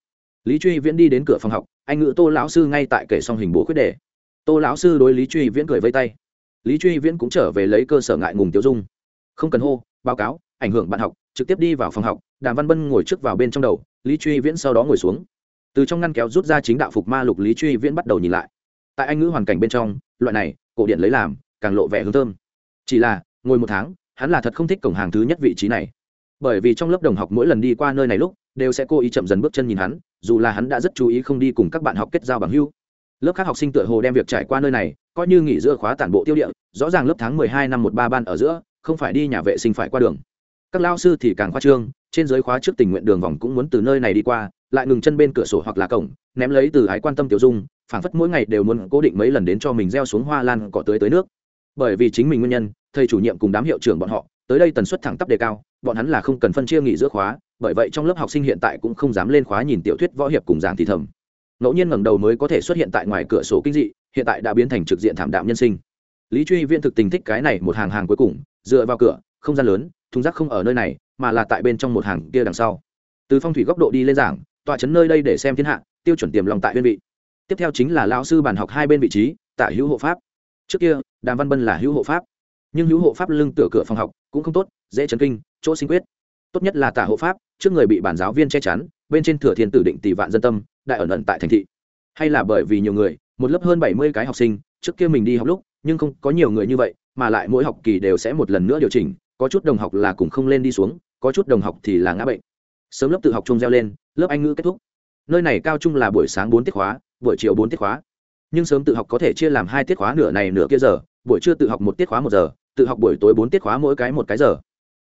lý truy viễn đi đến cửa phòng học, anh ngữ tô lão sư ngay tại kể xong hình bố khuyết đề. Tô lão sư đối lý truy viễn cười vây tay. Lý truy viễn cũng trở về lấy cơ sở ngại ngùng tiêu dung. Không cần hô, báo cáo, ảnh hưởng bạn học, trực tiếp đi vào phòng học, đàm văn bân ngồi trước vào bên trong đầu, lý truy viễn sau đó ngồi xuống. Từ trong ngăn kéo rút ra chính đạo phục ma lục lý truy viễn bắt đầu nhìn lại. Tại anh ngữ hoàn cảnh bên trong, loại này, cổ điện lấy làm, càng lộ vẻ hương thơm. Chỉ là, ngồi một tháng, hắn là thật không thích cổng hàng thứ nhất vị trí này. Bởi vì trong lớp đồng học mỗi lần đi qua nơi này lúc đều sẽ cố ý chậm dần bước chân nhìn hắn, dù là hắn đã rất chú ý không đi cùng các bạn học kết giao bằng hưu lớp khác học sinh tựa hồ đem việc trải qua nơi này, coi như nghỉ giữa khóa tản bộ tiêu địa, rõ ràng lớp tháng mười hai năm một ba ban ở giữa, không phải đi nhà vệ sinh phải qua đường. Các lao sư thì càng khoa trương, trên giới khóa trước tình nguyện đường vòng cũng muốn từ nơi này đi qua, lại ngừng chân bên cửa sổ hoặc là cổng, ném lấy từ ái quan tâm tiểu dung, phảng phất mỗi ngày đều muốn cố định mấy lần đến cho mình gieo xuống hoa lan cỏ tưới tới nước. Bởi vì chính mình nguyên nhân, thầy chủ nhiệm cùng đám hiệu trưởng bọn họ tới đây tần suất thẳng tắp đề cao, bọn hắn là không cần phân chia nghỉ giữa khóa, bởi vậy trong lớp học sinh hiện tại cũng không dám lên khóa nhìn tiểu thuyết võ hiệp cùng giảng thì thầm. Ngẫu nhiên ngẩng đầu mới có thể xuất hiện tại ngoài cửa sổ kinh dị, hiện tại đã biến thành trực diện thảm đạm nhân sinh. Lý truy viên thực tình thích cái này một hàng hàng cuối cùng, dựa vào cửa, không gian lớn, thùng rác không ở nơi này, mà là tại bên trong một hàng kia đằng sau. Từ phong thủy góc độ đi lên giảng, tọa chấn nơi đây để xem thiên hạ, tiêu chuẩn tiềm lòng tại đơn vị. Tiếp theo chính là lão sư bàn học hai bên vị trí tạ hữu hộ pháp. Trước kia, đàm văn bân là hữu hộ pháp nhưng hữu hộ pháp lưng tựa cửa phòng học cũng không tốt, dễ chấn kinh, chỗ sinh quyết. Tốt nhất là tả hộ pháp, trước người bị bản giáo viên che chắn, bên trên thừa thiên tử định tỷ vạn dân tâm, đại ẩn ẩn tại thành thị. Hay là bởi vì nhiều người, một lớp hơn bảy mươi cái học sinh, trước kia mình đi học lúc, nhưng không có nhiều người như vậy, mà lại mỗi học kỳ đều sẽ một lần nữa điều chỉnh, có chút đồng học là cùng không lên đi xuống, có chút đồng học thì là ngã bệnh. Sớm lớp tự học chung reo lên, lớp anh ngữ kết thúc. Nơi này cao trung là buổi sáng bốn tiết khóa, buổi chiều bốn tiết khóa. Nhưng sớm tự học có thể chia làm hai tiết khóa nửa này nửa kia giờ, buổi trưa tự học một tiết khóa một giờ tự học buổi tối bốn tiết khóa mỗi cái một cái giờ.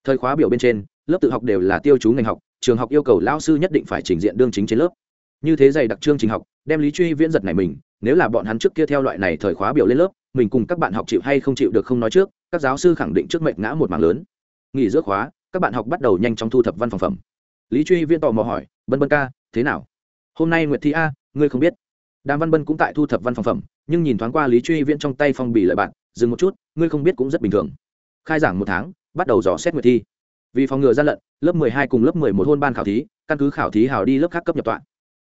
Thời khóa biểu bên trên, lớp tự học đều là tiêu chú ngành học, trường học yêu cầu lao sư nhất định phải trình diện đương chính trên lớp. Như thế dày đặc trương trình học, đem lý truy viễn giật này mình, nếu là bọn hắn trước kia theo loại này thời khóa biểu lên lớp, mình cùng các bạn học chịu hay không chịu được không nói trước, các giáo sư khẳng định trước mệnh ngã một mảng lớn. Nghỉ giữa khóa, các bạn học bắt đầu nhanh chóng thu thập văn phòng phẩm. Lý truy viễn tò mò hỏi bân bân ca, thế nào? Hôm nay nguyệt thi a, ngươi không biết. Đàm văn bân cũng tại thu thập văn phòng phẩm, nhưng nhìn thoáng qua lý truy viễn trong tay phong bì lợi bạn dừng một chút ngươi không biết cũng rất bình thường. Khai giảng một tháng bắt đầu dò xét nguyệt thi. Vì phòng ngừa gian lận lớp mười hai cùng lớp mười một hôn ban khảo thí căn cứ khảo thí hào đi lớp khác cấp nhập tọa.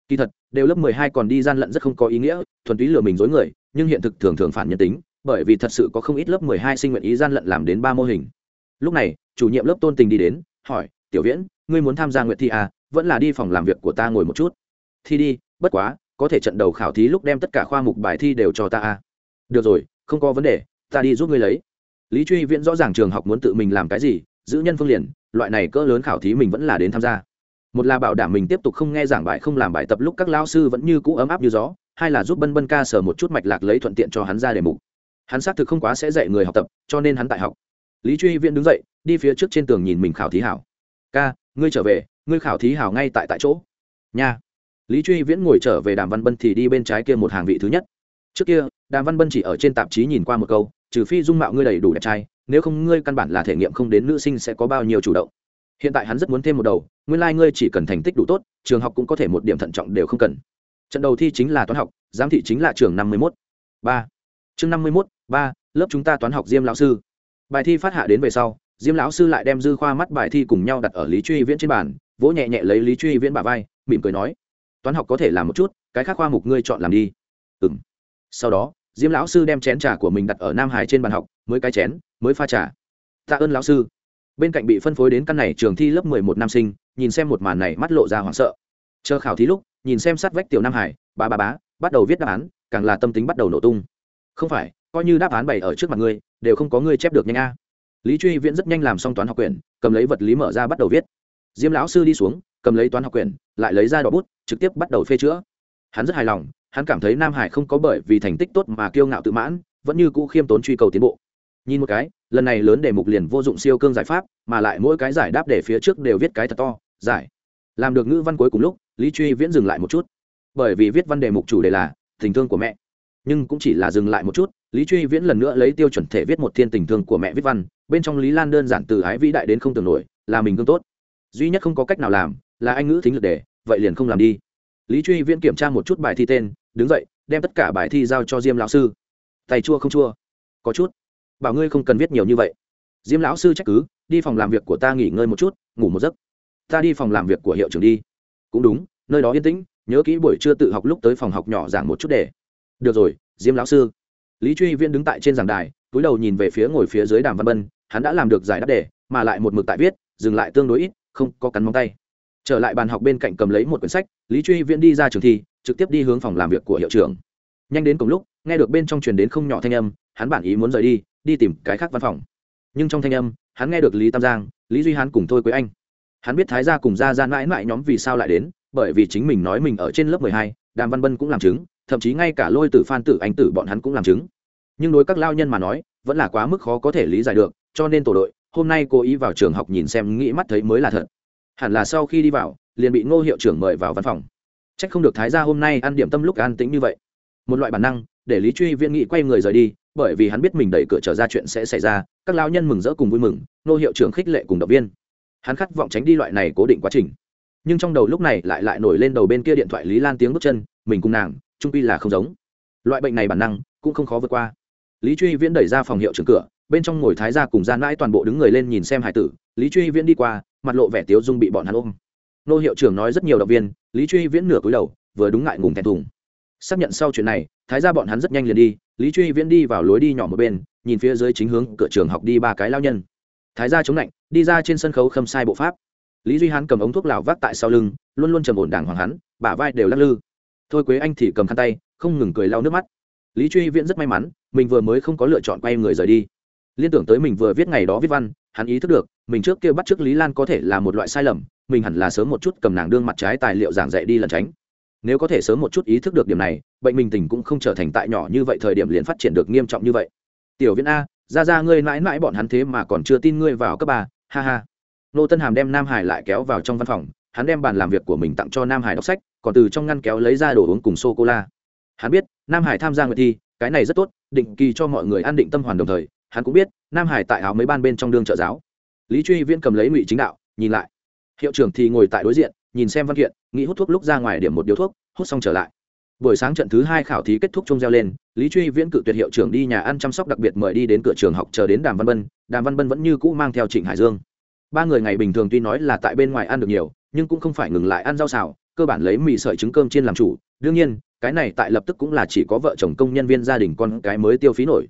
Kỳ thật đều lớp mười hai còn đi gian lận rất không có ý nghĩa thuần túy lừa mình dối người nhưng hiện thực thường thường phản nhân tính bởi vì thật sự có không ít lớp mười hai sinh nguyện ý gian lận làm đến ba mô hình. Lúc này chủ nhiệm lớp tôn tình đi đến hỏi tiểu viễn ngươi muốn tham gia nguyện thi à, vẫn là đi phòng làm việc của ta ngồi một chút. Thi đi bất quá có thể trận đầu khảo thí lúc đem tất cả khoa mục bài thi đều cho ta à. được rồi không có vấn đề ta đi giúp ngươi lấy. Lý truy viễn rõ ràng trường học muốn tự mình làm cái gì, giữ nhân phương liền, loại này cỡ lớn khảo thí mình vẫn là đến tham gia. Một là bảo đảm mình tiếp tục không nghe giảng bài, không làm bài tập lúc các lao sư vẫn như cũ ấm áp như gió, hai là giúp bân bân ca sở một chút mạch lạc lấy thuận tiện cho hắn ra đề mục. Hắn xác thực không quá sẽ dạy người học tập, cho nên hắn tại học. Lý truy viễn đứng dậy, đi phía trước trên tường nhìn mình khảo thí hảo. Ca, ngươi trở về, ngươi khảo thí hảo ngay tại tại chỗ. Nha. Lý truy viễn ngồi trở về đàm văn bân thì đi bên trái kia một hàng vị thứ nhất. Trước kia, đàm văn bân chỉ ở trên tạp chí nhìn qua một câu trừ phi dung mạo ngươi đầy đủ đẹp trai, nếu không ngươi căn bản là thể nghiệm không đến nữ sinh sẽ có bao nhiêu chủ động. Hiện tại hắn rất muốn thêm một đầu, nguyên lai、like、ngươi chỉ cần thành tích đủ tốt, trường học cũng có thể một điểm thận trọng đều không cần. Trận đầu thi chính là toán học, giám thị chính là trường năm mươi mốt. Ba. Chương năm mươi mốt, ba, lớp chúng ta toán học diêm lão sư. Bài thi phát hạ đến về sau, diêm lão sư lại đem dư khoa mắt bài thi cùng nhau đặt ở lý truy viễn trên bàn, vỗ nhẹ nhẹ lấy lý truy viễn bà vai, mỉm cười nói, toán học có thể làm một chút, cái khác khoa mục ngươi chọn làm đi. Ừ m sau đó diêm lão sư đem chén trà của mình đặt ở nam hải trên bàn học, mới cái chén, mới pha trà. Tạ ơn lão sư. Bên cạnh bị phân phối đến căn này trường thi lớp mười một nam sinh, nhìn xem một màn này mắt lộ ra hoảng sợ. Chờ khảo thí lúc, nhìn xem sát vách tiểu nam hải, ba ba bá bắt đầu viết đáp án, càng là tâm tính bắt đầu nổ tung. Không phải, coi như đáp án bày ở trước mặt ngươi, đều không có ngươi chép được nhanh a. Lý truy viễn rất nhanh làm xong toán học quyển, cầm lấy vật lý mở ra bắt đầu viết. Diêm lão sư đi xuống, cầm lấy toán học quyển, lại lấy ra đỏ bút, trực tiếp bắt đầu phê chữa. Hắn rất hài lòng hắn cảm thấy nam hải không có bởi vì thành tích tốt mà kiêu ngạo tự mãn, vẫn như cũ khiêm tốn truy cầu tiến bộ. Nhìn một cái, lần này lớn đề mục liền vô dụng siêu cương giải pháp, mà lại mỗi cái giải đáp để phía trước đều viết cái thật to, giải. Làm được ngữ văn cuối cùng lúc, lý truy viễn dừng lại một chút. Bởi vì viết văn đề mục chủ đề là tình thương của mẹ. Nhưng cũng chỉ là dừng lại một chút, lý truy viễn lần nữa lấy tiêu chuẩn thể viết một thiên tình thương của mẹ viết văn, bên trong lý lan đơn giản từ ái vĩ đại đến không tưởng nổi, là mình cương tốt. Duy nhất không có cách nào làm là anh ngữ thính lực đề, vậy liền không làm đi. Lý truy viễn kiểm tra một chút bài thi tên đứng dậy, đem tất cả bài thi giao cho diêm lão sư. Tay chua không chua? Có chút. Bảo ngươi không cần viết nhiều như vậy. Diêm lão sư trách cứ, đi phòng làm việc của ta nghỉ ngơi một chút, ngủ một giấc. Ta đi phòng làm việc của hiệu trưởng đi. Cũng đúng, nơi đó yên tĩnh, nhớ kỹ buổi trưa tự học lúc tới phòng học nhỏ giảng một chút để. Được rồi, diêm lão sư. Lý truy viễn đứng tại trên giảng đài, túi đầu nhìn về phía ngồi phía dưới đàm văn bân, hắn đã làm được giải đáp đề, mà lại một mực tại viết, dừng lại tương đối ít, không có cắn móng tay. Trở lại bàn học bên cạnh cầm lấy một quyển sách, lý truy viễn đi ra trường thi trực tiếp đi hướng phòng làm việc của hiệu trưởng. Nhanh đến cùng lúc, nghe được bên trong truyền đến không nhỏ thanh âm, hắn bản ý muốn rời đi đi tìm cái khác văn phòng. Nhưng trong thanh âm, hắn nghe được lý tam giang, lý duy hán cùng thôi quế anh. Hắn biết thái gia cùng gia ra mãi mãi nhóm vì sao lại đến, bởi vì chính mình nói mình ở trên lớp mười hai, đàm văn bân cũng làm chứng, thậm chí ngay cả lôi tử phan tử anh tử bọn hắn cũng làm chứng. Nhưng đối các lao nhân mà nói, vẫn là quá mức khó có thể lý giải được, cho nên tổ đội, hôm nay cố ý vào trường học nhìn xem, nghĩ mắt thấy mới là thật. Hẳn là sau khi đi vào, liền bị ngô hiệu trưởng mời vào văn phòng chắc không được thái gia hôm nay ăn điểm tâm lúc an tĩnh như vậy. Một loại bản năng, để lý truy viễn nghị quay người rời đi, bởi vì hắn biết mình đẩy cửa trở ra chuyện sẽ xảy ra, các lao nhân mừng rỡ cùng vui mừng, nô hiệu trưởng khích lệ cùng động viên. Hắn khát vọng tránh đi loại này cố định quá trình. Nhưng trong đầu lúc này lại lại nổi lên đầu bên kia điện thoại lý lan tiếng bước chân, mình cùng nàng trung quy là không giống. Loại bệnh này bản năng, cũng không khó vượt qua. Lý truy viễn đẩy ra phòng hiệu trưởng cửa, bên trong ngồi thái gia cùng gian mãi toàn bộ đứng người lên nhìn xem hải tử. Lý truy viễn đi qua, mặt lộ vẻ tiếu dung bị bọn hắn ôm nô hiệu trưởng nói rất nhiều động viên, lý truy viễn nửa cúi đầu, vừa đúng ngại ngùng thẹn thùng. Xác nhận sau chuyện này, thái gia bọn hắn rất nhanh liền đi, lý truy viễn đi vào lối đi nhỏ một bên, nhìn phía dưới chính hướng cửa trường học đi ba cái lao nhân. Thái gia chống lạnh, đi ra trên sân khấu khâm sai bộ pháp. Lý duy hắn cầm ống thuốc lào vác tại sau lưng, luôn luôn trầm ổn đàng hoàng hắn, bả vai đều lắc lư. Thôi quế anh thì cầm khăn tay, không ngừng cười lau nước mắt. Lý truy viễn rất may mắn, mình vừa mới không có lựa chọn quay người rời đi. Liên tưởng tới mình vừa viết ngày đó viết văn, hắn ý thức được, mình trước kia bắt t r ư ớ c lý lan có thể là một loại sai lầm mình hẳn là sớm một chút cầm nàng đương mặt trái tài liệu giảng dạy đi lẩn tránh. Nếu có thể sớm một chút ý thức được điểm này, bệnh mình tình cũng không trở thành tại nhỏ như vậy thời điểm liền phát triển được nghiêm trọng như vậy. Tiểu viễn a, ra ra ngươi mãi mãi bọn hắn thế mà còn chưa tin ngươi vào cấp ba, ha ha. Nô tân hàm đem nam hải lại kéo vào trong văn phòng, hắn đem bàn làm việc của mình tặng cho nam hải đọc sách, còn từ trong ngăn kéo lấy ra đồ uống cùng sô cô la hắn biết, nam hải tham gia nguyệt thi, cái này rất tốt, định kỳ cho mọi người an định tâm hoàn đồng thời, hắn cũng biết, nam hải tại áo mấy ban bên trong đương trợ giáo. Lý truy viễn cầm lấy ngụy chính đạo, nhìn lại hiệu trưởng thì ngồi tại đối diện, nhìn xem văn kiện, nghĩ hút thuốc lúc ra ngoài điểm một điếu thuốc, hút xong trở lại. Buổi sáng trận thứ hai khảo thí kết thúc chung reo lên, lý truy viễn cự tuyệt hiệu trưởng đi nhà ăn chăm sóc đặc biệt mời đi đến cửa trường học chờ đến đàm văn bân, đàm văn bân vẫn như cũ mang theo trịnh hải dương. Ba người ngày bình thường tuy nói là tại bên ngoài ăn được nhiều, nhưng cũng không phải ngừng lại ăn rau xào, cơ bản lấy mì sợi trứng cơm trên làm chủ. Đương nhiên, cái này tại lập tức cũng là chỉ có vợ chồng công nhân viên gia đình con cái mới tiêu phí nổi.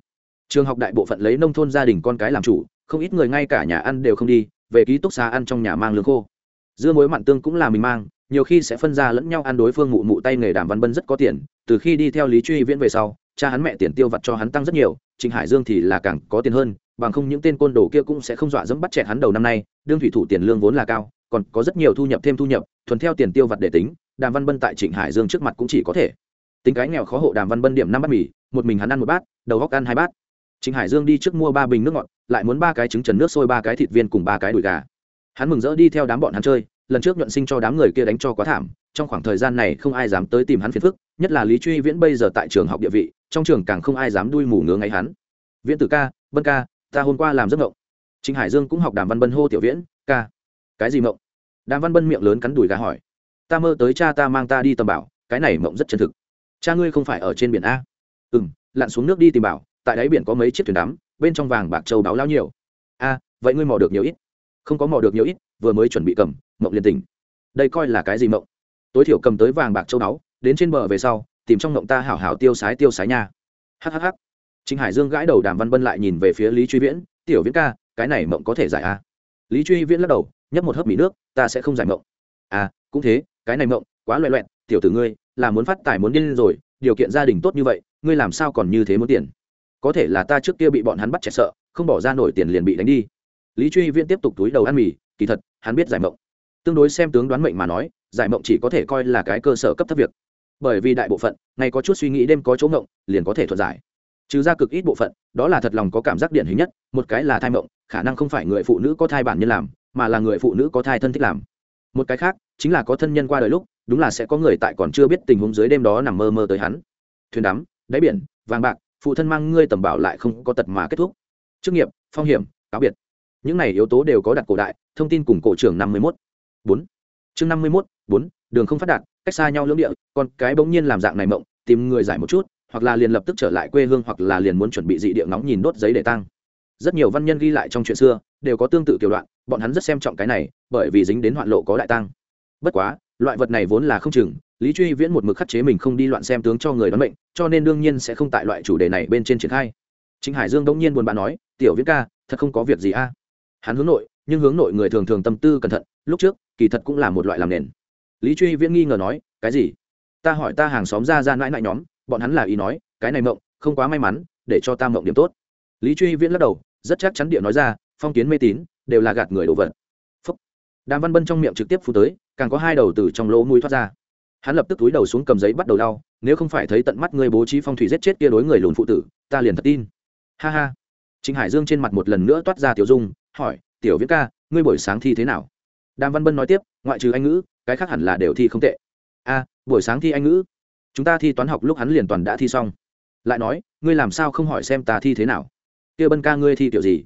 Trường học đại bộ phận lấy nông thôn gia đình con cái làm chủ, không ít người ngay cả nhà ăn đều không đi, về ký túc xá ăn trong nhà mang lương khô dưa muối mặn tương cũng là mình mang, nhiều khi sẽ phân ra lẫn nhau ăn đối phương mụ mụ tay nghề đàm văn bân rất có tiền, từ khi đi theo lý truy viễn về sau, cha hắn mẹ tiền tiêu vặt cho hắn tăng rất nhiều, trịnh hải dương thì là càng có tiền hơn, bằng không những tên côn đồ kia cũng sẽ không dọa dẫm bắt chẹt hắn đầu năm nay, đương thủy thủ tiền lương vốn là cao, còn có rất nhiều thu nhập thêm thu nhập, thuần theo tiền tiêu vặt để tính, đàm văn bân tại trịnh hải dương trước mặt cũng chỉ có thể. Tính cái nghèo khó hộ đàm văn bân điểm năm bát mì, một mình hắn ăn một bát, đầu góc ăn hai bát. Trịnh hải dương đi trước mua ba bình nước ngọt, lại muốn ba cái trứng trần nước sôi, ba cái thịt viên cùng ba cái đùi gà hắn mừng rỡ đi theo đám bọn hắn chơi, lần trước nhuận sinh cho đám người kia đánh cho quá thảm, trong khoảng thời gian này không ai dám tới tìm hắn phiền phức, nhất là lý truy viễn bây giờ tại trường học địa vị, trong trường càng không ai dám đuôi mù ngứa ngáy hắn. Viễn tử ca, bân ca, ta hôm qua làm giấc mộng. Trịnh hải dương cũng học đàm văn bân hô tiểu viễn, ca. Cái gì mộng? Đàm văn bân miệng lớn cắn đùi gà hỏi. Ta mơ tới cha ta mang ta đi tầm bảo, cái này mộng rất chân thực. Cha ngươi không phải ở trên biển a? Ừ m lặn xuống nước đi tìm bảo, tại đáy biển có mấy chiếc thuyền đắm, bên trong vàng bạc châu báo lao nhiều. A, vậy ngươi mò được nhiều ít? Không có mò được nhiều ít, vừa mới chuẩn bị cầm, mộng liền tỉnh. Đây coi là cái gì mộng? Tối thiểu cầm tới vàng bạc châu báu, đến trên bờ về sau, tìm trong mộng ta hảo hảo tiêu sái tiêu sái nha. Hhh trịnh hải dương gãi đầu đàm văn bân lại nhìn về phía lý truy viễn, tiểu viễn ca, cái này mộng có thể giải a lý truy viễn lắc đầu, nhấp một hớp mỹ nước, ta sẽ không giải mộng. À cũng thế, cái này mộng, quá loẹ loẹn tiểu tử ngươi, là muốn phát tài muốn điên rồi, điều kiện gia đình tốt như vậy, ngươi làm sao còn như thế muốn tiền? Có thể là ta trước kia bị bọn hắn bắt chạy sợ, không bỏ ra nổi tiền liền bị đánh đi lý truy viễn tiếp tục túi đầu ăn mì, kỳ thật, hắn biết giải mộng. Tương đối xem tướng đoán mệnh mà nói, giải mộng chỉ có thể coi là cái cơ sở cấp thấp việc. Bởi vì đại bộ phận, ngày có chút suy nghĩ đêm có chỗ mộng liền có thể thuật giải. Trừ ra cực ít bộ phận, đó là thật lòng có cảm giác điển hình nhất, một cái là thai mộng, khả năng không phải người phụ nữ có thai bản nhân làm, mà là người phụ nữ có thai thân thích làm. Một cái khác, chính là có thân nhân qua đời lúc, đúng là sẽ có người tại còn chưa biết tình huống dưới đêm đó nằm mơ mơ tới hắn. Thuyền đắm, đáy biển, vàng bạc, phụ thân mang ngươi tầm bảo lại không có tật mà kết thúc. Chức nghiệp, phong hiểm, cáo biệt những này yếu tố đều có đặt cổ đại, thông tin cùng cổ trưởng năm mươi mốt. Bốn. Chương năm mươi mốt, bốn, đường không phát đạt, cách xa nhau lưỡng địa còn cái bỗng nhiên làm dạng này mộng, tìm người giải một chút, hoặc là liền lập tức trở lại quê hương, hoặc là liền muốn chuẩn bị dị địa nóng nhìn đốt giấy để tăng rất nhiều văn nhân ghi lại trong chuyện xưa, đều có tương tự kiểu đoạn, bọn hắn rất xem trọng cái này, bởi vì dính đến hoạn lộ có đại tăng bất quá, loại vật này vốn là không chừng, lý truy viễn một mực khắc chế mình không đi loạn xem tướng cho người đoán mệnh, cho nên đương nhiên sẽ không tại loại chủ đề này bên trên triển khai. Chính hải dương đông nhiên buồn bã nói, tiểu viễn ca, thật không có việc gì a hắn hướng nội nhưng hướng nội người thường thường tâm tư cẩn thận lúc trước kỳ thật cũng là một loại làm nền. Lý truy viễn nghi ngờ nói cái gì? Ta hỏi ta hàng xóm ra ra mãi mãi nhóm bọn hắn là ý nói cái này mộng không quá may mắn để cho ta mộng điểm tốt. Lý truy viễn lắc đầu rất chắc chắn địa nói ra phong kiến mê tín đều là gạt người đồ vật. Phúc. đàm văn bân trong miệng trực tiếp phu tới càng có hai đầu từ trong lỗ mũi thoát ra. Hắn lập tức túi đầu xuống cầm giấy bắt đầu đau nếu không phải thấy tận mắt người bố trí phong thủy giết chết kia đối người lùn phụ tử ta liền thật tin. Ha ha. Trịnh Hải Dương trên mặt một lần nữa toát ra tiểu dung, hỏi, "Tiểu Viễn ca, ngươi buổi sáng thi thế nào?" Đàm Văn Bân nói tiếp, "Ngoại trừ anh ngữ, cái khác hẳn là đều thi không tệ." "A, buổi sáng thi anh ngữ? Chúng ta thi toán học lúc hắn liền toàn đã thi xong." Lại nói, "Ngươi làm sao không hỏi xem ta thi thế nào?" "Kia Bân ca ngươi thi tiểu gì?"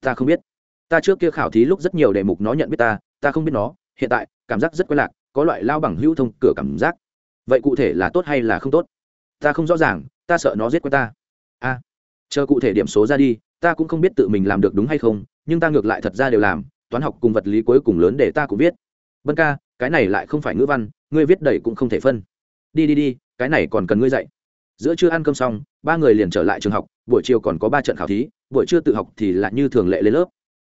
"Ta không biết. Ta trước kia khảo thí lúc rất nhiều đề mục nó nhận biết ta, ta không biết nó, hiện tại, cảm giác rất quen lạc, có loại lao bằng hữu thông cửa cảm giác. Vậy cụ thể là tốt hay là không tốt?" "Ta không rõ ràng, ta sợ nó giết qua ta." "A." chờ cụ thể điểm số ra đi ta cũng không biết tự mình làm được đúng hay không nhưng ta ngược lại thật ra đều làm, toán học cùng vật lý cuối cùng lớn để ta cũng viết. Vân ca, cái này lại không phải ngữ văn, ngươi viết đầy cũng không thể phân. Đi đi đi, cái này còn cần ngươi dạy. Giữa trưa ăn cơm xong, ba người liền trở lại trường học, buổi chiều còn có ba trận khảo thí, buổi trưa tự học thì lại như thường lệ lên lớp.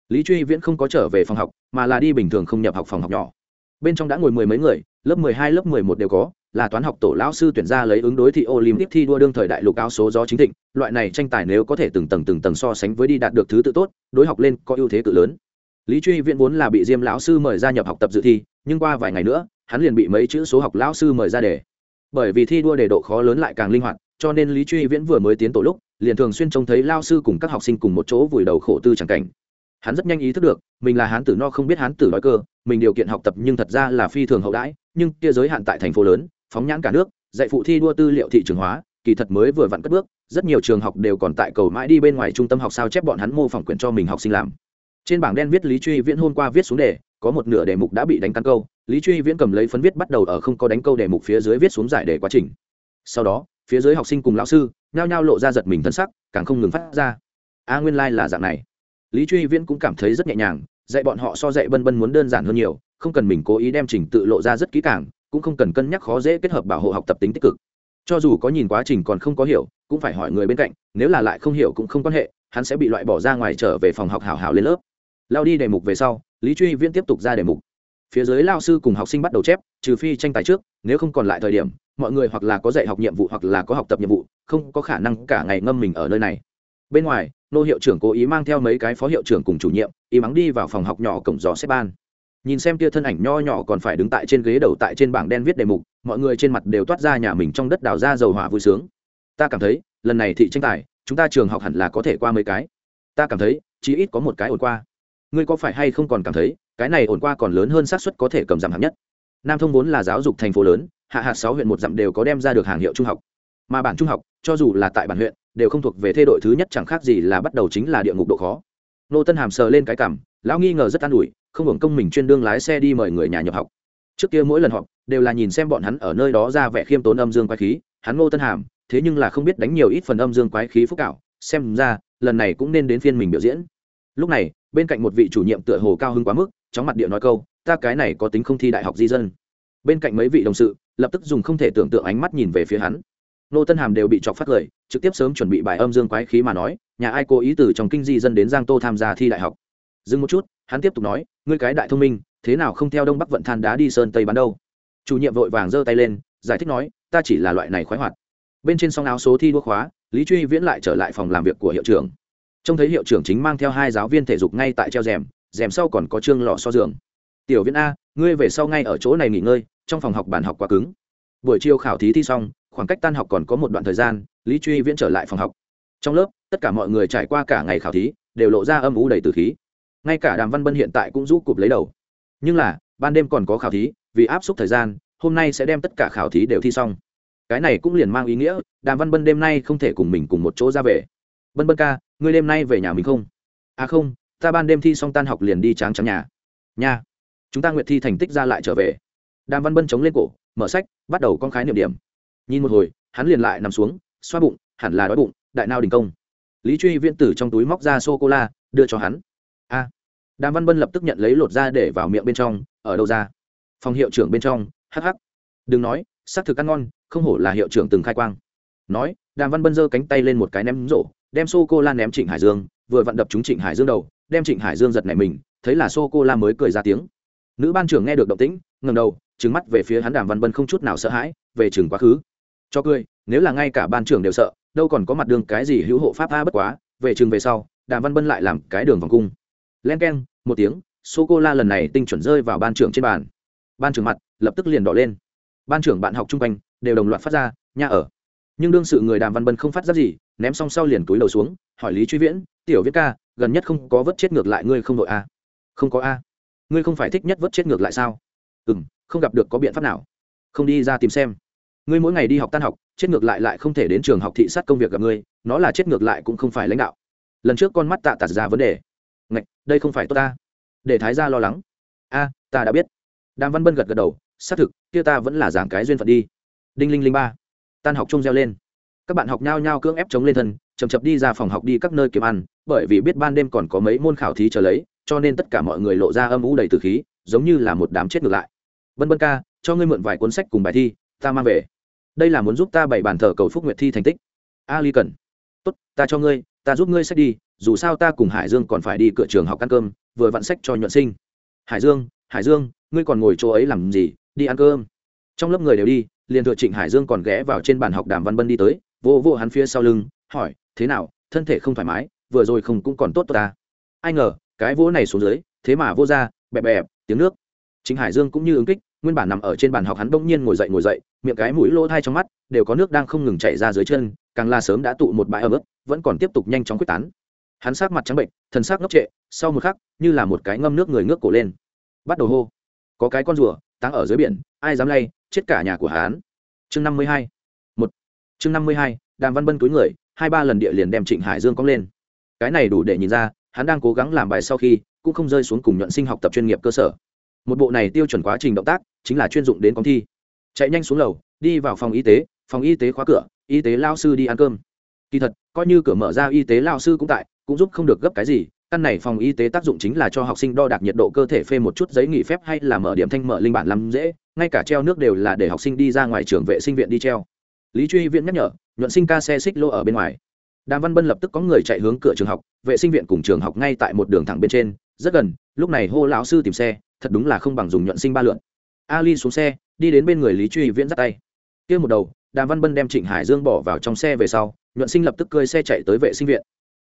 Lý truy viễn không có trở về phòng học, mà là đi bình thường không nhập học phòng học nhỏ bên trong đã ngồi mười mấy người lớp mười hai lớp mười một đều có là toán học tổ lão sư tuyển ra lấy ứng đối thị Olympic thi đua đương thời đại lục áo số gió chính thịnh, loại này tranh tài nếu có thể từng tầng từng tầng so sánh với đi đạt được thứ tự tốt, đối học lên có ưu thế cự lớn. Lý Truy Viễn vốn là bị Diêm lão sư mời ra nhập học tập dự thi, nhưng qua vài ngày nữa, hắn liền bị mấy chữ số học lão sư mời ra để. Bởi vì thi đua đề độ khó lớn lại càng linh hoạt, cho nên Lý Truy Viễn vừa mới tiến tổ lúc, liền thường xuyên trông thấy lão sư cùng các học sinh cùng một chỗ vùi đầu khổ tư chẳng cảnh. Hắn rất nhanh ý thức được, mình là hán tử no không biết hán tử nói cơ, mình điều kiện học tập nhưng thật ra là phi thường hậu đãi, nhưng kia giới hạn tại thành phố lớn, phóng nhãn cả nước, dạy phụ thi đua tư liệu thị trường hóa kỳ thật mới vừa vặn cất bước rất nhiều trường học đều còn tại cầu mãi đi bên ngoài trung tâm học sao chép bọn hắn mô phỏng quyển cho mình học sinh làm. Trên bảng đen viết lý truy viễn hôm qua viết xuống đề có một nửa đề mục đã bị đánh căn câu lý truy viễn cầm lấy phấn viết bắt đầu ở không có đánh câu đề mục phía dưới viết xuống giải đề quá trình. Sau đó phía dưới học sinh cùng lão sư nhao nhao lộ ra giật mình thân sắc càng không ngừng phát ra. A nguyên lai、like、là dạng này lý truy viễn cũng cảm thấy rất nhẹ nhàng, dạy bọn họ so dạy bân bân muốn đơn giản hơn nhiều, không cần mình cố ý đem trình tự lộ ra rất kỹ càng, cũng không cần cân nhắc khó dễ kết hợp bảo hộ học tập tính tích cực. Cho dù có nhìn quá trình còn không có hiểu, cũng phải hỏi người bên cạnh, nếu là lại không hiểu cũng không quan hệ, hắn sẽ bị loại bỏ ra ngoài trở về phòng học hảo hảo lên lớp. Lao đi đề mục về sau, lý truy viễn tiếp tục ra đề mục. Phía dưới lao sư cùng học sinh bắt đầu chép, trừ phi tranh tài trước, nếu không còn lại thời điểm, mọi người hoặc là có dạy học nhiệm vụ hoặc là có học tập nhiệm vụ, không có khả năng cả ngày ngâm mình ở nơi này bên ngoài, nô hiệu trưởng cố ý mang theo mấy cái phó hiệu trưởng cùng chủ nhiệm ý mắng đi vào phòng học nhỏ cổng gió xếp ban. Nhìn xem kia thân ảnh nho nhỏ còn phải đứng tại trên ghế đầu tại trên bảng đen viết đề mục, mọi người trên mặt đều toát ra nhà mình trong đất đào ra dầu hỏa vui sướng. Ta cảm thấy, lần này thị tranh tài, chúng ta trường học hẳn là có thể qua mấy cái. Ta cảm thấy, chỉ ít có một cái ổn qua. Ngươi có phải hay không còn cảm thấy, cái này ổn qua còn lớn hơn xác suất có thể cầm giảm hạng nhất? Nam thông vốn là giáo dục thành phố lớn, hạ hạt sáu huyện một dặm đều có đem ra được hàng hiệu trung học. Mà bản trung học, cho dù là tại bản huyện đều không thuộc về thê đội thứ nhất chẳng khác gì là bắt đầu chính là địa ngục độ khó. Nô tân hàm sờ lên cái cảm, lão nghi ngờ rất an ủi, không hưởng công mình chuyên đương lái xe đi mời người nhà nhập học. Trước kia mỗi lần họp, đều là nhìn xem bọn hắn ở nơi đó ra vẻ khiêm tốn âm dương quái khí, hắn ngô tân hàm, thế nhưng là không biết đánh nhiều ít phần âm dương quái khí phúc cảo, xem ra, lần này cũng nên đến phiên mình biểu diễn. Lúc này, bên cạnh một vị chủ nhiệm tựa hồ cao hứng quá mức, chóng mặt địa nói câu, ta cái này có tính không thi đại học di dân. Bên cạnh mấy vị đồng sự, lập tức dùng không thể tưởng tượng ánh mắt nhìn về phía hắn. Nô tân hàm đều bị chọc phát lời trực tiếp sớm chuẩn bị bài âm dương quái khí mà nói, nhà ai cố ý từ trong kinh di dân đến giang tô tham gia thi đại học. Dừng một chút, hắn tiếp tục nói, ngươi cái đại thông minh, thế nào không theo đông bắc vận than đá đi sơn tây bán đâu? Chủ nhiệm vội vàng giơ tay lên, giải thích nói, ta chỉ là loại này khoái hoạt. Bên trên song áo số thi đua khóa, lý truy viễn lại trở lại phòng làm việc của hiệu trưởng. Trông thấy hiệu trưởng chính mang theo hai giáo viên thể dục ngay tại treo rèm rèm sau còn có trương lọ so giường. Tiểu viễn a, ngươi về sau ngay ở chỗ này nghỉ ngơi, trong phòng học bàn học quá cứng. Buổi chiều khảo thí thi xong khoảng cách tan học còn có một đoạn thời gian lý truy viễn trở lại phòng học. Trong lớp tất cả mọi người trải qua cả ngày khảo thí đều lộ ra âm u đầy từ khí. Ngay cả đàm văn bân hiện tại cũng rũ cụp lấy đầu. Nhưng là ban đêm còn có khảo thí vì áp suất thời gian hôm nay sẽ đem tất cả khảo thí đều thi xong. Cái này cũng liền mang ý nghĩa đàm văn bân đêm nay không thể cùng mình cùng một chỗ ra về. Bân bân ca ngươi đêm nay về nhà mình không? À không ta ban đêm thi xong tan học liền đi tráng trắng nhà. Nhà, chúng ta nguyện thi thành tích ra lại trở về. Đàm văn bân chống lên cổ mở sách bắt đầu con khái niệm điểm nhìn một hồi, hắn liền lại nằm xuống, xoa bụng, hẳn là đói bụng, đại nao đình công. Lý truy viễn tử trong túi móc ra sô cô la đưa cho hắn. A! Đàm văn bân lập tức nhận lấy lột ra để vào miệng bên trong, ở đâu ra? Phòng hiệu trưởng bên trong hh đừng nói, xác thực ăn ngon, không hổ là hiệu trưởng từng khai quang. Nói, đàm văn bân giơ cánh tay lên một cái ném rổ, đem sô cô la ném trịnh hải dương, vừa vặn đập trúng trịnh hải dương đầu, đem trịnh hải dương giật nảy mình, thấy là sô cô la mới cười ra tiếng. Nữ ban trưởng nghe được động tĩnh ngầm đầu trứng mắt về phía hắn, đàm văn bân không chút nào sợ hãi, về trường quá khứ cho cười, nếu là ngay cả ban trưởng đều sợ, đâu còn có mặt đường cái gì hữu hộ pháp a bất quá, về trường về sau, đàm văn bân lại làm cái đường vòng cung. Len k e n một tiếng sô cô la lần này tinh chuẩn rơi vào ban trưởng trên bàn. Ban trưởng mặt, lập tức liền đỏ lên. Ban trưởng bạn học chung quanh, đều đồng loạt phát ra, nhà ở. Nhưng đương sự người đàm văn bân không phát ra gì, ném xong sau liền túi đầu xuống, hỏi lý truy viễn, tiểu viết ca, gần nhất không có vớt chết ngược lại ngươi không đội a? Không có a. Ngươi không phải thích nhất vớt chết ngược lại sao? Ừ m không gặp được có biện pháp nào. Không đi ra tìm xem ngươi mỗi ngày đi học tan học, chết ngược lại lại không thể đến trường học thị sát công việc gặp ngươi, nó là chết ngược lại cũng không phải lãnh đạo. Lần trước con mắt tạ tạt ra vấn đề. Ngạch, đây không phải tốt ta. Để thái gia lo lắng. A, ta đã biết. Đàm văn bân gật gật đầu, xác thực, kia ta vẫn là giảng cái duyên phận đi. Đinh linh linh ba, tan học chung reo lên. Các bạn học nhao nhao cưỡng ép chống lên thân chầm chập đi ra phòng học đi các nơi kiếm ăn, bởi vì biết ban đêm còn có mấy môn khảo thí chờ lấy, cho nên tất cả mọi người lộ ra âm ủ đầy từ khí, giống như là một đám chết ngược lại. Vân vân ca, cho ngươi mượn vài cuốn sách cùng bài thi, ta mang về đây là muốn giúp ta bảy bàn thờ cầu phúc nguyệt thi thành tích. Ali cần. Tốt, ta cho ngươi, ta giúp ngươi sách đi, dù sao ta cùng hải dương còn phải đi cửa trường học ăn cơm, vừa vặn sách cho nhuận sinh. Hải dương hải dương, ngươi còn ngồi chỗ ấy làm gì, đi ăn cơm. Trong lớp người đều đi, liền thừa trịnh hải dương còn ghé vào trên bàn học đàm văn bân đi tới, vô vô hắn phía sau lưng, hỏi, thế nào, thân thể không thoải mái, vừa rồi không cũng còn tốt tốt ta? Ai ngờ, cái vỗ này xuống dưới, thế mà vô ra, bẹp bẹp, tiếng nước. Chính hải dương cũng như ứng kích nguyên bản nằm ở trên bàn học hắn bỗng nhiên ngồi dậy ngồi dậy, miệng cái mũi lỗ thai trong mắt, đều có nước đang không ngừng chảy ra dưới chân, càng la sớm đã tụ một bãi ở mức vẫn còn tiếp tục nhanh chóng quyết tán. Hắn sát mặt trắng bệnh, thần sắc ngốc trệ, sau một khắc, như là một cái ngâm nước người ngước cổ lên. Bắt đầu hô. Có cái con rùa, táng ở dưới biển, ai dám lay, chết cả nhà của hắn. Chương năm mươi hai. Một. Chương năm mươi hai, đàm văn bân túi người, hai ba lần địa liền đem trịnh hải dương cong lên. Cái này đủ để nhìn ra, hắn đang cố gắng làm bài sau khi, cũng không rơi xuống cùng nhuận sinh học tập chuyên nghiệp cơ sở một bộ này tiêu chuẩn quá trình động tác chính là chuyên dụng đến công thi. Chạy nhanh xuống lầu, đi vào phòng y tế, phòng y tế khóa cửa, y tế lao sư đi ăn cơm. Kỳ thật, coi như cửa mở ra y tế lao sư cũng tại, cũng giúp không được gấp cái gì, căn này phòng y tế tác dụng chính là cho học sinh đo đạc nhiệt độ cơ thể phê một chút giấy nghỉ phép hay là mở điểm thanh mở linh bản làm dễ, ngay cả treo nước đều là để học sinh đi ra ngoài trường vệ sinh viện đi treo. Lý truy viện nhắc nhở, nhuận sinh ca xe xích lô ở bên ngoài. Đàm văn bân lập tức có người chạy hướng cửa trường học, vệ sinh viện cùng trường học ngay tại một đường thẳng bên trên, rất gần, lúc này hô lão sư tìm xe thật đúng là không bằng dùng nhuận sinh ba lượn. Ali xuống xe, đi đến bên người lý truy viễn dắt tay. Kia một đầu, đàm văn bân đem trịnh hải dương bỏ vào trong xe về sau, nhuận sinh lập tức cơi xe chạy tới vệ sinh viện.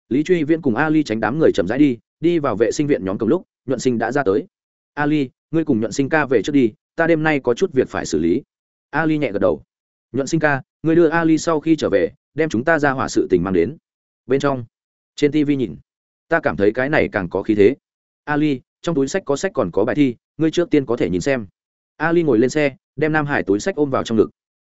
Lý truy viễn cùng ali tránh đám người chậm rãi đi đi vào vệ sinh viện nhóm cầm lúc, nhuận sinh đã ra tới. Ali, ngươi cùng nhuận sinh ca về trước đi, ta đêm nay có chút việc phải xử lý. Ali nhẹ gật đầu. Nhuận sinh ca, ngươi đưa ali sau khi trở về, đem chúng ta ra hỏa sự tình mang đến. Bên trong, trên tv nhìn, ta cảm thấy cái này càng có khí thế. Ali trong túi sách có sách còn có bài thi, ngươi trước tiên có thể nhìn xem. Ali ngồi lên xe, đem nam hải túi sách ôm vào trong ngực.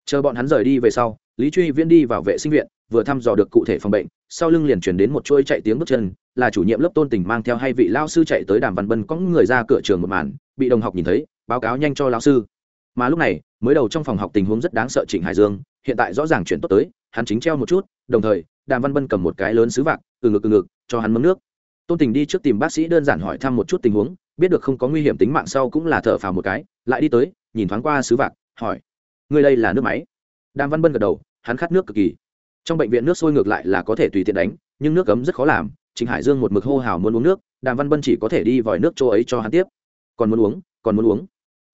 Chờ bọn hắn rời đi về sau, lý truy viễn đi vào vệ sinh viện, vừa thăm dò được cụ thể phòng bệnh, sau lưng liền chuyển đến một chuỗi chạy tiếng bước chân, là chủ nhiệm lớp tôn tình mang theo hai vị lao sư chạy tới đàm văn bân có người ra cửa trường một màn, bị đồng học nhìn thấy, báo cáo nhanh cho lao sư. Mà lúc này, mới đầu trong phòng học tình huống rất đáng sợ trịnh hải dương, hiện tại rõ ràng chuyển tốt tới, hắn chính treo một chút, đồng thời, đàm văn bân cầm một cái lớn xứ vạc, từ ngực từ ngực, cho hắn mâm nước tôn tình đi trước tìm bác sĩ đơn giản hỏi thăm một chút tình huống, biết được không có nguy hiểm tính mạng sau cũng là thở phào một cái, lại đi tới, nhìn thoáng qua sứ vạc, hỏi người đây là nước máy? Đàm văn bân gật đầu, hắn khát nước cực kỳ. Trong bệnh viện nước sôi ngược lại là có thể tùy tiện đánh, nhưng nước cấm rất khó làm, trịnh hải dương một mực hô hào muốn uống nước, đàm văn bân chỉ có thể đi vòi nước chỗ ấy cho hắn tiếp. Còn muốn uống, còn muốn uống.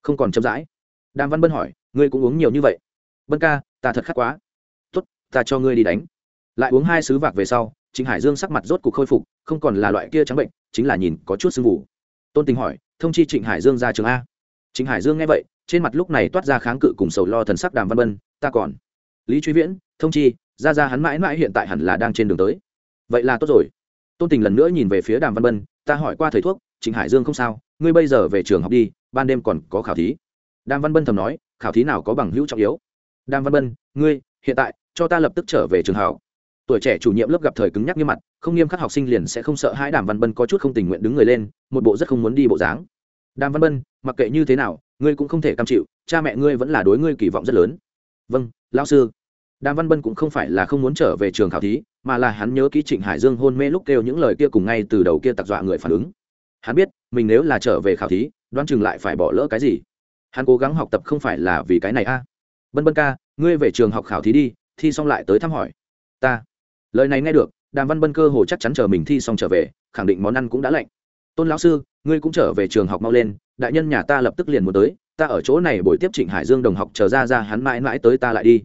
Không còn chậm rãi. Đàm văn bân hỏi, ngươi cũng uống nhiều như vậy? Bân ca, ta thật khát quá. Tốt, ta cho ngươi đi đánh. Lại uống hai sứ vạc về sau, trịnh hải dương sắc mặt rốt cuộc khôi phục không còn là loại kia trắng bệnh, chính là nhìn có chút sưng vụ tôn tình hỏi, thông chi trịnh hải dương ra trường a? Trịnh hải dương nghe vậy, trên mặt lúc này toát ra kháng cự cùng sầu lo thần sắc đàm văn bân ta còn. Lý truy viễn, thông chi, ra ra hắn mãi mãi hiện tại hẳn là đang trên đường tới. Vậy là tốt rồi. Tôn tình lần nữa nhìn về phía đàm văn bân ta hỏi qua thầy thuốc, trịnh hải dương không sao, ngươi bây giờ về trường học đi, ban đêm còn có khảo thí. Đàm văn bân thầm nói, khảo thí nào có bằng hữu trọng yếu? Đàm văn bân ngươi, hiện tại, cho ta lập tức trở về trường học tuổi trẻ chủ nhiệm lớp gặp thời cứng nhắc như mặt, không nghiêm khắc học sinh liền sẽ không sợ hãi đàm văn bân có chút không tình nguyện đứng người lên, một bộ rất không muốn đi bộ dáng. Đàm văn bân, mặc kệ như thế nào, ngươi cũng không thể cam chịu, cha mẹ ngươi vẫn là đối ngươi kỳ vọng rất lớn. Vâng lão sư. Đàm văn bân cũng không phải là không muốn trở về trường khảo thí, mà là hắn nhớ ký trịnh hải dương hôn mê lúc kêu những lời kia cùng ngay từ đầu kia tặc dọa người phản ứng. Hắn biết, mình nếu là trở về khảo thí, đoán chừng lại phải bỏ lỡ cái gì. Hắn cố gắng học tập không phải là vì cái này a. Bân bân ca, ngươi về trường học khảo thí đi, thi xong lại tới thăm hỏi. Ta lời này nghe được, đàm văn bân cơ hồ chắc chắn chờ mình thi xong trở về, khẳng định món ăn cũng đã lạnh. Tôn lão sư, ngươi cũng trở về trường học mau lên, đại nhân nhà ta lập tức liền muốn tới, ta ở chỗ này buổi tiếp trịnh hải dương đồng học chờ ra ra hắn mãi mãi tới ta lại đi.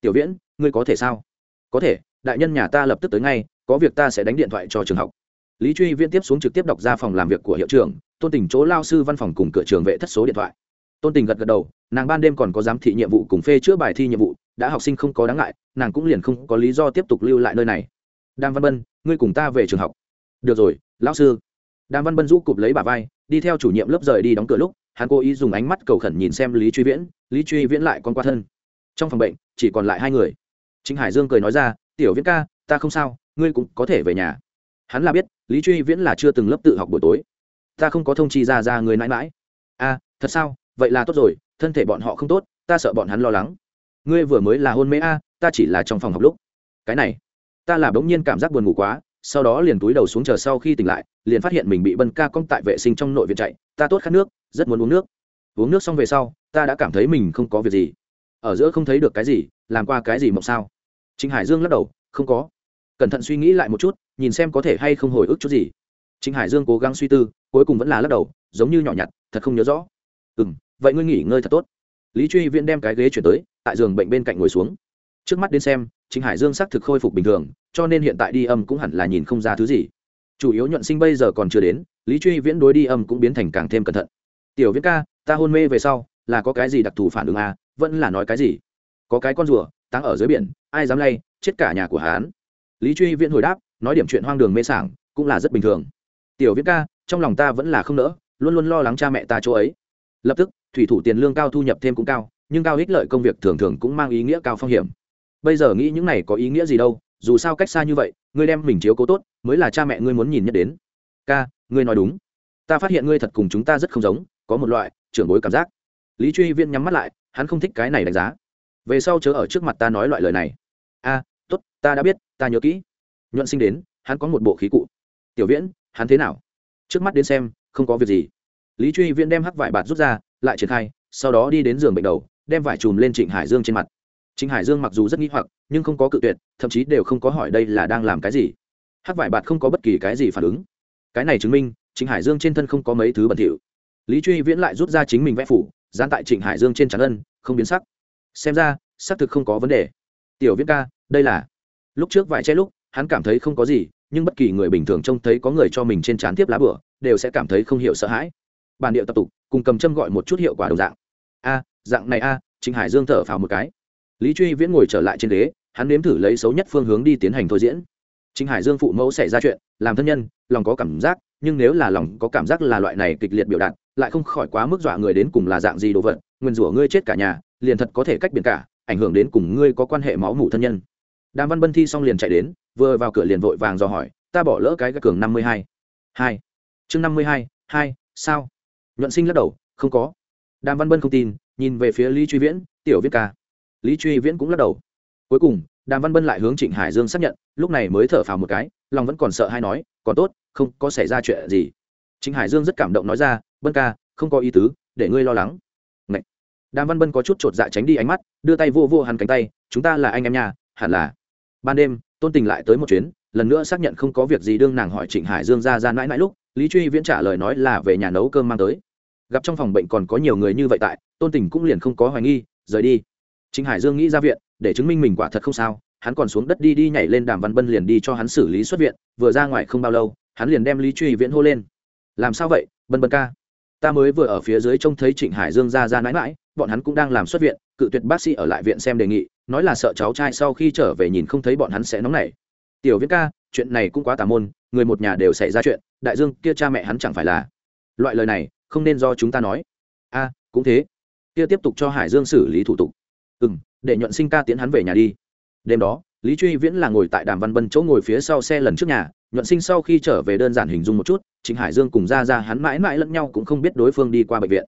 Tiểu viễn, ngươi có thể sao? Có thể, đại nhân nhà ta lập tức tới ngay, có việc ta sẽ đánh điện thoại cho trường học. Lý truy viễn tiếp xuống trực tiếp đọc ra phòng làm việc của hiệu trưởng, tôn tình chỗ lao sư văn phòng cùng cửa trường vệ thất số điện thoại. Tôn tình gật gật đầu, nàng ban đêm còn có giám thị nhiệm vụ cùng phê chữa bài thi nhiệm vụ đã học sinh không có đáng ngại, nàng cũng liền không có lý do tiếp tục lưu lại nơi này. Đàm văn bân, ngươi cùng ta về trường học. Được rồi, lão sư. Đàm văn bân rũ cụp lấy bà vai, đi theo chủ nhiệm lớp rời đi đóng cửa lúc, hắn cố ý dùng ánh mắt cầu khẩn nhìn xem lý truy viễn, lý truy viễn lại con qua thân. Trong phòng bệnh, chỉ còn lại hai người. Chính hải dương cười nói ra, tiểu viễn ca, ta không sao, ngươi cũng có thể về nhà. Hắn là biết, lý truy viễn là chưa từng lớp tự học buổi tối. Ta không có thông chi ra ra người mãi mãi. A, thật sao? Vậy là tốt rồi, thân thể bọn họ không tốt, ta sợ bọn hắn lo lắng ngươi vừa mới là hôn mê a, ta chỉ là trong phòng học lúc. Cái này, ta là bỗng nhiên cảm giác buồn ngủ quá, sau đó liền túi đầu xuống chờ sau khi tỉnh lại, liền phát hiện mình bị bân ca cong tại vệ sinh trong nội viện chạy, ta tốt khát nước, rất muốn uống nước. Uống nước xong về sau, ta đã cảm thấy mình không có việc gì. Ở giữa không thấy được cái gì, làm qua cái gì mộng sao? Trịnh hải dương lắc đầu, không có. Cẩn thận suy nghĩ lại một chút, nhìn xem có thể hay không hồi ức chút gì. Trịnh hải dương cố gắng suy tư, cuối cùng vẫn là lắc đầu, giống như nhỏ nhặt, thật không nhớ rõ. Ừ m vậy ngươi nghỉ ngơi thật tốt. Lý truy viễn đem cái ghế chuyển tới tại giường bệnh bên cạnh ngồi xuống. Trước mắt đến xem chính hải dương xác thực khôi phục bình thường cho nên hiện tại đi âm cũng hẳn là nhìn không ra thứ gì. Chủ yếu nhuận sinh bây giờ còn chưa đến lý truy viễn đối đi âm cũng biến thành càng thêm cẩn thận. Tiểu viễn ca ta hôn mê về sau là có cái gì đặc thù phản ứng à, vẫn là nói cái gì? Có cái con rùa táng ở dưới biển ai dám lay chết cả nhà của hán lý truy viễn hồi đáp nói điểm chuyện hoang đường mê sảng cũng là rất bình thường. Tiểu viễn ca trong lòng ta vẫn là không nỡ luôn luôn lo lắng cha mẹ ta chỗ ấy. Lập tức thủy thủ tiền lương cao thu nhập thêm cũng cao nhưng cao ích lợi công việc thường thường cũng mang ý nghĩa cao phong hiểm. Bây giờ nghĩ những này có ý nghĩa gì đâu dù sao cách xa như vậy ngươi đem mình chiếu cố tốt mới là cha mẹ ngươi muốn nhìn nhất đến. Ca ngươi nói đúng. Ta phát hiện ngươi thật cùng chúng ta rất không giống có một loại trưởng bối cảm giác. Lý truy viên nhắm mắt lại hắn không thích cái này đánh giá. Về sau chớ ở trước mặt ta nói loại lời này. A à, t ố t ta đã biết ta nhớ kỹ. Nhuận sinh đến hắn có một bộ khí cụ. Tiểu viễn hắn thế nào? Trước mắt đến xem không có việc gì. Lý truy viễn đem hắc vải bạt rút ra lại triển khai sau đó đi đến giường bệnh đầu đem vải chùm lên trịnh hải dương trên mặt. Trịnh hải dương mặc dù rất n g h i hoặc, nhưng không có cự tuyệt, thậm chí đều không có hỏi đây là đang làm cái gì. Hát vải bạt không có bất kỳ cái gì phản ứng. Cái này chứng minh, trịnh hải dương trên thân không có mấy thứ bẩn thỉu. Lý truy viễn lại rút ra chính mình vẽ phủ, dán tại trịnh hải dương trên trán ân, không biến sắc. Xem ra, xác thực không có vấn đề. Tiểu viễn ca, đây là. Lúc trước vải che lúc, hắn cảm thấy không có gì, nhưng bất kỳ người bình thường trông thấy có người cho mình trên trán tiếp lá bửa, đều sẽ cảm thấy không hiểu sợ hãi. Bản điệu tập tục, cùng cầm châm gọi một chút hiệu quả đồng dạng. A dạng này a à, trịnh hải dương thở phào một cái. Lý truy viễn ngồi trở lại trên ghế hắn nếm thử lấy xấu nhất phương hướng đi tiến hành thôi diễn. Trịnh hải dương phụ mẫu xảy ra chuyện làm thân nhân lòng có cảm giác nhưng nếu là lòng có cảm giác là loại này kịch liệt biểu đạt lại không khỏi quá mức dọa người đến cùng là dạng gì đồ vật nguyên rủa ngươi chết cả nhà liền thật có thể cách biệt cả ảnh hưởng đến cùng ngươi có quan hệ máu mủ thân nhân. Đàm văn bân thi xong liền chạy đến vừa vào cửa liền vội vàng dò hỏi ta bỏ lỡ cái cường năm mươi hai. Hai. Chương năm mươi hai hai sao? Nhuận sinh lắc đầu không có. Đàm văn bân không tin nhìn về phía lý truy viễn, tiểu viết ca. Lý truy viễn cũng lắc đầu. Cuối cùng, đàm văn bân lại hướng trịnh hải dương xác nhận, lúc này mới thở phào một cái, lòng vẫn còn sợ hay nói, còn tốt, không có xảy ra chuyện gì. Trịnh hải dương rất cảm động nói ra bân ca, không có ý tứ, để ngươi lo lắng. Ngậy. đàm văn bân có chút chột dạ tránh đi ánh mắt, đưa tay vô vô hắn cánh tay, chúng ta là anh em nhà hẳn là. Ban đêm, tôn tình lại tới một chuyến, lần nữa xác nhận không có việc gì đương nàng hỏi trịnh hải dương ra ra mãi mãi lúc, lý truy viễn trả lời nói là về nhà nấu cơm mang tới. Gặp trong phòng bệnh còn có nhiều người như vậy tại tôn tình cũng liền không có hoài nghi, rời đi. Trịnh hải dương nghĩ ra viện, để chứng minh mình quả thật không sao, hắn còn xuống đất đi đi nhảy lên đàm văn bân liền đi cho hắn xử lý xuất viện, vừa ra ngoài không bao lâu, hắn liền đem lý truy viễn hô lên. Làm sao vậy, bân bân ca? Ta mới vừa ở phía dưới trông thấy trịnh hải dương ra ra mãi mãi bọn hắn cũng đang làm xuất viện, cự tuyệt bác sĩ ở lại viện xem đề nghị, nói là sợ cháu trai sau khi trở về nhìn không thấy bọn hắn sẽ nóng nảy. Tiểu viễn ca, chuyện này cũng quá tà môn, người một nhà đều xảy ra chuyện, đại dương kia cha mẹ hắn chẳng phải là. Loại lời này, không nên do chúng ta nói. A, cũng thế kia tiếp tục cho hải dương xử lý thủ tục. Ừ m để nhuận sinh ca tiến hắn về nhà đi. Đêm đó, lý truy viễn là ngồi tại đàm văn bân chỗ ngồi phía sau xe lần trước nhà, nhuận sinh sau khi trở về đơn giản hình dung một chút chính hải dương cùng ra ra hắn mãi mãi lẫn nhau cũng không biết đối phương đi qua bệnh viện.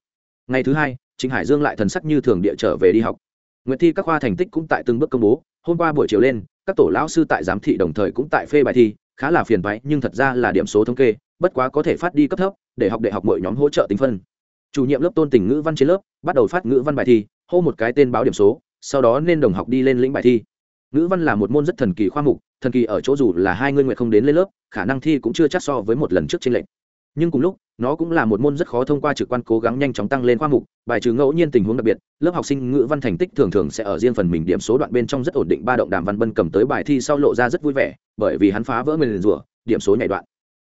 Ngày thứ hai chính hải dương lại thần sắc như thường địa trở về đi học. Nguyện thi các khoa thành tích cũng tại từng bước công bố, hôm qua buổi chiều lên, các tổ lão sư tại giám thị đồng thời cũng tại phê bài thi, khá là phiền váy nhưng thật ra là điểm số thống kê, bất quá có thể phát đi cấp thấp, để học đại học mỗi nhóm hỗ trợ tính phân chủ nhiệm lớp tôn tình ngữ văn trên lớp, bắt đầu phát ngữ văn bài thi, hô một cái tên báo điểm số, sau đó nên đồng học đi lên lĩnh bài thi. Ngữ văn là một môn rất thần kỳ khoa mục, thần kỳ ở chỗ dù là hai ngươi nguyện không đến lên lớp, khả năng thi cũng chưa chắc so với một lần trước trên lệnh nhưng cùng lúc, nó cũng là một môn rất khó thông qua trực quan cố gắng nhanh chóng tăng lên khoa mục, bài trừ ngẫu nhiên tình huống đặc biệt, lớp học sinh ngữ văn thành tích thường thường sẽ ở riêng phần mình điểm số đoạn bên trong rất ổn định ba động đàm văn bân cầm tới bài thi sau lộ ra rất vui vẻ, bởi vì hắn phá vỡ mình rủa, điểm số nhảy đoạn.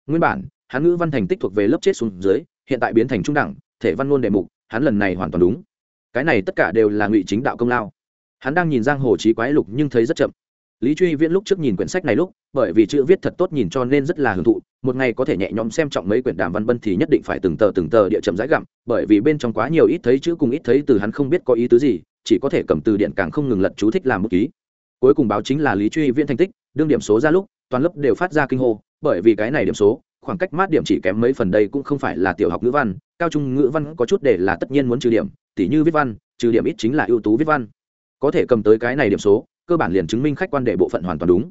Nguyên bản, hắn ngữ văn thành tích thuộc về lớp chết xuống dưới, hiện tại biến thành trung đẳng thể văn ngôn đề mục, hắn lần này hoàn toàn đúng. Cái này tất cả đều là ngụy chính đạo công lao. Hắn đang nhìn giang hồ trí quái lục nhưng thấy rất chậm. Lý truy viễn lúc trước nhìn quyển sách này lúc, bởi vì chữ viết thật tốt nhìn cho nên rất là hưởng thụ, một ngày có thể nhẹ nhõm xem trọng mấy quyển đàm văn bân thì nhất định phải từng tờ từng tờ địa chậm rãi gặm, bởi vì bên trong quá nhiều ít thấy chữ cùng ít thấy từ hắn không biết có ý tứ gì, chỉ có thể cầm từ điện càng không ngừng lật chú thích làm bút ký. Cuối cùng báo chính là lý truy viễn thành tích, đương điểm số ra lúc, toàn lớp đều phát ra kinh hô, bởi vì cái này điểm số khoảng cách mát điểm chỉ kém mấy phần đây cũng không phải là tiểu học ngữ văn, cao trung ngữ văn có chút để là tất nhiên muốn trừ điểm, tỉ như viết văn, trừ điểm ít chính là ưu tú viết văn. Có thể cầm tới cái này điểm số, cơ bản liền chứng minh khách quan đệ bộ phận hoàn toàn đúng.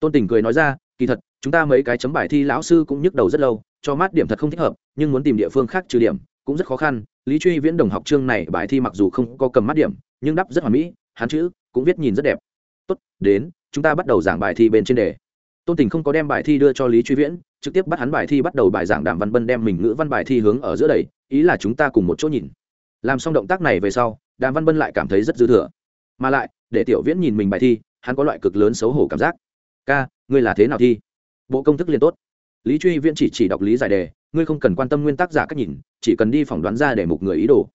Tôn tình cười nói ra, kỳ thật, chúng ta mấy cái chấm bài thi lão sư cũng nhức đầu rất lâu, cho mát điểm thật không thích hợp, nhưng muốn tìm địa phương khác trừ điểm, cũng rất khó khăn. Lý truy viễn đồng học chương này bài thi mặc dù không có cầm mát điểm, nhưng đắp rất hoàn mỹ, hắn chữ cũng viết nhìn rất đẹp. Tốt, đến, chúng ta bắt đầu giảng bài thi bên trên đề tôn tình không có đem bài thi đưa cho lý truy viễn, trực tiếp bắt hắn bài thi bắt đầu bài giảng đàm văn bân đem mình ngữ văn bài thi hướng ở giữa đầy ý là chúng ta cùng một chỗ nhìn. Làm xong động tác này về sau, đàm văn bân lại cảm thấy rất dư thừa. Mà lại, để tiểu viễn nhìn mình bài thi, hắn có loại cực lớn xấu hổ cảm giác. Ca, ngươi là thế nào thi? Bộ công thức liền tốt. Lý truy viễn chỉ chỉ đọc lý giải đề, ngươi không cần quan tâm nguyên tắc giả cách nhìn, chỉ cần đi phỏng đoán ra để mục người ý đồ.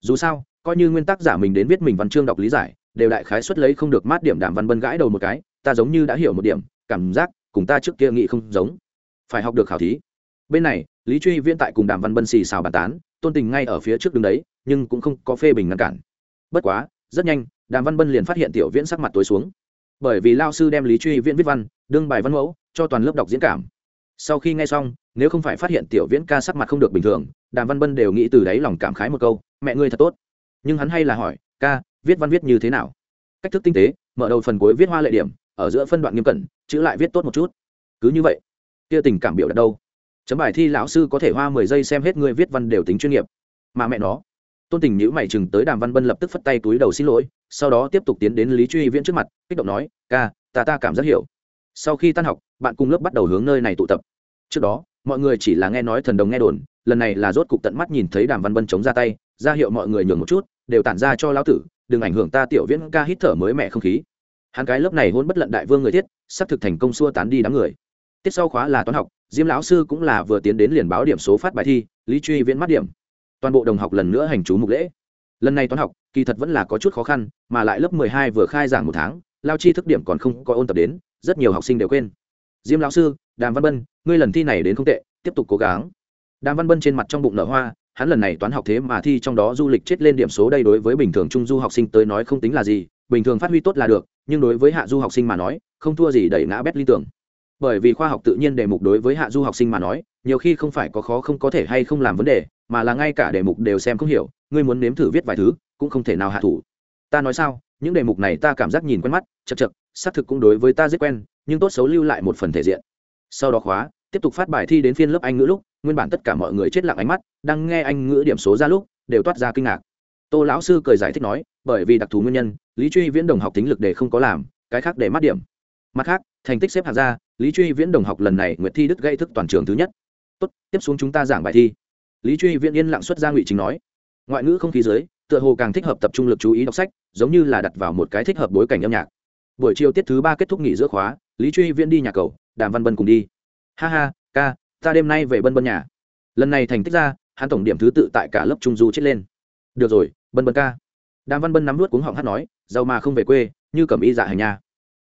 Dù sao, coi như nguyên tắc giả mình đến viết mình văn chương đọc lý giải, đều đại khái xuất lấy không được mát điểm đàm văn bân gãi đầu một cái, ta giống như đã hiểu một điểm cảm giác cùng ta trước kia nghĩ không giống. Phải học được khảo thí. Bên này, lý truy viễn tại cùng đàm văn bân xì xào bàn tán, tôn tình ngay ở phía trước đứng đấy, nhưng cũng không có phê bình ngăn cản. Bất quá, rất nhanh, đàm văn bân liền phát hiện tiểu viễn sắc mặt tối xuống. Bởi vì lao sư đem lý truy viễn viết văn, đương bài văn mẫu, cho toàn lớp đọc diễn cảm. Sau khi nghe xong, nếu không phải phát hiện tiểu viễn ca sắc mặt không được bình thường, đàm văn bân đều nghĩ từ đáy lòng cảm khái một câu, mẹ ngươi thật tốt. Nhưng hắn hay là hỏi, ca, viết văn viết như thế nào? Cách thức tinh tế, mở đầu phần cuối viết hoa lệ điểm ở giữa phân đoạn nghiêm cẩn, chữ lại viết tốt một chút. Cứ như vậy, kia tình cảm biểu đạt đâu? Chấm bài thi lão sư có thể hoa mười giây xem hết người viết văn đều tính chuyên nghiệp. Mà mẹ nó, tôn tình nhữ mày chừng tới đàm văn bân lập tức phất tay túi đầu xin lỗi, sau đó tiếp tục tiến đến lý truy viễn trước mặt, kích động nói, ca, ta ta cảm giác hiểu. Sau khi tan học, bạn cùng lớp bắt đầu hướng nơi này tụ tập. Trước đó, mọi người chỉ là nghe nói thần đồng nghe đồn, lần này là rốt cục tận mắt nhìn thấy đàm văn bân chống ra tay, ra hiệu mọi người nhường một chút, đều tản ra cho lão tử, đừng ảnh hưởng ta tiểu viễn ca hít thở mới mẹ không khí hắn cái lớp này hôn bất lận đại vương người thiết, sắp thực thành công xua tán đi đám người. Tiết sau khóa là toán học, diêm lão sư cũng là vừa tiến đến liền báo điểm số phát bài thi, lý truy viễn mắt điểm. Toàn bộ đồng học lần nữa hành chú mục lễ. Lần này toán học, kỳ thật vẫn là có chút khó khăn, mà lại lớp mười hai vừa khai giảng một tháng, lao chi thức điểm còn không có ôn tập đến, rất nhiều học sinh đều quên. Diêm lão sư, đàm văn bân, ngươi lần thi này đến không tệ, tiếp tục cố gắng. Đàm văn bân trên mặt trong bụng nở hoa, hắn lần này toán học thế mà thi trong đó du lịch chết lên điểm số đây đối với bình thường trung du học sinh tới nói không tính là gì, bình thường phát huy tốt là được nhưng đối với hạ du học sinh mà nói, không thua gì đẩy ngã bét ly tưởng. Bởi vì khoa học tự nhiên đề mục đối với hạ du học sinh mà nói, nhiều khi không phải có khó không có thể hay không làm vấn đề, mà là ngay cả đề mục đều xem không hiểu, ngươi muốn nếm thử viết vài thứ, cũng không thể nào hạ thủ. Ta nói sao, những đề mục này ta cảm giác nhìn quen mắt, chật chật, xác thực cũng đối với ta rất quen, nhưng tốt xấu lưu lại một phần thể diện. Sau đó khóa, tiếp tục phát bài thi đến phiên lớp anh ngữ lúc, nguyên bản tất cả mọi người chết lặng ánh mắt, đang nghe anh ngữ điểm số ra lúc, đều toát ra kinh ngạc tô lão sư cười giải thích nói, bởi vì đặc thù nguyên nhân, lý truy viễn đồng học tính lực để không có làm, cái khác để mát điểm. Mặt khác, thành tích xếp hạng ra, lý truy viễn đồng học lần này nguyệt thi đức gây thức toàn trường thứ nhất. Tốt, tiếp xuống chúng ta giảng bài thi. Lý truy viễn yên lặng xuất ra ngụy chính nói. Ngoại ngữ không khí dưới, tựa hồ càng thích hợp tập trung lực chú ý đọc sách, giống như là đặt vào một cái thích hợp bối cảnh âm nhạc. Buổi chiều tiết thứ ba kết thúc nghỉ giữa khóa, lý truy viễn đi nhà cầu, đàm văn bân cùng đi. Ha ha, ca, ta đêm nay về bân bân nhà. Lần này thành tích ra, hắn tổng điểm thứ tự tại cả lớp trung du chết lên. Được rồi bân bân ca. Đàm văn bân nắm vút cuống họng hát nói, giàu mà không về quê, như cầm y dạ hành nha.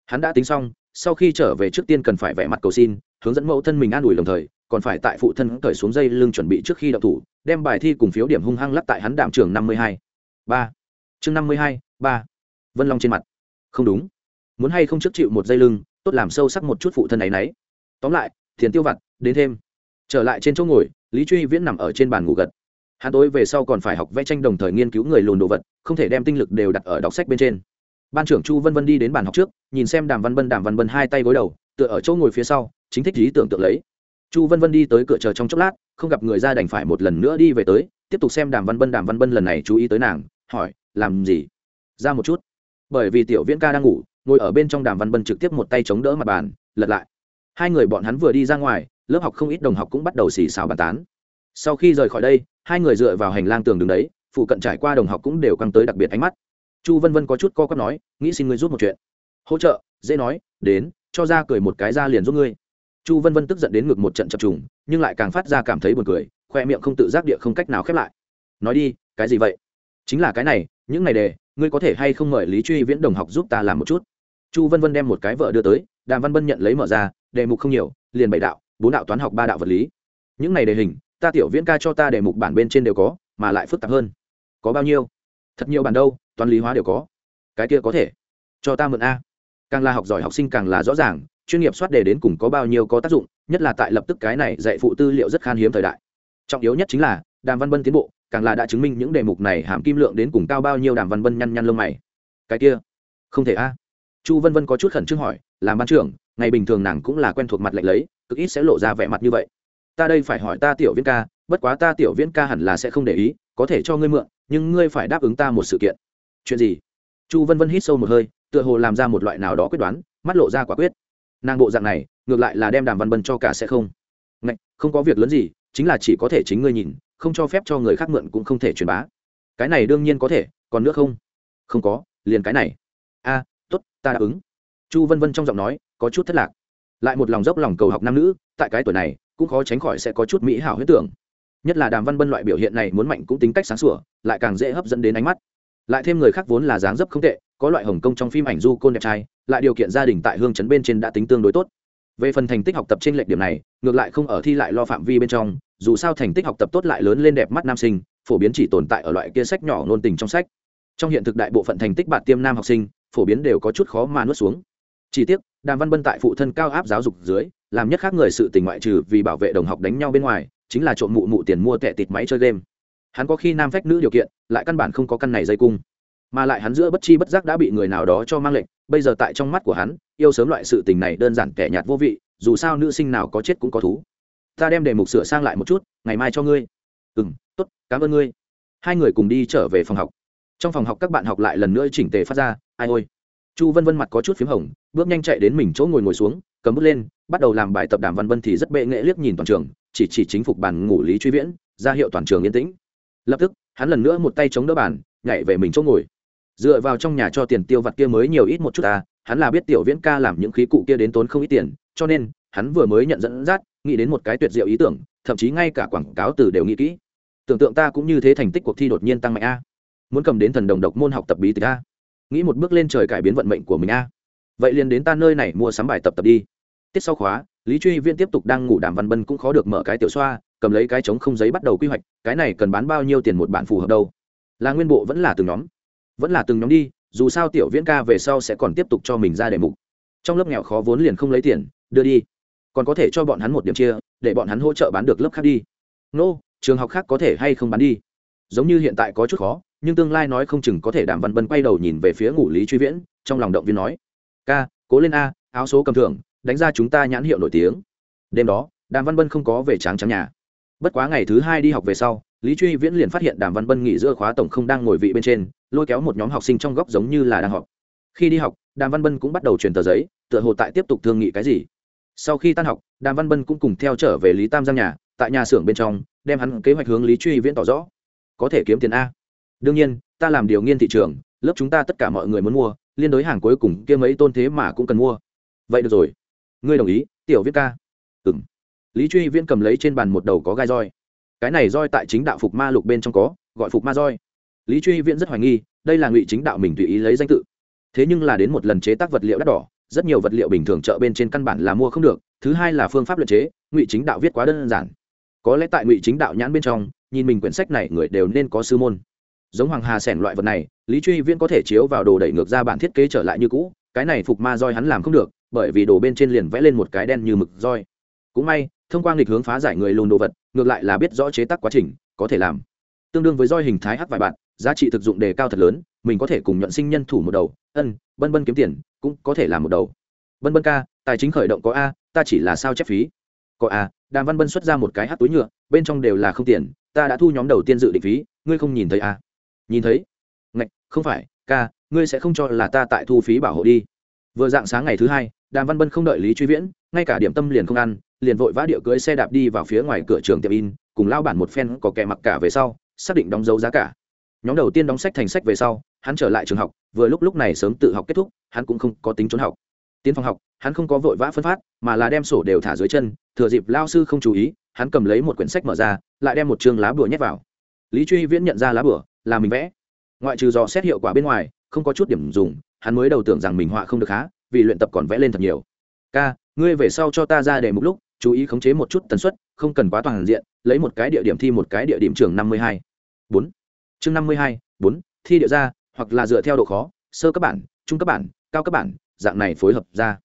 Hắn đã tính xong, sau khi trở về trước tiên cần phải vẽ mặt cầu xin, hướng dẫn mẫu thân mình an ủi đồng thời, còn phải tại phụ thân cởi xuống dây lưng chuẩn bị trước khi đậu thủ, đem bài thi cùng phiếu điểm hung hăng lắp tại hắn đạm trường năm mươi hai. Ba. Chương năm mươi hai, ba. Vân long trên mặt. Không đúng. Muốn hay không trước chịu một dây lưng, tốt làm sâu sắc một chút phụ thân ấy nấy. Tóm lại thiền tiêu vặt, đến thêm. Trở lại trên chỗ ngồi, lý truy viễn nằm ở trên bàn ngủ gật hắn tối về sau còn phải học vẽ tranh đồng thời nghiên cứu người lùn đồ vật, không thể đem tinh lực đều đặt ở đọc sách bên trên. Ban trưởng chu vân vân đi đến bàn học trước, nhìn xem đàm văn bân, đàm văn bân hai tay gối đầu, tựa ở chỗ ngồi phía sau, chính thích lý tưởng tượng lấy. Chu vân vân đi tới cửa chờ trong chốc lát, không gặp người ra đành phải một lần nữa đi về tới, tiếp tục xem đàm văn bân, đàm văn bân lần này chú ý tới nàng, hỏi, làm gì? Ra một chút. Bởi vì tiểu viễn ca đang ngủ, ngồi ở bên trong đàm văn bân trực tiếp một tay chống đỡ mặt bàn, lật lại. Hai người bọn hắn vừa đi ra ngoài, lớp học không ít đồng học cũng bắt đầu xì xào bàn tán. Sau khi rời khỏi đây hai người dựa vào hành lang tường đường đấy, phụ cận trải qua đồng học cũng đều căng tới đặc biệt ánh mắt. Chu vân vân có chút co quắp nói, nghĩ xin ngươi giúp một chuyện. Hỗ trợ? Dễ nói, đến, cho ra cười một cái ra liền giúp ngươi. Chu vân vân tức giận đến ngực một trận chập trùng, nhưng lại càng phát ra cảm thấy buồn cười, khoe miệng không tự giác địa không cách nào khép lại. Nói đi, cái gì vậy? Chính là cái này, những ngày đề, ngươi có thể hay không mời lý truy viễn đồng học giúp ta làm một chút? Chu vân vân đem một cái vợ đưa tới, đàm văn bân nhận lấy mở ra, đề mục không nhiều, liền bảy đạo, bốn đạo toán học, ba đạo vật lý. Những này đề hình ta tiểu viễn ca cho ta đề mục bản bên trên đều có, mà lại phức tạp hơn. Có bao nhiêu? Thật nhiều bản đâu, toán lý hóa đều có. Cái kia có thể. Cho ta mượn a. Càng là học giỏi học sinh càng là rõ ràng, chuyên nghiệp soát đề đến cùng có bao nhiêu có tác dụng, nhất là tại lập tức cái này dạy phụ tư liệu rất khan hiếm thời đại. Trọng yếu nhất chính là, đàm văn bân tiến bộ, càng là đã chứng minh những đề mục này hàm kim lượng đến cùng cao bao nhiêu đàm văn bân nhăn nhăn lông mày. Cái kia, không thể a. Chu vân vân có chút khẩn trương hỏi, làm ban trưởng, ngày bình thường nàng cũng là quen thuộc mặt lạnh lấy, cực ít sẽ lộ ra vẻ mặt như vậy ta đây phải hỏi ta tiểu viễn ca bất quá ta tiểu viễn ca hẳn là sẽ không để ý có thể cho ngươi mượn nhưng ngươi phải đáp ứng ta một sự kiện. Chuyện gì? Chu vân vân hít sâu một hơi tựa hồ làm ra một loại nào đó quyết đoán mắt lộ ra quả quyết. Nàng bộ dạng này ngược lại là đem đàm văn bân cho cả sẽ không. Ngạch, không có việc lớn gì chính là chỉ có thể chính ngươi nhìn không cho phép cho người khác mượn cũng không thể truyền bá. Cái này đương nhiên có thể còn nữa không? Không có liền cái này. A à, t ố t ta đáp ứng. Chu vân vân trong giọng nói có chút thất lạc. Lại một lòng dốc lòng cầu học nam nữ tại cái tuổi này cũng khó tránh khỏi sẽ có chút mỹ hảo huyết tưởng. Nhất là đàm văn bân loại biểu hiện này muốn mạnh cũng tính cách sáng sủa, lại càng dễ hấp dẫn đến ánh mắt. Lại thêm người khác vốn là dáng dấp không tệ, có loại hồng kông trong phim ảnh du côn đẹp trai, lại điều kiện gia đình tại hương chấn bên trên đã tính tương đối tốt. Về phần thành tích học tập trên lệch điểm này, ngược lại không ở thi lại lo phạm vi bên trong, dù sao thành tích học tập tốt lại lớn lên đẹp mắt nam sinh, phổ biến chỉ tồn tại ở loại kia sách nhỏ nôn tình trong sách. Trong hiện thực đại bộ phận thành tích bạn tiêm nam học sinh, phổ biến đều có chút khó mà nuốt xuống chỉ tiếc, đàm văn bân tại phụ thân cao áp giáo dục dưới, làm nhất khác người sự tình ngoại trừ vì bảo vệ đồng học đánh nhau bên ngoài, chính là trộm mụ mụ tiền mua tệ tịt máy chơi game. Hắn có khi nam phách nữ điều kiện, lại căn bản không có căn này dây cung. Mà lại hắn giữa bất chi bất giác đã bị người nào đó cho mang lệnh, bây giờ tại trong mắt của hắn, yêu sớm loại sự tình này đơn giản kẻ nhạt vô vị, dù sao nữ sinh nào có chết cũng có thú. Ta đem đề mục sửa sang lại một chút, ngày mai cho ngươi. Ừ m t ố t cảm ơn ngươi. Hai người cùng đi trở về phòng học. Trong phòng học các bạn học lại lần nữa chỉnh tề phát ra, ai ôi chu vân vân mặt có chút p h í m hồng, bước nhanh chạy đến mình chỗ ngồi ngồi xuống, cầm bước lên, bắt đầu làm bài tập đàm văn vân thì rất bệ nghệ liếc nhìn toàn trường, chỉ chỉ chính phục bàn ngủ lý truy viễn, ra hiệu toàn trường yên tĩnh. Lập tức, hắn lần nữa một tay chống đỡ bàn, nhảy về mình chỗ ngồi. Dựa vào trong nhà cho tiền tiêu vặt kia mới nhiều ít một chút ta hắn là biết tiểu viễn ca làm những khí cụ kia đến tốn không ít tiền, cho nên, hắn vừa mới nhận dẫn dắt, nghĩ đến một cái tuyệt diệu ý tưởng, thậm chí ngay cả quảng cáo từ đều nghĩ kỹ. Tưởng tượng ta cũng như thế thành tích cuộc thi đột nhiên tăng mạnh a. Muốn cầm đến thần đồng độc môn học tập bí tịch a nghĩ một bước lên trời cải biến vận mệnh của mình a. Vậy liền đến ta nơi này mua sắm bài tập tập đi. Tiết sau khóa lý truy viên tiếp tục đang ngủ đàm văn bân cũng khó được mở cái tiểu xoa cầm lấy cái trống không giấy bắt đầu quy hoạch cái này cần bán bao nhiêu tiền một bản phù hợp đâu? Là nguyên bộ vẫn là từng nhóm? Vẫn là từng nhóm đi dù sao tiểu viễn ca về sau sẽ còn tiếp tục cho mình ra đề mục. Trong lớp nghèo khó vốn liền không lấy tiền đưa đi. Còn có thể cho bọn hắn một điểm chia để bọn hắn hỗ trợ bán được lớp khác đi. Nô、no, trường học khác có thể hay không bán đi? Giống như hiện tại có chút khó nhưng tương lai nói không chừng có thể Đàm văn bân quay đầu nhìn về phía ngụ lý truy viễn, trong lòng động viên nói, ca, cố lên a, áo số cầm thưởng, đánh ra chúng ta nhãn hiệu nổi tiếng. Đêm đó, đàm văn bân không có về tráng trắng nhà. Bất quá ngày thứ hai đi học về sau, lý truy viễn liền phát hiện đàm văn bân nghỉ giữa khóa tổng không đang ngồi vị bên trên, lôi kéo một nhóm học sinh trong góc giống như là đang học. Khi đi học, đàm văn bân cũng bắt đầu truyền tờ giấy, tựa hồ tại tiếp tục thương nghị cái gì. Sau khi tan học, đàm văn bân cũng cùng theo trở về lý tam giang nhà, tại nhà xưởng bên trong, đem hắn kế hoạch hướng lý truy viễn tỏ rõ. Có thể kiếm tiền a đương nhiên, ta làm điều nghiên thị trường, lớp chúng ta tất cả mọi người muốn mua, liên đối hàng cuối cùng kia mấy tôn thế mà cũng cần mua. Vậy được rồi. Ngươi đồng ý, tiểu viết ca. Ừ m lý truy viễn cầm lấy trên bàn một đầu có gai roi. Cái này roi tại chính đạo phục ma lục bên trong có, gọi phục ma roi. Lý truy viễn rất hoài nghi, đây là ngụy chính đạo mình tùy ý lấy danh tự. Thế nhưng là đến một lần chế tác vật liệu đắt đỏ, rất nhiều vật liệu bình thường chợ bên trên căn bản là mua không được, thứ hai là phương pháp luyện chế, ngụy chính đạo viết quá đơn giản. Có lẽ tại ngụy chính đạo nhãn bên trong, nhìn mình quyển sách này người đều nên có sư môn giống hoàng hà sẻn loại vật này, lý truy viễn có thể chiếu vào đồ đẩy ngược ra bản thiết kế trở lại như cũ, cái này phục ma roi hắn làm không được, bởi vì đồ bên trên liền vẽ lên một cái đen như mực roi. Cũng may, thông qua nghịch hướng phá giải người lùn đồ vật, ngược lại là biết rõ chế tác quá trình, có thể làm. Tương đương với roi hình thái hắc vài bạn, giá trị thực dụng đề cao thật lớn, mình có thể cùng nhuận sinh nhân thủ một đầu, ân, bân bân kiếm tiền, cũng có thể làm một đầu. Bân bân ca, tài chính khởi động có a, ta chỉ là sao chép phí. Có a, đàm văn bân xuất ra một cái hát túi nhựa, bên trong đều là không tiền, ta đã thu nhóm đầu tiên dự định phí, ngươi không nhìn thấy a nhìn thấy. Ngạch, không phải, ca, ngươi sẽ không cho là ta tại thu phí bảo hộ đi. Vừa dạng sáng ngày thứ hai, đàm văn bân không đợi lý truy viễn, ngay cả điểm tâm liền không ăn, liền vội vã điệu cưới xe đạp đi vào phía ngoài cửa trường tiệm in, cùng lao bản một phen có kẻ mặc cả về sau, xác định đóng dấu giá cả. Nhóm đầu tiên đóng sách thành sách về sau, hắn trở lại trường học, vừa lúc lúc này sớm tự học kết thúc, hắn cũng không có tính trốn học. Tiến phòng học, hắn không có vội vã phân phát, mà là đem sổ đều thả dưới chân, thừa dịp lao sư không chú ý, hắn cầm lấy một quyển sách mở ra, lại đem một chương lá bùa nhét vào. Lý truy viễn nhận ra lá bùa là mình vẽ. Ngoại trừ dò xét hiệu quả bên ngoài không có chút điểm dùng hắn mới đầu tưởng rằng mình họa không được há vì luyện tập còn vẽ lên thật nhiều. K, ngươi về sau cho ta ra để một lúc chú ý khống chế một chút tần suất không cần quá toàn diện lấy một cái địa điểm thi một cái địa điểm trường năm mươi hai. Bốn. Chương năm mươi hai bốn thi địa ra hoặc là dựa theo độ khó sơ cấp bản trung cấp bản cao cấp bản dạng này phối hợp ra.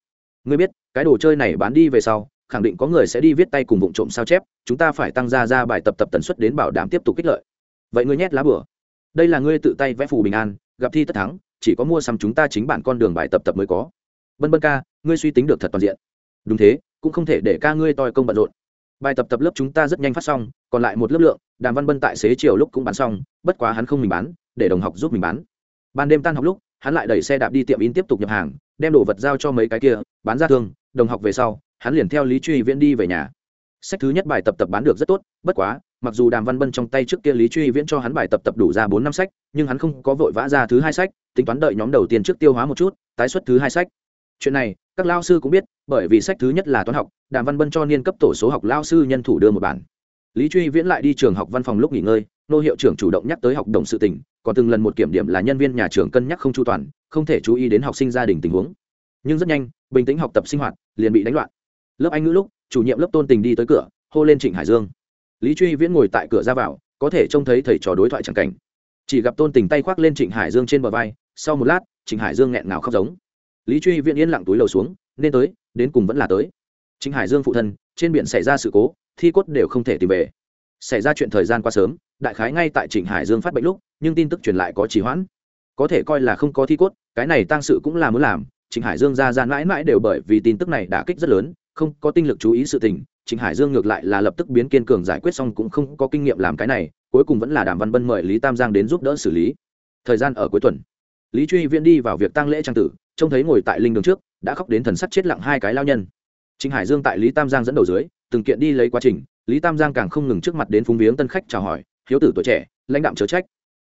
Ngươi biết cái đồ chơi này bán đi về sau khẳng định có người sẽ đi viết tay cùng vụ trộm sao chép chúng ta phải tăng ra ra bài tập tập tần suất đến bảo đảm tiếp tục kích lợi. Vậy ngươi nhét lá bửa đây là ngươi tự tay vẽ phù bình an, gặp thi tất thắng, chỉ có mua sắm chúng ta chính bản con đường bài tập tập mới có. Bân bân ca, ngươi suy tính được thật toàn diện. Đúng thế, cũng không thể để ca ngươi toi công bận rộn. Bài tập tập lớp chúng ta rất nhanh phát xong, còn lại một lớp lượng, đàm văn bân tại xế chiều lúc cũng bán xong, bất quá hắn không mình bán, để đồng học giúp mình bán. Ban đêm tan học lúc, hắn lại đẩy xe đạp đi tiệm in tiếp tục nhập hàng, đem đồ vật giao cho mấy cái kia, bán ra thương, đồng học về sau, hắn liền theo lý truy viễn đi về nhà. Sách thứ nhất bài tập tập bán được rất tốt, bất quá mặc dù đàm văn bân trong tay trước kia lý truy viễn cho hắn bài tập tập đủ ra bốn năm sách, nhưng hắn không có vội vã ra thứ hai sách, tính toán đợi nhóm đầu tiên trước tiêu hóa một chút, tái xuất thứ hai sách. Chuyện này, các lao sư cũng biết, bởi vì sách thứ nhất là toán học, đàm văn bân cho niên cấp tổ số học lao sư nhân thủ đưa một bản. Lý truy viễn lại đi trường học văn phòng lúc nghỉ ngơi, nô hiệu trưởng chủ động nhắc tới học đồng sự tỉnh còn từng lần một kiểm điểm là nhân viên nhà trường cân nhắc không chu toàn, không thể chú ý đến học sinh gia đình tình huống. Nhưng rất nhanh, bình tĩnh học tập sinh hoạt, liền bị đánh loạn. Lớp anh ngữ lúc, chủ nhiệm lớp tôn tình đi tới cửa, hô lên trịnh hải dương lý truy viễn ngồi tại cửa ra vào, có thể trông thấy thầy trò đối thoại c cảnh. Chỉ gặp tôn tình tay khoác lên trịnh hải dương trên bờ vai, sau một lát, trịnh hải dương nghẹn ngào khóc giống. Lý truy viễn yên lặng túi lầu xuống, nên tới, đến cùng vẫn là tới. Trịnh hải dương phụ thân, trên biển xảy ra sự cố, thi cốt đều không thể tìm về. Xảy ra chuyện thời gian qua sớm, đại khái ngay tại trịnh hải dương phát bệnh lúc, nhưng tin tức truyền lại có trì hoãn. Có thể coi là không có thi cốt, cái này tăng sự cũng là muốn làm. Trịnh hải dương ra ra mãi mãi đều bởi vì tin tức này đã kích rất lớn, không có tinh lực chú ý sự tình trịnh hải dương ngược lại là lập tức biến kiên cường giải quyết xong cũng không có kinh nghiệm làm cái này, cuối cùng vẫn là đàm văn bân mời lý tam giang đến giúp đỡ xử lý. Thời gian ở cuối tuần, lý truy viễn đi vào việc tăng lễ trang tử, trông thấy ngồi tại linh đường trước, đã khóc đến thần sắc chết lặng hai cái lao nhân. Trịnh hải dương tại lý tam giang dẫn đầu dưới, từng kiện đi lấy quá trình, lý tam giang càng không ngừng trước mặt đến phúng viếng tân khách chào hỏi, hiếu tử tuổi trẻ, lãnh đạm chớ trách.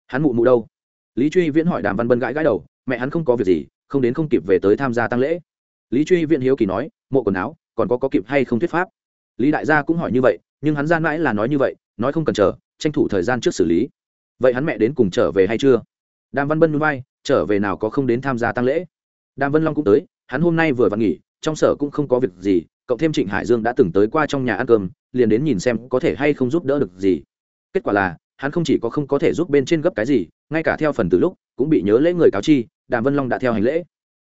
Hắn mụ mụ đâu? Lý truy viễn hỏi đàm văn bân gãi gãi đầu, mẹ hắn không có việc gì, không đến không kịp về tới tham gia tăng lễ. Lý truy viễn hiếu kỳ nói, mộ quần áo, còn có có kịp hay không thuyết pháp? Lý đại gia cũng hỏi như vậy, nhưng hắn gian mãi là nói như vậy, nói không cần chờ, tranh thủ thời gian trước xử lý. Vậy hắn mẹ đến cùng trở về hay chưa? Đàm văn bân núi bay trở về nào có không đến tham gia tăng lễ? Đàm vân long cũng tới, hắn hôm nay vừa vặn nghỉ, trong sở cũng không có việc gì, cộng thêm trịnh hải dương đã từng tới qua trong nhà ăn cơm, liền đến nhìn xem có thể hay không giúp đỡ được gì. Kết quả là, hắn không chỉ có không có thể giúp bên trên gấp cái gì, ngay cả theo phần từ lúc, cũng bị nhớ lễ người cáo chi, đàm vân long đã theo hành lễ.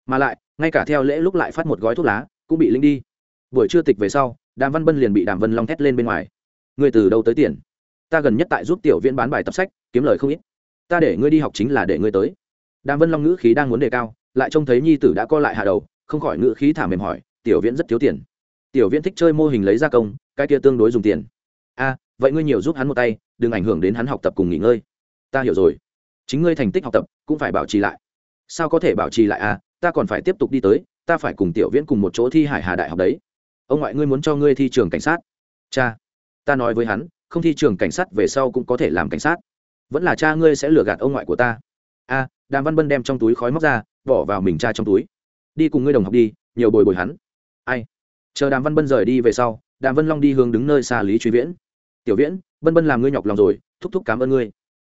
Mà lại, ngay cả theo lễ lúc lại phát một gói thuốc lá, cũng bị linh đi. Buổi trưa tịch về sau đàm văn bân liền bị đàm vân long thét lên bên ngoài. Ngươi từ đâu tới tiền? Ta gần nhất tại giúp tiểu viễn bán bài tập sách, kiếm lời không ít. Ta để ngươi đi học chính là để ngươi tới. Đàm vân long ngữ khí đang muốn đề cao, lại trông thấy nhi tử đã co lại hạ đầu, không khỏi ngữ khí thả mềm hỏi, tiểu viễn rất thiếu tiền. Tiểu viễn thích chơi mô hình lấy gia công, cái kia tương đối dùng tiền. A, vậy ngươi nhiều giúp hắn một tay, đừng ảnh hưởng đến hắn học tập cùng nghỉ ngơi. Ta hiểu rồi. Chính ngươi thành tích học tập, cũng phải bảo trì lại. Sao có thể bảo trì lại a? ta còn phải tiếp tục đi tới, ta phải cùng tiểu viễn cùng một chỗ thi hải hà đại học đấy ông ngoại ngươi muốn cho ngươi thi trường cảnh sát. Cha, ta nói với hắn, không thi trường cảnh sát về sau cũng có thể làm cảnh sát. Vẫn là cha ngươi sẽ lừa gạt ông ngoại của ta. A, đàm văn bân đem trong túi khói móc ra, bỏ vào mình cha trong túi. Đi cùng ngươi đồng học đi, nhiều bồi bồi hắn. Ai? Chờ đàm văn bân rời đi về sau, đàm vân long đi hướng đứng nơi xa lý truy viễn. Tiểu viễn, bân bân làm ngươi nhọc lòng rồi, thúc thúc cảm ơn ngươi.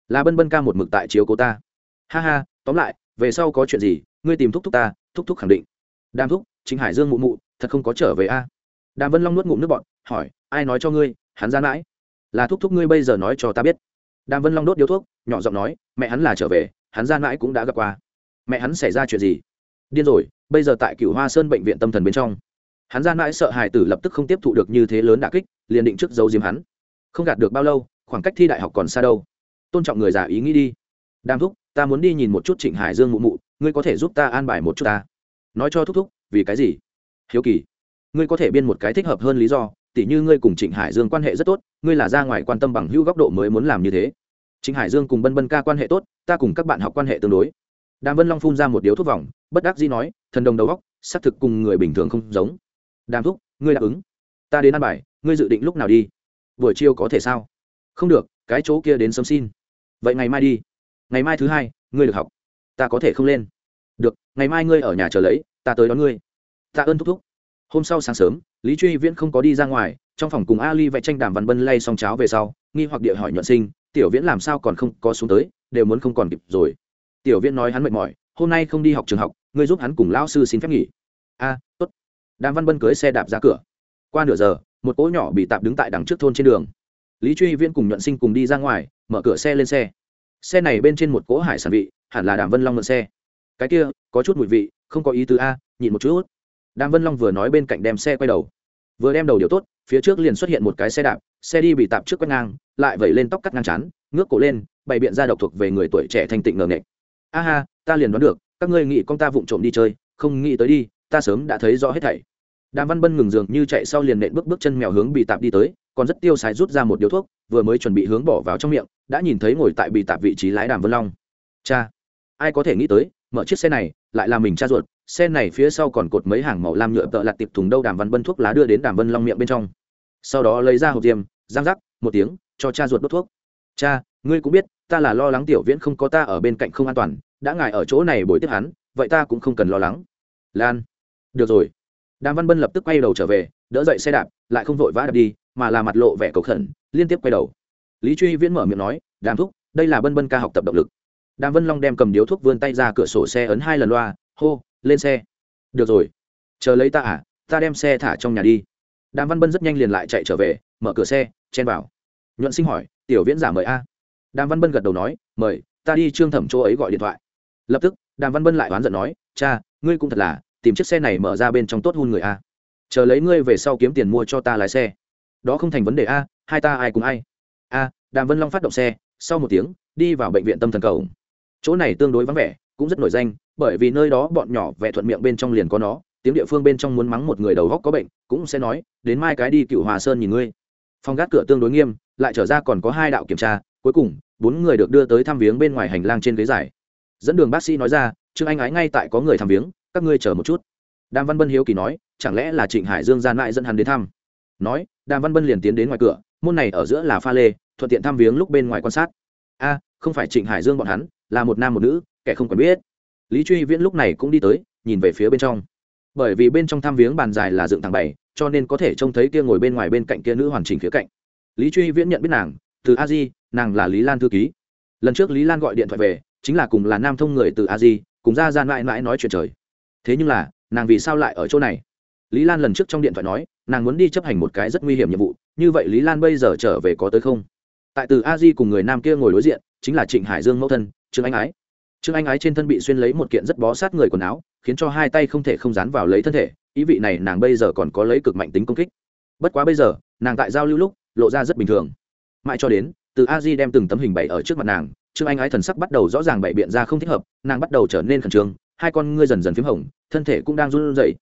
Là bân bân ca một mực tại chiếu cố ta. Ha ha, tóm lại, về sau có chuyện gì, ngươi tìm thúc thúc ta, thúc thúc khẳng định. Đàm thúc chính hải dương mụ mụ, thật không có trở về a đàm vân long nuốt ngụm nước bọn hỏi, ai nói cho ngươi, hắn gian mãi? Là thúc thúc ngươi bây giờ nói cho ta biết. Đàm vân long đốt điếu thuốc, nhỏ giọng nói, mẹ hắn là trở về, hắn gian mãi cũng đã gặp qua. Mẹ hắn xảy ra chuyện gì? Điên rồi, bây giờ tại Cửu hoa sơn bệnh viện tâm thần bên trong. Hắn gian mãi sợ hài tử lập tức không tiếp thụ được như thế lớn đả kích, liền định trước giấu diếm hắn. Không gạt được bao lâu, khoảng cách thi đại học còn xa đâu. Tôn trọng người già ý nghĩ đi. Đàm thúc, ta muốn đi nhìn một chút trịnh hải dương mụ mụ, ngươi có thể giúp ta an bài một chút ta. Nói cho thúc thúc, vì cái gì? Hiếu kỳ ngươi có thể biên một cái thích hợp hơn lý do, tỉ như ngươi cùng trịnh hải dương quan hệ rất tốt, ngươi là ra ngoài quan tâm bằng hữu góc độ mới muốn làm như thế. Trịnh hải dương cùng bân bân ca quan hệ tốt, ta cùng các bạn học quan hệ tương đối. Đàm vân long phun ra một điếu thuốc vòng, bất đắc dĩ nói, thần đồng đầu góc, xác thực cùng người bình thường không giống. Đàm thúc, ngươi đáp ứng. Ta đến ăn bài, ngươi dự định lúc nào đi? Buổi chiều có thể sao? Không được, cái chỗ kia đến sớm xin. Vậy ngày mai đi. Ngày mai thứ hai, ngươi được học. Ta có thể không lên. Được, ngày mai ngươi ở nhà chờ lấy, ta tới đón ngươi. Ta ơn thúc thúc hôm sau sáng sớm, lý truy viễn không có đi ra ngoài, trong phòng cùng ali vẽ tranh đàm văn bân lay xong cháo về sau, nghi hoặc địa hỏi nhuận sinh, tiểu viễn làm sao còn không có xuống tới, đều muốn không còn kịp rồi. Tiểu viễn nói hắn mệt mỏi, hôm nay không đi học trường học, ngươi giúp hắn cùng lão sư xin phép nghỉ. A, tốt. Đàm văn bân cưới xe đạp ra cửa. Qua nửa giờ, một cỗ nhỏ bị tạp đứng tại đằng trước thôn trên đường. Lý truy viễn cùng nhuận sinh cùng đi ra ngoài, mở cửa xe lên xe. Xe này bên trên một cỗ hải sản vị, hẳn là đàm vân long mượn xe. Cái kia, có chút mùi vị, không có ý tứ a, nhịn một chút đàm vân long vừa nói bên cạnh đem xe quay đầu. Vừa đem đầu điều tốt, phía trước liền xuất hiện một cái xe đạp, xe đi bị tạp trước quét ngang, lại vẩy lên tóc cắt ngang chán, ngước cổ lên, bày biện ra độc thuộc về người tuổi trẻ thanh tịnh ngờ nghệch a ha, ta liền đoán được, các ngươi nghĩ con ta vụng trộm đi chơi, không nghĩ tới đi, ta sớm đã thấy rõ hết thảy. Đàm văn bân ngừng dường như chạy sau liền nện bước bước chân mèo hướng bị tạp đi tới, còn rất tiêu sái rút ra một điếu thuốc, vừa mới chuẩn bị hướng bỏ vào trong miệng, đã nhìn thấy ngồi tại bị tạp vị trí lái đàm vân long. Cha, ai có thể nghĩ tới, mở chiếc xe này lại là mình cha ruột, xe này phía sau còn cột mấy hàng màu lam nhựa tợ lặt tiệp thùng đâu đàm văn bân thuốc lá đưa đến đàm vân long miệng bên trong. Sau đó lấy ra hộp diêm giang rắc, một tiếng, cho cha ruột đốt thuốc. Cha, ngươi cũng biết, ta là lo lắng tiểu viễn không có ta ở bên cạnh không an toàn, đã ngài ở chỗ này bồi tiếp hắn, vậy ta cũng không cần lo lắng. Lan, được rồi. Đàm văn bân lập tức quay đầu trở về, đỡ dậy xe đạp, lại không vội vã đạp đi, mà là mặt lộ vẻ cầu khẩn, liên tiếp quay đầu. Lý truy viễn mở miệng nói, đàm thúc, đây là bân bân ca học tập động lực đàm vân long đem cầm điếu thuốc vươn tay ra cửa sổ xe ấn hai lần loa, hô, lên xe. Được rồi. Chờ lấy ta à? Ta đem xe thả trong nhà đi. Đàm văn bân rất nhanh liền lại chạy trở về, mở cửa xe, chen vào. Nhuận sinh hỏi, tiểu viễn giả mời a? Đàm văn bân gật đầu nói, mời, ta đi trương thẩm chỗ ấy gọi điện thoại. Lập tức, đàm văn bân lại oán giận nói, cha, ngươi cũng thật là, tìm chiếc xe này mở ra bên trong tốt hôn người a. Chờ lấy ngươi về sau kiếm tiền mua cho ta lái xe. Đó không thành vấn đề a, hai ta ai cùng ai. A, đàm vân long phát động xe, sau một tiếng, đi vào bệnh viện tâm thần cầu chỗ này tương đối vắng vẻ, cũng rất nổi danh, bởi vì nơi đó bọn nhỏ vẽ thuận miệng bên trong liền có nó, tiếng địa phương bên trong muốn mắng một người đầu góc có bệnh, cũng sẽ nói, đến mai cái đi cựu hòa sơn nhìn ngươi. Phòng gác cửa tương đối nghiêm, lại trở ra còn có hai đạo kiểm tra, cuối cùng, bốn người được đưa tới thăm viếng bên ngoài hành lang trên ghế dài. Dẫn đường bác sĩ nói ra, trương anh ái ngay tại có người thăm viếng, các ngươi chờ một chút. Đàm văn bân hiếu kỳ nói, chẳng lẽ là trịnh hải dương gian lại dẫn hắn đến thăm? Nói, đàm văn bân liền tiến đến ngoài cửa, môn này ở giữa là pha lê, thuận tiện thăm viếng lúc bên ngoài quan sát. A, không phải trịnh hải dương bọn hắn là một nam một nữ, kẻ không quen biết. Lý truy viễn lúc này cũng đi tới, nhìn về phía bên trong. Bởi vì bên trong thăm viếng bàn dài là dựng thẳng bày, cho nên có thể trông thấy kia ngồi bên ngoài bên cạnh kia nữ hoàn chỉnh phía cạnh. Lý truy viễn nhận biết nàng, từ a di, nàng là lý lan thư ký. Lần trước lý lan gọi điện thoại về, chính là cùng là nam thông người từ a di, cùng ra ra mãi mãi nói chuyện trời. Thế nhưng là, nàng vì sao lại ở chỗ này? Lý lan lần trước trong điện thoại nói, nàng muốn đi chấp hành một cái rất nguy hiểm nhiệm vụ, như vậy lý lan bây giờ trở về có tới không? Tại từ a di cùng người nam kia ngồi đối diện, chính là trịnh hải dương mẫu thân trương anh ái. Trương anh ái trên thân bị xuyên lấy một kiện rất bó sát người quần áo, khiến cho hai tay không thể không dán vào lấy thân thể, ý vị này nàng bây giờ còn có lấy cực mạnh tính công kích. Bất quá bây giờ, nàng tại giao lưu lúc, lộ ra rất bình thường. Mãi cho đến, từ a di đem từng tấm hình bày ở trước mặt nàng, trương anh ái thần sắc bắt đầu rõ ràng bày biện ra không thích hợp, nàng bắt đầu trở nên khẩn trương, hai con ngươi dần dần p h í m hồng, thân thể cũng đang run rẩy.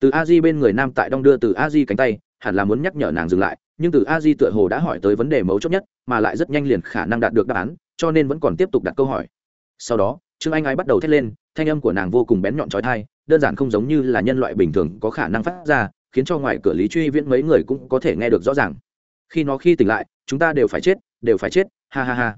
Từ a di bên người nam tại đong đưa từ a di cánh tay, hẳn là muốn nhắc nhở nàng dừng lại, nhưng từ a di tựa hồ đã hỏi tới vấn đề mấu chốt nhất, mà lại rất nhanh liền khả năng đạt được đáp án cho nên vẫn còn tiếp tục đặt câu hỏi. Sau đó, trương anh ái bắt đầu thét lên, thanh âm của nàng vô cùng bén nhọn trói thai đơn giản không giống như là nhân loại bình thường có khả năng phát ra, khiến cho ngoài cửa lý truy viễn mấy người cũng có thể nghe được rõ ràng. Khi nó khi tỉnh lại, chúng ta đều phải chết, đều phải chết, ha ha ha.